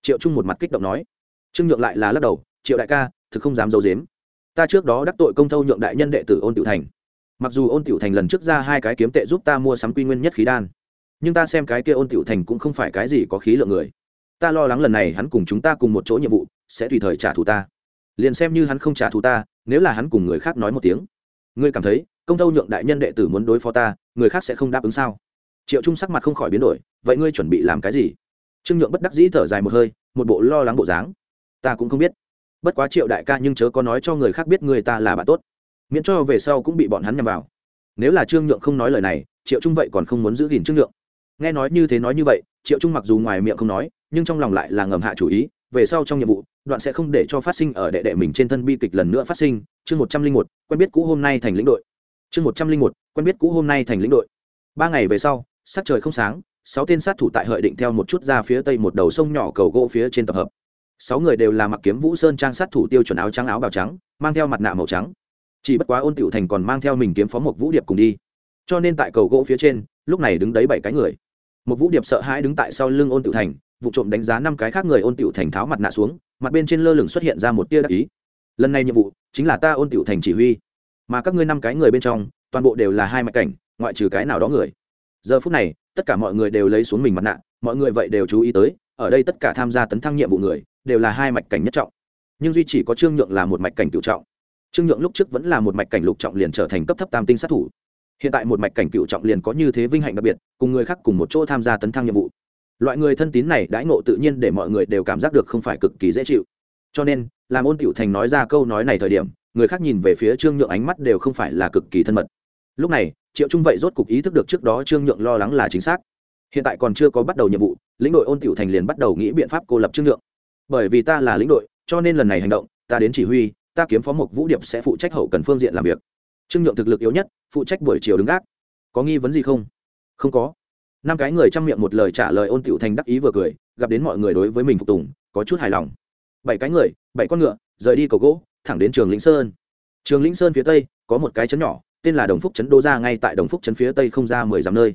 Triệu trung một mặt kích động nói. Trương nhượng lại là lắc đầu, triệu đại ca, thực không dám d i ấ u dếm ta trước đó đắc tội công thâu nhượng đại nhân đệ tử ôn tự thành mặc dù ôn tiểu thành lần trước ra hai cái kiếm tệ giúp ta mua sắm quy nguyên nhất khí đan, nhưng ta xem cái kia ôn tiểu thành cũng không phải cái gì có khí lượng người. Ta lo lắng lần này hắn cùng chúng ta cùng một chỗ nhiệm vụ, sẽ tùy thời trả thù ta. Liền xem như hắn không trả thù ta, nếu là hắn cùng người khác nói một tiếng. Ngươi cảm thấy, công thâu nhượng đại nhân đệ tử muốn đối phó ta, người khác sẽ không đáp ứng sao? Triệu trung sắc mặt không khỏi biến đổi, vậy ngươi chuẩn bị làm cái gì? Trương nhượng bất đắc dĩ thở dài một hơi, một bộ lo lắng bộ dáng. Ta cũng không biết. Bất quá triệu đại ca nhưng chớ có nói cho người khác biết người ta là bạn tốt miễn cho về sau cũng bị bọn hắn nhằm vào. Nếu là trương nhượng không nói lời này, triệu trung vậy còn không muốn giữ gìn trương nhượng. Nghe nói như thế nói như vậy, triệu trung mặc dù ngoài miệng không nói, nhưng trong lòng lại là ngầm hạ chủ ý, về sau trong nhiệm vụ, đoạn sẽ không để cho phát sinh ở đệ đệ mình trên thân bi kịch lần nữa phát sinh. Chương một trăm linh một, quen biết cũ hôm nay thành lĩnh đội. Chương một trăm linh một, quen biết cũ hôm nay thành lĩnh đội. Ba ngày về sau, sắc trời không sáng, sáu tên sát thủ tại hợi định theo một chút ra phía tây một đầu sông nhỏ cầu gỗ phía trên tập hợp. Sáu người đều là mặc kiếm vũ sơn trang sát thủ tiêu chuẩn áo trắng áo bào trắng, mang theo mặt nạ màu trắng chỉ bất quá ôn tiểu thành còn mang theo mình kiếm phó một vũ điệp cùng đi. Cho nên tại cầu gỗ phía trên, lúc này đứng đấy bảy cái người. Một vũ điệp sợ hãi đứng tại sau lưng ôn tiểu thành, vụ trộm đánh giá năm cái khác người ôn tiểu thành tháo mặt nạ xuống, mặt bên trên lơ lửng xuất hiện ra một tia đắc ý. Lần này nhiệm vụ chính là ta ôn tiểu thành chỉ huy. Mà các ngươi năm cái người bên trong, toàn bộ đều là hai mạch cảnh, ngoại trừ cái nào đó người. Giờ phút này, tất cả mọi người đều lấy xuống mình mặt nạ, mọi người vậy đều chú ý tới, ở đây tất cả tham gia tấn thăng nhiệm vụ người, đều là hai mạch cảnh nhất trọng. Nhưng duy chỉ có trương nhượng là một mạch cảnh cựu trọng trương nhượng lúc trước vẫn là một mạch cảnh lục trọng liền trở thành cấp thấp tam tinh sát thủ. Hiện tại một mạch cảnh cựu trọng liền có như thế vinh hạnh đặc biệt, cùng người khác cùng một chỗ tham gia tấn thăng nhiệm vụ. Loại người thân tín này đãi ngộ tự nhiên để mọi người đều cảm giác được không phải cực kỳ dễ chịu. Cho nên, làm ôn tiểu thành nói ra câu nói này thời điểm, người khác nhìn về phía trương nhượng ánh mắt đều không phải là cực kỳ thân mật. Lúc này, triệu trung vậy rốt cục ý thức được trước đó trương nhượng lo lắng là chính xác. Hiện tại còn chưa có bắt đầu nhiệm vụ, lĩnh đội ôn tiểu thành liền bắt đầu nghĩ biện pháp cô lập trương nhượng. Bởi vì ta là lĩnh đội, cho nên lần này hành động, ta đến chỉ huy ta kiếm phó một vũ điệp sẽ phụ trách hậu cần phương diện làm việc. Trương nhượng thực lực yếu nhất, phụ trách buổi chiều đứng gác. Có nghi vấn gì không? Không có. Năm cái người chăm miệng một lời trả lời ôn tiểu thành đắc ý vừa cười, gặp đến mọi người đối với mình phục tùng, có chút hài lòng. Bảy cái người, bảy con ngựa, rời đi cầu gỗ, thẳng đến trường lĩnh sơn. Trường lĩnh sơn phía tây, có một cái chấn nhỏ, tên là đồng phúc trấn đô ra ngay tại đồng phúc trấn phía tây không ra mười dặm nơi.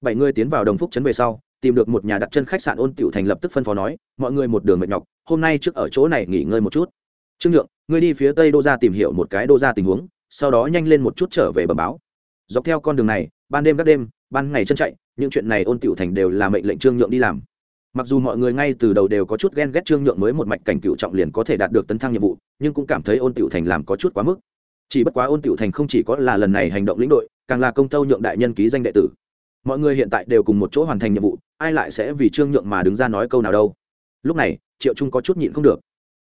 Bảy người tiến vào đồng phúc trấn về sau, tìm được một nhà đặt chân khách sạn ôn tiểu thành lập tức phân phó nói, mọi người một đường mệt nhọc, hôm nay trước ở chỗ này nghỉ ngơi một chút trương nhượng, ngươi đi phía tây đô ra tìm hiểu một cái đô ra tình huống, sau đó nhanh lên một chút trở về bờ báo. Dọc theo con đường này, ban đêm các đêm, ban ngày chân chạy, những chuyện này ôn tiểu thành đều là mệnh lệnh trương nhượng đi làm. Mặc dù mọi người ngay từ đầu đều có chút ghen ghét trương nhượng mới một mạch cảnh cựu trọng liền có thể đạt được tấn thăng nhiệm vụ, nhưng cũng cảm thấy ôn tiểu thành làm có chút quá mức. Chỉ bất quá ôn tiểu thành không chỉ có là lần này hành động lĩnh đội, càng là công tâu nhượng đại nhân ký danh đệ tử. Mọi người hiện tại đều cùng một chỗ hoàn thành nhiệm vụ, ai lại sẽ vì trương nhượng mà đứng ra nói câu nào đâu. Lúc này, triệu trung có chút nhịn không được.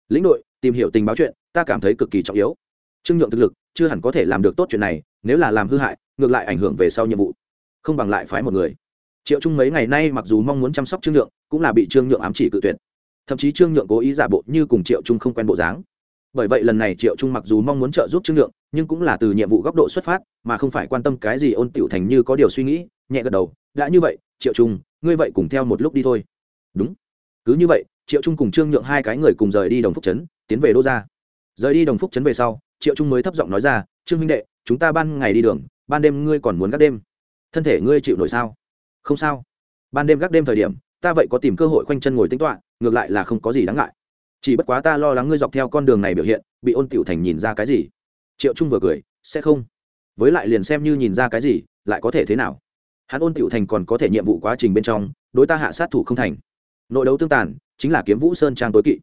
Lĩnh đội tìm hiểu tình báo chuyện, ta cảm thấy cực kỳ trọng yếu. Trương nhượng thực lực, chưa hẳn có thể làm được tốt chuyện này, nếu là làm hư hại, ngược lại ảnh hưởng về sau nhiệm vụ. Không bằng lại phái một người. Triệu trung mấy ngày nay mặc dù mong muốn chăm sóc trương nhượng, cũng là bị trương nhượng ám chỉ cự tuyệt. Thậm chí trương nhượng cố ý giả bộ như cùng triệu trung không quen bộ dáng. Bởi vậy lần này triệu trung mặc dù mong muốn trợ giúp trương nhượng, nhưng cũng là từ nhiệm vụ góc độ xuất phát, mà không phải quan tâm cái gì ôn tiểu thành như có điều suy nghĩ, nhẹ gật đầu, đã như vậy, triệu trung, ngươi vậy cùng theo một lúc đi thôi. Đúng, cứ như vậy triệu trung cùng trương nhượng hai cái người cùng rời đi đồng phúc trấn, tiến về đô gia. Rời đi đồng phúc trấn về sau, triệu trung mới thấp giọng nói ra, trương huynh đệ, chúng ta ban ngày đi đường, ban đêm ngươi còn muốn gác đêm. Thân thể ngươi chịu nổi sao? Không sao. Ban đêm gác đêm thời điểm, ta vậy có tìm cơ hội khoanh chân ngồi tính toạ ngược lại là không có gì đáng ngại. Chỉ bất quá ta lo lắng ngươi dọc theo con đường này biểu hiện, bị ôn tiểu thành nhìn ra cái gì? Triệu trung vừa cười, sẽ không. Với lại liền xem như nhìn ra cái gì, lại có thể thế nào? Hắn ôn tiểu thành còn có thể nhiệm vụ quá trình bên trong, đối ta hạ sát thủ không thành. Nội đấu tương tàn chính là kiếm vũ sơn trang tối kỵ.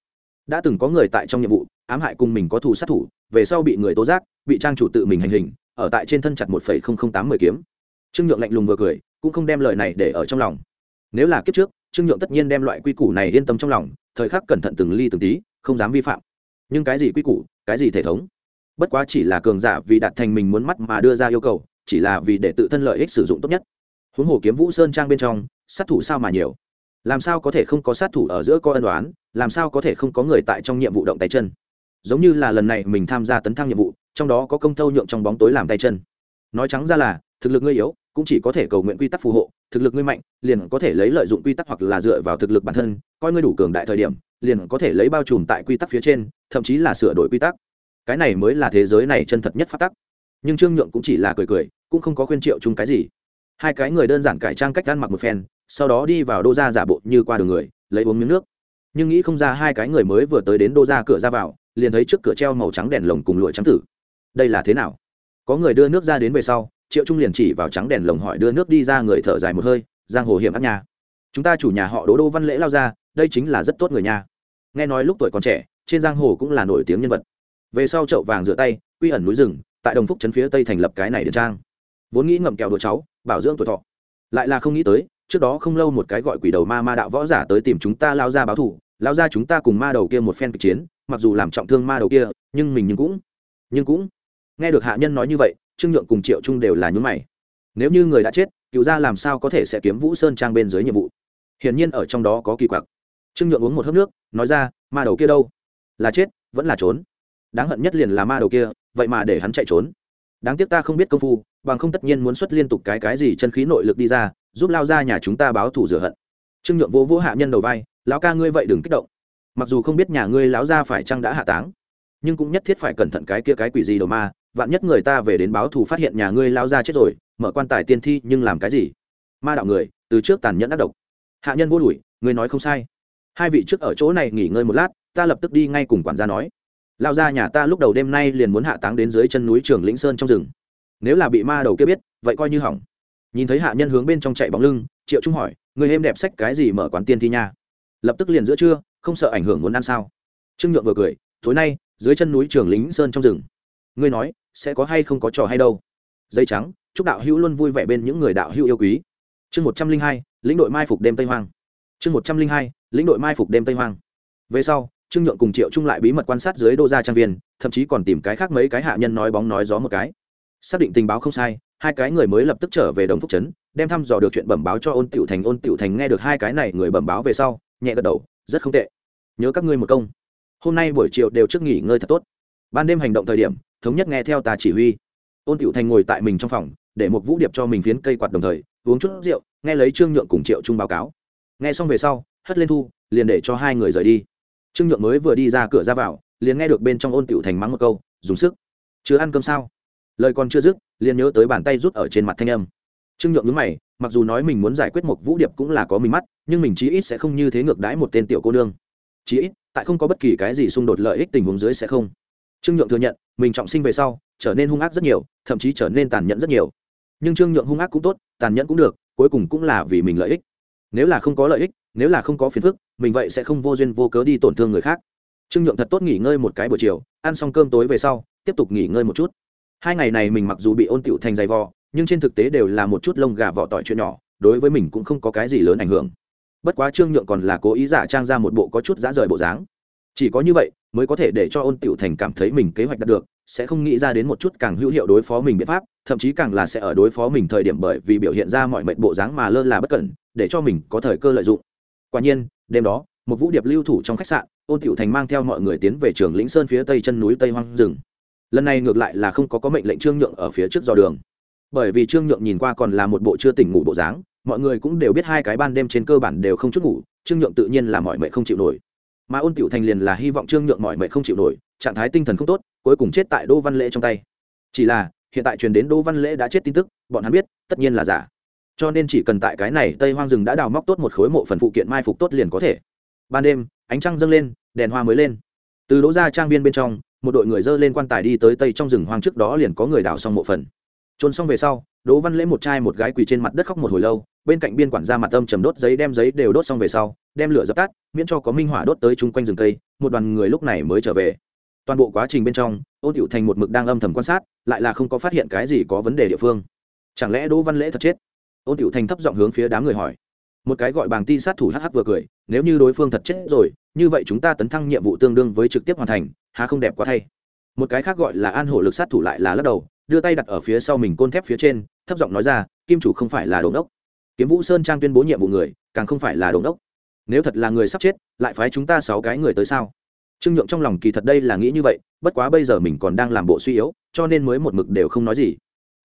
Đã từng có người tại trong nhiệm vụ, ám hại cùng mình có thù sát thủ, về sau bị người tố giác, bị trang chủ tự mình hành hình, ở tại trên thân chặt một phẩy không không tám mười kiếm. Trương nhượng lạnh lùng vừa cười, cũng không đem lời này để ở trong lòng. Nếu là kiếp trước, trương nhượng tất nhiên đem loại quy củ này yên tâm trong lòng, thời khắc cẩn thận từng ly từng tí, không dám vi phạm. Nhưng cái gì quy củ, cái gì thể thống? Bất quá chỉ là cường giả vì đạt thành mình muốn mắt mà đưa ra yêu cầu, chỉ là vì để tự thân lợi ích sử dụng tốt nhất. Huống hồ kiếm vũ sơn trang bên trong, sát thủ sao mà nhiều? Làm sao có thể không có sát thủ ở giữa có ân đoán làm sao có thể không có người tại trong nhiệm vụ động tay chân? Giống như là lần này mình tham gia tấn thăng nhiệm vụ, trong đó có công tâu nhượng trong bóng tối làm tay chân. Nói trắng ra là, thực lực ngươi yếu, cũng chỉ có thể cầu nguyện quy tắc phù hộ, thực lực ngươi mạnh, liền có thể lấy lợi dụng quy tắc hoặc là dựa vào thực lực bản thân, coi ngươi đủ cường đại thời điểm, liền có thể lấy bao trùm tại quy tắc phía trên, thậm chí là sửa đổi quy tắc. Cái này mới là thế giới này chân thật nhất phát tắc. Nhưng trương nhượng cũng chỉ là cười cười, cũng không có khuyên triệu chung cái gì. Hai cái người đơn giản cải trang cách ăn mặc một phen sau đó đi vào đô ra giả bộ như qua đường người, lấy uống miếng nước. Nhưng nghĩ không ra hai cái người mới vừa tới đến đô ra cửa ra vào, liền thấy trước cửa treo màu trắng đèn lồng cùng lụa trắng tử. Đây là thế nào? Có người đưa nước ra đến về sau, triệu trung liền chỉ vào trắng đèn lồng hỏi đưa nước đi ra người thở dài một hơi, giang hồ hiểm ác nhà chúng ta chủ nhà họ đỗ đô văn lễ lao ra, đây chính là rất tốt người nhà nghe nói lúc tuổi còn trẻ, trên giang hồ cũng là nổi tiếng nhân vật. Về sau chậu vàng rửa tay, quy ẩn núi rừng, tại đồng phúc trấn phía tây thành lập cái này điện trang. Vốn nghĩ ngậm kẹo đùa cháu, bảo dưỡng tuổi thọ. Lại là không nghĩ tới trước đó không lâu một cái gọi quỷ đầu ma ma đạo võ giả tới tìm chúng ta lao ra báo thủ lao ra chúng ta cùng ma đầu kia một phen kịch chiến, mặc dù làm trọng thương ma đầu kia, nhưng mình nhưng cũng nhưng cũng. Nghe được hạ nhân nói như vậy, trương nhượng cùng triệu trung đều là nhún mày. Nếu như người đã chết, cựu gia làm sao có thể sẽ kiếm vũ sơn trang bên dưới nhiệm vụ? Hiển nhiên ở trong đó có kỳ quặc. Trương nhượng uống một hớp nước, nói ra, ma đầu kia đâu? Là chết, vẫn là trốn. Đáng hận nhất liền là ma đầu kia, vậy mà để hắn chạy trốn. Đáng tiếc ta không biết công phu, bằng không tất nhiên muốn xuất liên tục cái cái gì chân khí nội lực đi ra giúp lao ra nhà chúng ta báo thủ rửa hận. Trương nhượng vỗ vỗ hạ nhân đầu vai, lão ca ngươi vậy đừng kích động. Mặc dù không biết nhà ngươi lão ra phải chăng đã hạ táng, nhưng cũng nhất thiết phải cẩn thận cái kia cái quỷ gì đầu ma, vạn nhất người ta về đến báo thù phát hiện nhà ngươi lao ra chết rồi, mở quan tài tiên thi nhưng làm cái gì? Ma đạo người, từ trước tàn nhẫn ác độc. Hạ nhân vô đuổi, ngươi nói không sai. Hai vị trước ở chỗ này nghỉ ngơi một lát, ta lập tức đi ngay cùng quản gia nói. Lao ra nhà ta lúc đầu đêm nay liền muốn hạ táng đến dưới chân núi trường lĩnh sơn trong rừng. Nếu là bị ma đầu kia biết, vậy coi như hỏng nhìn thấy hạ nhân hướng bên trong chạy bóng lưng, triệu trung hỏi, người êm đẹp sách cái gì mở quán tiên thi nha? Lập tức liền giữa trưa, không sợ ảnh hưởng muốn ăn sao? Trương nhượng vừa cười, tối nay, dưới chân núi trường lính sơn trong rừng. Ngươi nói, sẽ có hay không có trò hay đâu? Dây trắng, chúc đạo hữu luôn vui vẻ bên những người đạo hữu yêu quý. Chương một trăm linh hai, lĩnh đội mai phục đêm tây hoang. Chương một trăm linh hai, lĩnh đội mai phục đêm tây hoang. Về sau, trương nhượng cùng triệu trung lại bí mật quan sát dưới đô gia trang viên, thậm chí còn tìm cái khác mấy cái hạ nhân nói bóng nói gió một cái. Xác định tình báo không sai hai cái người mới lập tức trở về đồng phúc trấn, đem thăm dò được chuyện bẩm báo cho ôn tiểu thành. Ôn tiểu thành nghe được hai cái này người bẩm báo về sau, nhẹ gật đầu, rất không tệ. Nhớ các ngươi một công. Hôm nay buổi chiều đều trước nghỉ ngơi thật tốt. Ban đêm hành động thời điểm, thống nhất nghe theo ta chỉ huy. Ôn tiểu thành ngồi tại mình trong phòng, để một vũ điệp cho mình phiến cây quạt đồng thời, uống chút rượu, nghe lấy trương nhượng cùng triệu trung báo cáo. Nghe xong về sau, hất lên thu, liền để cho hai người rời đi. Trương nhượng mới vừa đi ra cửa ra vào, liền nghe được bên trong ôn tiểu thành mắng một câu, dùng sức. Chưa ăn cơm sao? Lời còn chưa dứt, liền nhớ tới bàn tay rút ở trên mặt thanh âm. Trương nhượng nhớ mày, mặc dù nói mình muốn giải quyết một vũ điệp cũng là có mình mắt, nhưng mình chí ít sẽ không như thế ngược đãi một tên tiểu cô nương. Chí ít, tại không có bất kỳ cái gì xung đột lợi ích tình huống dưới sẽ không. Trương nhượng thừa nhận, mình trọng sinh về sau, trở nên hung ác rất nhiều, thậm chí trở nên tàn nhẫn rất nhiều. Nhưng trương nhượng hung ác cũng tốt, tàn nhẫn cũng được, cuối cùng cũng là vì mình lợi ích. Nếu là không có lợi ích, nếu là không có phiền phức, mình vậy sẽ không vô duyên vô cớ đi tổn thương người khác. Trương nhượng thật tốt nghỉ ngơi một cái buổi chiều, ăn xong cơm tối về sau, tiếp tục nghỉ ngơi một chút hai ngày này mình mặc dù bị ôn tịu thành dày vò, nhưng trên thực tế đều là một chút lông gà vỏ tỏi chuyện nhỏ, đối với mình cũng không có cái gì lớn ảnh hưởng. Bất quá trương nhượng còn là cố ý giả trang ra một bộ có chút dã rời bộ dáng. Chỉ có như vậy, mới có thể để cho ôn tịu thành cảm thấy mình kế hoạch đạt được, sẽ không nghĩ ra đến một chút càng hữu hiệu đối phó mình biện pháp, thậm chí càng là sẽ ở đối phó mình thời điểm bởi vì biểu hiện ra mọi mệnh bộ dáng mà lơ là bất cẩn, để cho mình có thời cơ lợi dụng. Quả nhiên, đêm đó, một vũ điệp lưu thủ trong khách sạn, ôn tịu thành mang theo mọi người tiến về trường lĩnh sơn phía tây chân núi tây hoang rừng lần này ngược lại là không có có mệnh lệnh trương nhượng ở phía trước dò đường. Bởi vì trương nhượng nhìn qua còn là một bộ chưa tỉnh ngủ bộ dáng, mọi người cũng đều biết hai cái ban đêm trên cơ bản đều không chút ngủ, trương nhượng tự nhiên là mọi mệnh không chịu nổi. Mà ôn tiểu thành liền là hy vọng trương nhượng mọi mệnh không chịu nổi, trạng thái tinh thần không tốt, cuối cùng chết tại đỗ văn lễ trong tay. Chỉ là, hiện tại truyền đến đỗ văn lễ đã chết tin tức, bọn hắn biết, tất nhiên là giả. Cho nên chỉ cần tại cái này tây hoang rừng đã đào móc tốt một khối mộ phần phụ kiện mai phục tốt liền có thể. Ban đêm, ánh trăng dâng lên, đèn hoa mới lên. Từ đỗ ra trang viên bên trong một đội người dơ lên quan tài đi tới tây trong rừng hoang trước đó liền có người đào xong mộ phần. Trôn xong về sau, đỗ văn lễ một trai một gái quỳ trên mặt đất khóc một hồi lâu, bên cạnh biên quản gia mặt âm trầm đốt giấy đem giấy đều đốt xong về sau, đem lửa dập tắt, miễn cho có minh hỏa đốt tới chung quanh rừng cây, một đoàn người lúc này mới trở về. Toàn bộ quá trình bên trong, ôn tiểu thành một mực đang âm thầm quan sát, lại là không có phát hiện cái gì có vấn đề địa phương. Chẳng lẽ đỗ văn lễ thật chết? Ôn tiểu thành thấp giọng hướng phía đám người hỏi một cái gọi bàng ti sát thủ hh vừa cười, nếu như đối phương thật chết rồi, như vậy chúng ta tấn thăng nhiệm vụ tương đương với trực tiếp hoàn thành, há không đẹp quá thay. Một cái khác gọi là an hổ lực sát thủ lại là lắc đầu, đưa tay đặt ở phía sau mình côn thép phía trên, thấp giọng nói ra, kim chủ không phải là đồn đốc kiếm vũ sơn trang tuyên bố nhiệm vụ người, càng không phải là đồn đốc nếu thật là người sắp chết, lại phái chúng ta sáu cái người tới sao? Trương nhượng trong lòng kỳ thật đây là nghĩ như vậy, bất quá bây giờ mình còn đang làm bộ suy yếu, cho nên mới một mực đều không nói gì.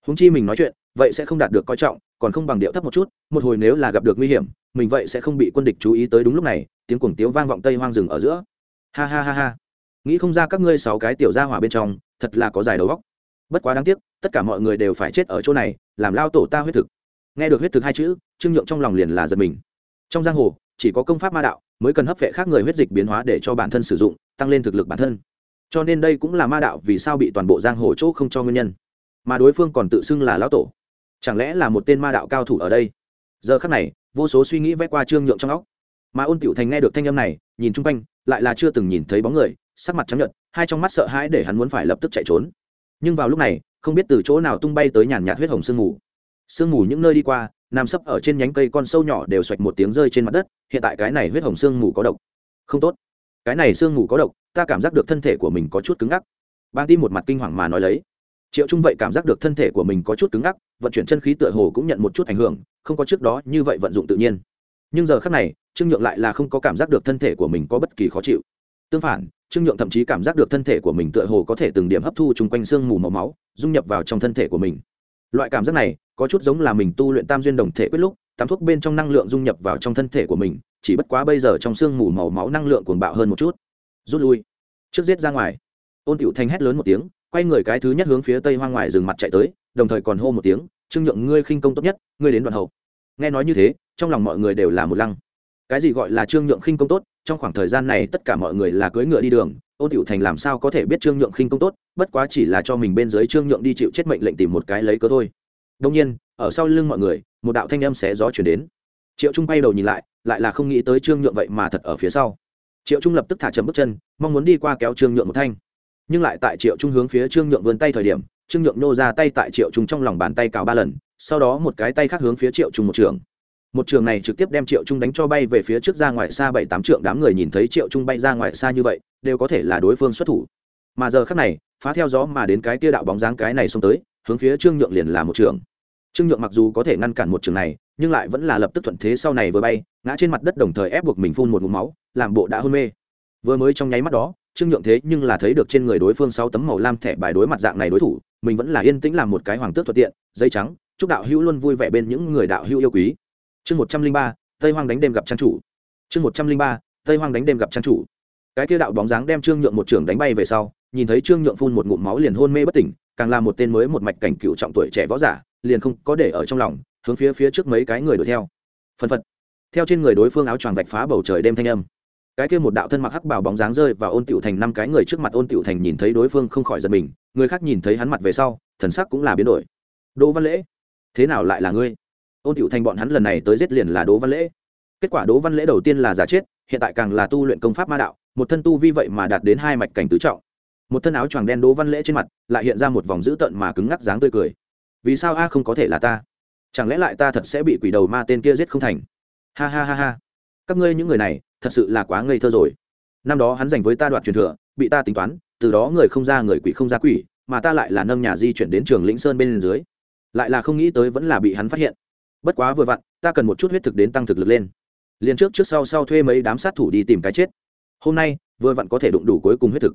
Húng chi mình nói chuyện, vậy sẽ không đạt được coi trọng còn không bằng điệu thấp một chút, một hồi nếu là gặp được nguy hiểm, mình vậy sẽ không bị quân địch chú ý tới đúng lúc này, tiếng cuồng tiếu vang vọng tây hoang rừng ở giữa. Ha ha ha ha. Nghĩ không ra các ngươi sáu cái tiểu gia hỏa bên trong, thật là có dài đầu góc bất quá đáng tiếc, tất cả mọi người đều phải chết ở chỗ này, làm lao tổ ta huyết thực. Nghe được huyết thực hai chữ, trương nhượng trong lòng liền là giật mình. Trong giang hồ, chỉ có công pháp ma đạo mới cần hấp vệ khác người huyết dịch biến hóa để cho bản thân sử dụng, tăng lên thực lực bản thân. Cho nên đây cũng là ma đạo vì sao bị toàn bộ giang hồ chỗ không cho nguyên nhân. Mà đối phương còn tự xưng là lão tổ chẳng lẽ là một tên ma đạo cao thủ ở đây? Giờ khắc này, vô số suy nghĩ vẽ qua trương nhượng trong óc. Mà ôn tiểu thành nghe được thanh âm này, nhìn chung quanh, lại là chưa từng nhìn thấy bóng người, sắc mặt trắng nhận hai trong mắt sợ hãi để hắn muốn phải lập tức chạy trốn. Nhưng vào lúc này, không biết từ chỗ nào tung bay tới nhàn nhạt huyết hồng sương mù. Sương mù những nơi đi qua, nằm sấp ở trên nhánh cây con sâu nhỏ đều xoạch một tiếng rơi trên mặt đất, hiện tại cái này huyết hồng sương mù có độc. Không tốt. Cái này sương mù có độc, ta cảm giác được thân thể của mình có chút cứng ngắc. Bang tim một mặt kinh hoàng mà nói lấy triệu trung vậy cảm giác được thân thể của mình có chút cứng ngắc, vận chuyển chân khí tựa hồ cũng nhận một chút ảnh hưởng, không có trước đó như vậy vận dụng tự nhiên. Nhưng giờ khác này, trương nhượng lại là không có cảm giác được thân thể của mình có bất kỳ khó chịu. Tương phản, trương nhượng thậm chí cảm giác được thân thể của mình tựa hồ có thể từng điểm hấp thu chung quanh xương mù màu máu, dung nhập vào trong thân thể của mình. Loại cảm giác này, có chút giống là mình tu luyện tam duyên đồng thể quyết lúc tắm thuốc bên trong năng lượng dung nhập vào trong thân thể của mình, chỉ bất quá bây giờ trong xương mù màu máu năng lượng cuồng bạo hơn một chút. Rút lui. Trước giết ra ngoài. Ôn tiểu thanh hét lớn một tiếng quay người cái thứ nhất hướng phía tây hoang ngoài rừng mặt chạy tới, đồng thời còn hô một tiếng, trương nhượng, ngươi khinh công tốt nhất, ngươi đến đoạn hậu. Nghe nói như thế, trong lòng mọi người đều là một lăng. Cái gì gọi là trương nhượng khinh công tốt, trong khoảng thời gian này tất cả mọi người là cưỡi ngựa đi đường, ôn tiểu thành làm sao có thể biết trương nhượng khinh công tốt, bất quá chỉ là cho mình bên dưới trương nhượng đi chịu chết mệnh lệnh tìm một cái lấy cớ thôi. Đông nhiên, ở sau lưng mọi người, một đạo thanh âm xé gió chuyển đến. Triệu trung bay đầu nhìn lại lại là không nghĩ tới trương nhượng vậy mà thật ở phía sau. Triệu trung lập tức thả chậm bước chân, mong muốn đi qua kéo trương nhượng một thanh nhưng lại tại triệu trung hướng phía trương nhượng vươn tay thời điểm, trương nhượng nô ra tay tại triệu trung trong lòng bàn tay cào ba lần, sau đó một cái tay khác hướng phía triệu trung một trường. Một trường này trực tiếp đem triệu trung đánh cho bay về phía trước ra ngoài xa bảy tám trượng, đám người nhìn thấy triệu trung bay ra ngoài xa như vậy, đều có thể là đối phương xuất thủ. Mà giờ khác này, phá theo gió mà đến cái kia đạo bóng dáng cái này xông tới, hướng phía trương nhượng liền là một trường. Trương nhượng mặc dù có thể ngăn cản một trường này, nhưng lại vẫn là lập tức thuận thế sau này vừa bay, ngã trên mặt đất đồng thời ép buộc mình phun một ngụm máu, làm bộ đã hôn mê. Vừa mới trong nháy mắt đó trương nhượng thế nhưng là thấy được trên người đối phương sáu tấm màu lam thẻ bài đối mặt dạng này đối thủ, mình vẫn là yên tĩnh làm một cái hoàng tước thuận tiện, dây trắng, chúc đạo hữu luôn vui vẻ bên những người đạo hữu yêu quý. Chương một trăm linh ba, tây hoang đánh đêm gặp trang chủ. Chương một trăm linh ba, tây hoang đánh đêm gặp trang chủ. Cái kia đạo bóng dáng đem trương nhượng một trưởng đánh bay về sau, nhìn thấy trương nhượng phun một ngụm máu liền hôn mê bất tỉnh, càng là một tên mới một mạch cảnh cựu trọng tuổi trẻ võ giả, liền không có để ở trong lòng, hướng phía phía trước mấy cái người đuổi theo. Phân phật. Theo trên người đối phương áo choàng vạch phá bầu trời đêm thanh âm cái kia một đạo thân mặc hắc bảo bóng dáng rơi và ôn tiểu thành năm cái người trước mặt, ôn tiểu thành nhìn thấy đối phương không khỏi giật mình, người khác nhìn thấy hắn mặt về sau, thần sắc cũng là biến đổi. Đỗ văn lễ, thế nào lại là ngươi? Ôn tiểu thành bọn hắn lần này tới giết liền là đỗ văn lễ. Kết quả đỗ văn lễ đầu tiên là giả chết, hiện tại càng là tu luyện công pháp ma đạo, một thân tu vi vậy mà đạt đến hai mạch cảnh tứ trọng. Một thân áo choàng đen đỗ văn lễ trên mặt, lại hiện ra một vòng dữ tợn mà cứng ngắc dáng tươi cười. Vì sao a, không có thể là ta? Chẳng lẽ lại ta thật sẽ bị quỷ đầu ma tên kia giết không thành? Ha ha ha ha các ngươi những người này thật sự là quá ngây thơ rồi. Năm đó hắn dành với ta đoạn truyền thừa, bị ta tính toán, từ đó người không ra người quỷ không ra quỷ, mà ta lại là nâng nhà di chuyển đến trường lĩnh sơn bên dưới. Lại là không nghĩ tới vẫn là bị hắn phát hiện. Bất quá vừa vặn, ta cần một chút huyết thực đến tăng thực lực lên. Liền trước trước sau sau thuê mấy đám sát thủ đi tìm cái chết. Hôm nay, vừa vặn có thể đụng đủ cuối cùng huyết thực.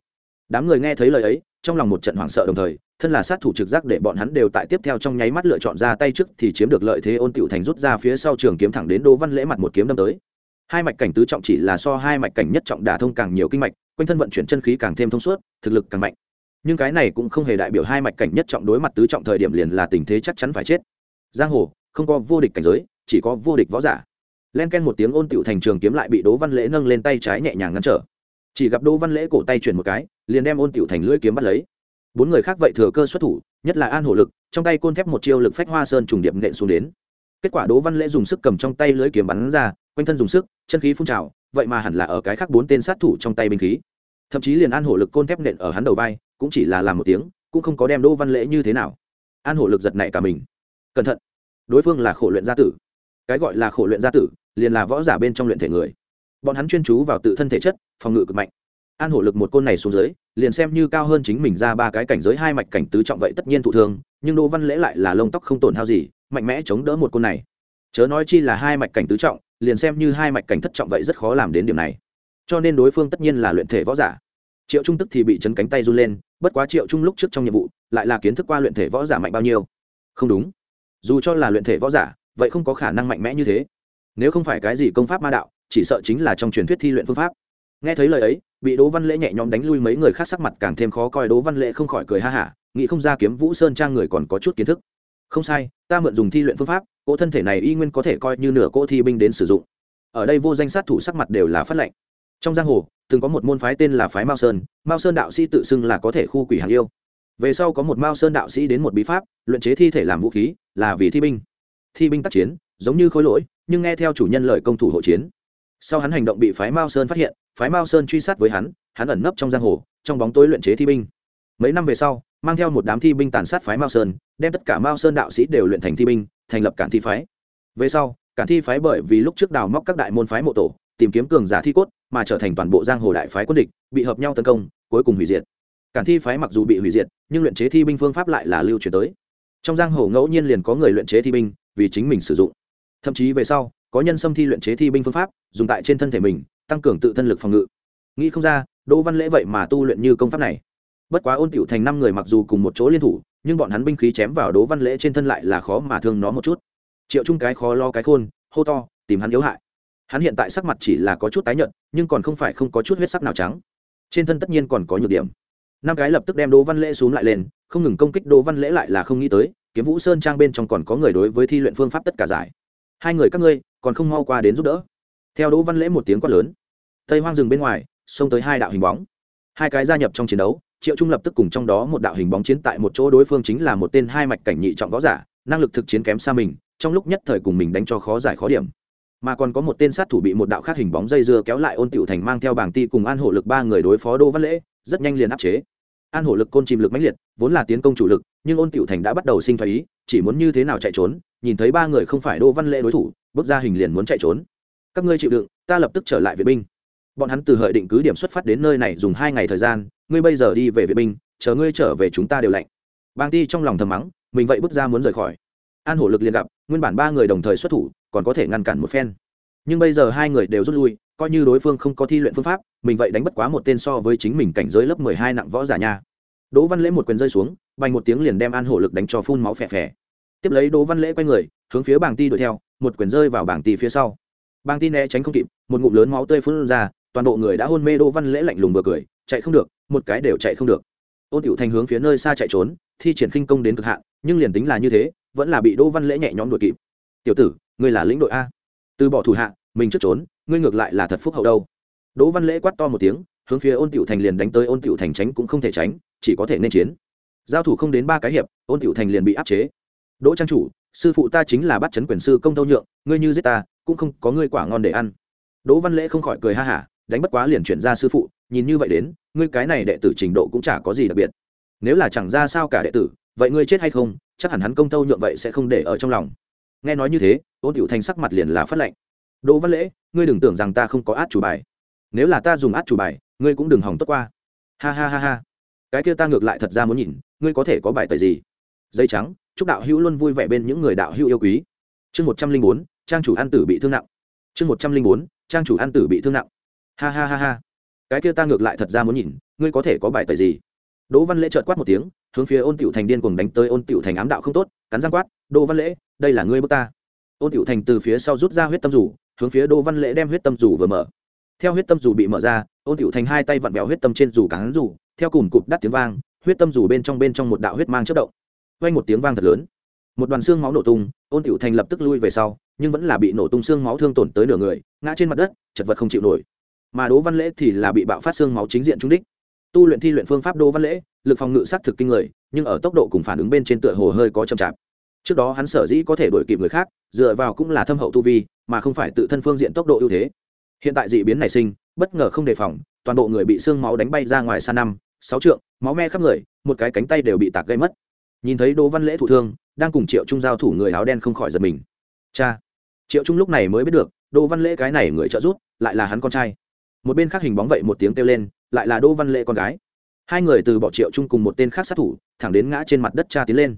Đám người nghe thấy lời ấy, trong lòng một trận hoảng sợ đồng thời, thân là sát thủ trực giác để bọn hắn đều tại tiếp theo trong nháy mắt lựa chọn ra tay trước thì chiếm được lợi thế ôn tiểu thành rút ra phía sau trường kiếm thẳng đến đỗ văn lễ mặt một kiếm đâm tới hai mạch cảnh tứ trọng chỉ là so hai mạch cảnh nhất trọng đả thông càng nhiều kinh mạch, quanh thân vận chuyển chân khí càng thêm thông suốt, thực lực càng mạnh. Nhưng cái này cũng không hề đại biểu hai mạch cảnh nhất trọng đối mặt tứ trọng thời điểm liền là tình thế chắc chắn phải chết. Giang hồ, không có vô địch cảnh giới, chỉ có vô địch võ giả. Len ken một tiếng ôn tựu thành trường kiếm lại bị đỗ văn lễ nâng lên tay trái nhẹ nhàng ngăn trở. Chỉ gặp đỗ văn lễ cổ tay chuyển một cái, liền đem ôn tựu thành lưỡi kiếm bắt lấy. Bốn người khác vậy thừa cơ xuất thủ, nhất là an hổ lực, trong tay côn thép một chiêu lực phách hoa sơn trùng điệp nện xuống đến. Kết quả đỗ văn lễ dùng sức cầm trong tay lưỡi kiếm bắn ra quanh thân dùng sức, chân khí phun trào, vậy mà hẳn là ở cái khác bốn tên sát thủ trong tay binh khí. Thậm chí liền an hổ lực côn thép nện ở hắn đầu vai, cũng chỉ là làm một tiếng, cũng không có đem đỗ văn lễ như thế nào. An hổ lực giật nảy cả mình. Cẩn thận, đối phương là khổ luyện gia tử. Cái gọi là khổ luyện gia tử, liền là võ giả bên trong luyện thể người. Bọn hắn chuyên chú vào tự thân thể chất, phòng ngự cực mạnh. An hổ lực một côn này xuống dưới, liền xem như cao hơn chính mình ra ba cái cảnh giới hai mạch cảnh tứ trọng vậy tất nhiên thụ thương, nhưng đỗ văn lễ lại là lông tóc không tổn hao gì, mạnh mẽ chống đỡ một côn này. Chớ nói chi là hai mạch cảnh tứ trọng liền xem như hai mạch cảnh thất trọng vậy rất khó làm đến điểm này. Cho nên đối phương tất nhiên là luyện thể võ giả. Triệu trung tức thì bị chấn cánh tay run lên, bất quá triệu trung lúc trước trong nhiệm vụ, lại là kiến thức qua luyện thể võ giả mạnh bao nhiêu. Không đúng. Dù cho là luyện thể võ giả, vậy không có khả năng mạnh mẽ như thế. Nếu không phải cái gì công pháp ma đạo, chỉ sợ chính là trong truyền thuyết thi luyện phương pháp. Nghe thấy lời ấy, bị đỗ văn lễ nhẹ nhõm đánh lui mấy người khác sắc mặt càng thêm khó coi, đỗ văn lễ không khỏi cười ha hả, nghĩ không ra kiếm vũ sơn trang người còn có chút kiến thức không sai, ta mượn dùng thi luyện phương pháp, cỗ thân thể này y nguyên có thể coi như nửa cỗ thi binh đến sử dụng. Ở đây vô danh sát thủ sắc mặt đều là phát lệnh trong giang hồ, từng có một môn phái tên là phái mao sơn mao sơn đạo sĩ tự xưng là có thể khu quỷ hàng yêu. Về sau có một mao sơn đạo sĩ đến một bí pháp, luyện chế thi thể làm vũ khí, là vì thi binh. Thi binh tác chiến, giống như khối lỗi, nhưng nghe theo chủ nhân lời công thủ hộ chiến. Sau hắn hành động bị phái mao sơn phát hiện, phái mao sơn truy sát với hắn hắn ẩn nấp trong giang hồ, trong bóng tối luyện chế thi binh. Mấy năm về sau mang theo một đám thi binh tàn sát phái mao sơn, đem tất cả mao sơn đạo sĩ đều luyện thành thi binh, thành lập cản thi phái. Về sau, cản thi phái bởi vì lúc trước đào móc các đại môn phái mộ tổ, tìm kiếm cường giả thi cốt, mà trở thành toàn bộ giang hồ đại phái quân địch, bị hợp nhau tấn công, cuối cùng hủy diệt. Cản thi phái mặc dù bị hủy diệt, nhưng luyện chế thi binh phương pháp lại là lưu truyền tới. Trong giang hồ ngẫu nhiên liền có người luyện chế thi binh, vì chính mình sử dụng. Thậm chí về sau, có nhân xâm thi luyện chế thi binh phương pháp, dùng tại trên thân thể mình, tăng cường tự thân lực phòng ngự. Nghĩ không ra, đỗ văn lễ vậy mà tu luyện như công pháp này bất quá ôn tiểu thành năm người mặc dù cùng một chỗ liên thủ, nhưng bọn hắn binh khí chém vào đỗ văn lễ trên thân lại là khó mà thương nó một chút. Triệu trung cái khó lo cái khôn, hô to, tìm hắn yếu hại. Hắn hiện tại sắc mặt chỉ là có chút tái nhợt, nhưng còn không phải không có chút huyết sắc nào trắng. Trên thân tất nhiên còn có nhược điểm. Năm cái lập tức đem đỗ văn lễ xuống lại lên, không ngừng công kích đỗ văn lễ lại là không nghĩ tới, kiếm vũ sơn trang bên trong còn có người đối với thi luyện phương pháp tất cả giải. Hai người các ngươi, còn không mau qua đến giúp đỡ. Theo đỗ văn lễ một tiếng quát lớn, tây hoang rừng bên ngoài, xông tới hai đạo hình bóng. Hai cái gia nhập trong chiến đấu triệu trung lập tức cùng trong đó một đạo hình bóng chiến tại một chỗ đối phương chính là một tên hai mạch cảnh nhị trọng võ giả, năng lực thực chiến kém xa mình, trong lúc nhất thời cùng mình đánh cho khó giải khó điểm. Mà còn có một tên sát thủ bị một đạo khác hình bóng dây dưa kéo lại ôn tiểu thành mang theo bảng ti cùng an hổ lực ba người đối phó Đô văn lễ, rất nhanh liền áp chế. An hổ lực côn chìm lực mãnh liệt, vốn là tiến công chủ lực, nhưng ôn tiểu thành đã bắt đầu sinh thái ý, chỉ muốn như thế nào chạy trốn, nhìn thấy ba người không phải Đô văn lễ đối thủ, bước ra hình liền muốn chạy trốn. Các ngươi chịu đựng, ta lập tức trở lại vệ binh. Bọn hắn từ hợi định cứ điểm xuất phát đến nơi này dùng hai ngày thời gian ngươi bây giờ đi về vệ binh, chờ ngươi trở về chúng ta đều lạnh. Bang ti trong lòng thầm mắng, mình vậy bước ra muốn rời khỏi. An hổ lực liền gặp, nguyên bản ba người đồng thời xuất thủ, còn có thể ngăn cản một phen. Nhưng bây giờ hai người đều rút lui, coi như đối phương không có thi luyện phương pháp, mình vậy đánh bất quá một tên so với chính mình cảnh giới lớp mười hai nặng võ giả nha. Đỗ văn lễ một quyền rơi xuống, bành một tiếng liền đem an hổ lực đánh cho phun máu phè phè. Tiếp lấy đỗ văn lễ quay người, hướng phía bảng ti đuổi theo, một quyền rơi vào bảng ti phía sau. Bảng ti né tránh không kịp, một ngụm lớn máu tươi phun ra, toàn bộ người đã hôn mê đỗ văn lễ lạnh lùng vừa cười, chạy không được một cái đều chạy không được. Ôn tiểu thành hướng phía nơi xa chạy trốn, thi triển khinh công đến cực hạn, nhưng liền tính là như thế, vẫn là bị đỗ văn lễ nhẹ nhõm đuổi kịp. Tiểu tử, ngươi là lĩnh đội a. Từ bỏ thủ hạ, mình trước trốn, ngươi ngược lại là thật phúc hậu đâu. Đỗ văn lễ quát to một tiếng, hướng phía ôn tiểu thành liền đánh tới, ôn tiểu thành tránh cũng không thể tránh, chỉ có thể nên chiến. Giao thủ không đến ba cái hiệp, ôn tiểu thành liền bị áp chế. Đỗ trang chủ, sư phụ ta chính là bắt chấn quyền sư công thâu nhượng, ngươi như giết ta, cũng không có ngươi quả ngon để ăn. Đỗ văn lễ không khỏi cười ha hả đánh bất quá liền chuyển ra sư phụ, nhìn như vậy đến, ngươi cái này đệ tử trình độ cũng chả có gì đặc biệt. Nếu là chẳng ra sao cả đệ tử, vậy ngươi chết hay không, chắc hẳn hắn công tâu nhượng vậy sẽ không để ở trong lòng. Nghe nói như thế ôn tiểu thành sắc mặt liền là phát lệnh đỗ văn lễ, ngươi đừng tưởng rằng ta không có át chủ bài. Nếu là ta dùng át chủ bài, ngươi cũng đừng hỏng tốt qua. Ha ha ha ha. Cái kia ta ngược lại thật ra muốn nhìn, ngươi có thể có bài tời gì? Dây trắng, chúc đạo hữu luôn vui vẻ bên những người đạo hữu yêu quý. Chương một trăm linh bốn, trang chủ an tử bị thương nặng. Chương một trăm linh bốn, trang chủ an tử bị thương nặng ha ha ha ha. Cái kia ta ngược lại thật ra muốn nhìn, ngươi có thể có bài tời gì? Đỗ văn lễ trợt quát một tiếng, hướng phía ôn tiểu thành điên cuồng đánh tới ôn tiểu thành ám đạo không tốt, cắn răng quát, đỗ văn lễ, đây là ngươi bước ta. Ôn tiểu thành từ phía sau rút ra huyết tâm rủ hướng phía đỗ văn lễ đem huyết tâm rủ vừa mở. Theo huyết tâm rủ bị mở ra, ôn tiểu thành hai tay vặn vẹo huyết tâm trên rủ cắn rủ theo cùng cụp đắt tiếng vang, huyết tâm rủ bên trong bên trong một đạo huyết mang chất động. Vang một tiếng vang thật lớn. Một đoàn xương máu nổ tung, ôn tiểu thành lập tức lui về sau, nhưng vẫn là bị nổ tung xương máu thương tổn tới nửa người, ngã trên mặt đất, chật vật không chịu nổi mà đỗ văn lễ thì là bị bạo phát xương máu chính diện trung đích. Tu luyện thi luyện phương pháp đỗ văn lễ, lực phòng ngự sát thực kinh người, nhưng ở tốc độ cùng phản ứng bên trên tựa hồ hơi có chậm chạp. Trước đó hắn sở dĩ có thể đuổi kịp người khác, dựa vào cũng là thâm hậu tu vi, mà không phải tự thân phương diện tốc độ ưu thế. Hiện tại dị biến nảy sinh, bất ngờ không đề phòng, toàn bộ người bị xương máu đánh bay ra ngoài xa năm, sáu trượng, máu me khắp người, một cái cánh tay đều bị tạc gây mất. Nhìn thấy đỗ văn lễ thụ thương, đang cùng triệu trung giao thủ người áo đen không khỏi giật mình. Cha! Triệu trung lúc này mới biết được đỗ văn lễ cái này người trợ giúp, lại là hắn con trai một bên khác hình bóng vậy một tiếng kêu lên, lại là đỗ văn Lệ con gái. Hai người từ bỏ triệu chung cùng một tên khác sát thủ, thẳng đến ngã trên mặt đất cha tiến lên.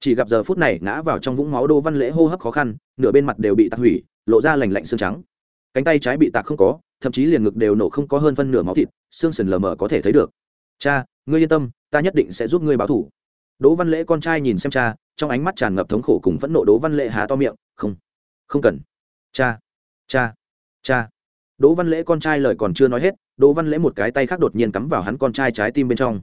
Chỉ gặp giờ phút này ngã vào trong vũng máu đỗ văn lễ hô hấp khó khăn, nửa bên mặt đều bị tạc hủy, lộ ra lành lạnh xương trắng. Cánh tay trái bị tạc không có, thậm chí liền ngực đều nổ không có hơn phân nửa máu thịt, xương sần lờ mờ có thể thấy được. Cha, ngươi yên tâm, ta nhất định sẽ giúp ngươi báo thủ. Đỗ văn lễ con trai nhìn xem cha, trong ánh mắt tràn ngập thống khổ cùng phẫn nộ đỗ văn Lệ há to miệng, không không cần. Cha cha cha đỗ văn lễ con trai lời còn chưa nói hết, đỗ văn lễ một cái tay khác đột nhiên cắm vào hắn con trai trái tim bên trong.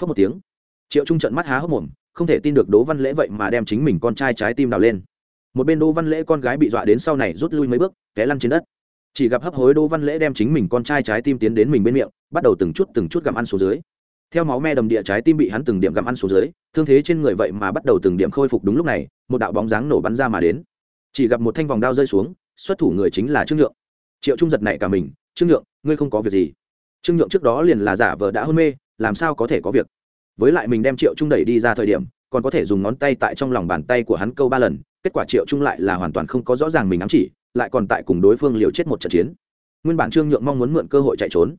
Phớt một tiếng, triệu trung trận mắt há hốc mồm, không thể tin được đỗ văn lễ vậy mà đem chính mình con trai trái tim đào lên. Một bên đỗ văn lễ con gái bị dọa đến sau này rút lui mấy bước, té lăn trên đất. Chỉ gặp hấp hối đỗ văn lễ đem chính mình con trai trái tim tiến đến mình bên miệng, bắt đầu từng chút từng chút gặm ăn xuống dưới. Theo máu me đầm địa trái tim bị hắn từng điểm gặm ăn xuống dưới, thương thế trên người vậy mà bắt đầu từng điểm khôi phục đúng lúc này, một đạo bóng dáng nổ bắn ra mà đến. Chỉ gặp một thanh vòng đao rơi xuống, xuất thủ người chính là trương nhượng triệu trung giật này cả mình, trương nhượng, ngươi không có việc gì. Trương nhượng trước đó liền là giả vờ đã hôn mê, làm sao có thể có việc? Với lại mình đem triệu trung đẩy đi ra thời điểm, còn có thể dùng ngón tay tại trong lòng bàn tay của hắn câu ba lần, kết quả triệu trung lại là hoàn toàn không có rõ ràng mình ám chỉ, lại còn tại cùng đối phương liều chết một trận chiến. Nguyên bản trương nhượng mong muốn mượn cơ hội chạy trốn,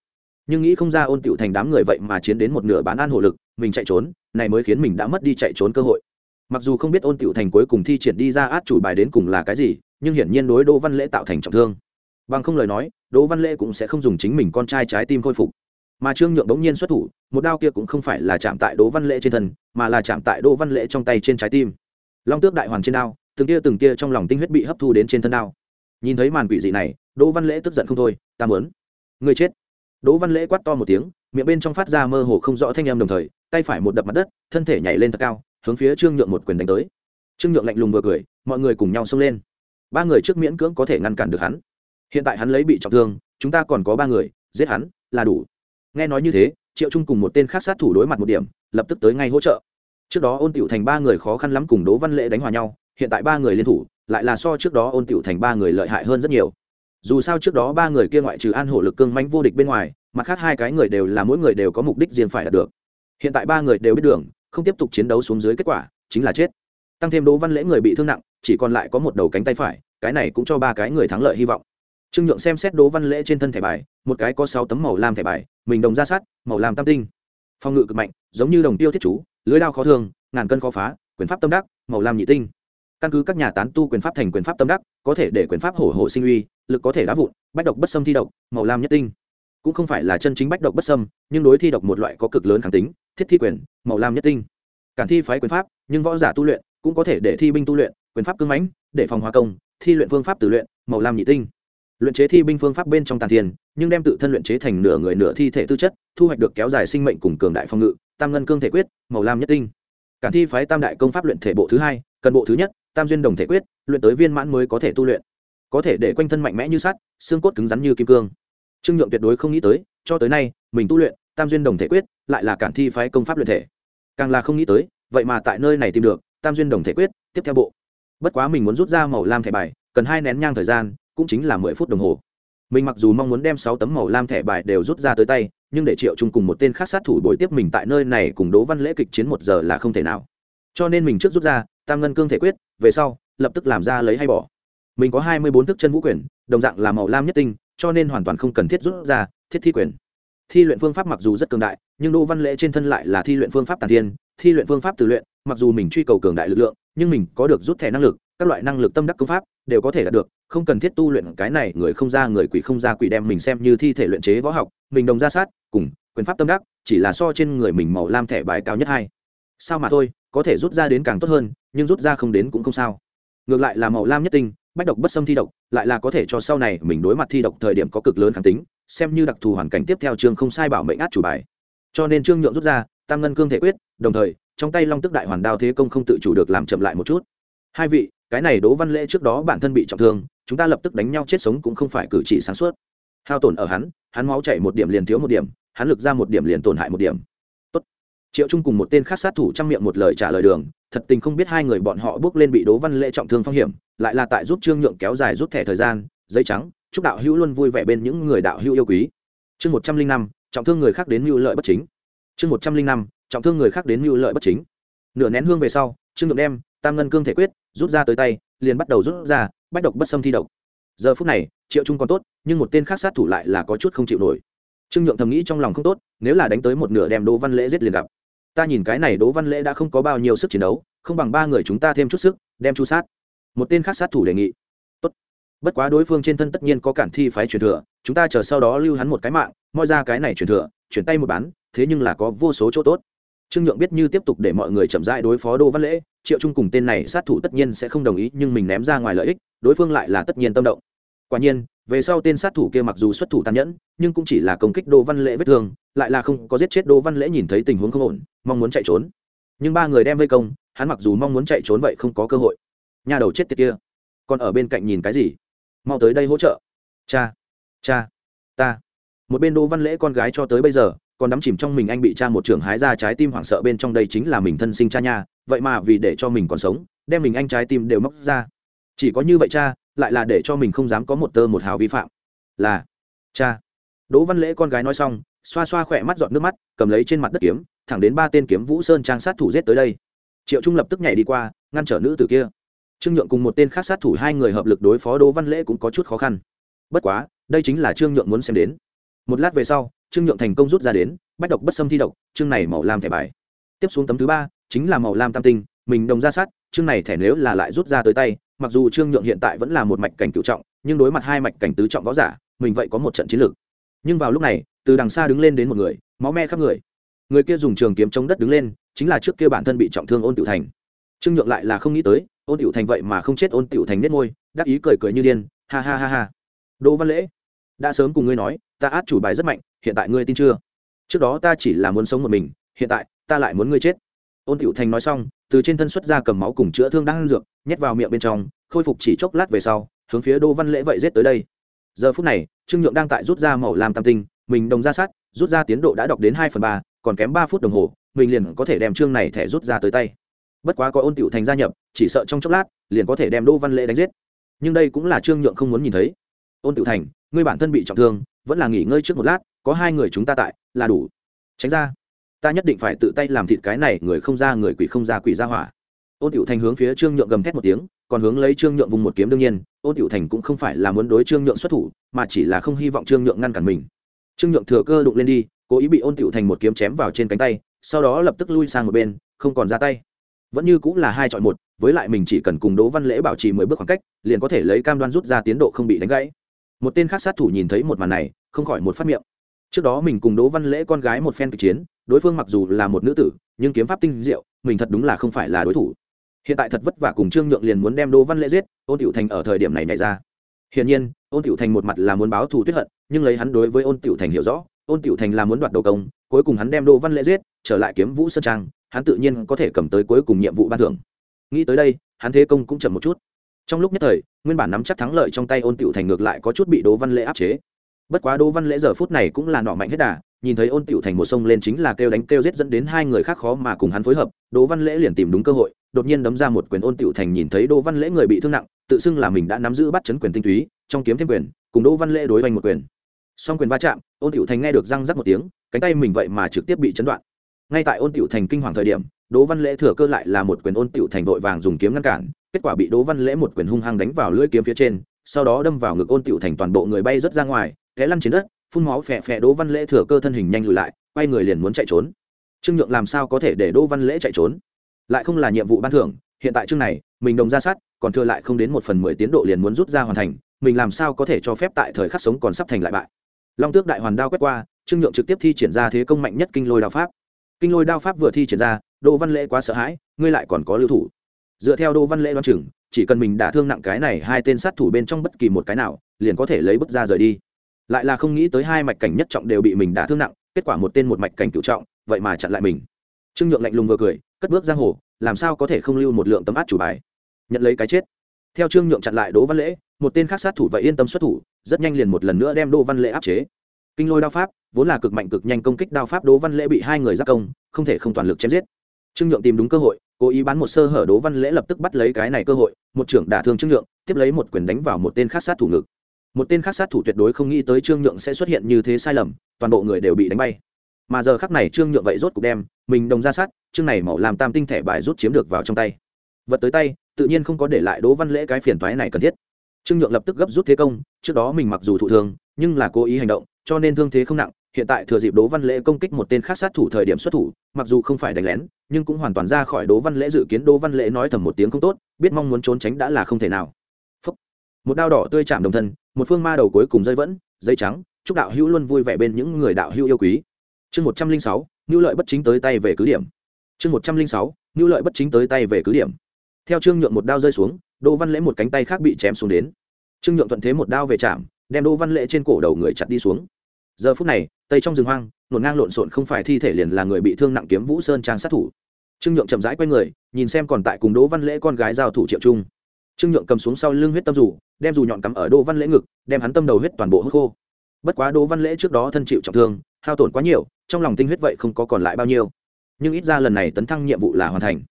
nhưng nghĩ không ra ôn tựu thành đám người vậy mà chiến đến một nửa bán an hộ lực, mình chạy trốn, này mới khiến mình đã mất đi chạy trốn cơ hội. Mặc dù không biết ôn tựu thành cuối cùng thi triển đi ra át chủ bài đến cùng là cái gì, nhưng hiển nhiên đối đỗ văn lễ tạo thành trọng thương bằng không lời nói, đỗ văn lễ cũng sẽ không dùng chính mình con trai trái tim khôi phục. Mà trương nhượng bỗng nhiên xuất thủ, một đao kia cũng không phải là chạm tại đỗ văn lễ trên thân, mà là chạm tại đỗ văn lễ trong tay trên trái tim. Long tước đại hoàn trên đao, từng kia từng kia trong lòng tinh huyết bị hấp thu đến trên thân đao. Nhìn thấy màn quỷ dị này, đỗ văn lễ tức giận không thôi, ta muốn người chết. Đỗ văn lễ quát to một tiếng, miệng bên trong phát ra mơ hồ không rõ thanh âm đồng thời, tay phải một đập mặt đất, thân thể nhảy lên thật cao, hướng phía trương nhượng một quyền đánh tới. Trương nhượng lạnh lùng vừa cười, mọi người cùng nhau xông lên. Ba người trước miễn cưỡng có thể ngăn cản được hắn hiện tại hắn lấy bị trọng thương, chúng ta còn có ba người, giết hắn là đủ. Nghe nói như thế, triệu trung cùng một tên khác sát thủ đối mặt một điểm, lập tức tới ngay hỗ trợ. Trước đó ôn tiểu thành ba người khó khăn lắm cùng đỗ văn lễ đánh hòa nhau, hiện tại ba người liên thủ, lại là so trước đó ôn tiểu thành ba người lợi hại hơn rất nhiều. Dù sao trước đó ba người kia ngoại trừ an hổ lực cương manh vô địch bên ngoài, mặt khác hai cái người đều là mỗi người đều có mục đích riêng phải đạt được. Hiện tại ba người đều biết đường, không tiếp tục chiến đấu xuống dưới kết quả, chính là chết. Tăng thêm đỗ văn lễ người bị thương nặng, chỉ còn lại có một đầu cánh tay phải, cái này cũng cho ba cái người thắng lợi hy vọng trương nhượng xem xét đỗ văn lễ trên thân thẻ bài, một cái có sáu tấm màu lam thẻ bài, mình đồng ra sát, màu lam tam tinh. Phong ngự cực mạnh, giống như đồng tiêu thiết chú, lưới đao khó thương, ngàn cân khó phá, quyền pháp tâm đắc, màu lam nhị tinh. Căn cứ các nhà tán tu quyền pháp thành quyền pháp tâm đắc, có thể để quyền pháp hổ hổ sinh uy, lực có thể đá vụn, bách độc bất xâm thi độc, màu lam nhất tinh. Cũng không phải là chân chính bách độc bất xâm, nhưng đối thi độc một loại có cực lớn kháng tính, thiết thi quyền, màu lam nhất tinh. Cản thi phái quyền pháp, nhưng võ giả tu luyện cũng có thể để thi binh tu luyện, quyền pháp cưng mãnh, để phòng hóa công, thi luyện phương pháp tự luyện, màu lam nhị tinh luyện chế thi binh phương pháp bên trong tàn thiên, nhưng đem tự thân luyện chế thành nửa người nửa thi thể tư chất, thu hoạch được kéo dài sinh mệnh cùng cường đại phòng ngự, tam ngân cương thể quyết, màu lam nhất tinh. Cản thi phái tam đại công pháp luyện thể bộ thứ hai, cần bộ thứ nhất, tam duyên đồng thể quyết, luyện tới viên mãn mới có thể tu luyện. Có thể để quanh thân mạnh mẽ như sắt, xương cốt cứng rắn như kim cương. Trương nhượng tuyệt đối không nghĩ tới, cho tới nay, mình tu luyện, tam duyên đồng thể quyết, lại là cản thi phái công pháp luyện thể. Càng là không nghĩ tới, vậy mà tại nơi này tìm được, tam duyên đồng thể quyết, tiếp theo bộ. Bất quá mình muốn rút ra màu lam thẻ bài, cần hai nén nhang thời gian cũng chính là mười phút đồng hồ. Mình mặc dù mong muốn đem sáu tấm màu lam thẻ bài đều rút ra tới tay, nhưng để triệu chung cùng một tên khác sát thủ bồi tiếp mình tại nơi này cùng đố văn lễ kịch chiến một giờ là không thể nào. Cho nên mình trước rút ra, tam ngân cương thể quyết, về sau, lập tức làm ra lấy hay bỏ. Mình có hai mươi bốn thức chân vũ quyền, đồng dạng là màu lam nhất tinh, cho nên hoàn toàn không cần thiết rút ra, thiết thi quyền. Thi luyện phương pháp mặc dù rất cường đại, nhưng đỗ văn lễ trên thân lại là thi luyện phương pháp tàn thiên, thi luyện phương pháp từ luyện, mặc dù mình truy cầu cường đại lực lượng nhưng mình có được rút thẻ năng lực, các loại năng lực tâm đắc công pháp đều có thể đạt được, không cần thiết tu luyện cái này, người không ra người quỷ không ra quỷ đem mình xem như thi thể luyện chế võ học, mình đồng ra sát, cùng, quyền pháp tâm đắc, chỉ là so trên người mình màu lam thẻ bài cao nhất hai. Sao mà thôi, có thể rút ra đến càng tốt hơn, nhưng rút ra không đến cũng không sao. Ngược lại là màu lam nhất tinh, bách độc bất xâm thi độc, lại là có thể cho sau này mình đối mặt thi độc thời điểm có cực lớn kháng tính, xem như đặc thù hoàn cảnh tiếp theo chương không sai bảo mệnh át chủ bài. Cho nên trương nhượng rút ra, tam ngân cương thể quyết, đồng thời trong tay long tức đại hoàn đao thế công không tự chủ được làm chậm lại một chút. Hai vị, cái này đỗ văn lễ trước đó bản thân bị trọng thương, chúng ta lập tức đánh nhau chết sống cũng không phải cử chỉ sáng suốt. Hao tổn ở hắn hắn máu chảy một điểm liền thiếu một điểm, hắn lực ra một điểm liền tổn hại một điểm. Tốt. triệu trung cùng một tên khác sát thủ trang miệng một lời trả lời đường, thật tình không biết hai người bọn họ bước lên bị đỗ văn lễ trọng thương phong hiểm, lại là tại giúp trương nhượng kéo dài rút thẻ thời gian giấy trắng, chúc đạo hữu luôn vui vẻ bên những người đạo hữu yêu quý. Chương một trăm linh năm, trọng thương người khác đến mưu lợi bất chính. Chương một trăm linh năm trọng thương người khác đến mưu lợi bất chính. Nửa nén hương về sau, trương nhượng đem tam ngân cương thể quyết rút ra tới tay, liền bắt đầu rút ra, bách độc bất xâm thi độc. Giờ phút này, triệu trung còn tốt, nhưng một tên khác sát thủ lại là có chút không chịu nổi. Trương nhượng thầm nghĩ trong lòng không tốt, nếu là đánh tới một nửa đem đỗ văn lễ giết liền gặp. Ta nhìn cái này đỗ văn lễ đã không có bao nhiêu sức chiến đấu, không bằng ba người chúng ta thêm chút sức, đem chu sát. Một tên khác sát thủ đề nghị. Tốt. Bất quá đối phương trên thân tất nhiên có cản thi phái truyền thừa, chúng ta chờ sau đó lưu hắn một cái mạng, moi ra cái này truyền thừa, chuyển tay một bán, thế nhưng là có vô số chỗ tốt trương nhượng biết như tiếp tục để mọi người chậm rãi đối phó Đô văn lễ, triệu trung cùng tên này sát thủ tất nhiên sẽ không đồng ý, nhưng mình ném ra ngoài lợi ích, đối phương lại là tất nhiên tâm động. Quả nhiên, về sau tên sát thủ kia mặc dù xuất thủ tàn nhẫn, nhưng cũng chỉ là công kích Đô văn lễ vết thương, lại là không có giết chết Đô văn lễ nhìn thấy tình huống không ổn, mong muốn chạy trốn. Nhưng ba người đem vây công, hắn mặc dù mong muốn chạy trốn vậy không có cơ hội. Nhà đầu chết tiệt kia, còn ở bên cạnh nhìn cái gì? Mau tới đây hỗ trợ. Cha cha, ta. Một bên Đô văn lễ con gái cho tới bây giờ còn đắm chìm trong mình anh bị cha một trưởng hái ra trái tim hoảng sợ bên trong đây chính là mình thân sinh cha nha, vậy mà vì để cho mình còn sống, đem mình anh trái tim đều móc ra. Chỉ có như vậy cha, lại là để cho mình không dám có một tơ một hào vi phạm. Là, cha. Đỗ văn lễ con gái nói xong, xoa xoa khỏe mắt giọt nước mắt, cầm lấy trên mặt đất kiếm, thẳng đến ba tên kiếm vũ sơn trang sát thủ giết tới đây. Triệu trung lập tức nhảy đi qua, ngăn trở nữ tử kia. Trương nhượng cùng một tên khác sát thủ hai người hợp lực đối phó đỗ văn lễ cũng có chút khó khăn. Bất quá, đây chính là trương nhượng muốn xem đến. Một lát về sau trương nhượng thành công rút ra đến, bách độc bất xâm thi độc, chương này màu lam thẻ bài. Tiếp xuống tấm thứ ba, chính là màu lam tam tinh, mình đồng ra sát, chương này thẻ nếu là lại rút ra tới tay, mặc dù trương nhượng hiện tại vẫn là một mạch cảnh cựu trọng, nhưng đối mặt hai mạch cảnh tứ trọng võ giả, mình vậy có một trận chiến lược. Nhưng vào lúc này, từ đằng xa đứng lên đến một người, máu me khắp người. Người kia dùng trường kiếm chống đất đứng lên, chính là trước kia bản thân bị trọng thương ôn tiểu thành. Trương nhượng lại là không nghĩ tới, ôn tiểu thành vậy mà không chết, ôn tiểu thành nết môi, đắc ý cười cười như điên, ha ha ha ha. Đỗ văn lễ, đã sớm cùng ngươi nói ta át chủ bài rất mạnh, hiện tại ngươi tin chưa? Trước đó ta chỉ là muốn sống một mình, hiện tại, ta lại muốn ngươi chết. Ôn tiểu thành nói xong, từ trên thân xuất ra cầm máu cùng chữa thương đang ăn dược, nhét vào miệng bên trong, khôi phục chỉ chốc lát về sau, hướng phía Đô văn lễ vậy giết tới đây. Giờ phút này, trương nhượng đang tại rút ra màu làm tam tinh, mình đồng ra sát, rút ra tiến độ đã đọc đến hai phần ba, còn kém ba phút đồng hồ, mình liền có thể đem chương này thẻ rút ra tới tay. Bất quá có ôn tiểu thành gia nhập, chỉ sợ trong chốc lát, liền có thể đem Đô văn lễ đánh giết. Nhưng đây cũng là trương nhượng không muốn nhìn thấy. Ôn tiểu thành ngươi bản thân bị trọng thương, vẫn là nghỉ ngơi trước một lát, có hai người chúng ta tại, là đủ. Tránh ra. Ta nhất định phải tự tay làm thịt cái này người không ra người quỷ không ra quỷ ra hỏa. Ôn tiểu thành hướng phía trương nhượng gầm thét một tiếng, còn hướng lấy trương nhượng vùng một kiếm đương nhiên, ôn tiểu thành cũng không phải là muốn đối trương nhượng xuất thủ, mà chỉ là không hy vọng trương nhượng ngăn cản mình. Trương nhượng thừa cơ đụng lên đi, cố ý bị ôn tiểu thành một kiếm chém vào trên cánh tay, sau đó lập tức lui sang một bên, không còn ra tay. Vẫn như cũng là hai chọn một, với lại mình chỉ cần cùng đỗ văn lễ bảo trì mười bước khoảng cách, liền có thể lấy cam đoan rút ra tiến độ không bị đánh gãy một tên khác sát thủ nhìn thấy một màn này, không khỏi một phát miệng. Trước đó mình cùng đỗ văn lễ con gái một phen kịch chiến, đối phương mặc dù là một nữ tử, nhưng kiếm pháp tinh diệu, mình thật đúng là không phải là đối thủ. Hiện tại thật vất vả cùng trương nhượng liền muốn đem đỗ văn lễ giết, ôn tiểu thành ở thời điểm này nhảy ra. Hiển nhiên, ôn tiểu thành một mặt là muốn báo thù tuyết hận, nhưng lấy hắn đối với ôn tiểu thành hiểu rõ, ôn tiểu thành là muốn đoạt đầu công, cuối cùng hắn đem đỗ văn lễ giết, trở lại kiếm vũ sơn trang, hắn tự nhiên có thể cầm tới cuối cùng nhiệm vụ ban thưởng. Nghĩ tới đây, hắn thế công cũng chậm một chút trong lúc nhất thời, nguyên bản nắm chắc thắng lợi trong tay ôn tiểu thành ngược lại có chút bị đỗ văn lễ áp chế. Bất quá đỗ văn lễ giờ phút này cũng là nọ mạnh hết đà, nhìn thấy ôn tiểu thành một sông lên chính là kêu đánh kêu giết dẫn đến hai người khác khó mà cùng hắn phối hợp, đỗ văn lễ liền tìm đúng cơ hội, đột nhiên đấm ra một quyền ôn tiểu thành nhìn thấy đỗ văn lễ người bị thương nặng, tự xưng là mình đã nắm giữ bắt chấn quyền tinh túy, trong kiếm thêm quyền, cùng đỗ văn lễ đối vành một quyền. Song quyền va chạm, ôn tiểu thành nghe được răng rắc một tiếng, cánh tay mình vậy mà trực tiếp bị chấn đoạn. Ngay tại ôn tiểu thành kinh hoàng thời điểm, đỗ văn lễ thừa cơ lại là một quyền ôn tiểu thành vội vàng dùng kiếm ngăn cản kết quả bị đỗ văn lễ một quyền hung hăng đánh vào lưỡi kiếm phía trên, sau đó đâm vào ngực ôn tiểu thành toàn bộ người bay rớt ra ngoài, té lăn trên đất, phun máu phè phè đỗ văn lễ thừa cơ thân hình nhanh lùi lại, quay người liền muốn chạy trốn. Trương nhượng làm sao có thể để đỗ văn lễ chạy trốn? Lại không là nhiệm vụ ban thưởng, hiện tại chương này, mình đồng ra sát, còn thừa lại không đến một phần mười tiến độ liền muốn rút ra hoàn thành, mình làm sao có thể cho phép tại thời khắc sống còn sắp thành lại bại? Long tước đại hoàn đao quét qua, trương nhượng trực tiếp thi triển ra thế công mạnh nhất kinh lôi đao pháp. Kinh lôi đao pháp vừa thi triển ra, đỗ văn lễ quá sợ hãi, ngươi lại còn có lưu thủ dựa theo đỗ văn lễ đoán chừng, chỉ cần mình đả thương nặng cái này hai tên sát thủ bên trong bất kỳ một cái nào, liền có thể lấy bức ra rời đi. Lại là không nghĩ tới hai mạch cảnh nhất trọng đều bị mình đả thương nặng, kết quả một tên một mạch cảnh cựu trọng, vậy mà chặn lại mình. Trương nhượng lạnh lùng vừa cười, cất bước giang hồ, làm sao có thể không lưu một lượng tấm át chủ bài? Nhận lấy cái chết. Theo trương nhượng chặn lại đỗ văn lễ, một tên khác sát thủ vậy yên tâm xuất thủ, rất nhanh liền một lần nữa đem đỗ văn lễ áp chế. Kinh lôi đao pháp, vốn là cực mạnh cực nhanh công kích đao pháp, đỗ văn lễ bị hai người giác công, không thể không toàn lực chém giết. Trương nhượng tìm đúng cơ hội cố ý bán một sơ hở đỗ văn lễ lập tức bắt lấy cái này cơ hội, một trưởng đả thương trương nhượng, tiếp lấy một quyền đánh vào một tên khác sát thủ ngực. Một tên khác sát thủ tuyệt đối không nghĩ tới trương nhượng sẽ xuất hiện như thế sai lầm, toàn bộ người đều bị đánh bay. Mà giờ khắc này trương nhượng vậy rốt cục đem mình đồng ra sát, chương này màu làm tam tinh thẻ bài rút chiếm được vào trong tay. Vật tới tay, tự nhiên không có để lại đỗ văn lễ cái phiền toái này cần thiết. Trương nhượng lập tức gấp rút thế công, trước đó mình mặc dù thụ thương, nhưng là cố ý hành động, cho nên thương thế không nặng, hiện tại thừa dịp đỗ văn lễ công kích một tên khác sát thủ thời điểm xuất thủ, mặc dù không phải đánh lén nhưng cũng hoàn toàn ra khỏi đỗ văn lễ dự kiến đỗ văn lễ nói thầm một tiếng không tốt, biết mong muốn trốn tránh đã là không thể nào. Phúc. một đao đỏ tươi chạm đồng thân, một phương ma đầu cuối cùng rơi vẫn, dây trắng, chúc đạo hữu luôn vui vẻ bên những người đạo hữu yêu quý. Chương một trăm linh sáu nhu lợi bất chính tới tay về cứ điểm. Chương một trăm linh sáu nhu lợi bất chính tới tay về cứ điểm. Theo trương nhượng một đao rơi xuống, đỗ văn lễ một cánh tay khác bị chém xuống đến. Trương nhượng thuận thế một đao về chạm, đem đỗ văn lễ trên cổ đầu người chặt đi xuống giờ phút này, tây trong rừng hoang, nổn ngang lộn xộn không phải thi thể liền là người bị thương nặng kiếm vũ sơn trang sát thủ. Trương nhượng chậm rãi q u a y người, nhìn xem còn tại cùng đỗ văn lễ con gái giao thủ triệu trung. Trương nhượng cầm xuống sau lưng huyết tâm dù, đem dù nhọn cắm ở đỗ văn lễ ngực, đem hắn tâm đầu huyết toàn bộ hớt khô. Bất quá đỗ văn lễ trước đó thân chịu trọng thương, hao tổn quá nhiều, trong lòng tinh huyết vậy không có còn lại bao nhiêu. Nhưng ít ra lần này tấn thăng nhiệm vụ là hoàn thành.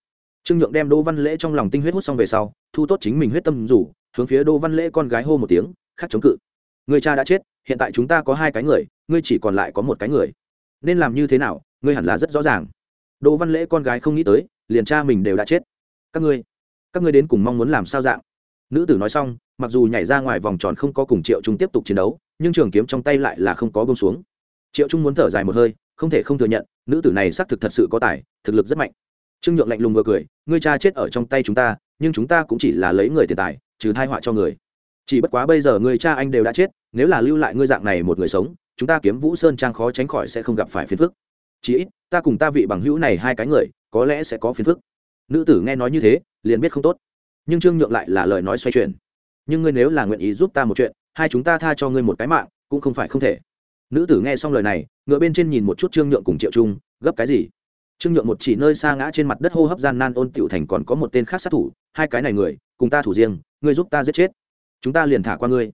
Trương nhượng đem đỗ văn lễ trong lòng tinh huyết hút xong về sau, thu tốt chính mình huyết tâm dù, hướng phía đỗ văn lễ con gái hô một tiếng, khắc chống cự. Người cha đã chết hiện tại chúng ta có hai cái người, ngươi chỉ còn lại có một cái người. Nên làm như thế nào, ngươi hẳn là rất rõ ràng. Đỗ văn lễ con gái không nghĩ tới, liền cha mình đều đã chết. Các ngươi các ngươi đến cùng mong muốn làm sao dạng? Nữ tử nói xong, mặc dù nhảy ra ngoài vòng tròn không có cùng triệu trung tiếp tục chiến đấu, nhưng trường kiếm trong tay lại là không có bông xuống. Triệu trung muốn thở dài một hơi, không thể không thừa nhận, nữ tử này xác thực thật sự có tài, thực lực rất mạnh. Trương nhượng lạnh lùng vừa cười, ngươi cha chết ở trong tay chúng ta, nhưng chúng ta cũng chỉ là lấy người tiền tài, trừ thai họa cho người. Chỉ bất quá bây giờ người cha anh đều đã chết nếu là lưu lại ngươi dạng này một người sống, chúng ta kiếm vũ sơn trang khó tránh khỏi sẽ không gặp phải phiền phức. Chỉ ít, ta cùng ta vị bằng hữu này hai cái người, có lẽ sẽ có phiền phức. Nữ tử nghe nói như thế, liền biết không tốt. Nhưng trương nhượng lại là lời nói xoay chuyển. Nhưng ngươi nếu là nguyện ý giúp ta một chuyện, hai chúng ta tha cho ngươi một cái mạng, cũng không phải không thể. Nữ tử nghe xong lời này, ngựa bên trên nhìn một chút trương nhượng cùng triệu trung, gấp cái gì? Trương nhượng một chỉ nơi xa ngã trên mặt đất hô hấp gian nan ôn tiểu thành còn có một tên khác sát thủ, hai cái này người, cùng ta thủ riêng, ngươi giúp ta giết chết. Chúng ta liền thả qua ngươi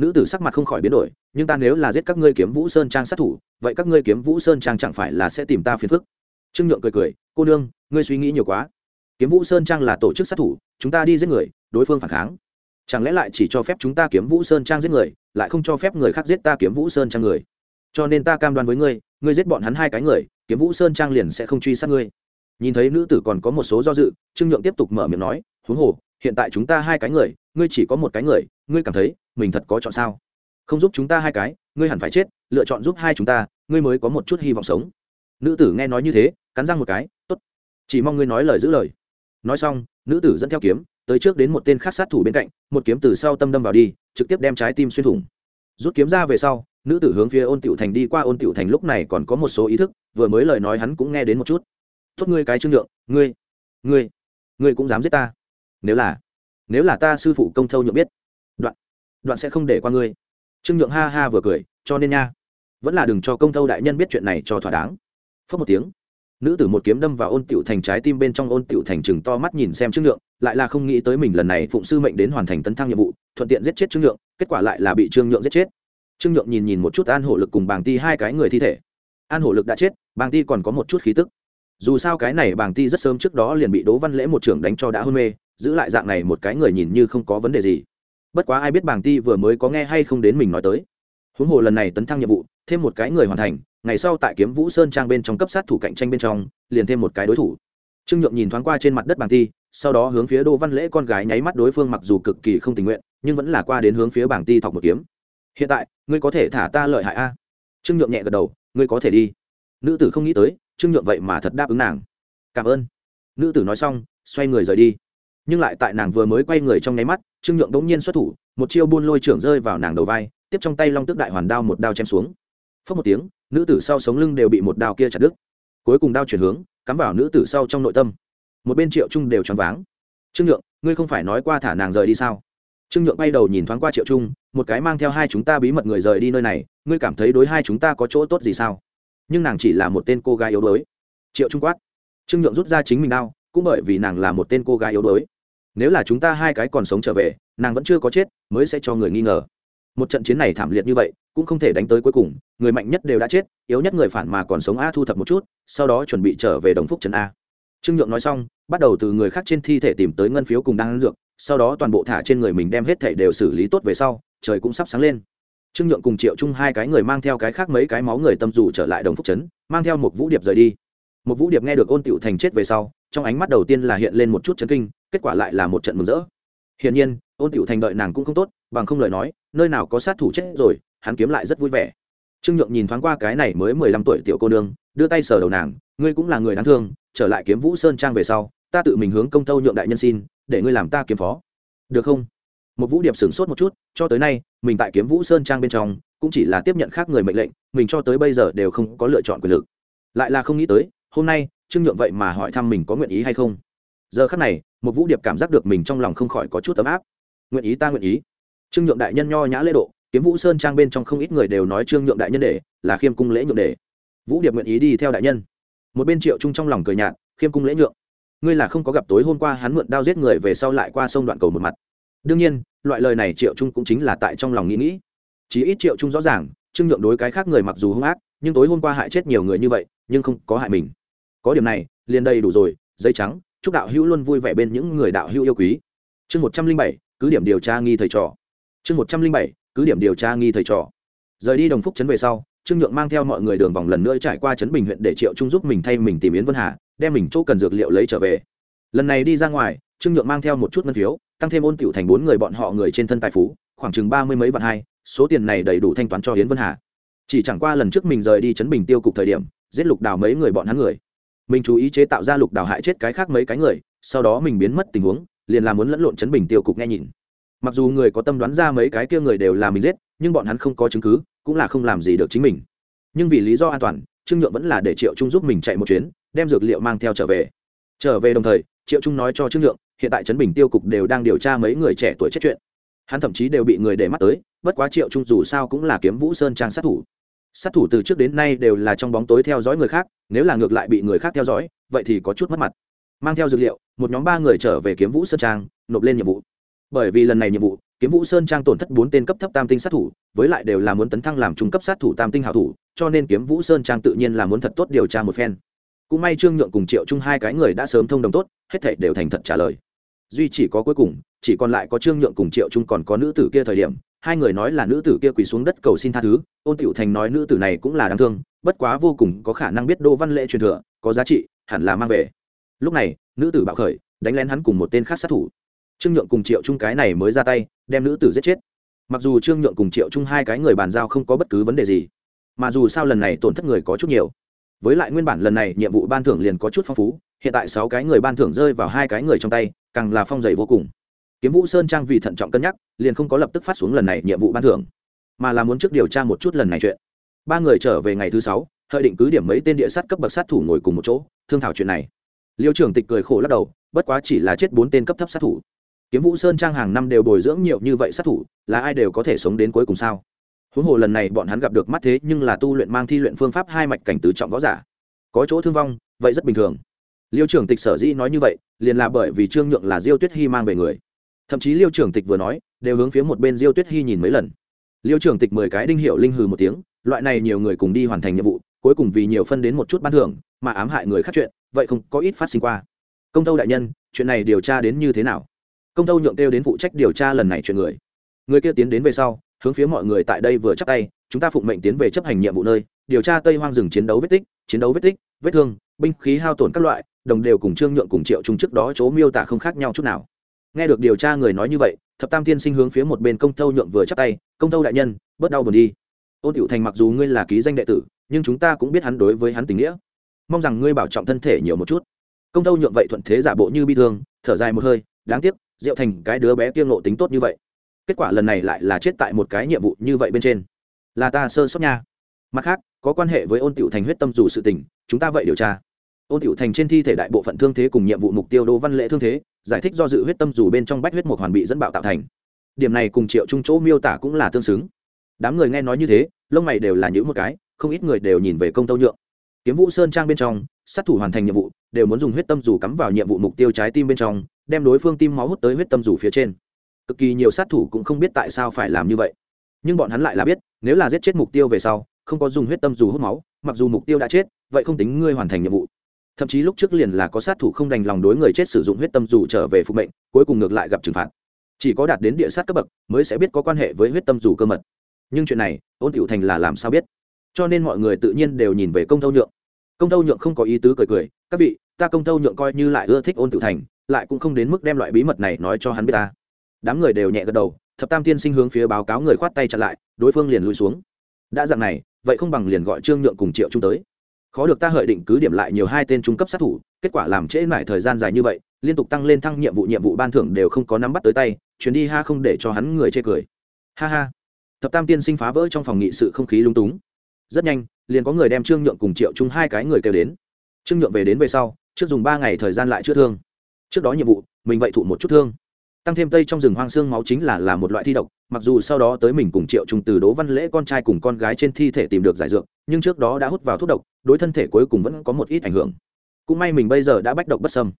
nữ tử sắc mặt không khỏi biến đổi, nhưng ta nếu là giết các ngươi kiếm vũ sơn trang sát thủ, vậy các ngươi kiếm vũ sơn trang chẳng phải là sẽ tìm ta phiền phức? Trương nhượng cười cười, cô nương, ngươi suy nghĩ nhiều quá. Kiếm vũ sơn trang là tổ chức sát thủ, chúng ta đi giết người, đối phương phản kháng. Chẳng lẽ lại chỉ cho phép chúng ta kiếm vũ sơn trang giết người, lại không cho phép người khác giết ta kiếm vũ sơn trang người? Cho nên ta cam đoan với ngươi ngươi giết bọn hắn hai cái người, kiếm vũ sơn trang liền sẽ không truy sát ngươi. Nhìn thấy nữ tử còn có một số do dự, trương nhượng tiếp tục mở miệng nói, huống hồ, hiện tại chúng ta hai cái người ngươi chỉ có một cái người, ngươi cảm thấy mình thật có chọn sao? Không giúp chúng ta hai cái, ngươi hẳn phải chết, lựa chọn giúp hai chúng ta, ngươi mới có một chút hy vọng sống. Nữ tử nghe nói như thế, cắn răng một cái, tốt, chỉ mong ngươi nói lời giữ lời. Nói xong, nữ tử dẫn theo kiếm, tới trước đến một tên khác sát thủ bên cạnh, một kiếm từ sau tâm đâm vào đi, trực tiếp đem trái tim xuyên thủng. Rút kiếm ra về sau, nữ tử hướng phía ôn tiểu thành đi qua, ôn tiểu thành lúc này còn có một số ý thức, vừa mới lời nói hắn cũng nghe đến một chút. Tốt ngươi cái trương lượng, ngươi ngươi ngươi cũng dám giết ta. Nếu là nếu là ta sư phụ công thâu nhượng biết, đoạn đoạn sẽ không để qua ngươi. Trương nhượng ha ha vừa cười, cho nên nha. Vẫn là đừng cho công thâu đại nhân biết chuyện này cho thỏa đáng. Phớt một tiếng, nữ tử một kiếm đâm vào ôn tiểu thành trái tim bên trong ôn tiểu thành chừng to mắt nhìn xem trương nhượng, lại là không nghĩ tới mình lần này phụng sư mệnh đến hoàn thành tấn thăng nhiệm vụ, thuận tiện giết chết trương nhượng, kết quả lại là bị trương nhượng giết chết. Trương nhượng nhìn nhìn một chút an hổ lực cùng bàng ti hai cái người thi thể. An hổ lực đã chết, bàng ti còn có một chút khí tức. Dù sao cái này bàng ti rất sớm trước đó liền bị đố văn lễ một trưởng đánh cho đã hôn mê giữ lại dạng này một cái người nhìn như không có vấn đề gì. Bất quá ai biết bàng ti vừa mới có nghe hay không đến mình nói tới. Huống hồ lần này tấn thăng nhiệm vụ, thêm một cái người hoàn thành, ngày sau tại kiếm vũ sơn trang bên trong cấp sát thủ cạnh tranh bên trong, liền thêm một cái đối thủ. Trương nhượng nhìn thoáng qua trên mặt đất bàng ti, sau đó hướng phía đô văn lễ con gái nháy mắt đối phương mặc dù cực kỳ không tình nguyện, nhưng vẫn là qua đến hướng phía bảng ti thọc một kiếm. Hiện tại, ngươi có thể thả ta lợi hại a? Trương nhượng nhẹ gật đầu, ngươi có thể đi. Nữ tử không nghĩ tới, trương nhượng vậy mà thật đáp ứng nàng. Cảm ơn. Nữ tử nói xong, xoay người rời đi nhưng lại tại nàng vừa mới quay người trong nháy mắt, trương nhượng đống nhiên xuất thủ, một chiêu buôn lôi trưởng rơi vào nàng đầu vai, tiếp trong tay long tức đại hoàn đao một đao chém xuống. Phớt một tiếng, nữ tử sau sống lưng đều bị một đao kia chặt đứt. Cuối cùng đao chuyển hướng, cắm vào nữ tử sau trong nội tâm. Một bên triệu trung đều choáng váng. Trương nhượng, ngươi không phải nói qua thả nàng rời đi sao? Trương nhượng bay đầu nhìn thoáng qua triệu trung, một cái mang theo hai chúng ta bí mật người rời đi nơi này, ngươi cảm thấy đối hai chúng ta có chỗ tốt gì sao? Nhưng nàng chỉ là một tên cô gái yếu đuối. Triệu trung quát. Trương nhượng rút ra chính mình đau cũng bởi vì nàng là một tên cô gái yếu đuối nếu là chúng ta hai cái còn sống trở về, nàng vẫn chưa có chết, mới sẽ cho người nghi ngờ. Một trận chiến này thảm liệt như vậy, cũng không thể đánh tới cuối cùng, người mạnh nhất đều đã chết, yếu nhất người phản mà còn sống a thu thập một chút, sau đó chuẩn bị trở về đồng phúc trần a. Trương nhượng nói xong, bắt đầu từ người khác trên thi thể tìm tới ngân phiếu cùng đan dược, sau đó toàn bộ thả trên người mình đem hết thể đều xử lý tốt về sau, trời cũng sắp sáng lên. Trương nhượng cùng triệu chung hai cái người mang theo cái khác mấy cái máu người tâm dù trở lại đồng phúc trấn, mang theo một vũ điệp rời đi. Một vũ điệp nghe được ôn tiểu thành chết về sau, trong ánh mắt đầu tiên là hiện lên một chút chấn kinh kết quả lại là một trận mừng rỡ. Hiển nhiên, ôn tiểu thành đợi nàng cũng không tốt, bằng không lời nói, nơi nào có sát thủ chết rồi, hắn kiếm lại rất vui vẻ. Trương nhượng nhìn thoáng qua cái này mới mười lăm tuổi tiểu cô nương, đưa tay sờ đầu nàng, ngươi cũng là người đáng thương, trở lại kiếm vũ sơn trang về sau, ta tự mình hướng công tâu nhượng đại nhân xin, để ngươi làm ta kiếm phó. Được không? Một vũ điệp sửng sốt một chút, cho tới nay, mình tại kiếm vũ sơn trang bên trong, cũng chỉ là tiếp nhận khác người mệnh lệnh, mình cho tới bây giờ đều không có lựa chọn quyền lực. Lại là không nghĩ tới, hôm nay, trương nhượng vậy mà hỏi thăm mình có nguyện ý hay không giờ khắc này, một vũ điệp cảm giác được mình trong lòng không khỏi có chút ấm áp. Nguyện ý ta nguyện ý. Trương nhượng đại nhân nho nhã lễ độ, kiếm vũ sơn trang bên trong không ít người đều nói trương nhượng đại nhân để, là khiêm cung lễ nhượng để. Vũ điệp nguyện ý đi theo đại nhân. Một bên triệu trung trong lòng cười nhạt, khiêm cung lễ nhượng. Ngươi là không có gặp tối hôm qua hắn mượn đao giết người về sau lại qua sông đoạn cầu một mặt. Đương nhiên, loại lời này triệu trung cũng chính là tại trong lòng nghĩ nghĩ. Chỉ ít triệu trung rõ ràng, trương nhượng đối cái khác người mặc dù hung ác, nhưng tối hôm qua hại chết nhiều người như vậy, nhưng không có hại mình. Có điểm này, liền đây đủ rồi dây trắng chúc đạo hữu luôn vui vẻ bên những người đạo hữu yêu quý. Chương một trăm linh bảy, cứ điểm điều tra nghi thầy trò. Chương một trăm linh bảy, cứ điểm điều tra nghi thầy trò. Rời đi đồng phúc trấn về sau, trương nhượng mang theo mọi người đường vòng lần nữa trải qua trấn bình huyện để triệu trung giúp mình thay mình tìm yến vân hà, đem mình chỗ cần dược liệu lấy trở về. Lần này đi ra ngoài, trương nhượng mang theo một chút ngân phiếu, tăng thêm ôn tiểu thành bốn người bọn họ người trên thân tài phú, khoảng chừng ba mươi mấy vạn hai, số tiền này đầy đủ thanh toán cho yến vân hà. Chỉ chẳng qua lần trước mình rời đi chấn bình tiêu cục thời điểm, giết lục đào mấy người bọn hắn người mình chú ý chế tạo ra lục đào hại chết cái khác mấy cái người, sau đó mình biến mất tình huống, liền làm muốn lẫn lộn chấn bình tiêu cục nghe nhìn. Mặc dù người có tâm đoán ra mấy cái kia người đều là mình giết, nhưng bọn hắn không có chứng cứ, cũng là không làm gì được chính mình. Nhưng vì lý do an toàn, trương nhượng vẫn là để triệu trung giúp mình chạy một chuyến, đem dược liệu mang theo trở về. Trở về đồng thời, triệu trung nói cho trương nhượng, hiện tại trấn bình tiêu cục đều đang điều tra mấy người trẻ tuổi chết chuyện. Hắn thậm chí đều bị người để mắt tới, bất quá triệu trung dù sao cũng là kiếm vũ sơn trang sát thủ sát thủ từ trước đến nay đều là trong bóng tối theo dõi người khác, nếu là ngược lại bị người khác theo dõi, vậy thì có chút mất mặt. Mang theo dược liệu, một nhóm ba người trở về kiếm vũ sơn trang, nộp lên nhiệm vụ. Bởi vì lần này nhiệm vụ, kiếm vũ sơn trang tổn thất bốn tên cấp thấp tam tinh sát thủ, với lại đều là muốn tấn thăng làm trung cấp sát thủ tam tinh hảo thủ, cho nên kiếm vũ sơn trang tự nhiên là muốn thật tốt điều tra một phen. Cũng may trương nhượng cùng triệu chung hai cái người đã sớm thông đồng tốt, hết thảy đều thành thật trả lời. Duy chỉ có cuối cùng, chỉ còn lại có trương nhượng cùng triệu chung còn có nữ tử kia thời điểm hai người nói là nữ tử kia quỳ xuống đất cầu xin tha thứ, ôn tiểu thành nói nữ tử này cũng là đáng thương, bất quá vô cùng có khả năng biết đô văn lễ truyền thừa, có giá trị, hẳn là mang về. Lúc này, nữ tử bạo khởi, đánh lén hắn cùng một tên khác sát thủ. Trương nhượng cùng triệu trung cái này mới ra tay, đem nữ tử giết chết. Mặc dù trương nhượng cùng triệu trung hai cái người bàn giao không có bất cứ vấn đề gì, mà dù sao lần này tổn thất người có chút nhiều. Với lại nguyên bản lần này nhiệm vụ ban thưởng liền có chút phong phú, hiện tại sáu cái người ban thưởng rơi vào hai cái người trong tay, càng là phong dày vô cùng kiếm vũ sơn trang vì thận trọng cân nhắc, liền không có lập tức phát xuống lần này nhiệm vụ ban thưởng, mà là muốn trước điều tra một chút lần này chuyện. Ba người trở về ngày thứ sáu, hợi định cứ điểm mấy tên địa sát cấp bậc sát thủ ngồi cùng một chỗ, thương thảo chuyện này. Liêu trưởng tịch cười khổ lắc đầu, bất quá chỉ là chết bốn tên cấp thấp sát thủ. Kiếm vũ sơn trang hàng năm đều bồi dưỡng nhiều như vậy sát thủ, là ai đều có thể sống đến cuối cùng sao? Huống hồ lần này bọn hắn gặp được mắt thế nhưng là tu luyện mang thi luyện phương pháp hai mạch cảnh tứ trọng võ giả. Có chỗ thương vong, vậy rất bình thường. Liêu trưởng tịch sở dĩ nói như vậy, liền là bởi vì trương nhượng là diêu tuyết hy mang về người thậm chí liêu trưởng tịch vừa nói, đều hướng phía một bên diêu tuyết hy nhìn mấy lần. Liêu trưởng tịch mười cái đinh hiệu linh hừ một tiếng, loại này nhiều người cùng đi hoàn thành nhiệm vụ, cuối cùng vì nhiều phân đến một chút ban thưởng, mà ám hại người khác chuyện, vậy không có ít phát sinh qua. Công tâu đại nhân, chuyện này điều tra đến như thế nào? Công tâu nhượng kêu đến phụ trách điều tra lần này chuyện người. Người kia tiến đến về sau, hướng phía mọi người tại đây vừa chắc tay, chúng ta phụng mệnh tiến về chấp hành nhiệm vụ nơi, điều tra tây hoang rừng chiến đấu vết tích, chiến đấu vết tích, vết thương, binh khí hao tổn các loại, đồng đều cùng trương nhượng cùng triệu trung trước đó chỗ miêu tả không khác nhau chút nào nghe được điều tra người nói như vậy, thập tam tiên sinh hướng phía một bên công tâu nhượng vừa chắc tay, công tâu đại nhân, bớt đau buồn đi. Ôn tiểu thành mặc dù ngươi là ký danh đệ tử, nhưng chúng ta cũng biết hắn đối với hắn tình nghĩa. Mong rằng ngươi bảo trọng thân thể nhiều một chút. Công tâu nhượng vậy thuận thế giả bộ như bi thương, thở dài một hơi, đáng tiếc, diệu thành, cái đứa bé kiêng nộ tính tốt như vậy. Kết quả lần này lại là chết tại một cái nhiệm vụ như vậy bên trên. Là ta sơ sót nha. Mặt khác, có quan hệ với ôn tiểu thành huyết tâm dù sự tình, chúng ta vậy điều tra ôn tiểu thành trên thi thể đại bộ phận thương thế cùng nhiệm vụ mục tiêu đô văn lễ thương thế, giải thích do dự huyết tâm dù bên trong bách huyết một hoàn bị dẫn bạo tạo thành. Điểm này cùng triệu trung chỗ miêu tả cũng là tương xứng. Đám người nghe nói như thế, lông mày đều là những một cái, không ít người đều nhìn về công tâu nhượng. Kiếm vũ sơn trang bên trong, sát thủ hoàn thành nhiệm vụ, đều muốn dùng huyết tâm dù cắm vào nhiệm vụ mục tiêu trái tim bên trong, đem đối phương tim máu hút tới huyết tâm dù phía trên. Cực kỳ nhiều sát thủ cũng không biết tại sao phải làm như vậy. Nhưng bọn hắn lại là biết, nếu là giết chết mục tiêu về sau, không có dùng huyết tâm dù hút máu, mặc dù mục tiêu đã chết, vậy không tính ngươi hoàn thành nhiệm vụ thậm chí lúc trước liền là có sát thủ không đành lòng đối người chết sử dụng huyết tâm dù trở về phục mệnh, cuối cùng ngược lại gặp trừng phạt. Chỉ có đạt đến địa sát cấp bậc mới sẽ biết có quan hệ với huyết tâm dù cơ mật. Nhưng chuyện này ôn tiểu thành là làm sao biết? Cho nên mọi người tự nhiên đều nhìn về công thâu nhượng. Công thâu nhượng không có ý tứ cười cười, các vị, ta công thâu nhượng coi như lại ưa thích ôn tiểu thành, lại cũng không đến mức đem loại bí mật này nói cho hắn biết ta. Đám người đều nhẹ gật đầu, thập tam tiên sinh hướng phía báo cáo người khoát tay chặn lại, đối phương liền lùi xuống. Đã dạng này, vậy không bằng liền gọi trương nhượng cùng triệu trung tới khó được ta hợi định cứ điểm lại nhiều hai tên trung cấp sát thủ, kết quả làm trễ mãi thời gian dài như vậy, liên tục tăng lên thăng nhiệm vụ nhiệm vụ ban thưởng đều không có nắm bắt tới tay, chuyến đi ha không để cho hắn người chê cười. Ha ha. Thập tam tiên sinh phá vỡ trong phòng nghị sự không khí lung túng. Rất nhanh, liền có người đem trương nhượng cùng triệu chung hai cái người kêu đến. Trương nhượng về đến về sau, trước dùng ba ngày thời gian lại chữa thương. Trước đó nhiệm vụ, mình vậy thụ một chút thương tăng thêm tây trong rừng hoang xương máu chính là là một loại thi độc, mặc dù sau đó tới mình cùng triệu trùng từ, Đỗ văn lễ con trai cùng con gái trên thi thể tìm được giải dược, nhưng trước đó đã hút vào thuốc độc, đối thân thể cuối cùng vẫn có một ít ảnh hưởng. Cũng may mình bây giờ đã bách độc bất sâm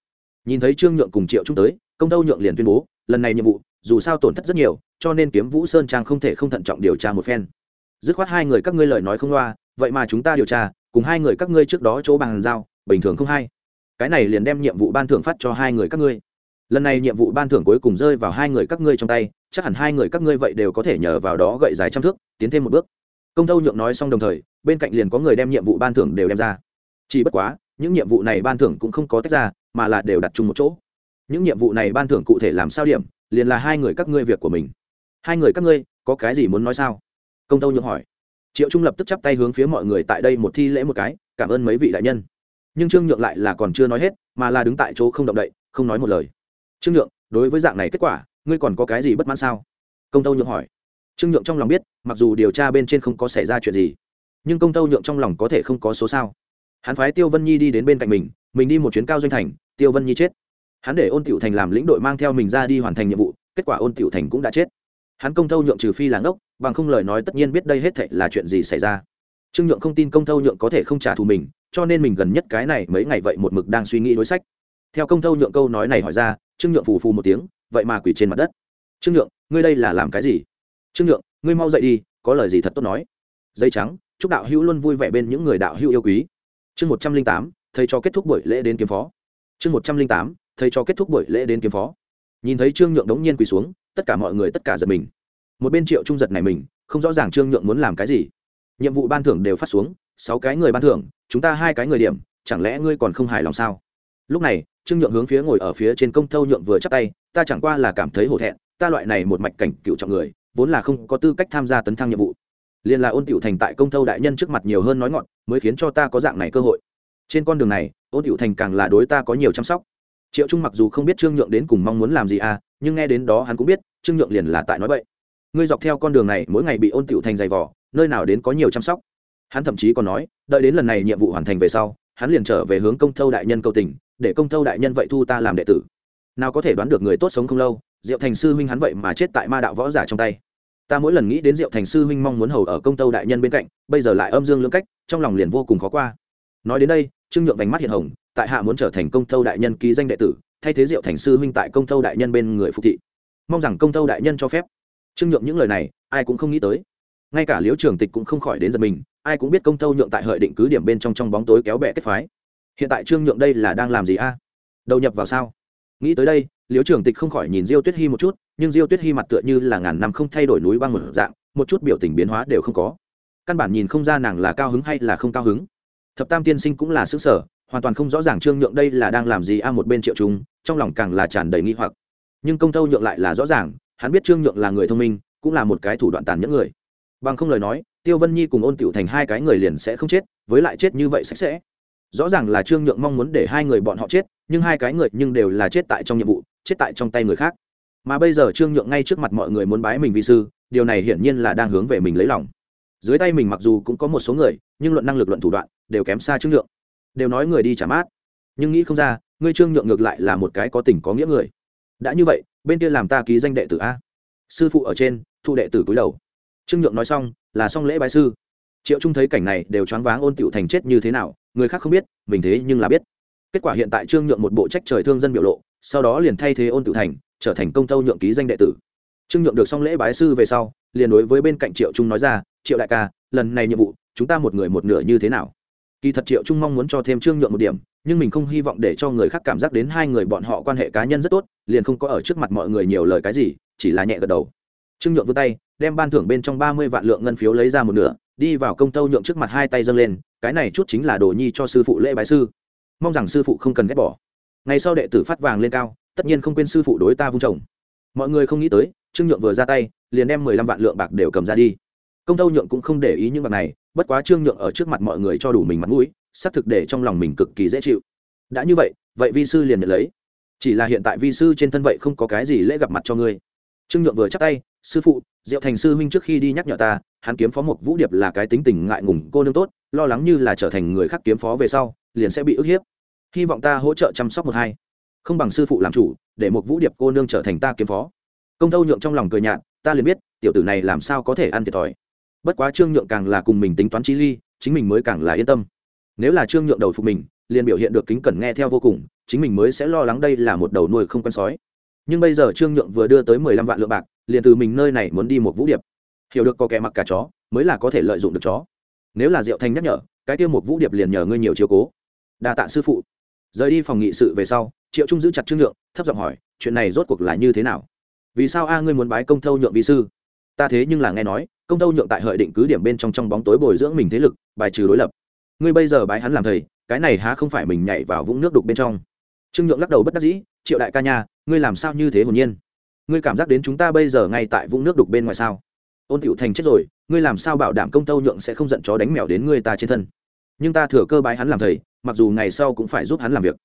nhìn thấy trương nhượng cùng triệu trung tới, công tâu nhượng liền tuyên bố, lần này nhiệm vụ, dù sao tổn thất rất nhiều, cho nên kiếm vũ sơn trang không thể không thận trọng điều tra một phen. Dứt khoát hai người các ngươi lời nói không loa, vậy mà chúng ta điều tra, cùng hai người các ngươi trước đó chỗ bằng giao, bình thường không hay. Cái này liền đem nhiệm vụ ban thưởng phát cho hai người các ngươi lần này nhiệm vụ ban thưởng cuối cùng rơi vào hai người các ngươi trong tay, chắc hẳn hai người các ngươi vậy đều có thể nhờ vào đó gậy dài trăm thước, tiến thêm một bước. Công tâu nhượng nói xong đồng thời, bên cạnh liền có người đem nhiệm vụ ban thưởng đều đem ra. Chỉ bất quá, những nhiệm vụ này ban thưởng cũng không có tách ra, mà là đều đặt chung một chỗ. Những nhiệm vụ này ban thưởng cụ thể làm sao điểm, liền là hai người các ngươi việc của mình. Hai người các ngươi, có cái gì muốn nói sao? Công tâu nhượng hỏi. Triệu trung lập tức chắp tay hướng phía mọi người tại đây một thi lễ một cái, cảm ơn mấy vị đại nhân. Nhưng trương nhượng lại là còn chưa nói hết, mà là đứng tại chỗ không động đậy, không nói một lời trương nhượng, đối với dạng này kết quả, ngươi còn có cái gì bất mãn sao? Công tâu nhượng hỏi. Trương nhượng trong lòng biết, mặc dù điều tra bên trên không có xảy ra chuyện gì, nhưng công tâu nhượng trong lòng có thể không có số sao. Hắn phái tiêu vân nhi đi đến bên cạnh mình mình đi một chuyến cao doanh thành, tiêu vân nhi chết. Hắn để ôn tiểu thành làm lĩnh đội mang theo mình ra đi hoàn thành nhiệm vụ, kết quả ôn tiểu thành cũng đã chết. Hắn công tâu nhượng trừ phi là ngốc, bằng không lời nói tất nhiên biết đây hết thệ là chuyện gì xảy ra. Trương nhượng không tin công tâu nhượng có thể không trả thù mình, cho nên mình gần nhất cái này mấy ngày vậy một mực đang suy nghĩ đối sách. Theo công tâu nhượng câu nói này hỏi ra trương nhượng phù phù một tiếng, vậy mà quỷ trên mặt đất. Trương nhượng, ngươi đây là làm cái gì? Trương nhượng, ngươi mau dậy đi, có lời gì thật tốt nói. Dây trắng, chúc đạo hữu luôn vui vẻ bên những người đạo hữu yêu quý. Chương một trăm linh tám, thầy cho kết thúc buổi lễ đến kiếm phó. Chương một trăm linh tám, thầy cho kết thúc buổi lễ đến kiếm phó. Nhìn thấy trương nhượng đống nhiên quỳ xuống, tất cả mọi người tất cả giật mình. Một bên triệu trung giật này mình, không rõ ràng trương nhượng muốn làm cái gì. Nhiệm vụ ban thưởng đều phát xuống, sáu cái người ban thưởng, chúng ta hai cái người điểm, chẳng lẽ ngươi còn không hài lòng sao? Lúc này trương nhượng hướng phía ngồi ở phía trên công thâu nhượng vừa chắc tay, ta chẳng qua là cảm thấy hổ thẹn, ta loại này một mạch cảnh cựu trọng người, vốn là không có tư cách tham gia tấn thăng nhiệm vụ. Liền là ôn tiểu thành tại công thâu đại nhân trước mặt nhiều hơn nói ngọn, mới khiến cho ta có dạng này cơ hội. Trên con đường này, ôn tiểu thành càng là đối ta có nhiều chăm sóc. Triệu trung mặc dù không biết trương nhượng đến cùng mong muốn làm gì à nhưng nghe đến đó hắn cũng biết, trương nhượng liền là tại nói vậy ngươi dọc theo con đường này, mỗi ngày bị ôn tiểu thành dày vỏ nơi nào đến có nhiều chăm sóc? Hắn thậm chí còn nói, đợi đến lần này nhiệm vụ hoàn thành về sau, hắn liền trở về hướng công thâu đại nhân cầu tình để công thâu đại nhân vậy thu ta làm đệ tử. Nào có thể đoán được người tốt sống không lâu, diệu thành sư huynh hắn vậy mà chết tại ma đạo võ giả trong tay. Ta mỗi lần nghĩ đến diệu thành sư huynh mong muốn hầu ở công tâu đại nhân bên cạnh, bây giờ lại âm dương lưỡng cách, trong lòng liền vô cùng khó qua. Nói đến đây, trương nhượng vành mắt hiện hồng, tại hạ muốn trở thành công tâu đại nhân ký danh đệ tử, thay thế diệu thành sư huynh tại công tâu đại nhân bên người phục thị. Mong rằng công tâu đại nhân cho phép. Trương nhượng những lời này, ai cũng không nghĩ tới. Ngay cả liễu trường tịch cũng không khỏi đến giật mình, ai cũng biết công tâu nhượng tại hợi định cứ điểm bên trong trong bóng tối kéo bẹ kết phái hiện tại trương nhượng đây là đang làm gì a? Đầu nhập vào sao? Nghĩ tới đây, liễu trường tịch không khỏi nhìn diêu tuyết hy một chút, nhưng diêu tuyết hy mặt tựa như là ngàn năm không thay đổi núi băng một dạng, một chút biểu tình biến hóa đều không có. Căn bản nhìn không ra nàng là cao hứng hay là không cao hứng. Thập tam tiên sinh cũng là xứ sở, hoàn toàn không rõ ràng trương nhượng đây là đang làm gì a một bên triệu chúng trong lòng càng là tràn đầy nghi hoặc. Nhưng công tâu nhượng lại là rõ ràng, hắn biết trương nhượng là người thông minh, cũng là một cái thủ đoạn tàn nhẫn người. Bằng không lời nói, tiêu vân nhi cùng ôn tiểu thành hai cái người liền sẽ không chết, với lại chết như vậy sạch sẽ rõ ràng là trương nhượng mong muốn để hai người bọn họ chết, nhưng hai cái người nhưng đều là chết tại trong nhiệm vụ, chết tại trong tay người khác. Mà bây giờ trương nhượng ngay trước mặt mọi người muốn bái mình vi sư, điều này hiển nhiên là đang hướng về mình lấy lòng. Dưới tay mình mặc dù cũng có một số người, nhưng luận năng lực luận thủ đoạn đều kém xa trương nhượng. Đều nói người đi trả mát. Nhưng nghĩ không ra ngươi trương nhượng ngược lại là một cái có tình có nghĩa người. Đã như vậy, bên kia làm ta ký danh đệ tử a. Sư phụ ở trên thu đệ tử cúi đầu. Trương nhượng nói xong, là xong lễ bái sư triệu trung thấy cảnh này đều choáng váng ôn tựu thành chết như thế nào, người khác không biết, mình thế nhưng là biết. Kết quả hiện tại trương nhượng một bộ trách trời thương dân biểu lộ, sau đó liền thay thế ôn tựu thành, trở thành công tâu nhượng ký danh đệ tử. Trương nhượng được xong lễ bái sư về sau, liền đối với bên cạnh triệu trung nói ra, triệu đại ca, lần này nhiệm vụ, chúng ta một người một nửa như thế nào? Kỳ thật triệu trung mong muốn cho thêm trương nhượng một điểm, nhưng mình không hy vọng để cho người khác cảm giác đến hai người bọn họ quan hệ cá nhân rất tốt, liền không có ở trước mặt mọi người nhiều lời cái gì, chỉ là nhẹ gật đầu. Trương nhượng vươn tay, đem ban thưởng bên trong ba mươi vạn lượng ngân phiếu lấy ra một nửa đi vào công tâu nhượng trước mặt hai tay dâng lên, cái này chút chính là đồ nhi cho sư phụ lễ bái sư. Mong rằng sư phụ không cần ghét bỏ. Ngày sau đệ tử phát vàng lên cao, tất nhiên không quên sư phụ đối ta vung chồng. Mọi người không nghĩ tới, trương nhượng vừa ra tay, liền đem mười lăm vạn lượng bạc đều cầm ra đi. Công tâu nhượng cũng không để ý những bạc này, bất quá trương nhượng ở trước mặt mọi người cho đủ mình mặt mũi, xác thực để trong lòng mình cực kỳ dễ chịu. Đã như vậy vậy vi sư liền nhận lấy. Chỉ là hiện tại vi sư trên thân vậy không có cái gì lễ gặp mặt cho ngươi trương nhượng vừa chắc tay, sư phụ, diệu thành sư huynh trước khi đi nhắc nhở ta, hắn kiếm phó một vũ điệp là cái tính tình ngại ngùng cô nương tốt, lo lắng như là trở thành người khác kiếm phó về sau, liền sẽ bị ức hiếp. Hy vọng ta hỗ trợ chăm sóc một hai. Không bằng sư phụ làm chủ, để một vũ điệp cô nương trở thành ta kiếm phó. Công thâu nhượng trong lòng cười nhạt, ta liền biết, tiểu tử này làm sao có thể ăn thiệt thòi. Bất quá trương nhượng càng là cùng mình tính toán chi ly, chính mình mới càng là yên tâm. Nếu là trương nhượng đầu phục mình, liền biểu hiện được kính cẩn nghe theo vô cùng, chính mình mới sẽ lo lắng đây là một đầu nuôi không quen sói nhưng bây giờ trương nhượng vừa đưa tới mười lăm vạn lượng bạc, liền từ mình nơi này muốn đi một vũ điệp. Hiểu được có kẻ mặc cả chó, mới là có thể lợi dụng được chó. Nếu là diệu thanh nhắc nhở, cái tiêu một vũ điệp liền nhờ ngươi nhiều chiều cố. Đa tạ sư phụ. Rời đi phòng nghị sự về sau, triệu trung giữ chặt trương nhượng, thấp giọng hỏi, chuyện này rốt cuộc là như thế nào? Vì sao a ngươi muốn bái công thâu nhượng vị sư? Ta thế nhưng là nghe nói, công thâu nhượng tại hợi định cứ điểm bên trong trong bóng tối bồi dưỡng mình thế lực, bài trừ đối lập. Ngươi bây giờ bái hắn làm thầy, cái này há không phải mình nhảy vào vũng nước đục bên trong. Trương nhượng lắc đầu bất đắc dĩ triệu đại ca nha, ngươi làm sao như thế hồn nhiên? Ngươi cảm giác đến chúng ta bây giờ ngay tại vũng nước đục bên ngoài sao? Ôn tiểu thành chết rồi, ngươi làm sao bảo đảm công tâu nhượng sẽ không giận chó đánh mèo đến ngươi ta trên thân? Nhưng ta thừa cơ bái hắn làm thầy, mặc dù ngày sau cũng phải giúp hắn làm việc.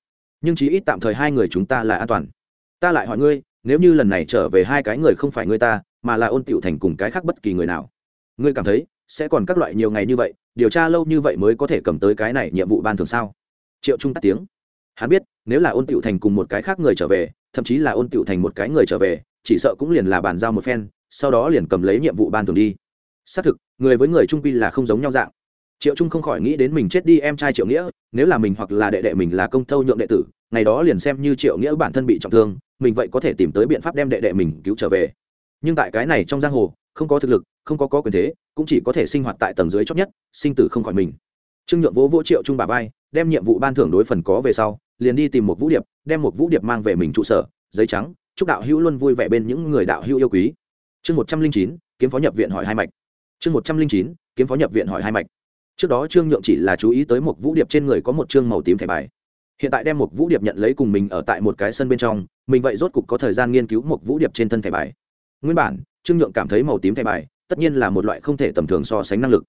Nhưng chí ít tạm thời hai người chúng ta là an toàn. Ta lại hỏi ngươi, nếu như lần này trở về hai cái người không phải ngươi ta, mà là ôn tiểu thành cùng cái khác bất kỳ người nào, ngươi cảm thấy sẽ còn các loại nhiều ngày như vậy, điều tra lâu như vậy mới có thể cầm tới cái này nhiệm vụ ban thường sao? Triệu trung tắt tiếng. Hắn biết nếu là ôn tiểu thành cùng một cái khác người trở về, thậm chí là ôn tiểu thành một cái người trở về, chỉ sợ cũng liền là bàn giao một phen, sau đó liền cầm lấy nhiệm vụ ban thường đi. Xác thực, người với người trung quy là không giống nhau dạng. Triệu trung không khỏi nghĩ đến mình chết đi em trai triệu nghĩa, nếu là mình hoặc là đệ đệ mình là công thâu nhượng đệ tử, ngày đó liền xem như triệu nghĩa bản thân bị trọng thương, mình vậy có thể tìm tới biện pháp đem đệ đệ mình cứu trở về. Nhưng tại cái này trong giang hồ, không có thực lực, không có có quyền thế, cũng chỉ có thể sinh hoạt tại tầng dưới chót nhất, sinh tử không khỏi mình. Trương nhượng vỗ vỗ triệu trung bà vai, đem nhiệm vụ ban thưởng đối phần có về sau liền đi tìm một vũ điệp, đem một vũ điệp mang về mình trụ sở, giấy trắng, chúc đạo hữu luôn vui vẻ bên những người đạo hữu yêu quý. Chương một trăm linh chín, kiếm phó nhập viện hỏi hai mạch. Chương một trăm linh chín, kiếm phó nhập viện hỏi hai mạch. Trước đó trương nhượng chỉ là chú ý tới một vũ điệp trên người có một chương màu tím thẻ bài. Hiện tại đem một vũ điệp nhận lấy cùng mình ở tại một cái sân bên trong, mình vậy rốt cục có thời gian nghiên cứu một vũ điệp trên thân thẻ bài. Nguyên bản, trương nhượng cảm thấy màu tím thẻ bài, tất nhiên là một loại không thể tầm thường so sánh năng lực.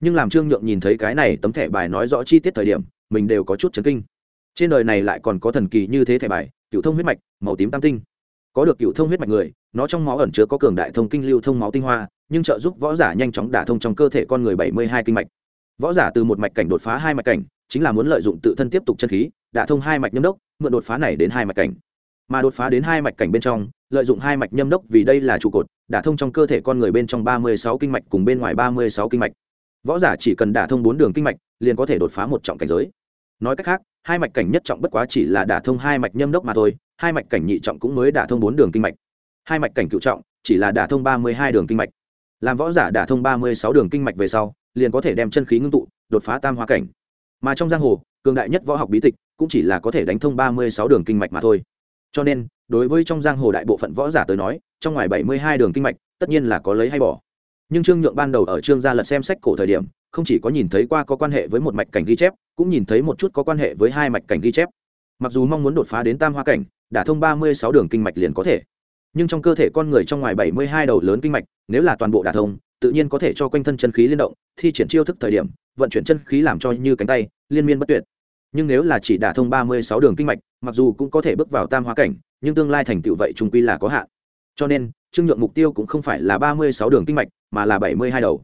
Nhưng làm trương nhượng nhìn thấy cái này tấm thẻ bài nói rõ chi tiết thời điểm, mình đều có chút chấn kinh trên đời này lại còn có thần kỳ như thế thẻ bài, cựu thông huyết mạch, màu tím tam tinh. Có được cựu thông huyết mạch người, nó trong máu ẩn chứa có cường đại thông kinh lưu thông máu tinh hoa, nhưng trợ giúp võ giả nhanh chóng đả thông trong cơ thể con người bảy mươi hai kinh mạch. Võ giả từ một mạch cảnh đột phá hai mạch cảnh, chính là muốn lợi dụng tự thân tiếp tục chân khí, đả thông hai mạch nhâm đốc, mượn đột phá này đến hai mạch cảnh. Mà đột phá đến hai mạch cảnh bên trong, lợi dụng hai mạch nhâm đốc vì đây là trụ cột, đả thông trong cơ thể con người bên trong ba mươi sáu kinh mạch cùng bên ngoài ba mươi sáu kinh mạch. Võ giả chỉ cần đả thông bốn đường kinh mạch, liền có thể đột phá một trọng cảnh giới. Nói cách khác hai mạch cảnh nhất trọng bất quá chỉ là đả thông hai mạch nhâm đốc mà thôi, hai mạch cảnh nhị trọng cũng mới đả thông bốn đường kinh mạch. Hai mạch cảnh cựu trọng chỉ là đả thông ba mươi hai đường kinh mạch. Làm võ giả đả thông ba mươi sáu đường kinh mạch về sau, liền có thể đem chân khí ngưng tụ, đột phá tam hoa cảnh. Mà trong giang hồ, cường đại nhất võ học bí tịch cũng chỉ là có thể đánh thông ba mươi sáu đường kinh mạch mà thôi. Cho nên, đối với trong giang hồ đại bộ phận võ giả tới nói, trong ngoài bảy mươi hai đường kinh mạch, tất nhiên là có lấy hay bỏ. Nhưng trương nhượng ban đầu ở trương gia lật xem sách cổ thời điểm không chỉ có nhìn thấy qua có quan hệ với một mạch cảnh ghi chép, cũng nhìn thấy một chút có quan hệ với hai mạch cảnh ghi chép. Mặc dù mong muốn đột phá đến tam hoa cảnh, đả thông ba mươi sáu đường kinh mạch liền có thể. Nhưng trong cơ thể con người trong ngoài bảy mươi hai đầu lớn kinh mạch, nếu là toàn bộ đả thông, tự nhiên có thể cho quanh thân chân khí liên động, thi triển chiêu thức thời điểm, vận chuyển chân khí làm cho như cánh tay, liên miên bất tuyệt. Nhưng nếu là chỉ đả thông ba mươi sáu đường kinh mạch, mặc dù cũng có thể bước vào tam hoa cảnh, nhưng tương lai thành tựu vậy trung quy là có hạn. Cho nên trương nhượng mục tiêu cũng không phải là ba mươi sáu đường kinh mạch, mà là bảy mươi hai đầu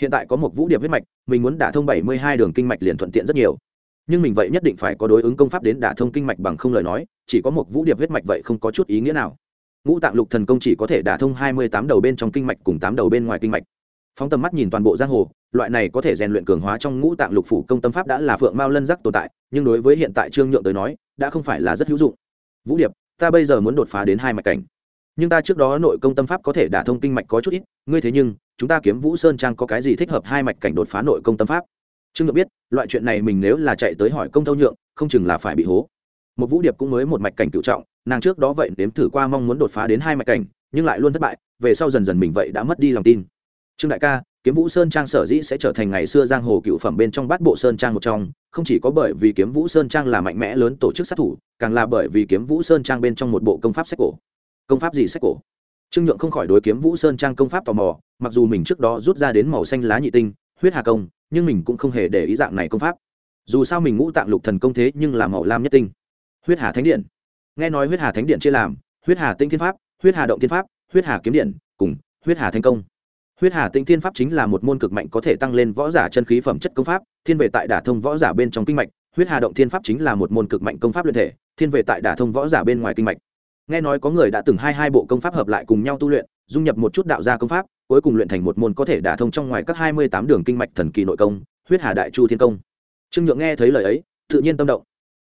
hiện tại có một vũ điệp huyết mạch, mình muốn đả thông bảy mươi hai đường kinh mạch liền thuận tiện rất nhiều. Nhưng mình vậy nhất định phải có đối ứng công pháp đến đả thông kinh mạch bằng không lời nói, chỉ có một vũ điệp huyết mạch vậy không có chút ý nghĩa nào. Ngũ tạng lục thần công chỉ có thể đả thông hai mươi tám đầu bên trong kinh mạch cùng tám đầu bên ngoài kinh mạch. Phóng tầm mắt nhìn toàn bộ giang hồ, loại này có thể rèn luyện cường hóa trong ngũ tạng lục phủ công tâm pháp đã là phượng mao lân giác tồn tại, nhưng đối với hiện tại trương nhượng tới nói, đã không phải là rất hữu dụng. Vũ điệp, ta bây giờ muốn đột phá đến hai mạch cảnh. Nhưng ta trước đó nội công tâm pháp có thể đả thông kinh mạch có chút ít, ngươi thế nhưng chúng ta kiếm vũ sơn trang có cái gì thích hợp hai mạch cảnh đột phá nội công tâm pháp? Trương nhượng biết, loại chuyện này mình nếu là chạy tới hỏi công thâu nhượng, không chừng là phải bị hố. Một vũ điệp cũng mới một mạch cảnh cựu trọng, nàng trước đó vậy nếm thử qua mong muốn đột phá đến hai mạch cảnh, nhưng lại luôn thất bại, về sau dần dần mình vậy đã mất đi lòng tin. Trương đại ca, kiếm vũ sơn trang sở dĩ sẽ trở thành ngày xưa giang hồ cựu phẩm bên trong bát bộ sơn trang một trong, không chỉ có bởi vì kiếm vũ sơn trang là mạnh mẽ lớn tổ chức sát thủ, càng là bởi vì kiếm vũ sơn trang bên trong một bộ công pháp sách cổ. Công pháp gì sách cổ? Trương nhượng không khỏi đối kiếm vũ sơn trang công pháp tò mò, mặc dù mình trước đó rút ra đến màu xanh lá nhị tinh, huyết hà công, nhưng mình cũng không hề để ý dạng này công pháp. Dù sao mình ngũ tạng lục thần công thế nhưng là màu lam nhất tinh. Huyết hà thánh điện. Nghe nói huyết hà thánh điện chia làm, huyết hà tinh thiên pháp, huyết hà động thiên pháp, huyết hà kiếm điện, cùng huyết hà thành công. Huyết hà tinh thiên pháp chính là một môn cực mạnh có thể tăng lên võ giả chân khí phẩm chất công pháp, thiên về tại đả thông võ giả bên trong kinh mạch, huyết hà động thiên pháp chính là một môn cực mạnh công pháp luyện thể, thiên về tại đả thông võ giả bên ngoài kinh mạch nghe nói có người đã từng hai hai bộ công pháp hợp lại cùng nhau tu luyện, dung nhập một chút đạo gia công pháp, cuối cùng luyện thành một môn có thể đả thông trong ngoài các hai mươi tám đường kinh mạch thần kỳ nội công, huyết hà đại chu thiên công. Trương nhượng nghe thấy lời ấy, tự nhiên tâm động.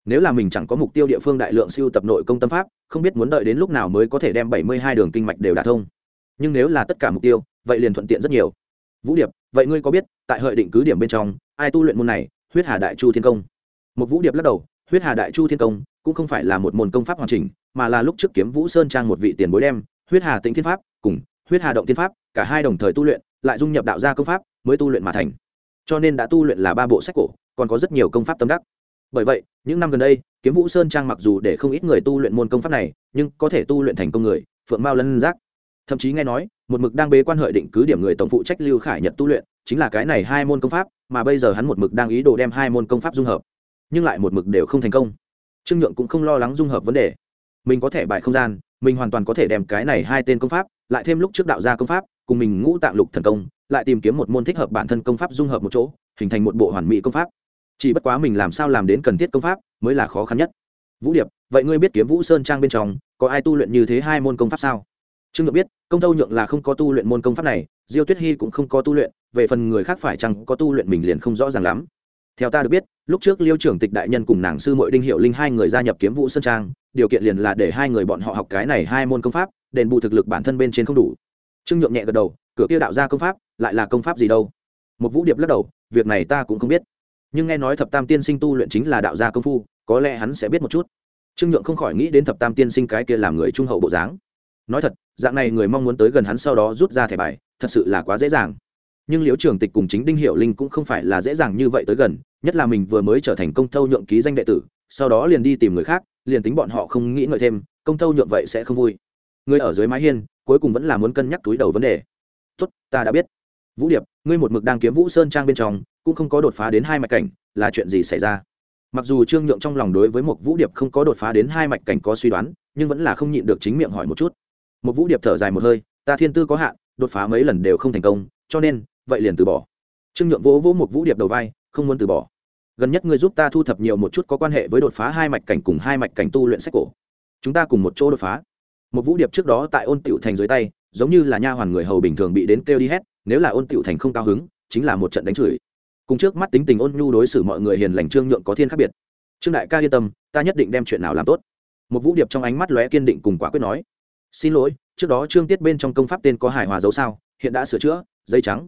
Nếu là mình chẳng có mục tiêu địa phương đại lượng siêu tập nội công tâm pháp, không biết muốn đợi đến lúc nào mới có thể đem bảy mươi hai đường kinh mạch đều đả thông. Nhưng nếu là tất cả mục tiêu, vậy liền thuận tiện rất nhiều. Vũ điệp, vậy ngươi có biết, tại hợi định cứ điểm bên trong, ai tu luyện môn này, huyết hà đại chu thiên công? Một vũ điệp lắc đầu, huyết hà đại chu thiên công cũng không phải là một môn công pháp hoàn chỉnh, mà là lúc trước kiếm vũ sơn trang một vị tiền bối đem, huyết hà tĩnh thiên pháp, cùng huyết hà động thiên pháp, cả hai đồng thời tu luyện, lại dung nhập đạo gia công pháp, mới tu luyện mà thành. Cho nên đã tu luyện là ba bộ sách cổ, còn có rất nhiều công pháp tâm đắc. Bởi vậy, những năm gần đây, kiếm vũ sơn trang mặc dù để không ít người tu luyện môn công pháp này, nhưng có thể tu luyện thành công người, phượng mao lân giác. Thậm chí nghe nói, một mực đang bế quan hợi định cứ điểm người tổng phụ trách lưu khải nhật tu luyện, chính là cái này hai môn công pháp, mà bây giờ hắn một mực đang ý đồ đem hai môn công pháp dung hợp. Nhưng lại một mực đều không thành công trương nhượng cũng không lo lắng dung hợp vấn đề. Mình có thể bài không gian, mình hoàn toàn có thể đem cái này hai tên công pháp, lại thêm lúc trước đạo gia công pháp, cùng mình ngũ tạng lục thần công, lại tìm kiếm một môn thích hợp bản thân công pháp dung hợp một chỗ, hình thành một bộ hoàn mỹ công pháp. Chỉ bất quá mình làm sao làm đến cần thiết công pháp mới là khó khăn nhất. Vũ điệp, vậy ngươi biết kiếm vũ sơn trang bên trong, có ai tu luyện như thế hai môn công pháp sao? Trương nhượng biết, công tâu nhượng là không có tu luyện môn công pháp này, diêu tuyết hy cũng không có tu luyện, về phần người khác phải chăng có tu luyện mình liền không rõ ràng lắm theo ta được biết, lúc trước liêu trưởng tịch đại nhân cùng nàng sư mội đinh hiệu linh hai người gia nhập kiếm vũ sơn trang, điều kiện liền là để hai người bọn họ học cái này hai môn công pháp, đền bù thực lực bản thân bên trên không đủ. Trương nhượng nhẹ gật đầu, cửa kia đạo ra công pháp, lại là công pháp gì đâu? Một vũ điệp lắc đầu, việc này ta cũng không biết. Nhưng nghe nói thập tam tiên sinh tu luyện chính là đạo gia công phu, có lẽ hắn sẽ biết một chút. Trương nhượng không khỏi nghĩ đến thập tam tiên sinh cái kia làm người trung hậu bộ dáng. Nói thật, dạng này người mong muốn tới gần hắn sau đó rút ra thẻ bài, thật sự là quá dễ dàng nhưng liễu trường tịch cùng chính đinh hiệu linh cũng không phải là dễ dàng như vậy tới gần, nhất là mình vừa mới trở thành công thâu nhượng ký danh đệ tử, sau đó liền đi tìm người khác, liền tính bọn họ không nghĩ ngợi thêm, công thâu nhượng vậy sẽ không vui. Người ở dưới mái hiên, cuối cùng vẫn là muốn cân nhắc túi đầu vấn đề. Tốt, ta đã biết. Vũ điệp, ngươi một mực đang kiếm vũ sơn trang bên trong, cũng không có đột phá đến hai mạch cảnh, là chuyện gì xảy ra? Mặc dù trương nhượng trong lòng đối với một vũ điệp không có đột phá đến hai mạch cảnh có suy đoán, nhưng vẫn là không nhịn được chính miệng hỏi một chút. Một vũ điệp thở dài một hơi, ta thiên tư có hạn, đột phá mấy lần đều không thành công, cho nên vậy liền từ bỏ. Trương nhượng vỗ vỗ một vũ điệp đầu vai, không muốn từ bỏ. Gần nhất ngươi giúp ta thu thập nhiều một chút có quan hệ với đột phá hai mạch cảnh cùng hai mạch cảnh tu luyện sách cổ. Chúng ta cùng một chỗ đột phá. Một vũ điệp trước đó tại ôn tiểu thành dưới tay, giống như là nha hoàn người hầu bình thường bị đến kêu đi hết, nếu là ôn tiểu thành không cao hứng, chính là một trận đánh chửi. Cùng trước mắt tính tình ôn nhu đối xử mọi người hiền lành trương nhượng có thiên khác biệt. Trương đại ca yên tâm, ta nhất định đem chuyện nào làm tốt. Một vũ điệp trong ánh mắt lóe kiên định cùng quả quyết nói. Xin lỗi, trước đó trương tiết bên trong công pháp tên có hài hòa dấu sao, hiện đã sửa chữa, dây trắng